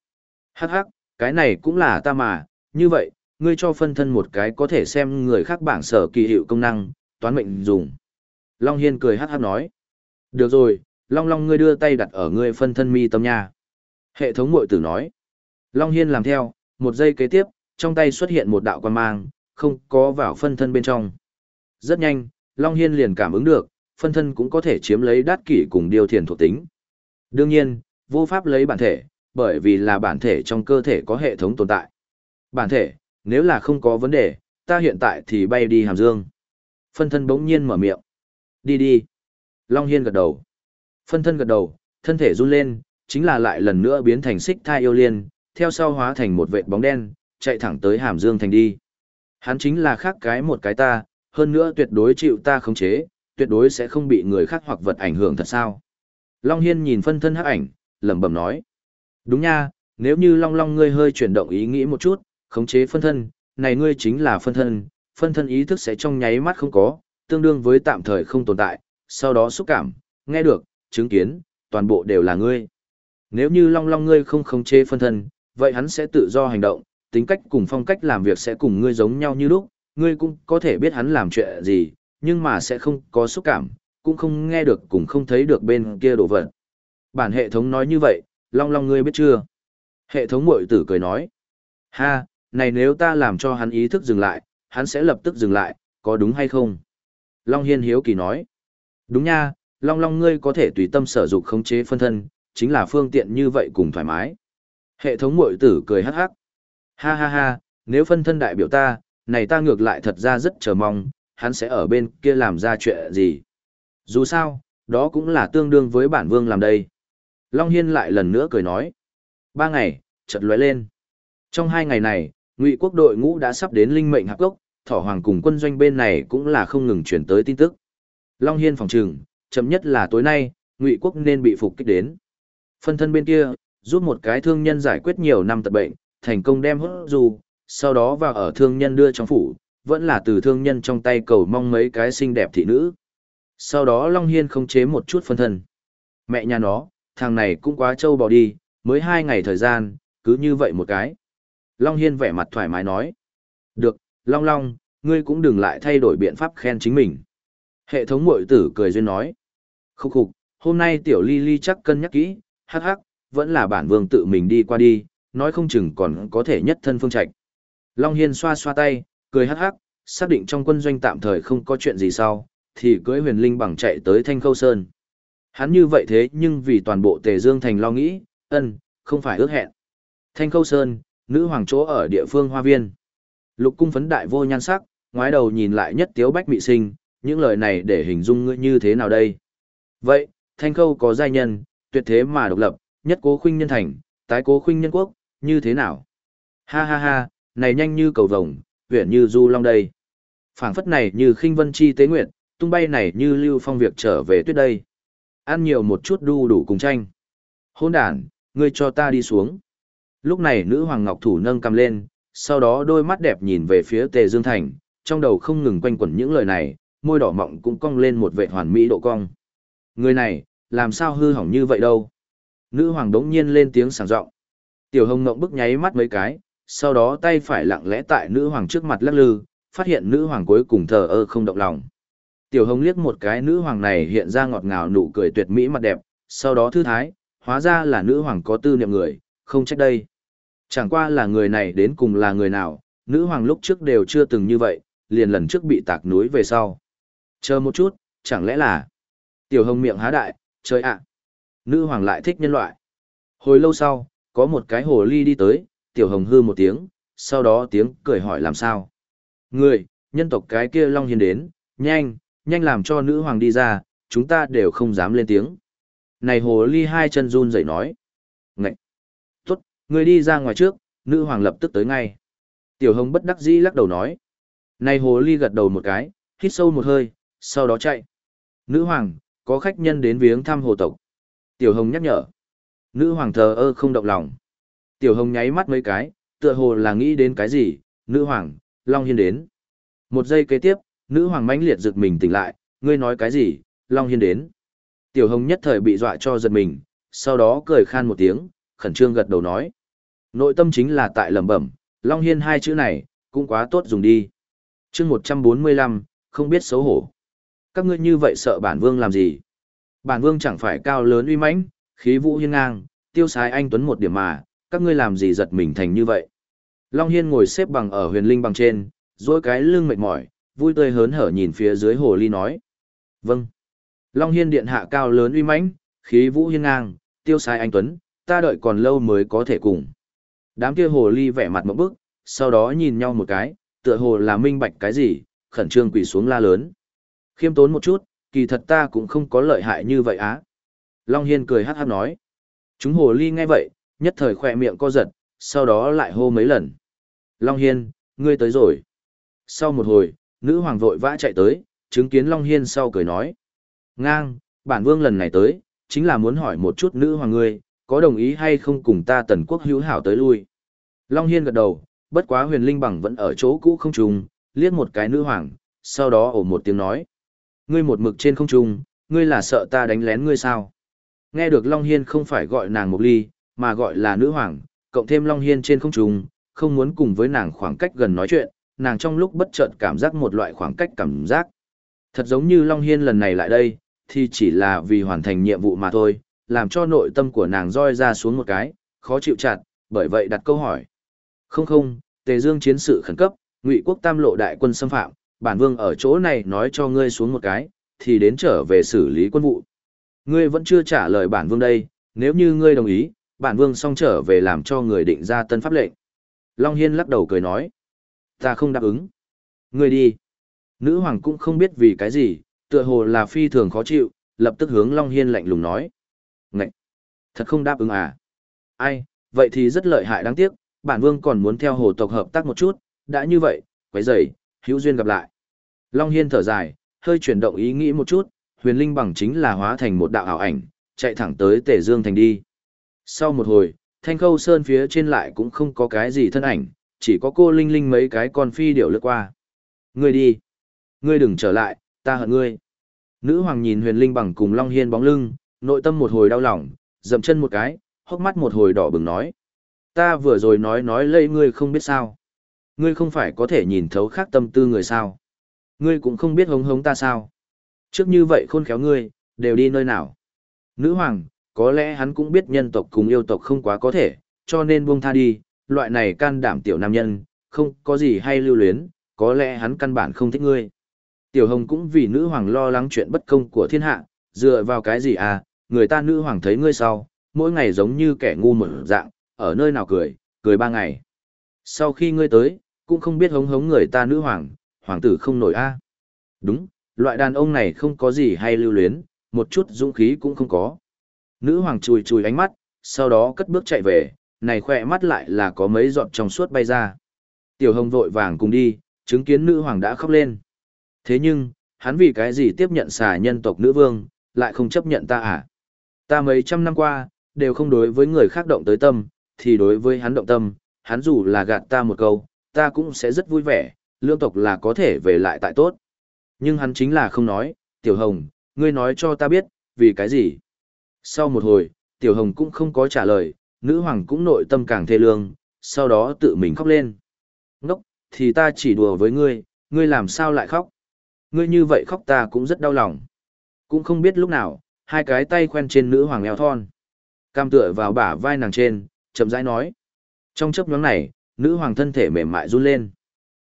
Hắc hắc, cái này cũng là ta mà, như vậy, ngươi cho phân thân một cái có thể xem người khác bảng sở kỳ hiệu công năng, toán mệnh dùng. Long Hiên cười hát hát nói. Được rồi, Long Long ngươi đưa tay đặt ở ngươi phân thân mi tâm nha. Hệ thống mội tử nói. Long Hiên làm theo, một giây kế tiếp, trong tay xuất hiện một đạo quan mang, không có vào phân thân bên trong. Rất nhanh, Long Hiên liền cảm ứng được, phân thân cũng có thể chiếm lấy đát kỷ cùng điều thiền thuộc tính. Đương nhiên, vô pháp lấy bản thể, bởi vì là bản thể trong cơ thể có hệ thống tồn tại. Bản thể, nếu là không có vấn đề, ta hiện tại thì bay đi hàm dương. Phân thân bỗng nhiên mở miệng. Đi đi. Long Hiên gật đầu. Phân thân gật đầu, thân thể run lên, chính là lại lần nữa biến thành xích thai yêu liên, theo sau hóa thành một vệt bóng đen, chạy thẳng tới hàm dương thành đi. Hắn chính là khác cái một cái ta, hơn nữa tuyệt đối chịu ta khống chế, tuyệt đối sẽ không bị người khác hoặc vật ảnh hưởng thật sao. Long Hiên nhìn phân thân hắc ảnh, lẩm bẩm nói. Đúng nha, nếu như Long Long ngươi hơi chuyển động ý nghĩ một chút, khống chế phân thân, này ngươi chính là phân thân, phân thân ý thức sẽ trong nháy mắt không có, tương đương với tạm thời không tồn tại, sau đó xúc cảm, nghe được, chứng kiến, toàn bộ đều là ngươi. Nếu như Long Long ngươi không khống chế phân thân, vậy hắn sẽ tự do hành động, tính cách cùng phong cách làm việc sẽ cùng ngươi giống nhau như lúc, ngươi cũng có thể biết hắn làm chuyện gì, nhưng mà sẽ không có xúc cảm, cũng không nghe được cũng không thấy được bên kia đồ vật. Bản hệ thống nói như vậy, Long Long ngươi biết chưa? Hệ thống mội tử cười nói. Ha, này nếu ta làm cho hắn ý thức dừng lại, hắn sẽ lập tức dừng lại, có đúng hay không? Long Hiên hiếu kỳ nói. Đúng nha, Long Long ngươi có thể tùy tâm sở dục khống chế phân thân, chính là phương tiện như vậy cùng thoải mái. Hệ thống mội tử cười hắc hắc. Ha ha ha, nếu phân thân đại biểu ta, này ta ngược lại thật ra rất chờ mong, hắn sẽ ở bên kia làm ra chuyện gì. Dù sao, đó cũng là tương đương với bản vương làm đây. Long Hiên lại lần nữa cười nói. Ba ngày, chợt lóe lên. Trong hai ngày này, ngụy quốc đội ngũ đã sắp đến linh mệnh hạp gốc, thỏ hoàng cùng quân doanh bên này cũng là không ngừng chuyển tới tin tức. Long Hiên phòng trừng, chậm nhất là tối nay, ngụy quốc nên bị phục kích đến. Phân thân bên kia, giúp một cái thương nhân giải quyết nhiều năm tật bệnh, thành công đem hốt dù, sau đó vào ở thương nhân đưa trong phủ, vẫn là từ thương nhân trong tay cầu mong mấy cái xinh đẹp thị nữ. Sau đó Long Hiên không chế một chút phân thân. Mẹ nhà nó, thằng này cũng quá trâu bò đi, mới hai ngày thời gian, cứ như vậy một cái. Long Hiên vẻ mặt thoải mái nói. Được, Long Long, ngươi cũng đừng lại thay đổi biện pháp khen chính mình. Hệ thống mội tử cười duyên nói. Khúc khục, hôm nay tiểu ly ly chắc cân nhắc kỹ, hắc hắc, vẫn là bản vương tự mình đi qua đi, nói không chừng còn có thể nhất thân phương trạch. Long Hiên xoa xoa tay, cười hắc hắc, xác định trong quân doanh tạm thời không có chuyện gì sau, thì cưới huyền linh bằng chạy tới Thanh Khâu Sơn. Hắn như vậy thế nhưng vì toàn bộ Tề Dương Thành lo nghĩ, ân, không phải ước hẹn. Thanh Khâu Sơn, nữ hoàng chỗ ở địa phương hoa viên. Lục cung phấn đại vô nhan sắc, ngoái đầu nhìn lại nhất tiếu bách mị sinh, những lời này để hình dung ngươi như thế nào đây? Vậy, Thanh Khâu có giai nhân, tuyệt thế mà độc lập, nhất cố khuynh nhân thành, tái cố khuynh nhân quốc, như thế nào? Ha ha ha, này nhanh như cầu vồng, huyện như du long đây. phảng phất này như khinh vân chi tế nguyện, tung bay này như lưu phong việc trở về tuyết đây. Ăn nhiều một chút đu đủ cùng tranh. Hôn đàn, ngươi cho ta đi xuống. Lúc này nữ hoàng ngọc thủ nâng cầm lên, sau đó đôi mắt đẹp nhìn về phía tề dương thành, trong đầu không ngừng quanh quẩn những lời này, môi đỏ mọng cũng cong lên một vệ hoàn mỹ độ cong. Người này, làm sao hư hỏng như vậy đâu? Nữ hoàng đống nhiên lên tiếng sảng giọng. Tiểu hồng ngộng bức nháy mắt mấy cái, sau đó tay phải lặng lẽ tại nữ hoàng trước mặt lắc lư, phát hiện nữ hoàng cuối cùng thờ ơ không động lòng. Tiểu hồng liếc một cái nữ hoàng này hiện ra ngọt ngào nụ cười tuyệt mỹ mặt đẹp, sau đó thư thái, hóa ra là nữ hoàng có tư niệm người, không trách đây. Chẳng qua là người này đến cùng là người nào, nữ hoàng lúc trước đều chưa từng như vậy, liền lần trước bị tạc núi về sau. Chờ một chút, chẳng lẽ là... Tiểu hồng miệng há đại, trời ạ. Nữ hoàng lại thích nhân loại. Hồi lâu sau, có một cái hồ ly đi tới, tiểu hồng hư một tiếng, sau đó tiếng cười hỏi làm sao. Người, nhân tộc cái kia Long Hiên đến, nhanh, nhanh làm cho nữ hoàng đi ra, chúng ta đều không dám lên tiếng. Này hồ ly hai chân run rẩy nói. Ngậy! Người đi ra ngoài trước, nữ hoàng lập tức tới ngay. Tiểu hồng bất đắc dĩ lắc đầu nói. Này hồ ly gật đầu một cái, hít sâu một hơi, sau đó chạy. Nữ hoàng, có khách nhân đến viếng thăm hồ tộc. Tiểu hồng nhắc nhở. Nữ hoàng thờ ơ không động lòng. Tiểu hồng nháy mắt mấy cái, tựa hồ là nghĩ đến cái gì, nữ hoàng, Long Hiên đến. Một giây kế tiếp, nữ hoàng mãnh liệt giật mình tỉnh lại, ngươi nói cái gì, Long Hiên đến. Tiểu hồng nhất thời bị dọa cho giật mình, sau đó cười khan một tiếng, khẩn trương gật đầu nói. Nội tâm chính là tại lẩm bẩm, Long Hiên hai chữ này, cũng quá tốt dùng đi. chương 145, không biết xấu hổ. Các ngươi như vậy sợ bản vương làm gì? Bản vương chẳng phải cao lớn uy mãnh, khí vũ hiên ngang, tiêu sái anh tuấn một điểm mà, các ngươi làm gì giật mình thành như vậy? Long Hiên ngồi xếp bằng ở huyền linh bằng trên, dối cái lưng mệt mỏi, vui tươi hớn hở nhìn phía dưới hồ ly nói. Vâng. Long Hiên điện hạ cao lớn uy mãnh, khí vũ hiên ngang, tiêu sái anh tuấn, ta đợi còn lâu mới có thể cùng. Đám kia hồ ly vẻ mặt một bức, sau đó nhìn nhau một cái, tựa hồ là minh bạch cái gì, khẩn trương quỳ xuống la lớn. Khiêm tốn một chút, kỳ thật ta cũng không có lợi hại như vậy á. Long Hiên cười hát hát nói. Chúng hồ ly nghe vậy, nhất thời khỏe miệng co giật, sau đó lại hô mấy lần. Long Hiên, ngươi tới rồi. Sau một hồi, nữ hoàng vội vã chạy tới, chứng kiến Long Hiên sau cười nói. Ngang, bản vương lần này tới, chính là muốn hỏi một chút nữ hoàng ngươi, có đồng ý hay không cùng ta tần quốc hữu hảo tới lui. Long Hiên gật đầu, bất quá huyền linh bằng vẫn ở chỗ cũ không trùng, liếc một cái nữ hoàng, sau đó ổ một tiếng nói. Ngươi một mực trên không trung, ngươi là sợ ta đánh lén ngươi sao? Nghe được Long Hiên không phải gọi nàng một ly, mà gọi là nữ hoàng, cộng thêm Long Hiên trên không trung, không muốn cùng với nàng khoảng cách gần nói chuyện, nàng trong lúc bất chợt cảm giác một loại khoảng cách cảm giác. Thật giống như Long Hiên lần này lại đây, thì chỉ là vì hoàn thành nhiệm vụ mà thôi, làm cho nội tâm của nàng roi ra xuống một cái, khó chịu chặt, bởi vậy đặt câu hỏi. Không không, Tề Dương chiến sự khẩn cấp, Ngụy quốc tam lộ đại quân xâm phạm, bản vương ở chỗ này nói cho ngươi xuống một cái, thì đến trở về xử lý quân vụ. Ngươi vẫn chưa trả lời bản vương đây, nếu như ngươi đồng ý, bản vương xong trở về làm cho người định ra tân pháp lệnh. Long Hiên lắc đầu cười nói. Ta không đáp ứng. Ngươi đi. Nữ hoàng cũng không biết vì cái gì, tựa hồ là phi thường khó chịu, lập tức hướng Long Hiên lạnh lùng nói. Ngậy! Thật không đáp ứng à? Ai, vậy thì rất lợi hại đáng tiếc, bản vương còn muốn theo hồ tộc hợp tác một chút, đã như vậy, quấy rầy, hữu duyên gặp lại. Long Hiên thở dài, hơi chuyển động ý nghĩ một chút, huyền linh bằng chính là hóa thành một đạo ảo ảnh, chạy thẳng tới Tề Dương Thành đi. Sau một hồi, thanh khâu sơn phía trên lại cũng không có cái gì thân ảnh, chỉ có cô Linh Linh mấy cái con phi điểu lướt qua. Ngươi đi. Ngươi đừng trở lại, ta hận ngươi. Nữ hoàng nhìn huyền linh bằng cùng Long Hiên bóng lưng, nội tâm một hồi đau lòng, dậm chân một cái, hốc mắt một hồi đỏ bừng nói. Ta vừa rồi nói nói lây ngươi không biết sao. Ngươi không phải có thể nhìn thấu khác tâm tư người sao. Ngươi cũng không biết hống hống ta sao. Trước như vậy khôn khéo ngươi, đều đi nơi nào. Nữ hoàng, có lẽ hắn cũng biết nhân tộc cùng yêu tộc không quá có thể, cho nên buông tha đi, loại này can đảm tiểu nam nhân, không có gì hay lưu luyến, có lẽ hắn căn bản không thích ngươi. Tiểu hồng cũng vì nữ hoàng lo lắng chuyện bất công của thiên hạ, dựa vào cái gì à, người ta nữ hoàng thấy ngươi sau, mỗi ngày giống như kẻ ngu một dạng, ở nơi nào cười, cười ba ngày. Sau khi ngươi tới, cũng không biết hống hống người ta nữ hoàng, hoàng tử không nổi a. Đúng, loại đàn ông này không có gì hay lưu luyến, một chút dũng khí cũng không có. Nữ hoàng chùi chùi ánh mắt, sau đó cất bước chạy về, này khỏe mắt lại là có mấy giọt trong suốt bay ra. Tiểu hồng vội vàng cùng đi, chứng kiến nữ hoàng đã khóc lên. Thế nhưng, hắn vì cái gì tiếp nhận xà nhân tộc nữ vương, lại không chấp nhận ta à? Ta mấy trăm năm qua, đều không đối với người khác động tới tâm, thì đối với hắn động tâm, hắn dù là gạt ta một câu, ta cũng sẽ rất vui vẻ, lương tộc là có thể về lại tại tốt. Nhưng hắn chính là không nói, tiểu hồng, ngươi nói cho ta biết, vì cái gì? Sau một hồi, tiểu hồng cũng không có trả lời, nữ hoàng cũng nội tâm càng thê lương, sau đó tự mình khóc lên. Ngốc, thì ta chỉ đùa với ngươi, ngươi làm sao lại khóc? Ngươi như vậy khóc ta cũng rất đau lòng. Cũng không biết lúc nào, hai cái tay khoen trên nữ hoàng eo thon. Cam tựa vào bả vai nàng trên, chậm rãi nói. Trong chấp nhóm này, nữ hoàng thân thể mềm mại run lên.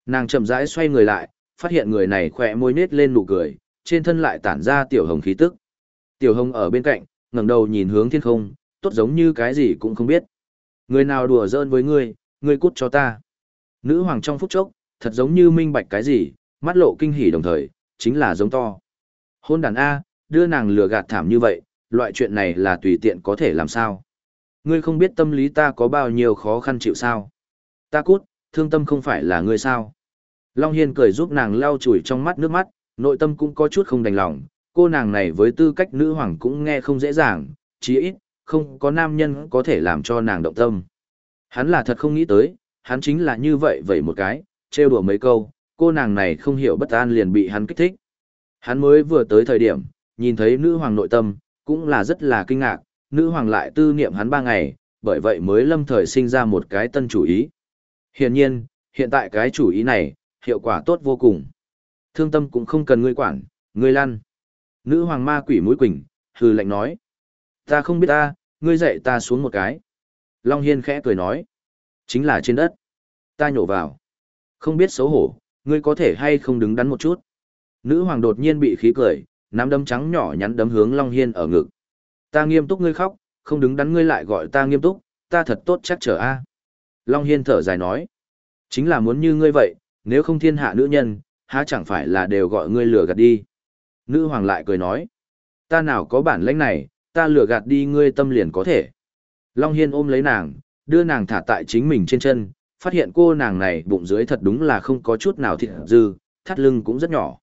Nàng chậm rãi xoay người lại, phát hiện người này khỏe môi nết lên nụ cười, trên thân lại tản ra tiểu hồng khí tức. Tiểu hồng ở bên cạnh, ngẩng đầu nhìn hướng thiên không, tốt giống như cái gì cũng không biết. Người nào đùa giỡn với ngươi, ngươi cút cho ta. Nữ hoàng trong phút chốc, thật giống như minh bạch cái gì, mắt lộ kinh hỉ đồng thời, chính là giống to. Hôn đàn A, đưa nàng lừa gạt thảm như vậy, loại chuyện này là tùy tiện có thể làm sao. Ngươi không biết tâm lý ta có bao nhiêu khó khăn chịu sao. Ta cút, thương tâm không phải là ngươi sao. Long Hiên cười giúp nàng lau chùi trong mắt nước mắt, nội tâm cũng có chút không đành lòng, cô nàng này với tư cách nữ hoàng cũng nghe không dễ dàng, chí ít, không có nam nhân có thể làm cho nàng động tâm. Hắn là thật không nghĩ tới, hắn chính là như vậy vậy một cái, trêu đùa mấy câu, cô nàng này không hiểu bất an liền bị hắn kích thích. Hắn mới vừa tới thời điểm, nhìn thấy nữ hoàng nội tâm, cũng là rất là kinh ngạc, nữ hoàng lại tư niệm hắn ba ngày, bởi vậy mới lâm thời sinh ra một cái tân chủ ý. Hiển nhiên, hiện tại cái chủ ý này, hiệu quả tốt vô cùng. Thương tâm cũng không cần ngươi quản, ngươi lăn. Nữ hoàng ma quỷ mũi quỳnh, hừ lạnh nói. Ta không biết ta, ngươi dạy ta xuống một cái. Long Hiên khẽ cười nói. Chính là trên đất. Ta nhổ vào. Không biết xấu hổ, ngươi có thể hay không đứng đắn một chút. Nữ hoàng đột nhiên bị khí cười, nắm đấm trắng nhỏ nhắn đấm hướng Long Hiên ở ngực. Ta nghiêm túc ngươi khóc, không đứng đắn ngươi lại gọi ta nghiêm túc, ta thật tốt chắc trở a. Long Hiên thở dài nói. Chính là muốn như ngươi vậy, nếu không thiên hạ nữ nhân, há chẳng phải là đều gọi ngươi lừa gạt đi. Nữ hoàng lại cười nói. Ta nào có bản lãnh này, ta lừa gạt đi ngươi tâm liền có thể. Long Hiên ôm lấy nàng, đưa nàng thả tại chính mình trên chân, phát hiện cô nàng này bụng dưới thật đúng là không có chút nào thịt dư, thắt lưng cũng rất nhỏ.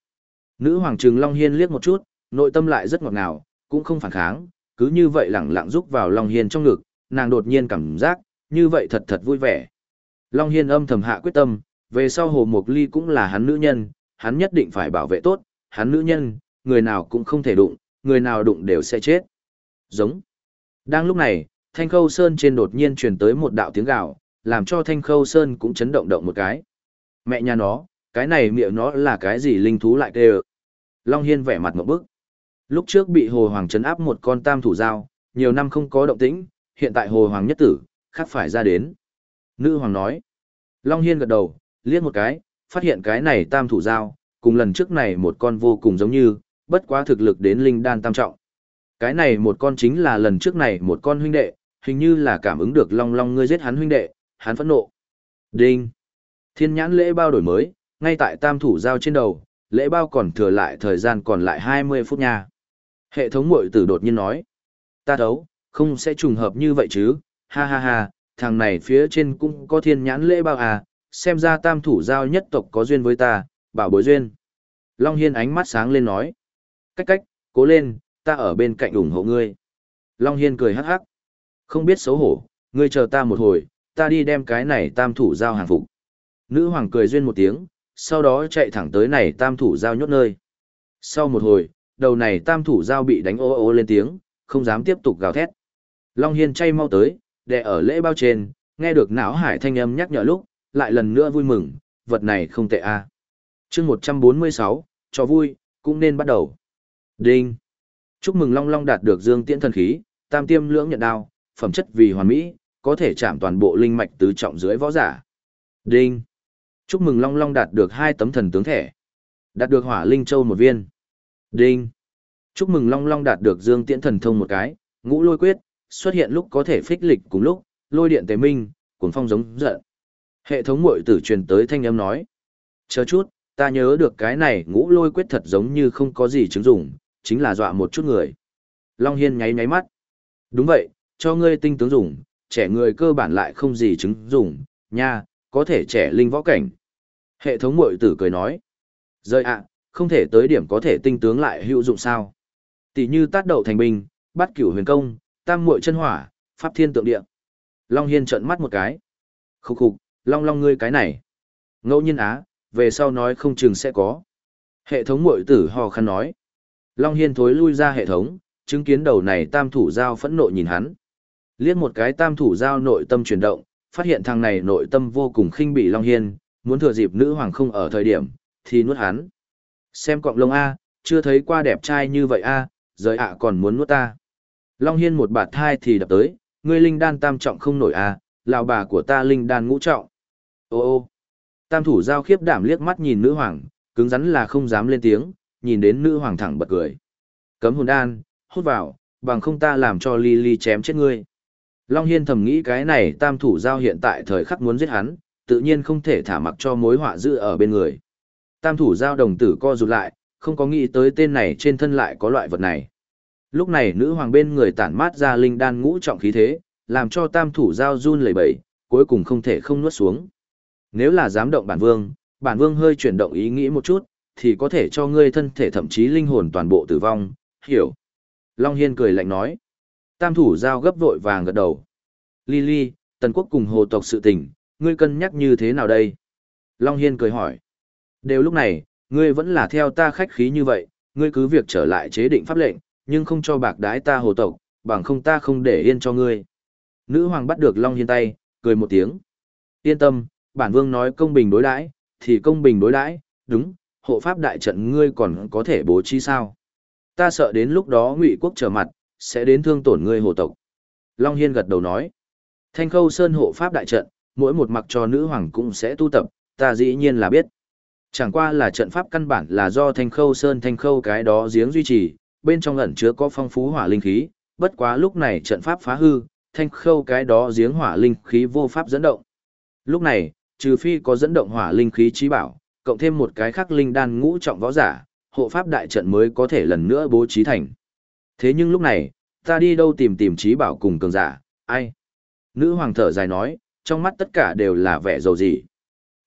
Nữ hoàng trừng Long Hiên liếc một chút, nội tâm lại rất ngọt ngào, cũng không phản kháng, cứ như vậy lẳng lặng rúc vào Long Hiên trong ngực, nàng đột nhiên cảm giác, như vậy thật thật vui vẻ. Long Hiên âm thầm hạ quyết tâm, về sau Hồ Mộc Ly cũng là hắn nữ nhân, hắn nhất định phải bảo vệ tốt, hắn nữ nhân, người nào cũng không thể đụng, người nào đụng đều sẽ chết. Giống. Đang lúc này, Thanh Khâu Sơn trên đột nhiên truyền tới một đạo tiếng gào, làm cho Thanh Khâu Sơn cũng chấn động động một cái. Mẹ nhà nó, cái này miệng nó là cái gì linh thú lại kêu. Long Hiên vẻ mặt một bức. Lúc trước bị Hồ Hoàng trấn áp một con tam thủ dao, nhiều năm không có động tĩnh, hiện tại Hồ Hoàng nhất tử, khắc phải ra đến. Nữ Hoàng nói. Long Hiên gật đầu, liếc một cái, phát hiện cái này tam thủ dao, cùng lần trước này một con vô cùng giống như, bất quá thực lực đến linh đan tam trọng. Cái này một con chính là lần trước này một con huynh đệ, hình như là cảm ứng được long long ngươi giết hắn huynh đệ, hắn phẫn nộ. Đinh. Thiên nhãn lễ bao đổi mới, ngay tại tam thủ giao trên đầu, lễ bao còn thừa lại thời gian còn lại 20 phút nha. Hệ thống mội tử đột nhiên nói. Ta thấu, không sẽ trùng hợp như vậy chứ, ha ha ha, thằng này phía trên cũng có thiên nhãn lễ bao à, xem ra tam thủ giao nhất tộc có duyên với ta, bảo bối duyên. Long Hiên ánh mắt sáng lên nói. Cách cách, cố lên, ta ở bên cạnh ủng hộ ngươi. Long Hiên cười hắc hắc. Không biết xấu hổ, ngươi chờ ta một hồi, ta đi đem cái này tam thủ giao hàng phục. Nữ hoàng cười duyên một tiếng, sau đó chạy thẳng tới này tam thủ giao nhốt nơi. Sau một hồi, đầu này tam thủ giao bị đánh ô ô lên tiếng, không dám tiếp tục gào thét. Long Hiên chay mau tới, đè ở lễ bao trên, nghe được não hải thanh âm nhắc nhở lúc, lại lần nữa vui mừng, vật này không tệ a à. chương 146, cho vui, cũng nên bắt đầu. Đinh! Chúc mừng Long Long đạt được dương tiễn thần khí, tam tiêm lưỡng nhận đao, phẩm chất vì hoàn mỹ, có thể chạm toàn bộ linh mạch tứ trọng dưới võ giả. Đinh! Chúc mừng Long Long đạt được hai tấm thần tướng thẻ. Đạt được hỏa linh châu một viên. Đinh! Chúc mừng Long Long đạt được dương tiễn thần thông một cái, ngũ lôi quyết, xuất hiện lúc có thể phích lịch cùng lúc, lôi điện tế minh, cuồng phong giống giận. Hệ thống muội tử truyền tới thanh âm nói. Chờ chút, ta nhớ được cái này ngũ lôi quyết thật giống như không có gì chứng dụng, chính là dọa một chút người. Long Hiên nháy nháy mắt. Đúng vậy, cho ngươi tinh tướng dùng, trẻ người cơ bản lại không gì chứng dùng, nha, có thể trẻ linh võ cảnh. Hệ thống muội tử cười nói. Rơi ạ, không thể tới điểm có thể tinh tướng lại hữu dụng sao. Tỷ như tát đậu thành binh, bắt cửu huyền công, tam muội chân hỏa, pháp thiên tượng địa. Long Hiên trợn mắt một cái. Khúc khục, Long Long ngươi cái này. Ngẫu nhiên á, về sau nói không chừng sẽ có. Hệ thống muội tử hò khăn nói. Long Hiên thối lui ra hệ thống, chứng kiến đầu này tam thủ giao phẫn nộ nhìn hắn. Liếc một cái tam thủ giao nội tâm chuyển động, phát hiện thằng này nội tâm vô cùng khinh bị Long Hiên, muốn thừa dịp nữ hoàng không ở thời điểm, thì nuốt hắn. Xem cọng lông A, chưa thấy qua đẹp trai như vậy A, giới ạ còn muốn nuốt ta. Long Hiên một bạt thai thì đập tới, ngươi linh đan tam trọng không nổi A, lào bà của ta linh đan ngũ trọng. Ô ô, tam thủ giao khiếp đảm liếc mắt nhìn nữ hoàng, cứng rắn là không dám lên tiếng, nhìn đến nữ hoàng thẳng bật cười. Cấm hồn đan, hút vào, bằng không ta làm cho ly ly chém chết ngươi. Long Hiên thầm nghĩ cái này tam thủ giao hiện tại thời khắc muốn giết hắn, tự nhiên không thể thả mặc cho mối họa dư ở bên người. Tam thủ giao đồng tử co rụt lại, không có nghĩ tới tên này trên thân lại có loại vật này. Lúc này nữ hoàng bên người tản mát ra linh đan ngũ trọng khí thế, làm cho tam thủ giao run lẩy bẩy, cuối cùng không thể không nuốt xuống. Nếu là dám động bản vương, bản vương hơi chuyển động ý nghĩ một chút, thì có thể cho ngươi thân thể thậm chí linh hồn toàn bộ tử vong, hiểu. Long Hiên cười lạnh nói. Tam thủ giao gấp vội vàng gật đầu. Lily, tần quốc cùng hồ tộc sự tình, ngươi cân nhắc như thế nào đây? Long Hiên cười hỏi. Đều lúc này, ngươi vẫn là theo ta khách khí như vậy, ngươi cứ việc trở lại chế định pháp lệnh, nhưng không cho bạc đái ta hồ tộc, bằng không ta không để yên cho ngươi. Nữ hoàng bắt được Long Hiên tay, cười một tiếng. Yên tâm, bản vương nói công bình đối đãi thì công bình đối đãi đúng, hộ pháp đại trận ngươi còn có thể bố trí sao? Ta sợ đến lúc đó ngụy quốc trở mặt, sẽ đến thương tổn ngươi hồ tộc. Long Hiên gật đầu nói. Thanh khâu sơn hộ pháp đại trận, mỗi một mặc cho nữ hoàng cũng sẽ tu tập, ta dĩ nhiên là biết. Chẳng qua là trận pháp căn bản là do thanh khâu sơn thanh khâu cái đó giếng duy trì, bên trong ẩn chứa có phong phú hỏa linh khí, bất quá lúc này trận pháp phá hư, thanh khâu cái đó giếng hỏa linh khí vô pháp dẫn động. Lúc này, trừ phi có dẫn động hỏa linh khí trí bảo, cộng thêm một cái khắc linh đan ngũ trọng võ giả, hộ pháp đại trận mới có thể lần nữa bố trí thành. Thế nhưng lúc này, ta đi đâu tìm tìm trí bảo cùng cường giả, ai? Nữ hoàng thở dài nói, trong mắt tất cả đều là vẻ dầu gì.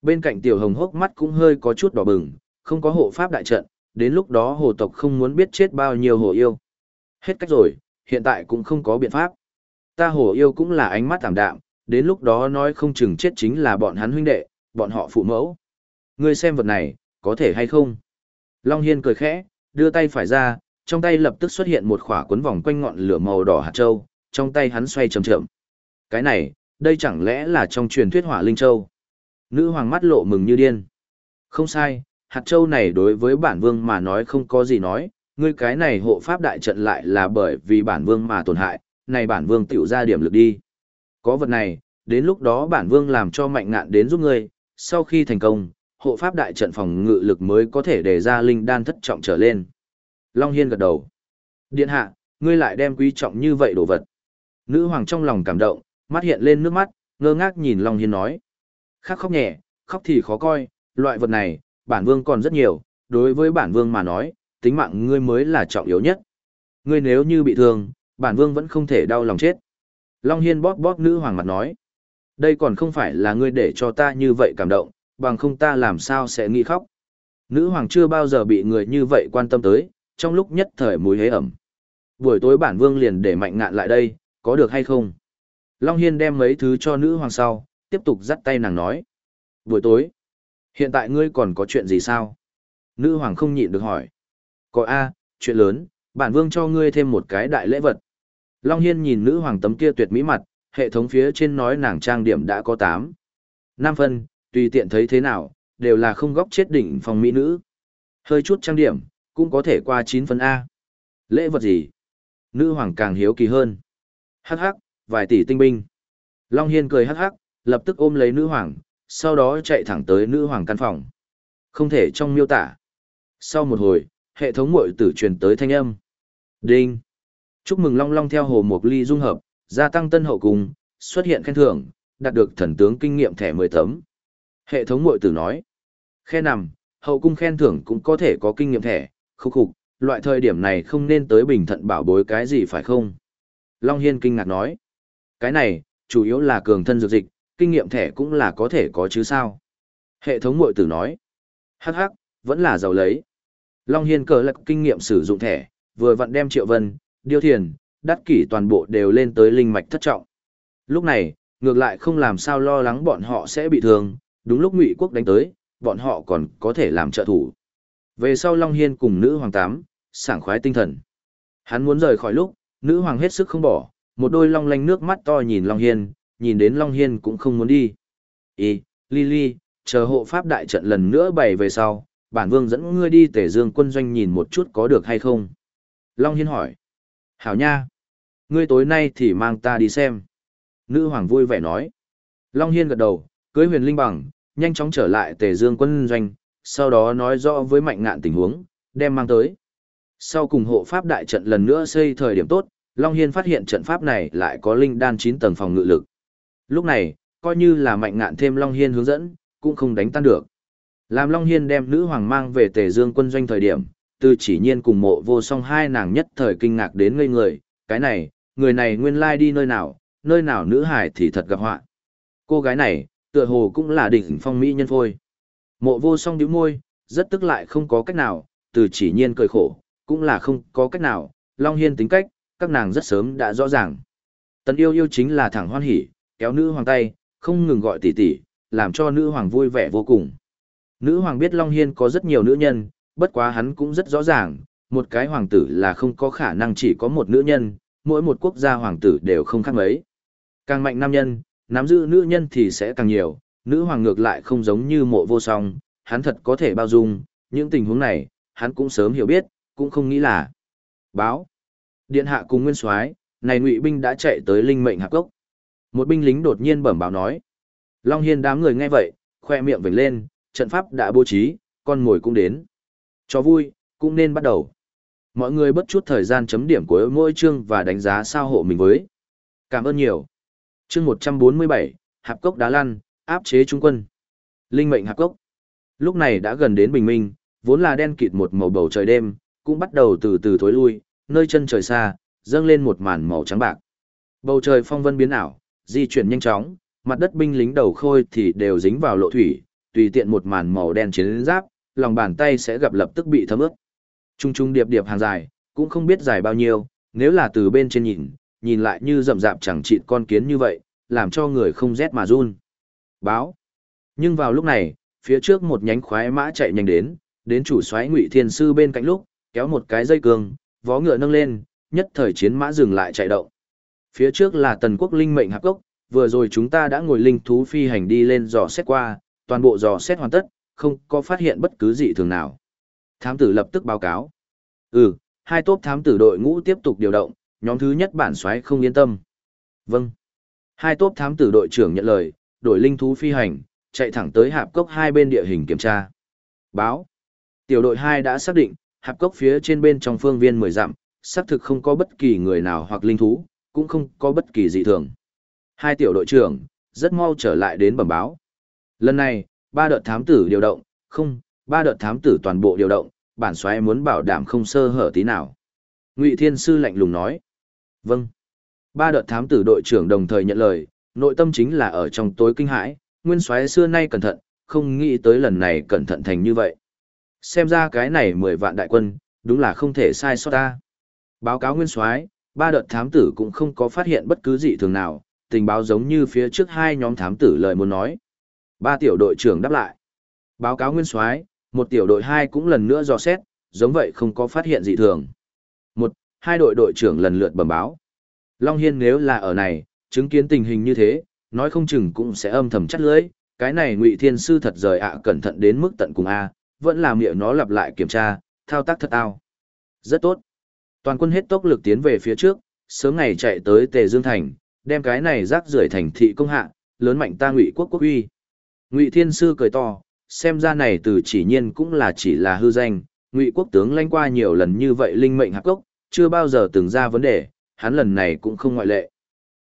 Bên cạnh tiểu hồng hốc mắt cũng hơi có chút đỏ bừng, không có hộ pháp đại trận, đến lúc đó hồ tộc không muốn biết chết bao nhiêu hồ yêu. Hết cách rồi, hiện tại cũng không có biện pháp. Ta hồ yêu cũng là ánh mắt tạm đạm, đến lúc đó nói không chừng chết chính là bọn hắn huynh đệ, bọn họ phụ mẫu. Ngươi xem vật này, có thể hay không? Long Hiên cười khẽ, đưa tay phải ra, trong tay lập tức xuất hiện một khỏa cuốn vòng quanh ngọn lửa màu đỏ hạt châu, trong tay hắn xoay chậm chậm. Cái này, đây chẳng lẽ là trong truyền thuyết hỏa linh châu? Nữ hoàng mắt lộ mừng như điên. Không sai, hạt châu này đối với bản vương mà nói không có gì nói, ngươi cái này hộ pháp đại trận lại là bởi vì bản vương mà tổn hại, này bản vương tiểu ra điểm lực đi. Có vật này, đến lúc đó bản vương làm cho mạnh ngạn đến giúp ngươi, sau khi thành công, hộ pháp đại trận phòng ngự lực mới có thể đề ra linh đan thất trọng trở lên. Long Hiên gật đầu. Điện hạ, ngươi lại đem quý trọng như vậy đồ vật. Nữ hoàng trong lòng cảm động, mắt hiện lên nước mắt, ngơ ngác nhìn Long Hiên nói khác khóc nhẹ, khóc thì khó coi, loại vật này, bản vương còn rất nhiều, đối với bản vương mà nói, tính mạng ngươi mới là trọng yếu nhất. Ngươi nếu như bị thương, bản vương vẫn không thể đau lòng chết. Long Hiên bóp bóp nữ hoàng mặt nói. Đây còn không phải là ngươi để cho ta như vậy cảm động, bằng không ta làm sao sẽ nghi khóc. Nữ hoàng chưa bao giờ bị người như vậy quan tâm tới, trong lúc nhất thời mùi hế ẩm. Buổi tối bản vương liền để mạnh ngạn lại đây, có được hay không? Long Hiên đem mấy thứ cho nữ hoàng sau, tiếp tục dắt tay nàng nói. Buổi tối, hiện tại ngươi còn có chuyện gì sao? Nữ hoàng không nhịn được hỏi. Có A, chuyện lớn, bản vương cho ngươi thêm một cái đại lễ vật. Long Hiên nhìn nữ hoàng tấm kia tuyệt mỹ mặt, hệ thống phía trên nói nàng trang điểm đã có 8. 5 phân, tùy tiện thấy thế nào, đều là không góc chết đỉnh phòng mỹ nữ. Hơi chút trang điểm, cũng có thể qua 9 phân A. Lễ vật gì? Nữ hoàng càng hiếu kỳ hơn. Hắc hắc, vài tỷ tinh binh. Long Hiên cười hắc hắc, lập tức ôm lấy nữ hoàng, sau đó chạy thẳng tới nữ hoàng căn phòng. Không thể trong miêu tả. Sau một hồi, hệ thống muội tử truyền tới thanh âm. Đinh! Chúc mừng Long Long theo hồ một Ly dung hợp, gia tăng tân hậu cung, xuất hiện khen thưởng, đạt được thần tướng kinh nghiệm thẻ 10 tấm. Hệ thống muội tử nói, khe nằm, hậu cung khen thưởng cũng có thể có kinh nghiệm thẻ, khúc khục, loại thời điểm này không nên tới bình thận bảo bối cái gì phải không? Long Hiên kinh ngạc nói, cái này, chủ yếu là cường thân dược dịch, kinh nghiệm thẻ cũng là có thể có chứ sao? Hệ thống mội tử nói, hắc hắc, vẫn là giàu lấy. Long Hiên cờ lạc kinh nghiệm sử dụng thẻ, vừa vặn đem triệu vân, điêu thiền, đắt kỷ toàn bộ đều lên tới linh mạch thất trọng. Lúc này, ngược lại không làm sao lo lắng bọn họ sẽ bị thương, đúng lúc ngụy quốc đánh tới, bọn họ còn có thể làm trợ thủ. Về sau Long Hiên cùng nữ hoàng tám, sảng khoái tinh thần. Hắn muốn rời khỏi lúc, nữ hoàng hết sức không bỏ, một đôi long lanh nước mắt to nhìn Long Hiên, nhìn đến Long Hiên cũng không muốn đi. Ý, Lily, chờ hộ pháp đại trận lần nữa bày về sau, bản vương dẫn ngươi đi tể dương quân doanh nhìn một chút có được hay không. Long Hiên hỏi. Hảo nha. Ngươi tối nay thì mang ta đi xem. Nữ hoàng vui vẻ nói. Long Hiên gật đầu, cưới huyền linh bằng, nhanh chóng trở lại tề dương quân doanh, sau đó nói rõ với mạnh ngạn tình huống, đem mang tới. Sau cùng hộ pháp đại trận lần nữa xây thời điểm tốt, Long Hiên phát hiện trận pháp này lại có linh đan 9 tầng phòng ngự lực. Lúc này, coi như là mạnh ngạn thêm Long Hiên hướng dẫn, cũng không đánh tan được. Làm Long Hiên đem nữ hoàng mang về tề dương quân doanh thời điểm, từ chỉ nhiên cùng mộ vô song hai nàng nhất thời kinh ngạc đến ngây người, cái này, người này nguyên lai đi nơi nào, nơi nào nữ hải thì thật gặp họa. Cô gái này, tựa hồ cũng là đỉnh phong mỹ nhân phôi. Mộ vô song điếu môi, rất tức lại không có cách nào, từ chỉ nhiên cười khổ, cũng là không có cách nào, Long Hiên tính cách, các nàng rất sớm đã rõ ràng. Tần yêu yêu chính là thẳng hoan hỉ, kéo nữ hoàng tay, không ngừng gọi tỷ tỷ, làm cho nữ hoàng vui vẻ vô cùng. Nữ hoàng biết Long Hiên có rất nhiều nữ nhân, bất quá hắn cũng rất rõ ràng, một cái hoàng tử là không có khả năng chỉ có một nữ nhân, mỗi một quốc gia hoàng tử đều không khác mấy. Càng mạnh nam nhân, nắm giữ nữ nhân thì sẽ càng nhiều, nữ hoàng ngược lại không giống như mộ vô song, hắn thật có thể bao dung, những tình huống này, hắn cũng sớm hiểu biết, cũng không nghĩ là. Báo. Điện hạ cùng nguyên soái này ngụy binh đã chạy tới linh mệnh hạp cốc. Một binh lính đột nhiên bẩm báo nói. Long Hiên đám người nghe vậy, khoe miệng vểnh lên, trận pháp đã bố trí, con mồi cũng đến. Cho vui, cũng nên bắt đầu. Mọi người bất chút thời gian chấm điểm của mỗi chương và đánh giá sao hộ mình với. Cảm ơn nhiều. Chương 147, Hạp Cốc Đá Lăn, áp chế trung quân. Linh mệnh Hạp Cốc. Lúc này đã gần đến bình minh, vốn là đen kịt một màu bầu trời đêm, cũng bắt đầu từ từ thối lui, nơi chân trời xa, dâng lên một màn màu trắng bạc. Bầu trời phong vân biến ảo, di chuyển nhanh chóng, mặt đất binh lính đầu khôi thì đều dính vào lộ thủy, tùy tiện một màn màu đen chiến giáp, lòng bàn tay sẽ gặp lập tức bị thấm ướt. Trung trung điệp điệp hàng dài, cũng không biết dài bao nhiêu, nếu là từ bên trên nhìn, nhìn lại như rậm rạp chẳng chịt con kiến như vậy, làm cho người không rét mà run. Báo. Nhưng vào lúc này, phía trước một nhánh khoái mã chạy nhanh đến, đến chủ soái Ngụy Thiên sư bên cạnh lúc, kéo một cái dây cương, vó ngựa nâng lên, nhất thời chiến mã dừng lại chạy động. Phía trước là Tần Quốc linh mệnh hạp cốc, vừa rồi chúng ta đã ngồi linh thú phi hành đi lên dò xét qua, toàn bộ dò xét hoàn tất, không có phát hiện bất cứ gì thường nào. Thám tử lập tức báo cáo. Ừ, hai tốp thám tử đội ngũ tiếp tục điều động, nhóm thứ nhất bản xoáy không yên tâm. Vâng. Hai tốp thám tử đội trưởng nhận lời, đội linh thú phi hành, chạy thẳng tới hạp cốc hai bên địa hình kiểm tra. Báo. Tiểu đội 2 đã xác định, hạp cốc phía trên bên trong phương viên 10 dặm, xác thực không có bất kỳ người nào hoặc linh thú, cũng không có bất kỳ dị thường. Hai tiểu đội trưởng, rất mau trở lại đến bẩm báo. Lần này, ba đợt thám tử điều động, không, ba đợt thám tử toàn bộ điều động, bản xoáy muốn bảo đảm không sơ hở tí nào. Ngụy Thiên Sư lạnh lùng nói. Vâng. Ba đợt thám tử đội trưởng đồng thời nhận lời, nội tâm chính là ở trong tối kinh hãi, nguyên soái xưa nay cẩn thận, không nghĩ tới lần này cẩn thận thành như vậy. Xem ra cái này mười vạn đại quân, đúng là không thể sai sót ta. Báo cáo nguyên soái, ba đợt thám tử cũng không có phát hiện bất cứ gì thường nào, tình báo giống như phía trước hai nhóm thám tử lời muốn nói. Ba tiểu đội trưởng đáp lại. Báo cáo nguyên soái, một tiểu đội hai cũng lần nữa dò xét, giống vậy không có phát hiện gì thường. Một, hai đội đội trưởng lần lượt bẩm báo. Long Hiên nếu là ở này, chứng kiến tình hình như thế, nói không chừng cũng sẽ âm thầm chắt lưỡi, cái này Ngụy Thiên sư thật rời ạ cẩn thận đến mức tận cùng a, vẫn làm miệng nó lặp lại kiểm tra, thao tác thật ao. Rất tốt. Toàn quân hết tốc lực tiến về phía trước, sớm ngày chạy tới Tề Dương thành, đem cái này rác rưởi thành thị công hạ, lớn mạnh ta Ngụy quốc quốc uy. Ngụy Thiên sư cười to, xem ra này từ chỉ nhiên cũng là chỉ là hư danh, Ngụy quốc tướng lanh qua nhiều lần như vậy linh mệnh hạp cốc, chưa bao giờ từng ra vấn đề, hắn lần này cũng không ngoại lệ.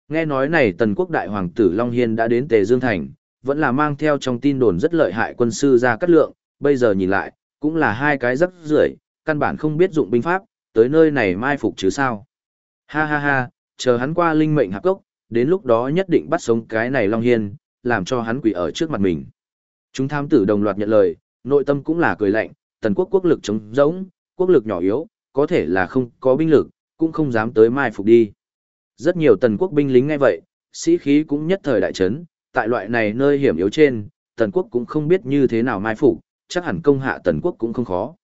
Nghe nói này tần quốc đại hoàng tử Long Hiên đã đến Tề Dương Thành, vẫn là mang theo trong tin đồn rất lợi hại quân sư ra cắt lượng, bây giờ nhìn lại, cũng là hai cái rất rưởi căn bản không biết dụng binh pháp, tới nơi này mai phục chứ sao. Ha ha ha, chờ hắn qua linh mệnh hạp cốc, đến lúc đó nhất định bắt sống cái này Long Hiên, làm cho hắn quỷ ở trước mặt mình. Chúng tham tử đồng loạt nhận lời, nội tâm cũng là cười lạnh, tần quốc quốc lực chống rỗng, quốc lực nhỏ yếu, có thể là không có binh lực, cũng không dám tới mai phục đi. Rất nhiều tần quốc binh lính ngay vậy, sĩ khí cũng nhất thời đại chấn, tại loại này nơi hiểm yếu trên, tần quốc cũng không biết như thế nào mai phục, chắc hẳn công hạ tần quốc cũng không khó.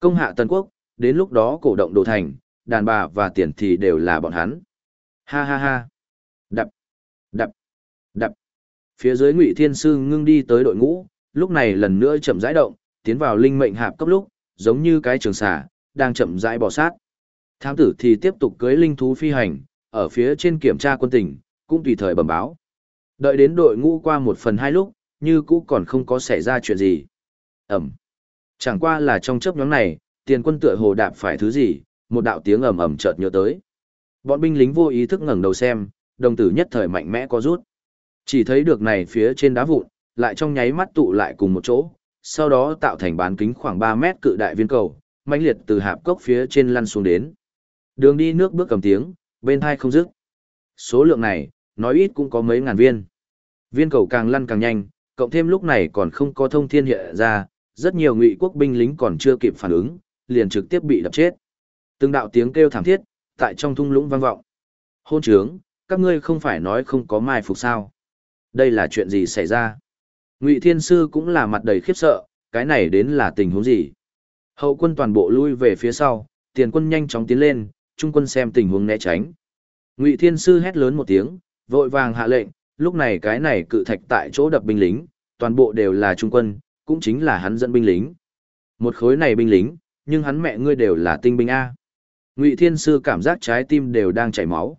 Công hạ tần quốc, đến lúc đó cổ động đồ thành, đàn bà và tiền thì đều là bọn hắn. Ha ha ha. Đập, đập, đập. Phía dưới Ngụy Thiên Sư ngưng đi tới đội ngũ, lúc này lần nữa chậm rãi động, tiến vào linh mệnh hạp cấp lúc, giống như cái trường xà, đang chậm rãi bò sát. Thám tử thì tiếp tục cưới linh thú phi hành, ở phía trên kiểm tra quân tình, cũng tùy thời bẩm báo. Đợi đến đội ngũ qua một phần hai lúc, như cũ còn không có xảy ra chuyện gì. Ẩm. Chẳng qua là trong chấp nhóm này, tiền quân tựa hồ đạp phải thứ gì, một đạo tiếng ầm ầm chợt nhớ tới. Bọn binh lính vô ý thức ngẩng đầu xem, đồng tử nhất thời mạnh mẽ có rút. Chỉ thấy được này phía trên đá vụn, lại trong nháy mắt tụ lại cùng một chỗ, sau đó tạo thành bán kính khoảng 3 mét cự đại viên cầu, mãnh liệt từ hạp cốc phía trên lăn xuống đến. Đường đi nước bước cầm tiếng, bên hai không dứt. Số lượng này, nói ít cũng có mấy ngàn viên. Viên cầu càng lăn càng nhanh, cộng thêm lúc này còn không có thông thiên hiện ra, rất nhiều ngụy quốc binh lính còn chưa kịp phản ứng, liền trực tiếp bị đập chết. Từng đạo tiếng kêu thảm thiết, tại trong thung lũng vang vọng. Hôn trướng, các ngươi không phải nói không có mai phục sao? Đây là chuyện gì xảy ra? Ngụy Thiên Sư cũng là mặt đầy khiếp sợ, cái này đến là tình huống gì? Hậu quân toàn bộ lui về phía sau, tiền quân nhanh chóng tiến lên, trung quân xem tình huống né tránh. Ngụy Thiên Sư hét lớn một tiếng, vội vàng hạ lệnh, lúc này cái này cự thạch tại chỗ đập binh lính, toàn bộ đều là trung quân, cũng chính là hắn dẫn binh lính. Một khối này binh lính, nhưng hắn mẹ ngươi đều là tinh binh A. Ngụy Thiên Sư cảm giác trái tim đều đang chảy máu.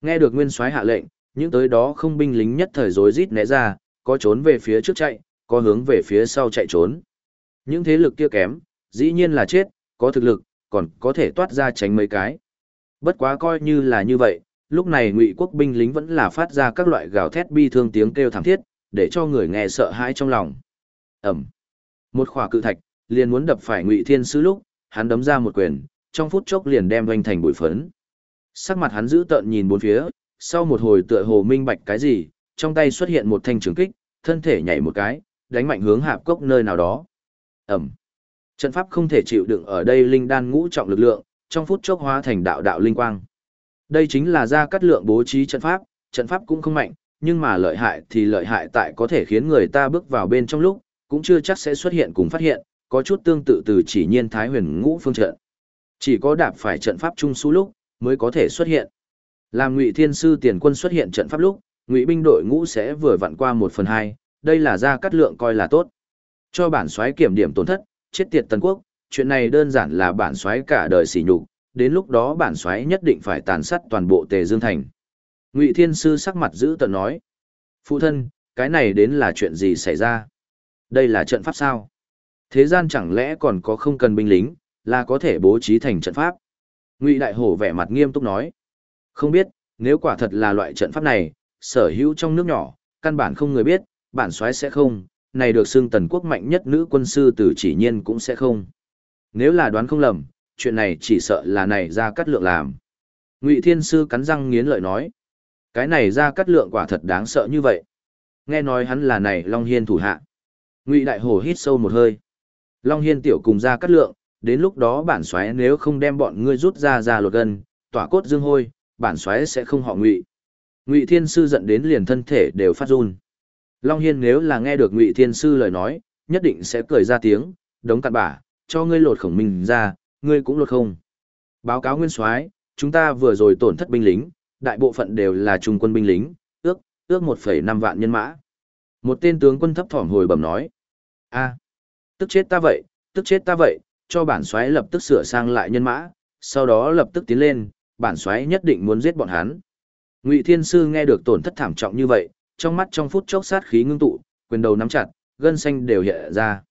Nghe được Nguyên Soái hạ lệnh, những tới đó không binh lính nhất thời rối rít né ra, có trốn về phía trước chạy, có hướng về phía sau chạy trốn. Những thế lực kia kém, dĩ nhiên là chết, có thực lực, còn có thể toát ra tránh mấy cái. Bất quá coi như là như vậy, lúc này ngụy quốc binh lính vẫn là phát ra các loại gào thét bi thương tiếng kêu thảm thiết, để cho người nghe sợ hãi trong lòng. Ẩm. Một khỏa cự thạch, liền muốn đập phải ngụy thiên sứ lúc, hắn đấm ra một quyền, trong phút chốc liền đem doanh thành bụi phấn. Sắc mặt hắn giữ tợn nhìn bốn phía, sau một hồi tựa hồ minh bạch cái gì, trong tay xuất hiện một thanh trường kích, thân thể nhảy một cái, đánh mạnh hướng hạp cốc nơi nào đó. Ẩm. Trận pháp không thể chịu đựng ở đây linh đan ngũ trọng lực lượng, trong phút chốc hóa thành đạo đạo linh quang. Đây chính là ra cắt lượng bố trí trận pháp, trận pháp cũng không mạnh, nhưng mà lợi hại thì lợi hại tại có thể khiến người ta bước vào bên trong lúc, cũng chưa chắc sẽ xuất hiện cùng phát hiện, có chút tương tự từ chỉ nhiên thái huyền ngũ phương trận. Chỉ có đạp phải trận pháp trung su lúc, mới có thể xuất hiện. Làm Ngụy Thiên sư tiền quân xuất hiện trận pháp lúc, Ngụy binh đội ngũ sẽ vừa vặn qua một phần hai, đây là ra cắt lượng coi là tốt. Cho bản soái kiểm điểm tổn thất, chết tiệt tần quốc, chuyện này đơn giản là bản soái cả đời sỉ nhục, đến lúc đó bản soái nhất định phải tàn sát toàn bộ Tề Dương thành. Ngụy Thiên sư sắc mặt giữ tợn nói: "Phụ thân, cái này đến là chuyện gì xảy ra? Đây là trận pháp sao? Thế gian chẳng lẽ còn có không cần binh lính, là có thể bố trí thành trận pháp?" Ngụy Đại Hổ vẻ mặt nghiêm túc nói: "Không biết, nếu quả thật là loại trận pháp này, sở hữu trong nước nhỏ, căn bản không người biết, bản soái sẽ không, này được xưng tần quốc mạnh nhất nữ quân sư từ chỉ nhiên cũng sẽ không. Nếu là đoán không lầm, chuyện này chỉ sợ là này ra cắt lượng làm. Ngụy Thiên Sư cắn răng nghiến lợi nói. Cái này ra cắt lượng quả thật đáng sợ như vậy. Nghe nói hắn là này Long Hiên thủ hạ. Ngụy Đại Hổ hít sâu một hơi. Long Hiên tiểu cùng ra cắt lượng, đến lúc đó bản xoáy nếu không đem bọn ngươi rút ra ra lột gần, tỏa cốt dương hôi, bản xoáy sẽ không họ Ngụy. Ngụy Thiên Sư giận đến liền thân thể đều phát run. Long Hiên nếu là nghe được Ngụy Thiên Sư lời nói, nhất định sẽ cười ra tiếng, đống cặn bả, cho ngươi lột khổng mình ra, ngươi cũng lột không. Báo cáo nguyên soái, chúng ta vừa rồi tổn thất binh lính, đại bộ phận đều là trung quân binh lính, ước, ước 1,5 vạn nhân mã. Một tên tướng quân thấp thỏm hồi bẩm nói. a tức chết ta vậy, tức chết ta vậy, cho bản soái lập tức sửa sang lại nhân mã, sau đó lập tức tiến lên, bản soái nhất định muốn giết bọn hắn. Ngụy Thiên Sư nghe được tổn thất thảm trọng như vậy, trong mắt trong phút chốc sát khí ngưng tụ, quyền đầu nắm chặt, gân xanh đều hiện ra.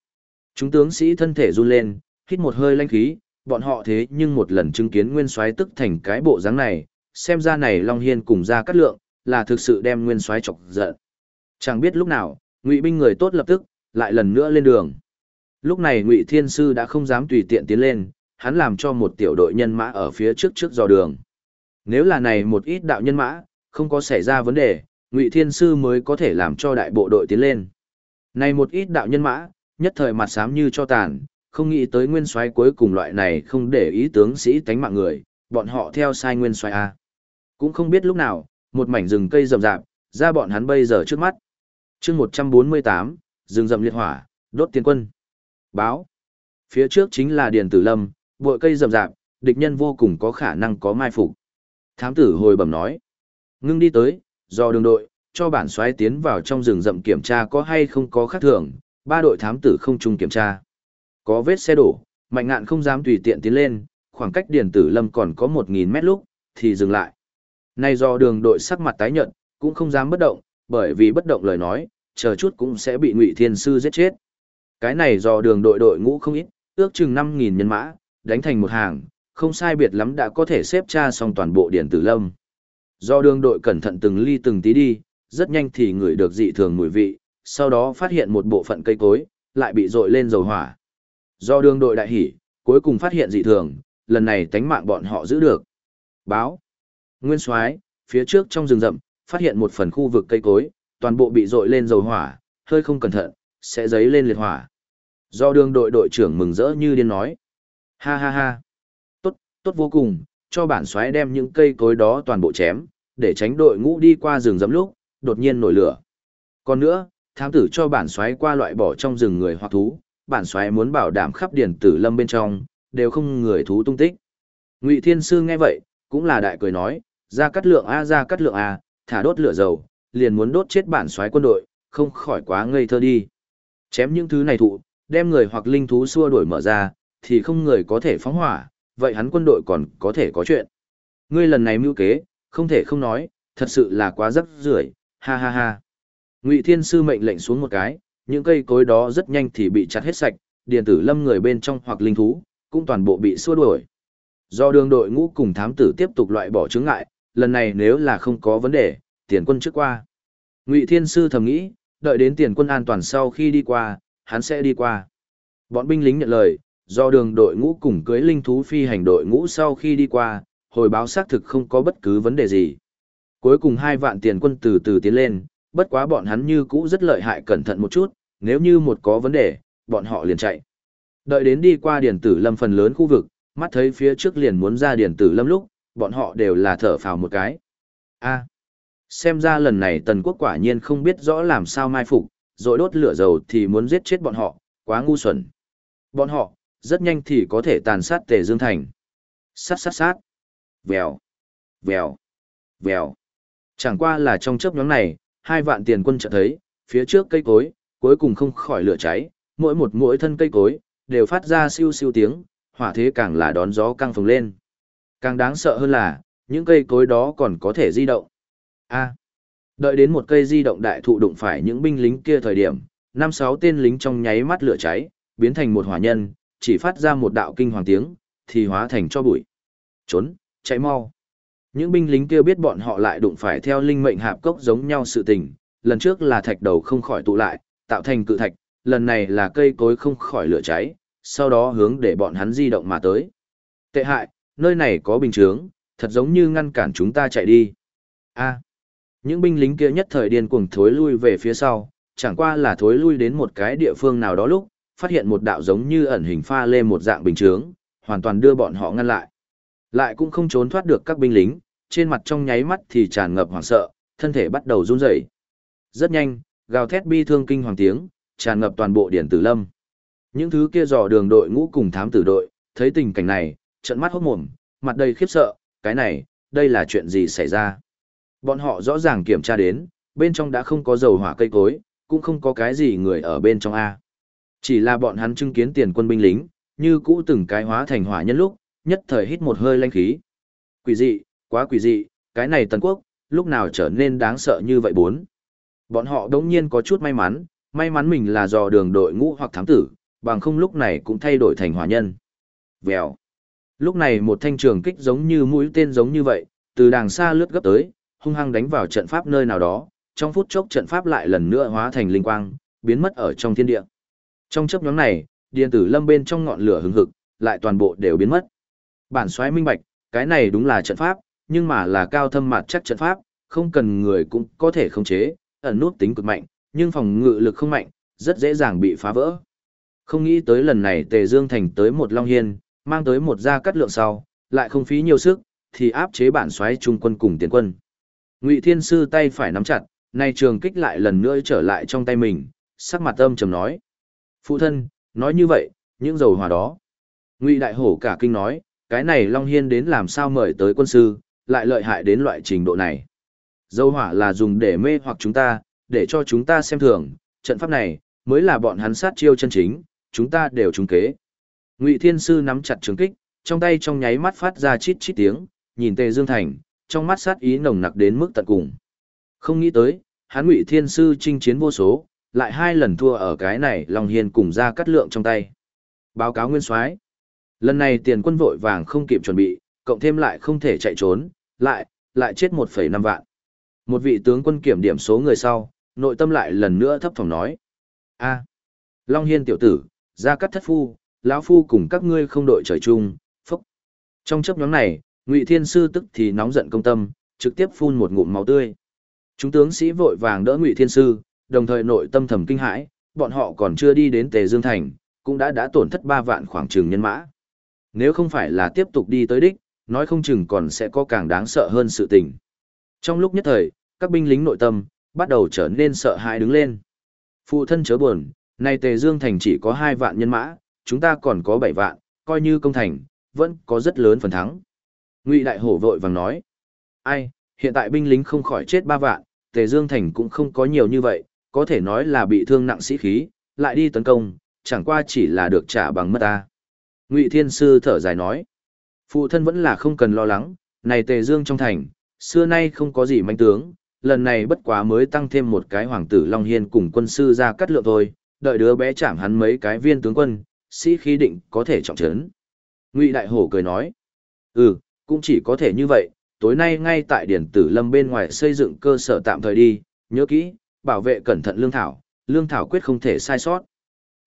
Chúng tướng sĩ thân thể run lên, hít một hơi lanh khí, bọn họ thế nhưng một lần chứng kiến nguyên soái tức thành cái bộ dáng này, xem ra này Long Hiên cùng ra cắt lượng, là thực sự đem nguyên soái chọc giận. Chẳng biết lúc nào, ngụy binh người tốt lập tức lại lần nữa lên đường. Lúc này Ngụy Thiên Sư đã không dám tùy tiện tiến lên, hắn làm cho một tiểu đội nhân mã ở phía trước trước dò đường. Nếu là này một ít đạo nhân mã, không có xảy ra vấn đề, Ngụy Thiên Sư mới có thể làm cho đại bộ đội tiến lên. Này một ít đạo nhân mã, nhất thời mặt xám như cho tàn, không nghĩ tới nguyên soái cuối cùng loại này không để ý tướng sĩ tánh mạng người, bọn họ theo sai nguyên soái a. Cũng không biết lúc nào, một mảnh rừng cây rậm rạp, ra bọn hắn bây giờ trước mắt. Chương 148, rừng rậm liệt hỏa, đốt tiền quân. Báo. Phía trước chính là Điền Tử Lâm, bụi cây rậm rạp, địch nhân vô cùng có khả năng có mai phục. Thám tử hồi bẩm nói. Ngưng đi tới, do đường đội, cho bản xoáy tiến vào trong rừng rậm kiểm tra có hay không có khác thường, ba đội thám tử không chung kiểm tra. Có vết xe đổ, mạnh ngạn không dám tùy tiện tiến lên, khoảng cách Điền Tử Lâm còn có 1.000 mét lúc, thì dừng lại. Nay do đường đội sắc mặt tái nhợt, cũng không dám bất động, bởi vì bất động lời nói, chờ chút cũng sẽ bị Ngụy Thiên Sư giết chết. Cái này do đường đội đội ngũ không ít, ước chừng 5.000 nhân mã, đánh thành một hàng, không sai biệt lắm đã có thể xếp tra xong toàn bộ điện tử lâm. Do đường đội cẩn thận từng ly từng tí đi, rất nhanh thì người được dị thường mùi vị, sau đó phát hiện một bộ phận cây cối, lại bị dội lên dầu hỏa. Do đường đội đại hỉ, cuối cùng phát hiện dị thường, lần này tánh mạng bọn họ giữ được. Báo. Nguyên soái phía trước trong rừng rậm, phát hiện một phần khu vực cây cối, toàn bộ bị dội lên dầu hỏa, hơi không cẩn thận, sẽ giấy lên liệt hỏa. Do đường đội đội trưởng mừng rỡ như điên nói. Ha ha ha. Tốt, tốt vô cùng, cho bản xoáy đem những cây cối đó toàn bộ chém, để tránh đội ngũ đi qua rừng dẫm lúc, đột nhiên nổi lửa. Còn nữa, thám tử cho bản xoáy qua loại bỏ trong rừng người hoặc thú, bản xoáy muốn bảo đảm khắp điển tử lâm bên trong, đều không người thú tung tích. Ngụy Thiên Sư nghe vậy, cũng là đại cười nói, ra cắt lượng a ra cắt lượng a, thả đốt lửa dầu, liền muốn đốt chết bản xoáy quân đội, không khỏi quá ngây thơ đi. Chém những thứ này thụ, đem người hoặc linh thú xua đuổi mở ra, thì không người có thể phóng hỏa, vậy hắn quân đội còn có thể có chuyện. Ngươi lần này mưu kế, không thể không nói, thật sự là quá rắc rưởi, ha ha ha. Ngụy Thiên Sư mệnh lệnh xuống một cái, những cây cối đó rất nhanh thì bị chặt hết sạch, điện tử lâm người bên trong hoặc linh thú, cũng toàn bộ bị xua đuổi. Do đường đội ngũ cùng thám tử tiếp tục loại bỏ chướng ngại, lần này nếu là không có vấn đề, tiền quân trước qua. Ngụy Thiên Sư thầm nghĩ, đợi đến tiền quân an toàn sau khi đi qua, hắn sẽ đi qua. Bọn binh lính nhận lời, do đường đội ngũ cùng cưới linh thú phi hành đội ngũ sau khi đi qua, hồi báo xác thực không có bất cứ vấn đề gì. Cuối cùng hai vạn tiền quân từ từ tiến lên, bất quá bọn hắn như cũ rất lợi hại cẩn thận một chút, nếu như một có vấn đề, bọn họ liền chạy. Đợi đến đi qua điển tử lâm phần lớn khu vực, mắt thấy phía trước liền muốn ra điển tử lâm lúc, bọn họ đều là thở phào một cái. a xem ra lần này tần quốc quả nhiên không biết rõ làm sao mai phục, rồi đốt lửa dầu thì muốn giết chết bọn họ, quá ngu xuẩn. Bọn họ, rất nhanh thì có thể tàn sát tề dương thành. Sát sát sát. Vèo. Vèo. Vèo. Chẳng qua là trong chớp nhóm này, hai vạn tiền quân chợt thấy, phía trước cây cối, cuối cùng không khỏi lửa cháy, mỗi một mỗi thân cây cối, đều phát ra siêu siêu tiếng, hỏa thế càng là đón gió căng phồng lên. Càng đáng sợ hơn là, những cây cối đó còn có thể di động. A. Đợi đến một cây di động đại thụ đụng phải những binh lính kia thời điểm, năm sáu tên lính trong nháy mắt lửa cháy, biến thành một hỏa nhân, chỉ phát ra một đạo kinh hoàng tiếng, thì hóa thành cho bụi. Trốn, chạy mau. Những binh lính kia biết bọn họ lại đụng phải theo linh mệnh hạp cốc giống nhau sự tình, lần trước là thạch đầu không khỏi tụ lại, tạo thành cự thạch, lần này là cây cối không khỏi lửa cháy, sau đó hướng để bọn hắn di động mà tới. Tệ hại, nơi này có bình chướng, thật giống như ngăn cản chúng ta chạy đi. A những binh lính kia nhất thời điên cuồng thối lui về phía sau, chẳng qua là thối lui đến một cái địa phương nào đó lúc, phát hiện một đạo giống như ẩn hình pha lê một dạng bình chướng, hoàn toàn đưa bọn họ ngăn lại. Lại cũng không trốn thoát được các binh lính, trên mặt trong nháy mắt thì tràn ngập hoảng sợ, thân thể bắt đầu run rẩy. Rất nhanh, gào thét bi thương kinh hoàng tiếng, tràn ngập toàn bộ điện tử lâm. Những thứ kia dò đường đội ngũ cùng thám tử đội, thấy tình cảnh này, trận mắt hốt mồm, mặt đầy khiếp sợ, cái này, đây là chuyện gì xảy ra. Bọn họ rõ ràng kiểm tra đến, bên trong đã không có dầu hỏa cây cối, cũng không có cái gì người ở bên trong A. Chỉ là bọn hắn chứng kiến tiền quân binh lính, như cũ từng cái hóa thành hỏa nhân lúc, nhất thời hít một hơi lanh khí. Quỷ dị, quá quỷ dị, cái này tần quốc, lúc nào trở nên đáng sợ như vậy bốn. Bọn họ đống nhiên có chút may mắn, may mắn mình là dò đường đội ngũ hoặc thám tử, bằng không lúc này cũng thay đổi thành hỏa nhân. Vèo. Lúc này một thanh trường kích giống như mũi tên giống như vậy, từ đàng xa lướt gấp tới, hung hăng đánh vào trận pháp nơi nào đó, trong phút chốc trận pháp lại lần nữa hóa thành linh quang, biến mất ở trong thiên địa. Trong chớp nhoáng này, điện tử lâm bên trong ngọn lửa hừng hực, lại toàn bộ đều biến mất. Bản xoáy minh bạch, cái này đúng là trận pháp, nhưng mà là cao thâm mặt chắc trận pháp, không cần người cũng có thể khống chế, ẩn nút tính cực mạnh, nhưng phòng ngự lực không mạnh, rất dễ dàng bị phá vỡ. Không nghĩ tới lần này Tề Dương Thành tới một Long Hiên, mang tới một gia cắt lượng sau, lại không phí nhiều sức, thì áp chế bản xoáy trung quân cùng tiền quân. Ngụy Thiên Sư tay phải nắm chặt, nay trường kích lại lần nữa trở lại trong tay mình, sắc mặt âm trầm nói. Phụ thân, nói như vậy, những dầu hỏa đó. Ngụy Đại Hổ cả kinh nói, cái này Long Hiên đến làm sao mời tới quân sư, lại lợi hại đến loại trình độ này. Dầu hỏa là dùng để mê hoặc chúng ta, để cho chúng ta xem thường, trận pháp này, mới là bọn hắn sát chiêu chân chính, chúng ta đều trúng kế. Ngụy Thiên Sư nắm chặt trường kích, trong tay trong nháy mắt phát ra chít chít tiếng, nhìn Tề Dương Thành, trong mắt sát ý nồng nặc đến mức tận cùng. Không nghĩ tới, hắn Ngụy Thiên Sư chinh chiến vô số, lại hai lần thua ở cái này Long Hiên cùng ra cắt lượng trong tay. Báo cáo nguyên soái Lần này tiền quân vội vàng không kịp chuẩn bị, cộng thêm lại không thể chạy trốn, lại, lại chết 1,5 vạn. Một vị tướng quân kiểm điểm số người sau, nội tâm lại lần nữa thấp phòng nói. a Long Hiên tiểu tử, ra cắt thất phu, lão phu cùng các ngươi không đội trời chung, phúc. Trong chấp nhóm này, Ngụy Thiên Sư tức thì nóng giận công tâm, trực tiếp phun một ngụm máu tươi. Chúng tướng sĩ vội vàng đỡ Ngụy Thiên Sư, đồng thời nội tâm thầm kinh hãi, bọn họ còn chưa đi đến Tề Dương Thành, cũng đã đã tổn thất ba vạn khoảng trường nhân mã. Nếu không phải là tiếp tục đi tới đích, nói không chừng còn sẽ có càng đáng sợ hơn sự tình. Trong lúc nhất thời, các binh lính nội tâm, bắt đầu trở nên sợ hãi đứng lên. Phụ thân chớ buồn, nay Tề Dương Thành chỉ có hai vạn nhân mã, chúng ta còn có bảy vạn, coi như công thành, vẫn có rất lớn phần thắng. Ngụy Đại Hổ vội vàng nói, ai, hiện tại binh lính không khỏi chết ba vạn, Tề Dương Thành cũng không có nhiều như vậy, có thể nói là bị thương nặng sĩ khí, lại đi tấn công, chẳng qua chỉ là được trả bằng mất ta. Ngụy Thiên Sư thở dài nói, phụ thân vẫn là không cần lo lắng, này Tề Dương trong thành, xưa nay không có gì manh tướng, lần này bất quá mới tăng thêm một cái hoàng tử Long Hiên cùng quân sư ra cắt lượng thôi, đợi đứa bé chạm hắn mấy cái viên tướng quân, sĩ khí định có thể trọng trấn. Ngụy Đại Hổ cười nói, ừ, cũng chỉ có thể như vậy, tối nay ngay tại Điển Tử Lâm bên ngoài xây dựng cơ sở tạm thời đi, nhớ kỹ, bảo vệ cẩn thận lương thảo, lương thảo quyết không thể sai sót.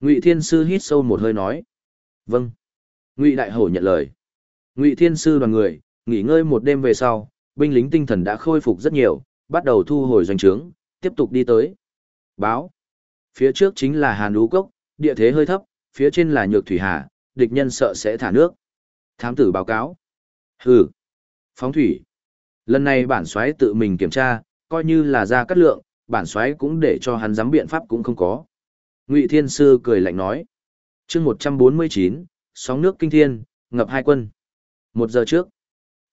Ngụy Thiên Sư hít sâu một hơi nói, vâng. Ngụy Đại Hổ nhận lời. Ngụy Thiên Sư đoàn người, nghỉ ngơi một đêm về sau, binh lính tinh thần đã khôi phục rất nhiều, bắt đầu thu hồi doanh trướng, tiếp tục đi tới. Báo. Phía trước chính là Hàn Lũ Cốc, địa thế hơi thấp, phía trên là Nhược Thủy Hà, địch nhân sợ sẽ thả nước. Thám tử báo cáo. Hừ. Phóng thủy. Lần này bản xoáy tự mình kiểm tra, coi như là ra cắt lượng, bản xoáy cũng để cho hắn dám biện pháp cũng không có. Ngụy Thiên Sư cười lạnh nói. chương 149, sóng nước kinh thiên, ngập hai quân. Một giờ trước.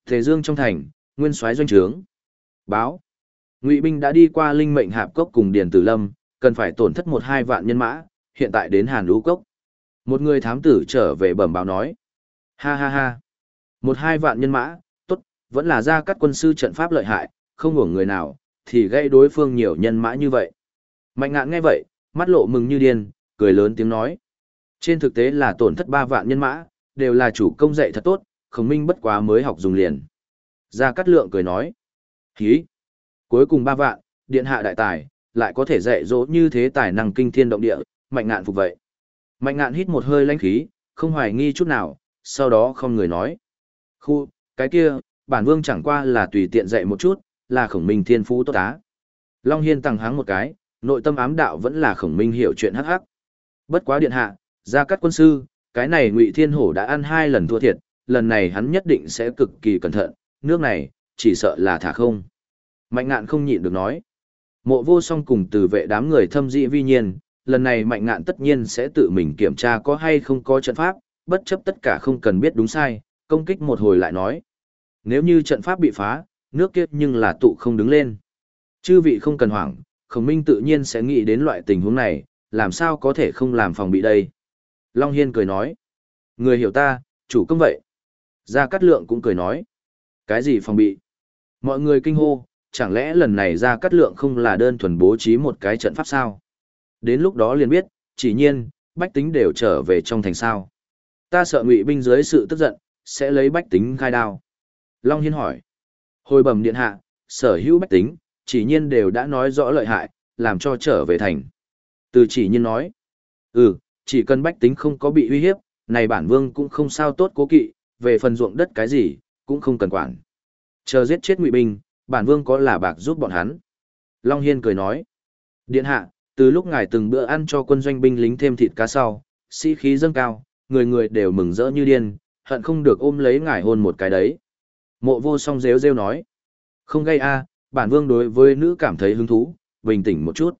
Thế Dương trong thành, nguyên soái doanh trướng. Báo. Ngụy binh đã đi qua linh mệnh hạp cốc cùng Điền Tử Lâm, cần phải tổn thất một hai vạn nhân mã, hiện tại đến Hàn Lũ Cốc. Một người thám tử trở về bẩm báo nói. Ha ha ha. Một hai vạn nhân mã, tốt, vẫn là ra các quân sư trận pháp lợi hại, không hưởng người nào, thì gây đối phương nhiều nhân mã như vậy. Mạnh ngạn nghe vậy, mắt lộ mừng như điên, cười lớn tiếng nói. Trên thực tế là tổn thất ba vạn nhân mã, đều là chủ công dạy thật tốt, khổng minh bất quá mới học dùng liền. Gia Cát Lượng cười nói. Hí! Cuối cùng ba vạn, điện hạ đại tài, lại có thể dạy dỗ như thế tài năng kinh thiên động địa, mạnh ngạn phục vậy. Mạnh ngạn hít một hơi lãnh khí, không hoài nghi chút nào, sau đó không người nói. Khu, cái kia, bản vương chẳng qua là tùy tiện dạy một chút, là khổng minh thiên phú tốt á. Long Hiên tăng háng một cái, nội tâm ám đạo vẫn là khổng minh hiểu chuyện hắc hắc. Bất quá điện hạ, ra cắt quân sư, cái này ngụy Thiên Hổ đã ăn hai lần thua thiệt, lần này hắn nhất định sẽ cực kỳ cẩn thận, nước này, chỉ sợ là thả không. Mạnh ngạn không nhịn được nói. Mộ vô song cùng từ vệ đám người thâm dị vi nhiên, lần này mạnh ngạn tất nhiên sẽ tự mình kiểm tra có hay không có trận pháp, bất chấp tất cả không cần biết đúng sai, công kích một hồi lại nói. Nếu như trận pháp bị phá, nước kiếp nhưng là tụ không đứng lên. Chư vị không cần hoảng, khổng minh tự nhiên sẽ nghĩ đến loại tình huống này, làm sao có thể không làm phòng bị đây. Long Hiên cười nói. Người hiểu ta, chủ công vậy. Gia Cát Lượng cũng cười nói. Cái gì phòng bị? Mọi người kinh hô, chẳng lẽ lần này Gia Cát Lượng không là đơn thuần bố trí một cái trận pháp sao? Đến lúc đó liền biết, chỉ nhiên, bách tính đều trở về trong thành sao. Ta sợ ngụy binh dưới sự tức giận, sẽ lấy bách tính khai đao. Long Hiên hỏi. Hồi bẩm điện hạ, sở hữu bách tính, chỉ nhiên đều đã nói rõ lợi hại, làm cho trở về thành. Từ chỉ nhiên nói, ừ, chỉ cần bách tính không có bị uy hiếp, này bản vương cũng không sao tốt cố kỵ, về phần ruộng đất cái gì, cũng không cần quản. Chờ giết chết ngụy binh, bản vương có là bạc giúp bọn hắn. Long Hiên cười nói, điện hạ, từ lúc ngài từng bữa ăn cho quân doanh binh lính thêm thịt cá sau, sĩ khí dâng cao, người người đều mừng rỡ như điên, hận không được ôm lấy ngài hôn một cái đấy. Mộ vô song rêu rêu nói, không gây a bản vương đối với nữ cảm thấy hứng thú, bình tĩnh một chút.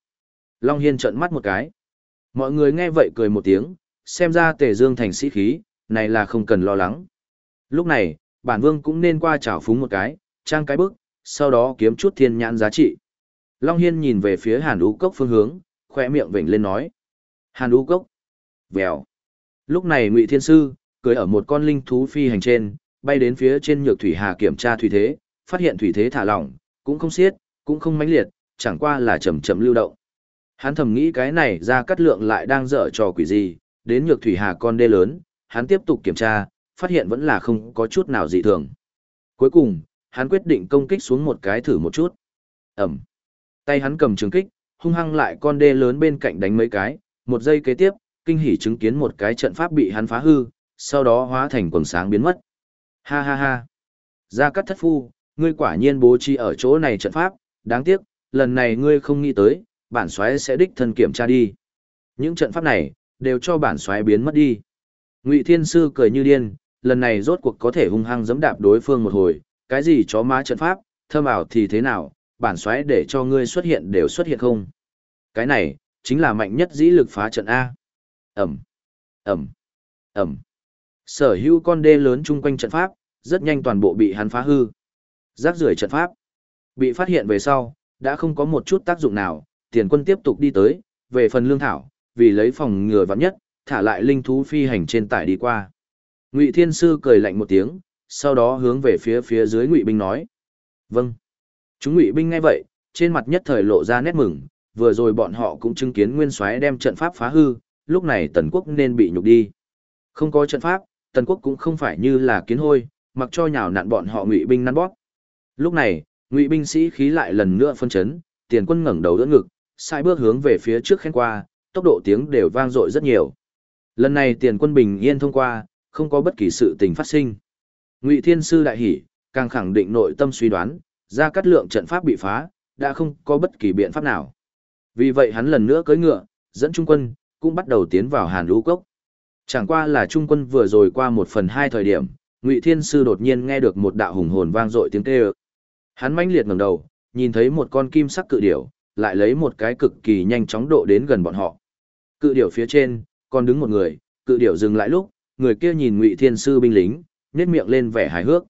Long Hiên trợn mắt một cái. Mọi người nghe vậy cười một tiếng, xem ra tề dương thành sĩ khí, này là không cần lo lắng. Lúc này, bản vương cũng nên qua trảo phúng một cái, trang cái bức, sau đó kiếm chút thiên nhãn giá trị. Long Hiên nhìn về phía Hàn Ú Cốc phương hướng, khỏe miệng vểnh lên nói. Hàn Ú Cốc. Vèo. Lúc này Ngụy Thiên Sư, cưới ở một con linh thú phi hành trên, bay đến phía trên nhược thủy hà kiểm tra thủy thế, phát hiện thủy thế thả lỏng, cũng không xiết, cũng không mãnh liệt, chẳng qua là chậm chậm lưu động. Hắn thầm nghĩ cái này ra cắt lượng lại đang dở trò quỷ gì, đến nhược thủy hà con đê lớn, hắn tiếp tục kiểm tra, phát hiện vẫn là không có chút nào dị thường. Cuối cùng, hắn quyết định công kích xuống một cái thử một chút. Ẩm. Tay hắn cầm trường kích, hung hăng lại con đê lớn bên cạnh đánh mấy cái, một giây kế tiếp, kinh hỉ chứng kiến một cái trận pháp bị hắn phá hư, sau đó hóa thành quần sáng biến mất. Ha ha ha. Gia Cát Thất Phu, ngươi quả nhiên bố trí ở chỗ này trận pháp, đáng tiếc, lần này ngươi không nghĩ tới, bản xoáy sẽ đích thân kiểm tra đi. Những trận pháp này, đều cho bản xoáy biến mất đi. Ngụy Thiên Sư cười như điên, lần này rốt cuộc có thể hung hăng giẫm đạp đối phương một hồi, cái gì chó má trận pháp, thơm ảo thì thế nào, bản xoáy để cho ngươi xuất hiện đều xuất hiện không. Cái này, chính là mạnh nhất dĩ lực phá trận A. ầm ầm ầm Sở hữu con đê lớn chung quanh trận pháp, rất nhanh toàn bộ bị hắn phá hư. Rác rưởi trận pháp. Bị phát hiện về sau, đã không có một chút tác dụng nào, tiền quân tiếp tục đi tới, về phần lương thảo, vì lấy phòng ngừa vắng nhất, thả lại linh thú phi hành trên tải đi qua. Ngụy Thiên Sư cười lạnh một tiếng, sau đó hướng về phía phía dưới Ngụy binh nói: "Vâng." Chúng Ngụy binh nghe vậy, trên mặt nhất thời lộ ra nét mừng, vừa rồi bọn họ cũng chứng kiến Nguyên Soái đem trận pháp phá hư, lúc này Tần Quốc nên bị nhục đi. Không có trận pháp, Tần Quốc cũng không phải như là kiến hôi, mặc cho nhào nặn bọn họ Ngụy binh năn bóp. Lúc này, Ngụy binh sĩ khí lại lần nữa phân chấn, tiền quân ngẩng đầu đỡ ngực, sai bước hướng về phía trước khen qua, tốc độ tiếng đều vang dội rất nhiều. Lần này tiền quân bình yên thông qua, không có bất kỳ sự tình phát sinh. Ngụy Thiên Sư đại hỉ, càng khẳng định nội tâm suy đoán, ra cắt lượng trận pháp bị phá, đã không có bất kỳ biện pháp nào. Vì vậy hắn lần nữa cưỡi ngựa, dẫn trung quân, cũng bắt đầu tiến vào Hàn Lũ Cốc. Chẳng qua là trung quân vừa rồi qua một phần hai thời điểm, Ngụy Thiên Sư đột nhiên nghe được một đạo hùng hồn vang dội tiếng kêu. Hắn mãnh liệt ngẩng đầu, nhìn thấy một con kim sắc cự điểu, lại lấy một cái cực kỳ nhanh chóng độ đến gần bọn họ. Cự điểu phía trên, còn đứng một người, cự điểu dừng lại lúc, người kia nhìn Ngụy Thiên Sư binh lính, nhếch miệng lên vẻ hài hước.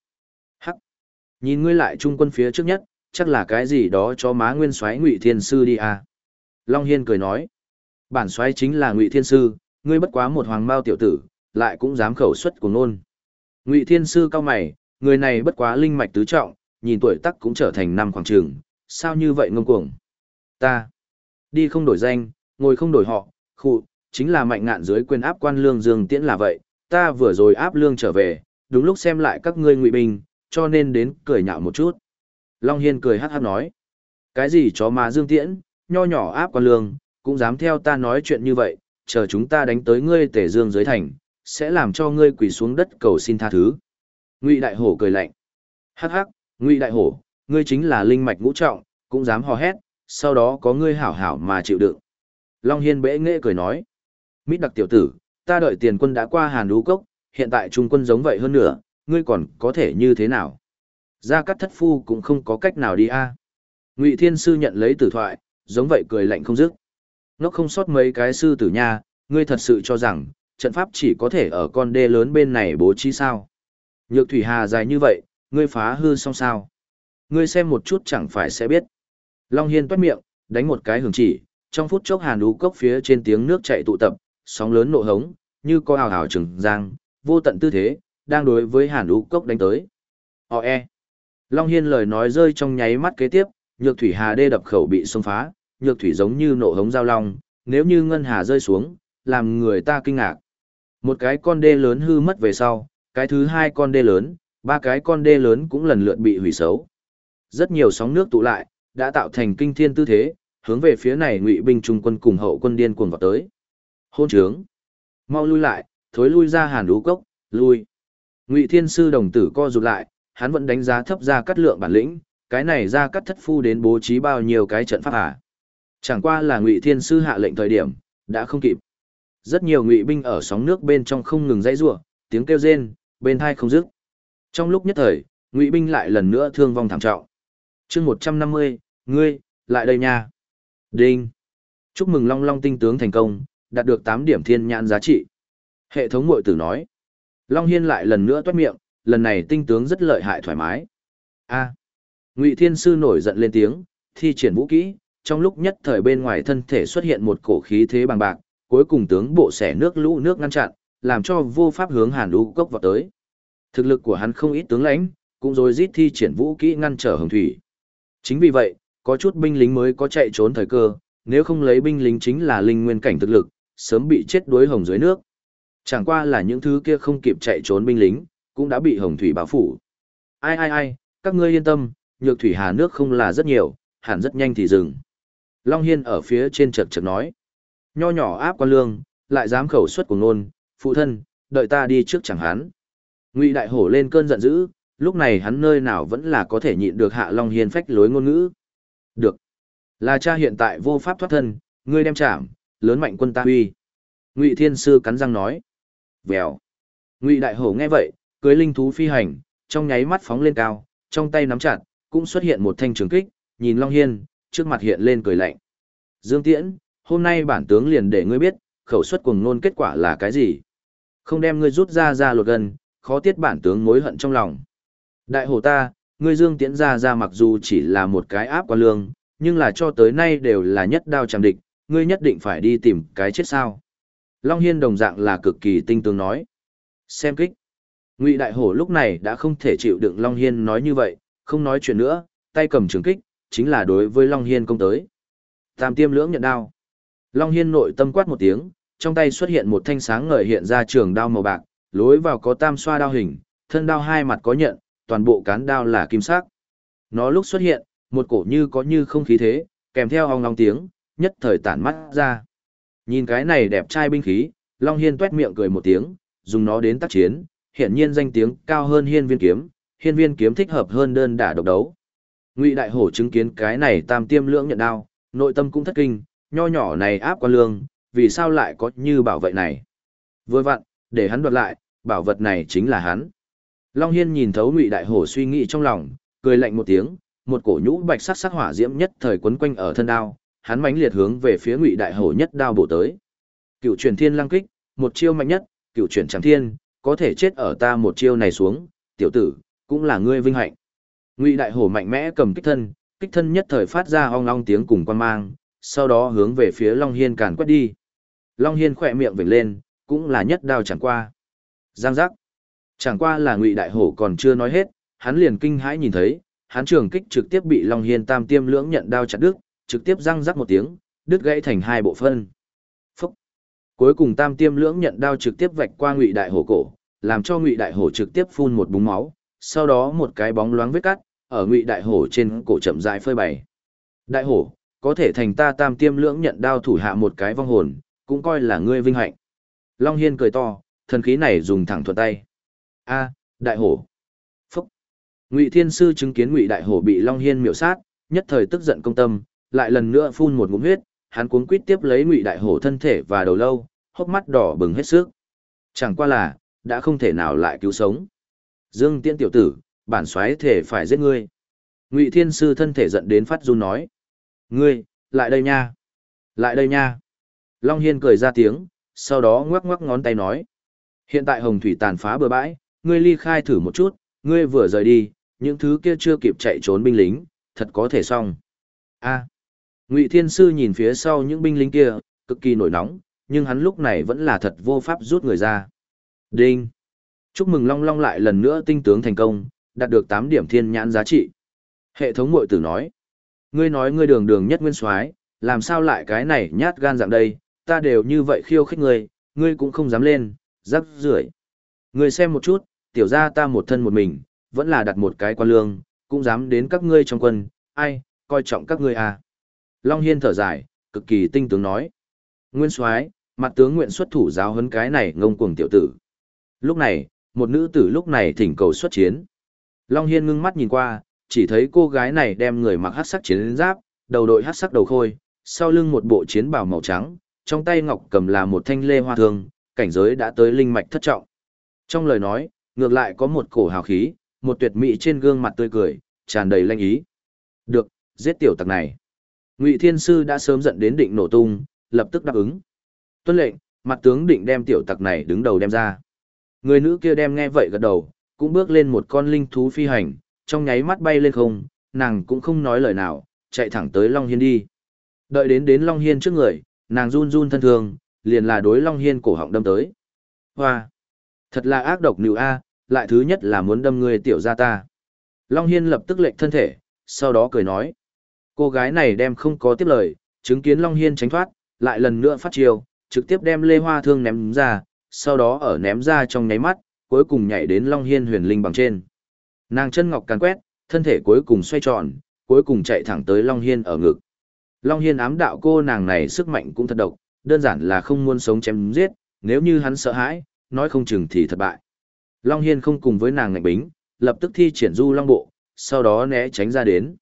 Hắc. Nhìn ngươi lại trung quân phía trước nhất, chắc là cái gì đó cho má nguyên soái Ngụy Thiên Sư đi à. Long Hiên cười nói. Bản soái chính là Ngụy Thiên Sư, ngươi bất quá một hoàng mao tiểu tử, lại cũng dám khẩu xuất của nôn. Ngụy Thiên Sư cao mày, người này bất quá linh mạch tứ trọng, nhìn tuổi tác cũng trở thành năm khoảng trường, sao như vậy ngông cuồng. Ta, đi không đổi danh, ngồi không đổi họ, khụ, chính là mạnh ngạn dưới quyền áp quan lương dương tiễn là vậy, ta vừa rồi áp lương trở về, đúng lúc xem lại các ngươi ngụy binh, cho nên đến cười nhạo một chút. Long Hiên cười hát hát nói, cái gì chó mà dương tiễn, nho nhỏ áp quan lương, cũng dám theo ta nói chuyện như vậy, chờ chúng ta đánh tới ngươi tể dương dưới thành, sẽ làm cho ngươi quỳ xuống đất cầu xin tha thứ. Ngụy Đại Hổ cười lạnh. Hắc hắc, Ngụy Đại Hổ, ngươi chính là linh mạch ngũ trọng, cũng dám hò hét, sau đó có ngươi hảo hảo mà chịu đựng. Long Hiên bẽ nghệ cười nói. Mít đặc tiểu tử, ta đợi tiền quân đã qua Hàn Đú Cốc, hiện tại trung quân giống vậy hơn nữa, ngươi còn có thể như thế nào? Gia Cát Thất Phu cũng không có cách nào đi a. Ngụy Thiên Sư nhận lấy tử thoại, giống vậy cười lạnh không dứt. Nó không sót mấy cái sư tử nha, ngươi thật sự cho rằng, trận pháp chỉ có thể ở con đê lớn bên này bố trí sao. Nhược thủy hà dài như vậy, ngươi phá hư xong sao. Ngươi xem một chút chẳng phải sẽ biết. Long Hiên toát miệng, đánh một cái hưởng chỉ, trong phút chốc hàn đú cốc phía trên tiếng nước chạy tụ tập, sóng lớn nộ hống, như có hào hào trừng giang, vô tận tư thế, đang đối với hàn đú cốc đánh tới. Họ e. Long Hiên lời nói rơi trong nháy mắt kế tiếp, nhược thủy hà đê đập khẩu bị xông phá, nhược thủy giống như nộ hống giao long, nếu như ngân hà rơi xuống, làm người ta kinh ngạc. Một cái con đê lớn hư mất về sau, cái thứ hai con đê lớn, ba cái con đê lớn cũng lần lượt bị hủy xấu. Rất nhiều sóng nước tụ lại, đã tạo thành kinh thiên tư thế, hướng về phía này ngụy binh trung quân cùng hậu quân điên cuồng vào tới. Hôn trướng. Mau lui lại, thối lui ra hàn đú cốc, lui. Ngụy Thiên Sư đồng tử co rụt lại, hắn vẫn đánh giá thấp ra cắt lượng bản lĩnh, cái này ra cắt thất phu đến bố trí bao nhiêu cái trận pháp à. Chẳng qua là Ngụy Thiên Sư hạ lệnh thời điểm, đã không kịp. Rất nhiều ngụy binh ở sóng nước bên trong không ngừng dãy rủa, tiếng kêu rên, bên thai không dứt. Trong lúc nhất thời, ngụy binh lại lần nữa thương vong thảm trọng. Chương một trăm năm mươi, ngươi, lại đây nha. Đinh. Chúc mừng Long Long tinh tướng thành công, đạt được tám điểm thiên nhãn giá trị. Hệ thống mội tử nói. Long Hiên lại lần nữa toát miệng, lần này tinh tướng rất lợi hại thoải mái. A. Ngụy Thiên Sư nổi giận lên tiếng, thi triển vũ kỹ, trong lúc nhất thời bên ngoài thân thể xuất hiện một cổ khí thế bằng bạc, cuối cùng tướng bộ xẻ nước lũ nước ngăn chặn, làm cho vô pháp hướng Hàn Lũ cốc vào tới. Thực lực của hắn không ít tướng lãnh, cũng rồi rít thi triển vũ kỹ ngăn trở hồng thủy. Chính vì vậy, có chút binh lính mới có chạy trốn thời cơ, nếu không lấy binh lính chính là linh nguyên cảnh thực lực, sớm bị chết đuối hồng dưới nước. Chẳng qua là những thứ kia không kịp chạy trốn binh lính, cũng đã bị hồng thủy bao phủ. Ai ai ai, các ngươi yên tâm, nhược thủy hà nước không là rất nhiều, hẳn rất nhanh thì dừng. Long Hiên ở phía trên chật chật nói. Nho nhỏ áp quan lương, lại dám khẩu xuất của ngôn, phụ thân, đợi ta đi trước chẳng hắn. Ngụy đại hổ lên cơn giận dữ, lúc này hắn nơi nào vẫn là có thể nhịn được hạ Long Hiên phách lối ngôn ngữ. Được. Là cha hiện tại vô pháp thoát thân, ngươi đem chạm, lớn mạnh quân ta huy. Ngụy Thiên Sư cắn răng nói. Vèo. Ngụy Đại Hổ nghe vậy, cưới linh thú phi hành, trong nháy mắt phóng lên cao, trong tay nắm chặt, cũng xuất hiện một thanh trường kích, nhìn Long Hiên, trước mặt hiện lên cười lạnh. Dương Tiễn, hôm nay bản tướng liền để ngươi biết, khẩu suất cuồng nôn kết quả là cái gì. Không đem ngươi rút ra ra lột gần, khó tiết bản tướng mối hận trong lòng. Đại hổ ta, ngươi Dương Tiễn ra ra mặc dù chỉ là một cái áp qua lương, nhưng là cho tới nay đều là nhất đao chẳng địch, ngươi nhất định phải đi tìm cái chết sao. Long Hiên đồng dạng là cực kỳ tinh tường nói. Xem kích. Ngụy Đại Hổ lúc này đã không thể chịu đựng Long Hiên nói như vậy, không nói chuyện nữa, tay cầm trường kích, chính là đối với Long Hiên công tới. Tam tiêm lưỡng nhận đao. Long Hiên nội tâm quát một tiếng, trong tay xuất hiện một thanh sáng ngời hiện ra trường đao màu bạc, lối vào có tam xoa đao hình, thân đao hai mặt có nhận, toàn bộ cán đao là kim sắc. Nó lúc xuất hiện, một cổ như có như không khí thế, kèm theo hong long tiếng, nhất thời tản mắt ra. Nhìn cái này đẹp trai binh khí, Long Hiên tuét miệng cười một tiếng, dùng nó đến tác chiến, hiện nhiên danh tiếng cao hơn hiên viên kiếm, hiên viên kiếm thích hợp hơn đơn đả độc đấu. Ngụy Đại Hổ chứng kiến cái này tam tiêm lưỡng nhận đao, nội tâm cũng thất kinh, nho nhỏ này áp quan lương, vì sao lại có như bảo vệ này. Vừa vặn, để hắn đoạt lại, bảo vật này chính là hắn. Long Hiên nhìn thấu Ngụy Đại Hổ suy nghĩ trong lòng, cười lạnh một tiếng, một cổ nhũ bạch sắc sắc hỏa diễm nhất thời quấn quanh ở thân đao, hắn mãnh liệt hướng về phía Ngụy Đại Hổ nhất đao bổ tới. Cựu truyền thiên lăng kích, một chiêu mạnh nhất, cựu truyền chẳng thiên, có thể chết ở ta một chiêu này xuống, tiểu tử, cũng là ngươi vinh hạnh. Ngụy Đại Hổ mạnh mẽ cầm kích thân, kích thân nhất thời phát ra ong long tiếng cùng quan mang, sau đó hướng về phía Long Hiên càn quét đi. Long Hiên khỏe miệng vểnh lên, cũng là nhất đao chẳng qua. Giang giác. Chẳng qua là Ngụy Đại Hổ còn chưa nói hết, hắn liền kinh hãi nhìn thấy, hắn trường kích trực tiếp bị Long Hiên tam tiêm lưỡng nhận đao chặt đứt, trực tiếp răng rắc một tiếng, đứt gãy thành hai bộ phân. Phúc. Cuối cùng tam tiêm lưỡng nhận đao trực tiếp vạch qua Ngụy Đại Hổ cổ, làm cho Ngụy Đại Hổ trực tiếp phun một búng máu, sau đó một cái bóng loáng vết cắt, ở Ngụy Đại Hổ trên cổ chậm rãi phơi bày. Đại Hổ, có thể thành ta tam tiêm lưỡng nhận đao thủ hạ một cái vong hồn, cũng coi là ngươi vinh hạnh. Long Hiên cười to, thần khí này dùng thẳng thuận tay. A, đại hổ. Phúc. Ngụy Thiên Sư chứng kiến Ngụy Đại Hổ bị Long Hiên miểu sát, nhất thời tức giận công tâm, lại lần nữa phun một ngụm huyết, hắn cuống quýt tiếp lấy Ngụy Đại Hổ thân thể và đầu lâu, hốc mắt đỏ bừng hết sức. Chẳng qua là, đã không thể nào lại cứu sống. Dương Tiễn tiểu tử, bản xoáy thể phải giết ngươi. Ngụy Thiên Sư thân thể giận đến phát run nói. Ngươi, lại đây nha. Lại đây nha. Long Hiên cười ra tiếng, sau đó ngoắc ngoắc ngón tay nói. Hiện tại hồng thủy tàn phá bờ bãi, ngươi ly khai thử một chút, ngươi vừa rời đi, những thứ kia chưa kịp chạy trốn binh lính, thật có thể xong. A. À, Ngụy Thiên Sư nhìn phía sau những binh lính kia, cực kỳ nổi nóng, nhưng hắn lúc này vẫn là thật vô pháp rút người ra. Đinh. Chúc mừng Long Long lại lần nữa tinh tướng thành công, đạt được 8 điểm thiên nhãn giá trị. Hệ thống mội tử nói. Ngươi nói ngươi đường đường nhất nguyên soái làm sao lại cái này nhát gan dạng đây, ta đều như vậy khiêu khích ngươi, ngươi cũng không dám lên, rắc rưởi. Ngươi xem một chút, tiểu ra ta một thân một mình, vẫn là đặt một cái quan lương, cũng dám đến các ngươi trong quân, ai, coi trọng các ngươi à. Long Hiên thở dài, cực kỳ tinh tướng nói. Nguyên soái mặt tướng nguyện xuất thủ giáo huấn cái này ngông cuồng tiểu tử. Lúc này, một nữ tử lúc này thỉnh cầu xuất chiến. Long Hiên ngưng mắt nhìn qua, chỉ thấy cô gái này đem người mặc hắc sắc chiến giáp, đầu đội hắc sắc đầu khôi, sau lưng một bộ chiến bào màu trắng, trong tay ngọc cầm là một thanh lê hoa thương, cảnh giới đã tới linh mạch thất trọng. Trong lời nói, ngược lại có một cổ hào khí, một tuyệt mỹ trên gương mặt tươi cười, tràn đầy lanh ý. Được, giết tiểu tặc này. Ngụy Thiên Sư đã sớm giận đến định nổ tung, lập tức đáp ứng. Tuân lệnh, mặt tướng định đem tiểu tặc này đứng đầu đem ra. Người nữ kia đem nghe vậy gật đầu, cũng bước lên một con linh thú phi hành, trong nháy mắt bay lên không, nàng cũng không nói lời nào, chạy thẳng tới Long Hiên đi. Đợi đến đến Long Hiên trước người, nàng run run thân thường, liền là đối Long Hiên cổ họng đâm tới. Hoa! Thật là ác độc nữ A, lại thứ nhất là muốn đâm người tiểu ra ta. Long Hiên lập tức lệnh thân thể, sau đó cười nói. Cô gái này đem không có tiếp lời, chứng kiến Long Hiên tránh thoát, lại lần nữa phát chiều trực tiếp đem lê hoa thương ném ra, sau đó ở ném ra trong nháy mắt, cuối cùng nhảy đến Long Hiên huyền linh bằng trên. Nàng chân ngọc càn quét, thân thể cuối cùng xoay tròn, cuối cùng chạy thẳng tới Long Hiên ở ngực. Long Hiên ám đạo cô nàng này sức mạnh cũng thật độc, đơn giản là không muốn sống chém giết, nếu như hắn sợ hãi, nói không chừng thì thất bại. Long Hiên không cùng với nàng ngạnh bính, lập tức thi triển du long bộ, sau đó né tránh ra đến.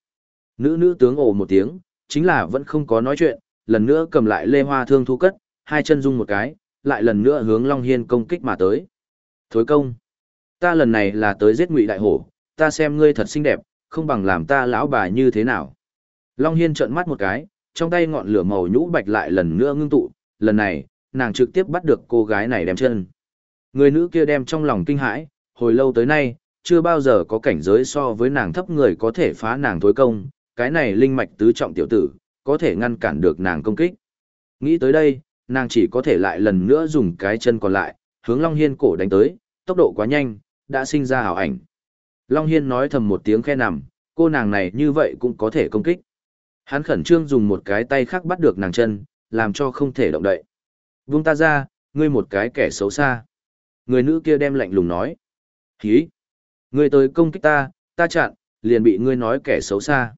Nữ nữ tướng ồ một tiếng, chính là vẫn không có nói chuyện, lần nữa cầm lại lê hoa thương thu cất, hai chân rung một cái, lại lần nữa hướng Long Hiên công kích mà tới. Thối công, ta lần này là tới giết ngụy đại hổ, ta xem ngươi thật xinh đẹp, không bằng làm ta lão bà như thế nào. Long Hiên trợn mắt một cái, trong tay ngọn lửa màu nhũ bạch lại lần nữa ngưng tụ, lần này, nàng trực tiếp bắt được cô gái này đem chân. Người nữ kia đem trong lòng kinh hãi, hồi lâu tới nay, chưa bao giờ có cảnh giới so với nàng thấp người có thể phá nàng thối công, cái này linh mạch tứ trọng tiểu tử, có thể ngăn cản được nàng công kích. Nghĩ tới đây, nàng chỉ có thể lại lần nữa dùng cái chân còn lại, hướng Long Hiên cổ đánh tới, tốc độ quá nhanh, đã sinh ra hào ảnh. Long Hiên nói thầm một tiếng khe nằm, cô nàng này như vậy cũng có thể công kích. Hắn khẩn trương dùng một cái tay khác bắt được nàng chân, làm cho không thể động đậy. Vung ta ra, ngươi một cái kẻ xấu xa. Người nữ kia đem lạnh lùng nói. Hí! Ngươi tới công kích ta, ta chặn, liền bị ngươi nói kẻ xấu xa.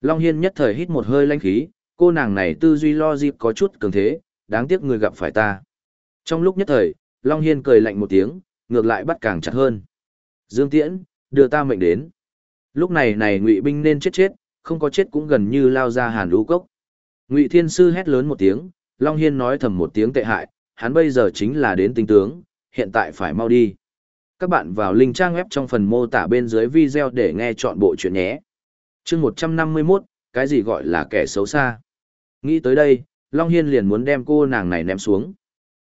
Long Hiên nhất thời hít một hơi lanh khí, cô nàng này tư duy lo dịp có chút cường thế, đáng tiếc ngươi gặp phải ta. Trong lúc nhất thời, Long Hiên cười lạnh một tiếng, ngược lại bắt càng chặt hơn. Dương Tiễn, đưa ta mệnh đến. Lúc này này ngụy binh nên chết chết, không có chết cũng gần như lao ra hàn lũ cốc. Ngụy Thiên Sư hét lớn một tiếng, Long Hiên nói thầm một tiếng tệ hại, hắn bây giờ chính là đến tinh tướng, hiện tại phải mau đi. Các bạn vào link trang web trong phần mô tả bên dưới video để nghe chọn bộ chuyện nhé. chương 151, cái gì gọi là kẻ xấu xa? Nghĩ tới đây, Long Hiên liền muốn đem cô nàng này ném xuống.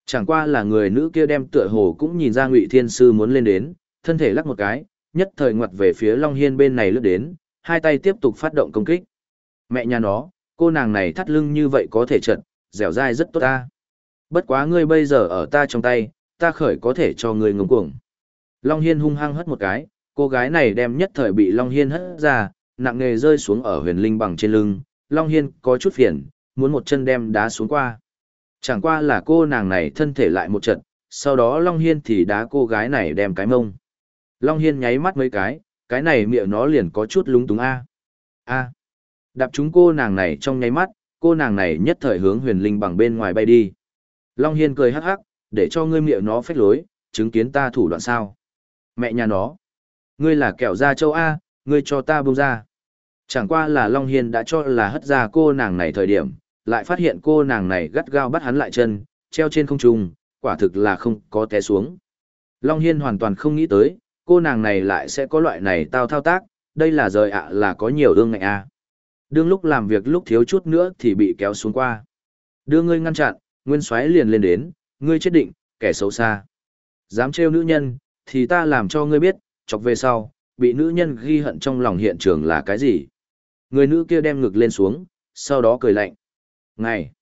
Chẳng qua là người nữ kia đem tựa hồ cũng nhìn ra Ngụy Thiên Sư muốn lên đến, thân thể lắc một cái, nhất thời ngoặt về phía Long Hiên bên này lướt đến, hai tay tiếp tục phát động công kích. Mẹ nhà nó, cô nàng này thắt lưng như vậy có thể trận, dẻo dai rất tốt ta. Bất quá ngươi bây giờ ở ta trong tay, ta khởi có thể cho ngươi ngông cuồng. Long Hiên hung hăng hất một cái, cô gái này đem nhất thời bị Long Hiên hất ra, nặng nghề rơi xuống ở huyền linh bằng trên lưng. Long Hiên có chút phiền, muốn một chân đem đá xuống qua. Chẳng qua là cô nàng này thân thể lại một trận, sau đó Long Hiên thì đá cô gái này đem cái mông. Long Hiên nháy mắt mấy cái, cái này miệng nó liền có chút lúng túng a a Đạp chúng cô nàng này trong nháy mắt, cô nàng này nhất thời hướng huyền linh bằng bên ngoài bay đi. Long Hiên cười hắc hắc, để cho ngươi miệng nó phách lối, chứng kiến ta thủ đoạn sao. Mẹ nhà nó. Ngươi là kẹo da châu A, ngươi cho ta buông ra. Chẳng qua là Long Hiên đã cho là hất ra cô nàng này thời điểm, lại phát hiện cô nàng này gắt gao bắt hắn lại chân, treo trên không trung, quả thực là không có té xuống. Long Hiên hoàn toàn không nghĩ tới, cô nàng này lại sẽ có loại này tao thao tác, đây là rời ạ là có nhiều ương ngạnh a à. Đương lúc làm việc lúc thiếu chút nữa thì bị kéo xuống qua. Đưa ngươi ngăn chặn, nguyên xoáy liền lên đến, ngươi chết định, kẻ xấu xa. Dám trêu nữ nhân, thì ta làm cho ngươi biết, chọc về sau, bị nữ nhân ghi hận trong lòng hiện trường là cái gì. Người nữ kia đem ngực lên xuống, sau đó cười lạnh. Ngày.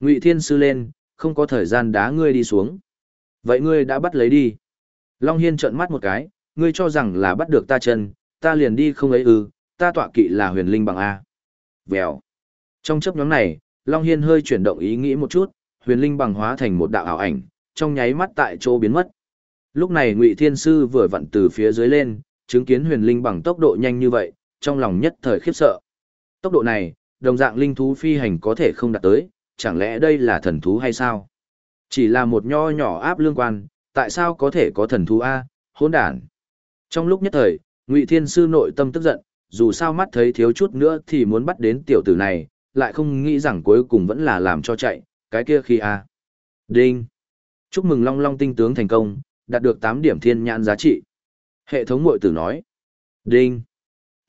Ngụy Thiên Sư lên, không có thời gian đá ngươi đi xuống. Vậy ngươi đã bắt lấy đi. Long Hiên trợn mắt một cái, ngươi cho rằng là bắt được ta chân, ta liền đi không ấy ư, ta tọa kỵ là huyền linh bằng A. Vèo. Trong chấp nhóm này, Long Hiên hơi chuyển động ý nghĩ một chút, huyền linh bằng hóa thành một đạo ảo ảnh, trong nháy mắt tại chỗ biến mất. Lúc này Ngụy Thiên Sư vừa vặn từ phía dưới lên, chứng kiến huyền linh bằng tốc độ nhanh như vậy, trong lòng nhất thời khiếp sợ. Tốc độ này, đồng dạng linh thú phi hành có thể không đạt tới, chẳng lẽ đây là thần thú hay sao? Chỉ là một nho nhỏ áp lương quan, tại sao có thể có thần thú A, hỗn đản. Trong lúc nhất thời, Ngụy Thiên Sư nội tâm tức giận, dù sao mắt thấy thiếu chút nữa thì muốn bắt đến tiểu tử này, lại không nghĩ rằng cuối cùng vẫn là làm cho chạy, cái kia khi A. Đinh! Chúc mừng Long Long tinh tướng thành công, đạt được 8 điểm thiên nhãn giá trị. Hệ thống mội tử nói. Đinh!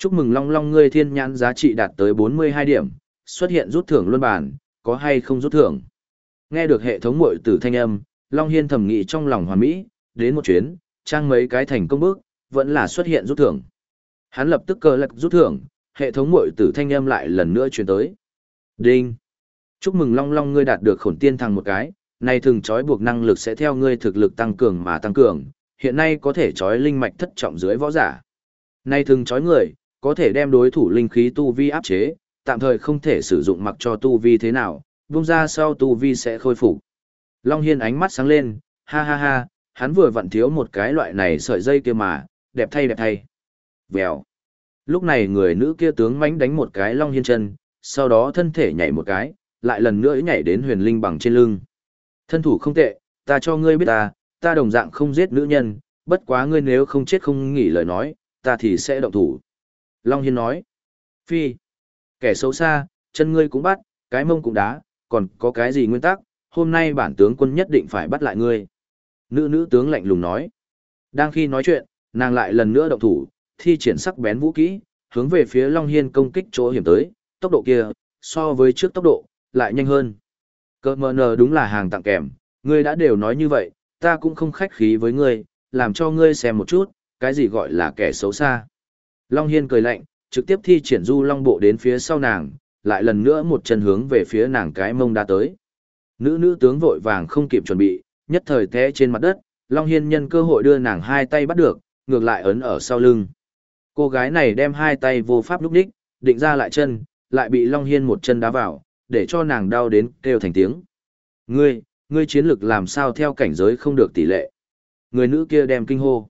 Chúc mừng Long Long ngươi thiên nhãn giá trị đạt tới 42 điểm, xuất hiện rút thưởng luân bản, có hay không rút thưởng. Nghe được hệ thống mội tử thanh âm, Long Hiên thầm nghĩ trong lòng hoàn mỹ, đến một chuyến, trang mấy cái thành công bước, vẫn là xuất hiện rút thưởng. Hắn lập tức cờ lật rút thưởng, hệ thống mội tử thanh âm lại lần nữa chuyển tới. Đinh! Chúc mừng Long Long ngươi đạt được khổn tiên thằng một cái, này thường trói buộc năng lực sẽ theo ngươi thực lực tăng cường mà tăng cường, hiện nay có thể trói linh mạch thất trọng dưới võ giả. nay thường trói người, có thể đem đối thủ linh khí tu vi áp chế, tạm thời không thể sử dụng mặc cho tu vi thế nào, vung ra sau tu vi sẽ khôi phục. Long Hiên ánh mắt sáng lên, ha ha ha, hắn vừa vặn thiếu một cái loại này sợi dây kia mà, đẹp thay đẹp thay. Vèo. Lúc này người nữ kia tướng mãnh đánh một cái Long Hiên chân, sau đó thân thể nhảy một cái, lại lần nữa nhảy đến huyền linh bằng trên lưng. Thân thủ không tệ, ta cho ngươi biết ta, ta đồng dạng không giết nữ nhân, bất quá ngươi nếu không chết không nghỉ lời nói, ta thì sẽ động thủ. Long Hiên nói, phi, kẻ xấu xa, chân ngươi cũng bắt, cái mông cũng đá, còn có cái gì nguyên tắc, hôm nay bản tướng quân nhất định phải bắt lại ngươi. Nữ nữ tướng lạnh lùng nói. Đang khi nói chuyện, nàng lại lần nữa động thủ, thi triển sắc bén vũ kỹ, hướng về phía Long Hiên công kích chỗ hiểm tới, tốc độ kia, so với trước tốc độ, lại nhanh hơn. Cơ mờ nờ đúng là hàng tặng kèm, ngươi đã đều nói như vậy, ta cũng không khách khí với ngươi, làm cho ngươi xem một chút, cái gì gọi là kẻ xấu xa. Long Hiên cười lạnh, trực tiếp thi triển du long bộ đến phía sau nàng, lại lần nữa một chân hướng về phía nàng cái mông đã tới. Nữ nữ tướng vội vàng không kịp chuẩn bị, nhất thời té trên mặt đất, Long Hiên nhân cơ hội đưa nàng hai tay bắt được, ngược lại ấn ở sau lưng. Cô gái này đem hai tay vô pháp lúc đích, định ra lại chân, lại bị Long Hiên một chân đá vào, để cho nàng đau đến kêu thành tiếng. Ngươi, ngươi chiến lực làm sao theo cảnh giới không được tỷ lệ. Người nữ kia đem kinh hô.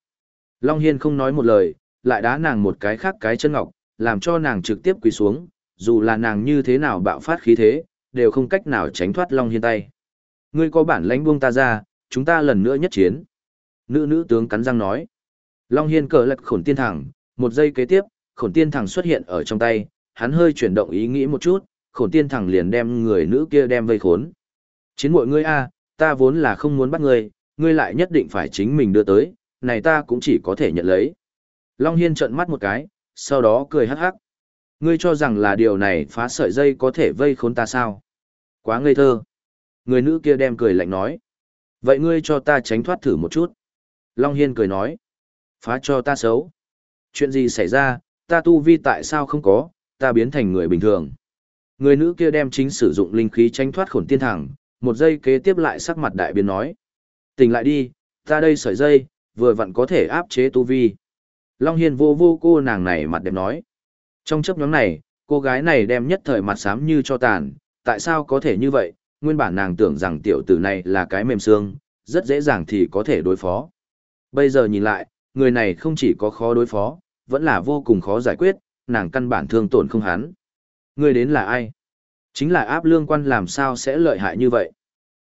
Long Hiên không nói một lời, lại đá nàng một cái khác cái chân ngọc, làm cho nàng trực tiếp quỳ xuống, dù là nàng như thế nào bạo phát khí thế, đều không cách nào tránh thoát Long Hiên tay. Ngươi có bản lãnh buông ta ra, chúng ta lần nữa nhất chiến. Nữ nữ tướng cắn răng nói. Long Hiên cờ lật khổn tiên thẳng, một giây kế tiếp, khổn tiên thẳng xuất hiện ở trong tay, hắn hơi chuyển động ý nghĩ một chút, khổn tiên thẳng liền đem người nữ kia đem vây khốn. Chiến mội ngươi a ta vốn là không muốn bắt ngươi, ngươi lại nhất định phải chính mình đưa tới, này ta cũng chỉ có thể nhận lấy. Long Hiên trợn mắt một cái, sau đó cười hắc hắc. Ngươi cho rằng là điều này phá sợi dây có thể vây khốn ta sao? Quá ngây thơ. Người nữ kia đem cười lạnh nói. Vậy ngươi cho ta tránh thoát thử một chút. Long Hiên cười nói. Phá cho ta xấu. Chuyện gì xảy ra, ta tu vi tại sao không có, ta biến thành người bình thường. Người nữ kia đem chính sử dụng linh khí tránh thoát khổn tiên thẳng, một giây kế tiếp lại sắc mặt đại biến nói. Tỉnh lại đi, ta đây sợi dây, vừa vặn có thể áp chế tu vi. Long Hiên vô vô cô nàng này mặt đẹp nói. Trong chấp nhóm này, cô gái này đem nhất thời mặt xám như cho tàn, tại sao có thể như vậy, nguyên bản nàng tưởng rằng tiểu tử này là cái mềm xương, rất dễ dàng thì có thể đối phó. Bây giờ nhìn lại, người này không chỉ có khó đối phó, vẫn là vô cùng khó giải quyết, nàng căn bản thương tổn không hắn. Người đến là ai? Chính là áp lương quan làm sao sẽ lợi hại như vậy?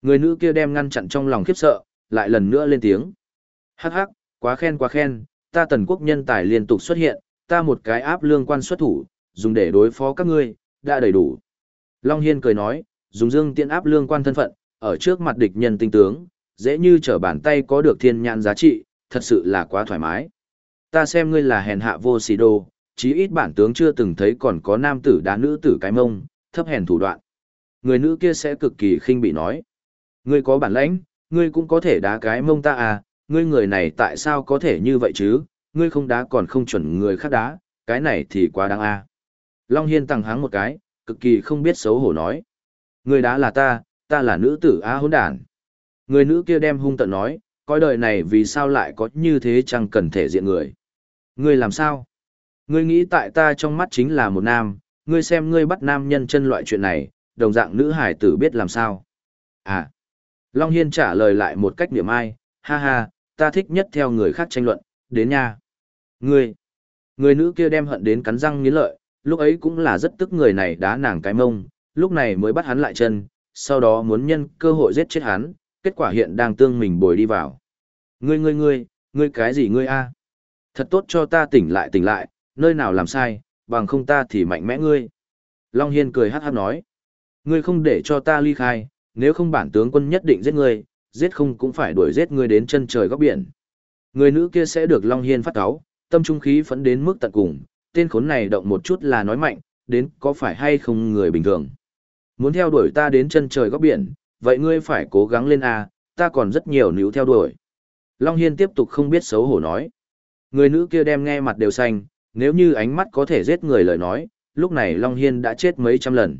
Người nữ kia đem ngăn chặn trong lòng khiếp sợ, lại lần nữa lên tiếng. Hắc hắc, quá khen quá khen, ta tần quốc nhân tài liên tục xuất hiện, ta một cái áp lương quan xuất thủ, dùng để đối phó các ngươi, đã đầy đủ. Long Hiên cười nói, dùng dương tiện áp lương quan thân phận, ở trước mặt địch nhân tinh tướng, dễ như trở bàn tay có được thiên nhãn giá trị, thật sự là quá thoải mái. Ta xem ngươi là hèn hạ vô xì đồ, chí ít bản tướng chưa từng thấy còn có nam tử đá nữ tử cái mông, thấp hèn thủ đoạn. Người nữ kia sẽ cực kỳ khinh bị nói. Ngươi có bản lãnh, ngươi cũng có thể đá cái mông ta à, ngươi người này tại sao có thể như vậy chứ, ngươi không đá còn không chuẩn người khác đá, cái này thì quá đáng a. À. Long Hiên tăng háng một cái, cực kỳ không biết xấu hổ nói. Ngươi đá là ta, ta là nữ tử á hỗn đản. Người nữ kia đem hung tận nói, coi đời này vì sao lại có như thế chẳng cần thể diện người. Ngươi làm sao? Ngươi nghĩ tại ta trong mắt chính là một nam, ngươi xem ngươi bắt nam nhân chân loại chuyện này, đồng dạng nữ hải tử biết làm sao. À. Long Hiên trả lời lại một cách niệm ai, ha ha, ta thích nhất theo người khác tranh luận, đến nha. Ngươi, Người nữ kia đem hận đến cắn răng nghiến lợi, lúc ấy cũng là rất tức người này đá nàng cái mông, lúc này mới bắt hắn lại chân, sau đó muốn nhân cơ hội giết chết hắn, kết quả hiện đang tương mình bồi đi vào. Ngươi ngươi ngươi, ngươi cái gì ngươi a? Thật tốt cho ta tỉnh lại tỉnh lại, nơi nào làm sai, bằng không ta thì mạnh mẽ ngươi. Long Hiên cười hát hát nói. Ngươi không để cho ta ly khai, nếu không bản tướng quân nhất định giết ngươi, giết không cũng phải đuổi giết ngươi đến chân trời góc biển. Người nữ kia sẽ được Long Hiên phát cáo, tâm trung khí phấn đến mức tận cùng, tên khốn này động một chút là nói mạnh, đến có phải hay không người bình thường. Muốn theo đuổi ta đến chân trời góc biển, vậy ngươi phải cố gắng lên A, ta còn rất nhiều níu theo đuổi. Long Hiên tiếp tục không biết xấu hổ nói. Người nữ kia đem nghe mặt đều xanh, nếu như ánh mắt có thể giết người lời nói, lúc này Long Hiên đã chết mấy trăm lần.